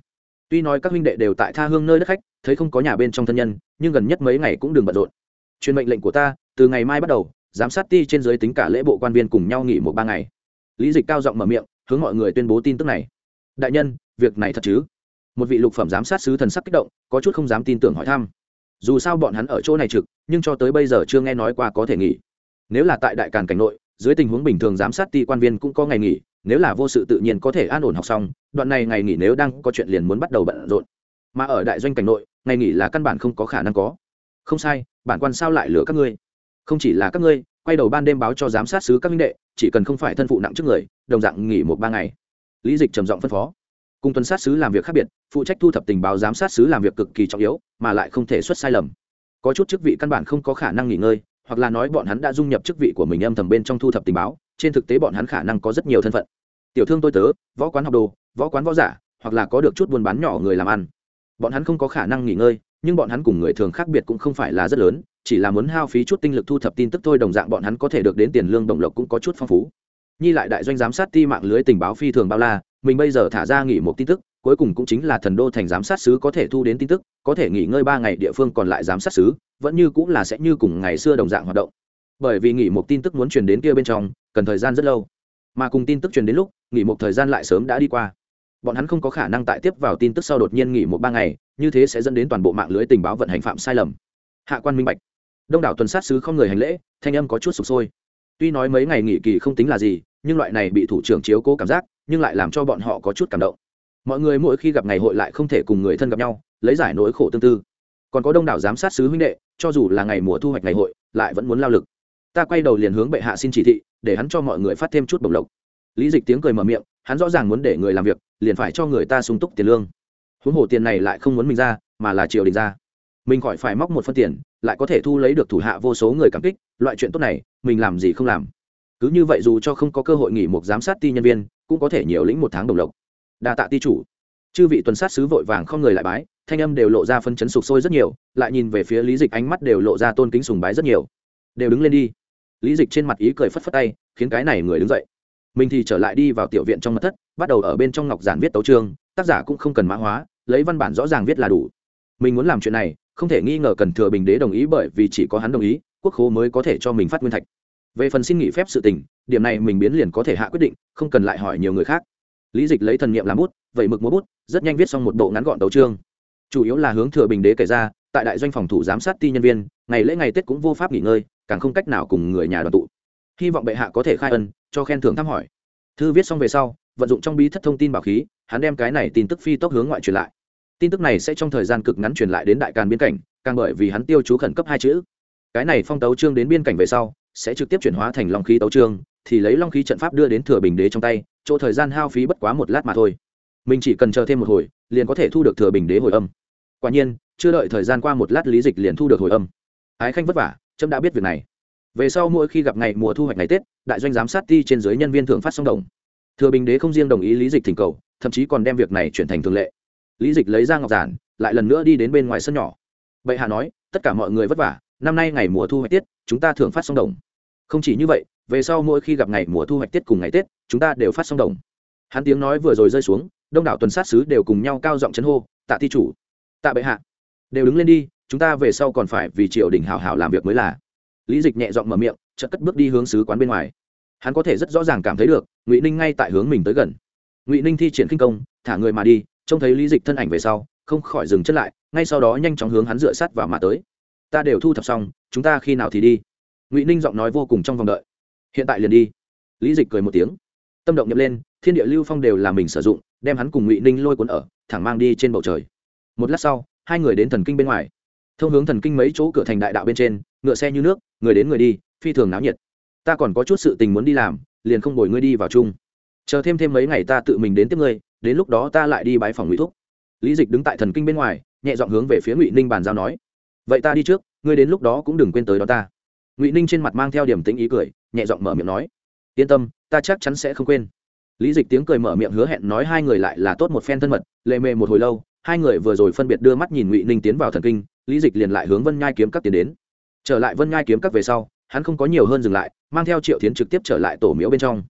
tuy nói các huynh đệ đều tại tha hương nơi đất khách thấy không có nhà bên trong thân nhân nhưng gần nhất mấy ngày cũng đừng bận rộn truyền mệnh lệnh của ta từ ngày mai bắt đầu giám sát ti trên dưới tính cả lễ bộ quan viên cùng nhau nghỉ một ba ngày lý dịch cao giọng mở miệng hướng mọi người tuyên bố tin tức này đại nhân việc này thật chứ một vị lục phẩm giám sát sứ thần sắc kích động, có chút không dám tin tưởng hỏi thăm. Dù sao bọn hắn ở chỗ này trực, nhưng cho tới bây giờ chưa nghe nói qua có thể nghỉ. Nếu là tại đại càn cảnh nội, dưới tình huống bình thường giám sát ti quan viên cũng có ngày nghỉ, nếu là vô sự tự nhiên có thể an ổn học xong, đoạn này ngày nghỉ nếu đang có chuyện liền muốn bắt đầu bận rộn. Mà ở đại doanh cảnh nội, ngày nghỉ là căn bản không có khả năng có. Không sai, bản quan sao lại lừa các ngươi? Không chỉ là các ngươi, quay đầu ban đêm báo cho giám sát sứ các minh đệ, chỉ cần không phải thân phụ nặng trước người, đồng dạng nghỉ một ba ngày. Lý dịch trầm giọng phân phó cùng tuần sát sứ làm việc khác biệt, phụ trách thu thập tình báo giám sát sứ làm việc cực kỳ trọng yếu, mà lại không thể xuất sai lầm. Có chút chức vị căn bản không có khả năng nghỉ ngơi, hoặc là nói bọn hắn đã dung nhập chức vị của mình âm thầm bên trong thu thập tình báo, trên thực tế bọn hắn khả năng có rất nhiều thân phận. Tiểu thương tôi tớ, võ quán học đồ, võ quán võ giả, hoặc là có được chút buôn bán nhỏ người làm ăn. Bọn hắn không có khả năng nghỉ ngơi, nhưng bọn hắn cùng người thường khác biệt cũng không phải là rất lớn, chỉ là muốn hao phí chút tinh lực thu thập tin tức thôi đồng dạng bọn hắn có thể được đến tiền lương động lộc cũng có chút phong phú. Nhi lại đại doanh giám sát ti mạng lưới tình báo phi thường bao la mình bây giờ thả ra nghỉ một tin tức, cuối cùng cũng chính là thần đô thành giám sát sứ có thể thu đến tin tức, có thể nghỉ ngơi ba ngày địa phương còn lại giám sát sứ, vẫn như cũng là sẽ như cùng ngày xưa đồng dạng hoạt động. Bởi vì nghỉ một tin tức muốn truyền đến kia bên trong, cần thời gian rất lâu. Mà cùng tin tức truyền đến lúc, nghỉ một thời gian lại sớm đã đi qua. Bọn hắn không có khả năng tại tiếp vào tin tức sau đột nhiên nghỉ một ba ngày, như thế sẽ dẫn đến toàn bộ mạng lưới tình báo vận hành phạm sai lầm. Hạ quan minh bạch. Đông đảo tuần sát sứ không người hành lễ, thanh âm có chút sụp sôi. Tuy nói mấy ngày nghỉ kỳ không tính là gì nhưng loại này bị thủ trưởng chiếu cố cảm giác, nhưng lại làm cho bọn họ có chút cảm động. Mọi người mỗi khi gặp ngày hội lại không thể cùng người thân gặp nhau, lấy giải nỗi khổ tương tư. Còn có đông đảo giám sát sứ huynh đệ, cho dù là ngày mùa thu hoạch ngày hội, lại vẫn muốn lao lực. Ta quay đầu liền hướng bệ hạ xin chỉ thị, để hắn cho mọi người phát thêm chút bổng lộc. Lý dịch tiếng cười mở miệng, hắn rõ ràng muốn để người làm việc, liền phải cho người ta sung túc tiền lương. Huống hồ tiền này lại không muốn mình ra, mà là triều đình ra. Mình khỏi phải móc một phân tiền, lại có thể thu lấy được thủ hạ vô số người cảm kích, loại chuyện tốt này, mình làm gì không làm cứ như vậy dù cho không có cơ hội nghỉ một giám sát ti nhân viên, cũng có thể nhiều lĩnh một tháng đồng lộc. Đa tạ ti chủ. Chư vị tuần sát sứ vội vàng không người lại bái, thanh âm đều lộ ra phân chấn sục sôi rất nhiều, lại nhìn về phía lý dịch ánh mắt đều lộ ra tôn kính sùng bái rất nhiều. Đều đứng lên đi. Lý dịch trên mặt ý cười phất phất tay, khiến cái này người đứng dậy. Mình thì trở lại đi vào tiểu viện trong mật thất, bắt đầu ở bên trong ngọc giản viết tấu trương tác giả cũng không cần mã hóa, lấy văn bản rõ ràng viết là đủ. Mình muốn làm chuyện này, không thể nghi ngờ cần thừa bình đế đồng ý bởi vì chỉ có hắn đồng ý, quốc khố mới có thể cho mình phát nguyên thạch về phần xin nghỉ phép sự tình, điểm này mình biến liền có thể hạ quyết định, không cần lại hỏi nhiều người khác. Lý dịch lấy thần niệm làm bút vậy mực múa bút, rất nhanh viết xong một bộ ngắn gọn tấu trương chủ yếu là hướng thừa bình đế kể ra, tại đại doanh phòng thủ giám sát ti nhân viên, ngày lễ ngày tết cũng vô pháp nghỉ ngơi, càng không cách nào cùng người nhà đoàn tụ. Hy vọng bệ hạ có thể khai ân, cho khen thưởng thăm hỏi. Thư viết xong về sau, vận dụng trong bí thất thông tin bảo khí, hắn đem cái này tin tức phi tốc hướng ngoại truyền lại. Tin tức này sẽ trong thời gian cực ngắn truyền lại đến đại càn biên cảnh, càng bởi vì hắn tiêu chú khẩn cấp hai chữ. Cái này phong tấu trương đến biên cảnh về sau sẽ trực tiếp chuyển hóa thành long khí tấu trương, thì lấy long khí trận pháp đưa đến thừa bình đế trong tay, chỗ thời gian hao phí bất quá một lát mà thôi. Mình chỉ cần chờ thêm một hồi, liền có thể thu được thừa bình đế hồi âm. Quả nhiên, chưa đợi thời gian qua một lát lý dịch liền thu được hồi âm. Ái khanh vất vả trâm đã biết việc này. Về sau mỗi khi gặp ngày mùa thu hoạch ngày tết, đại doanh giám sát ti trên dưới nhân viên thường phát song đồng. Thừa bình đế không riêng đồng ý lý dịch thỉnh cầu, thậm chí còn đem việc này chuyển thành thường lệ. Lý dịch lấy ra ngọc giản, lại lần nữa đi đến bên ngoài sân nhỏ. Bệ hạ nói, tất cả mọi người vất vả năm nay ngày mùa thu hoạch tiết, chúng ta thường phát song đồng. Không chỉ như vậy, về sau mỗi khi gặp ngày mùa thu hoạch tiết cùng ngày tết, chúng ta đều phát song đồng. Hắn tiếng nói vừa rồi rơi xuống, đông đảo tuần sát sứ đều cùng nhau cao giọng chấn hô, tạ thi chủ, tạ bệ hạ, đều đứng lên đi, chúng ta về sau còn phải vì triều đình hào hào làm việc mới là. Lý dịch nhẹ giọng mở miệng, chợt cất bước đi hướng sứ quán bên ngoài. Hắn có thể rất rõ ràng cảm thấy được, ngụy ninh ngay tại hướng mình tới gần. Ngụy ninh thi triển khinh công, thả người mà đi, trông thấy lý dịch thân ảnh về sau, không khỏi dừng chân lại, ngay sau đó nhanh chóng hướng hắn dựa sát vào mà tới ta đều thu thập xong, chúng ta khi nào thì đi? Ngụy ninh giọng nói vô cùng trong vòng đợi. Hiện tại liền đi. Lý dịch cười một tiếng. Tâm động nhập lên, thiên địa lưu phong đều là mình sử dụng, đem hắn cùng ngụy ninh lôi cuốn ở, thẳng mang đi trên bầu trời. Một lát sau, hai người đến thần kinh bên ngoài. Thông hướng thần kinh mấy chỗ cửa thành đại đạo bên trên, ngựa xe như nước, người đến người đi, phi thường náo nhiệt. Ta còn có chút sự tình muốn đi làm, liền không bồi ngươi đi vào chung. Chờ thêm thêm mấy ngày ta tự mình đến tiếp ngươi, đến lúc đó ta lại đi bái phòng ngụy thúc. Lý dịch đứng tại thần kinh bên ngoài, nhẹ dọn hướng về phía ngụy ninh bàn giao nói vậy ta đi trước, ngươi đến lúc đó cũng đừng quên tới đó ta. Ngụy ninh trên mặt mang theo điểm tính ý cười, nhẹ giọng mở miệng nói. Yên tâm, ta chắc chắn sẽ không quên. Lý dịch tiếng cười mở miệng hứa hẹn nói hai người lại là tốt một phen thân mật, lệ mề một hồi lâu, hai người vừa rồi phân biệt đưa mắt nhìn ngụy ninh tiến vào thần kinh, lý dịch liền lại hướng vân nhai kiếm các tiến đến. Trở lại vân nhai kiếm các về sau, hắn không có nhiều hơn dừng lại, mang theo triệu tiến trực tiếp trở lại tổ miếu bên trong.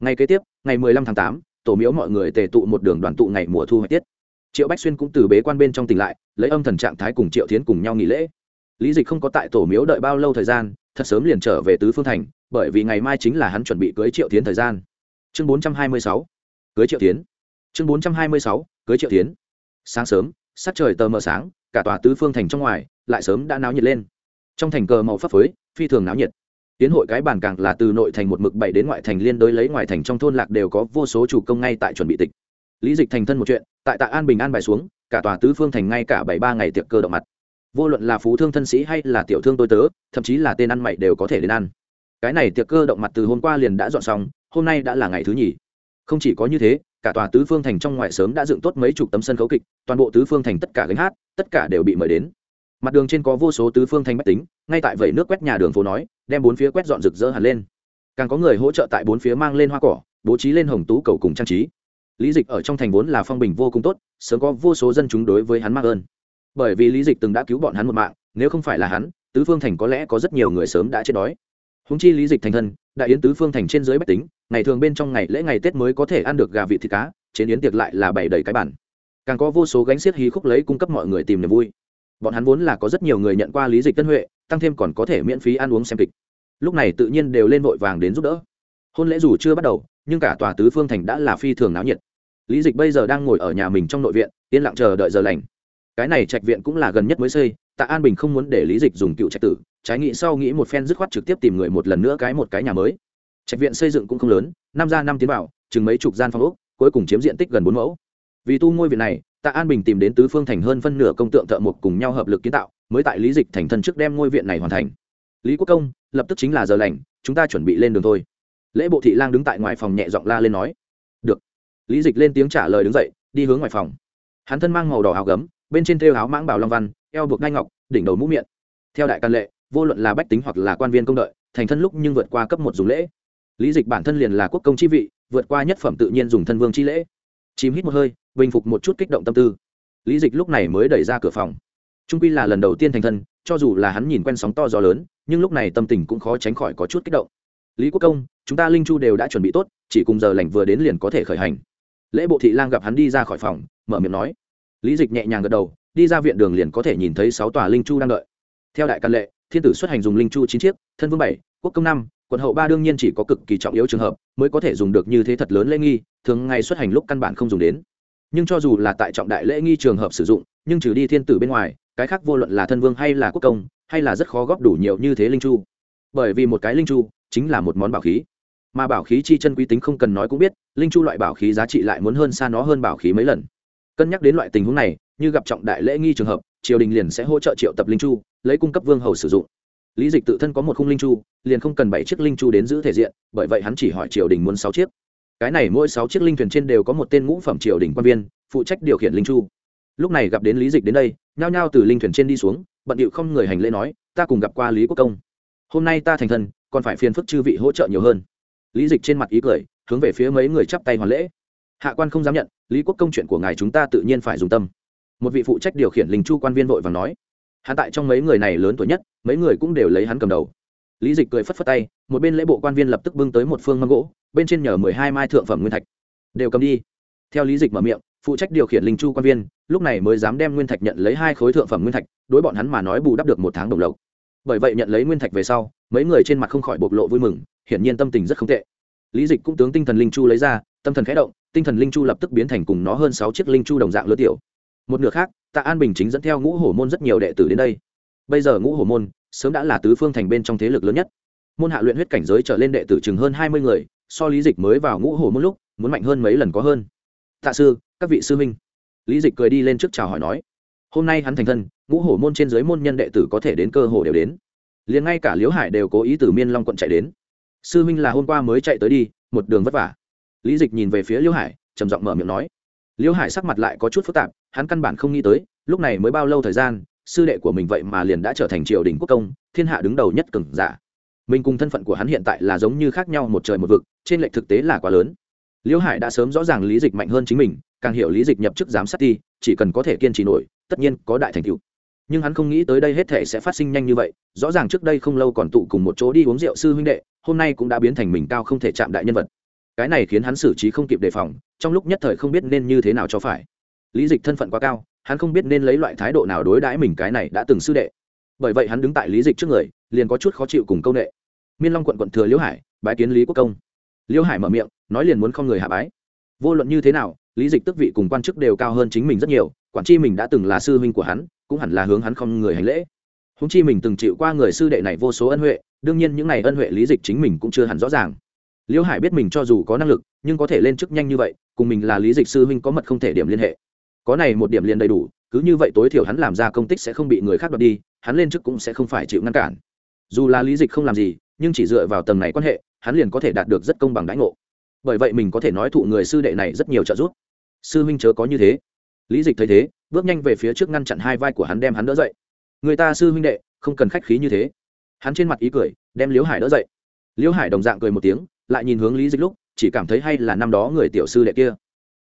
Ngày kế tiếp, ngày mười lăm tháng tám, tổ miếu mọi người tề tụ một đường đoàn tụ ngày mùa thu hoạch tiết triệu bách xuyên cũng từ bế quan bên trong tỉnh lại, lấy âm thần trạng thái cùng triệu tiến cùng nhau nghỉ lễ. Lý dịch không có tại tổ miếu đợi bao lâu thời gian, thật sớm liền trở về tứ phương thành, bởi vì ngày mai chính là hắn chuẩn bị cưới triệu tiến thời gian. Chương bốn trăm hai mươi sáu, cưới triệu tiến chương bốn trăm hai mươi sáu, cưới triệu tiến sáng sớm sát trời tờ mờ sáng, cả tòa tứ phương thành trong ngoài lại sớm đã náo nhiệt lên. Trong thành cờ màu phấp phới, phi thường náo nhiệt. Tiến hội cái bàn càng là từ nội thành một mực bảy đến ngoại thành liên đối lấy ngoài thành trong thôn lạc đều có vô số chủ công ngay tại chuẩn bị tịch. Lý dịch thành thân một chuyện tại tạ an bình an bài xuống, cả tòa tứ phương thành ngay cả bảy ba ngày tiệc cơ động mặt. Vô luận là phú thương thân sĩ hay là tiểu thương tôi tớ, thậm chí là tên ăn mày đều có thể đến ăn. Cái này tiệc cơ động mặt từ hôm qua liền đã dọn xong, hôm nay đã là ngày thứ nhì. Không chỉ có như thế, cả tòa tứ phương thành trong ngoài sớm đã dựng tốt mấy chục tấm sân khấu kịch, toàn bộ tứ phương thành tất cả gánh hát, tất cả đều bị mời đến. Mặt đường trên có vô số tứ phương thành bách tính, ngay tại vẩy nước quét nhà đường phố nói, đem bốn phía quét dọn rực rỡ hẳn lên. Càng có người hỗ trợ tại bốn phía mang lên hoa cỏ, bố trí lên hồng tú cầu cùng trang trí lý dịch ở trong thành vốn là phong bình vô cùng tốt, sớm có vô số dân chúng đối với hắn mắc ơn. Bởi vì lý dịch từng đã cứu bọn hắn một mạng, nếu không phải là hắn, tứ phương thành có lẽ có rất nhiều người sớm đã chết đói. Húng chi lý dịch thành thân, đại yến tứ phương thành trên dưới bách tính, ngày thường bên trong ngày lễ ngày tết mới có thể ăn được gà vị thịt cá, trên yến tiệc lại là bày đầy cái bản càng có vô số gánh xiết hí khúc lấy cung cấp mọi người tìm niềm vui. Bọn hắn vốn là có rất nhiều người nhận qua lý dịch tân huệ, tăng thêm còn có thể miễn phí ăn uống xem kịch. Lúc này tự nhiên đều lên vội vàng đến giúp đỡ. Hôn lễ dù chưa bắt đầu, nhưng cả tòa tứ phương thành đã là phi thường náo nhiệt lý dịch bây giờ đang ngồi ở nhà mình trong nội viện, yên lặng chờ đợi giờ lành. Cái này trạch viện cũng là gần nhất mới xây, tạ an bình không muốn để lý dịch dùng cựu trạch tử, trái nghĩ sau nghĩ một phen dứt khoát trực tiếp tìm người một lần nữa cái một cái nhà mới. Trạch viện xây dựng cũng không lớn, năm ra năm tiến vào, chừng mấy chục gian phòng ốc, cuối cùng chiếm diện tích gần bốn mẫu. Vì tu ngôi viện này, tạ an bình tìm đến tứ phương thành hơn phân nửa công tượng thợ mộc cùng nhau hợp lực kiến tạo, mới tại lý dịch thành thân trước đem ngôi viện này hoàn thành. Lý quốc công, lập tức chính là giờ lành, chúng ta chuẩn bị lên đường thôi. Lễ bộ thị lang đứng tại ngoài phòng nhẹ giọng la lên nói lý dịch lên tiếng trả lời đứng dậy, đi hướng ngoài phòng. Hắn thân mang màu đỏ áo gấm, bên trên thêu áo mãng bảo long văn, eo buộc ngai ngọc, đỉnh đầu mũ miệng. Theo đại căn lệ, vô luận là bách tính hoặc là quan viên công đợi, thành thân lúc nhưng vượt qua cấp một dùng lễ. Lý dịch bản thân liền là quốc công chi vị, vượt qua nhất phẩm tự nhiên dùng thân vương chi lễ. Chìm hít một hơi, bình phục một chút kích động tâm tư. Lý dịch lúc này mới đẩy ra cửa phòng. Trung quy là lần đầu tiên thành thân, cho dù là hắn nhìn quen sóng to gió lớn, nhưng lúc này tâm tình cũng khó tránh khỏi có chút kích động. Lý quốc công, chúng ta linh chu đều đã chuẩn bị tốt, chỉ cùng giờ lành vừa đến liền có thể khởi hành lễ bộ thị lang gặp hắn đi ra khỏi phòng, mở miệng nói. Lý dịch nhẹ nhàng gật đầu, đi ra viện đường liền có thể nhìn thấy sáu tòa linh chu đang đợi. Theo đại căn lệ, thiên tử xuất hành dùng linh chu chín chiếc, thân vương bảy, quốc công năm, quận hậu ba đương nhiên chỉ có cực kỳ trọng yếu trường hợp mới có thể dùng được như thế thật lớn lễ nghi, thường ngày xuất hành lúc căn bản không dùng đến. Nhưng cho dù là tại trọng đại lễ nghi trường hợp sử dụng, nhưng trừ đi thiên tử bên ngoài, cái khác vô luận là thân vương hay là quốc công, hay là rất khó góp đủ nhiều như thế linh chu. Bởi vì một cái linh chu chính là một món bảo khí mà bảo khí chi chân quý tính không cần nói cũng biết, linh chu loại bảo khí giá trị lại muốn hơn xa nó hơn bảo khí mấy lần. Cân nhắc đến loại tình huống này, như gặp trọng đại lễ nghi trường hợp, triều đình liền sẽ hỗ trợ triệu tập linh chu, lấy cung cấp vương hầu sử dụng. Lý dịch tự thân có một khung linh chu, liền không cần bảy chiếc linh chu đến giữ thể diện, bởi vậy hắn chỉ hỏi triều đình muốn sáu chiếc. Cái này mỗi sáu chiếc linh thuyền trên đều có một tên ngũ phẩm triều đình quan viên, phụ trách điều khiển linh chu. Lúc này gặp đến lý dịch đến đây, nhao nhao từ linh thuyền trên đi xuống, bận điệu không người hành lễ nói, ta cùng gặp qua lý quốc công. Hôm nay ta thành thân, còn phải phiền phức chư vị hỗ trợ nhiều hơn lý dịch trên mặt ý cười, hướng về phía mấy người chắp tay hoàn lễ. Hạ quan không dám nhận, lý quốc công chuyện của ngài chúng ta tự nhiên phải dùng tâm. Một vị phụ trách điều khiển linh chu quan viên vội và nói. Hạ tại trong mấy người này lớn tuổi nhất, mấy người cũng đều lấy hắn cầm đầu. Lý dịch cười phất phất tay, một bên lễ bộ quan viên lập tức bưng tới một phương mâm gỗ, bên trên nhờ mười hai mai thượng phẩm nguyên thạch. Đều cầm đi. Theo lý dịch mở miệng, phụ trách điều khiển linh chu quan viên, lúc này mới dám đem nguyên thạch nhận lấy hai khối thượng phẩm nguyên thạch, đối bọn hắn mà nói bù đắp được một tháng đồng lộc. Bởi vậy nhận lấy nguyên thạch về sau, mấy người trên mặt không khỏi bộc lộ vui mừng hiển nhiên tâm tình rất không tệ. Lý dịch cũng tướng tinh thần linh chu lấy ra, tâm thần khẽ động, tinh thần linh chu lập tức biến thành cùng nó hơn sáu chiếc linh chu đồng dạng lứa tiểu. Một nửa khác, tạ an bình chính dẫn theo ngũ hổ môn rất nhiều đệ tử đến đây. Bây giờ ngũ hổ môn sớm đã là tứ phương thành bên trong thế lực lớn nhất. Môn hạ luyện huyết cảnh giới trở lên đệ tử chừng hơn hai mươi người, so lý dịch mới vào ngũ hổ môn lúc, muốn mạnh hơn mấy lần có hơn. Tạ sư, các vị sư minh lý dịch cười đi lên trước chào hỏi nói, hôm nay hắn thành thân, ngũ hổ môn trên dưới môn nhân đệ tử có thể đến cơ hồ đều đến. Liền ngay cả liễu hải đều cố ý từ miên long quận chạy đến sư minh là hôm qua mới chạy tới đi, một đường vất vả. Lý dịch nhìn về phía liễu hải, trầm giọng mở miệng nói. Liễu hải sắc mặt lại có chút phức tạp, hắn căn bản không nghĩ tới, lúc này mới bao lâu thời gian, sư đệ của mình vậy mà liền đã trở thành triều đình quốc công, thiên hạ đứng đầu nhất cừng giả. Mình cùng thân phận của hắn hiện tại là giống như khác nhau một trời một vực, trên lệch thực tế là quá lớn. Liễu hải đã sớm rõ ràng lý dịch mạnh hơn chính mình, càng hiểu lý dịch nhập chức giám sát ti chỉ cần có thể kiên trì nổi, tất nhiên có đại thành tựu nhưng hắn không nghĩ tới đây hết thể sẽ phát sinh nhanh như vậy, rõ ràng trước đây không lâu còn tụ cùng một chỗ đi uống rượu sư huynh đệ, hôm nay cũng đã biến thành mình cao không thể chạm đại nhân vật. Cái này khiến hắn xử trí không kịp đề phòng, trong lúc nhất thời không biết nên như thế nào cho phải. Lý dịch thân phận quá cao, hắn không biết nên lấy loại thái độ nào đối đãi mình cái này đã từng sư đệ. Bởi vậy hắn đứng tại lý dịch trước người, liền có chút khó chịu cùng công nghệ miên long quận quận thừa liễu hải, bái kiến lý quốc công. Liễu hải mở miệng, nói liền muốn không người hạ bái. Vô luận như thế nào, lý dịch tức vị cùng quan chức đều cao hơn chính mình rất nhiều quản chi mình đã từng là sư huynh của hắn, cũng hẳn là hướng hắn không người hành lễ. Húng chi mình từng chịu qua người sư đệ này vô số ân huệ, đương nhiên những n à y ân huệ lý dịch chính mình cũng chưa hẳn rõ ràng. Liễu hải biết mình cho dù có năng lực, nhưng có thể lên chức nhanh như vậy, cùng mình là lý dịch sư huynh có mật không thể điểm liên hệ. Có này một điểm liền đầy đủ, cứ như vậy tối thiểu hắn làm ra công tích sẽ không bị người khác đoạt đi, hắn lên chức cũng sẽ không phải chịu ngăn cản. Dù là lý dịch không làm gì, nhưng chỉ dựa vào tầng này quan hệ, hắn liền có thể đạt được rất công bằng đãi ngộ. Bởi vậy mình có thể nói thụ người sư đệ này rất nhiều trợ giúp. Sư huynh chớ có như thế lý dịch thấy thế, bước nhanh về phía trước ngăn chặn hai vai của hắn đem hắn đỡ dậy. Người ta sư huynh đệ, không cần khách khí như thế. Hắn trên mặt ý cười, đem liễu hải đỡ dậy. Liễu hải đồng dạng cười một tiếng, lại nhìn hướng lý dịch lúc, chỉ cảm thấy hay là năm đó người tiểu sư đệ kia.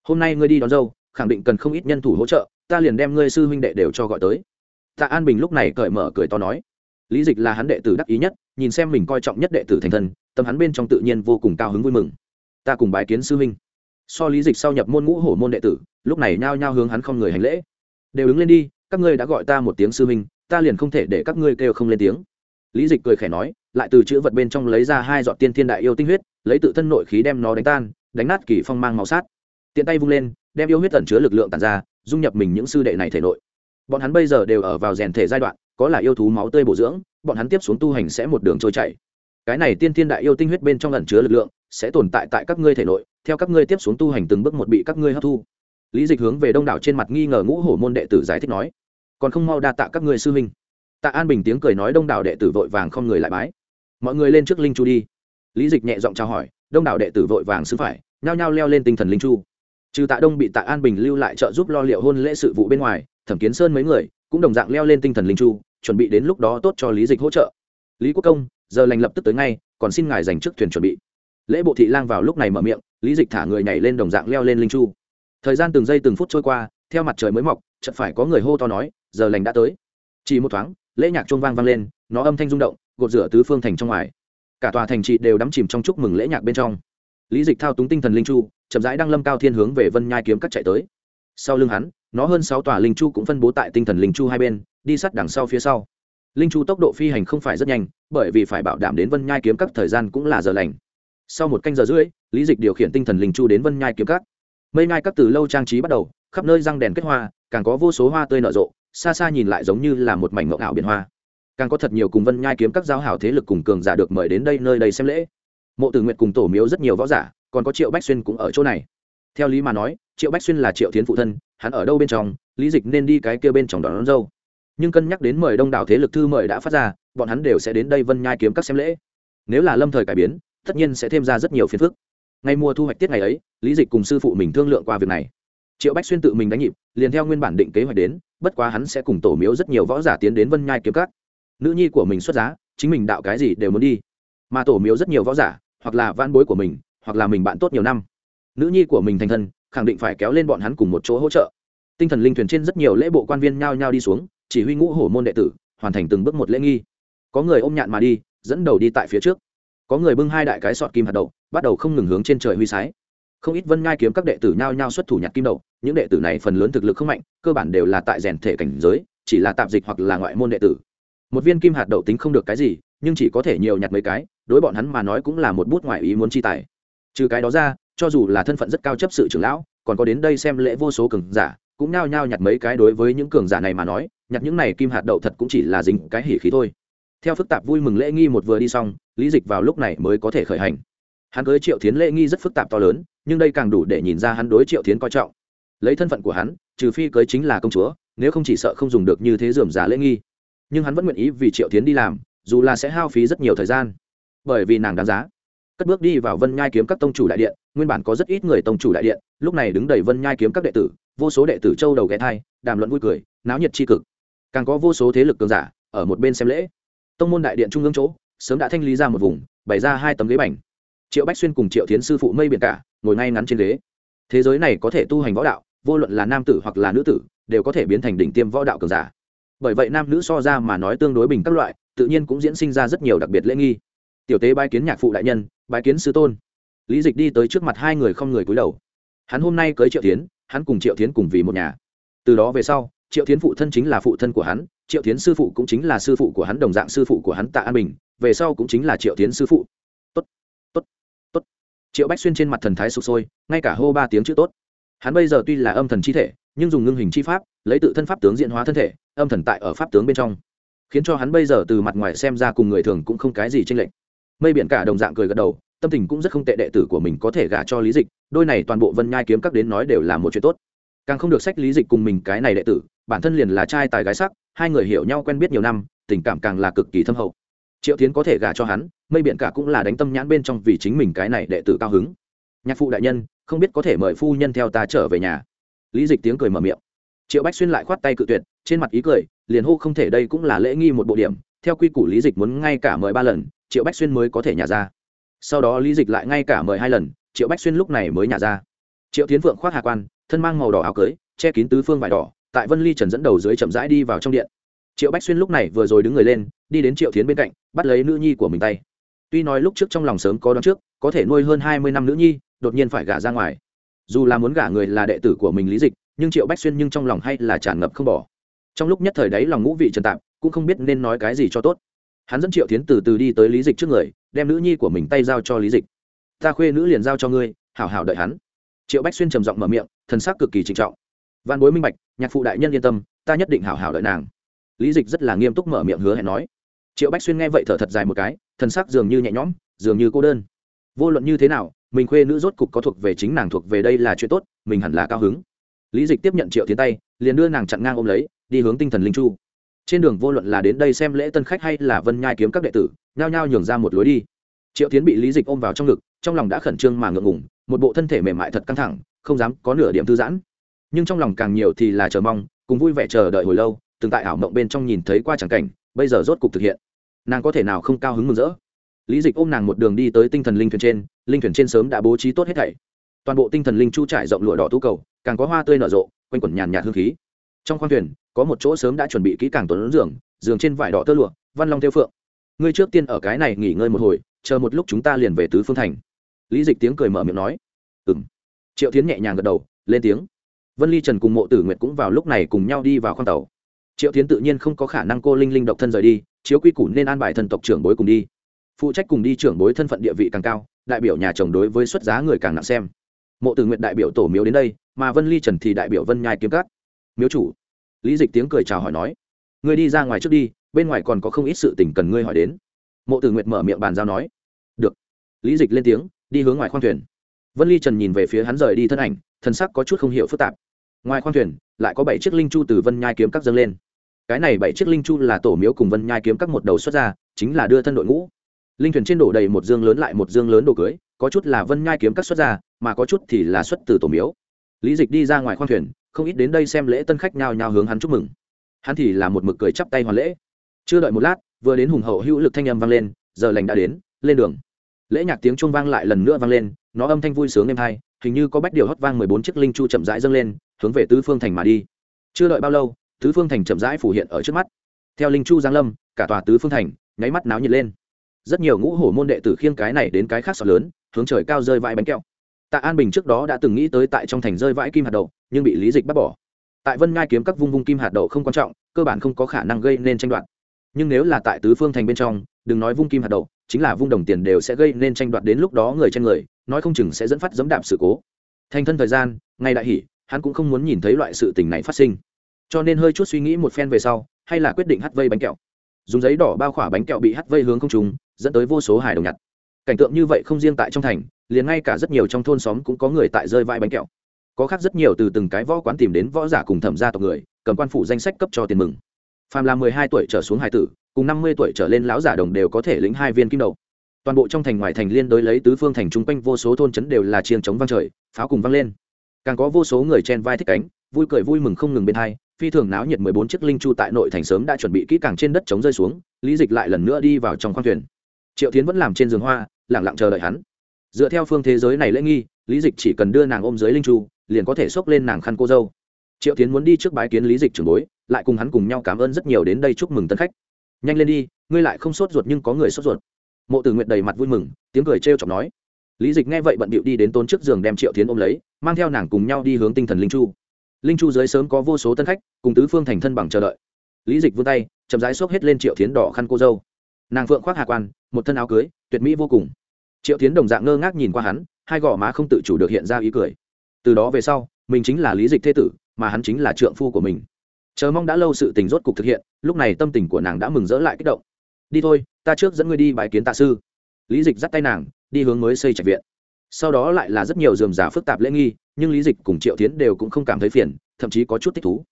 Hôm nay ngươi đi đón dâu, khẳng định cần không ít nhân thủ hỗ trợ, ta liền đem ngươi sư huynh đệ đều cho gọi tới. Tạ an bình lúc này cởi mở cười to nói. Lý dịch là hắn đệ tử đắc ý nhất, nhìn xem mình coi trọng nhất đệ tử thành thân, tâm hắn bên trong tự nhiên vô cùng cao hứng vui mừng. Ta cùng bái kiến sư huynh so lý dịch sau nhập môn ngũ hổ môn đệ tử, lúc này nhao nhao hướng hắn không người hành lễ. Đều đứng lên đi, các ngươi đã gọi ta một tiếng sư huynh, ta liền không thể để các ngươi kêu không lên tiếng. Lý dịch cười khẽ nói, lại từ chữ vật bên trong lấy ra hai giọt tiên thiên đại yêu tinh huyết, lấy tự thân nội khí đem nó đánh tan, đánh nát kỳ phong mang màu sát. Tiện tay vung lên, đem yêu huyết tẩn chứa lực lượng tàn ra, dung nhập mình những sư đệ này thể nội. Bọn hắn bây giờ đều ở vào rèn thể giai đoạn, có là yêu thú máu tươi bổ dưỡng, bọn hắn tiếp xuống tu hành sẽ một đường trôi chảy cái này tiên thiên đại yêu tinh huyết bên trong ẩn chứa lực lượng, sẽ tồn tại tại các ngươi thể nội, theo các ngươi tiếp xuống tu hành từng bước một bị các ngươi hấp thu. Lý dịch hướng về đông đảo trên mặt nghi ngờ ngũ hổ môn đệ tử giải thích nói, còn không mau đa tạ các ngươi sư huynh. Tạ an bình tiếng cười nói đông đảo đệ tử vội vàng không người lại bái. Mọi người lên trước linh chu đi. Lý dịch nhẹ giọng chào hỏi, đông đảo đệ tử vội vàng xứ phải, nhao nhao leo lên tinh thần linh chu. Trừ tạ đông bị tạ an bình lưu lại trợ giúp lo liệu hôn lễ sự vụ bên ngoài, thẩm kiến sơn mấy người cũng đồng dạng leo lên tinh thần linh chu, chuẩn bị đến lúc đó tốt cho lý dịch hỗ trợ. Lý quốc công giờ lành lập tức tới ngay, còn xin ngài dành trước thuyền chuẩn bị. Lễ bộ thị lang vào lúc này mở miệng, lý dịch thả người nhảy lên đồng dạng leo lên linh chu. Thời gian từng giây từng phút trôi qua, theo mặt trời mới mọc, chợt phải có người hô to nói, giờ lành đã tới. Chỉ một thoáng, lễ nhạc chuông vang vang lên, nó âm thanh rung động, gột rửa tứ phương thành trong ngoài. Cả tòa thành trị đều đắm chìm trong chúc mừng lễ nhạc bên trong. Lý dịch thao túng tinh thần linh chu, chậm rãi đang lâm cao thiên hướng về vân nhai kiếm cắt chạy tới. Sau lưng hắn, nó hơn sáu tòa linh chu cũng phân bố tại tinh thần linh chu hai bên, đi sát đằng sau phía sau linh chu tốc độ phi hành không phải rất nhanh bởi vì phải bảo đảm đến vân nhai kiếm các thời gian cũng là giờ lành. Sau một canh giờ rưỡi lý dịch điều khiển tinh thần linh chu đến vân nhai kiếm các. Mây nhai các từ lâu trang trí bắt đầu khắp nơi răng đèn kết hoa càng có vô số hoa tươi nở rộ xa xa nhìn lại giống như là một mảnh ngộng ảo biển hoa. Càng có thật nhiều cùng vân nhai kiếm các giáo hảo thế lực cùng cường giả được mời đến đây nơi đây xem lễ. Mộ tử nguyện cùng tổ miếu rất nhiều võ giả còn có triệu bách xuyên cũng ở chỗ này. Theo lý mà nói triệu bách xuyên là triệu tiến phụ thân hắn ở đâu bên trong lý dịch nên đi cái kia bên trong đón, đón dâu nhưng cân nhắc đến mời đông đảo thế lực thư mời đã phát ra, bọn hắn đều sẽ đến đây vân nhai kiếm các xem lễ. Nếu là lâm thời cải biến, tất nhiên sẽ thêm ra rất nhiều phiền phức. Ngay mùa thu hoạch tiết ngày ấy, lý dịch cùng sư phụ mình thương lượng qua việc này. Triệu bách xuyên tự mình đánh nhịp, liền theo nguyên bản định kế hoạch đến, bất quá hắn sẽ cùng tổ miếu rất nhiều võ giả tiến đến vân nhai kiếm các. Nữ nhi của mình xuất giá, chính mình đạo cái gì đều muốn đi. Mà tổ miếu rất nhiều võ giả, hoặc là van bối của mình, hoặc là mình bạn tốt nhiều năm. Nữ nhi của mình thành thân, khẳng định phải kéo lên bọn hắn cùng một chỗ hỗ trợ. Tinh thần linh thuyền trên rất nhiều lễ bộ quan viên nhao nhao đi xuống chỉ huy ngũ hổ môn đệ tử, hoàn thành từng bước một lễ nghi. Có người ôm nhạn mà đi, dẫn đầu đi tại phía trước. Có người bưng hai đại cái sọt kim hạt đậu, bắt đầu không ngừng hướng trên trời huy sái. Không ít vân ngai kiếm các đệ tử nhao nhao xuất thủ nhặt kim đậu, những đệ tử này phần lớn thực lực không mạnh, cơ bản đều là tại rèn thể cảnh giới, chỉ là tạp dịch hoặc là ngoại môn đệ tử. Một viên kim hạt đậu tính không được cái gì, nhưng chỉ có thể nhiều nhặt mấy cái, đối bọn hắn mà nói cũng là một bút ngoại ý muốn chi tài. Trừ cái đó ra, cho dù là thân phận rất cao chấp sự trưởng lão, còn có đến đây xem lễ vô số cường giả, cũng nhao nhao nhặt mấy cái đối với những cường giả này mà nói nhặt những này kim hạt đậu thật cũng chỉ là dính cái hỉ khí thôi. Theo phức tạp vui mừng lễ nghi một vừa đi xong, lý dịch vào lúc này mới có thể khởi hành. Hắn cưới triệu tiến lễ nghi rất phức tạp to lớn, nhưng đây càng đủ để nhìn ra hắn đối triệu tiến coi trọng. Lấy thân phận của hắn, trừ phi cưới chính là công chúa, nếu không chỉ sợ không dùng được như thế dườm giả lễ nghi. Nhưng hắn vẫn nguyện ý vì triệu tiến đi làm, dù là sẽ hao phí rất nhiều thời gian. Bởi vì nàng đáng giá. Cất bước đi vào vân nhai kiếm các tông chủ đại điện, nguyên bản có rất ít người tông chủ đại điện, lúc này đứng đầy vân nhai kiếm các đệ tử, vô số đệ tử châu đầu ghé thai, đàm luận vui cười, náo nhiệt tri cực càng có vô số thế lực cường giả ở một bên xem lễ. Tông môn đại điện trung ương chỗ, sớm đã thanh lý ra một vùng, bày ra hai tấm ghế bành. Triệu bách xuyên cùng triệu tiến sư phụ mây biển cả, ngồi ngay ngắn trên ghế. Thế giới này có thể tu hành võ đạo, vô luận là nam tử hoặc là nữ tử, đều có thể biến thành đỉnh tiêm võ đạo cường giả. Bởi vậy nam nữ so ra mà nói tương đối bình các loại, tự nhiên cũng diễn sinh ra rất nhiều đặc biệt lễ nghi. Tiểu tế bái kiến nhạc phụ đại nhân, bái kiến sư tôn. Lý dịch đi tới trước mặt hai người không người cúi đầu. Hắn hôm nay cưới triệu tiến hắn cùng triệu tiến cùng vì một nhà. Từ đó về sau triệu tiến phụ thân chính là phụ thân của hắn, triệu tiến sư phụ cũng chính là sư phụ của hắn, đồng dạng sư phụ của hắn tạ an bình, về sau cũng chính là triệu tiến sư phụ. Tốt tốt tốt. Triệu bách xuyên trên mặt thần thái sụp sôi, ngay cả hô ba tiếng chữ tốt. Hắn bây giờ tuy là âm thần chi thể, nhưng dùng ngưng hình chi pháp, lấy tự thân pháp tướng diện hóa thân thể, âm thần tại ở pháp tướng bên trong. Khiến cho hắn bây giờ từ mặt ngoài xem ra cùng người thường cũng không cái gì tranh lệch. Mây biển cả đồng dạng cười gật đầu, tâm tình cũng rất không tệ đệ tử của mình có thể gả cho lý dịch, đôi này toàn bộ vân nhai kiếm các đến nói đều là một chuyện tốt càng không được sách lý dịch cùng mình cái này đệ tử, bản thân liền là trai tài gái sắc, hai người hiểu nhau quen biết nhiều năm, tình cảm càng là cực kỳ thâm hậu. Triệu tiến có thể gả cho hắn, mây biện cả cũng là đánh tâm nhãn bên trong vì chính mình cái này đệ tử cao hứng. Nhạc phụ đại nhân, không biết có thể mời phu nhân theo ta trở về nhà. Lý dịch tiếng cười mở miệng. Triệu bách xuyên lại khoát tay cự tuyệt, trên mặt ý cười, liền hô không thể đây cũng là lễ nghi một bộ điểm, theo quy củ lý dịch muốn ngay cả mời ba lần, triệu bách xuyên mới có thể nhả ra. Sau đó lý dịch lại ngay cả mời hai lần, triệu bách xuyên lúc này mới nhả ra. Triệu tiến vượng khoác hà quan thân mang màu đỏ áo cưới, che kín tứ phương vải đỏ, tại vân ly trần dẫn đầu dưới chậm rãi đi vào trong điện. Triệu bách xuyên lúc này vừa rồi đứng người lên, đi đến triệu tiến bên cạnh, bắt lấy nữ nhi của mình tay. Tuy nói lúc trước trong lòng sớm có đón trước, có thể nuôi hơn hai mươi năm nữ nhi, đột nhiên phải gả ra ngoài. Dù là muốn gả người là đệ tử của mình lý dịch, nhưng triệu bách xuyên nhưng trong lòng hay là tràn ngập không bỏ. Trong lúc nhất thời đấy lòng ngũ vị trần tạp, cũng không biết nên nói cái gì cho tốt. Hắn dẫn triệu tiến từ từ đi tới lý dịch trước người, đem nữ nhi của mình tay giao cho lý dịch. Ta khuê nữ liền giao cho ngươi, hảo hảo đợi hắn triệu bách xuyên trầm giọng mở miệng, thần sắc cực kỳ trịnh trọng. Văn bối minh bạch, nhạc phụ đại nhân yên tâm, ta nhất định hảo hảo đợi nàng. Lý dịch rất là nghiêm túc mở miệng hứa hẹn nói. Triệu bách xuyên nghe vậy thở thật dài một cái, thần sắc dường như nhẹ nhõm, dường như cô đơn. Vô luận như thế nào, mình khuê nữ rốt cục có thuộc về chính nàng thuộc về đây là chuyện tốt, mình hẳn là cao hứng. Lý dịch tiếp nhận triệu tiến tay, liền đưa nàng chặn ngang ôm lấy, đi hướng tinh thần linh chu. Trên đường vô luận là đến đây xem lễ tân khách hay là vân nhai kiếm các đệ tử, nhao nhao nhường ra một lối đi. Triệu tiến bị lý dịch ôm vào trong ngực trong lòng đã khẩn trương mà ngượng ngùng, một bộ thân thể mềm mại thật căng thẳng không dám có nửa điểm thư giãn. Nhưng trong lòng càng nhiều thì là chờ mong cùng vui vẻ chờ đợi hồi lâu từng tại ảo mộng bên trong nhìn thấy qua chẳng cảnh bây giờ rốt cục thực hiện. Nàng có thể nào không cao hứng mừng rỡ? Lý dịch ôm nàng một đường đi tới tinh thần linh thuyền trên linh thuyền trên sớm đã bố trí tốt hết thảy. Toàn bộ tinh thần linh chu trải rộng lụa đỏ tú cầu càng có hoa tươi nở rộ quanh quẩn nhàn nhạt hương khí. Trong khoang thuyền có một chỗ sớm đã chuẩn bị kỹ càng tuấn giường giường trên vải đỏ tơ lụa văn long theo phượng. Ngươi trước tiên ở cái này nghỉ ngơi một hồi chờ một lúc chúng ta liền về tứ phương thành lý dịch tiếng cười mở miệng nói ừ m triệu tiến nhẹ nhàng gật đầu, lên tiếng. Vân ly, trần cùng mộ tử nguyệt cũng vào lúc này cùng nhau đi vào khoang tàu. Triệu tiến tự nhiên không có khả năng cô linh linh độc thân rời đi, chiếu quy củ nên an bài thần tộc trưởng bối cùng đi. Phụ trách cùng đi trưởng bối thân phận địa vị càng cao, đại biểu nhà chồng đối với xuất giá người càng nặng xem. Mộ tử nguyện đại biểu tổ miếu đến đây, mà vân ly, trần thì đại biểu vân nhai kiếm cát miếu chủ. Lý dịch tiếng cười chào hỏi nói, ngươi đi ra ngoài trước đi, bên ngoài còn có không ít sự tình cần ngươi hỏi đến. Mộ tử nguyệt mở miệng bàn giao nói, được. Lý dịch lên tiếng đi hướng ngoài khoang thuyền. Vân ly trần nhìn về phía hắn rời đi thân ảnh thân sắc có chút không hiểu phức tạp. Ngoài khoang thuyền, lại có bảy chiếc linh chu từ vân nhai kiếm các dâng lên. Cái này bảy chiếc linh chu là tổ miếu cùng vân nhai kiếm các một đầu xuất ra, chính là đưa thân đội ngũ. Linh thuyền trên đổ đầy một dương lớn lại một dương lớn đồ cưới, có chút là vân nhai kiếm các xuất ra, mà có chút thì là xuất từ tổ miếu. Lý dịch đi ra ngoài khoang thuyền, không ít đến đây xem lễ tân khách nhao nhao hướng hắn chúc mừng. Hắn thì là một mực cười chắp tay hoàn lễ. Chưa đợi một lát, vừa đến hùng hậu hữu lực thanh âm vang lên, giờ lành đã đến, lên đường lễ nhạc tiếng trung vang lại lần nữa vang lên, nó âm thanh vui sướng êm hai hình như có bách điều hót vang mười bốn chiếc linh chu chậm rãi dâng lên, hướng về tứ phương thành mà đi. Chưa đợi bao lâu, tứ phương thành chậm rãi phủ hiện ở trước mắt. Theo linh chu giang lâm, cả tòa tứ phương thành nháy mắt náo nhiệt lên. Rất nhiều ngũ hổ môn đệ tử khiêng cái này đến cái khác sọt lớn, hướng trời cao rơi vãi bánh kẹo. Tạ an bình trước đó đã từng nghĩ tới tại trong thành rơi vãi kim hạt đậu, nhưng bị lý dịch bắt bỏ. Tại vân ngai kiếm các vung vung kim hạt đậu không quan trọng, cơ bản không có khả năng gây nên tranh đoạt. Nhưng nếu là tại tứ phương thành bên trong, đừng nói vung kim hạt đậu chính là vung đồng tiền đều sẽ gây nên tranh đoạt đến lúc đó người trên người, nói không chừng sẽ dẫn phát dẫm đạp sự cố. Thành thân thời gian ngay đại hỉ hắn cũng không muốn nhìn thấy loại sự tình này phát sinh. Cho nên hơi chút suy nghĩ một phen về sau, hay là quyết định hắt vây bánh kẹo. Dùng giấy đỏ bao khỏa bánh kẹo bị hắt vây hướng không trùng dẫn tới vô số hài đồng nhặt. Cảnh tượng như vậy không riêng tại trong thành, liền ngay cả rất nhiều trong thôn xóm cũng có người tại rơi vãi bánh kẹo. Có khác rất nhiều từ từng cái võ quán tìm đến võ giả cùng thẩm gia tộc người, cầm quan phủ danh sách cấp cho tiền mừng. Phàm là mười hai tuổi trở xuống hài tử cùng năm mươi tuổi trở lên lão giả đồng đều có thể lĩnh hai viên kim đầu. Toàn bộ trong thành ngoài thành liên đối lấy tứ phương thành chung quanh vô số thôn trấn đều là chiêng chống vang trời, pháo cùng vang lên. Càng có vô số người chen vai thích cánh, vui cười vui mừng không ngừng bên hai, phi thường náo nhiệt mười bốn chiếc linh chu tại nội thành sớm đã chuẩn bị kỹ càng trên đất chống rơi xuống, lý dịch lại lần nữa đi vào trong khoang thuyền. Triệu tiến vẫn làm trên giường hoa lẳng lặng chờ đợi hắn. Dựa theo phương thế giới này lễ nghi, lý dịch chỉ cần đưa nàng ôm dưới linh chu, liền có thể xốc lên nàng khăn cô dâu. Triệu tiến muốn đi trước bái kiến lý dịch trưởng bối, lại cùng hắn cùng nhau cảm ơn rất nhiều đến đây chúc mừng tân khách nhanh lên đi, ngươi lại không sốt ruột nhưng có người sốt ruột. Mộ tử Nguyệt đầy mặt vui mừng, tiếng cười trêu chọc nói. Lý dịch nghe vậy bận bịu đi đến tôn trước giường đem triệu tiến ôm lấy, mang theo nàng cùng nhau đi hướng tinh thần linh chu. Linh chu dưới sớm có vô số tân khách, cùng tứ phương thành thân bằng chờ đợi. Lý dịch vươn tay, chậm rãi xốc hết lên triệu tiến đỏ khăn cô dâu. Nàng phượng khoác hạ quan, một thân áo cưới, tuyệt mỹ vô cùng. Triệu tiến đồng dạng ngơ ngác nhìn qua hắn, hai gò má không tự chủ được hiện ra ý cười. Từ đó về sau, mình chính là lý dịch thế tử, mà hắn chính là trượng phu của mình chờ mong đã lâu sự tình rốt cục thực hiện, lúc này tâm tình của nàng đã mừng rỡ lại kích động. Đi thôi, ta trước dẫn ngươi đi bài kiến tạ sư. Lý dịch dắt tay nàng, đi hướng mới xây trạch viện. Sau đó lại là rất nhiều dườm giả phức tạp lễ nghi, nhưng lý dịch cùng triệu tiến đều cũng không cảm thấy phiền, thậm chí có chút thích thú.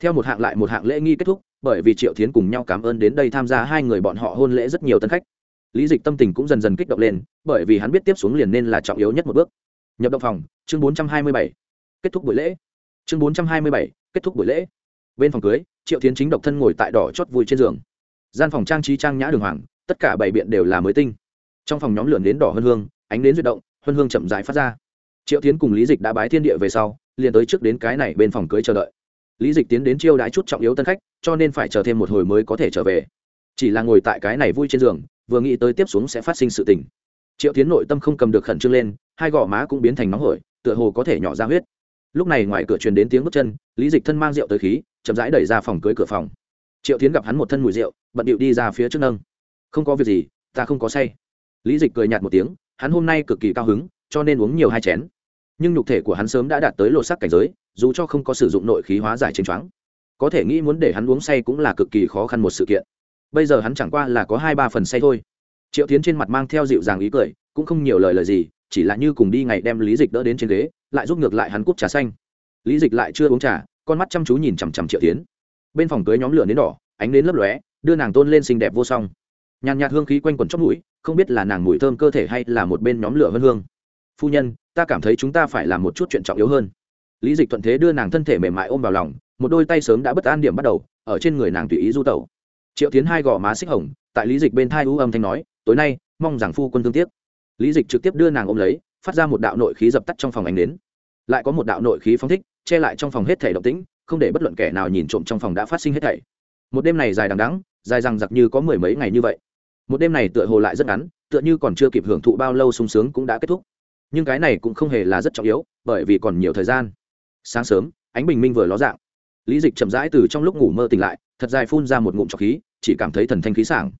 Theo một hạng lại một hạng lễ nghi kết thúc, bởi vì triệu tiến cùng nhau cảm ơn đến đây tham gia hai người bọn họ hôn lễ rất nhiều tân khách. Lý dịch tâm tình cũng dần dần kích động lên, bởi vì hắn biết tiếp xuống liền nên là trọng yếu nhất một bước. Nhập động phòng, chương bốn trăm hai mươi bảy. Kết thúc buổi lễ. Chương bốn trăm hai mươi bảy, kết thúc buổi lễ bên phòng cưới, triệu tiến chính độc thân ngồi tại đỏ chót vui trên giường. Gian phòng trang trí trang nhã đường hoàng, tất cả bảy biện đều là mới tinh. Trong phòng nhóm lửa đến đỏ hơn hương, ánh đến duyệt động hơn hương chậm rãi phát ra. Triệu tiến cùng lý dịch đã bái thiên địa về sau, liền tới trước đến cái này bên phòng cưới chờ đợi. Lý dịch tiến đến chiêu đãi chút trọng yếu tân khách, cho nên phải chờ thêm một hồi mới có thể trở về. Chỉ là ngồi tại cái này vui trên giường, vừa nghĩ tới tiếp xuống sẽ phát sinh sự tình. Triệu tiến nội tâm không cầm được khẩn trương lên, hai gò má cũng biến thành nóng hổi, tựa hồ có thể nhỏ ra huyết lúc này ngoài cửa truyền đến tiếng bước chân, lý dịch thân mang rượu tới khí, chậm rãi đẩy ra phòng cưới cửa phòng. Triệu tiến gặp hắn một thân mùi rượu, bận điệu đi ra phía trước nâng. Không có việc gì, ta không có say. Lý dịch cười nhạt một tiếng, hắn hôm nay cực kỳ cao hứng, cho nên uống nhiều hai chén. Nhưng nhục thể của hắn sớm đã đạt tới lộ sắc cảnh giới, dù cho không có sử dụng nội khí hóa giải trên choáng, có thể nghĩ muốn để hắn uống say cũng là cực kỳ khó khăn một sự kiện. Bây giờ hắn chẳng qua là có hai ba phần say thôi. Triệu tiến trên mặt mang theo dịu dàng ý cười, cũng không nhiều lời lời gì, chỉ là như cùng đi ngày đem lý dịch đỡ đến trên ghế lại giúp ngược lại hắn cúp trà xanh. Lý dịch lại chưa uống trà, con mắt chăm chú nhìn chằm chằm triệu tiến. Bên phòng cưới nhóm lửa nến đỏ, ánh nến lấp lóe, đưa nàng tôn lên xinh đẹp vô song. Nhàn nhạt hương khí quanh quẩn chót mũi, không biết là nàng mùi thơm cơ thể hay là một bên nhóm lửa hơn hương. Phu nhân, ta cảm thấy chúng ta phải làm một chút chuyện trọng yếu hơn. Lý dịch thuận thế đưa nàng thân thể mềm mại ôm vào lòng, một đôi tay sớm đã bất an điểm bắt đầu, ở trên người nàng tùy ý du tẩu. Triệu tiến hai gò má xích hồng, tại lý dịch bên thai u âm thanh nói, tối nay, mong rằng phu quân thương tiếc. Lý dịch trực tiếp đưa nàng ôm lấy phát ra một đạo nội khí dập tắt trong phòng ánh đến lại có một đạo nội khí phóng thích, che lại trong phòng hết thể động tĩnh, không để bất luận kẻ nào nhìn trộm trong phòng đã phát sinh hết thảy. Một đêm này dài đằng đắng dài rằng giặc như có mười mấy ngày như vậy. Một đêm này tựa hồ lại rất ngắn, tựa như còn chưa kịp hưởng thụ bao lâu sung sướng cũng đã kết thúc. Nhưng cái này cũng không hề là rất trọng yếu, bởi vì còn nhiều thời gian. Sáng sớm, ánh bình minh vừa ló dạng. Lý dịch chậm rãi từ trong lúc ngủ mơ tỉnh lại, thật dài phun ra một ngụm trọc khí, chỉ cảm thấy thần thanh khí sảng.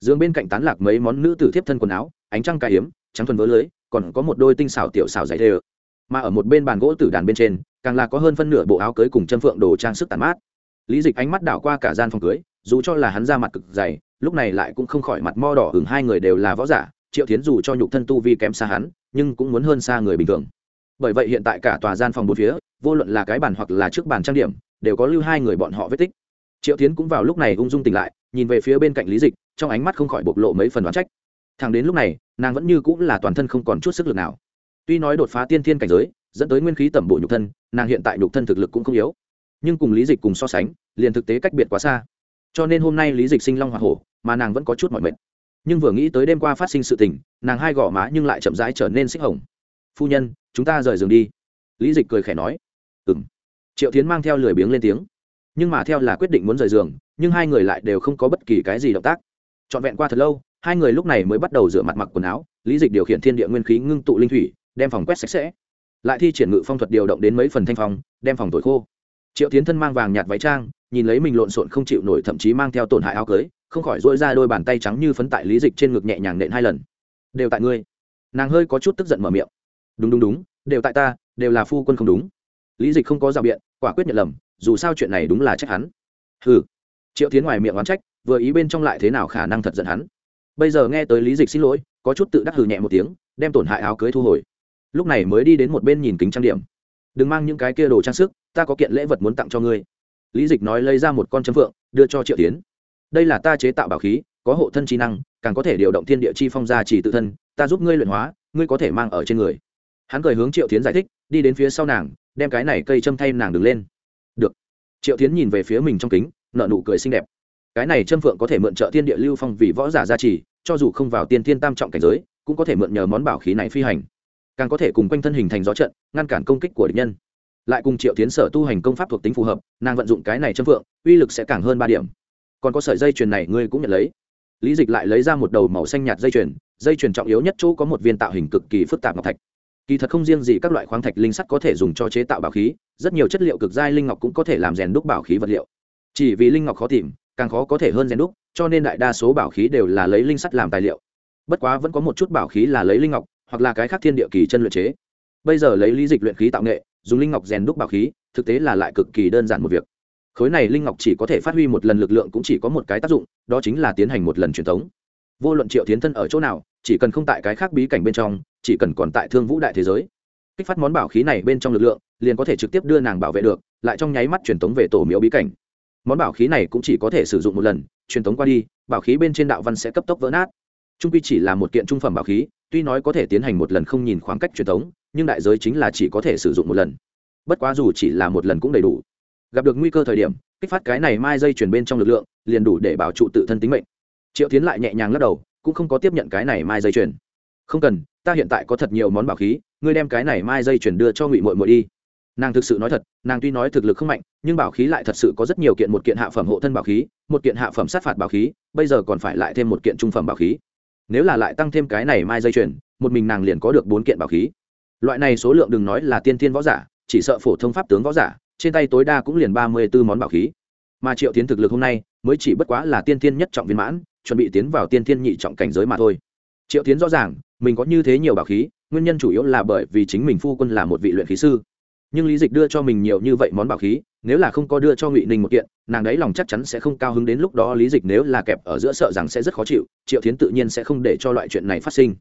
Dương bên cạnh tán lạc mấy món nữ tử thiếp thân quần áo, ánh trăng cài hiếm trắng thuần vỡ lưới còn có một đôi tinh xảo tiểu xảo dày thê mà ở một bên bàn gỗ tử đàn bên trên, càng là có hơn phân nửa bộ áo cưới cùng chân phượng đồ trang sức tàn mát. Lý dịch ánh mắt đảo qua cả gian phòng cưới, dù cho là hắn ra mặt cực dày, lúc này lại cũng không khỏi mặt mo đỏ hừng hai người đều là võ giả, triệu tiến dù cho nhục thân tu vi kém xa hắn, nhưng cũng muốn hơn xa người bình thường. Bởi vậy hiện tại cả tòa gian phòng bốn phía, vô luận là cái bàn hoặc là trước bàn trang điểm, đều có lưu hai người bọn họ vết tích. Triệu tiến cũng vào lúc này ung dung tỉnh lại, nhìn về phía bên cạnh lý dịch, trong ánh mắt không khỏi bộc lộ mấy phần đoán trách. Thằng đến lúc này nàng vẫn như cũng là toàn thân không còn chút sức lực nào. Tuy nói đột phá tiên thiên cảnh giới, dẫn tới nguyên khí tẩm bổ nhục thân, nàng hiện tại nhục thân thực lực cũng không yếu. Nhưng cùng lý dịch cùng so sánh, liền thực tế cách biệt quá xa. Cho nên hôm nay lý dịch sinh long hoa hổ, mà nàng vẫn có chút mọi mệt. Nhưng vừa nghĩ tới đêm qua phát sinh sự tình, nàng hai gò má nhưng lại chậm rãi trở nên xích hồng. Phu nhân, chúng ta rời giường đi. Lý dịch cười khẽ nói. Ừ m triệu tiến mang theo lười biếng lên tiếng. Nhưng mà theo là quyết định muốn rời giường, nhưng hai người lại đều không có bất kỳ cái gì động tác. Trọn vẹn qua thật lâu hai người lúc này mới bắt đầu rửa mặt mặc quần áo, lý dịch điều khiển thiên địa nguyên khí ngưng tụ linh thủy, đem phòng quét sạch sẽ. Lại thi triển ngự phong thuật điều động đến mấy phần thanh phòng đem phòng thổi khô. Triệu tiến thân mang vàng nhạt váy trang, nhìn lấy mình lộn xộn không chịu nổi thậm chí mang theo tổn hại áo cưới, không khỏi dỗi ra đôi bàn tay trắng như phấn tại lý dịch trên ngực nhẹ nhàng nện hai lần. Đều tại ngươi. Nàng hơi có chút tức giận mở miệng. Đúng đúng đúng, đều tại ta, đều là phu quân không đúng. Lý dịch không có rào biện, quả quyết nhận lầm, dù sao chuyện này đúng là trách hắn. Ừ triệu tiến ngoài miệng oán trách, vừa ý bên trong lại thế nào khả năng thật giận hắn bây giờ nghe tới lý dịch xin lỗi, có chút tự đắc hừ nhẹ một tiếng, đem tổn hại áo cưới thu hồi. Lúc này mới đi đến một bên nhìn kính trang điểm. Đừng mang những cái kia đồ trang sức, ta có kiện lễ vật muốn tặng cho ngươi. Lý dịch nói lấy ra một con chấm phượng, đưa cho triệu tiến. Đây là ta chế tạo bảo khí, có hộ thân trí năng, càng có thể điều động thiên địa chi phong gia chỉ tự thân, ta giúp ngươi luyện hóa, ngươi có thể mang ở trên người. Hắn cười hướng triệu tiến giải thích, đi đến phía sau nàng, đem cái này cây châm thay nàng đứng lên. Được. Triệu tiến nhìn về phía mình trong kính nợ nụ cười xinh đẹp cái này châm phượng có thể mượn trợ thiên địa lưu phong vì võ giả gia trì, cho dù không vào tiên thiên tam trọng cảnh giới, cũng có thể mượn nhờ món bảo khí này phi hành. Càng có thể cùng quanh thân hình thành gió trận, ngăn cản công kích của địch nhân. Lại cùng triệu tiến sở tu hành công pháp thuộc tính phù hợp, nàng vận dụng cái này châm phượng, uy lực sẽ càng hơn ba điểm. Còn có sợi dây chuyền này ngươi cũng nhận lấy. Lý dịch lại lấy ra một đầu màu xanh nhạt dây chuyền dây chuyền trọng yếu nhất chỗ có một viên tạo hình cực kỳ phức tạp ngọc thạch. Kỳ thật không riêng gì các loại khoáng thạch linh sắt có thể dùng cho chế tạo bảo khí, rất nhiều chất liệu cực giai linh ngọc cũng có thể làm rèn đúc bảo khí vật liệu. Chỉ vì linh ngọc khó tìm càng khó có thể hơn rèn đúc, cho nên đại đa số bảo khí đều là lấy linh sắt làm tài liệu. Bất quá vẫn có một chút bảo khí là lấy linh ngọc, hoặc là cái khác thiên địa kỳ chân luyện chế. Bây giờ lấy lý dịch luyện khí tạo nghệ, dùng linh ngọc rèn đúc bảo khí, thực tế là lại cực kỳ đơn giản một việc. Khối này linh ngọc chỉ có thể phát huy một lần lực lượng cũng chỉ có một cái tác dụng, đó chính là tiến hành một lần truyền thống. Vô luận triệu tiến thân ở chỗ nào, chỉ cần không tại cái khác bí cảnh bên trong, chỉ cần còn tại thương vũ đại thế giới. Kích phát món bảo khí này bên trong lực lượng, liền có thể trực tiếp đưa nàng bảo vệ được, lại trong nháy mắt truyền thống về tổ miếu bí cảnh món bảo khí này cũng chỉ có thể sử dụng một lần, truyền thống qua đi, bảo khí bên trên đạo văn sẽ cấp tốc vỡ nát. Trung quy chỉ là một kiện trung phẩm bảo khí, tuy nói có thể tiến hành một lần không nhìn khoảng cách truyền thống nhưng đại giới chính là chỉ có thể sử dụng một lần. Bất quá dù chỉ là một lần cũng đầy đủ. Gặp được nguy cơ thời điểm, kích phát cái này mai dây chuyển bên trong lực lượng, liền đủ để bảo trụ tự thân tính mệnh. Triệu tiến lại nhẹ nhàng lắc đầu, cũng không có tiếp nhận cái này mai dây chuyển không cần, ta hiện tại có thật nhiều món bảo khí, ngươi đem cái này mai dây chuyển đưa cho ngụy mội mội đi nàng thực sự nói thật, nàng tuy nói thực lực không mạnh, nhưng bảo khí lại thật sự có rất nhiều kiện, một kiện hạ phẩm hộ thân bảo khí, một kiện hạ phẩm sát phạt bảo khí, bây giờ còn phải lại thêm một kiện trung phẩm bảo khí. Nếu là lại tăng thêm cái này mai dây chuyền, một mình nàng liền có được bốn kiện bảo khí. Loại này số lượng đừng nói là tiên thiên võ giả, chỉ sợ phổ thông pháp tướng võ giả, trên tay tối đa cũng liền ba mươi b ố món bảo khí. Mà triệu tiến thực lực hôm nay, mới chỉ bất quá là tiên thiên nhất trọng viên mãn, chuẩn bị tiến vào tiên thiên nhị trọng cảnh giới mà thôi. Triệu tiến rõ ràng, mình có như thế nhiều bảo khí, nguyên nhân chủ yếu là bởi vì chính mình phu quân là một vị luyện khí sư nhưng lý dịch đưa cho mình nhiều như vậy món bảo khí, nếu là không có đưa cho ngụy ninh một kiện, nàng đấy lòng chắc chắn sẽ không cao hứng đến lúc đó lý dịch nếu là kẹp ở giữa sợ rằng sẽ rất khó chịu, triệu tiến tự nhiên sẽ không để cho loại chuyện này phát sinh.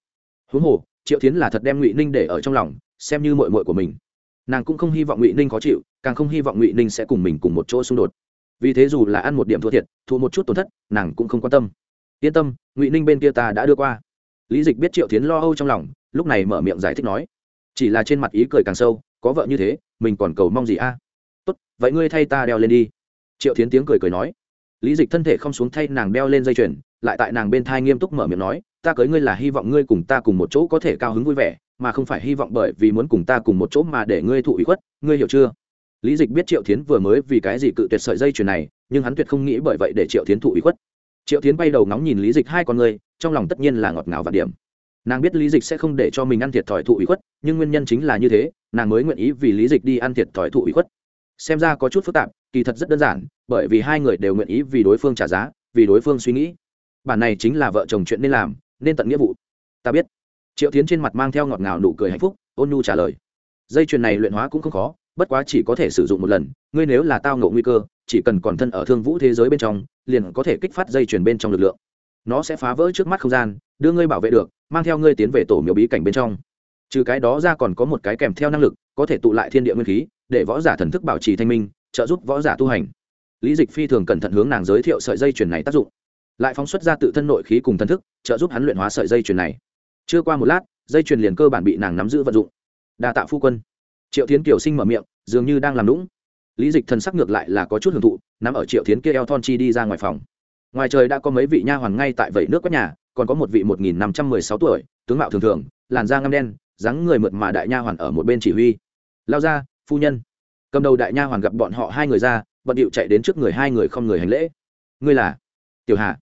Huống hồ, triệu tiến là thật đem ngụy ninh để ở trong lòng, xem như mội mội của mình. Nàng cũng không hy vọng ngụy ninh khó chịu, càng không hy vọng ngụy ninh sẽ cùng mình cùng một chỗ xung đột. Vì thế dù là ăn một điểm thua thiệt, thua một chút tổn thất, nàng cũng không quan tâm. Yên tâm, ngụy ninh bên kia ta đã đưa qua. Lý dịch biết triệu tiến lo âu trong lòng, lúc này mở miệng giải thích nói. Chỉ là trên mặt ý cười càng sâu có vợ như thế, mình còn cầu mong gì a? Tốt, vậy ngươi thay ta đeo lên đi. Triệu tiến tiếng cười cười nói. Lý dịch thân thể không xuống thay nàng đeo lên dây chuyền, lại tại nàng bên thai nghiêm túc mở miệng nói, ta cưới ngươi là hy vọng ngươi cùng ta cùng một chỗ có thể cao hứng vui vẻ, mà không phải hy vọng bởi vì muốn cùng ta cùng một chỗ mà để ngươi thụ ủy khuất, ngươi hiểu chưa? Lý dịch biết triệu tiến vừa mới vì cái gì cự tuyệt sợi dây chuyền này, nhưng hắn tuyệt không nghĩ bởi vậy để triệu tiến thụ ủy khuất. Triệu tiến bay đầu ngóng nhìn lý dịch hai con ngươi trong lòng tất nhiên là ngọt ngào và điểm. Nàng biết lý dịch sẽ không để cho mình ăn thiệt thòi thụ ủy khuất, nhưng nguyên nhân chính là như thế nàng mới nguyện ý vì lý dịch đi ăn thiệt thòi thụ ủy khuất. Xem ra có chút phức tạp, kỳ thật rất đơn giản, bởi vì hai người đều nguyện ý vì đối phương trả giá, vì đối phương suy nghĩ. Bản này chính là vợ chồng chuyện nên làm, nên tận nghĩa vụ. Ta biết. Triệu tiến trên mặt mang theo ngọt ngào nụ cười hạnh phúc, ôn nhu trả lời. Dây chuyền này luyện hóa cũng không khó, bất quá chỉ có thể sử dụng một lần, ngươi nếu là tao ngộ nguy cơ, chỉ cần còn thân ở thương vũ thế giới bên trong, liền có thể kích phát dây chuyền bên trong lực lượng. Nó sẽ phá vỡ trước mắt không gian, đưa ngươi bảo vệ được, mang theo ngươi tiến về tổ miếu bí cảnh bên trong trừ cái đó ra còn có một cái kèm theo năng lực, có thể tụ lại thiên địa nguyên khí, để võ giả thần thức bảo trì thanh minh, trợ giúp võ giả tu hành. Lý dịch phi thường cẩn thận hướng nàng giới thiệu sợi dây chuyền này tác dụng. Lại phóng xuất ra tự thân nội khí cùng thần thức, trợ giúp hắn luyện hóa sợi dây chuyền này. Chưa qua một lát, dây chuyền liền cơ bản bị nàng nắm giữ vận dụng. Đa tạ phu quân. Triệu tiến kiều sinh mở miệng, dường như đang làm lũng lý dịch thần sắc ngược lại là có chút hưởng thụ, nằm ở triệu tiến kia eo thon chi đi ra ngoài phòng. Ngoài trời đã có mấy vị nha hoàn ngay tại vẩy nước quét nhà, còn có một vị một nghìn năm trăm mười sáu tuổi, tướng mạo thường thường, làn da ngăm đen dáng người mượt mà đại nha hoàn ở một bên chỉ huy. Lao ra, phu nhân. Cầm đầu đại nha hoàn gặp bọn họ hai người ra, bận điệu chạy đến trước người hai người không người hành lễ. Ngươi là? Tiểu hà.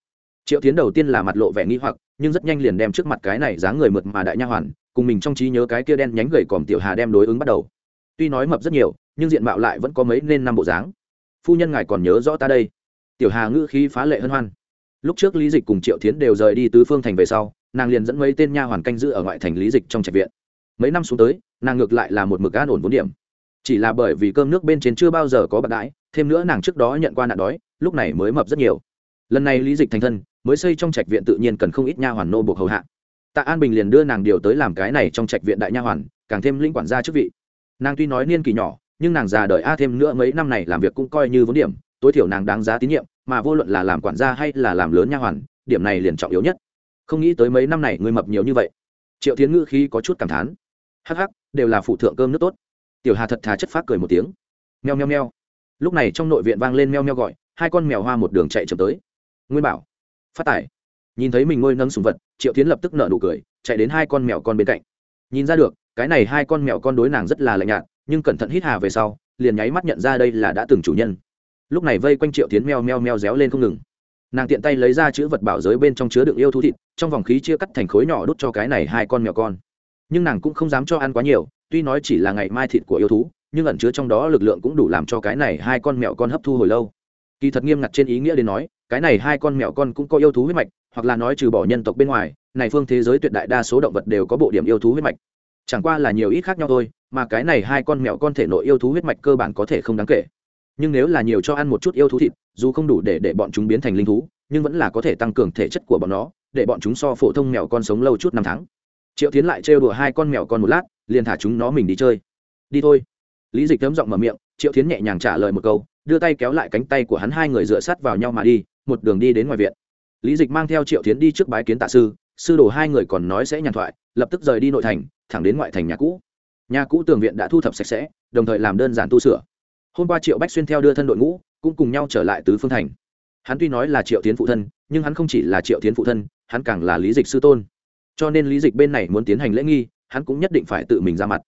Triệu tiến đầu tiên là mặt lộ vẻ nghi hoặc, nhưng rất nhanh liền đem trước mặt cái này dáng người mượt mà đại nha hoàn, cùng mình trong trí nhớ cái kia đen nhánh gầy còm tiểu hà đem đối ứng bắt đầu. Tuy nói mập rất nhiều, nhưng diện mạo lại vẫn có mấy nên năm bộ dáng. Phu nhân ngài còn nhớ rõ ta đây. Tiểu hà ngữ khí phá lệ hân hoan. Lúc trước lý dịch cùng triệu tiến đều rời đi tứ phương thành về sau, nàng liền dẫn mấy tên nha hoàn canh giữ ở ngoại thành lý dịch trong trạch viện mấy năm xuống tới, nàng ngược lại là một mực an ổn vốn điểm. Chỉ là bởi vì cơm nước bên trên chưa bao giờ có bạc đãi, thêm nữa nàng trước đó nhận qua nạn đói, lúc này mới mập rất nhiều. Lần này lý dịch thành thân, mới xây trong trạch viện tự nhiên cần không ít nha hoàn nô buộc hầu hạ. Tạ an bình liền đưa nàng điều tới làm cái này trong trạch viện đại nha hoàn, càng thêm linh quản gia chức vị. Nàng tuy nói niên kỳ nhỏ, nhưng nàng già đời a thêm nữa mấy năm này làm việc cũng coi như vốn điểm, tối thiểu nàng đáng giá tín nhiệm, mà vô luận là làm quản gia hay là làm lớn nha hoàn, điểm này liền trọng yếu nhất. Không nghĩ tới mấy năm này người mập nhiều như vậy. Triệu tiến ngữ khi có chút cảm thán hắc hắc, đều là phụ thượng cơm nước tốt. Tiểu hà thật thà chất phát cười một tiếng. Meo meo meo. Lúc này trong nội viện vang lên meo meo gọi, hai con mèo hoa một đường chạy chậm tới. Nguyên bảo, phát tải nhìn thấy mình ngôi nâng sùng vật, triệu tiến lập tức nợ nụ cười, chạy đến hai con mèo con bên cạnh. Nhìn ra được, cái này hai con mèo con đối nàng rất là lạnh nhạt, nhưng cẩn thận hít hà về sau, liền nháy mắt nhận ra đây là đã từng chủ nhân. Lúc này vây quanh triệu tiến meo meo meo réo lên không ngừng. Nàng tiện tay lấy ra chữ vật bảo giới bên trong chứa đựng yêu thú thịt, trong vòng khí chia cắt thành khối nhỏ đút cho cái này hai con mèo con nhưng nàng cũng không dám cho ăn quá nhiều, tuy nói chỉ là ngày mai thịt của yêu thú, nhưng ẩn chứa trong đó lực lượng cũng đủ làm cho cái này hai con mèo con hấp thu hồi lâu. Kỳ thật nghiêm ngặt trên ý nghĩa đến nói, cái này hai con mèo con cũng có yêu thú huyết mạch, hoặc là nói trừ bỏ nhân tộc bên ngoài, này phương thế giới tuyệt đại đa số động vật đều có bộ điểm yêu thú huyết mạch. Chẳng qua là nhiều ít khác nhau thôi, mà cái này hai con mèo con thể nội yêu thú huyết mạch cơ bản có thể không đáng kể. Nhưng nếu là nhiều cho ăn một chút yêu thú thịt, dù không đủ để để bọn chúng biến thành linh thú, nhưng vẫn là có thể tăng cường thể chất của bọn nó, để bọn chúng so phổ thông mèo con sống lâu chút năm tháng triệu tiến lại trêu đùa hai con mèo con một lát, liền thả chúng nó mình đi chơi. Đi thôi. Lý dịch thấm giọng mở miệng, triệu tiến nhẹ nhàng trả lời một câu, đưa tay kéo lại cánh tay của hắn hai người dựa sát vào nhau mà đi, một đường đi đến ngoài viện. Lý dịch mang theo triệu tiến đi trước bái kiến tạ sư sư đồ hai người còn nói sẽ nhàn thoại, lập tức rời đi nội thành, thẳng đến ngoại thành nhà cũ. Nhà cũ tường viện đã thu thập sạch sẽ, đồng thời làm đơn giản tu sửa. Hôm qua triệu bách xuyên theo đưa thân đội ngũ, cũng cùng nhau trở lại tứ phương thành. Hắn tuy nói là triệu tiến phụ thân, nhưng hắn không chỉ là triệu tiến phụ thân, hắn càng là lý dịch sư tôn cho nên lý dịch bên này muốn tiến hành lễ nghi, hắn cũng nhất định phải tự mình ra mặt.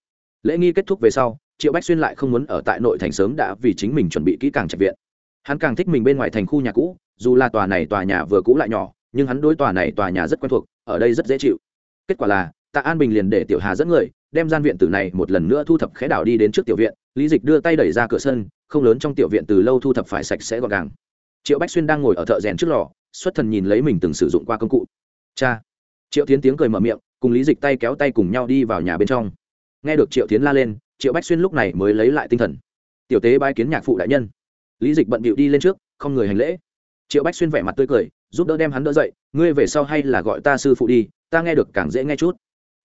Lễ nghi kết thúc về sau, triệu bách xuyên lại không muốn ở tại nội thành sớm đã vì chính mình chuẩn bị kỹ càng trạch viện. Hắn càng thích mình bên ngoài thành khu nhà cũ, dù là tòa này tòa nhà vừa cũ lại nhỏ, nhưng hắn đối tòa này tòa nhà rất quen thuộc, ở đây rất dễ chịu. Kết quả là, tạ an bình liền để tiểu hà dẫn người, đem gian viện tử này một lần nữa thu thập khẽ đảo đi đến trước tiểu viện, lý dịch đưa tay đẩy ra cửa sân, không lớn trong tiểu viện từ lâu thu thập phải sạch sẽ gọn gàng. Triệu bách xuyên đang ngồi ở thợ rèn trước lò, xuất thần nhìn lấy mình từng sử dụng qua công cụ. Cha! Triệu tiến tiếng cười mở miệng, cùng lý dịch tay kéo tay cùng nhau đi vào nhà bên trong. Nghe được triệu tiến la lên, triệu bách xuyên lúc này mới lấy lại tinh thần. Tiểu tế bái kiến nhạc phụ đại nhân. Lý dịch bận bịu đi lên trước, không người hành lễ. Triệu bách xuyên vẻ mặt tươi cười, giúp đỡ đem hắn đỡ dậy, ngươi về sau hay là gọi ta sư phụ đi, ta nghe được càng dễ nghe chút.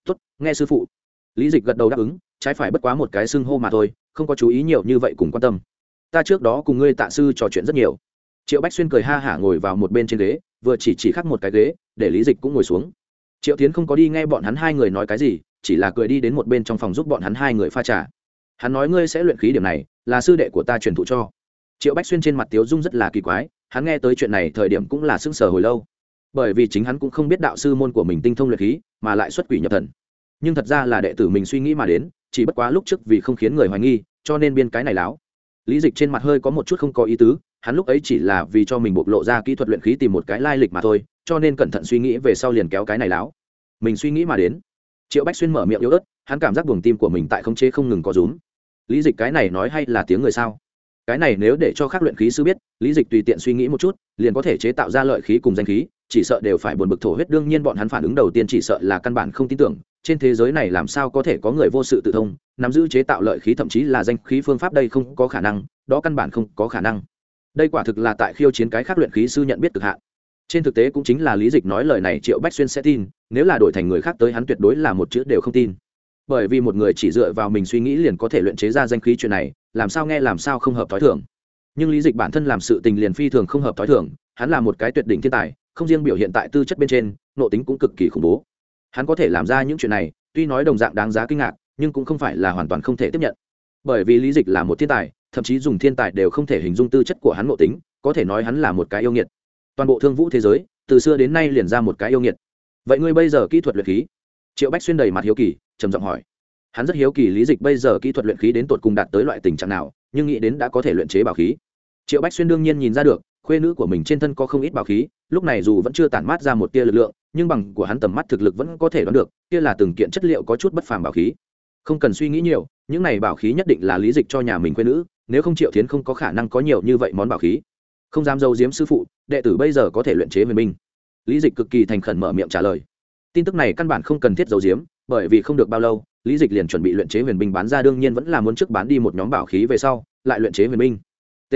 Tuất nghe sư phụ. Lý dịch gật đầu đáp ứng, trái phải bất quá một cái xưng hô mà thôi, không có chú ý nhiều như vậy cùng quan tâm. Ta trước đó cùng ngươi tạ sư trò chuyện rất nhiều. Triệu bách xuyên cười ha hả ngồi vào một bên trên ghế, vừa chỉ chỉ khắc một cái ghế, để lý dịch cũng ngồi xuống triệu tiến không có đi nghe bọn hắn hai người nói cái gì, chỉ là cười đi đến một bên trong phòng giúp bọn hắn hai người pha trà. Hắn nói, ngươi sẽ luyện khí điểm này, là sư đệ của ta truyền thụ cho. Triệu bách xuyên trên mặt tiếu dung rất là kỳ quái, hắn nghe tới chuyện này thời điểm cũng là sững sờ hồi lâu. Bởi vì chính hắn cũng không biết đạo sư môn của mình tinh thông luyện khí, mà lại xuất quỷ nhập thần. Nhưng thật ra là đệ tử mình suy nghĩ mà đến, chỉ bất quá lúc trước vì không khiến người hoài nghi, cho nên biên cái này láo. Lý dịch trên mặt hơi có một chút không có ý tứ, hắn lúc ấy chỉ là vì cho mình bộc lộ ra kỹ thuật luyện khí tìm một cái lai lịch mà thôi cho nên cẩn thận suy nghĩ về sau liền kéo cái này láo. Mình suy nghĩ mà đến. Triệu bách xuyên mở miệng yếu ớt, hắn cảm giác buồng tim của mình tại không chế không ngừng có rúm. Lý dịch cái này nói hay là tiếng người sao? Cái này nếu để cho các luyện khí sư biết, lý dịch tùy tiện suy nghĩ một chút, liền có thể chế tạo ra lợi khí cùng danh khí, chỉ sợ đều phải buồn bực thổ huyết, đương nhiên bọn hắn phản ứng đầu tiên chỉ sợ là căn bản không tin tưởng, trên thế giới này làm sao có thể có người vô sự tự thông, nắm giữ chế tạo lợi khí thậm chí là danh khí phương pháp đây không có khả năng, đó căn bản không có khả năng. Đây quả thực là tại khiêu chiến cái khác luyện khí sư nhận biết cực hạn trên thực tế cũng chính là lý dịch nói lời này triệu bách xuyên sẽ tin, nếu là đổi thành người khác tới hắn tuyệt đối là một chữ đều không tin. Bởi vì một người chỉ dựa vào mình suy nghĩ liền có thể luyện chế ra danh khí chuyện này, làm sao nghe làm sao không hợp t h o i thường. Nhưng lý dịch bản thân làm sự tình liền phi thường không hợp t h o i thường, hắn là một cái tuyệt đỉnh thiên tài, không riêng biểu hiện tại tư chất bên trên nộ tính cũng cực kỳ khủng bố. Hắn có thể làm ra những chuyện này, tuy nói đồng dạng đáng giá kinh ngạc, nhưng cũng không phải là hoàn toàn không thể tiếp nhận. Bởi vì lý dịch là một thiên tài, thậm chí dùng thiên tài đều không thể hình dung tư chất của hắn nộ tính, có thể nói hắn là một cái yêu nghiệt toàn bộ thương vũ thế giới, từ xưa đến nay liền ra một cái yêu nghiệt. Vậy ngươi bây giờ kỹ thuật luyện khí? Triệu bách xuyên đầy mặt hiếu kỳ, trầm giọng hỏi. Hắn rất hiếu kỳ lý dịch bây giờ kỹ thuật luyện khí đến tột cùng đạt tới loại tình trạng nào, nhưng nghĩ đến đã có thể luyện chế bảo khí. Triệu bách xuyên đương nhiên nhìn ra được, khuê nữ của mình trên thân có không ít bảo khí, lúc này dù vẫn chưa tản mát ra một tia lực lượng, nhưng bằng của hắn tầm mắt thực lực vẫn có thể đoán được, kia là từng kiện chất liệu có chút bất phàm bảo khí. Không cần suy nghĩ nhiều, những này bảo khí nhất định là lý dịch cho nhà mình khuê nữ, nếu không triệu tiến không có khả năng có nhiều như vậy món bảo khí không dám dâu diếm sư phụ, đệ tử bây giờ có thể luyện chế huyền minh. Lý dịch cực kỳ thành khẩn mở miệng trả lời. Tin tức này căn bản không cần thiết dấu diếm bởi vì không được bao lâu, lý dịch liền chuẩn bị luyện chế huyền binh bán ra đương nhiên vẫn là muốn trước bán đi một nhóm bảo khí về sau, lại luyện chế huyền binh. T.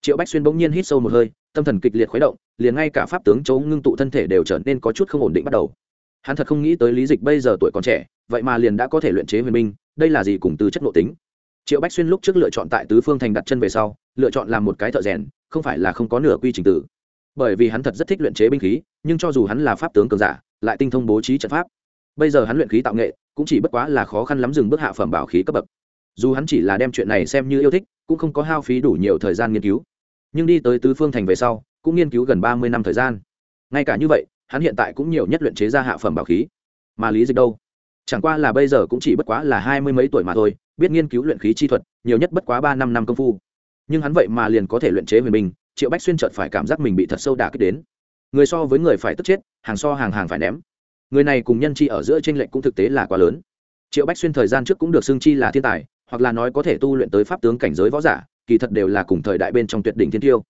Triệu bách xuyên bỗng nhiên hít sâu một hơi, tâm thần kịch liệt khuấy động, liền ngay cả pháp tướng chấu ngưng tụ thân thể đều trở nên có chút không ổn định bắt đầu. Hắn thật không nghĩ tới lý dịch bây giờ tuổi còn trẻ, vậy mà liền đã có thể luyện chế huyền binh, đây là gì cùng từ chất nội tính? Triệu bách xuyên lúc trước lựa chọn tại tứ phương thành đặt chân về sau, lựa chọn làm một cái thợ rèn không phải là không có nửa quy trình tử. Bởi vì hắn thật rất thích luyện chế binh khí, nhưng cho dù hắn là pháp tướng cường giả, lại tinh thông bố trí trận pháp. Bây giờ hắn luyện khí tạo nghệ, cũng chỉ bất quá là khó khăn lắm dừng bước hạ phẩm bảo khí cấp bậc. Dù hắn chỉ là đem chuyện này xem như yêu thích, cũng không có hao phí đủ nhiều thời gian nghiên cứu. Nhưng đi tới tứ phương thành về sau, cũng nghiên cứu gần ba mươi năm thời gian. Ngay cả như vậy, hắn hiện tại cũng nhiều nhất luyện chế ra hạ phẩm bảo khí. Mà lý dịch đâu? Chẳng qua là bây giờ cũng chỉ bất quá là hai mươi mấy tuổi mà thôi, biết nghiên cứu luyện khí chi thuật, nhiều nhất bất quá ba năm năm công phu nhưng hắn vậy mà liền có thể luyện chế huyền binh, triệu bách xuyên chợt phải cảm giác mình bị thật sâu đà kích đến. Người so với người phải tức chết, hàng so hàng hàng phải ném. Người này cùng nhân chi ở giữa tranh lệch cũng thực tế là quá lớn. Triệu bách xuyên thời gian trước cũng được xưng chi là thiên tài, hoặc là nói có thể tu luyện tới pháp tướng cảnh giới võ giả, kỳ thật đều là cùng thời đại bên trong tuyệt đỉnh thiên tiêu.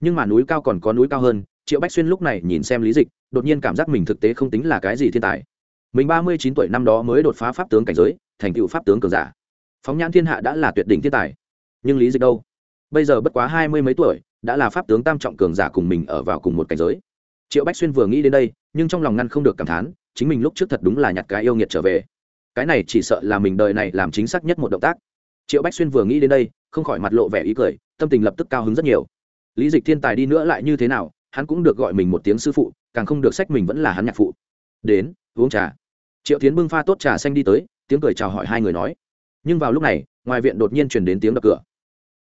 Nhưng mà núi cao còn có núi cao hơn, triệu bách xuyên lúc này nhìn xem lý dịch, đột nhiên cảm giác mình thực tế không tính là cái gì thiên tài. Mình ba mươi chín tuổi năm đó mới đột phá pháp tướng cảnh giới, thành tựu pháp tướng cường giả. Phóng nhãn thiên hạ đã là tuyệt đỉnh thiên tài. Nhưng lý dịch đâu? Bây giờ bất quá hai mươi mấy tuổi, đã là pháp tướng tam trọng cường giả cùng mình ở vào cùng một cảnh giới. Triệu bách xuyên vừa nghĩ đến đây, nhưng trong lòng ngăn không được cảm thán, chính mình lúc trước thật đúng là nhặt cái yêu nghiệt trở về. Cái này chỉ sợ là mình đời này làm chính xác nhất một động tác. Triệu bách xuyên vừa nghĩ đến đây, không khỏi mặt lộ vẻ ý cười, tâm tình lập tức cao hứng rất nhiều. Lý dịch thiên tài đi nữa lại như thế nào, hắn cũng được gọi mình một tiếng sư phụ, càng không được sách mình vẫn là hắn nhạc phụ. Đến, uống trà. Triệu tiến bưng pha tốt trà xanh đi tới, tiếng cười chào hỏi hai người nói. Nhưng vào lúc này, ngoài viện đột nhiên chuyển đến tiếng đập cửa.